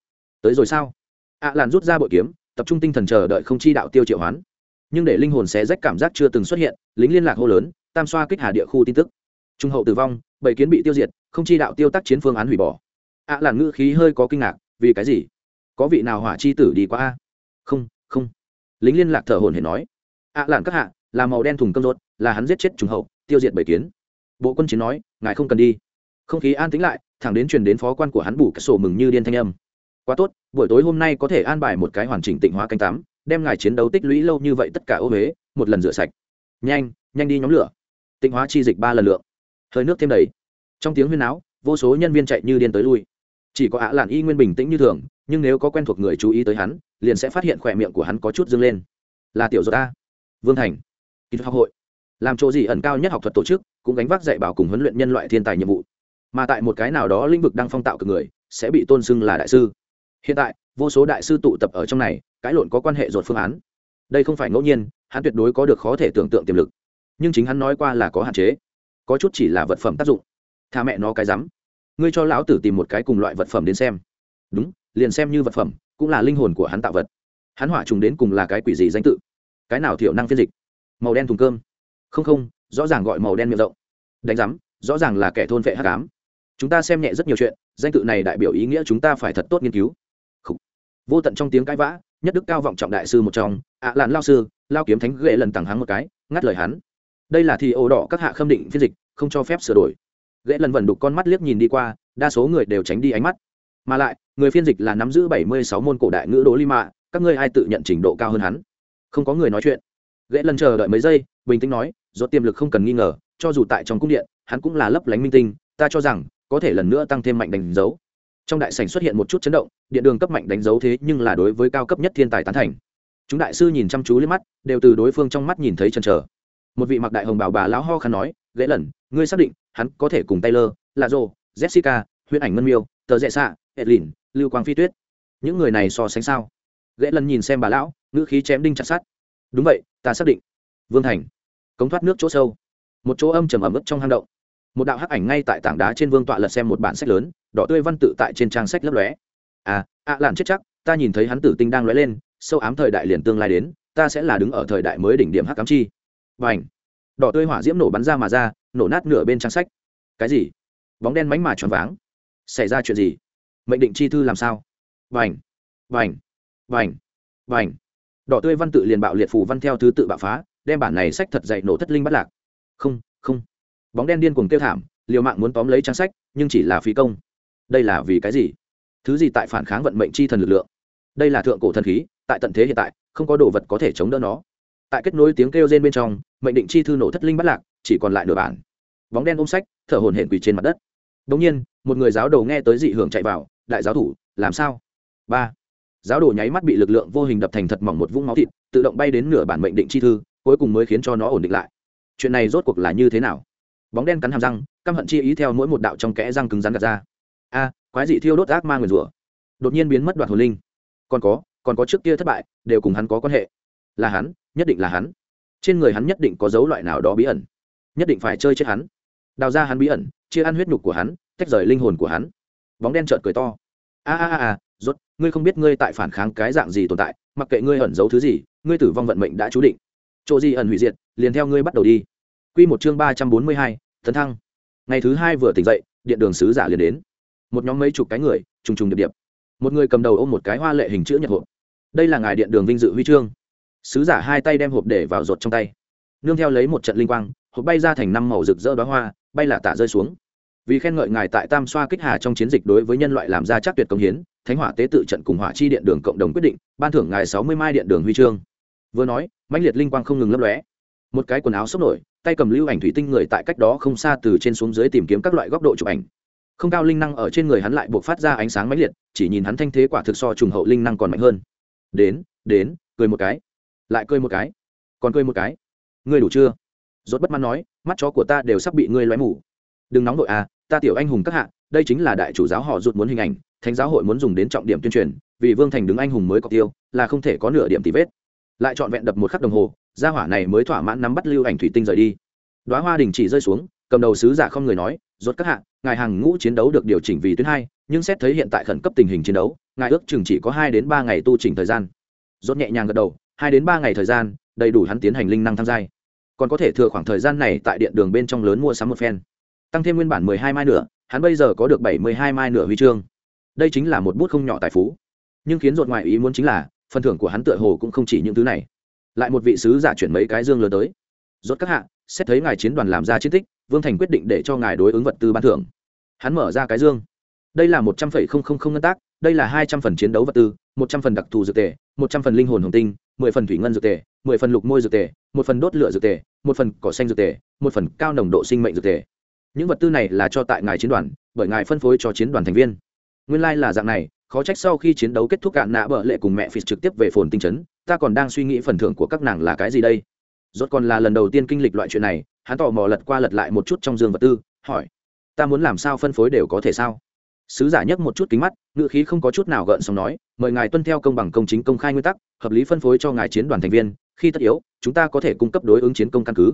tới rồi sao? Ạ làn rút ra bội kiếm, tập trung tinh thần chờ đợi không chi đạo tiêu triệu hoán. Nhưng để linh hồn xé rách cảm giác chưa từng xuất hiện, lính liên lạc hô lớn, tam xoa kích hà địa khu tin tức. Trung hậu tử vong, bảy kiến bị tiêu diệt, không chi đạo tiêu tác chiến phương án hủy bỏ. Ạ làn ngữ khí hơi có kinh ngạc, vì cái gì? Có vị nào hỏa chi tử đi qua a? Không lính liên lạc thở hồn hển nói ạ lạn các hạ, là màu đen thùng cơm rốt, là hắn giết chết trùng hậu, tiêu diệt bảy kiến. Bộ quân chiến nói, ngài không cần đi. Không khí an tĩnh lại, thẳng đến truyền đến phó quan của hắn bù cái sổ mừng như điên thanh âm. Quá tốt, buổi tối hôm nay có thể an bài một cái hoàn chỉnh tịnh hóa canh tắm đem ngài chiến đấu tích lũy lâu như vậy tất cả ô huế một lần rửa sạch. Nhanh nhanh đi nhóm lửa. Tịnh hóa chi dịch ba lần lượng. Hơi nước thêm đầy. Trong tiếng huyên áo vô số nhân viên chạy như điên tới lui. Chỉ có ạ lạn y nguyên bình tĩnh như thường nhưng nếu có quen thuộc người chú ý tới hắn, liền sẽ phát hiện khỏe miệng của hắn có chút dâng lên. Là tiểu dột a. Vương thành. Kỹ thuật học hội. Làm chỗ gì ẩn cao nhất học thuật tổ chức, cũng gánh vác dạy bảo cùng huấn luyện nhân loại thiên tài nhiệm vụ. Mà tại một cái nào đó lĩnh vực đang phong tạo cực người, sẽ bị tôn xưng là đại sư. Hiện tại, vô số đại sư tụ tập ở trong này, cãi lộn có quan hệ dột phương án. Đây không phải ngẫu nhiên, hắn tuyệt đối có được khó thể tưởng tượng tiềm lực. Nhưng chính hắn nói qua là có hạn chế. Có chút chỉ là vật phẩm tác dụng. Tha mẹ nó cái rắm. Ngươi cho lão tử tìm một cái cùng loại vật phẩm đến xem. Đúng liền xem như vật phẩm, cũng là linh hồn của hắn tạo vật. Hắn hỏa trùng đến cùng là cái quỷ gì danh tự? Cái nào thiểu năng phiên dịch? Màu đen thùng cơm. Không không, rõ ràng gọi màu đen miệng rộng. Đánh giám, rõ ràng là kẻ thôn vệ hát cám chúng ta xem nhẹ rất nhiều chuyện, danh tự này đại biểu ý nghĩa chúng ta phải thật tốt nghiên cứu. Vô tận trong tiếng cãi vã, nhất đức cao vọng trọng đại sư một trong, ạ à lạn lao sư, lao kiếm thánh ghệ lần tặng hắn một cái, ngắt lời hắn. Đây là thì ổ đỏ các hạ khâm định phiên dịch, không cho phép sửa đổi. Ghệ lần vần đục con mắt liếc nhìn đi qua, đa số người đều tránh đi ánh mắt mà lại, người phiên dịch là nắm giữ bảy mươi sáu môn cổ đại ngữ đố li mạ các ngươi ai tự nhận trình độ cao hơn hắn? Không có người nói chuyện. Ghệ lần chờ đợi mấy giây, bình tĩnh nói do tiềm lực không cần nghi ngờ, cho dù tại trong cung điện, hắn cũng là lấp lánh minh tinh, ta cho rằng, có thể lần nữa tăng thêm mạnh đánh dấu. Trong đại sảnh xuất hiện một chút chấn động, điện đường cấp mạnh đánh dấu thế nhưng là đối với cao cấp nhất thiên tài tán thành. Chúng đại sư nhìn chăm chú lên mắt, đều từ đối phương trong mắt nhìn thấy chần chờ. Một vị mặc đại hồng bảo bà lão ho khăn nói, ghế lần, ngươi xác định, hắn có thể cùng taylor lạ rô jessica, huyễn ảnh ngân miêu, tờ rẽ xạ edlin, lưu quang phi tuyết. Những người này so sánh sao? Ghế lần nhìn xem bà lão, ngữ khí chém đinh chặt sắt. đúng vậy, ta xác định. Vương thành. Cống thoát nước chỗ sâu. Một chỗ âm trầm ẩm ướt trong hang động. Một đạo hắc ảnh ngay tại tảng đá trên vương tọa lật xem một bản sách lớn, đỏ tươi văn tự tại trên trang sách lấp lóe. À ạ à lạn chết chắc, ta nhìn thấy hắn tử tinh đang lóe lên, sâu ám thời đại liền tương lai đến, ta sẽ là đứng ở thời đại mới đỉnh điểm hắc cám chi. Và ảnh đỏ tươi hỏa diễm nổ bắn ra mà ra, nổ nát nửa bên trang sách. Cái gì? Bóng đen mánh mà tròn váng. Xảy ra chuyện gì? Mệnh định chi thư làm sao? Vành vành vành vành đỏ tươi văn tự liền bạo liệt phủ văn theo thứ tự bạo phá, đem bản này sách thật dạy nổ thất linh bắt lạc. Không không. Bóng đen điên cuồng kêu thảm, liều mạng muốn tóm lấy trang sách, nhưng chỉ là phí công. Đây là vì cái gì? Thứ gì tại phản kháng vận mệnh chi thần lực lượng? Đây là thượng cổ thần khí, tại tận thế hiện tại, không có đồ vật có thể chống đỡ nó. Tại kết nối tiếng kêu rên bên trong, mệnh định chi thư nổ thất linh bắt lạc, chỉ còn lại nửa bản. Bóng đen ôm sách, thở hồn hển quỳ trên mặt đất. Đống nhiên, một người giáo đầu nghe tới dị hưởng chạy vào đại giáo thủ, làm sao? Ba. Giáo đồ nháy mắt bị lực lượng vô hình đập thành thật mỏng một vũng máu thịt, tự động bay đến nửa bản mệnh định chi thư, cuối cùng mới khiến cho nó ổn định lại. Chuyện này rốt cuộc là như thế nào? Bóng đen cắn hàm răng, căm hận chi ý theo mỗi một đạo trong kẽ răng cứng rắn gạt ra. A, quái dị thiêu đốt ác ma nguyền rủa. Đột nhiên biến mất đoạt hồn linh. Còn có còn có trước kia thất bại, đều cùng hắn có quan hệ. Là hắn, nhất định là hắn. Trên người hắn nhất định có dấu loại nào đó bí ẩn. Nhất định phải chơi chết hắn. Đào ra hắn bí ẩn, chia ăn huyết nhục của hắn, tách rời linh hồn của hắn bóng đen trợn cười to. A a a a, rốt, ngươi không biết ngươi tại phản kháng cái dạng gì tồn tại, mặc kệ ngươi ẩn giấu thứ gì, ngươi tử vong vận mệnh đã chú định. Chỗ gì ẩn hủy diệt, liền theo ngươi bắt đầu đi. Quy một chương ba trăm bốn mươi hai, tấn thăng. Ngày thứ hai vừa tỉnh dậy, điện đường sứ giả liền đến. Một nhóm mấy chục cái người, trùng trùng điệp điệp. Một người cầm đầu ôm một cái hoa lệ hình chữ nhật hộp. Đây là ngài điện đường vinh dự huy chương. Sứ giả hai tay đem hộp để vào rột trong tay. Nương theo lấy một trận linh quang, hộp bay ra thành năm màu rực rỡ đoá hoa, bay là tả rơi xuống vì khen ngợi ngài tại tam xoa kích hà trong chiến dịch đối với nhân loại làm ra chắc tuyệt công hiến, thánh hỏa tế tự trận cùng hỏa chi điện đường cộng đồng quyết định, ban thưởng ngài sáu mươi mai điện đường huy chương. Vừa nói, mãnh liệt linh quang không ngừng lấp lóe. Một cái quần áo sốc nổi, tay cầm lưu ảnh thủy tinh người tại cách đó không xa từ trên xuống dưới tìm kiếm các loại góc độ chụp ảnh. Không cao linh năng ở trên người hắn lại buộc phát ra ánh sáng mãnh liệt, chỉ nhìn hắn thanh thế quả thực so trùng hậu linh năng còn mạnh hơn. Đến đến, cười một cái. Lại cười một cái. Còn cười một cái. Ngươi đủ chưa? Rốt bất mãn nói, mắt chó của ta đều sắp bị ngươi lóe mù đừng nóng đội à ta tiểu anh hùng các hạ, đây chính là đại chủ giáo họ rụt muốn hình ảnh, thánh giáo hội muốn dùng đến trọng điểm tuyên truyền, vì vương thành đứng anh hùng mới có tiêu, là không thể có nửa điểm tì vết. Lại trọn vẹn đập một khắc đồng hồ, gia hỏa này mới thỏa mãn nắm bắt lưu ảnh thủy tinh rời đi. Đoá hoa đình chỉ rơi xuống, cầm đầu sứ giả không người nói rốt các hạ, ngài hàng ngũ chiến đấu được điều chỉnh vì tuyến hai, nhưng xét thấy hiện tại khẩn cấp tình hình chiến đấu, ngài ước chừng chỉ có hai đến ba ngày tu chỉnh thời gian. Rốt nhẹ nhàng gật đầu, hai đến ba ngày thời gian, đầy đủ hắn tiến hành linh năng tham gia còn có thể thừa khoảng thời gian này tại điện đường bên trong lớn mua sắm một phen tăng thêm nguyên bản mười hai mai nữa hắn bây giờ có được bảy mươi hai mai nửa huy chương. Đây chính là một bút không nhỏ tài phú. Nhưng khiến ruột ngoại ý muốn chính là, phần thưởng của hắn tựa hồ cũng không chỉ những thứ này. Lại một vị sứ giả chuyển mấy cái dương lớn tới. Rốt các hạ, xét thấy ngài chiến đoàn làm ra chiến tích, vương thành quyết định để cho ngài đối ứng vật tư ban thưởng. Hắn mở ra cái dương. Đây là một trăm phẩy không không không ngân tác, đây là hai trăm phần chiến đấu vật tư, một trăm phần đặc thù dược tề, một trăm phần linh hồn hồng tinh, mười phần thủy ngân dược tề, mười phần lục môi dược tề, một phần đốt lửa dược tề, một phần cỏ xanh dược tề, một phần cao nồng độ sinh mệnh dược tề những vật tư này là cho tại ngài chiến đoàn, bởi ngài phân phối cho chiến đoàn thành viên. Nguyên lai、like、là dạng này, khó trách sau khi chiến đấu kết thúc cạn nạ bợ lệ cùng mẹ phi trực tiếp về phồn tinh chấn, ta còn đang suy nghĩ phần thưởng của các nàng là cái gì đây? Rốt còn là lần đầu tiên kinh lịch loại chuyện này, hắn tò mò lật qua lật lại một chút trong dương vật tư, hỏi, ta muốn làm sao phân phối đều có thể sao? Sứ giả nhấc một chút kính mắt ngựa khí không có chút nào gợn xong nói, mời ngài tuân theo công bằng công chính công khai nguyên tắc, hợp lý phân phối cho ngài chiến đoàn thành viên, khi tất yếu, chúng ta có thể cung cấp đối ứng chiến công căn cứ.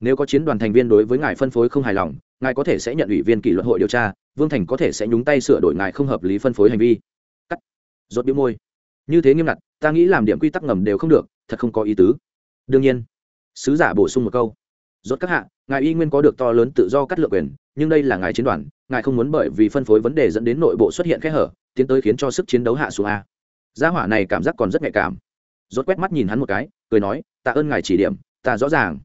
Nếu có chiến đoàn thành viên đối với ngài phân phối không hài lòng ngài có thể sẽ nhận ủy viên kỷ luật hội điều tra, vương thành có thể sẽ nhúng tay sửa đổi ngài không hợp lý phân phối hành vi. Cắt. Rốt biếu môi. Như thế nghiêm ngặt, ta nghĩ làm điểm quy tắc ngầm đều không được, thật không có ý tứ. Đương nhiên. Sứ giả bổ sung một câu. Rốt các hạ, ngài y nguyên có được to lớn tự do cắt lượng quyền, nhưng đây là ngài chiến đoàn, ngài không muốn bởi vì phân phối vấn đề dẫn đến nội bộ xuất hiện kẽ hở, tiến tới khiến cho sức chiến đấu hạ xuống a. Gia hỏa này cảm giác còn rất nhạy cảm. Rốt quét mắt nhìn hắn một cái, cười nói, tạ ơn ngài chỉ điểm, ta rõ ràng.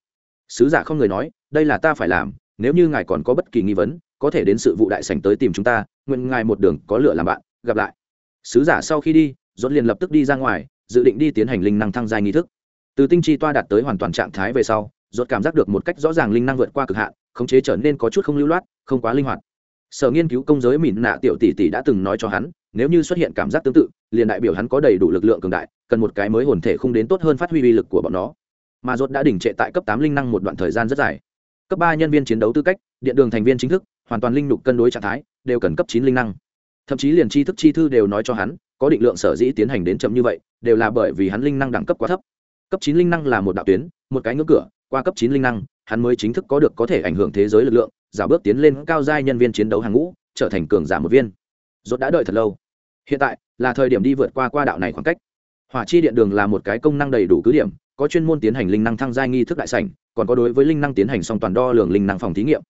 Sứ giả không người nói, đây là ta phải làm nếu như ngài còn có bất kỳ nghi vấn, có thể đến sự vụ đại sảnh tới tìm chúng ta, nguyện ngài một đường có lửa làm bạn, gặp lại. Sứ giả sau khi đi, rốt liền lập tức đi ra ngoài, dự định đi tiến hành linh năng thăng giai nghi thức. Từ tinh chi toa đạt tới hoàn toàn trạng thái về sau, rốt cảm giác được một cách rõ ràng linh năng vượt qua cực hạn, khống chế trở nên có chút không lưu loát, không quá linh hoạt. Sở nghiên cứu công giới mỉn nạ tiểu tỷ tỷ đã từng nói cho hắn, nếu như xuất hiện cảm giác tương tự, liền đại biểu hắn có đầy đủ lực lượng cường đại, cần một cái mới hồn thể không đến tốt hơn phát huy uy lực của bọn nó. Mà dốt đã đỉnh trệ tại cấp tám linh năng một đoạn thời gian rất dài cấp ba nhân viên chiến đấu tư cách, điện đường thành viên chính thức, hoàn toàn linh lục cân đối trạng thái, đều cần cấp chín linh năng. Thậm chí liền tri thức chi thư đều nói cho hắn, có định lượng sở dĩ tiến hành đến chậm như vậy, đều là bởi vì hắn linh năng đẳng cấp quá thấp. Cấp chín linh năng là một đạo tuyến, một cái ngưỡng cửa, qua cấp chín linh năng, hắn mới chính thức có được có thể ảnh hưởng thế giới lực lượng giả bước tiến lên cao giai nhân viên chiến đấu hàng ngũ, trở thành cường giả một viên. Rốt đã đợi thật lâu. Hiện tại là thời điểm đi vượt qua qua đạo này khoảng cách. Hỏa chi điện đường là một cái công năng đầy đủ cứ điểm có chuyên môn tiến hành linh năng thăng giai nghi thức đại sảnh, còn có đối với linh năng tiến hành song toàn đo lường linh năng phòng thí nghiệm.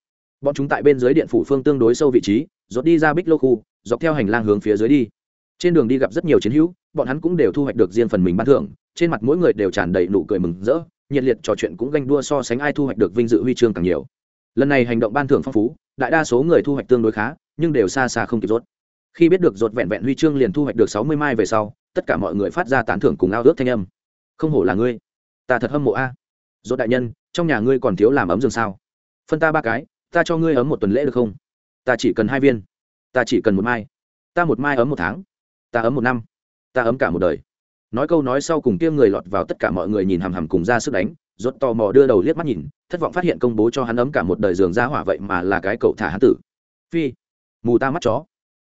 Bọn chúng tại bên dưới điện phủ phương tương đối sâu vị trí, rốt đi ra bích lô khu, dọc theo hành lang hướng phía dưới đi. Trên đường đi gặp rất nhiều chiến hữu, bọn hắn cũng đều thu hoạch được riêng phần mình ban thưởng, trên mặt mỗi người đều tràn đầy nụ cười mừng rỡ, nhiệt liệt trò chuyện cũng ganh đua so sánh ai thu hoạch được vinh dự huy chương càng nhiều. Lần này hành động ban thưởng phong phú, đại đa số người thu hoạch tương đối khá, nhưng đều xa xa không kịp rốt. Khi biết được rốt vẹn vẹn huy chương liền thu hoạch được sáu mươi mai về sau, tất cả mọi người phát ra tán thưởng cùng ao ước thanh âm. Không hổ là ngươi ta thật hâm mộ a. Rốt đại nhân, trong nhà ngươi còn thiếu làm ấm giường sao? Phân ta ba cái, ta cho ngươi ấm một tuần lễ được không? Ta chỉ cần hai viên. Ta chỉ cần một mai. Ta một mai ấm một tháng. Ta ấm một năm. Ta ấm cả một đời. Nói câu nói sau cùng kia người lọt vào tất cả mọi người nhìn hằm hằm cùng ra sức đánh, rốt tò mò đưa đầu liếc mắt nhìn, thất vọng phát hiện công bố cho hắn ấm cả một đời giường ra hỏa vậy mà là cái cậu thả hắn tử. Phi, mù ta mắt chó.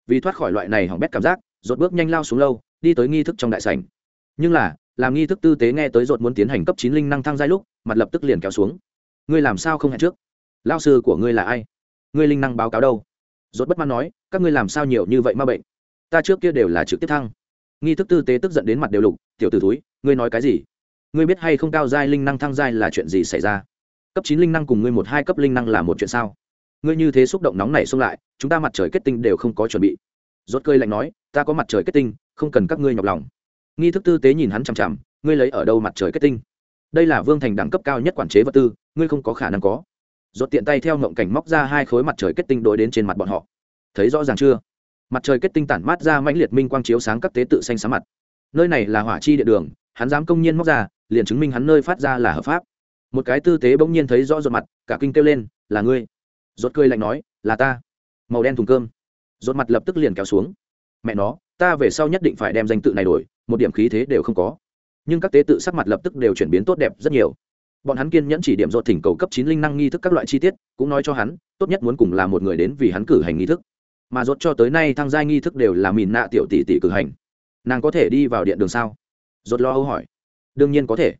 Vì thoát khỏi loại này hỏng bét cảm giác, rốt bước nhanh lao xuống lâu, đi tới nghi thức trong đại sảnh. Nhưng là làm nghi thức tư tế nghe tới rột muốn tiến hành cấp chín linh năng thăng giai lúc, mặt lập tức liền kéo xuống. Ngươi làm sao không hẹn trước? Lao sư của ngươi là ai? Ngươi linh năng báo cáo đâu? Rốt bất mãn nói, các ngươi làm sao nhiều như vậy ma bệnh? Ta trước kia đều là trực tiếp thăng. Nghi thức tư tế tức giận đến mặt đều lục, tiểu tử túi ngươi nói cái gì? Ngươi biết hay không cao giai linh năng thăng giai là chuyện gì xảy ra? Cấp chín linh năng cùng ngươi một hai cấp linh năng là một chuyện sao? Ngươi như thế xúc động nóng này xông lại, chúng ta mặt trời kết tinh đều không có chuẩn bị. Rốt cơi lạnh nói, ta có mặt trời kết tinh, không cần các ngươi nhọc lòng nghi thức tư tế nhìn hắn chằm chằm, ngươi lấy ở đâu mặt trời kết tinh? Đây là vương thành đẳng cấp cao nhất quản chế vật tư, ngươi không có khả năng có. Rốt tiện tay theo ngộng cảnh móc ra hai khối mặt trời kết tinh đối đến trên mặt bọn họ. Thấy rõ ràng chưa? Mặt trời kết tinh tản mát ra mãnh liệt minh quang chiếu sáng các tế tự xanh sáng mặt. Nơi này là hỏa chi địa đường, hắn dám công nhiên móc ra, liền chứng minh hắn nơi phát ra là hợp pháp. Một cái tư tế bỗng nhiên thấy rõ rột mặt, cả kinh kêu lên, là ngươi. Rốt cười lạnh nói, là ta. Màu đen thùng cơm. Rốt mặt lập tức liền kéo xuống mẹ nó, ta về sau nhất định phải đem danh tự này đổi, một điểm khí thế đều không có. Nhưng các tế tự sắc mặt lập tức đều chuyển biến tốt đẹp rất nhiều. Bọn hắn kiên nhẫn chỉ điểm dột thỉnh cầu cấp chín linh năng nghi thức các loại chi tiết, cũng nói cho hắn, tốt nhất muốn cùng là một người đến vì hắn cử hành nghi thức. Mà dốt cho tới nay thăng giai nghi thức đều là mìn nạ tiểu tỷ tỷ cử hành. Nàng có thể đi vào điện đường sao? Dốt lo âu hỏi. Đương nhiên có thể.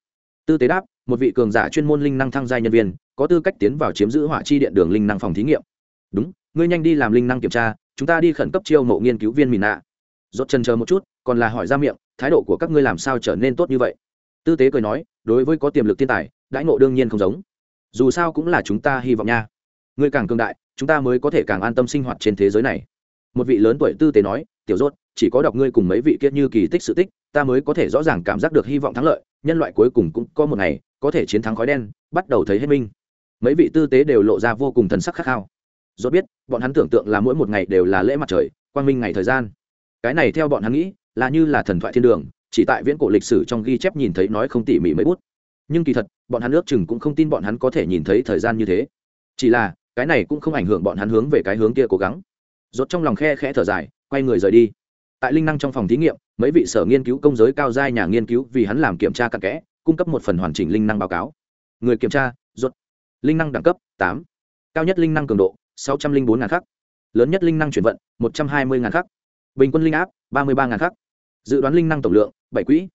Tư tế đáp, một vị cường giả chuyên môn linh năng thăng giai nhân viên, có tư cách tiến vào chiếm giữ hỏa chi điện đường linh năng phòng thí nghiệm. Đúng ngươi nhanh đi làm linh năng kiểm tra, chúng ta đi khẩn cấp chiêu mộ nghiên cứu viên mìn nạ. Rốt chân chờ một chút, còn là hỏi ra miệng, thái độ của các ngươi làm sao trở nên tốt như vậy? Tư tế cười nói, đối với có tiềm lực thiên tài, đãi ngộ đương nhiên không giống. Dù sao cũng là chúng ta hy vọng nha. Ngươi càng cường đại, chúng ta mới có thể càng an tâm sinh hoạt trên thế giới này. Một vị lớn tuổi tư tế nói, tiểu rốt, chỉ có đọc ngươi cùng mấy vị kiết như kỳ tích sự tích, ta mới có thể rõ ràng cảm giác được hy vọng thắng lợi, nhân loại cuối cùng cũng có một ngày, có thể chiến thắng khói đen, bắt đầu thấy hết minh mấy vị tư tế đều lộ ra vô cùng thần sắc khát khao rốt biết, bọn hắn tưởng tượng là mỗi một ngày đều là lễ mặt trời, quang minh ngày thời gian. Cái này theo bọn hắn nghĩ, là như là thần thoại thiên đường, chỉ tại viễn cổ lịch sử trong ghi chép nhìn thấy nói không tỉ mỉ mấy bút. Nhưng kỳ thật, bọn hắn ước chừng cũng không tin bọn hắn có thể nhìn thấy thời gian như thế. Chỉ là, cái này cũng không ảnh hưởng bọn hắn hướng về cái hướng kia cố gắng. Rốt trong lòng khe khẽ thở dài, quay người rời đi. Tại linh năng trong phòng thí nghiệm, mấy vị sở nghiên cứu công giới cao giai nhà nghiên cứu vì hắn làm kiểm tra cặn kẽ, cung cấp một phần hoàn chỉnh linh năng báo cáo. Người kiểm tra, rốt. Linh năng đẳng cấp, tám. Cao nhất linh năng cường độ sáu trăm linh bốn ngàn khắc. Lớn nhất linh năng chuyển vận, một trăm hai mươi ngàn khắc. Bình quân linh áp, ba mươi ba ngàn khắc. Dự đoán linh năng tổng lượng, bảy quỹ.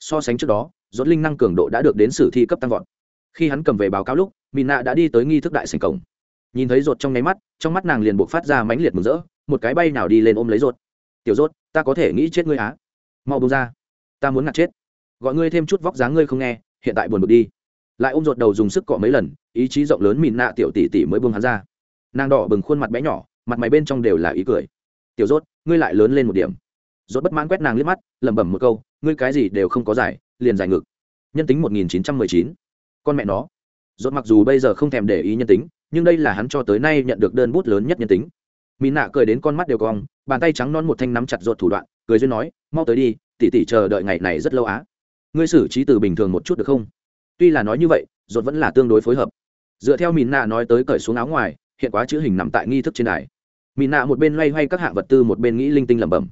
So sánh trước đó dốt linh năng cường độ đã được đến sử thi cấp tăng vọt. Khi hắn cầm về báo cáo lúc, mina đã đi tới nghi thức đại sành cổng. Nhìn thấy rột trong nháy mắt, trong mắt nàng liền buộc phát ra mãnh liệt mừng rỡ, một cái bay nào đi lên ôm lấy rột tiểu rột ta có thể nghĩ chết ngươi á. Mau bông ra. Ta muốn ngạt chết. Gọi ngươi thêm chút vóc dáng ngươi không nghe, hiện tại buồn bực đi. Lại ôm rột đầu dùng sức cọ mấy lần, ý chí rộng lớn mìn nạ tiểu tỷ tỷ mới buông hắn ra nàng đỏ bừng khuôn mặt bé nhỏ, mặt mày bên trong đều là ý cười. Tiểu rốt, ngươi lại lớn lên một điểm. Rốt bất mãn quét nàng liếc mắt, lẩm bẩm một câu, ngươi cái gì đều không có giải, liền giải ngực nhân tính 1919. con mẹ nó. Rốt mặc dù bây giờ không thèm để ý nhân tính, nhưng đây là hắn cho tới nay nhận được đơn bút lớn nhất nhân tính. Mỹ nạ cười đến con mắt đều cong, bàn tay trắng non một thanh nắm chặt Rốt thủ đoạn, cười duyên nói, mau tới đi, tỉ tỉ chờ đợi ngày này rất lâu á. Ngươi xử trí từ bình thường một chút được không? Tuy là nói như vậy, Rốt vẫn là tương đối phối hợp. Dựa theo mỹ nạ nói tới cởi xuống áo ngoài hiện quá chữ hình nằm tại nghi thức trên đài. Mỹ nạ một bên loay hoay các hạng vật tư, một bên nghĩ linh tinh lẩm bẩm.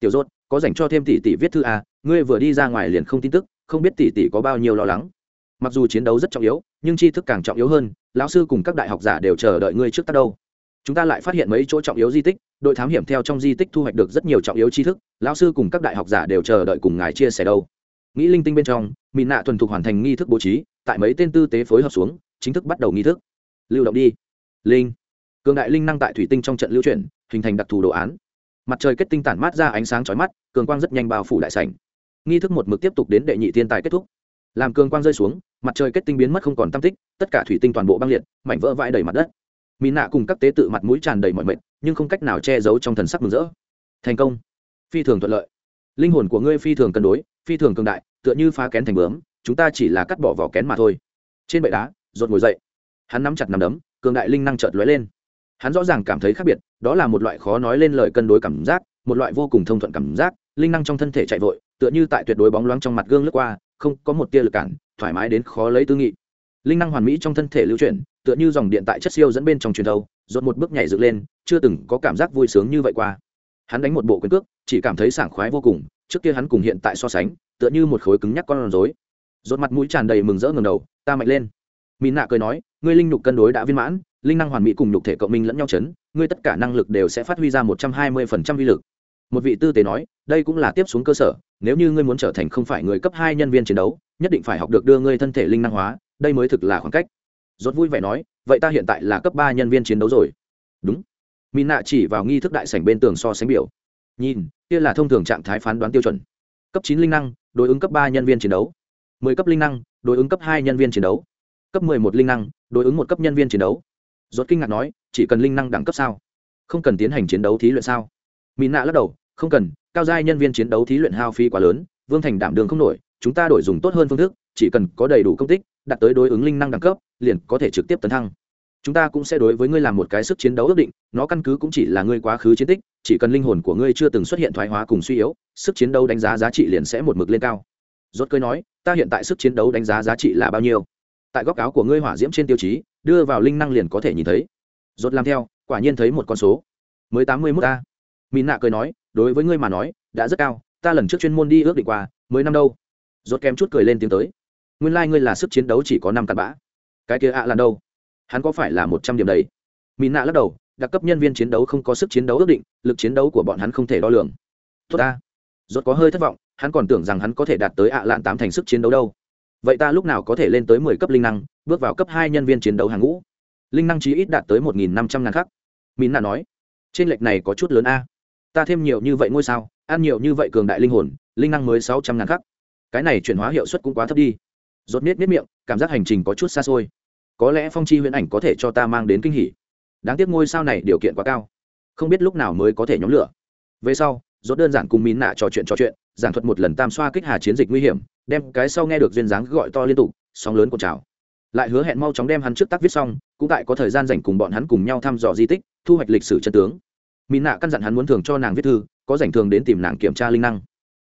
Tiểu rốt, có dành cho thêm tỷ tỷ viết thư à? Ngươi vừa đi ra ngoài liền không tin tức, không biết tỷ tỷ có bao nhiêu lo lắng. Mặc dù chiến đấu rất trọng yếu, nhưng tri thức càng trọng yếu hơn, lão sư cùng các đại học giả đều chờ đợi ngươi trước ta đâu. Chúng ta lại phát hiện mấy chỗ trọng yếu di tích, đội thám hiểm theo trong di tích thu hoạch được rất nhiều trọng yếu tri thức, lão sư cùng các đại học giả đều chờ đợi cùng ngài chia sẻ đâu. Nghĩ linh tinh bên trong mỹ nạ thuần thục hoàn thành nghi thức bố trí, tại mấy tên tư tế phối hợp xuống, chính thức bắt đầu nghi thức. Lưu động đi linh. Cường đại linh năng tại thủy tinh trong trận lưu chuyển, hình thành đặc thù đồ án. Mặt trời kết tinh tản mát ra ánh sáng chói mắt, cường quang rất nhanh bao phủ đại sảnh. Nghi thức một mực tiếp tục đến đệ nhị thiên tài kết thúc. Làm cường quang rơi xuống, mặt trời kết tinh biến mất không còn tam tích, tất cả thủy tinh toàn bộ băng liệt, mảnh vỡ vãi đầy mặt đất. Mỹ nạ cùng các tế tự mặt mũi tràn đầy mọi mệt nhưng không cách nào che giấu trong thần sắc mừng rỡ. Thành công. Phi thường thuận lợi. Linh hồn của ngươi phi thường cân đối, phi thường cường đại, tựa như phá kén thành bướm, chúng ta chỉ là cắt bỏ vỏ kén mà thôi. Trên bệ đá rột ngồi dậy. Hắn nắm chặt nắm đấm cường đại linh năng chợt lóe lên. Hắn rõ ràng cảm thấy khác biệt, đó là một loại khó nói lên lời cân đối cảm giác, một loại vô cùng thông thuận cảm giác, linh năng trong thân thể chạy vội, tựa như tại tuyệt đối bóng loáng trong mặt gương lướt qua, không có một tia lực cản, thoải mái đến khó lấy tư nghị. Linh năng hoàn mỹ trong thân thể lưu chuyển, tựa như dòng điện tại chất siêu dẫn bên trong truyền thâu dột một bước nhảy dựng lên, chưa từng có cảm giác vui sướng như vậy qua. Hắn đánh một bộ quyền cước, chỉ cảm thấy sảng khoái vô cùng, trước kia hắn cùng hiện tại so sánh, tựa như một khối cứng nhắc con rối. Dột mặt mũi tràn đầy mừng rỡ ngầm đầu, ta mạnh lên mỹ nạ cười nói, ngươi linh nhục cân đối đã viên mãn, linh năng hoàn mỹ cùng nhục thể cộng minh lẫn nhau chấn, ngươi tất cả năng lực đều sẽ phát huy ra một trăm hai mươi phần trăm vi lực. Một vị tư tế nói, đây cũng là tiếp xuống cơ sở, nếu như ngươi muốn trở thành không phải người cấp hai nhân viên chiến đấu, nhất định phải học được đưa ngươi thân thể linh năng hóa, đây mới thực là khoảng cách. Rốt vui vẻ nói, vậy ta hiện tại là cấp ba nhân viên chiến đấu rồi. Đúng. Mỹ nạ chỉ vào nghi thức đại sảnh bên tường so sánh biểu. Nhìn, kia là thông thường trạng thái phán đoán tiêu chuẩn. Cấp chín linh năng, đối ứng cấp ba nhân viên chiến đấu. Mười cấp linh năng, đối ứng cấp hai nhân viên chiến đấu cấp mười một linh năng, đối ứng một cấp nhân viên chiến đấu. Rốt kinh ngạc nói, chỉ cần linh năng đẳng cấp sao? Không cần tiến hành chiến đấu thí luyện sao? Mỹ nạ lắc đầu, không cần, cao giai nhân viên chiến đấu thí luyện hao phí quá lớn, vương thành đảm đường không nổi, chúng ta đổi dùng tốt hơn phương thức, chỉ cần có đầy đủ công tích, đạt tới đối ứng linh năng đẳng cấp, liền có thể trực tiếp tấn thăng. Chúng ta cũng sẽ đối với ngươi làm một cái sức chiến đấu ước định, nó căn cứ cũng chỉ là ngươi quá khứ chiến tích, chỉ cần linh hồn của ngươi chưa từng xuất hiện thoái hóa cùng suy yếu, sức chiến đấu đánh giá giá trị liền sẽ một mực lên cao. Rốt cười nói, ta hiện tại sức chiến đấu đánh giá giá trị là bao nhiêu? Tại góc áo của ngươi hỏa diễm trên tiêu chí, đưa vào linh năng liền có thể nhìn thấy. Rốt làm theo, quả nhiên thấy một con số. Mới tám mươi mốt a. Mỹ nạ cười nói, đối với ngươi mà nói, đã rất cao, ta lần trước chuyên môn đi ước định qua, mới năm đâu. Rốt kém chút cười lên tiếng tới. Nguyên lai ngươi là sức chiến đấu chỉ có năm cặn bã. Cái kia ạ à là đâu? Hắn có phải là một trăm điểm đấy? Mỹ nạ lắc đầu, đặc cấp nhân viên chiến đấu không có sức chiến đấu ước định, lực chiến đấu của bọn hắn không thể đo lường. Tốt ta. Rốt có hơi thất vọng, hắn còn tưởng rằng hắn có thể đạt tới ạ lạn tám thành sức chiến đấu đâu vậy ta lúc nào có thể lên tới mười cấp linh năng, bước vào cấp hai nhân viên chiến đấu hàng ngũ? Linh năng chí ít đạt tới một nghìn năm trăm ngàn khắc. Mỹ nạ nói, trên lệch này có chút lớn a. Ta thêm nhiều như vậy ngôi sao, ăn nhiều như vậy cường đại linh hồn, linh năng mới sáu trăm ngàn khắc. Cái này chuyển hóa hiệu suất cũng quá thấp đi. Rốt nết nết miệng, cảm giác hành trình có chút xa xôi. Có lẽ phong chi huyễn ảnh có thể cho ta mang đến kinh hỉ. Đáng tiếc ngôi sao này điều kiện quá cao. Không biết lúc nào mới có thể nhóm lửa. Về sau rốt đơn giản cùng mìn nạ trò chuyện trò chuyện, giảng thuật một lần tam xoa kích hà chiến dịch nguy hiểm, đem cái sau nghe được duyên dáng gọi to liên tục, sóng lớn của trào. Lại hứa hẹn mau chóng đem hắn trước tác viết xong, cũng tại có thời gian dành cùng bọn hắn cùng nhau thăm dò di tích, thu hoạch lịch sử chân tướng. Mỹ nạ căn dặn hắn muốn thường cho nàng viết thư, có dành thường đến tìm nàng kiểm tra linh năng.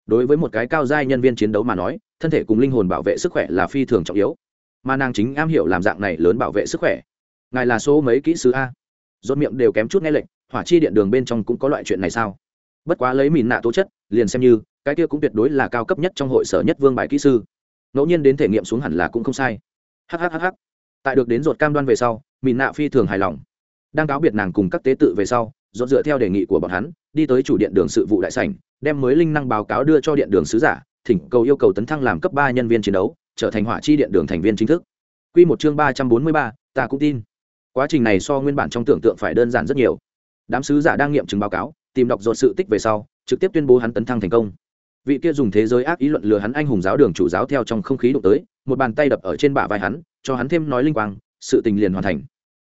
Đối với một cái cao giai nhân viên chiến đấu mà nói, thân thể cùng linh hồn bảo vệ sức khỏe là phi thường trọng yếu. Mà nàng chính am hiểu làm dạng này lớn bảo vệ sức khỏe. Ngài là số mấy kỹ sư a? Rốt miệng đều kém chút nghe lệnh hỏa chi điện đường bên trong cũng có loại chuyện này sao? Bất quá lấy mìn nạ tố chất, liền xem như, cái kia cũng tuyệt đối là cao cấp nhất trong hội sở nhất vương bài kỹ sư. Ngẫu nhiên đến thể nghiệm xuống hẳn là cũng không sai. Hhhh tại được đến ruột cam đoan về sau, mìn nạ phi thường hài lòng. Đang cáo biệt nàng cùng các tế tự về sau dọn dựa theo đề nghị của bọn hắn, đi tới chủ điện đường sự vụ đại sảnh, đem mới linh năng báo cáo đưa cho điện đường sứ giả, thỉnh cầu yêu cầu tấn thăng làm cấp ba nhân viên chiến đấu, trở thành hỏa chi điện đường thành viên chính thức. Quy một chương ba trăm bốn mươi ba, ta cũng tin. Quá trình này so nguyên bản trong tưởng tượng phải đơn giản rất nhiều. Đám sứ giả đang nghiệm chứng báo cáo tìm đọc dột sự tích về sau, trực tiếp tuyên bố hắn tấn thăng thành công. Vị kia dùng thế giới ác ý luận lừa hắn anh hùng giáo đường chủ giáo theo trong không khí đụng tới, một bàn tay đập ở trên bả vai hắn, cho hắn thêm nói linh quang, sự tình liền hoàn thành.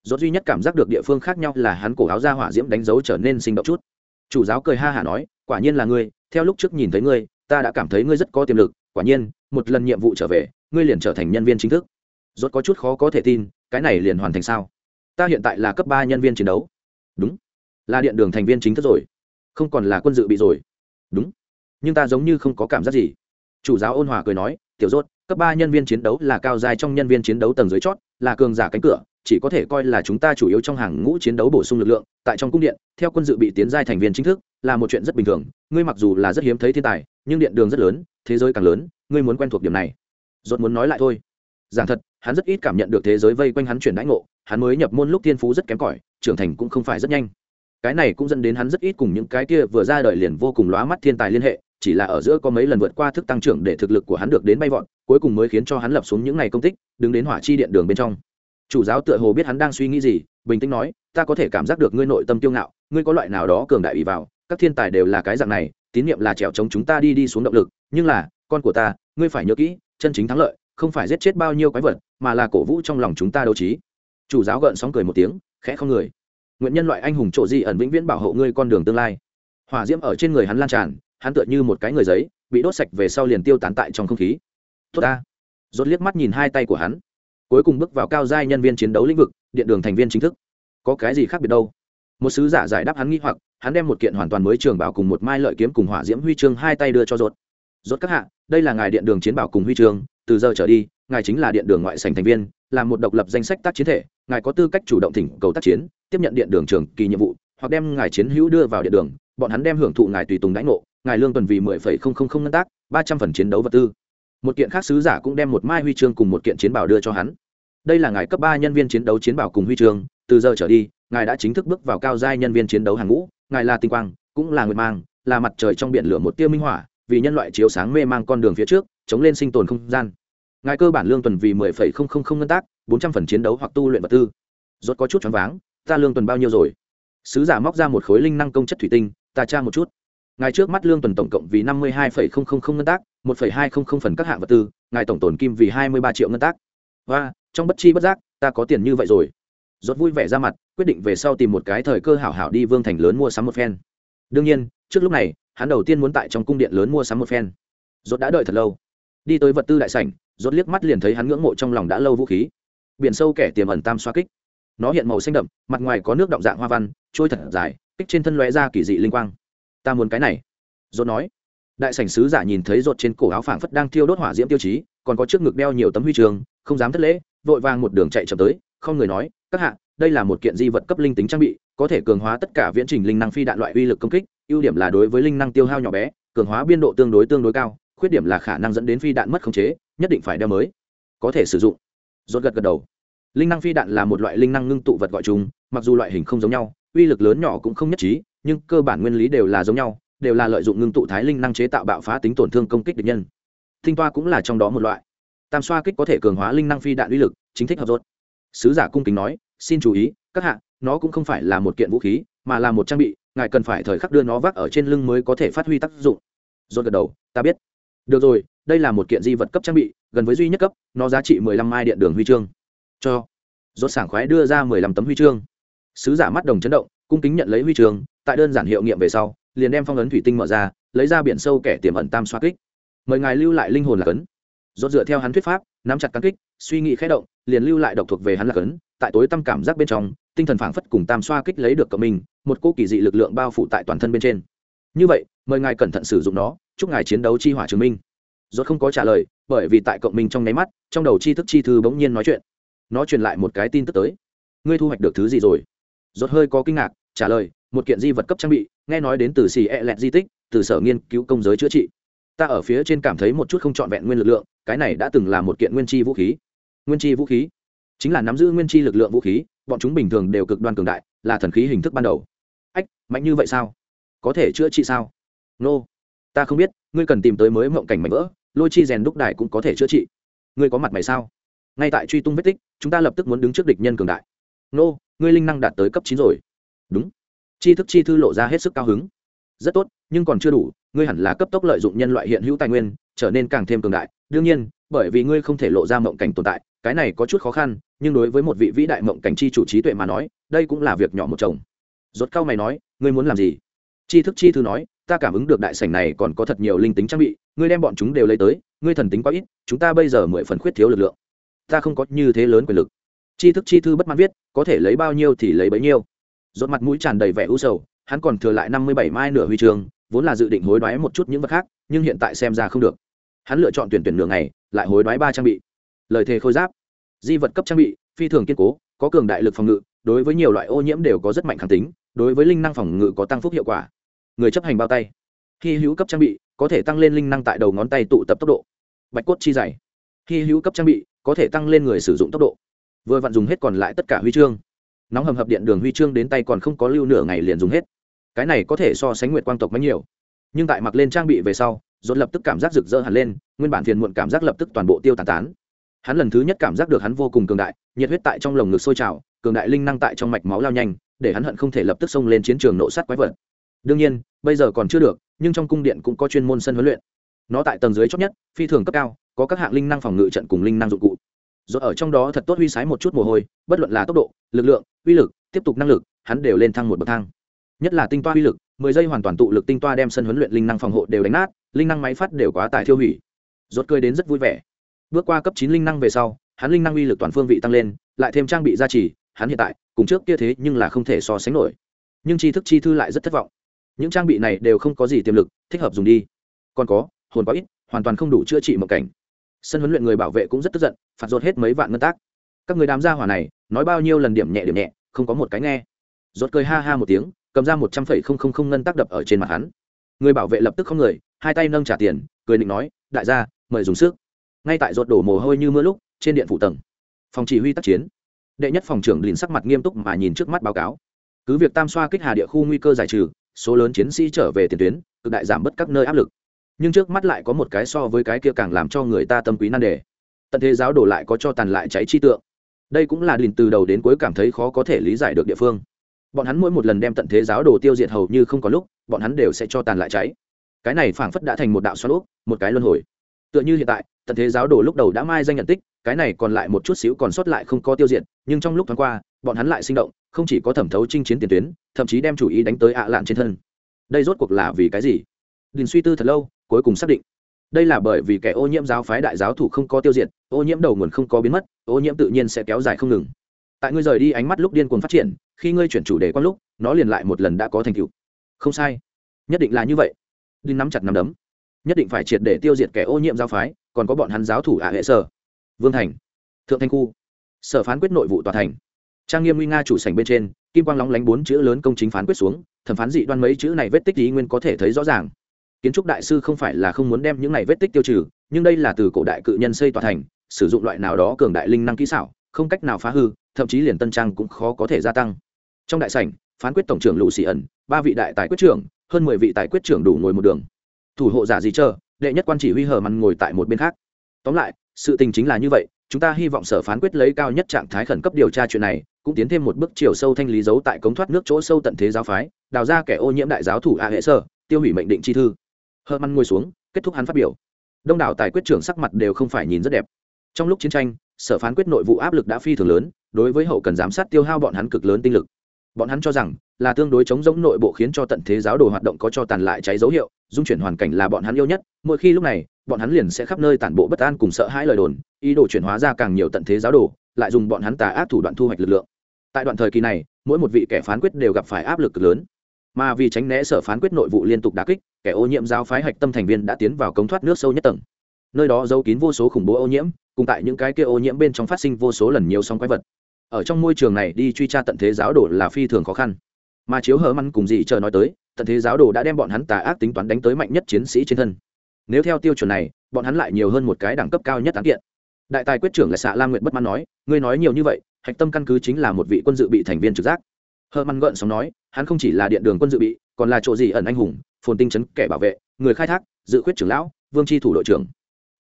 Dột duy nhất cảm giác được địa phương khác nhau là hắn cổ áo ra hỏa diễm đánh dấu trở nên sinh động chút. Chủ giáo cười ha hả nói, quả nhiên là ngươi, theo lúc trước nhìn thấy ngươi, ta đã cảm thấy ngươi rất có tiềm lực, quả nhiên, một lần nhiệm vụ trở về, ngươi liền trở thành nhân viên chính thức. Rốt có chút khó có thể tin, cái này liền hoàn thành sao? Ta hiện tại là cấp ba nhân viên chiến đấu. Đúng, là điện đường thành viên chính thức rồi không còn là quân dự bị rồi. Đúng. Nhưng ta giống như không có cảm giác gì. Chủ giáo ôn hòa cười nói, tiểu rốt, cấp ba nhân viên chiến đấu là cao dài trong nhân viên chiến đấu tầng dưới chót, là cường giả cánh cửa, chỉ có thể coi là chúng ta chủ yếu trong hàng ngũ chiến đấu bổ sung lực lượng, tại trong cung điện, theo quân dự bị tiến giai thành viên chính thức, là một chuyện rất bình thường. Ngươi mặc dù là rất hiếm thấy thiên tài, nhưng điện đường rất lớn, thế giới càng lớn, ngươi muốn quen thuộc điểm này. Rốt muốn nói lại thôi. Giảng thật, hắn rất ít cảm nhận được thế giới vây quanh hắn chuyển đãi ngộ, hắn mới nhập môn lúc thiên phú rất kém cỏi, trưởng thành cũng không phải rất nhanh cái này cũng dẫn đến hắn rất ít cùng những cái kia vừa ra đời liền vô cùng lóa mắt thiên tài liên hệ, chỉ là ở giữa có mấy lần vượt qua thức tăng trưởng để thực lực của hắn được đến bay vọt, cuối cùng mới khiến cho hắn lập xuống những ngày công tích, đứng đến hỏa chi điện đường bên trong. Chủ giáo tựa hồ biết hắn đang suy nghĩ gì, bình tĩnh nói, ta có thể cảm giác được ngươi nội tâm tiêu ngạo, ngươi có loại nào đó cường đại ủy vào, các thiên tài đều là cái dạng này, tín nhiệm là trèo chống chúng ta đi đi xuống động lực, nhưng là, con của ta, ngươi phải nhớ kỹ, chân chính thắng lợi, không phải giết chết bao nhiêu quái vật, mà là cổ vũ trong lòng chúng ta đấu trí. Chủ giáo gợn sóng cười một tiếng, khẽ không người nguyện nhân loại anh hùng trộ di ẩn vĩnh viễn bảo hộ ngươi con đường tương lai. Hỏa diễm ở trên người hắn lan tràn, hắn tựa như một cái người giấy, bị đốt sạch về sau liền tiêu tán tại trong không khí. Tốt ta. Rốt liếc mắt nhìn hai tay của hắn. Cuối cùng bước vào cao giai nhân viên chiến đấu lĩnh vực, điện đường thành viên chính thức. Có cái gì khác biệt đâu? Một sứ giả giải đáp hắn nghi hoặc, hắn đem một kiện hoàn toàn mới trường bảo cùng một mai lợi kiếm cùng hỏa diễm huy chương hai tay đưa cho rốt. Rốt các hạ, đây là ngài điện đường chiến bảo cùng huy chương, từ giờ trở đi ngài chính là điện đường ngoại sành thành viên, là một độc lập danh sách tác chiến thể, ngài có tư cách chủ động thỉnh cầu tác chiến, tiếp nhận điện đường trường kỳ nhiệm vụ, hoặc đem ngài chiến hữu đưa vào điện đường, bọn hắn đem hưởng thụ ngài tùy tùng đãi ngộ, ngài lương tuần vì mười phẩy không không không ngân tác, ba trăm phần chiến đấu vật tư. Một kiện khác sứ giả cũng đem một mai huy chương cùng một kiện chiến bảo đưa cho hắn. Đây là ngài cấp ba nhân viên chiến đấu chiến bảo cùng huy chương, từ giờ trở đi, ngài đã chính thức bước vào cao giai nhân viên chiến đấu hàng ngũ, ngài là tinh quang, cũng là nguyệt mang, là mặt trời trong biển lửa một tia minh hỏa, vì nhân loại chiếu sáng mê mang con đường phía trước, chống lên sinh tồn không gian ngài cơ bản lương tuần vì mười phẩy không không không ngân tác, bốn trăm phần chiến đấu hoặc tu luyện vật tư. Rốt có chút choáng váng, ta lương tuần bao nhiêu rồi? Sứ giả móc ra một khối linh năng công chất thủy tinh, ta tra một chút. Ngài trước mắt lương tuần tổng cộng vì năm mươi hai phẩy không không không ngân tác, một phẩy hai không không phần các hạng vật tư, ngài tổng tổn kim vì hai mươi ba triệu ngân tác. Và, trong bất chi bất giác, ta có tiền như vậy rồi. Rốt vui vẻ ra mặt, quyết định về sau tìm một cái thời cơ hảo hảo đi vương thành lớn mua sắm một phen. Đương nhiên, trước lúc này, hắn đầu tiên muốn tại trong cung điện lớn mua sắm một phen. Rốt đã đợi thật lâu. Đi tới vật tư đại sảnh rốt liếc mắt liền thấy hắn ngưỡng mộ trong lòng đã lâu vũ khí. Biển sâu kẻ tiềm ẩn tam xoa kích. Nó hiện màu xanh đậm, mặt ngoài có nước động dạng hoa văn, trôi thật dài, kích trên thân lóe ra kỳ dị linh quang. Ta muốn cái này. Rốt nói. Đại sảnh sứ giả nhìn thấy rốt trên cổ áo phảng phất đang thiêu đốt hỏa diễm tiêu chí, còn có trước ngực đeo nhiều tấm huy chương không dám thất lễ, vội vàng một đường chạy chậm tới, không người nói, các hạ, đây là một kiện di vật cấp linh tính trang bị, có thể cường hóa tất cả viễn trình linh năng phi đạn loại uy lực công kích, ưu điểm là đối với linh năng tiêu hao nhỏ bé, cường hóa biên độ tương đối tương đối cao khuyết điểm là khả năng dẫn đến phi đạn mất khống chế, nhất định phải đeo mới, có thể sử dụng. Rốt gật gật đầu. Linh năng phi đạn là một loại linh năng ngưng tụ vật gọi chung, mặc dù loại hình không giống nhau, uy lực lớn nhỏ cũng không nhất trí, nhưng cơ bản nguyên lý đều là giống nhau, đều là lợi dụng ngưng tụ thái linh năng chế tạo bạo phá tính tổn thương công kích địch nhân. Tinh toa cũng là trong đó một loại. Tam xoa kích có thể cường hóa linh năng phi đạn uy lực, chính thích hợp rốt. Sứ giả cung kính nói, xin chú ý, các hạ, nó cũng không phải là một kiện vũ khí, mà là một trang bị, ngài cần phải thời khắc đưa nó vác ở trên lưng mới có thể phát huy tác dụng. Rốt gật đầu, ta biết được rồi, đây là một kiện di vật cấp trang bị, gần với duy nhất cấp, nó giá trị mười lăm mai điện đường huy chương. Cho. Rốt sảng khoái đưa ra mười lăm tấm huy chương. Sứ giả mắt đồng chấn động, cung kính nhận lấy huy chương, tại đơn giản hiệu nghiệm về sau, liền đem phong ấn thủy tinh mở ra, lấy ra biển sâu kẻ tiềm ẩn tam xoa kích. Mời ngài lưu lại linh hồn là cấn rốt dựa theo hắn thuyết pháp, nắm chặt cán kích, suy nghĩ khẽ động, liền lưu lại độc thuộc về hắn là cấn tại tối tâm cảm giác bên trong, tinh thần phảng phất cùng tam xoa kích lấy được cộng mình một cô kỳ dị lực lượng bao phủ tại toàn thân bên trên như vậy, mời ngài cẩn thận sử dụng nó, chúc ngài chiến đấu chi hỏa chứng minh. Rốt không có trả lời, bởi vì tại cộng minh trong nháy mắt, trong đầu chi thức chi thư bỗng nhiên nói chuyện. Nó truyền lại một cái tin tức tới. Ngươi thu hoạch được thứ gì rồi? Rốt hơi có kinh ngạc, trả lời, một kiện di vật cấp trang bị, nghe nói đến từ xì e lẹt di tích, từ sở nghiên cứu công giới chữa trị. Ta ở phía trên cảm thấy một chút không trọn vẹn nguyên lực lượng, cái này đã từng là một kiện nguyên chi vũ khí. Nguyên chi vũ khí? Chính là nắm giữ nguyên chi lực lượng vũ khí, bọn chúng bình thường đều cực đoan cường đại, là thần khí hình thức ban đầu. Ách, mạnh như vậy sao? Có thể chữa trị sao? Nô、no. ta không biết, ngươi cần tìm tới mới mộng cảnh mảnh vỡ, lôi chi rèn đúc đại cũng có thể chữa trị. Ngươi có mặt mày sao? Ngay tại truy tung vết tích, chúng ta lập tức muốn đứng trước địch nhân cường đại. Nô, ngươi linh năng đạt tới cấp chín rồi. Đúng. Chi thức chi thư lộ ra hết sức cao hứng. Rất tốt, nhưng còn chưa đủ, ngươi hẳn là cấp tốc lợi dụng nhân loại hiện hữu tài nguyên, trở nên càng thêm cường đại. Đương nhiên, bởi vì ngươi không thể lộ ra mộng cảnh tồn tại, cái này có chút khó khăn, nhưng đối với một vị vĩ đại mộng cảnh chi chủ trí tuệ mà nói, đây cũng là việc nhỏ một chồng. Rốt cao mày nói, ngươi muốn làm gì? Chi thức chi thư nói, ta cảm ứng được đại sảnh này còn có thật nhiều linh tính trang bị, ngươi đem bọn chúng đều lấy tới, ngươi thần tính quá ít, chúng ta bây giờ mười phần khuyết thiếu lực lượng. Ta không có như thế lớn quyền lực. Chi thức chi thư bất mãn viết, có thể lấy bao nhiêu thì lấy bấy nhiêu. Rốt mặt mũi tràn đầy vẻ u sầu, hắn còn thừa lại năm mươi bảy mai nửa huy chương, vốn là dự định hối đoái một chút những vật khác, nhưng hiện tại xem ra không được. Hắn lựa chọn tuyển tuyển nửa ngày, lại hối đoái ba trang bị. Lời thề khôi giáp, di vật cấp trang bị, phi thường kiên cố, có cường đại lực phòng ngự, đối với nhiều loại ô nhiễm đều có rất mạnh kháng tính, đối với linh năng phòng ngự có tăng phúc hiệu quả người chấp hành bao tay. Khi hữu cấp trang bị có thể tăng lên linh năng tại đầu ngón tay tụ tập tốc độ. Bạch cốt chi dày. Khi hữu cấp trang bị có thể tăng lên người sử dụng tốc độ. Vừa vặn dùng hết còn lại tất cả huy chương. Nóng hầm hập điện đường huy chương đến tay còn không có lưu nửa ngày liền dùng hết. Cái này có thể so sánh nguyệt quang tộc mấy nhiều. Nhưng tại mặc lên trang bị về sau dồn lập tức cảm giác rực rỡ hẳn lên, nguyên bản phiền muộn cảm giác lập tức toàn bộ tiêu tàn tán. Hắn lần thứ nhất cảm giác được hắn vô cùng cường đại, nhiệt huyết tại trong lồng ngực sôi trào, cường đại linh năng tại trong mạch máu lao nhanh, để hắn hận không thể lập tức xông lên chiến trường nộ sát quái vật đương nhiên, bây giờ còn chưa được, nhưng trong cung điện cũng có chuyên môn sân huấn luyện. Nó tại tầng dưới chót nhất, phi thường cấp cao, có các hạng linh năng phòng ngự trận cùng linh năng dụng cụ. Rồi ở trong đó thật tốt huy sái một chút mồ hôi, bất luận là tốc độ, lực lượng, uy lực, tiếp tục năng lực, hắn đều lên thăng một bậc thang. Nhất là tinh toa uy lực, mười giây hoàn toàn tụ lực tinh toa đem sân huấn luyện linh năng phòng hộ đều đánh nát, linh năng máy phát đều quá tải thiêu hủy. Rốt cười đến rất vui vẻ. Bước qua cấp chín linh năng về sau, hắn linh năng uy lực toàn phương vị tăng lên, lại thêm trang bị gia trì, hắn hiện tại, cùng trước kia thế nhưng là không thể so sánh nổi. Nhưng tri thức chi thư lại rất thất vọng những trang bị này đều không có gì tiềm lực, thích hợp dùng đi. Còn có, hồn quá ít, hoàn toàn không đủ chữa trị mộng cảnh. Sân huấn luyện người bảo vệ cũng rất tức giận, phạt rột hết mấy vạn ngân tác. Các người đám gia hỏa này, nói bao nhiêu lần điểm nhẹ điểm nhẹ, không có một cái nghe. Rột cười ha ha một tiếng, cầm ra một trăm phẩy không không không ngân tác đập ở trên mặt hắn. Người bảo vệ lập tức không người, hai tay nâng trả tiền, cười định nói, đại gia, mời dùng sức. Ngay tại rột đổ mồ hôi như mưa lúc, trên điện phủ tầng, phòng chỉ huy tác chiến. Đệ nhất phòng trưởng liền sắc mặt nghiêm túc mà nhìn trước mắt báo cáo. Cứ việc tam xoa kích hà địa khu nguy cơ giải trừ số lớn chiến sĩ trở về tiền tuyến, cực đại giảm bớt các nơi áp lực. Nhưng trước mắt lại có một cái so với cái kia càng làm cho người ta tâm quý nan đề. Tận thế giáo đổ lại có cho tàn lại cháy chi tượng. Đây cũng là đình từ đầu đến cuối cảm thấy khó có thể lý giải được địa phương. Bọn hắn mỗi một lần đem tận thế giáo đồ tiêu diệt hầu như không có lúc, bọn hắn đều sẽ cho tàn lại cháy. Cái này phảng phất đã thành một đạo xoắn úp một cái luân hồi. Tựa như hiện tại, tận thế giáo đồ lúc đầu đã mai danh nhận tích, cái này còn lại một chút xíu còn sót lại không có tiêu diệt, nhưng trong lúc thoáng qua bọn hắn lại sinh động, không chỉ có thẩm thấu chinh chiến tiền tuyến, thậm chí đem chủ ý đánh tới ạ lạn trên thân. Đây rốt cuộc là vì cái gì? Đình suy tư thật lâu, cuối cùng xác định. Đây là bởi vì kẻ ô nhiễm giáo phái đại giáo thủ không có tiêu diệt, ô nhiễm đầu nguồn không có biến mất, ô nhiễm tự nhiên sẽ kéo dài không ngừng. Tại ngươi rời đi ánh mắt lúc điên cuồng phát triển, khi ngươi chuyển chủ đề qua lúc, nó liền lại một lần đã có thành tựu. Không sai. Nhất định là như vậy. Đinh nắm chặt nắm đấm. Nhất định phải triệt để tiêu diệt kẻ ô nhiễm giáo phái, còn có bọn hắn giáo thủ ả hệ sở. Vương thành. Thượng thanh khu. Sở phán quyết nội vụ tòa thành trang nghiêm nguy nga chủ sảnh bên trên, kim quang lóng lánh bốn chữ lớn công chính phán quyết xuống, thẩm phán dị đoan mấy chữ này vết tích ý nguyên có thể thấy rõ ràng. Kiến trúc đại sư không phải là không muốn đem những này vết tích tiêu trừ, nhưng đây là từ cổ đại cự nhân xây tòa thành, sử dụng loại nào đó cường đại linh năng kỹ xảo, không cách nào phá hư, thậm chí liền tân trang cũng khó có thể gia tăng. Trong đại sảnh, phán quyết tổng trưởng lù xì ẩn, ba vị đại tài quyết trưởng, hơn mười vị tài quyết trưởng đủ ngồi một đường. Thủ hộ giả gì chờ, đệ nhất quan chỉ huy hờ mằn ngồi tại một bên khác. Tóm lại, sự tình chính là như vậy, chúng ta hy vọng sở phán quyết lấy cao nhất trạng thái khẩn cấp điều tra chuyện này cũng tiến thêm một bước chiều sâu thanh lý dấu tại cống thoát nước chỗ sâu tận thế giáo phái, đào ra kẻ ô nhiễm đại giáo thủ a hệ sơ, tiêu hủy mệnh định chi thư. Hơ măn ngồi xuống, kết thúc hắn phát biểu. Đông đảo tài quyết trưởng sắc mặt đều không phải nhìn rất đẹp. Trong lúc chiến tranh, sở phán quyết nội vụ áp lực đã phi thường lớn, đối với hậu cần giám sát tiêu hao bọn hắn cực lớn tinh lực. Bọn hắn cho rằng, là tương đối chống giống nội bộ khiến cho tận thế giáo đồ hoạt động có cho tàn lại cháy dấu hiệu, dung chuyển hoàn cảnh là bọn hắn yêu nhất, mỗi khi lúc này, bọn hắn liền sẽ khắp nơi tản bộ bất an cùng sợ hãi lời đồn, ý đồ chuyển hóa ra càng nhiều tận thế giáo đồ, lại dùng bọn hắn tà ác thủ đoạn thu hoạch lực lượng tại đoạn thời kỳ này, mỗi một vị kẻ phán quyết đều gặp phải áp lực cực lớn. Mà vì tránh né sở phán quyết nội vụ liên tục đà kích, kẻ ô nhiễm giáo phái hạch tâm thành viên đã tiến vào cống thoát nước sâu nhất tầng. Nơi đó giấu kín vô số khủng bố ô nhiễm, cùng tại những cái kia ô nhiễm bên trong phát sinh vô số lần nhiều song quái vật. Ở trong môi trường này đi truy tra tận thế giáo đồ là phi thường khó khăn. Mà chiếu hở măn cùng gì chờ nói tới, tận thế giáo đồ đã đem bọn hắn tà ác tính toán đánh tới mạnh nhất chiến sĩ trên thân. Nếu theo tiêu chuẩn này, bọn hắn lại nhiều hơn một cái đẳng cấp cao nhất án kiện. Đại tài quyết trưởng là xạ lam nguyện bất mãn nói, ngươi nói nhiều như vậy hạch tâm căn cứ chính là một vị quân dự bị thành viên trực giác. Hờ măn gợn sóng nói, hắn không chỉ là điện đường quân dự bị, còn là chỗ gì ẩn anh hùng, phồn tinh chấn, kẻ bảo vệ, người khai thác, dự khuyết trưởng lão, vương tri thủ đội trưởng.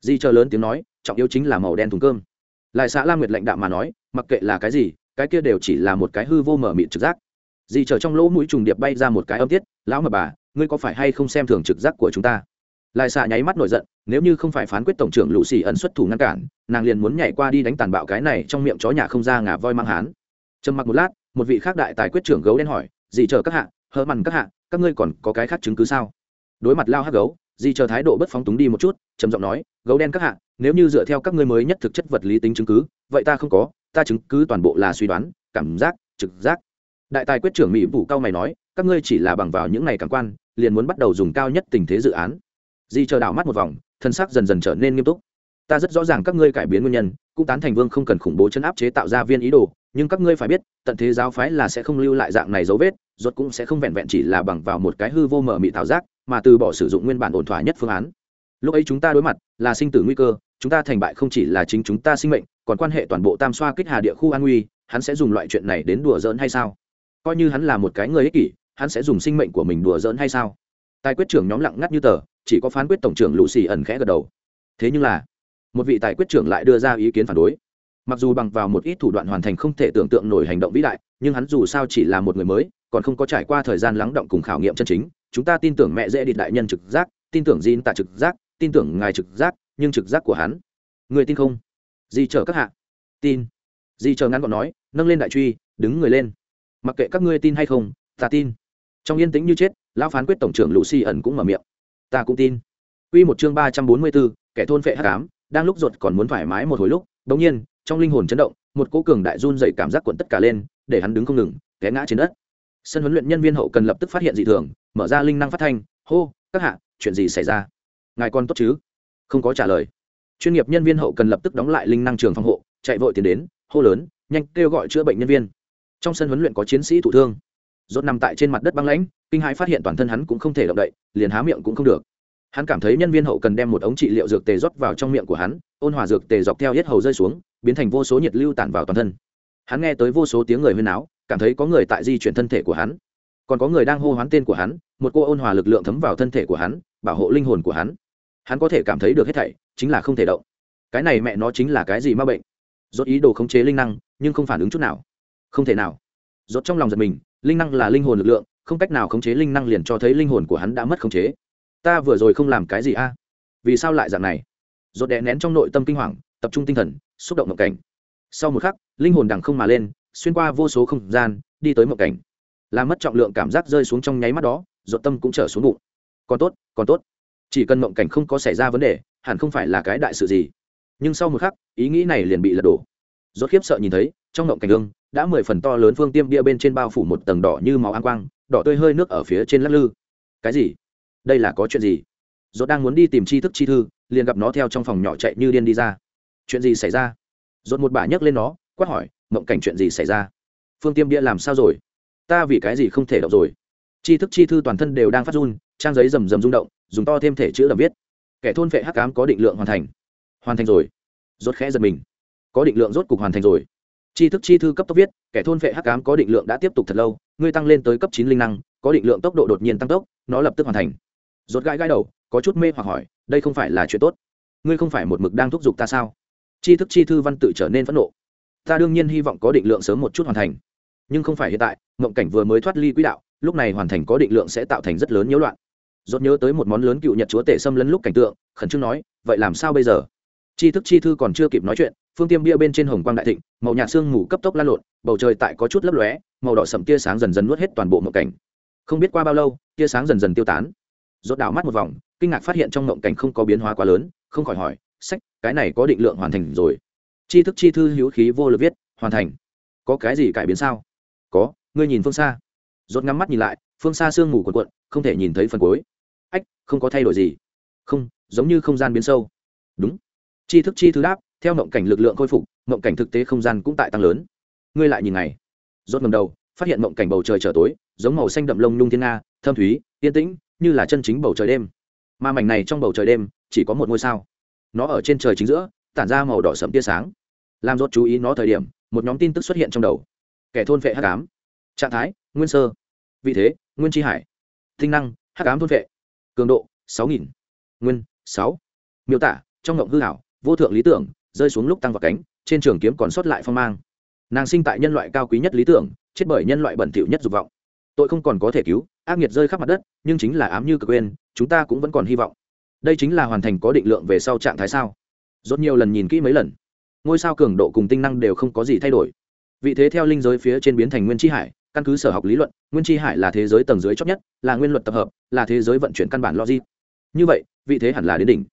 Di chờ lớn tiếng nói, trọng yếu chính là màu đen thùng cơm. Lại xã lam nguyệt lãnh đạo mà nói, mặc kệ là cái gì, cái kia đều chỉ là một cái hư vô mở mịn trực giác. Di chờ trong lỗ mũi trùng điệp bay ra một cái âm tiết, lão mà bà, ngươi có phải hay không xem thường trực giác của chúng ta? Lại xạ nháy mắt nổi giận, nếu như không phải phán quyết tổng trưởng lũ xì ẩn xuất thủ ngăn cản, nàng liền muốn nhảy qua đi đánh tàn bạo cái này trong miệng chó nhà không ra ngà voi mang hán. Trầm mặc một lát, một vị khác đại tài quyết trưởng gấu đen hỏi gì chờ các hạ hơ mằn các hạ, các ngươi còn có cái khác chứng cứ sao? Đối mặt lao hắc gấu gì chờ thái độ bất phóng túng đi một chút, trầm giọng nói, gấu đen các hạ, nếu như dựa theo các ngươi mới nhất thực chất vật lý tính chứng cứ, vậy ta không có, ta chứng cứ toàn bộ là suy đoán, cảm giác, trực giác. Đại tài quyết trưởng mỹ vụ cao mày nói, các ngươi chỉ là bằng vào những ngày cảm quan, liền muốn bắt đầu dùng cao nhất tình thế dự án di chờ đảo mắt một vòng, thân xác dần dần trở nên nghiêm túc. Ta rất rõ ràng các ngươi cải biến nguyên nhân, cũng tán thành vương không cần khủng bố chân áp chế tạo ra viên ý đồ, nhưng các ngươi phải biết, tận thế giáo phái là sẽ không lưu lại dạng này dấu vết, rốt cũng sẽ không vẹn vẹn chỉ là bằng vào một cái hư vô mở mị thảo giác, mà từ bỏ sử dụng nguyên bản ổn thỏa nhất phương án. Lúc ấy chúng ta đối mặt, là sinh tử nguy cơ, chúng ta thành bại không chỉ là chính chúng ta sinh mệnh, còn quan hệ toàn bộ tam xoa kích hà địa khu an nguy, hắn sẽ dùng loại chuyện này đến đùa giỡn hay sao? Coi như hắn là một cái người ích kỷ, hắn sẽ dùng sinh mệnh của mình đùa giỡn hay sao? Tài quyết trưởng nhóm lặng ngắt như tờ chỉ có phán quyết tổng trưởng lũ xì ẩn khẽ gật đầu. Thế nhưng là, một vị tài quyết trưởng lại đưa ra ý kiến phản đối. Mặc dù bằng vào một ít thủ đoạn hoàn thành không thể tưởng tượng nổi hành động vĩ đại, nhưng hắn dù sao chỉ là một người mới, còn không có trải qua thời gian lắng động cùng khảo nghiệm chân chính. Chúng ta tin tưởng mẹ dễ điện đại nhân trực giác, tin tưởng di tạ trực giác, tin tưởng ngài trực giác, nhưng trực giác của hắn. Người tin không? Di chờ các hạ. Tin. Di chờ ngắn gọn nói, nâng lên đại truy, đứng người lên. Mặc kệ các ngươi tin hay không, ta tin. Trong yên tĩnh như chết, lão phán quyết tổng trưởng lũ xì ẩn cũng mở miệng ta cũng tin Quy một chương ba trăm bốn mươi 344, kẻ thôn phệ hắc ám, đang lúc ruột còn muốn thoải mái một hồi lúc, đột nhiên, trong linh hồn chấn động, một cỗ cường đại run dậy cảm giác cuộn tất cả lên, để hắn đứng không ngừng, té ngã trên đất. Sân huấn luyện nhân viên hậu cần lập tức phát hiện dị thường, mở ra linh năng phát thanh, hô, các hạ, chuyện gì xảy ra? Ngài con tốt chứ? Không có trả lời. Chuyên nghiệp nhân viên hậu cần lập tức đóng lại linh năng trường phòng hộ, chạy vội tiến đến, hô lớn, nhanh kêu gọi chữa bệnh nhân viên. Trong sân huấn luyện có chiến sĩ thụ thương, rốt nằm tại trên mặt đất băng lãnh, kinh hãi phát hiện toàn thân hắn cũng không thể động đậy, liền há miệng cũng không được. Hắn cảm thấy nhân viên hậu cần đem một ống trị liệu dược tề rót vào trong miệng của hắn ôn hòa dược tề dọc theo hết hầu rơi xuống biến thành vô số nhiệt lưu tản vào toàn thân. Hắn nghe tới vô số tiếng người huyên áo cảm thấy có người tại di chuyển thân thể của hắn. Còn có người đang hô hoán tên của hắn một cô ôn hòa lực lượng thấm vào thân thể của hắn bảo hộ linh hồn của hắn. Hắn có thể cảm thấy được hết thảy chính là không thể động. Cái này mẹ nó chính là cái gì ma bệnh? Rốt ý đồ khống chế linh năng nhưng không phản ứng chút nào. Không thể nào. Rốt trong lòng giật mình linh năng là linh hồn lực lượng không cách nào khống chế linh năng liền cho thấy linh hồn của hắn đã mất khống chế. Ta vừa rồi không làm cái gì a? Vì sao lại dạng này? Rốt đè nén trong nội tâm kinh hoàng, tập trung tinh thần, xúc động mộng cảnh. Sau một khắc, linh hồn đằng không mà lên, xuyên qua vô số không gian, đi tới mộng cảnh. Làm mất trọng lượng cảm giác rơi xuống trong nháy mắt đó, rốt tâm cũng trở xuống bụng. Còn tốt còn tốt. Chỉ cần mộng cảnh không có xảy ra vấn đề, hẳn không phải là cái đại sự gì. Nhưng sau một khắc, ý nghĩ này liền bị lật đổ. Rốt khiếp sợ nhìn thấy, trong mộng cảnh gương đã mười phần to lớn phương tiêm bia bên trên bao phủ một tầng đỏ như máu an quang đỏ tươi hơi nước ở phía trên lắc lư. Cái gì? Đây là có chuyện gì? Rốt đang muốn đi tìm tri thức chi thư, liền gặp nó theo trong phòng nhỏ chạy như điên đi ra. Chuyện gì xảy ra? Rốt một bà nhấc lên nó, quát hỏi, mộng cảnh chuyện gì xảy ra? Phương tiêm bia làm sao rồi? Ta vì cái gì không thể đọc rồi? Tri thức chi thư toàn thân đều đang phát run, trang giấy rầm rầm rung động, dùng to thêm thể chữ đầm viết. Kẻ thôn vệ hắc ám có định lượng hoàn thành. Hoàn thành rồi. Rốt khẽ giật mình. Có định lượng rốt cục hoàn thành rồi. Tri thức chi thư cấp tốc viết, kẻ thôn vệ hắc ám có định lượng đã tiếp tục thật lâu ngươi tăng lên tới cấp chín linh năng, có định lượng tốc độ đột nhiên tăng tốc, nó lập tức hoàn thành. Rốt gãi gãi đầu, có chút mê hoặc hỏi, đây không phải là chuyện tốt. Ngươi không phải một mực đang thúc giục ta sao? Tri thức chi thư văn tự trở nên phẫn nộ. Ta đương nhiên hy vọng có định lượng sớm một chút hoàn thành. Nhưng không phải hiện tại mộng cảnh vừa mới thoát ly quỹ đạo, lúc này hoàn thành có định lượng sẽ tạo thành rất lớn nhiễu loạn. Rốt nhớ tới một món lớn cựu nhật chúa tể xâm lấn lúc cảnh tượng, khẩn trương nói, vậy làm sao bây giờ? Tri thức chi thư còn chưa kịp nói chuyện, phương tiêm bia bên trên hồng quang đại thịnh, màu nhạt sương mù cấp tốc lan lộn, bầu trời tại có chút lấp lóe, màu đỏ sậm tia sáng dần dần nuốt hết toàn bộ mộng cảnh. Không biết qua bao lâu, tia sáng dần dần tiêu tán. Rốt đảo mắt một vòng, kinh ngạc phát hiện trong mộng cảnh không có biến hóa quá lớn, không khỏi hỏi, sách, cái này có định lượng hoàn thành rồi. Tri thức chi thư hữu khí vô lực viết, hoàn thành. Có cái gì cải biến sao? Có, ngươi nhìn phương xa. Rốt ngắm mắt nhìn lại, phương xa sương mù cuộn cuộn, không thể nhìn thấy phần cuối. Ách, không có thay đổi gì. Không, giống như không gian biến sâu. Đúng tri thức chi thứ đáp, theo mộng cảnh lực lượng khôi phục, mộng cảnh thực tế không gian cũng tại tăng lớn. Ngươi lại nhìn này rốt ngầm đầu, phát hiện mộng cảnh bầu trời trở tối, giống màu xanh đậm lông nhung thiên nga, thâm thúy, yên tĩnh, như là chân chính bầu trời đêm. Mà mảnh này trong bầu trời đêm, chỉ có một ngôi sao. Nó ở trên trời chính giữa, tản ra màu đỏ sẫm tia sáng. Làm rốt chú ý nó thời điểm, một nhóm tin tức xuất hiện trong đầu. Kẻ thôn vệ hắc ám. Trạng thái, nguyên sơ. Vị thế, nguyên tri hải. Tinh năng, hắc ám thôn vệ. Cường độ, sáu nghìn. Nguyên, sáu. Miêu tả, trong ngộng hư hảo vô thượng lý tưởng, rơi xuống lúc tăng vào cánh, trên trường kiếm còn sót lại phong mang. Nàng sinh tại nhân loại cao quý nhất lý tưởng, chết bởi nhân loại bẩn thỉu nhất dục vọng. Tội không còn có thể cứu, ác nghiệt rơi khắp mặt đất, nhưng chính là ám như cực quên, chúng ta cũng vẫn còn hy vọng. Đây chính là hoàn thành có định lượng về sau trạng thái sao? Rốt nhiều lần nhìn kỹ mấy lần, ngôi sao cường độ cùng tinh năng đều không có gì thay đổi. Vị thế theo linh giới phía trên biến thành nguyên chi hải, căn cứ sở học lý luận, nguyên chi hải là thế giới tầng dưới chót nhất, là nguyên luật tập hợp, là thế giới vận chuyển căn bản logic. Như vậy, vị thế hẳn là đến đỉnh.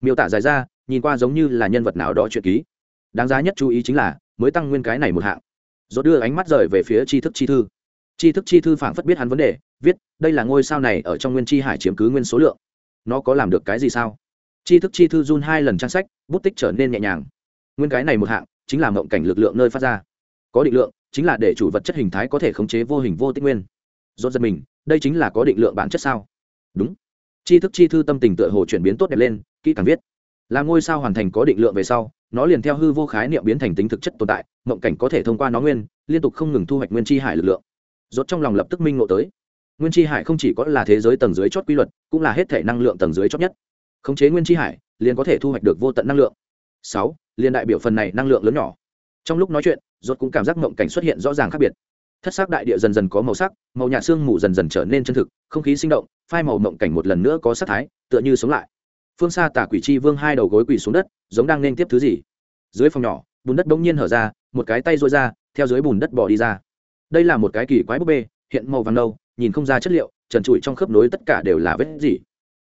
Miêu tả dài ra nhìn qua giống như là nhân vật nào đó chuyện ký. Đáng giá nhất chú ý chính là, mới tăng nguyên cái này một hạng. Rồi đưa ánh mắt rời về phía tri thức chi thư. Tri thức chi thư phảng phất biết hắn vấn đề, viết, đây là ngôi sao này ở trong nguyên chi hải chiếm cứ nguyên số lượng. Nó có làm được cái gì sao? Tri thức chi thư run hai lần trang sách, bút tích trở nên nhẹ nhàng. Nguyên cái này một hạng, chính là mộng cảnh lực lượng nơi phát ra. Có định lượng, chính là để chủ vật chất hình thái có thể khống chế vô hình vô tích nguyên. Dốt giật mình, đây chính là có định lượng bản chất sao? Đúng. Tri thức chi thư tâm tình tựa hồ chuyển biến tốt đẹp lên, kỹ càng viết là ngôi sao hoàn thành có định lượng về sau, nó liền theo hư vô khái niệm biến thành tính thực chất tồn tại, mộng cảnh có thể thông qua nó nguyên, liên tục không ngừng thu hoạch nguyên chi hải lực lượng. Rốt trong lòng lập tức minh ngộ tới. Nguyên chi hải không chỉ có là thế giới tầng dưới chót quy luật, cũng là hết thể năng lượng tầng dưới chót nhất. Khống chế nguyên chi hải, liền có thể thu hoạch được vô tận năng lượng. Sáu, liền đại biểu phần này năng lượng lớn nhỏ. Trong lúc nói chuyện, rốt cũng cảm giác mộng cảnh xuất hiện rõ ràng khác biệt. Thất sắc đại địa dần dần có màu sắc, màu nhạt xương mù dần dần trở nên chân thực, không khí sinh động, phai màu mộng cảnh một lần nữa có sắc thái, tựa như sống lại phương xa tả quỷ chi vương hai đầu gối quỳ xuống đất, giống đang nên tiếp thứ gì. Dưới phòng nhỏ, bùn đất bỗng nhiên hở ra, một cái tay rối ra, theo dưới bùn đất bỏ đi ra. Đây là một cái kỳ quái búp bê, hiện màu vàng nâu, nhìn không ra chất liệu, trần trụi trong khớp nối tất cả đều là vết gì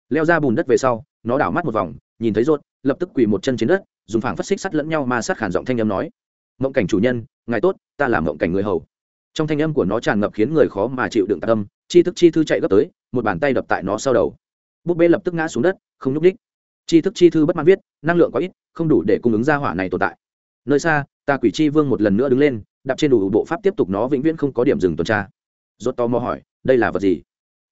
leo ra bùn đất về sau, nó đảo mắt một vòng, nhìn thấy rốt lập tức quỳ một chân trên đất, dùng phảng phất xích sắt lẫn nhau mà sát khản giọng thanh âm nói. Mộng cảnh chủ nhân, ngài tốt, ta là mộng cảnh người hầu. Trong thanh âm của nó tràn ngập khiến người khó mà chịu đựng tạ tâm, chi thức chi thư chạy gấp tới, một bàn tay đập tại nó sau đầu. Búp bê lập tức ngã xuống đất, không nhúc đích chi thức chi thư bất mãn viết, năng lượng quá ít, không đủ để cung ứng ra hỏa này tồn tại. Nơi xa ta quỷ chi vương một lần nữa đứng lên, đạp trên đủ bộ pháp tiếp tục nó vĩnh viễn không có điểm dừng tuần tra. Rốt to mò hỏi, đây là vật gì?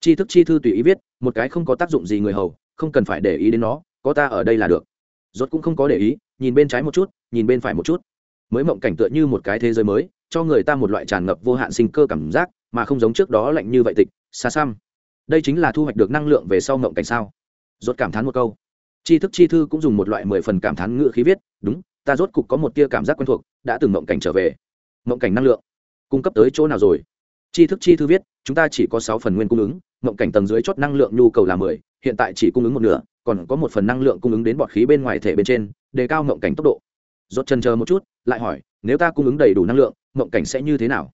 Chi thức chi thư tùy ý viết, một cái không có tác dụng gì người hầu, không cần phải để ý đến nó, có ta ở đây là được. Rốt cũng không có để ý, nhìn bên trái một chút, nhìn bên phải một chút. Mới mộng cảnh tựa như một cái thế giới mới, cho người ta một loại tràn ngập vô hạn sinh cơ cảm giác, mà không giống trước đó lạnh như vậy tịch, xa xăm. Đây chính là thu hoạch được năng lượng về sau mộng cảnh sao? Rốt cảm thán một câu tri thức chi thư cũng dùng một loại mười phần cảm thán ngữ khí viết, đúng, ta rốt cục có một tia cảm giác quen thuộc, đã từng mộng cảnh trở về. Mộng cảnh năng lượng. Cung cấp tới chỗ nào rồi? Tri thức chi thư viết, chúng ta chỉ có sáu phần nguyên cung ứng, mộng cảnh tầng dưới chót năng lượng nhu cầu là mười, hiện tại chỉ cung ứng một nửa, còn có một phần năng lượng cung ứng đến bọt khí bên ngoài thể bên trên, đề cao mộng cảnh tốc độ. Rốt chân chờ một chút, lại hỏi, nếu ta cung ứng đầy đủ năng lượng, mộng cảnh sẽ như thế nào?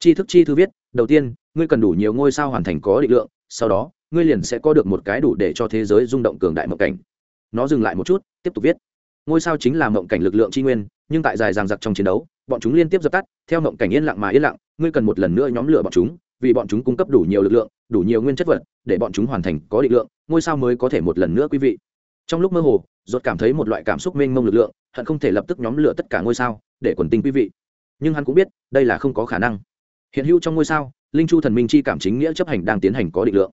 Tri thức chi thư viết, đầu tiên, ngươi cần đủ nhiều ngôi sao hoàn thành có định lượng, sau đó, ngươi liền sẽ có được một cái đủ để cho thế giới rung động cường đại mộng cảnh nó dừng lại một chút, tiếp tục viết. Ngôi sao chính là mộng cảnh lực lượng tri nguyên, nhưng tại dài ràng giặc trong chiến đấu, bọn chúng liên tiếp dập tắt, theo mộng cảnh yên lặng mà yên lặng, ngươi cần một lần nữa nhóm lửa bọn chúng, vì bọn chúng cung cấp đủ nhiều lực lượng, đủ nhiều nguyên chất vật, để bọn chúng hoàn thành có định lượng, ngôi sao mới có thể một lần nữa quý vị. Trong lúc mơ hồ dột cảm thấy một loại cảm xúc mênh mông lực lượng, hận không thể lập tức nhóm lửa tất cả ngôi sao, để quần tinh quý vị. Nhưng hắn cũng biết, đây là không có khả năng. Hiện hữu trong ngôi sao, linh chu thần minh chi cảm chính nghĩa chấp hành đang tiến hành có định lượng.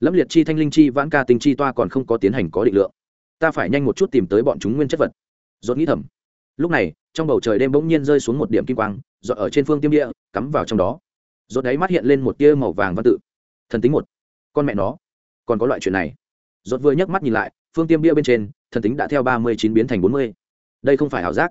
Lâm liệt chi, thanh linh chi, vãn ca tinh chi toa còn không có tiến hành có định lượng ta phải nhanh một chút tìm tới bọn chúng nguyên chất vật. Dốt nghĩ thầm. Lúc này, trong bầu trời đêm bỗng nhiên rơi xuống một điểm kim quang dọn ở trên phương tiêm địa, cắm vào trong đó. Dốt đáy mắt hiện lên một tia màu vàng văn tự. Thần tính một. Con mẹ nó. Còn có loại chuyện này. Dốt vừa nhấc mắt nhìn lại, phương tiêm bia bên trên, thần tính đã theo ba mươi chín biến thành bốn mươi. Đây không phải ảo giác.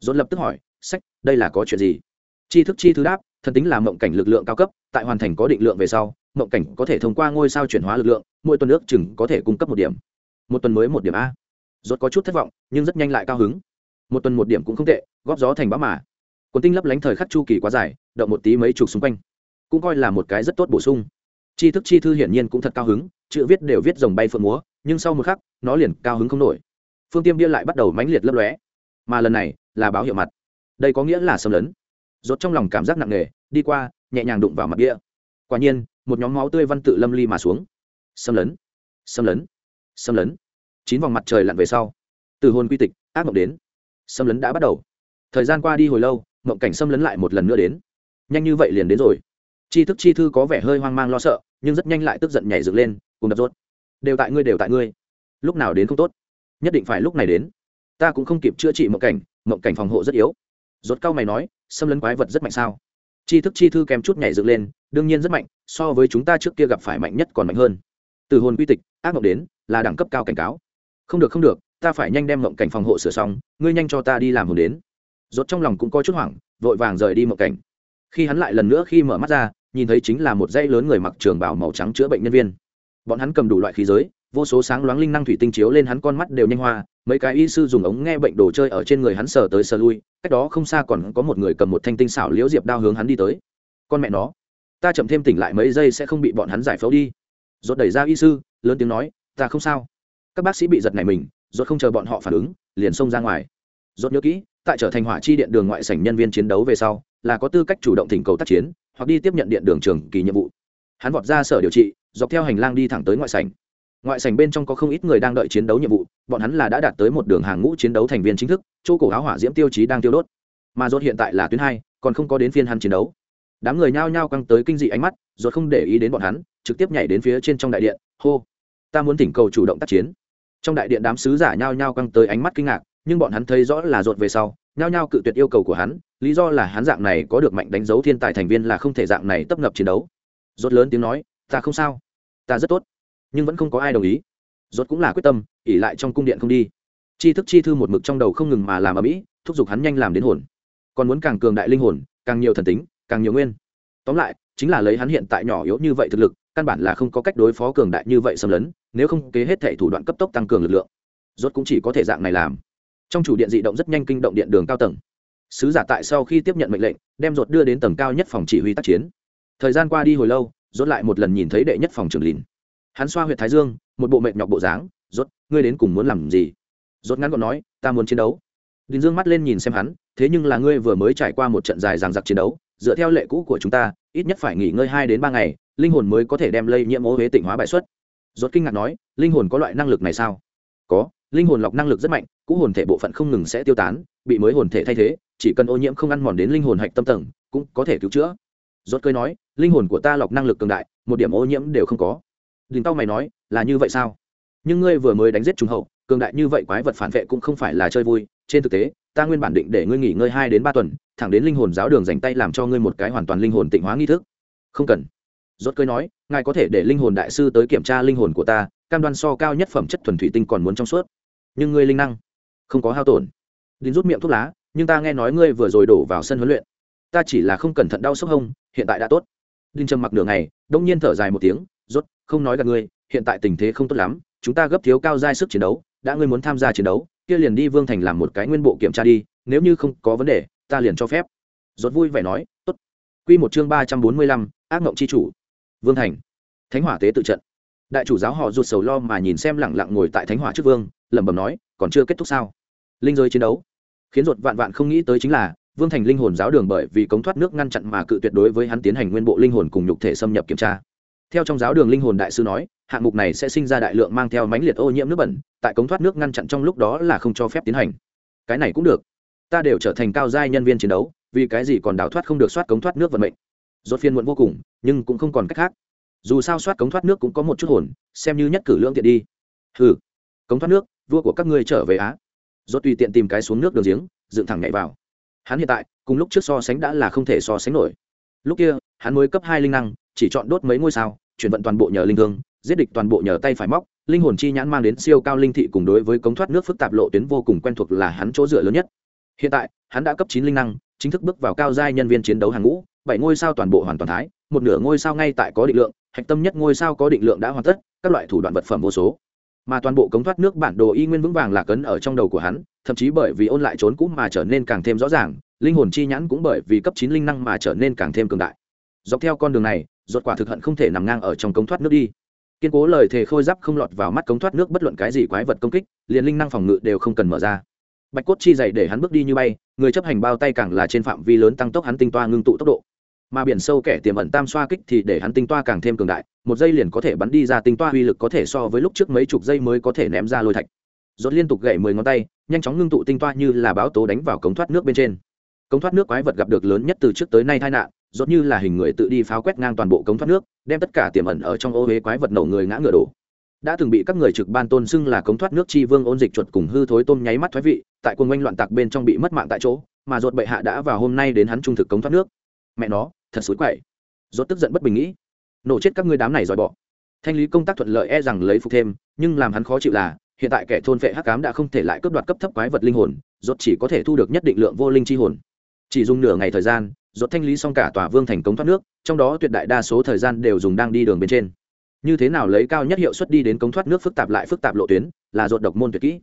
Dốt lập tức hỏi, sách, đây là có chuyện gì? Chi thức chi thứ đáp, thần tính là mộng cảnh lực lượng cao cấp, tại hoàn thành có định lượng về sau, mộng cảnh có thể thông qua ngôi sao chuyển hóa lực lượng, mỗi tuần nước chừng có thể cung cấp một điểm một tuần mới một điểm a. Rốt có chút thất vọng, nhưng rất nhanh lại cao hứng. Một tuần một điểm cũng không tệ, góp gió thành bão mà. Quần tinh lấp lánh thời khắc chu kỳ quá dài, động một tí mấy chục xung quanh. Cũng coi là một cái rất tốt bổ sung. Chi thức chi thư hiển nhiên cũng thật cao hứng, chữ viết đều viết dòng bay phượng múa, nhưng sau một khắc, nó liền cao hứng không nổi. Phương tiêm bia lại bắt đầu mãnh liệt lấp lóe. Mà lần này, là báo hiệu mặt. Đây có nghĩa là xâm lấn. Rốt trong lòng cảm giác nặng nề, đi qua, nhẹ nhàng đụng vào mặt bia. Quả nhiên, một nhóm máu tươi văn tự lâm ly mà xuống. Xâm lấn. Xâm lấn xâm lấn. Chín vòng mặt trời lặn về sau, từ hôn quy tịch, ác mộng đến. Xâm lấn đã bắt đầu. Thời gian qua đi hồi lâu, mộng cảnh xâm lấn lại một lần nữa đến. Nhanh như vậy liền đến rồi. Chi thức chi thư có vẻ hơi hoang mang lo sợ, nhưng rất nhanh lại tức giận nhảy dựng lên, cùng đập rốt đều tại ngươi, đều tại ngươi. Lúc nào đến không tốt? Nhất định phải lúc này đến. Ta cũng không kịp chữa trị mộng cảnh mộng cảnh phòng hộ rất yếu. Rốt cao mày nói, xâm lấn quái vật rất mạnh sao? Chi thức chi thư kèm chút nhảy dựng lên, đương nhiên rất mạnh, so với chúng ta trước kia gặp phải mạnh nhất còn mạnh hơn từ hồn quy tịch, ác mộng đến, là đẳng cấp cao cảnh cáo. Không được không được, ta phải nhanh đem mộng cảnh phòng hộ sửa xong, ngươi nhanh cho ta đi làm hồn đến. Rốt trong lòng cũng có chút hoảng, vội vàng rời đi mộng cảnh. Khi hắn lại lần nữa khi mở mắt ra, nhìn thấy chính là một dãy lớn người mặc trường bào màu trắng chữa bệnh nhân viên. Bọn hắn cầm đủ loại khí giới, vô số sáng loáng linh năng thủy tinh chiếu lên hắn con mắt đều nhanh hoa, mấy cái y sư dùng ống nghe bệnh đồ chơi ở trên người hắn sờ tới sờ lui, cách đó không xa còn có một người cầm một thanh tinh xảo liễu diệp đao hướng hắn đi tới. Con mẹ nó, ta chậm thêm tỉnh lại mấy giây sẽ không bị bọn hắn giải phẫu đi rốt đẩy ra y sư, lớn tiếng nói, ta không sao. Các bác sĩ bị giật này mình, rốt không chờ bọn họ phản ứng, liền xông ra ngoài. Rốt nhớ kỹ, tại trở thành hỏa chi điện đường ngoại sảnh nhân viên chiến đấu về sau, là có tư cách chủ động thỉnh cầu tác chiến, hoặc đi tiếp nhận điện đường trường kỳ nhiệm vụ. Hắn vọt ra sở điều trị, dọc theo hành lang đi thẳng tới ngoại sảnh. Ngoại sảnh bên trong có không ít người đang đợi chiến đấu nhiệm vụ, bọn hắn là đã đạt tới một đường hàng ngũ chiến đấu thành viên chính thức, chỗ cổ áo hỏa diễm tiêu chí đang tiêu đốt. Mà rốt hiện tại là tuyến hai, còn không có đến phiên hắn chiến đấu đám người nhao nhao căng tới kinh dị ánh mắt, rồi không để ý đến bọn hắn, trực tiếp nhảy đến phía trên trong đại điện, hô, ta muốn thỉnh cầu chủ động tác chiến. Trong đại điện đám sứ giả nhao nhao căng tới ánh mắt kinh ngạc, nhưng bọn hắn thấy rõ là rốt về sau, nhao nhao cự tuyệt yêu cầu của hắn, lý do là hắn dạng này có được mạnh đánh dấu thiên tài thành viên là không thể dạng này tấp nập chiến đấu. Rốt lớn tiếng nói, ta không sao, ta rất tốt, nhưng vẫn không có ai đồng ý. Rốt cũng là quyết tâm ỉ lại trong cung điện không đi. Chi thức chi thư một mực trong đầu không ngừng mà làm ở mỹ thúc giục hắn nhanh làm đến hồn. Còn muốn càng cường đại linh hồn, càng nhiều thần tính càng nhiều nguyên. Tóm lại, chính là lấy hắn hiện tại nhỏ yếu như vậy thực lực, căn bản là không có cách đối phó cường đại như vậy xâm lấn, nếu không kế hết thể thủ đoạn cấp tốc tăng cường lực lượng. Rốt cũng chỉ có thể dạng này làm. Trong chủ điện dị động rất nhanh kinh động điện đường cao tầng. Sứ giả tại sau khi tiếp nhận mệnh lệnh, đem rốt đưa đến tầng cao nhất phòng chỉ huy tác chiến. Thời gian qua đi hồi lâu, rốt lại một lần nhìn thấy đệ nhất phòng trưởng lìn. Hắn xoa huyệt thái dương, một bộ mệt nhọc bộ dáng, rốt, ngươi đến cùng muốn làm gì? Rốt ngắn gọn nói, ta muốn chiến đấu. Đình dương mắt lên nhìn xem hắn, thế nhưng là ngươi vừa mới trải qua một trận dài giằng giặc chiến đấu dựa theo lệ cũ của chúng ta, ít nhất phải nghỉ ngơi hai đến ba ngày, linh hồn mới có thể đem lây nhiễm ô huế tịnh hóa bại xuất. Rốt kinh ngạc nói, linh hồn có loại năng lực này sao? Có, linh hồn lọc năng lực rất mạnh, cũ hồn thể bộ phận không ngừng sẽ tiêu tán, bị mới hồn thể thay thế, chỉ cần ô nhiễm không ăn mòn đến linh hồn hạch tâm tầng, cũng có thể cứu chữa. Rốt cười nói, linh hồn của ta lọc năng lực cường đại, một điểm ô nhiễm đều không có. Đình tao mày nói, là như vậy sao? Nhưng ngươi vừa mới đánh giết trùng hậu, cường đại như vậy quái vật phản vệ cũng không phải là chơi vui, trên thực tế ta nguyên bản định để ngươi nghỉ ngơi hai đến ba tuần, thẳng đến linh hồn giáo đường dành tay làm cho ngươi một cái hoàn toàn linh hồn tịnh hóa nghi thức. Không cần. Rốt cơi nói, ngài có thể để linh hồn đại sư tới kiểm tra linh hồn của ta, cam đoan so cao nhất phẩm chất thuần thủy tinh còn muốn trong suốt. Nhưng ngươi linh năng, không có hao tổn. Đinh rút miệng thuốc lá, nhưng ta nghe nói ngươi vừa rồi đổ vào sân huấn luyện. Ta chỉ là không cẩn thận đau sốc hông, hiện tại đã tốt. Đinh trầm mặc nửa ngày đông nhiên thở dài một tiếng, rốt, không nói gặp ngươi, hiện tại tình thế không tốt lắm, chúng ta gấp thiếu cao giai sức chiến đấu, đã ngươi muốn tham gia chiến đấu kia liền đi vương thành làm một cái nguyên bộ kiểm tra đi nếu như không có vấn đề ta liền cho phép. Rốt vui vẻ nói tốt. Quy một chương ba trăm bốn mươi lăm, ác ngộng chi chủ. Vương thành. Thánh hỏa tế tự trận. Đại chủ giáo họ rụt sầu lo mà nhìn xem lẳng lặng ngồi tại thánh hỏa trước vương lẩm bẩm nói còn chưa kết thúc sao? Linh giới chiến đấu. Khiến ruột vạn vạn không nghĩ tới chính là vương thành linh hồn giáo đường bởi vì cống thoát nước ngăn chặn mà cự tuyệt đối với hắn tiến hành nguyên bộ linh hồn cùng nhục thể xâm nhập kiểm tra theo trong giáo đường linh hồn đại sư nói, hạng mục này sẽ sinh ra đại lượng mang theo mánh liệt ô nhiễm nước bẩn, tại cống thoát nước ngăn chặn trong lúc đó là không cho phép tiến hành. Cái này cũng được. Ta đều trở thành cao giai nhân viên chiến đấu, vì cái gì còn đào thoát không được soát cống thoát nước vận mệnh? Rốt phiên muộn vô cùng, nhưng cũng không còn cách khác. Dù sao soát cống thoát nước cũng có một chút hồn, xem như nhất cử lưỡng tiện đi. Hừ, cống thoát nước, vua của các ngươi trở về á. Rốt tùy tiện tìm cái xuống nước đường giếng, dựng thẳng nhảy vào. Hắn hiện tại, cùng lúc trước so sánh đã là không thể so sánh nổi. Lúc kia, hắn mới cấp hai linh năng, chỉ chọn đốt mấy ngôi sao chuyển vận toàn bộ nhờ linh thương, giết địch toàn bộ nhờ tay phải móc, linh hồn chi nhãn mang đến siêu cao linh thị cùng đối với cống thoát nước phức tạp lộ tuyến vô cùng quen thuộc là hắn chỗ dựa lớn nhất. Hiện tại, hắn đã cấp chín linh năng, chính thức bước vào cao giai nhân viên chiến đấu hàng ngũ, bảy ngôi sao toàn bộ hoàn toàn thái, một nửa ngôi sao ngay tại có định lượng, hạch tâm nhất ngôi sao có định lượng đã hoàn tất, các loại thủ đoạn vật phẩm vô số. Mà toàn bộ cống thoát nước bản đồ y nguyên vững vàng là cấn ở trong đầu của hắn, thậm chí bởi vì ôn lại trốn cũ mà trở nên càng thêm rõ ràng, linh hồn chi nhãn cũng bởi vì cấp chín linh năng mà trở nên càng thêm cường đại. Dọc theo con đường này ruột quả thực hận không thể nằm ngang ở trong cống thoát nước đi. Kiên cố lời thề khôi giáp không lọt vào mắt cống thoát nước bất luận cái gì quái vật công kích, liền linh năng phòng ngự đều không cần mở ra. Bạch cốt chi dày để hắn bước đi như bay, người chấp hành bao tay càng là trên phạm vi lớn tăng tốc hắn tinh toa ngưng tụ tốc độ. Mà biển sâu kẻ tiềm ẩn tam xoa kích thì để hắn tinh toa càng thêm cường đại, một giây liền có thể bắn đi ra tinh toa uy lực có thể so với lúc trước mấy chục giây mới có thể ném ra lôi thạch. Dốt liên tục gậy mười ngón tay, nhanh chóng ngưng tụ tinh toa như là báo tố đánh vào cống thoát nước bên trên. Cống thoát nước quái vật gặp được lớn nhất từ trước tới nay tai nạn dốt như là hình người tự đi pháo quét ngang toàn bộ cống thoát nước, đem tất cả tiềm ẩn ở trong ô hế quái vật nổ người ngã ngửa đổ. Đã từng bị các người trực ban tôn xưng là cống thoát nước chi vương ôn dịch chuột cùng hư thối tôm nháy mắt thoái vị, tại cuồng oanh loạn tạc bên trong bị mất mạng tại chỗ, mà ruột bệ hạ đã vào hôm nay đến hắn trung thực cống thoát nước. Mẹ nó, thật xối quậy. Rốt tức giận bất bình nghĩ, nổ chết các ngươi đám này rồi bỏ thanh lý công tác thuận lợi e rằng lấy phục thêm, nhưng làm hắn khó chịu là, hiện tại kẻ thôn vệ hắc cám đã không thể lại cướp đoạt cấp thấp quái vật linh hồn, rốt chỉ có thể thu được nhất định lượng vô linh chi hồn. Chỉ dùng nửa ngày thời gian rốt thanh lý xong cả tòa vương thành công thoát nước, trong đó tuyệt đại đa số thời gian đều dùng đang đi đường bên trên. Như thế nào lấy cao nhất hiệu suất đi đến cống thoát nước phức tạp lại phức tạp lộ tuyến, là dột độc môn tuyệt kỹ.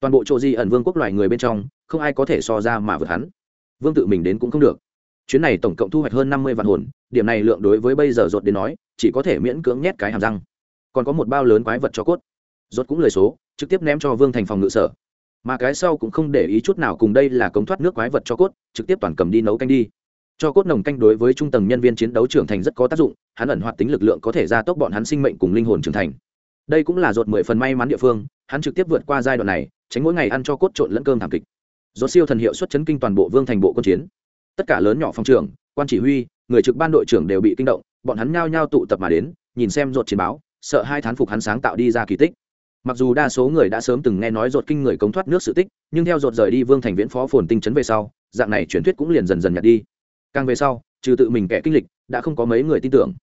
Toàn bộ chỗ di ẩn vương quốc loài người bên trong, không ai có thể so ra mà vượt hắn. Vương tự mình đến cũng không được. Chuyến này tổng cộng thu hoạch hơn năm mươi vạn hồn, điểm này lượng đối với bây giờ dột đến nói, chỉ có thể miễn cưỡng nhét cái hàm răng. Còn có một bao lớn quái vật cho cốt. Rốt cũng lời số, trực tiếp ném cho vương thành phòng ngự sở. Mà cái sau cũng không để ý chút nào cùng đây là cống thoát nước quái vật cho cốt, trực tiếp toàn cầm đi nấu canh đi cho cốt nồng canh đối với trung tầng nhân viên chiến đấu trưởng thành rất có tác dụng, hắn ẩn hoạt tính lực lượng có thể gia tốc bọn hắn sinh mệnh cùng linh hồn trưởng thành. Đây cũng là ruột mười phần may mắn địa phương, hắn trực tiếp vượt qua giai đoạn này, tránh mỗi ngày ăn cho cốt trộn lẫn cơm thảm kịch. Do siêu thần hiệu suất chấn kinh toàn bộ vương thành bộ quân chiến. Tất cả lớn nhỏ phòng trưởng quan chỉ huy, người trực ban đội trưởng đều bị kinh động, bọn hắn nhao nhao tụ tập mà đến, nhìn xem ruột chiến báo, sợ hai thán phục hắn sáng tạo đi ra kỳ tích. Mặc dù đa số người đã sớm từng nghe nói ruột kinh người cống thoát nước sự tích, nhưng theo ruột rời đi vương thành viễn phó phồn tinh chấn về sau, dạng này truyền thuyết cũng liền dần dần nhạt đi càng về sau, trừ tự mình kẻ kinh lịch, đã không có mấy người tin tưởng.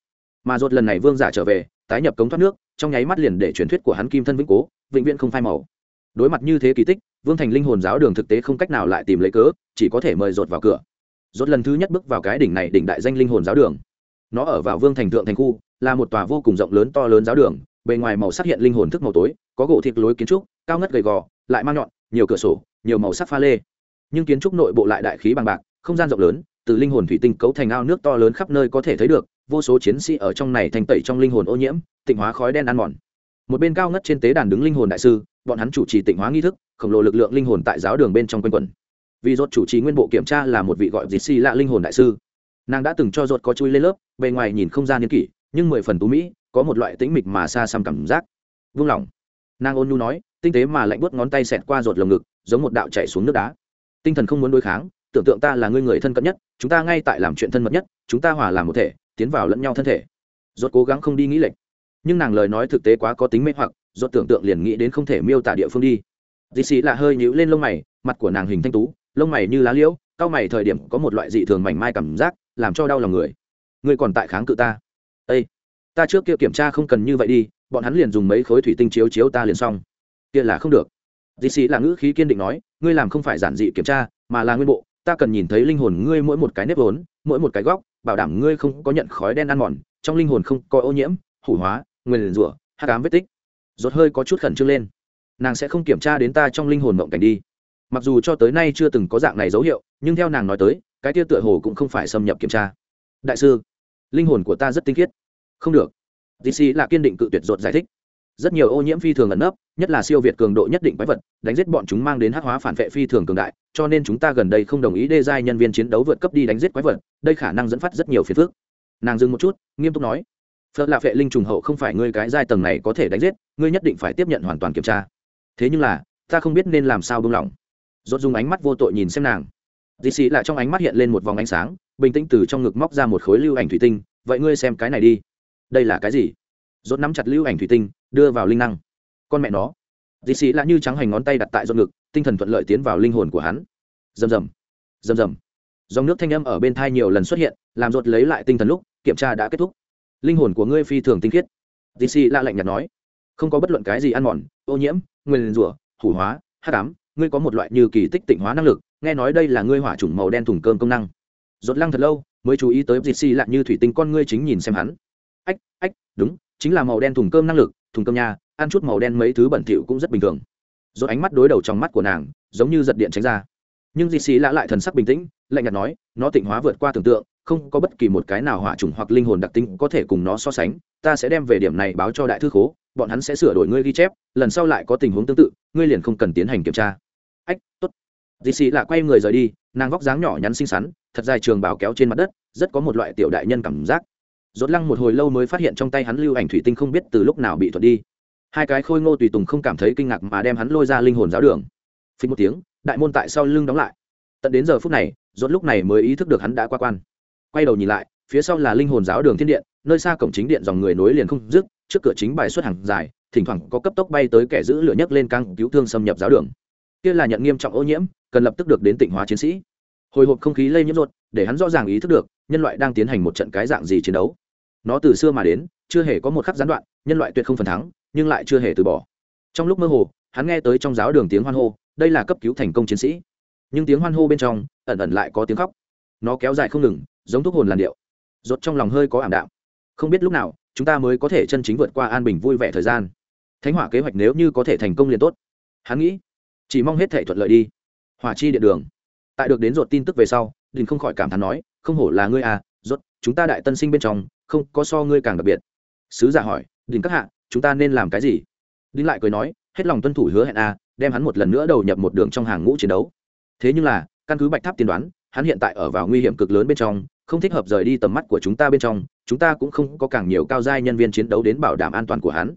Mà rột lần này vương giả trở về, tái nhập cống thoát nước, trong nháy mắt liền để truyền thuyết của hắn kim thân vĩnh cố, vĩnh viễn không phai màu. Đối mặt như thế kỳ tích, vương thành linh hồn giáo đường thực tế không cách nào lại tìm lấy cớ, chỉ có thể mời rột vào cửa. Rốt lần thứ nhất bước vào cái đỉnh này đỉnh đại danh linh hồn giáo đường. Nó ở vào vương thành thượng thành khu, là một tòa vô cùng rộng lớn to lớn giáo đường, bề ngoài màu sắc hiện linh hồn thức màu tối, có gỗ thịt lối kiến trúc, cao ngất gầy gò, lại mang nhọn, nhiều cửa sổ, nhiều màu sắc pha lê. Nhưng kiến trúc nội bộ lại đại khí bằng bạc, không gian rộng lớn từ linh hồn thủy tinh cấu thành ao nước to lớn khắp nơi có thể thấy được, vô số chiến sĩ ở trong này thành tẩy trong linh hồn ô nhiễm, tịnh hóa khói đen ăn mòn. Một bên cao ngất trên tế đàn đứng linh hồn đại sư, bọn hắn chủ trì tịnh hóa nghi thức, khổng lồ lực lượng linh hồn tại giáo đường bên trong quanh quẩn. Vì rốt chủ trì nguyên bộ kiểm tra là một vị gọi dịt xì lạ linh hồn đại sư. Nàng đã từng cho rốt có chui lên lớp, bề ngoài nhìn không ra niên kỷ, nhưng mười phần tú mỹ, có một loại tĩnh mịch mà xa xăm cảm giác. Vung lòng. Nàng ôn nhu nói, tinh tế mà lạnh buốt ngón tay xẹt qua rột lồng ngực, giống một đạo chảy xuống nước đá. Tinh thần không muốn đối kháng tưởng tượng ta là ngươi người thân cận nhất, chúng ta ngay tại làm chuyện thân mật nhất, chúng ta hòa làm một thể, tiến vào lẫn nhau thân thể. Rốt cố gắng không đi nghĩ lệch. Nhưng nàng lời nói thực tế quá có tính mê hoặc, rốt tưởng tượng liền nghĩ đến không thể miêu tả địa phương đi. Dì xì là hơi nhíu lên lông mày, mặt của nàng hình thanh tú, lông mày như lá liễu, cao mày thời điểm có một loại dị thường mảnh mai cảm giác, làm cho đau lòng người. Ngươi còn tại kháng cự ta. Ây ta trước kia kiểm tra không cần như vậy đi, bọn hắn liền dùng mấy khối thủy tinh chiếu chiếu ta liền xong. Kia là không được. Dì xì là ngữ khí kiên định nói, ngươi làm không phải giản dị kiểm tra, mà là nguyên bộ ta cần nhìn thấy linh hồn ngươi mỗi một cái nếp vốn, mỗi một cái góc, bảo đảm ngươi không có nhận khói đen ăn mòn, trong linh hồn không có ô nhiễm, hủ hóa nguyền rủa hát cám vết tích. Rốt hơi có chút khẩn trương lên. Nàng sẽ không kiểm tra đến ta trong linh hồn mộng cảnh đi. Mặc dù cho tới nay chưa từng có dạng này dấu hiệu, nhưng theo nàng nói tới, cái tia tựa hồ cũng không phải xâm nhập kiểm tra. Đại sư, linh hồn của ta rất tinh khiết. Không được. Dc là kiên định cự tuyệt rột giải thích rất nhiều ô nhiễm phi thường ẩn nấp, nhất là siêu việt cường độ nhất định quái vật, đánh giết bọn chúng mang đến hắc hóa phản vệ phi thường cường đại, cho nên chúng ta gần đây không đồng ý đê giai nhân viên chiến đấu vượt cấp đi đánh giết quái vật, đây khả năng dẫn phát rất nhiều phiền phức. Nàng dừng một chút, nghiêm túc nói, phật là vệ linh trùng hậu không phải ngươi cái giai tầng này có thể đánh giết, ngươi nhất định phải tiếp nhận hoàn toàn kiểm tra. Thế nhưng là, ta không biết nên làm sao buông lỏng. Dốt dùng ánh mắt vô tội nhìn xem nàng. Dì xì lại trong ánh mắt hiện lên một vòng ánh sáng, bình tĩnh từ trong ngực móc ra một khối lưu ảnh thủy tinh, vậy ngươi xem cái này đi. Đây là cái gì? Dốt nắm chặt lưu ảnh thủy tinh đưa vào linh năng. Con mẹ nó. Dì xì lạ như trắng hành ngón tay đặt tại dốt ngực, tinh thần thuận lợi tiến vào linh hồn của hắn. Rầm rầm. Rầm rầm. Dòng nước thanh âm ở bên thai nhiều lần xuất hiện, làm ruột lấy lại tinh thần lúc, kiểm tra đã kết thúc. Linh hồn của ngươi phi thường tinh khiết. Dì xì lạ lạnh nhạt nói. Không có bất luận cái gì ăn mòn, ô nhiễm, nguyên rủa, hủ hóa hát ám, ngươi có một loại như kỳ tích tịnh hóa năng lực, nghe nói đây là ngươi hỏa chủng màu đen thùng cơm công năng. Rột lăng thật lâu, mới chú ý tới dịt xì lạ như thủy tinh con ngươi chính nhìn xem hắn. Ách ách, đúng, chính là màu đen thùng cơm năng lực thùng cơm nha, ăn chút màu đen mấy thứ bẩn thỉu cũng rất bình thường. Rồi ánh mắt đối đầu trong mắt của nàng, giống như giật điện tránh ra. Nhưng dì xì lạ lại thần sắc bình tĩnh, lạnh nhạt nói, nó tịnh hóa vượt qua tưởng tượng, không có bất kỳ một cái nào hỏa chủng hoặc linh hồn đặc tính có thể cùng nó so sánh. Ta sẽ đem về điểm này báo cho đại thư khố, bọn hắn sẽ sửa đổi ngươi ghi chép, lần sau lại có tình huống tương tự, ngươi liền không cần tiến hành kiểm tra. Ách, tốt. Dì xì lạ quay người rời đi, nàng vóc dáng nhỏ nhắn xinh xắn, thật dài trường bảo kéo trên mặt đất, rất có một loại tiểu đại nhân cảm giác. Rốt lăng một hồi lâu mới phát hiện trong tay hắn lưu ảnh thủy tinh không biết từ lúc nào bị thuật đi. Hai cái khôi ngô tùy tùng không cảm thấy kinh ngạc mà đem hắn lôi ra linh hồn giáo đường. Phí một tiếng, đại môn tại sau lưng đóng lại. Tận đến giờ phút này, rốt lúc này mới ý thức được hắn đã qua quan. Quay đầu nhìn lại, phía sau là linh hồn giáo đường thiên điện, nơi xa cổng chính điện dòng người nối liền không dứt, trước cửa chính bài xuất hàng dài, thỉnh thoảng có cấp tốc bay tới kẻ giữ lửa nhấc lên căng cứu thương xâm nhập giáo đường. Kia là nhận nghiêm trọng ô nhiễm, cần lập tức được đến tỉnh hóa chiến sĩ. Hồi hộp không khí lây nhiễm ruột để hắn rõ ràng ý thức được, nhân loại đang tiến hành một trận cái dạng gì chiến đấu nó từ xưa mà đến, chưa hề có một khắc gián đoạn, nhân loại tuyệt không phần thắng, nhưng lại chưa hề từ bỏ. Trong lúc mơ hồ, hắn nghe tới trong giáo đường tiếng hoan hô, đây là cấp cứu thành công chiến sĩ. Nhưng tiếng hoan hô bên trong, ẩn ẩn lại có tiếng khóc. Nó kéo dài không ngừng, giống thuốc hồn làn điệu. Rốt trong lòng hơi có ảm đạm. Không biết lúc nào, chúng ta mới có thể chân chính vượt qua an bình vui vẻ thời gian. Thánh hỏa kế hoạch nếu như có thể thành công liền tốt. Hắn nghĩ, chỉ mong hết thể thuận lợi đi. Hỏa chi điện đường. Tại được đến rột tin tức về sau, đình không khỏi cảm thán nói, không hổ là ngươi à rốt, chúng ta đại tân sinh bên trong không có so ngươi càng đặc biệt. Sứ giả hỏi, đình các hạ, chúng ta nên làm cái gì? Đinh lại cười nói, hết lòng tuân thủ hứa hẹn à đem hắn một lần nữa đầu nhập một đường trong hàng ngũ chiến đấu. Thế nhưng là, căn cứ bạch tháp tiên đoán, hắn hiện tại ở vào nguy hiểm cực lớn bên trong, không thích hợp rời đi tầm mắt của chúng ta bên trong, chúng ta cũng không có càng nhiều cao giai nhân viên chiến đấu đến bảo đảm an toàn của hắn.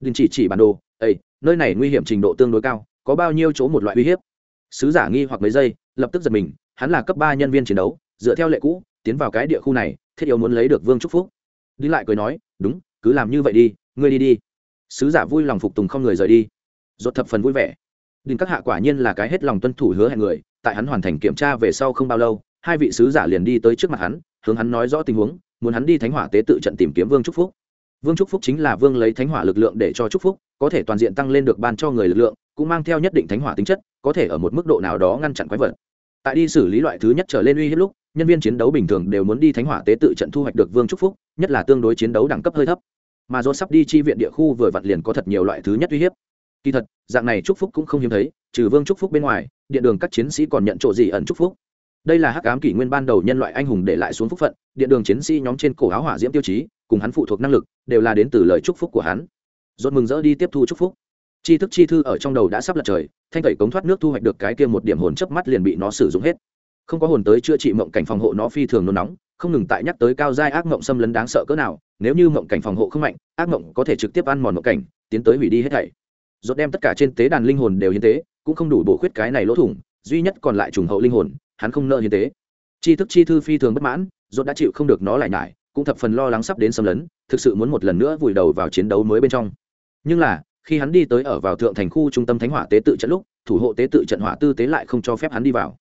Đình chỉ chỉ bản đồ ây nơi này nguy hiểm trình độ tương đối cao, có bao nhiêu chỗ một loại uy hiếp? Sứ giả nghi hoặc mấy giây, lập tức giật mình, hắn là cấp ba nhân viên chiến đấu, dựa theo lệ cũ, tiến vào cái địa khu này, thiết yếu muốn lấy được vương trúc phúc đi lại cười nói, đúng, cứ làm như vậy đi, ngươi đi đi. Sứ giả vui lòng phục tùng không người rời đi. Dột thập phần vui vẻ. Đình các hạ quả nhiên là cái hết lòng tuân thủ hứa hẹn người, tại hắn hoàn thành kiểm tra về sau không bao lâu, hai vị sứ giả liền đi tới trước mặt hắn, hướng hắn nói rõ tình huống, muốn hắn đi thánh hỏa tế tự trận tìm kiếm vương trúc phúc. Vương trúc phúc chính là vương lấy thánh hỏa lực lượng để cho trúc phúc, có thể toàn diện tăng lên được ban cho người lực lượng, cũng mang theo nhất định thánh hỏa tính chất, có thể ở một mức độ nào đó ngăn chặn quái vật. Tại đi xử lý loại thứ nhất trở lên uy hiếp lúc nhân viên chiến đấu bình thường đều muốn đi thánh hỏa tế tự trận thu hoạch được vương trúc phúc, nhất là tương đối chiến đấu đẳng cấp hơi thấp. Mà do sắp đi chi viện địa khu vừa vặn liền có thật nhiều loại thứ nhất uy hiếp. Kỳ thật, dạng này trúc phúc cũng không hiếm thấy, trừ vương trúc phúc bên ngoài, điện đường các chiến sĩ còn nhận chỗ gì ẩn trúc phúc. Đây là hắc ám kỷ nguyên ban đầu nhân loại anh hùng để lại xuống phúc phận, điện đường chiến sĩ nhóm trên cổ áo hỏa diễm tiêu chí, cùng hắn phụ thuộc năng lực, đều là đến từ lời chúc phúc của hắn. Dốt mừng rỡ đi tiếp thu chúc phúc. Chi thức chi thư ở trong đầu đã sắp lật trời, thanh tẩy cống thoát nước thu hoạch được cái kia một điểm hồn chớp mắt liền bị nó sử dụng hết không có hồn tới chữa trị mộng cảnh phòng hộ nó phi thường nôn nóng, không ngừng tại nhắc tới cao giai ác mộng xâm lấn đáng sợ cỡ nào, nếu như mộng cảnh phòng hộ không mạnh, ác mộng có thể trực tiếp ăn mòn mộng cảnh, tiến tới hủy đi hết thảy. Dốt đem tất cả trên tế đàn linh hồn đều hiến tế, cũng không đủ bổ khuyết cái này lỗ thủng, duy nhất còn lại trùng hậu linh hồn, hắn không nợ hiến tế. Chi thức chi thư phi thường bất mãn dốt đã chịu không được nó lại nhải, cũng thập phần lo lắng sắp đến xâm lấn, thực sự muốn một lần nữa vùi đầu vào chiến đấu mới bên trong. Nhưng là, khi hắn đi tới ở vào thượng thành khu trung tâm thánh hỏa tế tự trận lúc, thủ hộ tế tự trận hỏa tư tế lại không cho phép hắn đi vào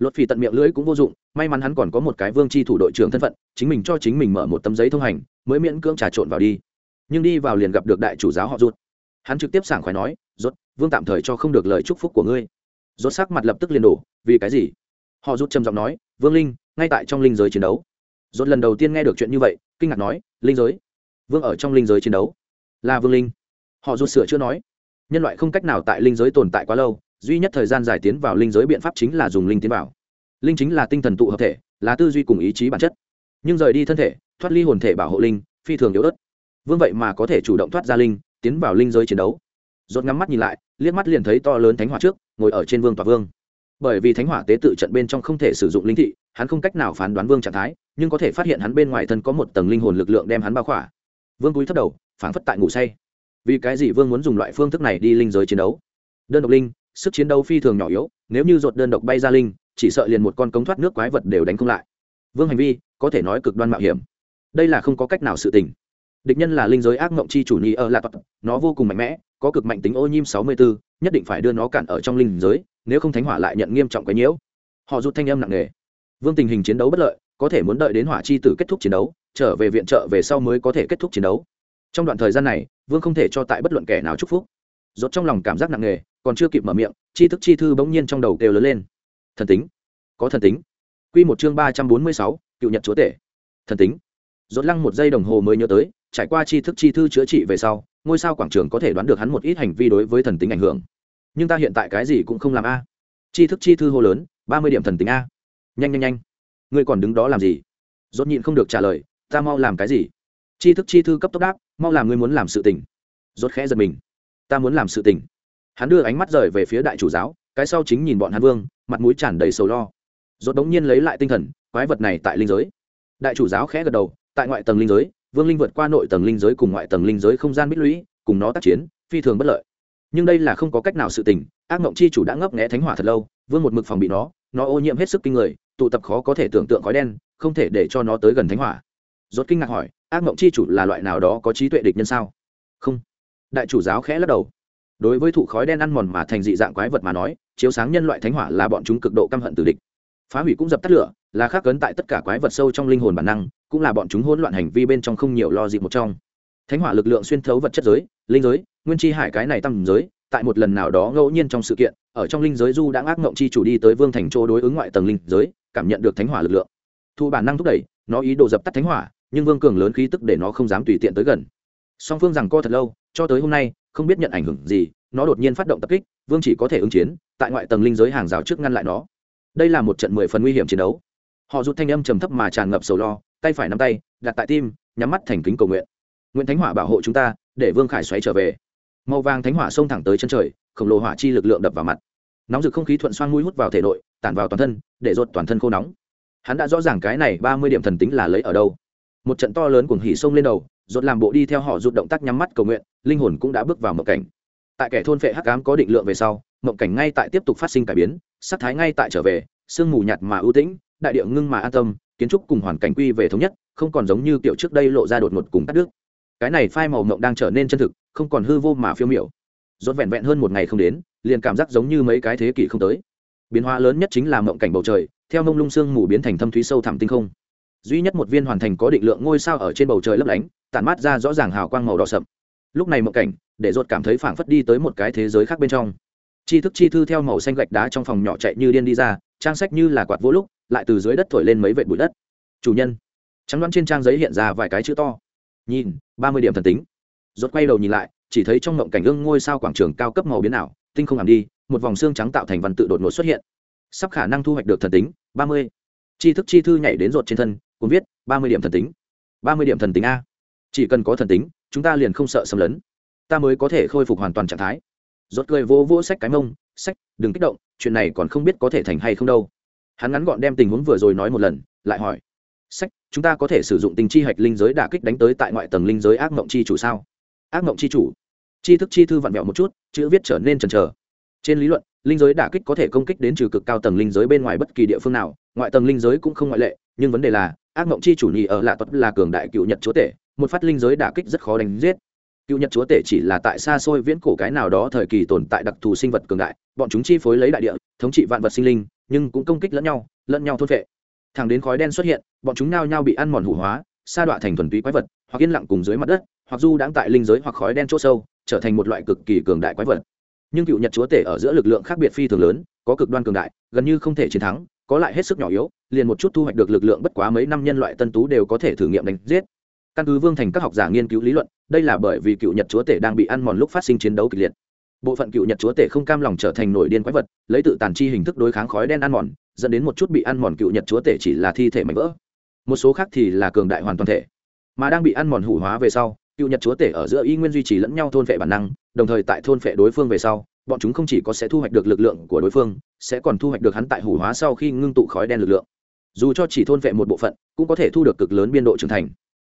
lột phỉ tận miệng lưỡi cũng vô dụng, may mắn hắn còn có một cái vương tri thủ đội trưởng thân phận, chính mình cho chính mình mở một tấm giấy thông hành, mới miễn cưỡng trà trộn vào đi. Nhưng đi vào liền gặp được đại chủ giáo họ rút hắn trực tiếp sảng khoái nói rốt vương tạm thời cho không được lời chúc phúc của ngươi. Rốt sắc mặt lập tức liền đổ, vì cái gì? Họ rút trầm giọng nói, vương linh, ngay tại trong linh giới chiến đấu. Rốt lần đầu tiên nghe được chuyện như vậy, kinh ngạc nói, linh giới? Vương ở trong linh giới chiến đấu? Là vương linh? Họ rút sửa chữa nói, nhân loại không cách nào tại linh giới tồn tại quá lâu duy nhất thời gian giải tiến vào linh giới biện pháp chính là dùng linh tiến vào. Linh chính là tinh thần tụ hợp thể, là tư duy cùng ý chí bản chất. Nhưng rời đi thân thể, thoát ly hồn thể bảo hộ linh, phi thường yếu ớt. Vương vậy mà có thể chủ động thoát ra linh, tiến vào linh giới chiến đấu. Rốt ngắm mắt nhìn lại, liếc mắt liền thấy to lớn thánh hỏa trước, ngồi ở trên vương tòa vương. Bởi vì thánh hỏa tế tự trận bên trong không thể sử dụng linh thị, hắn không cách nào phán đoán vương trạng thái, nhưng có thể phát hiện hắn bên ngoài thân có một tầng linh hồn lực lượng đem hắn bao khỏa. Vương cúi thấp đầu, phảng phất tại ngủ say. Vì cái gì vương muốn dùng loại phương thức này đi linh giới chiến đấu? Đơn độc linh sức chiến đấu phi thường nhỏ yếu nếu như ruột đơn độc bay ra linh chỉ sợ liền một con cống thoát nước quái vật đều đánh không lại. Vương hành vi có thể nói cực đoan mạo hiểm. Đây là không có cách nào sự tình. Địch nhân là linh giới ác mộng chi chủ nhi ở lạ nó vô cùng mạnh mẽ có cực mạnh tính ô nhiễm sáu mươi 64, nhất định phải đưa nó cản ở trong linh giới nếu không thánh hỏa lại nhận nghiêm trọng cái nhiễu. Họ rút thanh âm nặng nề. Vương tình hình chiến đấu bất lợi có thể muốn đợi đến hỏa chi tử kết thúc chiến đấu trở về viện trợ về sau mới có thể kết thúc chiến đấu. Trong đoạn thời gian này vương không thể cho tại bất luận kẻ nào chúc phúc. Rốt trong lòng cảm giác nặng nề còn chưa kịp mở miệng, chi thức chi thư bỗng nhiên trong đầu đều lớn lên. Thần tính. Có thần tính. Quy một chương ba trăm bốn mươi sáu, cựu nhật chúa tể. Thần tính. Rốt lăng một giây đồng hồ mới nhớ tới, trải qua chi thức chi thư chữa trị về sau, ngôi sao quảng trường có thể đoán được hắn một ít hành vi đối với thần tính ảnh hưởng. Nhưng ta hiện tại cái gì cũng không làm a. Chi thức chi thư hô lớn, ba mươi điểm thần tính a. Nhanh nhanh nhanh. Ngươi còn đứng đó làm gì? Rốt nhịn không được trả lời, ta mau làm cái gì? Chi thức chi thư cấp tốc đáp, mau làm ngươi muốn làm sự tình. Rốt khẽ giật mình. Ta muốn làm sự tình hắn đưa ánh mắt rời về phía đại chủ giáo, cái sau chính nhìn bọn hắn vương, mặt mũi tràn đầy sầu lo. Rốt đống nhiên lấy lại tinh thần, quái vật này tại linh giới. Đại chủ giáo khẽ gật đầu, tại ngoại tầng linh giới, vương linh vượt qua nội tầng linh giới cùng ngoại tầng linh giới không gian bích lũy, cùng nó tác chiến, phi thường bất lợi. Nhưng đây là không có cách nào sự tình, ác mộng chi chủ đã ngấp nghé thánh hỏa thật lâu, vương một mực phòng bị nó nó ô nhiễm hết sức kinh người, tụ tập khó có thể tưởng tượng khói đen, không thể để cho nó tới gần thánh hỏa. Rốt kinh ngạc hỏi, ác mộng chi chủ là loại nào đó có trí tuệ địch nhân sao? Không. Đại chủ giáo khẽ lắc đầu đối với thụ khói đen ăn mòn mà thành dị dạng quái vật mà nói, chiếu sáng nhân loại thánh hỏa là bọn chúng cực độ căm hận từ địch. Phá hủy cũng dập tắt lửa, là khắc cấn tại tất cả quái vật sâu trong linh hồn bản năng, cũng là bọn chúng hỗn loạn hành vi bên trong không nhiều lo dịp một trong. Thánh hỏa lực lượng xuyên thấu vật chất giới, linh giới, nguyên chi hải cái này tăng giới, tại một lần nào đó ngẫu nhiên trong sự kiện, ở trong linh giới du đã ác ngộng chi chủ đi tới vương thành chỗ đối ứng ngoại tầng linh giới, cảm nhận được thánh hỏa lực lượng. Thu bản năng thúc đẩy, nó ý đồ dập tắt thánh hỏa, nhưng vương cường lớn khí tức để nó không dám tùy tiện tới gần. Song phương rằng co thật lâu, cho tới hôm nay không biết nhận ảnh hưởng gì, nó đột nhiên phát động tập kích, vương chỉ có thể ứng chiến, tại ngoại tầng linh giới hàng rào trước ngăn lại nó. Đây là một trận mười phần nguy hiểm chiến đấu. Họ rút thanh âm trầm thấp mà tràn ngập sầu lo, tay phải nắm tay, đặt tại tim, nhắm mắt thành kính cầu nguyện. Nguyễn thánh hỏa bảo hộ chúng ta, để vương khải xoáy trở về. Màu vàng thánh hỏa xông thẳng tới chân trời, khổng lồ hỏa chi lực lượng đập vào mặt. Nóng rực không khí thuận xoan mũi hút vào thể nội, tản vào toàn thân, để rột toàn thân khô nóng. Hắn đã rõ ràng cái này ba mươi điểm thần tính là lấy ở đâu. Một trận to lớn cuồng hỉ xông lên đầu rột làm bộ đi theo họ rụt động tác nhắm mắt cầu nguyện linh hồn cũng đã bước vào mộng cảnh. Tại kẻ thôn phệ hắc ám có định lượng về sau, mộng cảnh ngay tại tiếp tục phát sinh cải biến sắc thái ngay tại trở về, sương mù nhạt mà ưu tĩnh, đại địa ngưng mà an tâm, kiến trúc cùng hoàn cảnh quy về thống nhất, không còn giống như kiểu trước đây lộ ra đột ngột cùng cắt đứt. Cái này phai màu mộng đang trở nên chân thực, không còn hư vô mà phiêu miểu. Rốt vẹn vẹn hơn một ngày không đến, liền cảm giác giống như mấy cái thế kỷ không tới. Biến hóa lớn nhất chính là mộng cảnh bầu trời, theo mông lung sương mù biến thành thâm thúy sâu thẳm tinh không. Duy nhất một viên hoàn thành có định lượng ngôi sao ở trên bầu trời lấp lánh, tản mát ra rõ ràng hào quang màu đỏ sậm lúc này mộng cảnh, để ruột cảm thấy phảng phất đi tới một cái thế giới khác bên trong. Chi thức chi thư theo màu xanh gạch đá trong phòng nhỏ chạy như điên đi ra, trang sách như là quạt vỗ lúc, lại từ dưới đất thổi lên mấy vệt bụi đất. Chủ nhân, trắng đoán trên trang giấy hiện ra vài cái chữ to. Nhìn, ba mươi điểm thần tính. Rốt quay đầu nhìn lại, chỉ thấy trong ngộng cảnh ương ngôi sao quảng trường cao cấp màu biến ảo, tinh không làm đi, một vòng xương trắng tạo thành văn tự đột ngột xuất hiện. Sắp khả năng thu hoạch được thần tính, ba mươi. Chi thức chi thư nhảy đến rột trên thân cũng viết, ba mươi điểm thần tính. Ba mươi điểm thần tính a chỉ cần có thần tính, chúng ta liền không sợ xâm lấn. Ta mới có thể khôi phục hoàn toàn trạng thái. Rốt cười vô vô sách cái mông, sách, đừng kích động, chuyện này còn không biết có thể thành hay không đâu. Hắn ngắn gọn đem tình huống vừa rồi nói một lần, lại hỏi, sách, chúng ta có thể sử dụng tình chi hạch linh giới đả kích đánh tới tại ngoại tầng linh giới ác mộng chi chủ sao? Ác mộng chi chủ? Chi thức chi thư vặn vẹo một chút, chữ viết trở nên chần chờ. Trên lý luận, linh giới đả kích có thể công kích đến trừ cực cao tầng linh giới bên ngoài bất kỳ địa phương nào, ngoại tầng linh giới cũng không ngoại lệ, nhưng vấn đề là, ác mộng chi chủ nhì ở lạ tuất là cường đại cựu nhật chúa tể một phát linh giới đả kích rất khó đánh giết. Cựu nhật chúa tể chỉ là tại xa xôi viễn cổ cái nào đó thời kỳ tồn tại đặc thù sinh vật cường đại, bọn chúng chi phối lấy đại địa, thống trị vạn vật sinh linh, nhưng cũng công kích lẫn nhau lẫn nhau thôn vệ thẳng đến khói đen xuất hiện, bọn chúng nao nhau bị ăn mòn hủ hóa, sa đọa thành thuần túy quái vật, hoặc yên lặng cùng dưới mặt đất, hoặc du đãng tại linh giới hoặc khói đen chỗ sâu, trở thành một loại cực kỳ cường đại quái vật. Nhưng cựu nhật chúa tể ở giữa lực lượng khác biệt phi thường lớn, có cực đoan cường đại, gần như không thể chiến thắng, có lại hết sức nhỏ yếu, liền một chút thu hoạch được lực lượng bất quá mấy năm nhân loại tân tú đều có thể thử nghiệm đánh giết căn cứ vương thành các học giả nghiên cứu lý luận, đây là bởi vì cựu nhật chúa tể đang bị ăn mòn lúc phát sinh chiến đấu kịch liệt. Bộ phận cựu nhật chúa tể không cam lòng trở thành nổi điên quái vật, lấy tự tàn chi hình thức đối kháng khói đen ăn mòn, dẫn đến một chút bị ăn mòn cựu nhật chúa tể chỉ là thi thể mảnh vỡ. Một số khác thì là cường đại hoàn toàn thể, mà đang bị ăn mòn hủ hóa về sau, cựu nhật chúa tể ở giữa y nguyên duy trì lẫn nhau thôn phệ bản năng, đồng thời tại thôn phệ đối phương về sau, bọn chúng không chỉ có sẽ thu hoạch được lực lượng của đối phương, sẽ còn thu hoạch được hắn tại hủ hóa sau khi ngưng tụ khói đen lực lượng. Dù cho chỉ thôn vệ một bộ phận, cũng có thể thu được cực lớn biên độ trưởng thành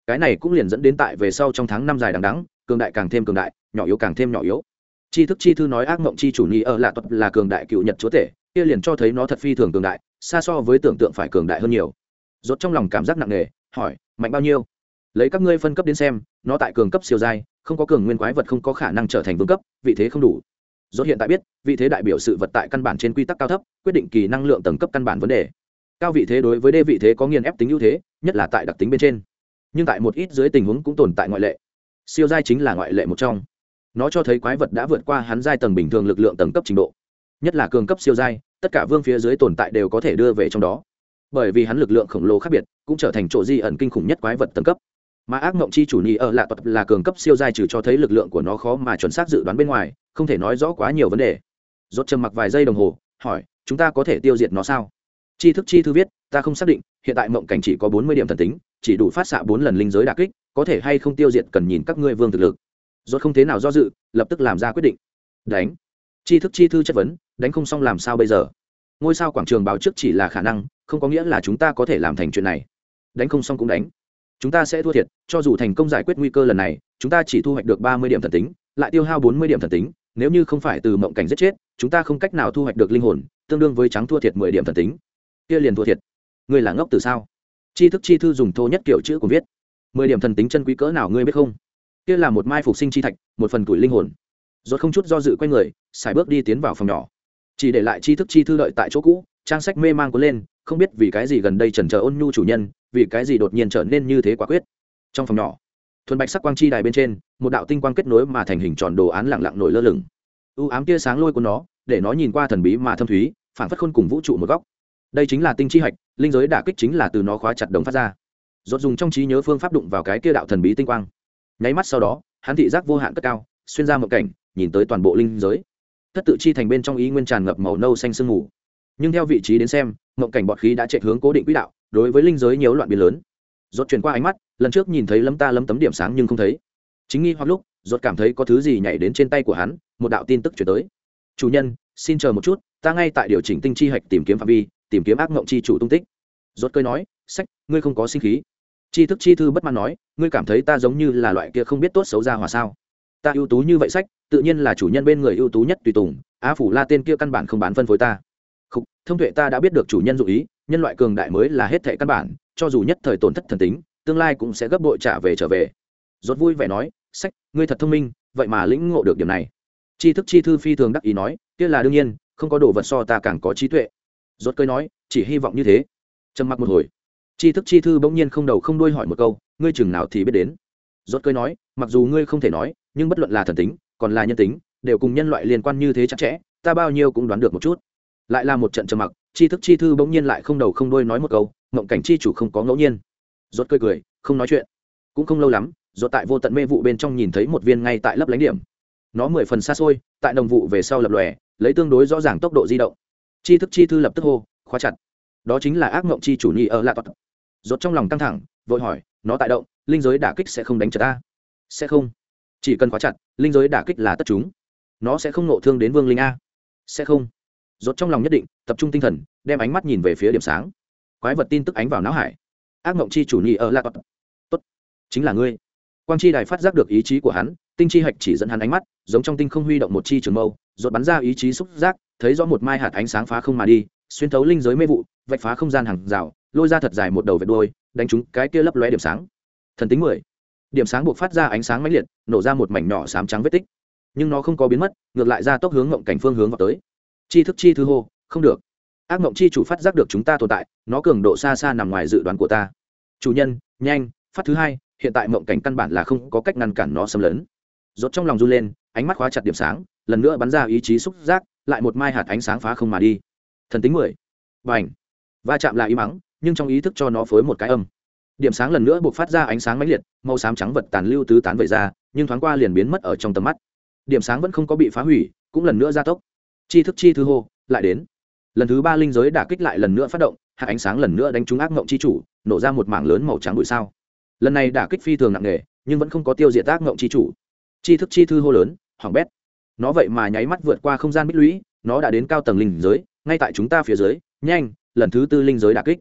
cái này cũng liền dẫn đến tại về sau trong tháng năm dài đằng đắng cường đại càng thêm cường đại, nhỏ yếu càng thêm nhỏ yếu. Chi thức chi thư nói ác mộng chi chủ ni ở lạ thuật là cường đại cựu nhật chúa tể, kia liền cho thấy nó thật phi thường cường đại, xa so với tưởng tượng phải cường đại hơn nhiều. Rốt trong lòng cảm giác nặng nề, hỏi, mạnh bao nhiêu? Lấy các ngươi phân cấp đến xem, nó tại cường cấp siêu giai, không có cường nguyên quái vật không có khả năng trở thành vương cấp, vị thế không đủ. Rốt hiện tại biết, vị thế đại biểu sự vật tại căn bản trên quy tắc cao thấp, quyết định kỳ năng lượng tầng cấp căn bản vấn đề. Cao vị thế đối với đê vị thế có nghiền ép tính ưu thế, nhất là tại đặc tính bên trên nhưng tại một ít dưới tình huống cũng tồn tại ngoại lệ. Siêu giai chính là ngoại lệ một trong. Nó cho thấy quái vật đã vượt qua hắn giai tầng bình thường lực lượng tầng cấp trình độ. Nhất là cường cấp siêu giai, tất cả vương phía dưới tồn tại đều có thể đưa về trong đó. Bởi vì hắn lực lượng khổng lồ khác biệt, cũng trở thành chỗ di ẩn kinh khủng nhất quái vật tầng cấp. Mà ác mộng chi chủ nhị ở lạ tập là cường cấp siêu giai trừ cho thấy lực lượng của nó khó mà chuẩn xác dự đoán bên ngoài, không thể nói rõ quá nhiều vấn đề. Rốt trầm mặc vài giây đồng hồ, hỏi, chúng ta có thể tiêu diệt nó sao? Chi thức chi thư viết, ta không xác định, hiện tại mộng cảnh chỉ có bốn mươi điểm thần tính chỉ đủ phát xạ bốn lần linh giới đà kích, có thể hay không tiêu diệt cần nhìn các ngươi vương thực lực. Rốt không thế nào do dự, lập tức làm ra quyết định. Đánh. Chi thức chi thư chất vấn, đánh không xong làm sao bây giờ? Ngôi sao quảng trường báo trước chỉ là khả năng, không có nghĩa là chúng ta có thể làm thành chuyện này. Đánh không xong cũng đánh. Chúng ta sẽ thua thiệt, cho dù thành công giải quyết nguy cơ lần này, chúng ta chỉ thu hoạch được ba mươi điểm thần tính, lại tiêu hao bốn mươi điểm thần tính, nếu như không phải từ mộng cảnh giết chết, chúng ta không cách nào thu hoạch được linh hồn, tương đương với trắng thua thiệt mười điểm thần tính. Kia liền thua thiệt. Ngươi là ngốc từ sao? Chi thức chi thư dùng thô nhất kiểu chữ của viết. Mười điểm thần tính chân quý cỡ nào ngươi biết không? Kia là một mai phục sinh chi thạch, một phần tuổi linh hồn. Rốt không chút do dự quay người, xài bước đi tiến vào phòng nhỏ. Chỉ để lại chi thức chi thư đợi tại chỗ cũ, trang sách mê mang cuốn lên, không biết vì cái gì gần đây trần chờ ôn nhu chủ nhân, vì cái gì đột nhiên trở nên như thế quả quyết. Trong phòng nhỏ, thuần bạch sắc quang chi đài bên trên, một đạo tinh quang kết nối mà thành hình tròn đồ án lặng lặng nổi lơ lửng. U ám tia sáng lôi của nó, để nó nhìn qua thần bí mà thâm thúy phản phất khôn cùng vũ trụ một góc đây chính là tinh chi hạch, linh giới đả kích chính là từ nó khóa chặt đồng phát ra. Dốt dùng trong trí nhớ phương pháp đụng vào cái kia đạo thần bí tinh quang. Nháy mắt sau đó, hắn thị giác vô hạn cất cao, xuyên ra một cảnh, nhìn tới toàn bộ linh giới. Thất tự chi thành bên trong ý nguyên tràn ngập màu nâu xanh sương mù. Nhưng theo vị trí đến xem, mộng cảnh bọt khí đã chạy hướng cố định quỹ đạo, đối với linh giới nhiều loạn biến lớn. Rốt chuyển qua ánh mắt, lần trước nhìn thấy lấm ta lấm tấm điểm sáng nhưng không thấy. Chính nghi hoặc lúc, rốt cảm thấy có thứ gì nhảy đến trên tay của hắn, một đạo tin tức chuyển tới. Chủ nhân, xin chờ một chút, ta ngay tại điều chỉnh tinh chi hạch tìm kiếm phạm vi tìm kiếm ác mộng chi chủ tung tích. Rốt cơi nói, sách, ngươi không có sinh khí. Chi thức chi thư bất mãn nói, ngươi cảm thấy ta giống như là loại kia không biết tốt xấu ra hòa sao? Ta ưu tú như vậy sách, tự nhiên là chủ nhân bên người ưu tú nhất tùy tùng, á phủ la tên kia căn bản không bán phân phối ta. Không thông tuệ ta đã biết được chủ nhân dụ ý, nhân loại cường đại mới là hết thệ căn bản, cho dù nhất thời tổn thất thần tính, tương lai cũng sẽ gấp bội trả về trở về. Rốt vui vẻ nói, sách, ngươi thật thông minh, vậy mà lĩnh ngộ được điểm này. Chi thức chi thư phi thường đắc ý nói, kia là đương nhiên, không có đồ vật so ta càng có trí tuệ rốt cơi nói, chỉ hy vọng như thế. Trầm mặc một hồi. Chi thức chi thư bỗng nhiên không đầu không đuôi hỏi một câu, ngươi chừng nào thì biết đến? Rốt cơi nói, mặc dù ngươi không thể nói, nhưng bất luận là thần tính, còn là nhân tính, đều cùng nhân loại liên quan như thế chặt chẽ, ta bao nhiêu cũng đoán được một chút. Lại là một trận trầm mặc, chi thức chi thư bỗng nhiên lại không đầu không đuôi nói một câu, mộng cảnh chi chủ không có ngẫu nhiên. Rốt cười cười, không nói chuyện. Cũng không lâu lắm, rốt tại vô tận mê vụ bên trong nhìn thấy một viên ngay tại lấp lánh điểm. Nó mười phần xa xôi, tại đồng vụ về sau lập lòe, lấy tương đối rõ ràng tốc độ di động chi thức chi thư lập tức hô, khóa chặt. Đó chính là ác mộng chi chủ nhi ở lạ toát rốt trong lòng căng thẳng, vội hỏi, nó tại động, linh giới đả kích sẽ không đánh trở ta? Sẽ không. Chỉ cần khóa chặt, linh giới đả kích là tất chúng. Nó sẽ không nộ thương đến vương linh a. Sẽ không. Rốt trong lòng nhất định, tập trung tinh thần, đem ánh mắt nhìn về phía điểm sáng. Quái vật tin tức ánh vào não hải. Ác mộng chi chủ nhị ở lạc tốt, chính là ngươi. Quang chi đài phát giác được ý chí của hắn, tinh chi hạch chỉ dẫn hắn ánh mắt, giống trong tinh không huy động một chi trường mâu, rốt bắn ra ý chí xúc giác thấy rõ một mai hạt ánh sáng phá không mà đi, xuyên thấu linh giới mê vụ, vạch phá không gian hàng rào, lôi ra thật dài một đầu vệt đôi đánh trúng cái kia lấp lóe điểm sáng. Thần tính mười. Điểm sáng buộc phát ra ánh sáng mãnh liệt, nổ ra một mảnh nhỏ xám trắng vết tích. Nhưng nó không có biến mất, ngược lại ra tốc hướng ngộng cảnh phương hướng vào tới. Chi thức chi thư hô, không được. Ác ngộng chi chủ phát giác được chúng ta tồn tại, nó cường độ xa xa nằm ngoài dự đoán của ta. Chủ nhân, nhanh, phát thứ hai, hiện tại mộng cảnh căn bản là không có cách ngăn cản nó xâm lấn. Rốt trong lòng run lên, ánh mắt khóa chặt điểm sáng, lần nữa bắn ra ý chí xúc giác lại một mai hạt ánh sáng phá không mà đi. Thần tính mười. Bành. Va chạm lại ý mắng, nhưng trong ý thức cho nó phối một cái âm. Điểm sáng lần nữa buộc phát ra ánh sáng mãnh liệt, màu xám trắng vật tàn lưu tứ tán về ra, nhưng thoáng qua liền biến mất ở trong tầm mắt. Điểm sáng vẫn không có bị phá hủy, cũng lần nữa gia tốc. Chi thức chi thư hô, lại đến. Lần thứ ba linh giới đả kích lại lần nữa phát động, hạt ánh sáng lần nữa đánh trúng ác mộng chi chủ, nổ ra một mảng lớn màu trắng bụi sao. Lần này đả kích phi thường nặng nề, nhưng vẫn không có tiêu diệt ác mộng chi chủ. Chi thức chi thư hô lớn hỏng bét nó vậy mà nháy mắt vượt qua không gian bích lũy, nó đã đến cao tầng linh giới, ngay tại chúng ta phía dưới. Nhanh, lần thứ tư linh giới đả kích.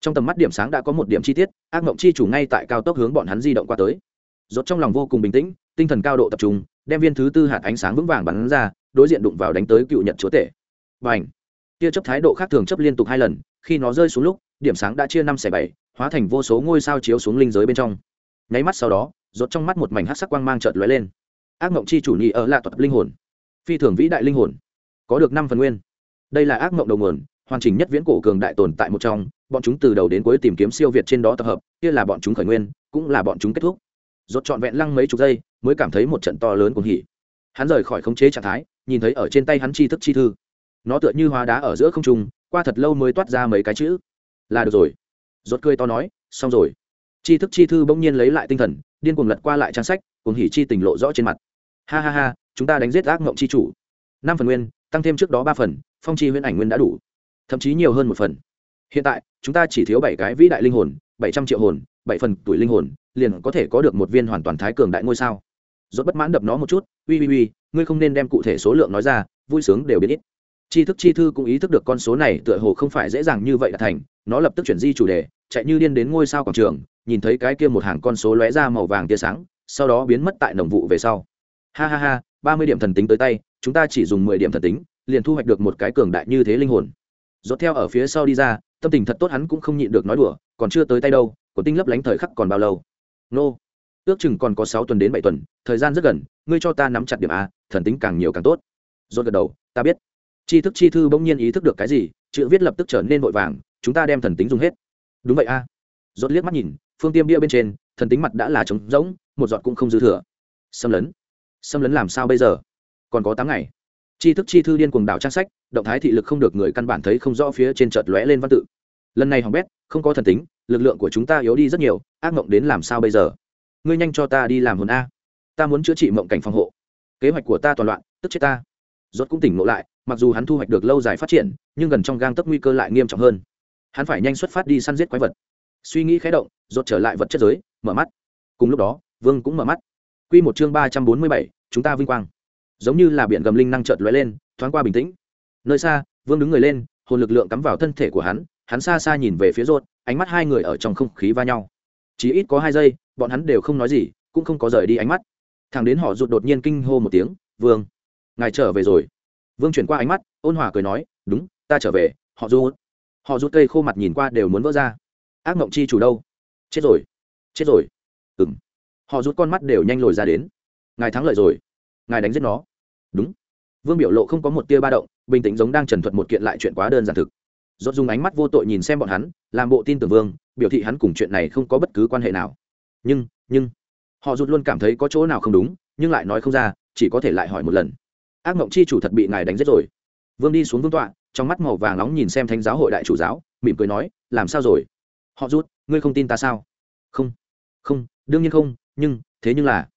Trong tầm mắt điểm sáng đã có một điểm chi tiết, ác mộng chi chủ ngay tại cao tốc hướng bọn hắn di động qua tới. Rốt trong lòng vô cùng bình tĩnh, tinh thần cao độ tập trung, đem viên thứ tư hạt ánh sáng vững vàng bắn ra, đối diện đụng vào đánh tới cựu nhật chúa tể. Và ảnh tia chấp thái độ khác thường chấp liên tục hai lần, khi nó rơi xuống lúc, điểm sáng đã chia năm xẻ bảy, hóa thành vô số ngôi sao chiếu xuống linh giới bên trong. Nháy mắt sau đó, rốt trong mắt một mảnh hắc sắc quang mang chợt lóe lên ác mộng chi chủ nhị ở là thuật linh hồn. Phi thường vĩ đại linh hồn. Có được năm phần nguyên. Đây là ác mộng đầu nguồn, hoàn chỉnh nhất viễn cổ cường đại tồn tại một trong, bọn chúng từ đầu đến cuối tìm kiếm siêu việt trên đó tập hợp, kia là bọn chúng khởi nguyên, cũng là bọn chúng kết thúc. Rốt trọn vẹn lăng mấy chục giây, mới cảm thấy một trận to lớn cuồng hỉ. Hắn rời khỏi khống chế trạng thái, nhìn thấy ở trên tay hắn chi thức chi thư. Nó tựa như hóa đá ở giữa không trung, qua thật lâu mới toát ra mấy cái chữ. Là được rồi. Rốt cười to nói, xong rồi. Tri thức chi thư bỗng nhiên lấy lại tinh thần, điên cuồng lật qua lại trang sách, cuồng hỉ chi tình lộ rõ trên mặt. Ha ha ha, chúng ta đánh giết ác mộng chi chủ. Năm phần nguyên, tăng thêm trước đó ba phần, phong chi huyễn ảnh nguyên đã đủ. Thậm chí nhiều hơn một phần. Hiện tại, chúng ta chỉ thiếu bảy cái vĩ đại linh hồn, bảy trăm triệu hồn, bảy phần tuổi linh hồn, liền có thể có được một viên hoàn toàn thái cường đại ngôi sao. Rốt bất mãn đập nó một chút, uy uy uy, ngươi không nên đem cụ thể số lượng nói ra, vui sướng đều biết ít. Tri thức chi thư cũng ý thức được con số này tựa hồ không phải dễ dàng như vậy đạt thành nó lập tức chuyển di chủ đề, chạy như điên đến ngôi sao quảng trường, nhìn thấy cái kia một hàng con số lóe ra màu vàng tia sáng, sau đó biến mất tại nồng vụ về sau. Ha ha ha, ba mươi điểm thần tính tới tay, chúng ta chỉ dùng mười điểm thần tính, liền thu hoạch được một cái cường đại như thế linh hồn. Dốt theo ở phía sau đi ra, tâm tình thật tốt hắn cũng không nhịn được nói đùa, còn chưa tới tay đâu, của tinh lấp lánh thời khắc còn bao lâu? Nô. Ước chừng còn có sáu tuần đến bảy tuần, thời gian rất gần, ngươi cho ta nắm chặt điểm a, thần tính càng nhiều càng tốt. Dốt gật đầu, ta biết. Chi thức chi thư bỗng nhiên ý thức được cái gì, chữ viết lập tức trở nên vội vàng chúng ta đem thần tính dùng hết. Đúng vậy a. À. dốt liếc mắt nhìn, phương tiêm bia bên trên, thần tính mặt đã là trống rỗng, một giọt cũng không dư thừa. Xâm lấn. Xâm lấn làm sao bây giờ? Còn có tám ngày. Chi thức chi thư điên cuồng đảo trang sách, động thái thị lực không được người căn bản thấy không rõ phía trên chợt lóe lên văn tự. Lần này hỏng bét, không có thần tính, lực lượng của chúng ta yếu đi rất nhiều, ác mộng đến làm sao bây giờ? Ngươi nhanh cho ta đi làm hồn a. Ta muốn chữa trị mộng cảnh phòng hộ. Kế hoạch của ta toàn loạn, tức chết ta. Rốt cũng tỉnh ngộ lại, mặc dù hắn thu hoạch được lâu dài phát triển, nhưng gần trong gang tấc nguy cơ lại nghiêm trọng hơn hắn phải nhanh xuất phát đi săn giết quái vật. Suy nghĩ khé động rột trở lại vật chất giới mở mắt. Cùng lúc đó vương cũng mở mắt. Quy một chương ba trăm bốn mươi bảy, chúng ta vinh quang. Giống như là biển gầm linh năng chợt lóe lên thoáng qua bình tĩnh. Nơi xa vương đứng người lên hồn lực lượng cắm vào thân thể của hắn hắn xa xa nhìn về phía rột ánh mắt hai người ở trong không khí va nhau. Chỉ ít có hai giây bọn hắn đều không nói gì cũng không có rời đi ánh mắt. Thằng đến họ rụt đột nhiên kinh hô một tiếng vương ngài trở về rồi. Vương chuyển qua ánh mắt ôn hòa cười nói đúng ta trở về họ rụt họ rút cây khô mặt nhìn qua đều muốn vỡ ra. Ác mộng chi chủ đâu? Chết rồi. Chết rồi. Ừng họ rút con mắt đều nhanh lồi ra đến. Ngài thắng lợi rồi. Ngài đánh giết nó. Đúng. Vương biểu lộ không có một tia ba động, bình tĩnh giống đang trần thuật một kiện lại chuyện quá đơn giản thực. Dốt dùng ánh mắt vô tội nhìn xem bọn hắn, làm bộ tin tưởng vương, biểu thị hắn cùng chuyện này không có bất cứ quan hệ nào. Nhưng nhưng, họ rút luôn cảm thấy có chỗ nào không đúng, nhưng lại nói không ra, chỉ có thể lại hỏi một lần. Ác mộng chi chủ thật bị ngài đánh giết rồi. Vương đi xuống vương tọa trong mắt màu vàng nóng nhìn xem thánh giáo hội đại chủ giáo, mỉm cười nói, làm sao rồi? Họ rút, ngươi không tin ta sao? Không không, đương nhiên không, nhưng, thế nhưng là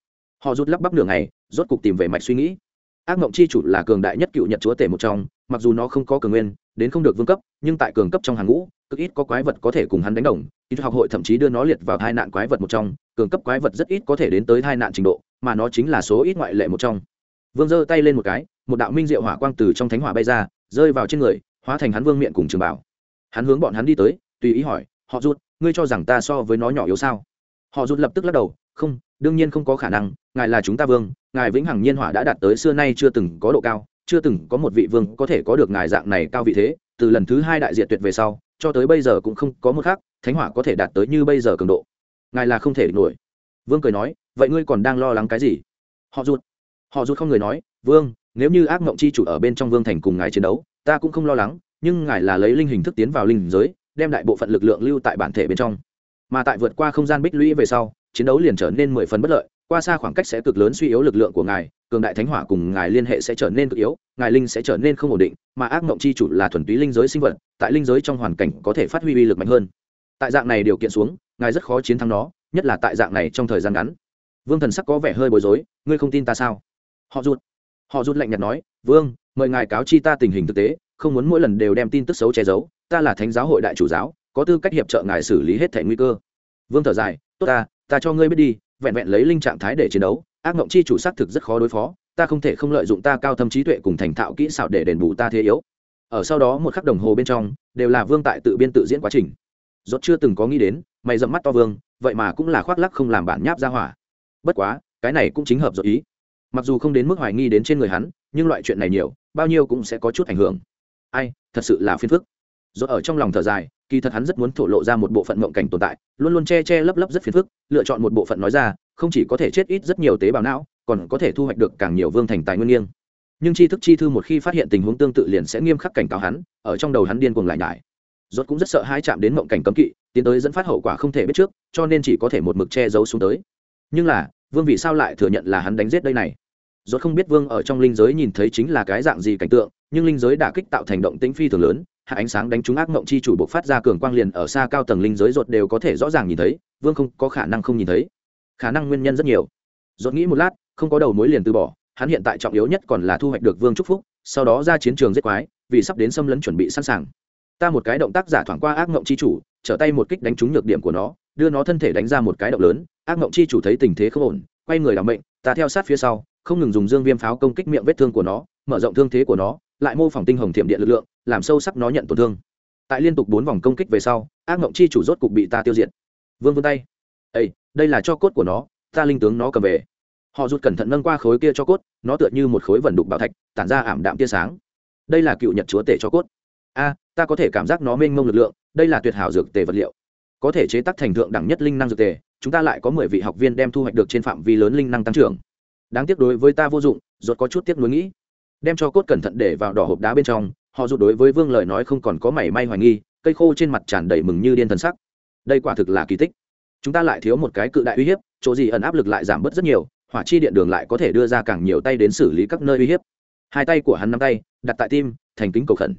họ rút lắp bắp nửa ngày, rốt cục tìm về mạch suy nghĩ. Ác mộng chi chủ là cường đại nhất cựu nhật chúa tể một trong, mặc dù nó không có cường nguyên, đến không được vương cấp, nhưng tại cường cấp trong hàng ngũ, cực ít có quái vật có thể cùng hắn đánh đồng. Ít học hội thậm chí đưa nó liệt vào hai nạn quái vật một trong, cường cấp quái vật rất ít có thể đến tới hai nạn trình độ, mà nó chính là số ít ngoại lệ một trong. Vương giơ tay lên một cái, một đạo minh diệu hỏa quang từ trong thánh hỏa bay ra rơi vào trên người, hóa thành hắn vương miệng cùng trường bảo. Hắn hướng bọn hắn đi tới, tùy ý hỏi, họ rút ngươi cho rằng ta so với nó nhỏ yếu sao? Họ rút lập tức lắc đầu, không, đương nhiên không có khả năng, ngài là chúng ta vương, ngài vĩnh hằng nhiên hỏa đã đạt tới xưa nay chưa từng có độ cao, chưa từng có một vị vương có thể có được ngài dạng này cao vị thế, từ lần thứ hai đại diện tuyệt về sau, cho tới bây giờ cũng không có một khác thánh hỏa có thể đạt tới như bây giờ cường độ. Ngài là không thể nổi. Vương cười nói, vậy ngươi còn đang lo lắng cái gì? Họ rút họ rút không người nói, vương nếu như ác mộng chi chủ ở bên trong vương thành cùng ngài chiến đấu, ta cũng không lo lắng, nhưng ngài là lấy linh hình thức tiến vào linh giới, đem đại bộ phận lực lượng lưu tại bản thể bên trong. Mà tại vượt qua không gian bích lũy về sau, chiến đấu liền trở nên mười phần bất lợi, qua xa khoảng cách sẽ cực lớn suy yếu lực lượng của ngài, cường đại thánh hỏa cùng ngài liên hệ sẽ trở nên cực yếu, ngài linh sẽ trở nên không ổn định, mà ác mộng chi chủ là thuần túy linh giới sinh vật, tại linh giới trong hoàn cảnh có thể phát huy uy lực mạnh hơn. Tại dạng này điều kiện xuống, ngài rất khó chiến thắng nó, nhất là tại dạng này trong thời gian ngắn. Vương thần sắc có vẻ hơi bối rối, ngươi không tin ta sao? Họ rút họ rút lạnh nhạt nói, vương, mời ngài cáo chi ta tình hình thực tế, không muốn mỗi lần đều đem tin tức xấu che giấu, ta là thánh giáo hội đại chủ giáo, có tư cách hiệp trợ ngài xử lý hết thẻ nguy cơ. Vương thở dài, tốt ta ta cho ngươi biết đi, vẹn vẹn lấy linh trạng thái để chiến đấu, ác mộng chi chủ xác thực rất khó đối phó, ta không thể không lợi dụng ta cao thâm trí tuệ cùng thành thạo kỹ xảo để đền bù ta thế yếu. Ở sau đó một khắc đồng hồ bên trong, đều là vương tại tự biên tự diễn quá trình. Rốt chưa từng có nghĩ đến, mày dậm mắt to vương, vậy mà cũng là khoác lắc không làm bản nháp ra hỏa. Bất quá, cái này cũng chính hợp dội ý mặc dù không đến mức hoài nghi đến trên người hắn, nhưng loại chuyện này nhiều, bao nhiêu cũng sẽ có chút ảnh hưởng. Ai, thật sự là phiền phức. Rốt ở trong lòng thở dài, kỳ thật hắn rất muốn thổ lộ ra một bộ phận mộng cảnh tồn tại, luôn luôn che che lấp lấp rất phiền phức, lựa chọn một bộ phận nói ra, không chỉ có thể chết ít rất nhiều tế bào não, còn có thể thu hoạch được càng nhiều vương thành tài nguyên nghiêng. Nhưng tri thức chi thư một khi phát hiện tình huống tương tự liền sẽ nghiêm khắc cảnh cáo hắn, ở trong đầu hắn điên cuồng lại nhải. Rốt cũng rất sợ hai chạm đến mộng cảnh cấm kỵ, tiến tới dẫn phát hậu quả không thể biết trước, cho nên chỉ có thể một mực che giấu xuống tới. Nhưng là vương vì sao lại thừa nhận là hắn đánh giết đây này? Rốt không biết vương ở trong linh giới nhìn thấy chính là cái dạng gì cảnh tượng, nhưng linh giới đã kích tạo thành động tĩnh phi thường lớn, hạ ánh sáng đánh trúng ác mộng chi chủ bộc phát ra cường quang liền ở xa cao tầng linh giới rốt đều có thể rõ ràng nhìn thấy, vương không có khả năng không nhìn thấy. Khả năng nguyên nhân rất nhiều. Rốt nghĩ một lát, không có đầu mối liền từ bỏ, hắn hiện tại trọng yếu nhất còn là thu hoạch được vương trúc phúc, sau đó ra chiến trường giết quái, vì sắp đến xâm lấn chuẩn bị sẵn sàng. Ta một cái động tác giả thoảng qua ác mộng chi chủ, trở tay một kích đánh trúng nhược điểm của nó đưa nó thân thể đánh ra một cái động lớn, ác mộng chi chủ thấy tình thế không ổn, quay người làm bệnh ta theo sát phía sau, không ngừng dùng dương viêm pháo công kích miệng vết thương của nó, mở rộng thương thế của nó, lại mô phỏng tinh hồng thiểm điện lực lượng, làm sâu sắc nó nhận tổn thương. Tại liên tục bốn vòng công kích về sau, ác mộng chi chủ rốt cục bị ta tiêu diệt. Vương vươn tay. Ây đây là cho cốt của nó, ta linh tướng nó cầm về. Họ rút cẩn thận nâng qua khối kia cho cốt, nó tựa như một khối vần đục bảo thạch, tản ra ảm đạm tia sáng. Đây là cựu nhật chúa tể cho cốt. A, ta có thể cảm giác nó mênh mông lực lượng, đây là tuyệt hảo dược tề vật liệu có thể chế tác thành thượng đẳng nhất linh năng dược tề, chúng ta lại có mười vị học viên đem thu hoạch được trên phạm vi lớn linh năng tăng trưởng. Đáng tiếc đối với ta vô dụng, rốt có chút tiếc nuối nghĩ. Đem cho cốt cẩn thận để vào đỏ hộp đá bên trong, họ rụt đối với vương lời nói không còn có mảy may hoài nghi, cây khô trên mặt tràn đầy mừng như điên thần sắc. Đây quả thực là kỳ tích. Chúng ta lại thiếu một cái cự đại uy hiếp, chỗ gì ẩn áp lực lại giảm bớt rất nhiều, hỏa chi điện đường lại có thể đưa ra càng nhiều tay đến xử lý các nơi uy hiếp. Hai tay của hắn nắm tay, đặt tại tim, thành kính cầu khẩn.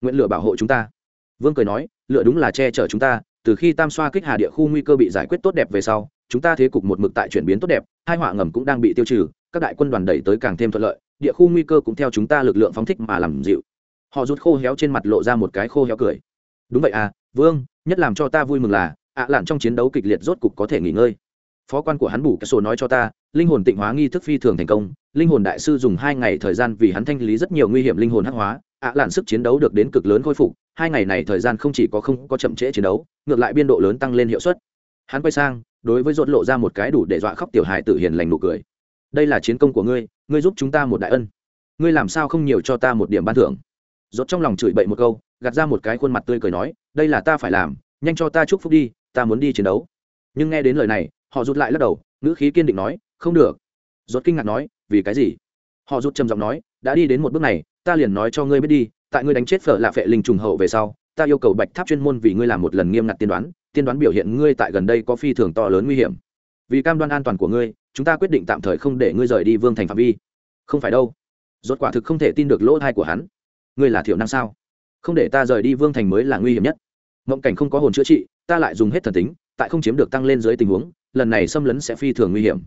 Nguyện lửa bảo hộ chúng ta. Vương cười nói, lửa đúng là che chở chúng ta từ khi tam xoa kích hà địa khu nguy cơ bị giải quyết tốt đẹp về sau, chúng ta thế cục một mực tại chuyển biến tốt đẹp, hai họa ngầm cũng đang bị tiêu trừ, các đại quân đoàn đẩy tới càng thêm thuận lợi, địa khu nguy cơ cũng theo chúng ta lực lượng phóng thích mà làm dịu. Họ rút khô héo trên mặt lộ ra một cái khô héo cười. Đúng vậy à vương, nhất làm cho ta vui mừng là, ạ lạn trong chiến đấu kịch liệt rốt cục có thể nghỉ ngơi. Phó quan của hắn bù cái sổ nói cho ta, linh hồn tịnh hóa nghi thức phi thường thành công, linh hồn đại sư dùng hai ngày thời gian vì hắn thanh lý rất nhiều nguy hiểm linh hồn hắc hóa ạ lạn sức chiến đấu được đến cực lớn khôi phục, hai ngày này thời gian không chỉ có không có chậm trễ chiến đấu, ngược lại biên độ lớn tăng lên hiệu suất. Hắn quay sang, đối với dốt lộ ra một cái đủ để dọa khóc tiểu hài tử hiền lành nụ cười. Đây là chiến công của ngươi ngươi giúp chúng ta một đại ân. Ngươi làm sao không nhiều cho ta một điểm ban thưởng? Dốt trong lòng chửi bậy một câu, gạt ra một cái khuôn mặt tươi cười nói, đây là ta phải làm, nhanh cho ta chúc phúc đi, ta muốn đi chiến đấu. Nhưng nghe đến lời này, họ rút lại lắc đầu, ngữ khí kiên định nói, không được. Rốt kinh ngạc nói, vì cái gì? Họ rút trầm giọng nói, đã đi đến một bước này ta liền nói cho ngươi biết đi, tại ngươi đánh chết phở lạ phệ linh trùng hậu về sau, ta yêu cầu bạch tháp chuyên môn vì ngươi làm một lần nghiêm ngặt tiên đoán tiên đoán biểu hiện ngươi tại gần đây có phi thường to lớn nguy hiểm. Vì cam đoan an toàn của ngươi, chúng ta quyết định tạm thời không để ngươi rời đi vương thành phạm vi. Không phải đâu. Rốt quả thực không thể tin được lỗ thai của hắn. Ngươi là thiểu năng sao? Không để ta rời đi vương thành mới là nguy hiểm nhất. Mộng cảnh không có hồn chữa trị, ta lại dùng hết thần tính, tại không chiếm được tăng lên dưới tình huống, lần này xâm lấn sẽ phi thường nguy hiểm.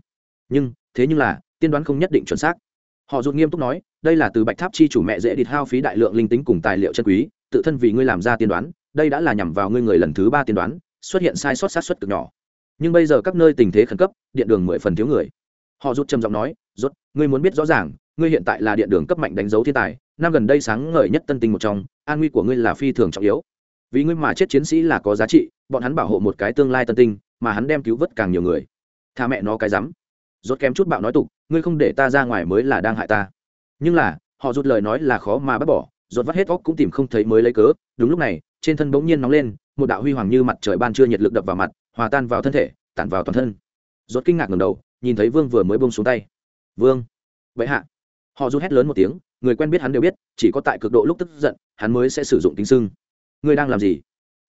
Nhưng, thế nhưng là, tiên đoán không nhất định chuẩn xác. Họ rụt nghiêm túc nói đây là từ bạch tháp chi chủ mẹ dễ địt hao phí đại lượng linh tính cùng tài liệu chân quý, tự thân vì ngươi làm ra tiên đoán, đây đã là nhằm vào ngươi người lần thứ ba tiên đoán, xuất hiện sai sót sát xuất cực nhỏ. Nhưng bây giờ các nơi tình thế khẩn cấp, điện đường mười phần thiếu người. Họ rút trầm giọng nói rút ngươi muốn biết rõ ràng, ngươi hiện tại là điện đường cấp mạnh đánh dấu thiên tài, năm gần đây sáng ngời nhất tân tinh một trong, an nguy của ngươi là phi thường trọng yếu. Vì ngươi mà chết chiến sĩ là có giá trị, bọn hắn bảo hộ một cái tương lai tân tinh, mà hắn đem cứu vớt càng nhiều người. Tha mẹ nó cái rắm. Rốt kém chút bạo nói tục, ngươi không để ta ra ngoài mới là đang hại ta nhưng là, họ rút lời nói là khó mà bắt bỏ rột vắt hết óc cũng tìm không thấy mới lấy cớ. Đúng lúc này, trên thân bỗng nhiên nóng lên, một đạo huy hoàng như mặt trời ban trưa nhiệt lực đập vào mặt, hòa tan vào thân thể, tản vào toàn thân. Rột kinh ngạc ngầm đầu, nhìn thấy vương vừa mới buông xuống tay. Vương vậy hạ. Họ rút hét lớn một tiếng, người quen biết hắn đều biết, chỉ có tại cực độ lúc tức giận, hắn mới sẽ sử dụng tính xưng. ngươi đang làm gì?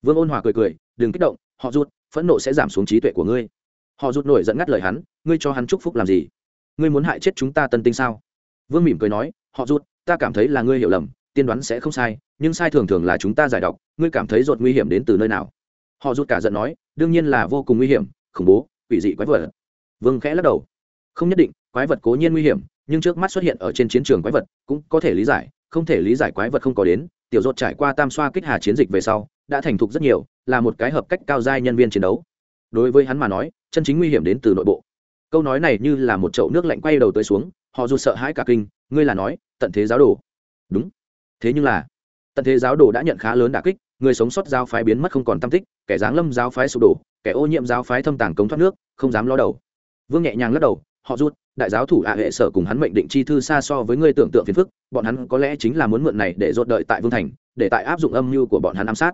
Vương ôn hòa cười cười, đừng kích động, họ rút phẫn nộ sẽ giảm xuống trí tuệ của ngươi. Họ rút nổi dẫn ngắt lời hắn, ngươi cho hắn chúc phúc làm gì? Ngươi muốn hại chết chúng ta tân tinh sao? Vương mỉm cười nói, họ rút ta cảm thấy là ngươi hiểu lầm, tiên đoán sẽ không sai, nhưng sai thường thường là chúng ta giải đọc ngươi cảm thấy rột nguy hiểm đến từ nơi nào? Họ rút cả giận nói, đương nhiên là vô cùng nguy hiểm, khủng bố, quỷ dị quái vật. Vương khẽ lắc đầu. Không nhất định, quái vật cố nhiên nguy hiểm, nhưng trước mắt xuất hiện ở trên chiến trường quái vật cũng có thể lý giải, không thể lý giải quái vật không có đến, tiểu rột trải qua tam xoa kích hà chiến dịch về sau, đã thành thục rất nhiều, là một cái hợp cách cao giai nhân viên chiến đấu. Đối với hắn mà nói, chân chính nguy hiểm đến từ nội bộ. Câu nói này như là một chậu nước lạnh quay đầu tới xuống họ dù sợ hãi cả kinh, ngươi là nói, tận thế giáo đồ. Đúng. Thế nhưng là, tận thế giáo đồ đã nhận khá lớn đả kích, người sống sót giáo phái biến mất không còn tam tích, kẻ giáng lâm giáo phái sụp đổ, kẻ ô nhiễm giáo phái thâm tàng cống thoát nước, không dám lo đầu. Vương nhẹ nhàng lắc đầu, họ rút, đại giáo thủ ạ hệ sở cùng hắn mệnh định chi thư xa so với ngươi tưởng tượng phiền phức, bọn hắn có lẽ chính là muốn mượn này để rốt đợi tại vương thành, để tại áp dụng âm mưu của bọn hắn ám sát.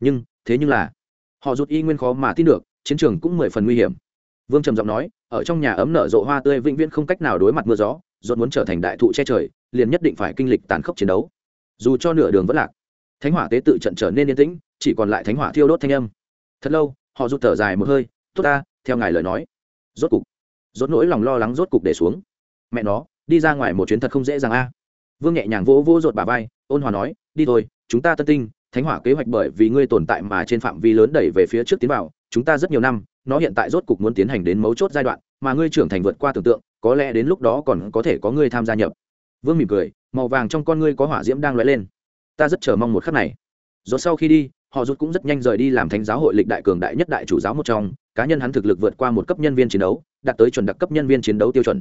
Nhưng, thế nhưng là, họ rút y nguyên khó mà tin được, chiến trường cũng mười phần nguy hiểm. Vương trầm giọng nói ở trong nhà ấm nở rộ hoa tươi vĩnh viễn không cách nào đối mặt mưa gió dồn muốn trở thành đại thụ che trời, liền nhất định phải kinh lịch tàn khốc chiến đấu. Dù cho nửa đường vẫn lạc, thánh hỏa tế tự trận trở nên yên tĩnh, chỉ còn lại thánh hỏa thiêu đốt thanh âm. Thật lâu, họ rút thở dài một hơi, tốt ta, theo ngài lời nói. Rốt cục, rốt nỗi lòng lo lắng rốt cục để xuống. Mẹ nó, đi ra ngoài một chuyến thật không dễ dàng a. Vương nhẹ nhàng vỗ vỗ rột bà vai, ôn hòa nói, đi thôi, chúng ta tân tinh, thánh hỏa kế hoạch bởi vì ngươi tồn tại mà trên phạm vi lớn đẩy về phía trước tiến vào, chúng ta rất nhiều năm nó hiện tại rốt cục muốn tiến hành đến mấu chốt giai đoạn, mà ngươi trưởng thành vượt qua tưởng tượng, có lẽ đến lúc đó còn có thể có ngươi tham gia nhập. Vương mỉm cười, màu vàng trong con ngươi có hỏa diễm đang lóe lên. Ta rất chờ mong một khắc này. Rốt sau khi đi, họ rút cũng rất nhanh rời đi làm thánh giáo hội lịch đại cường đại nhất đại chủ giáo một trong, cá nhân hắn thực lực vượt qua một cấp nhân viên chiến đấu, đạt tới chuẩn đặc cấp nhân viên chiến đấu tiêu chuẩn.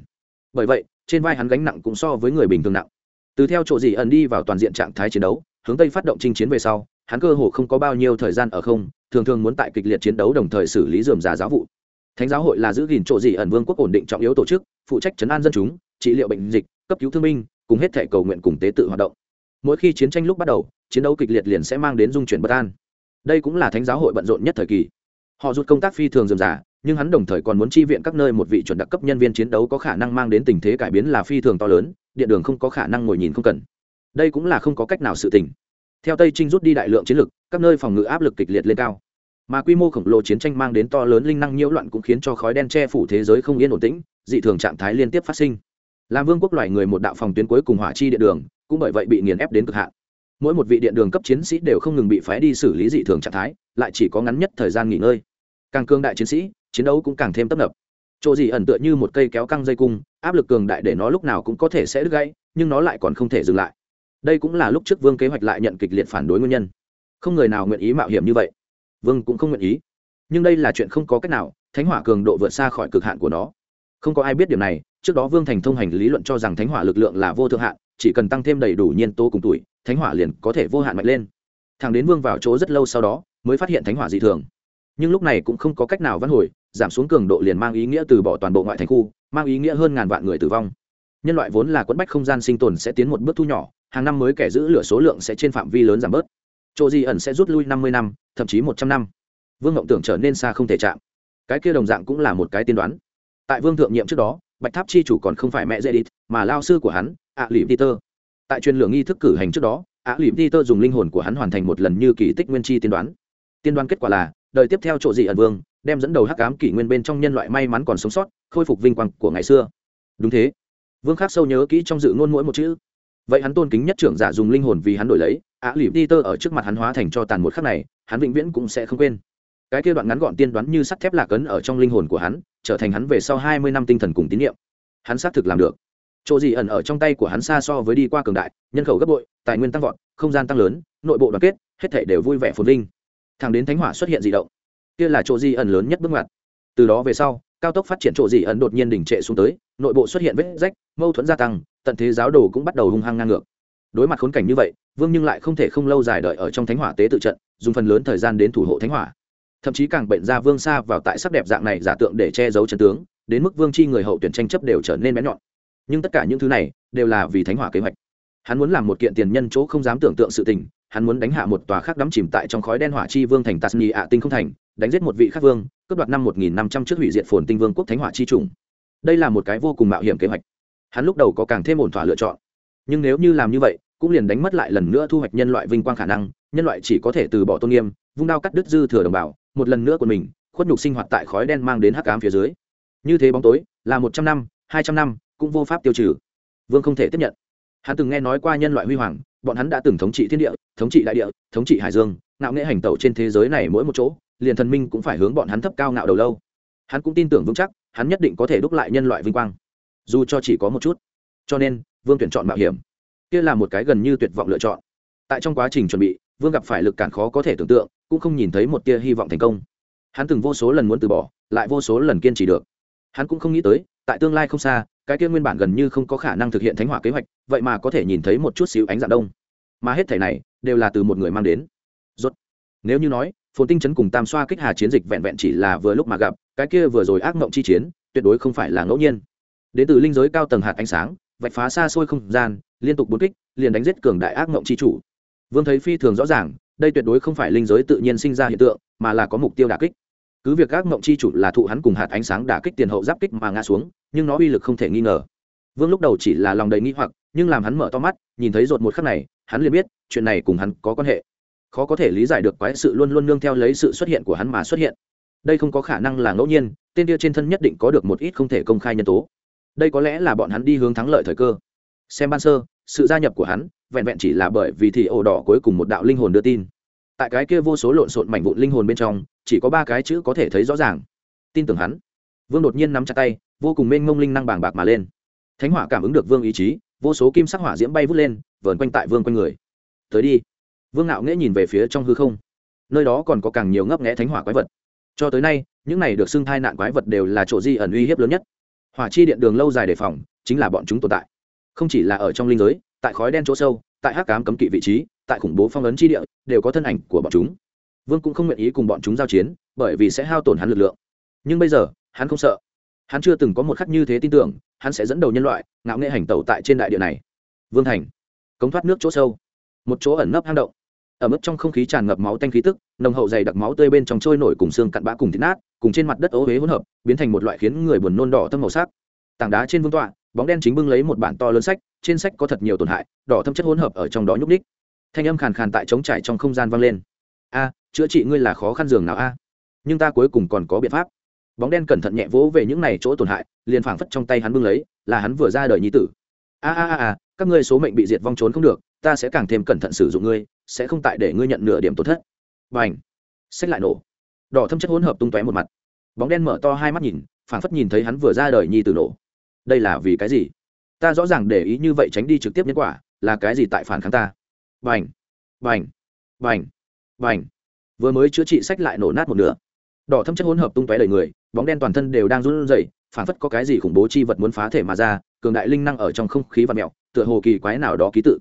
Bởi vậy, trên vai hắn gánh nặng cũng so với người bình thường nặng. Từ theo chỗ gì ẩn đi vào toàn diện trạng thái chiến đấu, hướng tây phát động chinh chiến về sau, hắn cơ hồ không có bao nhiêu thời gian ở không thường thường muốn tại kịch liệt chiến đấu đồng thời xử lý dườm già giáo vụ. Thánh giáo hội là giữ gìn chỗ gì ẩn vương quốc ổn định trọng yếu tổ chức, phụ trách chấn an dân chúng, trị liệu bệnh dịch, cấp cứu thương binh, cùng hết thể cầu nguyện cùng tế tự hoạt động. Mỗi khi chiến tranh lúc bắt đầu, chiến đấu kịch liệt liền sẽ mang đến dung chuyển bất an. Đây cũng là thánh giáo hội bận rộn nhất thời kỳ. Họ rút công tác phi thường dườm già, nhưng hắn đồng thời còn muốn chi viện các nơi một vị chuẩn đặc cấp nhân viên chiến đấu có khả năng mang đến tình thế cải biến là phi thường to lớn, điện đường không có khả năng ngồi nhìn không cần. Đây cũng là không có cách nào sự tình theo tây trinh rút đi đại lượng chiến lực, các nơi phòng ngự áp lực kịch liệt lên cao. Mà quy mô khổng lồ chiến tranh mang đến to lớn linh năng nhiễu loạn cũng khiến cho khói đen che phủ thế giới không yên ổn tĩnh, dị thường trạng thái liên tiếp phát sinh. Làm vương quốc loài người một đạo phòng tuyến cuối cùng hỏa chi điện đường, cũng bởi vậy bị nghiền ép đến cực hạn. Mỗi một vị điện đường cấp chiến sĩ đều không ngừng bị phái đi xử lý dị thường trạng thái, lại chỉ có ngắn nhất thời gian nghỉ ngơi. Càng cương đại chiến sĩ, chiến đấu cũng càng thêm tấp nập. Chỗ gì ẩn tựa như một cây kéo căng dây cung, áp lực cường đại để nó lúc nào cũng có thể sẽ đứt gãy, nhưng nó lại còn không thể dừng lại đây cũng là lúc trước vương kế hoạch lại nhận kịch liệt phản đối nguyên nhân. Không người nào nguyện ý mạo hiểm như vậy. Vương cũng không nguyện ý. Nhưng đây là chuyện không có cách nào, thánh hỏa cường độ vượt xa khỏi cực hạn của nó. Không có ai biết điều này, trước đó vương thành thông hành lý luận cho rằng thánh hỏa lực lượng là vô thượng hạn, chỉ cần tăng thêm đầy đủ nhiên tố cùng tuổi, thánh hỏa liền có thể vô hạn mạnh lên. Thằng đến vương vào chỗ rất lâu sau đó, mới phát hiện thánh hỏa dị thường. Nhưng lúc này cũng không có cách nào văn hồi, giảm xuống cường độ liền mang ý nghĩa từ bỏ toàn bộ ngoại thành khu, mang ý nghĩa hơn ngàn vạn người tử vong. Nhân loại vốn là quẫn bách không gian sinh tồn sẽ tiến một bước thu nhỏ hàng năm mới kẻ giữ lửa số lượng sẽ trên phạm vi lớn giảm bớt. Chỗ di ẩn sẽ rút lui năm mươi năm, thậm chí một trăm năm. Vương ngộng tưởng trở nên xa không thể chạm. Cái kia đồng dạng cũng là một cái tiên đoán. Tại vương thượng nhiệm trước đó, bạch tháp chi chủ còn không phải mẹ dễ đi mà lao sư của hắn, ạ lìm peter tại truyền lượng nghi thức cử hành trước đó, ạ lìm peter dùng linh hồn của hắn hoàn thành một lần như kỳ tích nguyên chi tiên đoán. Tiên đoán kết quả là, đời tiếp theo chỗ dị ẩn vương, đem dẫn đầu hắc ám kỷ nguyên bên trong nhân loại may mắn còn sống sót, khôi phục vinh quang của ngày xưa. Đúng thế. Vương khắc sâu nhớ kỹ trong dự ngôn mỗi một chữ vậy hắn tôn kính nhất trưởng giả dùng linh hồn vì hắn đổi lấy ạ lìm peter ở trước mặt hắn hóa thành cho tàn một khắc này, hắn vĩnh viễn cũng sẽ không quên. Cái kia đoạn ngắn gọn tiên đoán như sắt thép lạc ấn ở trong linh hồn của hắn, trở thành hắn về sau hai mươi năm tinh thần cùng tín nhiệm hắn xác thực làm được. Chỗ gì ẩn ở trong tay của hắn xa so với đi qua cường đại, nhân khẩu gấp bội, tài nguyên tăng vọt, không gian tăng lớn, nội bộ đoàn kết, hết thể đều vui vẻ phồn vinh. Thẳng đến thánh hỏa xuất hiện dị động. Kia là chỗ gì ẩn lớn nhất bước ngoặt. Từ đó về sau, cao tốc phát triển chỗ gì ẩn đột nhiên đỉnh trệ xuống tới, nội bộ xuất hiện vết rách, mâu thuẫn gia tăng tận thế giáo đồ cũng bắt đầu hung hăng ngang ngược. Đối mặt khốn cảnh như vậy, vương nhưng lại không thể không lâu dài đợi ở trong thánh hỏa tế tự trận, dùng phần lớn thời gian đến thủ hộ thánh hỏa. Thậm chí càng bệnh ra vương xa vào tại sắc đẹp dạng này giả tượng để che giấu chân tướng, đến mức vương chi người hậu tuyển tranh chấp đều trở nên bé nhọn. Nhưng tất cả những thứ này đều là vì thánh hỏa kế hoạch. Hắn muốn làm một kiện tiền nhân chỗ không dám tưởng tượng sự tình, hắn muốn đánh hạ một tòa khác đắm chìm tại trong khói đen hỏa chi vương thành tasni ạ tinh không thành, đánh giết một vị khắc vương, cướp đoạt năm một nghìn năm trăm trước hủy diệt phồn tinh vương quốc thánh hỏa chi trùng. Đây là một cái vô cùng mạo hiểm kế hoạch hắn lúc đầu có càng thêm ổn thỏa lựa chọn. Nhưng nếu như làm như vậy, cũng liền đánh mất lại lần nữa thu hoạch nhân loại vinh quang khả năng, nhân loại chỉ có thể từ bỏ tôn nghiêm, vung đao cắt đứt dư thừa đồng bào, một lần nữa của mình, khuất nhục sinh hoạt tại khói đen mang đến hắc ám phía dưới. Như thế bóng tối, là một trăm năm, hai trăm năm, cũng vô pháp tiêu trừ. Vương không thể tiếp nhận. Hắn từng nghe nói qua nhân loại huy hoàng, bọn hắn đã từng thống trị thiên địa, thống trị đại địa, thống trị hải dương, ngạo nghệ hành tẩu trên thế giới này mỗi một chỗ, liền thần minh cũng phải hướng bọn hắn thấp cao ngạo đầu lâu. Hắn cũng tin tưởng vững chắc, hắn nhất định có thể đúc lại nhân loại vinh quang dù cho chỉ có một chút. Cho nên, vương tuyển chọn mạo hiểm. Kia là một cái gần như tuyệt vọng lựa chọn. Tại trong quá trình chuẩn bị, vương gặp phải lực cản khó có thể tưởng tượng, cũng không nhìn thấy một tia hy vọng thành công. Hắn từng vô số lần muốn từ bỏ, lại vô số lần kiên trì được. Hắn cũng không nghĩ tới, tại tương lai không xa, cái kia nguyên bản gần như không có khả năng thực hiện thánh hỏa kế hoạch, vậy mà có thể nhìn thấy một chút xíu ánh dạng đông. Mà hết thể này, đều là từ một người mang đến. Rốt. Nếu như nói, phồn tinh chấn cùng tam xoa kích hà chiến dịch vẹn vẹn chỉ là vừa lúc mà gặp, cái kia vừa rồi ác mộng chi chiến, tuyệt đối không phải là ngẫu nhiên đến từ linh giới cao tầng hạt ánh sáng, vạch phá xa xôi không gian, liên tục bốn kích, liền đánh giết cường đại ác mộng chi chủ. Vương thấy phi thường rõ ràng, đây tuyệt đối không phải linh giới tự nhiên sinh ra hiện tượng, mà là có mục tiêu đả kích. Cứ việc ác mộng chi chủ là thụ hắn cùng hạt ánh sáng đả kích tiền hậu giáp kích mà ngã xuống, nhưng nó uy lực không thể nghi ngờ. Vương lúc đầu chỉ là lòng đầy nghi hoặc, nhưng làm hắn mở to mắt, nhìn thấy rột một khắc này, hắn liền biết, chuyện này cùng hắn có quan hệ. Khó có thể lý giải được quái sự luôn luôn nương theo lấy sự xuất hiện của hắn mà xuất hiện. Đây không có khả năng là ngẫu nhiên, tên kia trên thân nhất định có được một ít không thể công khai nhân tố đây có lẽ là bọn hắn đi hướng thắng lợi thời cơ. Xem ban sơ, sự gia nhập của hắn vẹn vẹn chỉ là bởi vì thì ổ đỏ cuối cùng một đạo linh hồn đưa tin. Tại cái kia vô số lộn xộn mảnh vụn linh hồn bên trong, chỉ có ba cái chữ có thể thấy rõ ràng. Tin tưởng hắn. Vương đột nhiên nắm chặt tay, vô cùng mênh mông linh năng bàng bạc mà lên. Thánh hỏa cảm ứng được vương ý chí, vô số kim sắc hỏa diễm bay vút lên, vờn quanh tại vương quanh người. Tới đi. Vương ngạo nghễ nhìn về phía trong hư không. Nơi đó còn có càng nhiều ngấp nghẽ thánh hỏa quái vật. Cho tới nay, những này được xưng thai nạn quái vật đều là chỗ di ẩn uy hiếp lớn nhất hỏa chi điện đường lâu dài đề phòng, chính là bọn chúng tồn tại. Không chỉ là ở trong linh giới, tại khói đen chỗ sâu, tại hắc cám cấm kỵ vị trí, tại khủng bố phong ấn chi địa, đều có thân ảnh của bọn chúng. Vương cũng không nguyện ý cùng bọn chúng giao chiến, bởi vì sẽ hao tổn hắn lực lượng. Nhưng bây giờ, hắn không sợ. Hắn chưa từng có một khắc như thế tin tưởng, hắn sẽ dẫn đầu nhân loại, ngạo nghệ hành tẩu tại trên đại địa này. Vương thành, cống thoát nước chỗ sâu. Một chỗ ẩn nấp hang động ở mức trong không khí tràn ngập máu tanh khí tức, nồng hậu dày đặc máu tươi bên trong trôi nổi cùng xương cặn bã cùng thịt nát, cùng trên mặt đất ố huế hỗn hợp, biến thành một loại khiến người buồn nôn đỏ thâm màu sắc. Tảng đá trên vương tọa, bóng đen chính bưng lấy một bản to lớn sách, trên sách có thật nhiều tổn hại, đỏ thâm chất hỗn hợp ở trong đó nhúc ních thanh âm khàn khàn tại trống trải trong không gian vang lên. A, chữa trị ngươi là khó khăn giường nào a? Nhưng ta cuối cùng còn có biện pháp. Bóng đen cẩn thận nhẹ vỗ về những này chỗ tổn hại, liền phảng phất trong tay hắn bưng lấy, là hắn vừa ra đời nhi tử. A a a a, các ngươi số mệnh bị diệt vong trốn không được, ta sẽ càng thêm cẩn thận sử dụng ngươi sẽ không tại để ngươi nhận nửa điểm tổn thất. B xách n h sách lại nổ. Đỏ thâm chất hỗn hợp tung tóe một mặt. Bóng đen mở to hai mắt nhìn, phảng phất nhìn thấy hắn vừa ra đời nhi tử nổ. Đây là vì cái gì? Ta rõ ràng để ý như vậy tránh đi trực tiếp nhân quả, là cái gì tại phản kháng ta? Vành vành vành vành vừa mới chữa trị sách lại nổ nát một nửa. Đỏ thâm chất hỗn hợp tung tóe đầy người, bóng đen toàn thân đều đang run rẩy, phảng phất có cái gì khủng bố chi vật muốn phá thể mà ra, cường đại linh năng ở trong không khí và mẹo, tựa hồ kỳ quái nào đó ký tự.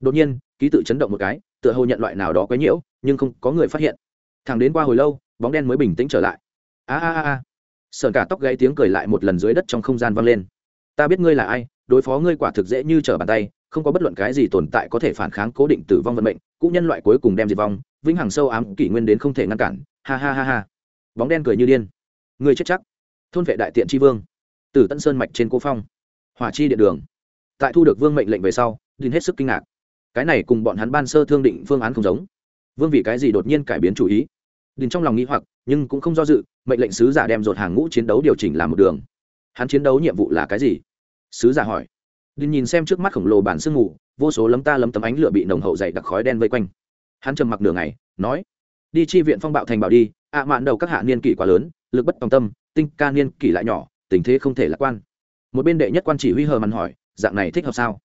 Đột nhiên, ký tự chấn động một cái tựa hồ nhận loại nào đó quấy nhiễu, nhưng không có người phát hiện. Thằng đến qua hồi lâu, bóng đen mới bình tĩnh trở lại. A a a a. Sờn cả tóc gãy tiếng cười lại một lần dưới đất trong không gian vang lên. Ta biết ngươi là ai, đối phó ngươi quả thực dễ như trở bàn tay, không có bất luận cái gì tồn tại có thể phản kháng cố định tử vong vận mệnh cũng nhân loại cuối cùng đem diệt vong, vĩnh hằng sâu ám kỷ nguyên đến không thể ngăn cản. Ha ha ha ha. Bóng đen cười như điên. Ngươi chết chắc. Thôn vệ đại tiện tri vương. Tử tân sơn mạch trên cô phong. Hỏa chi điện đường. Tại thu được vương mệnh lệnh về sau đinh hết sức kinh ngạc cái này cùng bọn hắn ban sơ thương định phương án không giống. Vương vì cái gì đột nhiên cải biến chủ ý? Đình trong lòng nghĩ hoặc, nhưng cũng không do dự, mệnh lệnh sứ giả đem dột hàng ngũ chiến đấu điều chỉnh làm một đường. Hắn chiến đấu nhiệm vụ là cái gì? Sứ giả hỏi. Đình nhìn xem trước mắt khổng lồ bản sương mù, vô số lấm ta lấm tấm ánh lửa bị nồng hậu dày đặc khói đen vây quanh. Hắn trầm mặc nửa ngày, nói, đi chi viện phong bạo thành bảo đi, ạ mạn đầu các hạ niên kỷ quá lớn, lực bất tòng tâm, tinh ca niên kỷ lại nhỏ, tình thế không thể lạc quan. Một bên đệ nhất quan chỉ huy hờ mặn hỏi, dạng này thích hợp sao?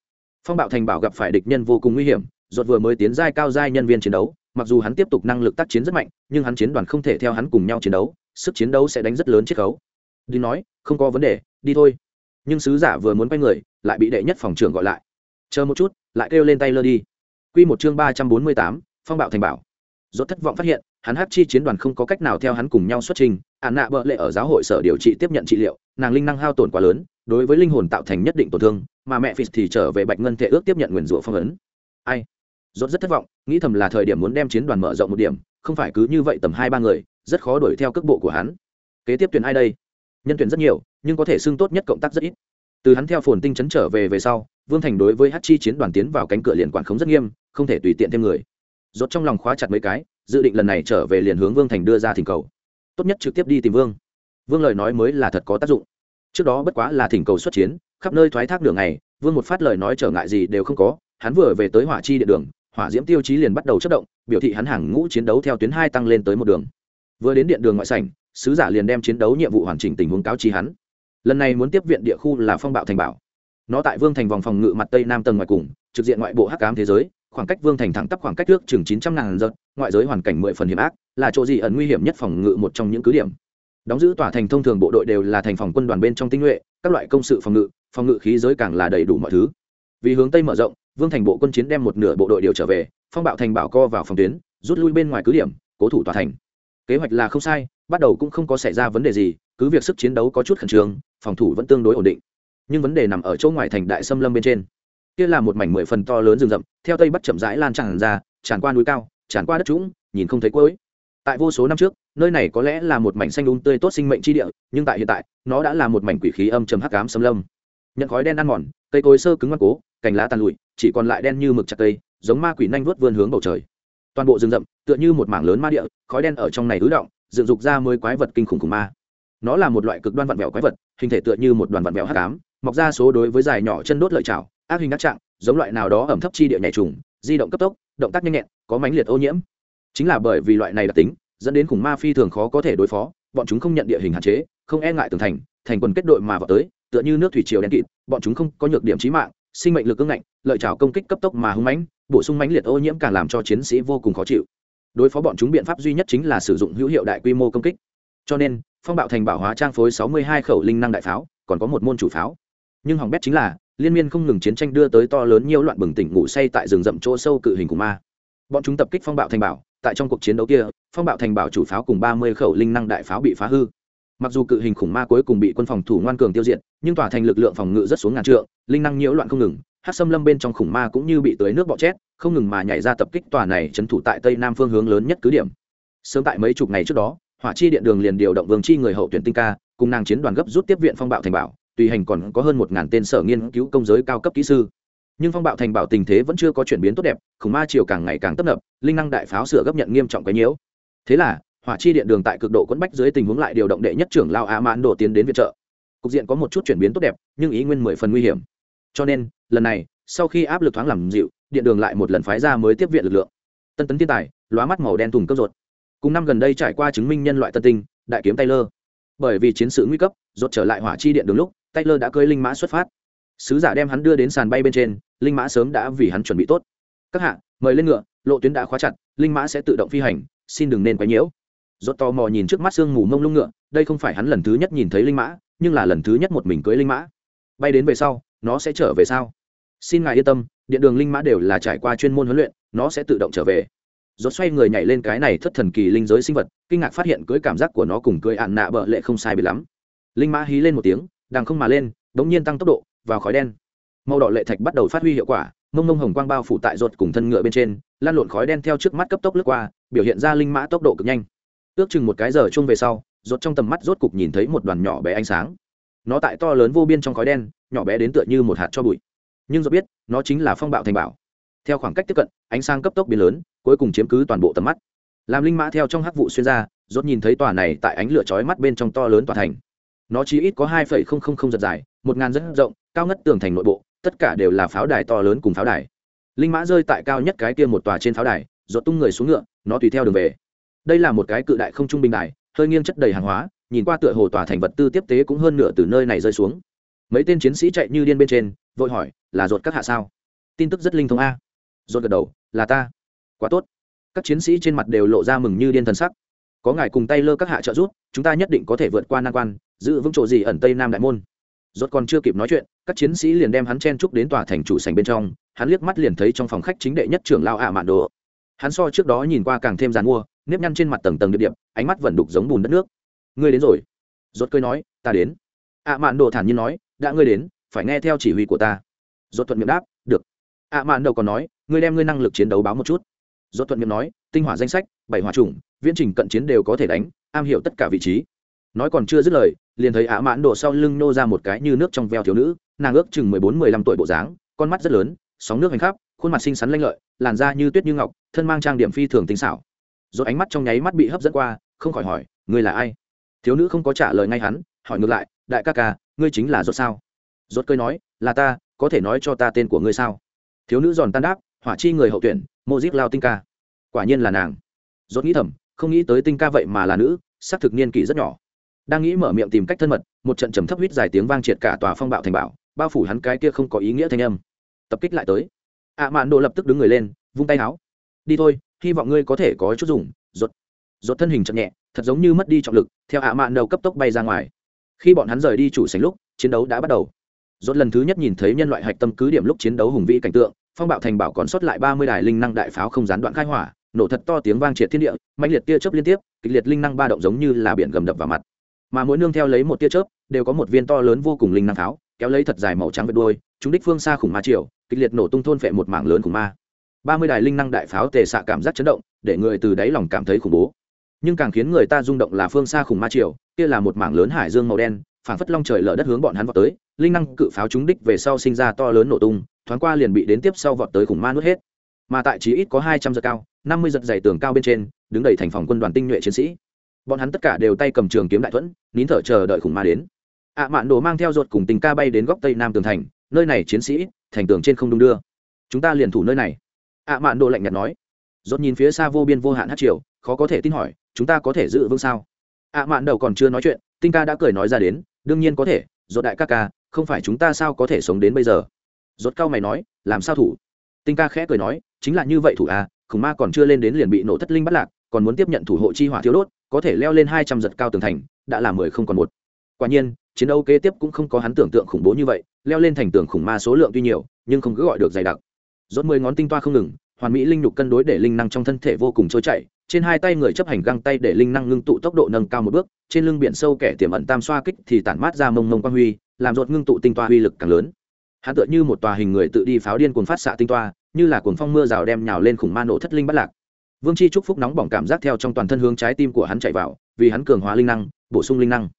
Phong bạo thành bảo gặp phải địch nhân vô cùng nguy hiểm, ruột vừa mới tiến giai cao giai nhân viên chiến đấu, mặc dù hắn tiếp tục năng lực tác chiến rất mạnh, nhưng hắn chiến đoàn không thể theo hắn cùng nhau chiến đấu, sức chiến đấu sẽ đánh rất lớn chiết khấu. Đi nói, không có vấn đề, đi thôi. Nhưng sứ giả vừa muốn quay người, lại bị đệ nhất phòng trưởng gọi lại. Chờ một chút, lại kêu lên tay lơ đi. Q một chương ba trăm bốn mươi tám, phong bạo thành bảo. Dốt thất vọng phát hiện, hắn hát chi chiến đoàn không có cách nào theo hắn cùng nhau xuất trình. Ạn nạ bợ lệ ở giáo hội sở điều trị tiếp nhận trị liệu, nàng linh năng hao tổn quá lớn, đối với linh hồn tạo thành nhất định tổn thương mà mẹ phì thì trở về bạch ngân thể ước tiếp nhận nguyền rủa phong ấn. Ai? Rốt rất thất vọng, nghĩ thầm là thời điểm muốn đem chiến đoàn mở rộng một điểm, không phải cứ như vậy tầm hai ba người, rất khó đuổi theo cước bộ của hắn. Kế tiếp tuyển ai đây? Nhân tuyển rất nhiều, nhưng có thể xưng tốt nhất cộng tác rất ít. Từ hắn theo phồn tinh chấn trở về về sau, vương thành đối với hát chi chiến đoàn tiến vào cánh cửa liền quản khống rất nghiêm, không thể tùy tiện thêm người. Rốt trong lòng khóa chặt mấy cái, dự định lần này trở về liền hướng vương thành đưa ra thỉnh cầu. Tốt nhất trực tiếp đi tìm vương. Vương lời nói mới là thật có tác dụng. Trước đó bất quá là thỉnh cầu xuất chiến khắp nơi thoái thác đường này, vương một phát lời nói trở ngại gì đều không có, hắn vừa về tới hỏa chi địa đường, hỏa diễm tiêu chí liền bắt đầu chất động, biểu thị hắn hàng ngũ chiến đấu theo tuyến hai tăng lên tới một đường. Vừa đến điện đường ngoại sảnh, sứ giả liền đem chiến đấu nhiệm vụ hoàn chỉnh tình huống cáo chi hắn. Lần này muốn tiếp viện địa khu là phong bạo thành bảo. Nó tại vương thành vòng phòng ngự mặt tây nam tầng ngoài cùng, trực diện ngoại bộ hắc cám thế giới, khoảng cách vương thành thẳng tắp khoảng cách trước chừng chín trăm ngàn giật ngoại giới hoàn cảnh mười phần hiểm ác, là chỗ gì ẩn nguy hiểm nhất phòng ngự một trong những cứ điểm. Đóng giữ tòa thành thông thường bộ đội đều là thành phòng quân đoàn bên trong tinh nhuệ, các loại công sự phòng ngự phòng ngự khí giới càng là đầy đủ mọi thứ. Vì hướng tây mở rộng, vương thành bộ quân chiến đem một nửa bộ đội điều trở về, phong bạo thành bảo co vào phòng tuyến, rút lui bên ngoài cứ điểm, cố thủ tòa thành. Kế hoạch là không sai, bắt đầu cũng không có xảy ra vấn đề gì, cứ việc sức chiến đấu có chút khẩn trương, phòng thủ vẫn tương đối ổn định. Nhưng vấn đề nằm ở chỗ ngoài thành đại xâm lâm bên trên. Kia là một mảnh mười phần to lớn rừng rậm, theo tây bắc chậm rãi lan tràn ra, tràn qua núi cao, tràn qua đất trũng, nhìn không thấy cuối. Tại vô số năm trước, nơi này có lẽ là một mảnh xanh đúng um tươi tốt sinh mệnh chi địa, nhưng tại hiện tại, nó đã là một mảnh quỷ khí âm trầm hắc ám xâm lâm nhận khói đen ăn mòn, cây cối sơ cứng ngoan cố, cành lá tàn lụi, chỉ còn lại đen như mực chặt cây, giống ma quỷ nanh vớt vươn hướng bầu trời. Toàn bộ rừng rậm, tựa như một mảng lớn ma địa, khói đen ở trong này ứ động, dựng dục ra mới quái vật kinh khủng khủng ma. Nó là một loại cực đoan vặn vẹo quái vật, hình thể tựa như một đoàn vặn vẹo hắc ám, mọc ra số đối với dài nhỏ chân đốt lợi chảo ác hình ác trạng, giống loại nào đó ẩm thấp chi địa nhảy trùng, di động cấp tốc, động tác nhanh nhẹn, có mãnh liệt ô nhiễm. Chính là bởi vì loại này đặc tính, dẫn đến khủng ma phi thường khó có thể đối phó, bọn chúng không nhận địa hình hạn chế, không e ngại tường thành thành quần kết đội mà vào tới tựa như nước thủy triều đen kịt, bọn chúng không có nhược điểm chí mạng, sinh mệnh lực ưng ngạnh, lợi trào công kích cấp tốc mà hung mãnh, bổ sung mãnh liệt ô nhiễm càng làm cho chiến sĩ vô cùng khó chịu. Đối phó bọn chúng biện pháp duy nhất chính là sử dụng hữu hiệu đại quy mô công kích. Cho nên, phong bạo thành bảo hóa trang phối 62 khẩu linh năng đại pháo, còn có một môn chủ pháo. Nhưng hỏng bét chính là, liên miên không ngừng chiến tranh đưa tới to lớn nhiều loạn bừng tỉnh ngủ say tại rừng rậm chỗ sâu cự hình của ma. Bọn chúng tập kích phong bạo thành bảo, tại trong cuộc chiến đấu kia, phong bạo thành bảo chủ pháo cùng 30 khẩu linh năng đại pháo bị phá hư mặc dù cự hình khủng ma cuối cùng bị quân phòng thủ ngoan cường tiêu diệt, nhưng tòa thành lực lượng phòng ngự rất xuống ngàn trượng, linh năng nhiễu loạn không ngừng hát xâm lâm bên trong khủng ma cũng như bị tưới nước bọ chét, không ngừng mà nhảy ra tập kích tòa này trấn thủ tại tây nam phương hướng lớn nhất cứ điểm. Sớm tại mấy chục ngày trước đó, hỏa chi điện đường liền điều động vương chi người hậu tuyển tinh ca, cùng nàng chiến đoàn gấp rút tiếp viện phong bạo thành bảo, tùy hành còn có hơn một ngàn tên sở nghiên cứu công giới cao cấp kỹ sư. Nhưng phong bạo thành bảo tình thế vẫn chưa có chuyển biến tốt đẹp, khủng ma chiều càng ngày càng tấp nập, linh năng đại pháo sửa gấp nhận nghiêm trọng cái nhiễu. Thế là hỏa chi điện đường tại cực độ quẫn bách dưới tình huống lại điều động đệ nhất trưởng lao a mãn đổ tiến đến viện trợ. Cục diện có một chút chuyển biến tốt đẹp, nhưng ý nguyên mười phần nguy hiểm. Cho nên, lần này, sau khi áp lực thoáng làm dịu, điện đường lại một lần phái ra mới tiếp viện lực lượng. Tân tấn thiên tài, lóa mắt màu đen thùng cấp ruột. Cùng năm gần đây trải qua chứng minh nhân loại tân tinh, đại kiếm taylor. Bởi vì chiến sự nguy cấp rột trở lại hỏa chi điện đường lúc, taylor đã cưới linh mã xuất phát. Sứ giả đem hắn đưa đến sàn bay bên trên, linh mã sớm đã vì hắn chuẩn bị tốt. Các hạ, mời lên ngựa, lộ tuyến đã khóa chặt, linh mã sẽ tự động phi hành, xin đừng nên quấy nhiễu rốt tò mò nhìn trước mắt sương mù mông lung ngựa, đây không phải hắn lần thứ nhất nhìn thấy linh mã, nhưng là lần thứ nhất một mình cưới linh mã. Bay đến về sau, nó sẽ trở về sao? Xin ngài yên tâm, điện đường linh mã đều là trải qua chuyên môn huấn luyện, nó sẽ tự động trở về. Rốt xoay người nhảy lên cái này thất thần kỳ linh giới sinh vật, kinh ngạc phát hiện cưới cảm giác của nó cùng cưới ạn nạ bợ lệ không sai biệt lắm. Linh mã hí lên một tiếng đang không mà lên, đống nhiên tăng tốc độ, vào khói đen. Màu đỏ lệ thạch bắt đầu phát huy hiệu quả, mông mông hồng quang bao phủ tại ruột cùng thân ngựa bên trên, lan lộn khói đen theo trước mắt cấp tốc lướt qua, biểu hiện ra linh mã tốc độ cực nhanh ước chừng một cái giờ chung về sau, rốt trong tầm mắt rốt cục nhìn thấy một đoàn nhỏ bé ánh sáng. Nó tại to lớn vô biên trong khói đen, nhỏ bé đến tựa như một hạt cho bụi. Nhưng rốt biết, nó chính là phong bạo thành bảo theo khoảng cách tiếp cận, ánh sáng cấp tốc biến lớn, cuối cùng chiếm cứ toàn bộ tầm mắt. Làm linh mã theo trong hắc vụ xuyên ra, rốt nhìn thấy tòa này tại ánh lửa chói mắt bên trong to lớn tòa thành. Nó chỉ ít có hai phẩy không không không giật dài, một ngàn rất rộng, cao ngất tường thành nội bộ, tất cả đều là pháo đài to lớn cùng pháo đài. Linh mã rơi tại cao nhất cái kia một tòa trên pháo đài, rốt tung người xuống ngựa, nó tùy theo đường về đây là một cái cự đại không trung bình đài, hơi nghiêng chất đầy hàng hóa, nhìn qua tựa hồ tòa thành vật tư tiếp tế cũng hơn nửa từ nơi này rơi xuống. Mấy tên chiến sĩ chạy như điên bên trên, vội hỏi, là ruột các hạ sao? Tin tức rất linh thông a. Ruột gật đầu, là ta. Quá tốt. Các chiến sĩ trên mặt đều lộ ra mừng như điên thần sắc. Có ngài cùng tay lơ các hạ trợ giúp, chúng ta nhất định có thể vượt qua nan quan, giữ vững chỗ gì ẩn tây nam đại môn. Rốt còn chưa kịp nói chuyện, các chiến sĩ liền đem hắn chen trúc đến tòa thành chủ sảnh bên trong, hắn liếc mắt liền thấy trong phòng khách chính đệ nhất trưởng lao ạ mạn đồ. Hắn so trước đó nhìn qua càng thêm dàn mua nếp nhăn trên mặt tầng tầng điệp điệp, ánh mắt vẫn đục giống bùn đất nước. Ngươi đến rồi. Rốt cười nói, ta đến. Ạ mạn đồ thản nhiên nói, đã ngươi đến, phải nghe theo chỉ huy của ta. Rốt thuận miệng đáp, được. Ạ mạn đồ còn nói, ngươi đem ngươi năng lực chiến đấu báo một chút. Rốt thuận miệng nói, tinh hỏa danh sách, bảy hỏa chủng, viễn trình cận chiến đều có thể đánh, am hiểu tất cả vị trí. Nói còn chưa dứt lời, liền thấy ạ mãn độ sau lưng nô ra một cái như nước trong veo thiếu nữ, nàng ước chừng mười bốn, mười lăm tuổi bộ dáng, con mắt rất lớn, sóng nước hành khắp, khuôn mặt xinh xắn lanh lợi, làn da như tuyết như ngọc, thân mang trang điểm phi thường tinh xảo rồi ánh mắt trong nháy mắt bị hấp dẫn qua, không khỏi hỏi, ngươi là ai? Thiếu nữ không có trả lời ngay hắn, hỏi ngược lại, đại ca ca, ngươi chính là rốt sao? Rốt cơi nói, là ta, có thể nói cho ta tên của ngươi sao? Thiếu nữ giòn tan đáp, hỏa chi người hậu tuyển mô díp lao tinh ca. Quả nhiên là nàng. Rốt nghĩ thầm, không nghĩ tới tinh ca vậy mà là nữ, xác thực niên kỷ rất nhỏ. Đang nghĩ mở miệng tìm cách thân mật, một trận trầm thấp huýt dài tiếng vang triệt cả tòa phong bạo thành bảo bao phủ hắn cái kia không có ý nghĩa thanh âm. Tập kích lại tới. Ạ mạn độ lập tức đứng người lên, vung tay áo đi thôi hy vọng ngươi có thể có chút dùng rột, rột thân hình chậm nhẹ thật giống như mất đi trọng lực theo ạ mạn đầu cấp tốc bay ra ngoài. Khi bọn hắn rời đi chủ sành lúc chiến đấu đã bắt đầu. Rốt lần thứ nhất nhìn thấy nhân loại hạch tâm cứ điểm lúc chiến đấu hùng vĩ cảnh tượng phong bạo thành bảo còn sót lại ba mươi đài linh năng đại pháo không gián đoạn khai hỏa nổ thật to tiếng vang triệt thiên địa mạnh liệt tia chớp liên tiếp kịch liệt linh năng ba động giống như là biển gầm đập vào mặt. Mà mỗi nương theo lấy một tia chớp đều có một viên to lớn vô cùng linh năng pháo kéo lấy thật dài màu trắng vệt đuôi chúng đích phương xa khủng ma triều kịch liệt nổ tung thôn phệ một mảng lớn khủng ma ba mươi đài linh năng đại pháo tề xạ cảm giác chấn động, để người từ đáy lòng cảm thấy khủng bố. Nhưng càng khiến người ta rung động là phương xa khủng ma triều, kia là một mảng lớn hải dương màu đen, phảng phất long trời lở đất hướng bọn hắn vọt tới, linh năng cự pháo trúng đích về sau sinh ra to lớn nổ tung, thoáng qua liền bị đến tiếp sau vọt tới khủng ma nuốt hết. Mà tại chí ít có hai trăm giật cao, năm mươi giật dày tường cao bên trên, đứng đầy thành phòng quân đoàn tinh nhuệ chiến sĩ. Bọn hắn tất cả đều tay cầm trường kiếm đại thuẫn, nín thở chờ đợi khủng ma đến. Ạ mạn đồ mang theo ruột cùng tình ca bay đến góc tây nam tường thành, nơi này chiến sĩ, thành tường trên không đung đưa. Chúng ta liền thủ nơi này ạ à mạn đồ lạnh nhạt nói. Rốt nhìn phía xa vô biên vô hạn hát triều, khó có thể tin hỏi, chúng ta có thể giữ vững sao? ạ à mạn đầu còn chưa nói chuyện, tinh ca đã cười nói ra đến, đương nhiên có thể, rốt đại ca ca, không phải chúng ta sao có thể sống đến bây giờ? Rốt cao mày nói, làm sao thủ? Tinh ca khẽ cười nói, chính là như vậy thủ à khủng ma còn chưa lên đến liền bị nổ thất linh bắt lạc, còn muốn tiếp nhận thủ hộ chi hỏa thiếu đốt, có thể leo lên hai trăm giật cao tường thành, đã là mười không còn một. Quả nhiên, chiến đấu kế tiếp cũng không có hắn tưởng tượng khủng bố như vậy, leo lên thành tường khủng ma số lượng tuy nhiều, nhưng không cứ gọi được dày đặc rốt mười ngón tinh toa không ngừng, hoàn mỹ linh nhục cân đối để linh năng trong thân thể vô cùng trôi chảy, trên hai tay người chấp hành găng tay để linh năng ngưng tụ tốc độ nâng cao một bước, trên lưng biển sâu kẻ tiềm ẩn tam xoa kích thì tản mát ra mông mông quang huy, làm rốt ngưng tụ tinh toa huy lực càng lớn. Hắn tựa như một tòa hình người tự đi pháo điên cuồng phát xạ tinh toa, như là cuồng phong mưa rào đem nhào lên khủng ma nổ thất linh bất lạc. Vương chi chúc phúc nóng bỏng cảm giác theo trong toàn thân hướng trái tim của hắn chạy vào, vì hắn cường hóa linh năng, bổ sung linh năng.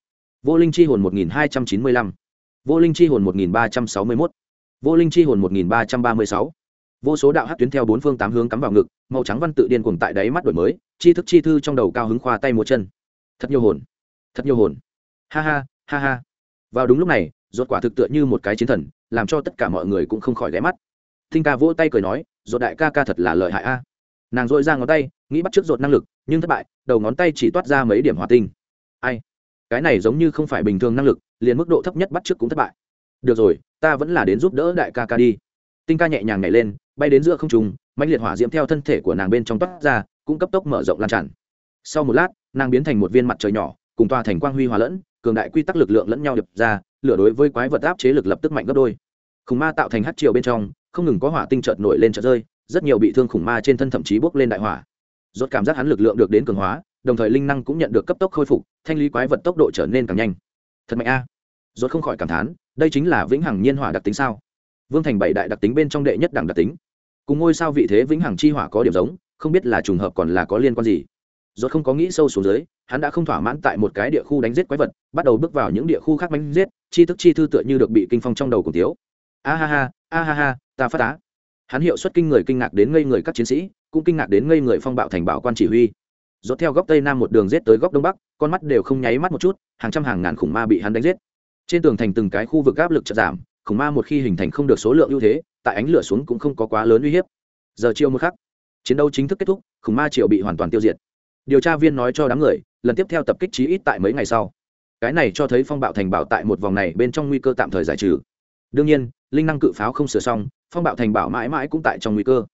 Vô linh chi hồn 1295 vô linh chi hồn 1361 vô linh chi hồn 1336 vô số đạo hát tuyến theo bốn phương tám hướng cắm vào ngực, màu trắng văn tự điên cuồng tại đáy mắt đổi mới chi thức chi thư trong đầu cao hứng khoa tay một chân. Thật nhiều hồn, thật nhiều hồn. Ha ha ha ha. Vào đúng lúc này ruột quả thực tựa như một cái chiến thần, làm cho tất cả mọi người cũng không khỏi ghé mắt. Thinh ca vỗ tay cười nói ruột đại ca ca thật là lợi hại a. Nàng dội ra ngón tay, nghĩ bắt trước ruột năng lực, nhưng thất bại, đầu ngón tay chỉ toát ra mấy điểm hòa tinh. Ai? Cái này giống như không phải bình thường năng lực, liền mức độ thấp nhất bắt trước cũng thất bại. Được rồi, ta vẫn là đến giúp đỡ đại ca ca đi. Tinh ca nhẹ nhàng nhảy lên bay đến giữa không trùng mạnh liệt hỏa diễm theo thân thể của nàng bên trong toát ra, cũng cấp tốc mở rộng lan tràn. Sau một lát, nàng biến thành một viên mặt trời nhỏ, cùng toa thành quang huy hòa lẫn, cường đại quy tắc lực lượng lẫn nhau đập ra, lửa đối với quái vật áp chế lực lập tức mạnh gấp đôi. Khủng ma tạo thành hát chiều bên trong, không ngừng có hỏa tinh trợt nổi lên trợt rơi, rất nhiều bị thương khủng ma trên thân thậm chí bốc lên đại hỏa. Rốt cảm giác hắn lực lượng được đến cường hóa, đồng thời linh năng cũng nhận được cấp tốc khôi phục, thanh lý quái vật tốc độ trở nên càng nhanh. Thật mạnh a. À. rốt không khỏi cảm thán, đây chính là vĩnh hằng nhiên hỏa đặc tính sao? Vương thành bảy đại đặc tính bên trong đệ nhất đẳng đặc tính cùng ngôi sao vị thế vĩnh hằng chi hỏa có điểm giống, không biết là trùng hợp còn là có liên quan gì. Rốt không có nghĩ sâu xuống dưới, hắn đã không thỏa mãn tại một cái địa khu đánh giết quái vật, bắt đầu bước vào những địa khu khác đánh giết, chi thức chi thư tựa như được bị kinh phong trong đầu cùng thiếu. A ha ha, a ha ha, ta phát tá. Hắn hiệu suất kinh người kinh ngạc đến ngây người các chiến sĩ, cũng kinh ngạc đến ngây người phong bạo thành bảo quan chỉ huy. Rốt theo góc tây nam một đường giết tới góc đông bắc, con mắt đều không nháy mắt một chút, hàng trăm hàng ngàn khủng ma bị hắn đánh giết. Trên tường thành từng cái khu vực áp lực chợt giảm, khủng ma một khi hình thành không được số lượng ưu thế tại ánh lửa xuống cũng không có quá lớn uy hiếp. Giờ chiều một khắc, chiến đấu chính thức kết thúc, khủng ma triệu bị hoàn toàn tiêu diệt. Điều tra viên nói cho đám người, lần tiếp theo tập kích chí ít tại mấy ngày sau. Cái này cho thấy phong bạo thành bảo tại một vòng này bên trong nguy cơ tạm thời giải trừ. Đương nhiên, linh năng cự pháo không sửa xong, phong bạo thành bảo mãi mãi cũng tại trong nguy cơ.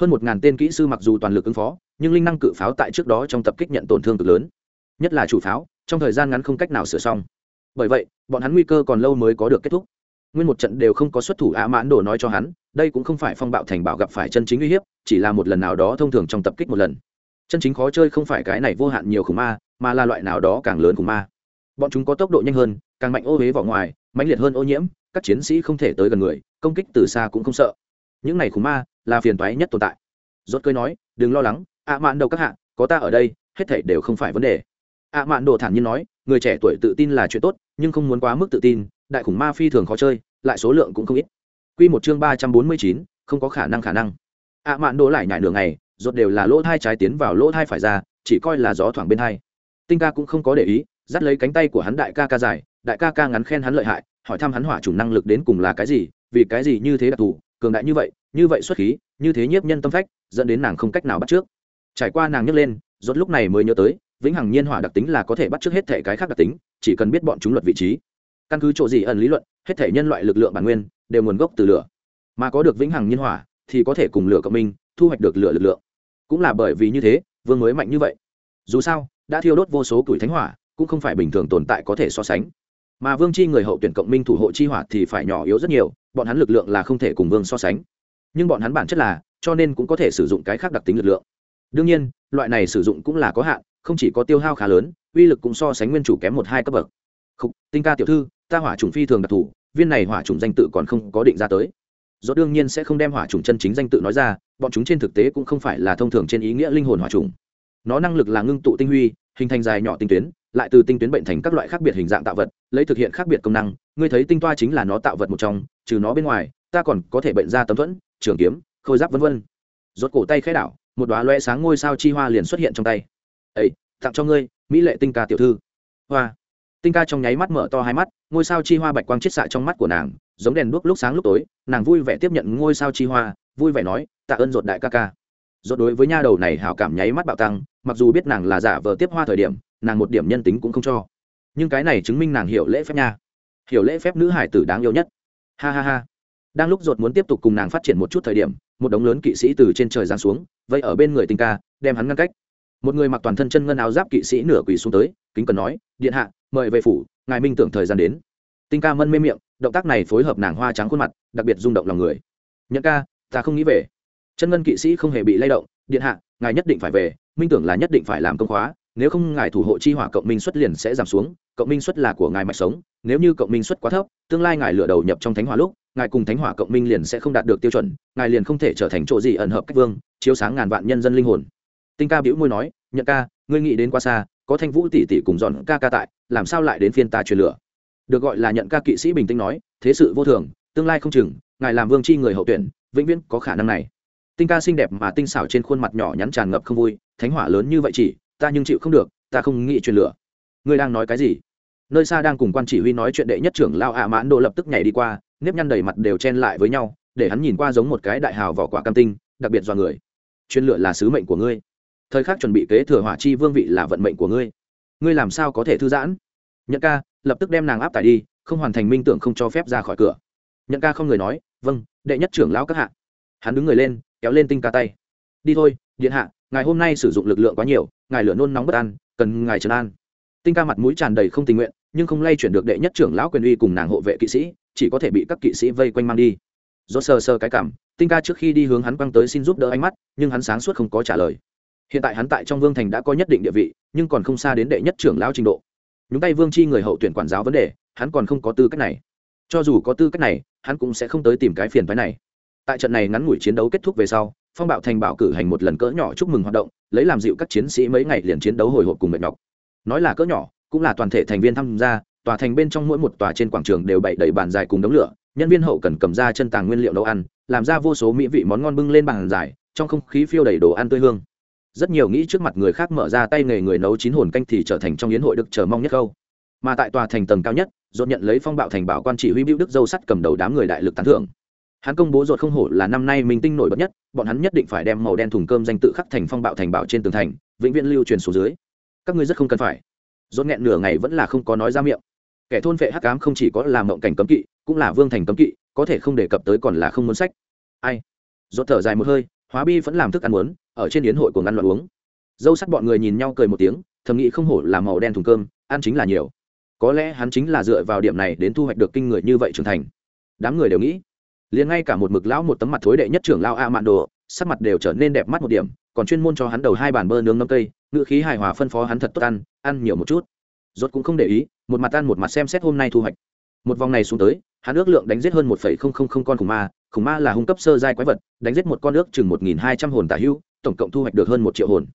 Hơn một ngàn tên kỹ sư mặc dù toàn lực ứng phó, nhưng linh năng cự pháo tại trước đó trong tập kích nhận tổn thương cực lớn. Nhất là chủ pháo, trong thời gian ngắn không cách nào sửa xong. Bởi vậy, bọn hắn nguy cơ còn lâu mới có được kết thúc nguyên một trận đều không có xuất thủ ạ mãn đồ nói cho hắn, đây cũng không phải phong bạo thành bảo gặp phải chân chính uy hiếp, chỉ là một lần nào đó thông thường trong tập kích một lần. Chân chính khó chơi không phải cái này vô hạn nhiều khủng ma, mà là loại nào đó càng lớn khủng ma. Bọn chúng có tốc độ nhanh hơn, càng mạnh ô huế vào ngoài, mãnh liệt hơn ô nhiễm, các chiến sĩ không thể tới gần người, công kích từ xa cũng không sợ. Những này khủng ma là phiền toái nhất tồn tại. Rốt cười nói, đừng lo lắng, ạ mạn đầu các hạ, có ta ở đây, hết thảy đều không phải vấn đề. ạ mạn đồ thản nhiên nói, người trẻ tuổi tự tin là chuyện tốt, nhưng không muốn quá mức tự tin đại khủng ma phi thường khó chơi, lại số lượng cũng không ít. Q một chương ba trăm bốn mươi chín, không có khả năng khả năng. Ạ à mạn đỗ lại nhải nửa ngày, rốt đều là lỗ thai trái tiến vào lỗ thai phải ra, chỉ coi là gió thoảng bên hai. Tinh ca cũng không có để ý, dắt lấy cánh tay của hắn đại ca ca dài, đại ca ca ngắn khen hắn lợi hại, hỏi thăm hắn hỏa chủng năng lực đến cùng là cái gì, vì cái gì như thế đặc thù, cường đại như vậy như vậy xuất khí, như thế nhiếp nhân tâm phách, dẫn đến nàng không cách nào bắt trước. Trải qua nàng nhấc lên, rốt lúc này mới nhớ tới, vĩnh hằng nhiên hỏa đặc tính là có thể bắt trước hết thể cái khác đặc tính, chỉ cần biết bọn chúng luật vị trí căn cứ chỗ gì ẩn lý luận hết thể nhân loại lực lượng bản nguyên đều nguồn gốc từ lửa. Mà có được vĩnh hằng nhiên hỏa thì có thể cùng lửa cộng minh thu hoạch được lửa lực lượng. Cũng là bởi vì như thế vương mới mạnh như vậy. Dù sao đã thiêu đốt vô số tuổi thánh hỏa cũng không phải bình thường tồn tại có thể so sánh. Mà vương chi người hậu tuyển cộng minh thủ hộ chi hỏa thì phải nhỏ yếu rất nhiều bọn hắn lực lượng là không thể cùng vương so sánh. Nhưng bọn hắn bản chất là cho nên cũng có thể sử dụng cái khác đặc tính lực lượng. Đương nhiên loại này sử dụng cũng là có hạn không chỉ có tiêu hao khá lớn uy lực cũng so sánh nguyên chủ kém một hai cấp bậc. Khúc, tinh ca tiểu thư ta hỏa trùng phi thường đặc thù, viên này hỏa trùng danh tự còn không có định ra tới. Do đương nhiên sẽ không đem hỏa trùng chân chính danh tự nói ra, bọn chúng trên thực tế cũng không phải là thông thường trên ý nghĩa linh hồn hỏa trùng. Nó năng lực là ngưng tụ tinh huy, hình thành dài nhỏ tinh tuyến, lại từ tinh tuyến bệnh thành các loại khác biệt hình dạng tạo vật, lấy thực hiện khác biệt công năng. Ngươi thấy tinh toa chính là nó tạo vật một trong, trừ nó bên ngoài, ta còn có thể bệnh ra tấm thuẫn, trường kiếm, khôi giáp vân vân. Rốt cổ tay khẽ đảo, một đóa loe sáng ngôi sao chi hoa liền xuất hiện trong tay. Ấy tặng cho ngươi, mỹ lệ tinh ca tiểu thư. Hoa tinh ca trong nháy mắt mở to hai mắt, ngôi sao chi hoa bạch quang chiết xạ trong mắt của nàng, giống đèn đuốc lúc sáng lúc tối, nàng vui vẻ tiếp nhận ngôi sao chi hoa, vui vẻ nói, tạ ơn rột đại ca ca. Rột đối với nha đầu này hảo cảm nháy mắt bạo tăng, mặc dù biết nàng là giả vờ tiếp hoa thời điểm, nàng một điểm nhân tính cũng không cho. Nhưng cái này chứng minh nàng hiểu lễ phép nha. Hiểu lễ phép nữ hải tử đáng yêu nhất. Ha ha ha. Đang lúc ruột muốn tiếp tục cùng nàng phát triển một chút thời điểm, một đống lớn kỵ sĩ từ trên trời giáng xuống vậy ở bên người tinh ca, đem hắn ngăn cách. Một người mặc toàn thân chân ngân áo giáp kỵ sĩ nửa quỳ xuống tới, kính cần nói, điện hạ mời về phủ, ngài minh tưởng thời gian đến. Tinh ca mân mê miệng, động tác này phối hợp nàng hoa trắng khuôn mặt, đặc biệt rung động lòng người. Nhận ca, ta không nghĩ về. Chân ngân kỵ sĩ không hề bị lay động, điện hạ, ngài nhất định phải về, minh tưởng là nhất định phải làm công khóa, nếu không ngài thủ hộ chi hỏa cộng minh xuất liền sẽ giảm xuống, cộng minh xuất là của ngài mạch sống, nếu như cộng minh xuất quá thấp, tương lai ngài lửa đầu nhập trong thánh hỏa lúc, ngài cùng thánh hỏa cộng minh liền sẽ không đạt được tiêu chuẩn, ngài liền không thể trở thành chỗ gì ẩn hợp cách vương, chiếu sáng ngàn vạn nhân dân linh hồn. Tinh ca bĩu môi nói nhận ca, ngươi nghĩ đến quá xa có thanh vũ tỷ tỷ cùng dọn ca ca tại, làm sao lại đến phiên ta truyền lửa? Được gọi là nhận ca kỵ sĩ bình tĩnh nói, thế sự vô thường, tương lai không chừng, ngài làm vương chi người hậu tuyển, vĩnh viễn có khả năng này. Tinh ca xinh đẹp mà tinh xảo trên khuôn mặt nhỏ nhắn tràn ngập không vui, thánh hỏa lớn như vậy chỉ, ta nhưng chịu không được, ta không nghĩ truyền lửa. Ngươi đang nói cái gì? Nơi xa đang cùng quan chỉ huy nói chuyện đệ nhất trưởng lao ạ mãn độ lập tức nhảy đi qua, nếp nhăn đầy mặt đều chen lại với nhau, để hắn nhìn qua giống một cái đại hào vỏ quả cam tinh, đặc biệt do người. Chuyên lựa là sứ mệnh của ngươi thời khắc chuẩn bị kế thừa hỏa chi vương vị là vận mệnh của ngươi. Ngươi làm sao có thể thư giãn? Nhận ca, lập tức đem nàng áp tải đi, không hoàn thành minh tưởng không cho phép ra khỏi cửa. Nhận ca không người nói vâng đệ nhất trưởng lão các hạ. Hắn đứng người lên, kéo lên tinh ca tay. Đi thôi, điện hạ, ngài hôm nay sử dụng lực lượng quá nhiều, ngài lửa nôn nóng bất an, cần ngài trấn an. Tinh ca mặt mũi tràn đầy không tình nguyện, nhưng không lay chuyển được đệ nhất trưởng lão quyền uy cùng nàng hộ vệ kỵ sĩ, chỉ có thể bị các kỵ sĩ vây quanh mang đi. Do sờ sờ cái cảm, tinh ca trước khi đi hướng hắn quăng tới xin giúp đỡ ánh mắt, nhưng hắn sáng suốt không có trả lời hiện tại hắn tại trong vương thành đã có nhất định địa vị, nhưng còn không xa đến đệ nhất trưởng lão trình độ. Nhúng tay vương chi người hậu tuyển quản giáo vấn đề, hắn còn không có tư cách này. Cho dù có tư cách này, hắn cũng sẽ không tới tìm cái phiền phái này. Tại trận này ngắn ngủi chiến đấu kết thúc về sau, phong bạo thành bảo cử hành một lần cỡ nhỏ chúc mừng hoạt động, lấy làm dịu các chiến sĩ mấy ngày liền chiến đấu hồi hộp cùng mệt nhọc. Nói là cỡ nhỏ, cũng là toàn thể thành viên tham gia, tòa thành bên trong mỗi một tòa trên quảng trường đều bày đầy bàn dài cùng đống lửa, nhân viên hậu cần cầm ra chân tàng nguyên liệu nấu ăn, làm ra vô số mỹ vị món ngon bưng lên bàn dài, trong không khí phiêu đầy đồ ăn tươi hương rất nhiều nghĩ trước mặt người khác mở ra tay nghề người nấu chín hồn canh thì trở thành trong yến hội được chờ mong nhất câu. Mà tại tòa thành tầng cao nhất, dột nhận lấy phong bạo thành bảo quan chỉ huy bưu đức dâu sắt cầm đầu đám người đại lực tán thưởng. Hắn công bố dột không hổ là năm nay minh tinh nổi bật nhất, bọn hắn nhất định phải đem màu đen thùng cơm danh tự khắc thành phong bạo thành bảo trên tường thành, vĩnh viễn lưu truyền xuống dưới. Các ngươi rất không cần phải. Dột nghẹn nửa ngày vẫn là không có nói ra miệng. Kẻ thôn vệ hắc cám không chỉ có là mộng cảnh cấm kỵ, cũng là vương thành cấm kỵ, có thể không đề cập tới còn là không muốn sách. Ai? Dột thở dài một hơi hóa bi vẫn làm thức ăn muốn, ở trên yến hội của ngăn loạn uống. Dâu sắt bọn người nhìn nhau cười một tiếng, thầm nghĩ không hổ là màu đen thùng cơm, ăn chính là nhiều. Có lẽ hắn chính là dựa vào điểm này đến thu hoạch được kinh người như vậy trưởng thành. Đám người đều nghĩ. Liền ngay cả một mực lão một tấm mặt thối đệ nhất trưởng lao a mạn đồ, sắc mặt đều trở nên đẹp mắt một điểm, còn chuyên môn cho hắn đầu hai bàn bơ nướng nấm cây ngự khí hài hòa phân phó hắn thật tốt ăn ăn nhiều một chút. Rốt cũng không để ý, một mặt ăn một mặt xem xét hôm nay thu hoạch. Một vòng này xuống tới, hắn ước lượng đánh giết hơn một phẩy không không không con khủng ma khủng ma là hung cấp sơ giai quái vật, đánh giết một con nước chừng một nghìn hai trăm hồn tả hữu tổng cộng thu hoạch được hơn một triệu hồn.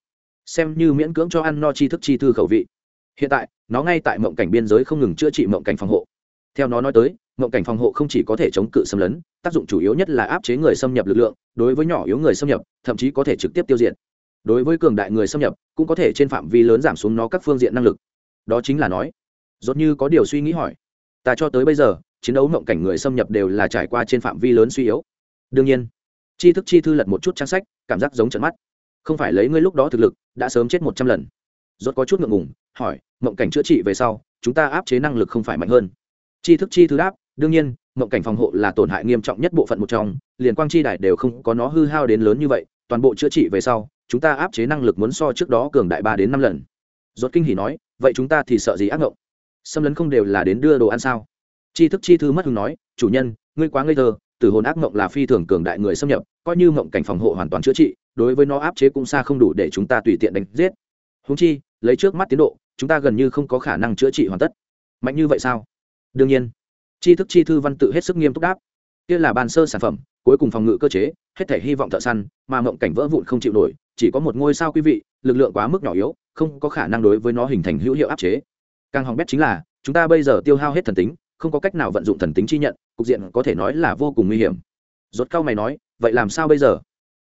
Xem như miễn cưỡng cho ăn no chi thức chi thư khẩu vị. Hiện tại, nó ngay tại mộng cảnh biên giới không ngừng chữa trị mộng cảnh phòng hộ. Theo nó nói tới, mộng cảnh phòng hộ không chỉ có thể chống cự xâm lấn, tác dụng chủ yếu nhất là áp chế người xâm nhập lực lượng, đối với nhỏ yếu người xâm nhập, thậm chí có thể trực tiếp tiêu diệt. Đối với cường đại người xâm nhập, cũng có thể trên phạm vi lớn giảm xuống nó các phương diện năng lực. Đó chính là nói dốt như có điều suy nghĩ hỏi, ta cho tới bây giờ chiến đấu mộng cảnh người xâm nhập đều là trải qua trên phạm vi lớn suy yếu. Đương nhiên, chi thức chi thư lật một chút trang sách, cảm giác giống trận mắt. Không phải lấy ngươi lúc đó thực lực, đã sớm chết một trăm lần. Rốt có chút ngượng ngùng, hỏi mộng cảnh chữa trị về sau, chúng ta áp chế năng lực không phải mạnh hơn. Chi thức chi thư đáp, đương nhiên mộng cảnh phòng hộ là tổn hại nghiêm trọng nhất bộ phận một trong, liền quang chi đại đều không có nó hư hao đến lớn như vậy, toàn bộ chữa trị về sau, chúng ta áp chế năng lực muốn so trước đó cường đại ba đến năm lần. Rốt kinh hỉ nói, vậy chúng ta thì sợ gì ác ngộng? Xâm lấn không đều là đến đưa đồ ăn sao? Chi thức chi thư mất hứng nói, chủ nhân, ngươi quá ngây thơ, tử hồn ác mộng là phi thường cường đại người xâm nhập, coi như mộng cảnh phòng hộ hoàn toàn chữa trị, đối với nó áp chế cũng xa không đủ để chúng ta tùy tiện đánh giết. Húng chi, lấy trước mắt tiến độ, chúng ta gần như không có khả năng chữa trị hoàn tất. Mạnh như vậy sao? Đương nhiên. Tri thức chi thư văn tự hết sức nghiêm túc đáp. Kia là bàn sơ sản phẩm, cuối cùng phòng ngự cơ chế, hết thể hy vọng thợ săn, mà mộng cảnh vỡ vụn không chịu nổi, chỉ có một ngôi sao quý vị, lực lượng quá mức nhỏ yếu, không có khả năng đối với nó hình thành hữu hiệu áp chế. Càng hỏng bét chính là, chúng ta bây giờ tiêu hao hết thần tính không có cách nào vận dụng thần tính chi nhận, cục diện có thể nói là vô cùng nguy hiểm. Rốt cao mày nói, vậy làm sao bây giờ?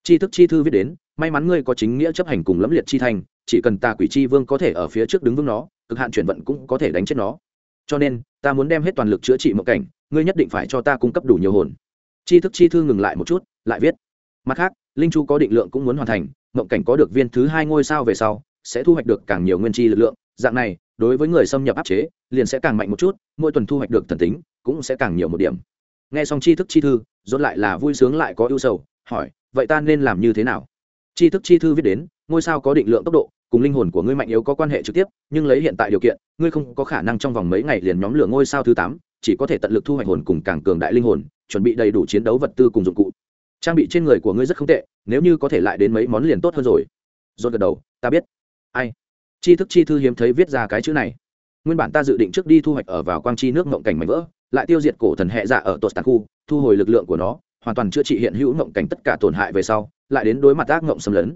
Chi thức chi thư viết đến, may mắn ngươi có chính nghĩa chấp hành cùng lẫm liệt chi thành, chỉ cần ta quỷ chi vương có thể ở phía trước đứng vững nó, cực hạn chuyển vận cũng có thể đánh chết nó. Cho nên, ta muốn đem hết toàn lực chữa trị mộng cảnh, ngươi nhất định phải cho ta cung cấp đủ nhiều hồn. Chi thức chi thư ngừng lại một chút, lại viết. Mặt khác, linh chu có định lượng cũng muốn hoàn thành, mộng cảnh có được viên thứ hai ngôi sao về sau, sẽ thu hoạch được càng nhiều nguyên chi lực lượng, dạng này đối với người xâm nhập áp chế, liền sẽ càng mạnh một chút, mỗi tuần thu hoạch được thần tính, cũng sẽ càng nhiều một điểm. Nghe xong chi thức chi thư, rốt lại là vui sướng lại có ưu sầu, hỏi, vậy ta nên làm như thế nào? Chi thức chi thư viết đến, ngôi sao có định lượng tốc độ, cùng linh hồn của ngươi mạnh yếu có quan hệ trực tiếp, nhưng lấy hiện tại điều kiện, ngươi không có khả năng trong vòng mấy ngày liền nhóm lửa ngôi sao thứ tám, chỉ có thể tận lực thu hoạch hồn cùng càng cường đại linh hồn, chuẩn bị đầy đủ chiến đấu vật tư cùng dụng cụ. Trang bị trên người của ngươi rất không tệ, nếu như có thể lại đến mấy món liền tốt hơn rồi. Dốt gật đầu, ta biết. Ai? Chi thức chi thư hiếm thấy viết ra cái chữ này. Nguyên bản ta dự định trước đi thu hoạch ở vào quang chi nước ngộng cảnh mảnh vỡ, lại tiêu diệt cổ thần hệ dạ ở tột tàn khu, thu hồi lực lượng của nó, hoàn toàn chữa trị hiện hữu ngộng cảnh tất cả tổn hại về sau, lại đến đối mặt ác ngộng xâm lấn.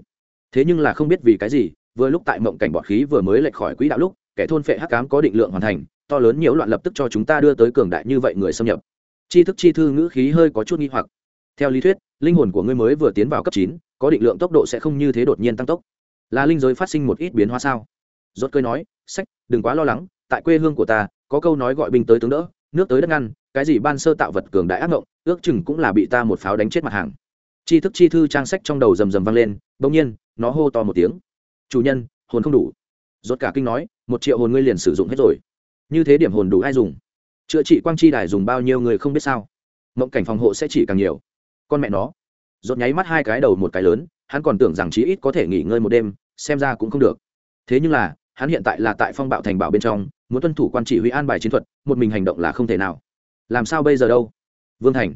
Thế nhưng là không biết vì cái gì, vừa lúc tại mộng cảnh bọt khí vừa mới lệch khỏi quỹ đạo lúc, kẻ thôn phệ hắc cám có định lượng hoàn thành, to lớn nhiều loạn lập tức cho chúng ta đưa tới cường đại như vậy người xâm nhập. Chi thức chi thư ngữ khí hơi có chút nghi hoặc. Theo lý thuyết, linh hồn của ngươi mới vừa tiến vào cấp chín, có định lượng tốc độ sẽ không như thế đột nhiên tăng tốc. Là linh giới phát sinh một ít biến hóa sao? Rốt cười nói, sách, đừng quá lo lắng, tại quê hương của ta, có câu nói gọi binh tới tướng đỡ, nước tới đất ngăn, cái gì ban sơ tạo vật cường đại ác ngộng, ước chừng cũng là bị ta một pháo đánh chết mặt hàng. Chi thức chi thư trang sách trong đầu rầm rầm vang lên, bỗng nhiên, nó hô to một tiếng. Chủ nhân, hồn không đủ. Rốt cả kinh nói, một triệu hồn ngươi liền sử dụng hết rồi. Như thế điểm hồn đủ ai dùng? Chữa trị quang chi đài dùng bao nhiêu người không biết sao? Mộng cảnh phòng hộ sẽ chỉ càng nhiều. Con mẹ nó. Rốt nháy mắt hai cái đầu một cái lớn, hắn còn tưởng rằng chí ít có thể nghỉ ngơi một đêm, xem ra cũng không được thế nhưng là, hắn hiện tại là tại phong bạo thành bảo bên trong, muốn tuân thủ quan chỉ huy an bài chiến thuật, một mình hành động là không thể nào. Làm sao bây giờ đâu? Vương thành,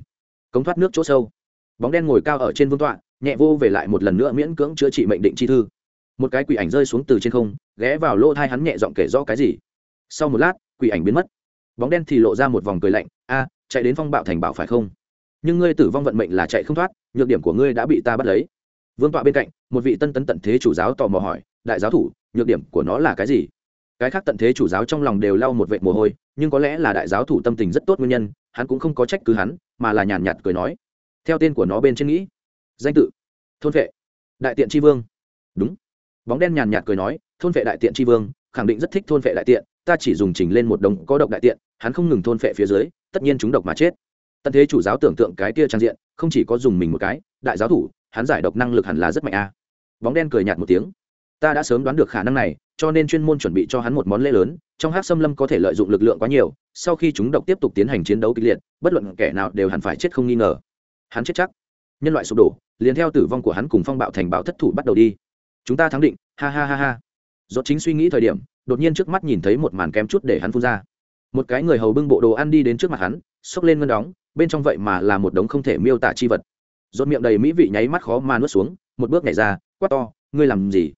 cống thoát nước chỗ sâu. Bóng đen ngồi cao ở trên vương tọa, nhẹ vô về lại một lần nữa miễn cưỡng chữa trị mệnh định chi thư. Một cái quỷ ảnh rơi xuống từ trên không, ghé vào lỗ thai hắn nhẹ giọng kể rõ cái gì. Sau một lát, quỷ ảnh biến mất. Bóng đen thì lộ ra một vòng cười lạnh, a, chạy đến phong bạo thành bảo phải không? Nhưng ngươi tử vong vận mệnh là chạy không thoát, nhược điểm của ngươi đã bị ta bắt lấy. Vương tọa bên cạnh, một vị tân tấn tận thế chủ giáo tò mò hỏi đại giáo thủ, nhược điểm của nó là cái gì? Cái khác tận thế chủ giáo trong lòng đều lau một vệ mồ hôi, nhưng có lẽ là đại giáo thủ tâm tình rất tốt nguyên nhân, hắn cũng không có trách cứ hắn, mà là nhàn nhạt cười nói. Theo tên của nó bên trên nghĩ, danh tự, thôn vệ, đại tiện tri vương. Đúng. Bóng đen nhàn nhạt cười nói, thôn vệ đại tiện tri vương, khẳng định rất thích thôn vệ đại tiện, ta chỉ dùng trình lên một đồng có độc đại tiện, hắn không ngừng thôn vệ phía dưới, tất nhiên chúng độc mà chết. Tận thế chủ giáo tưởng tượng cái kia trang diện, không chỉ có dùng mình một cái, đại giáo thủ, hắn giải độc năng lực hẳn là rất mạnh a. Bóng đen cười nhạt một tiếng ta đã sớm đoán được khả năng này, cho nên chuyên môn chuẩn bị cho hắn một món lễ lớn, trong hát xâm lâm có thể lợi dụng lực lượng quá nhiều, sau khi chúng độc tiếp tục tiến hành chiến đấu kịch liệt, bất luận kẻ nào đều hẳn phải chết không nghi ngờ. Hắn chết chắc. Nhân loại sụp đổ, liền theo tử vong của hắn cùng phong bạo thành bạo thất thủ bắt đầu đi. Chúng ta thắng định, ha ha ha ha. Do chính suy nghĩ thời điểm, đột nhiên trước mắt nhìn thấy một màn kém chút để hắn phun ra. Một cái người hầu bưng bộ đồ ăn đi đến trước mặt hắn, xốc lên ngân đóng, bên trong vậy mà là một đống không thể miêu tả chi vật. Rốt miệng đầy mỹ vị nháy mắt khó mà nuốt xuống, một bước nhảy ra, quát to, ngươi làm gì?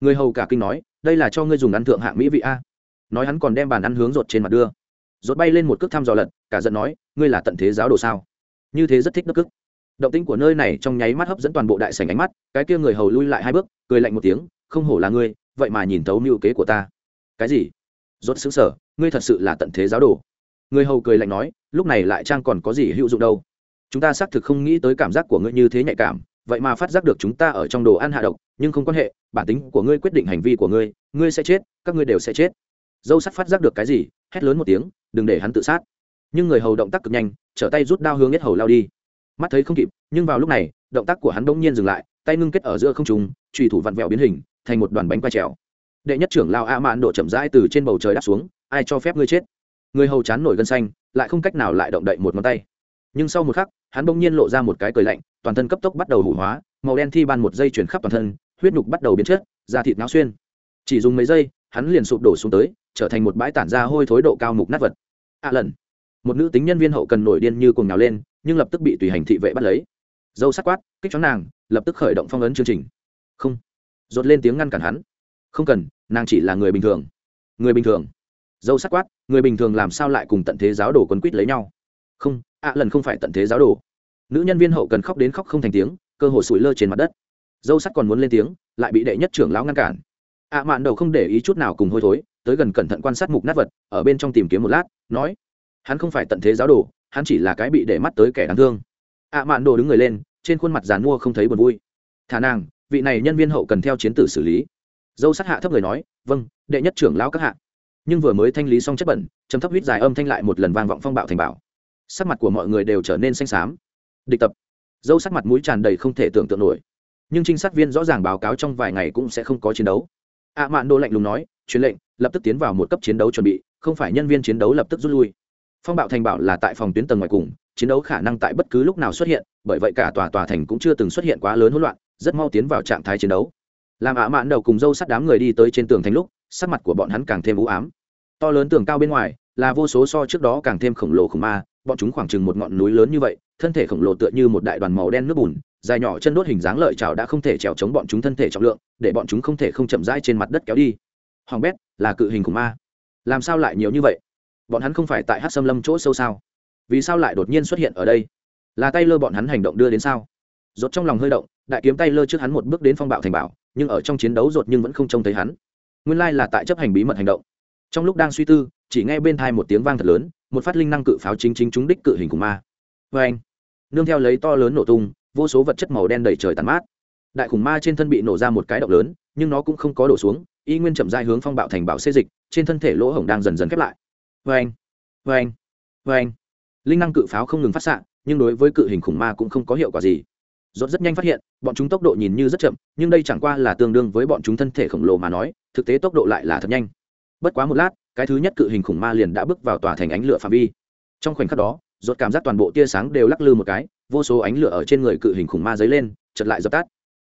Người hầu cả kinh nói, đây là cho ngươi dùng ăn thượng hạng mỹ vị a. Nói hắn còn đem bàn ăn hướng rột trên mặt đưa. Rột bay lên một cước thăm dò lật, cả giận nói, ngươi là tận thế giáo đồ sao? Như thế rất thích nước cức. Động tĩnh của nơi này trong nháy mắt hấp dẫn toàn bộ đại sảnh ánh mắt, cái kia người hầu lui lại hai bước, cười lạnh một tiếng, không hổ là ngươi, vậy mà nhìn thấu mưu kế của ta. Cái gì? Rốt xứng sở ngươi thật sự là tận thế giáo đồ. Người hầu cười lạnh nói, lúc này lại trang còn có gì hữu dụng đâu? Chúng ta xác thực không nghĩ tới cảm giác của ngươi như thế nhạy cảm vậy mà phát giác được chúng ta ở trong đồ ăn hạ độc, nhưng không quan hệ, bản tính của ngươi quyết định hành vi của ngươi ngươi sẽ chết, các ngươi đều sẽ chết. Dâu sắt phát giác được cái gì, hét lớn một tiếng, đừng để hắn tự sát. Nhưng người hầu động tác cực nhanh, trở tay rút đao hướng nhất hầu lao đi. Mắt thấy không kịp, nhưng vào lúc này, động tác của hắn bỗng nhiên dừng lại, tay ngưng kết ở giữa không trung trùy thủ vặn vẹo biến hình, thành một đoàn bánh quay trèo. Đệ nhất trưởng lao a mạn độ chậm rãi từ trên bầu trời đáp xuống, ai cho phép ngươi chết? Người hầu chán nổi gân xanh, lại không cách nào lại động đậy một ngón tay. Nhưng sau một khắc hắn bỗng nhiên lộ ra một cái cười lạnh, toàn thân cấp tốc bắt đầu hủ hóa, màu đen thi ban một dây chuyển khắp toàn thân, huyết nhục bắt đầu biến chất, da thịt náo xuyên. Chỉ dùng mấy giây, hắn liền sụp đổ xuống tới, trở thành một bãi tản ra hôi thối độ cao mục nát vật. A à lần. Một nữ tính nhân viên hậu cần nổi điên như cùng nhào lên, nhưng lập tức bị tùy hành thị vệ bắt lấy. Dâu sắc quát, kích chó nàng, lập tức khởi động phong ấn chương trình. Không. Dột lên tiếng ngăn cản hắn. Không cần, nàng chỉ là người bình thường. Người bình thường. Dâu sắc quát, người bình thường làm sao lại cùng tận thế giáo đồ quấn quýt lấy nhau? Không ạ lần không phải tận thế giáo đồ. Nữ nhân viên hậu cần khóc đến khóc không thành tiếng, cơ hồ sủi lơ trên mặt đất. Dâu sắt còn muốn lên tiếng, lại bị đệ nhất trưởng lão ngăn cản. ạ mạn đầu không để ý chút nào cùng hôi thối, tới gần cẩn thận quan sát mục nát vật, ở bên trong tìm kiếm một lát, nói, hắn không phải tận thế giáo đồ, hắn chỉ là cái bị để mắt tới kẻ đáng thương. ạ mạn đồ đứng người lên, trên khuôn mặt dàn mua không thấy buồn vui. Thả nàng, vị này nhân viên hậu cần theo chiến tử xử lý. Dâu sát hạ thấp người nói vâng đệ nhất trưởng lão các hạ. Nhưng vừa mới thanh lý xong chất bẩn chấm thấp huyết dài âm thanh lại một lần vang vọng phong bạo thành bảo sắc mặt của mọi người đều trở nên xanh xám. Địch tập. Dâu sắc mặt mũi tràn đầy không thể tưởng tượng nổi. Nhưng trinh sát viên rõ ràng báo cáo trong vài ngày cũng sẽ không có chiến đấu. Ạ mạn đô lạnh lùng nói, truyền lệnh, lập tức tiến vào một cấp chiến đấu chuẩn bị, không phải nhân viên chiến đấu lập tức rút lui. Phong bạo thành bảo là tại phòng tuyến tầng ngoài cùng, chiến đấu khả năng tại bất cứ lúc nào xuất hiện, bởi vậy cả tòa tòa thành cũng chưa từng xuất hiện quá lớn hỗn loạn, rất mau tiến vào trạng thái chiến đấu. Làm ạ mạn đầu cùng dâu sắt đám người đi tới trên tường thành lúc, sắc mặt của bọn hắn càng thêm u ám. To lớn tường cao bên ngoài, là vô số so trước đó càng thêm khổng lồ khủng ma bọn chúng khoảng chừng một ngọn núi lớn như vậy, thân thể khổng lồ tựa như một đại đoàn màu đen nước bùn, dài nhỏ chân đốt hình dáng lợi chảo đã không thể trèo chống bọn chúng thân thể trọng lượng, để bọn chúng không thể không chậm rãi trên mặt đất kéo đi. Hoàng bét, là cự hình khủng ma. Làm sao lại nhiều như vậy? Bọn hắn không phải tại hát xâm lâm chỗ sâu sao? Vì sao lại đột nhiên xuất hiện ở đây? Là tay lơ bọn hắn hành động đưa đến sao? Rột trong lòng hơi động, đại kiếm tay lơ trước hắn một bước đến phong bạo thành bảo nhưng ở trong chiến đấu rột nhưng vẫn không trông thấy hắn. Nguyên lai là tại chấp hành bí mật hành động. Trong lúc đang suy tư, chỉ nghe bên thai một tiếng vang thật lớn một phát linh năng cự pháo chính chính trúng đích cự hình của ma. Vê anh, nương theo lấy to lớn nổ tung, vô số vật chất màu đen đầy trời tàn mát. Đại khủng ma trên thân bị nổ ra một cái động lớn, nhưng nó cũng không có đổ xuống, y nguyên chậm dai hướng phong bạo thành bảo xê dịch, trên thân thể lỗ hổng đang dần dần khép lại. Vê anh vê anh vê anh. Linh năng cự pháo không ngừng phát xạ, nhưng đối với cự hình khủng ma cũng không có hiệu quả gì. Rốt rất nhanh phát hiện, bọn chúng tốc độ nhìn như rất chậm, nhưng đây chẳng qua là tương đương với bọn chúng thân thể khổng lồ mà nói, thực tế tốc độ lại là thật nhanh. Bất quá một lát cái thứ nhất cự hình khủng ma liền đã bước vào tòa thành ánh lửa phạm vi. Trong khoảnh khắc đó, rốt cảm giác toàn bộ tia sáng đều lắc lư một cái, vô số ánh lửa ở trên người cự hình khủng ma dấy lên chợt lại dập tắt.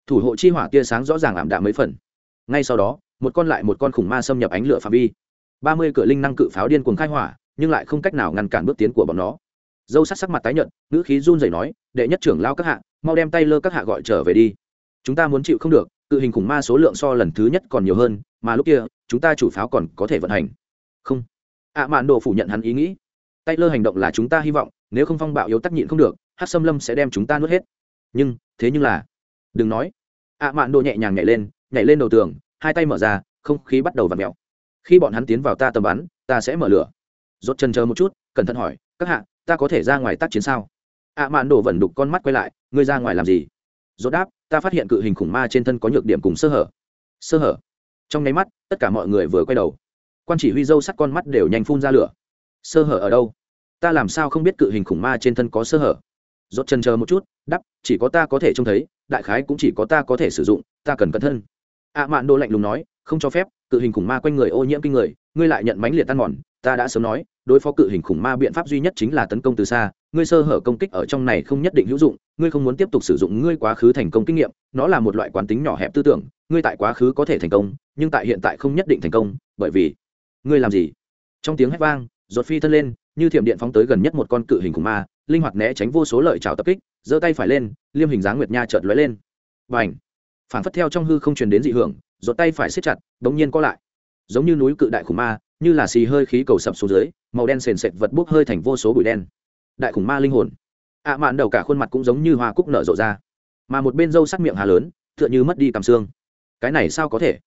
Thủ hộ chi hỏa tia sáng rõ ràng ảm đạm mấy phần. Ngay sau đó, một con lại một con khủng ma xâm nhập ánh lửa phạm vi. Ba mươi cửa linh năng cự pháo điên cuồng khai hỏa, nhưng lại không cách nào ngăn cản bước tiến của bọn nó. Dâu sắc sắc mặt tái nhợt, ngữ khí run rẩy nói, đệ nhất trưởng lao các hạ, mau đem tay lơ các hạ gọi trở về đi. Chúng ta muốn chịu không được, cự hình khủng ma số lượng so lần thứ nhất còn nhiều hơn, mà lúc kia, chúng ta chủ pháo còn có thể vận hành không. Ạ mạn đồ phủ nhận hắn ý nghĩ. Tay lơ hành động là chúng ta hy vọng, nếu không phong bạo yếu tắc nhịn không được, hát xâm lâm sẽ đem chúng ta nuốt hết. Nhưng, thế nhưng là, đừng nói. Ạ mạn đồ nhẹ nhàng nhảy lên nhảy lên đầu tường, hai tay mở ra, không khí bắt đầu v ặ mẹo khi bọn hắn tiến vào ta tầm bắn, ta sẽ mở lửa. Rốt chân chờ một chút, cẩn thận hỏi, các hạ, ta có thể ra ngoài tác chiến sao? Ạ mạn đồ vẫn đục con mắt quay lại, ngươi ra ngoài làm gì? Rốt đáp, ta phát hiện cự hình khủng ma trên thân có nhược điểm cùng sơ hở. Sơ hở? Trong nháy mắt, tất cả mọi người vừa quay đầu quan chỉ huy dâu sắt con mắt đều nhanh phun ra lửa. Sơ hở ở đâu? Ta làm sao không biết cự hình khủng ma trên thân có sơ hở? Dốt chân chờ một chút, đắp, chỉ có ta có thể trông thấy, đại khái cũng chỉ có ta có thể sử dụng, ta cần cẩn thân ạ mạn đồ lạnh lùng nói, không cho phép, cự hình khủng ma quanh người ô nhiễm kinh người, ngươi lại nhận mánh liệt tan mòn, ta đã sớm nói, đối phó cự hình khủng ma biện pháp duy nhất chính là tấn công từ xa, ngươi sơ hở công kích ở trong này không nhất định hữu dụng, ngươi không muốn tiếp tục sử dụng ngươi quá khứ thành công kinh nghiệm, nó là một loại quán tính nhỏ hẹp tư tưởng, ngươi tại quá khứ có thể thành công, nhưng tại hiện tại không nhất định thành công, bởi vì ngươi làm gì? Trong tiếng hét vang giọt phi thân lên, như thiểm điện phóng tới gần nhất một con cự hình khủng ma, linh hoạt né tránh vô số lợi trào tập kích, giơ tay phải lên, liêm hình dáng nguyệt nha chợt lóe lên. Và ảnh phản phất theo trong hư không truyền đến dị hưởng giọt tay phải siết chặt, bỗng nhiên co lại. Giống như núi cự đại khủng ma, như là xì hơi khí cầu sập xuống dưới, màu đen sền sệt vật bốc hơi thành vô số bụi đen. Đại khủng ma linh hồn. Ạ mạn đầu cả khuôn mặt cũng giống như hoa cúc nở rộ ra. Mà một bên râu sắc miệng hà lớn, tựa như mất đi cảm xương. Cái này sao có thể?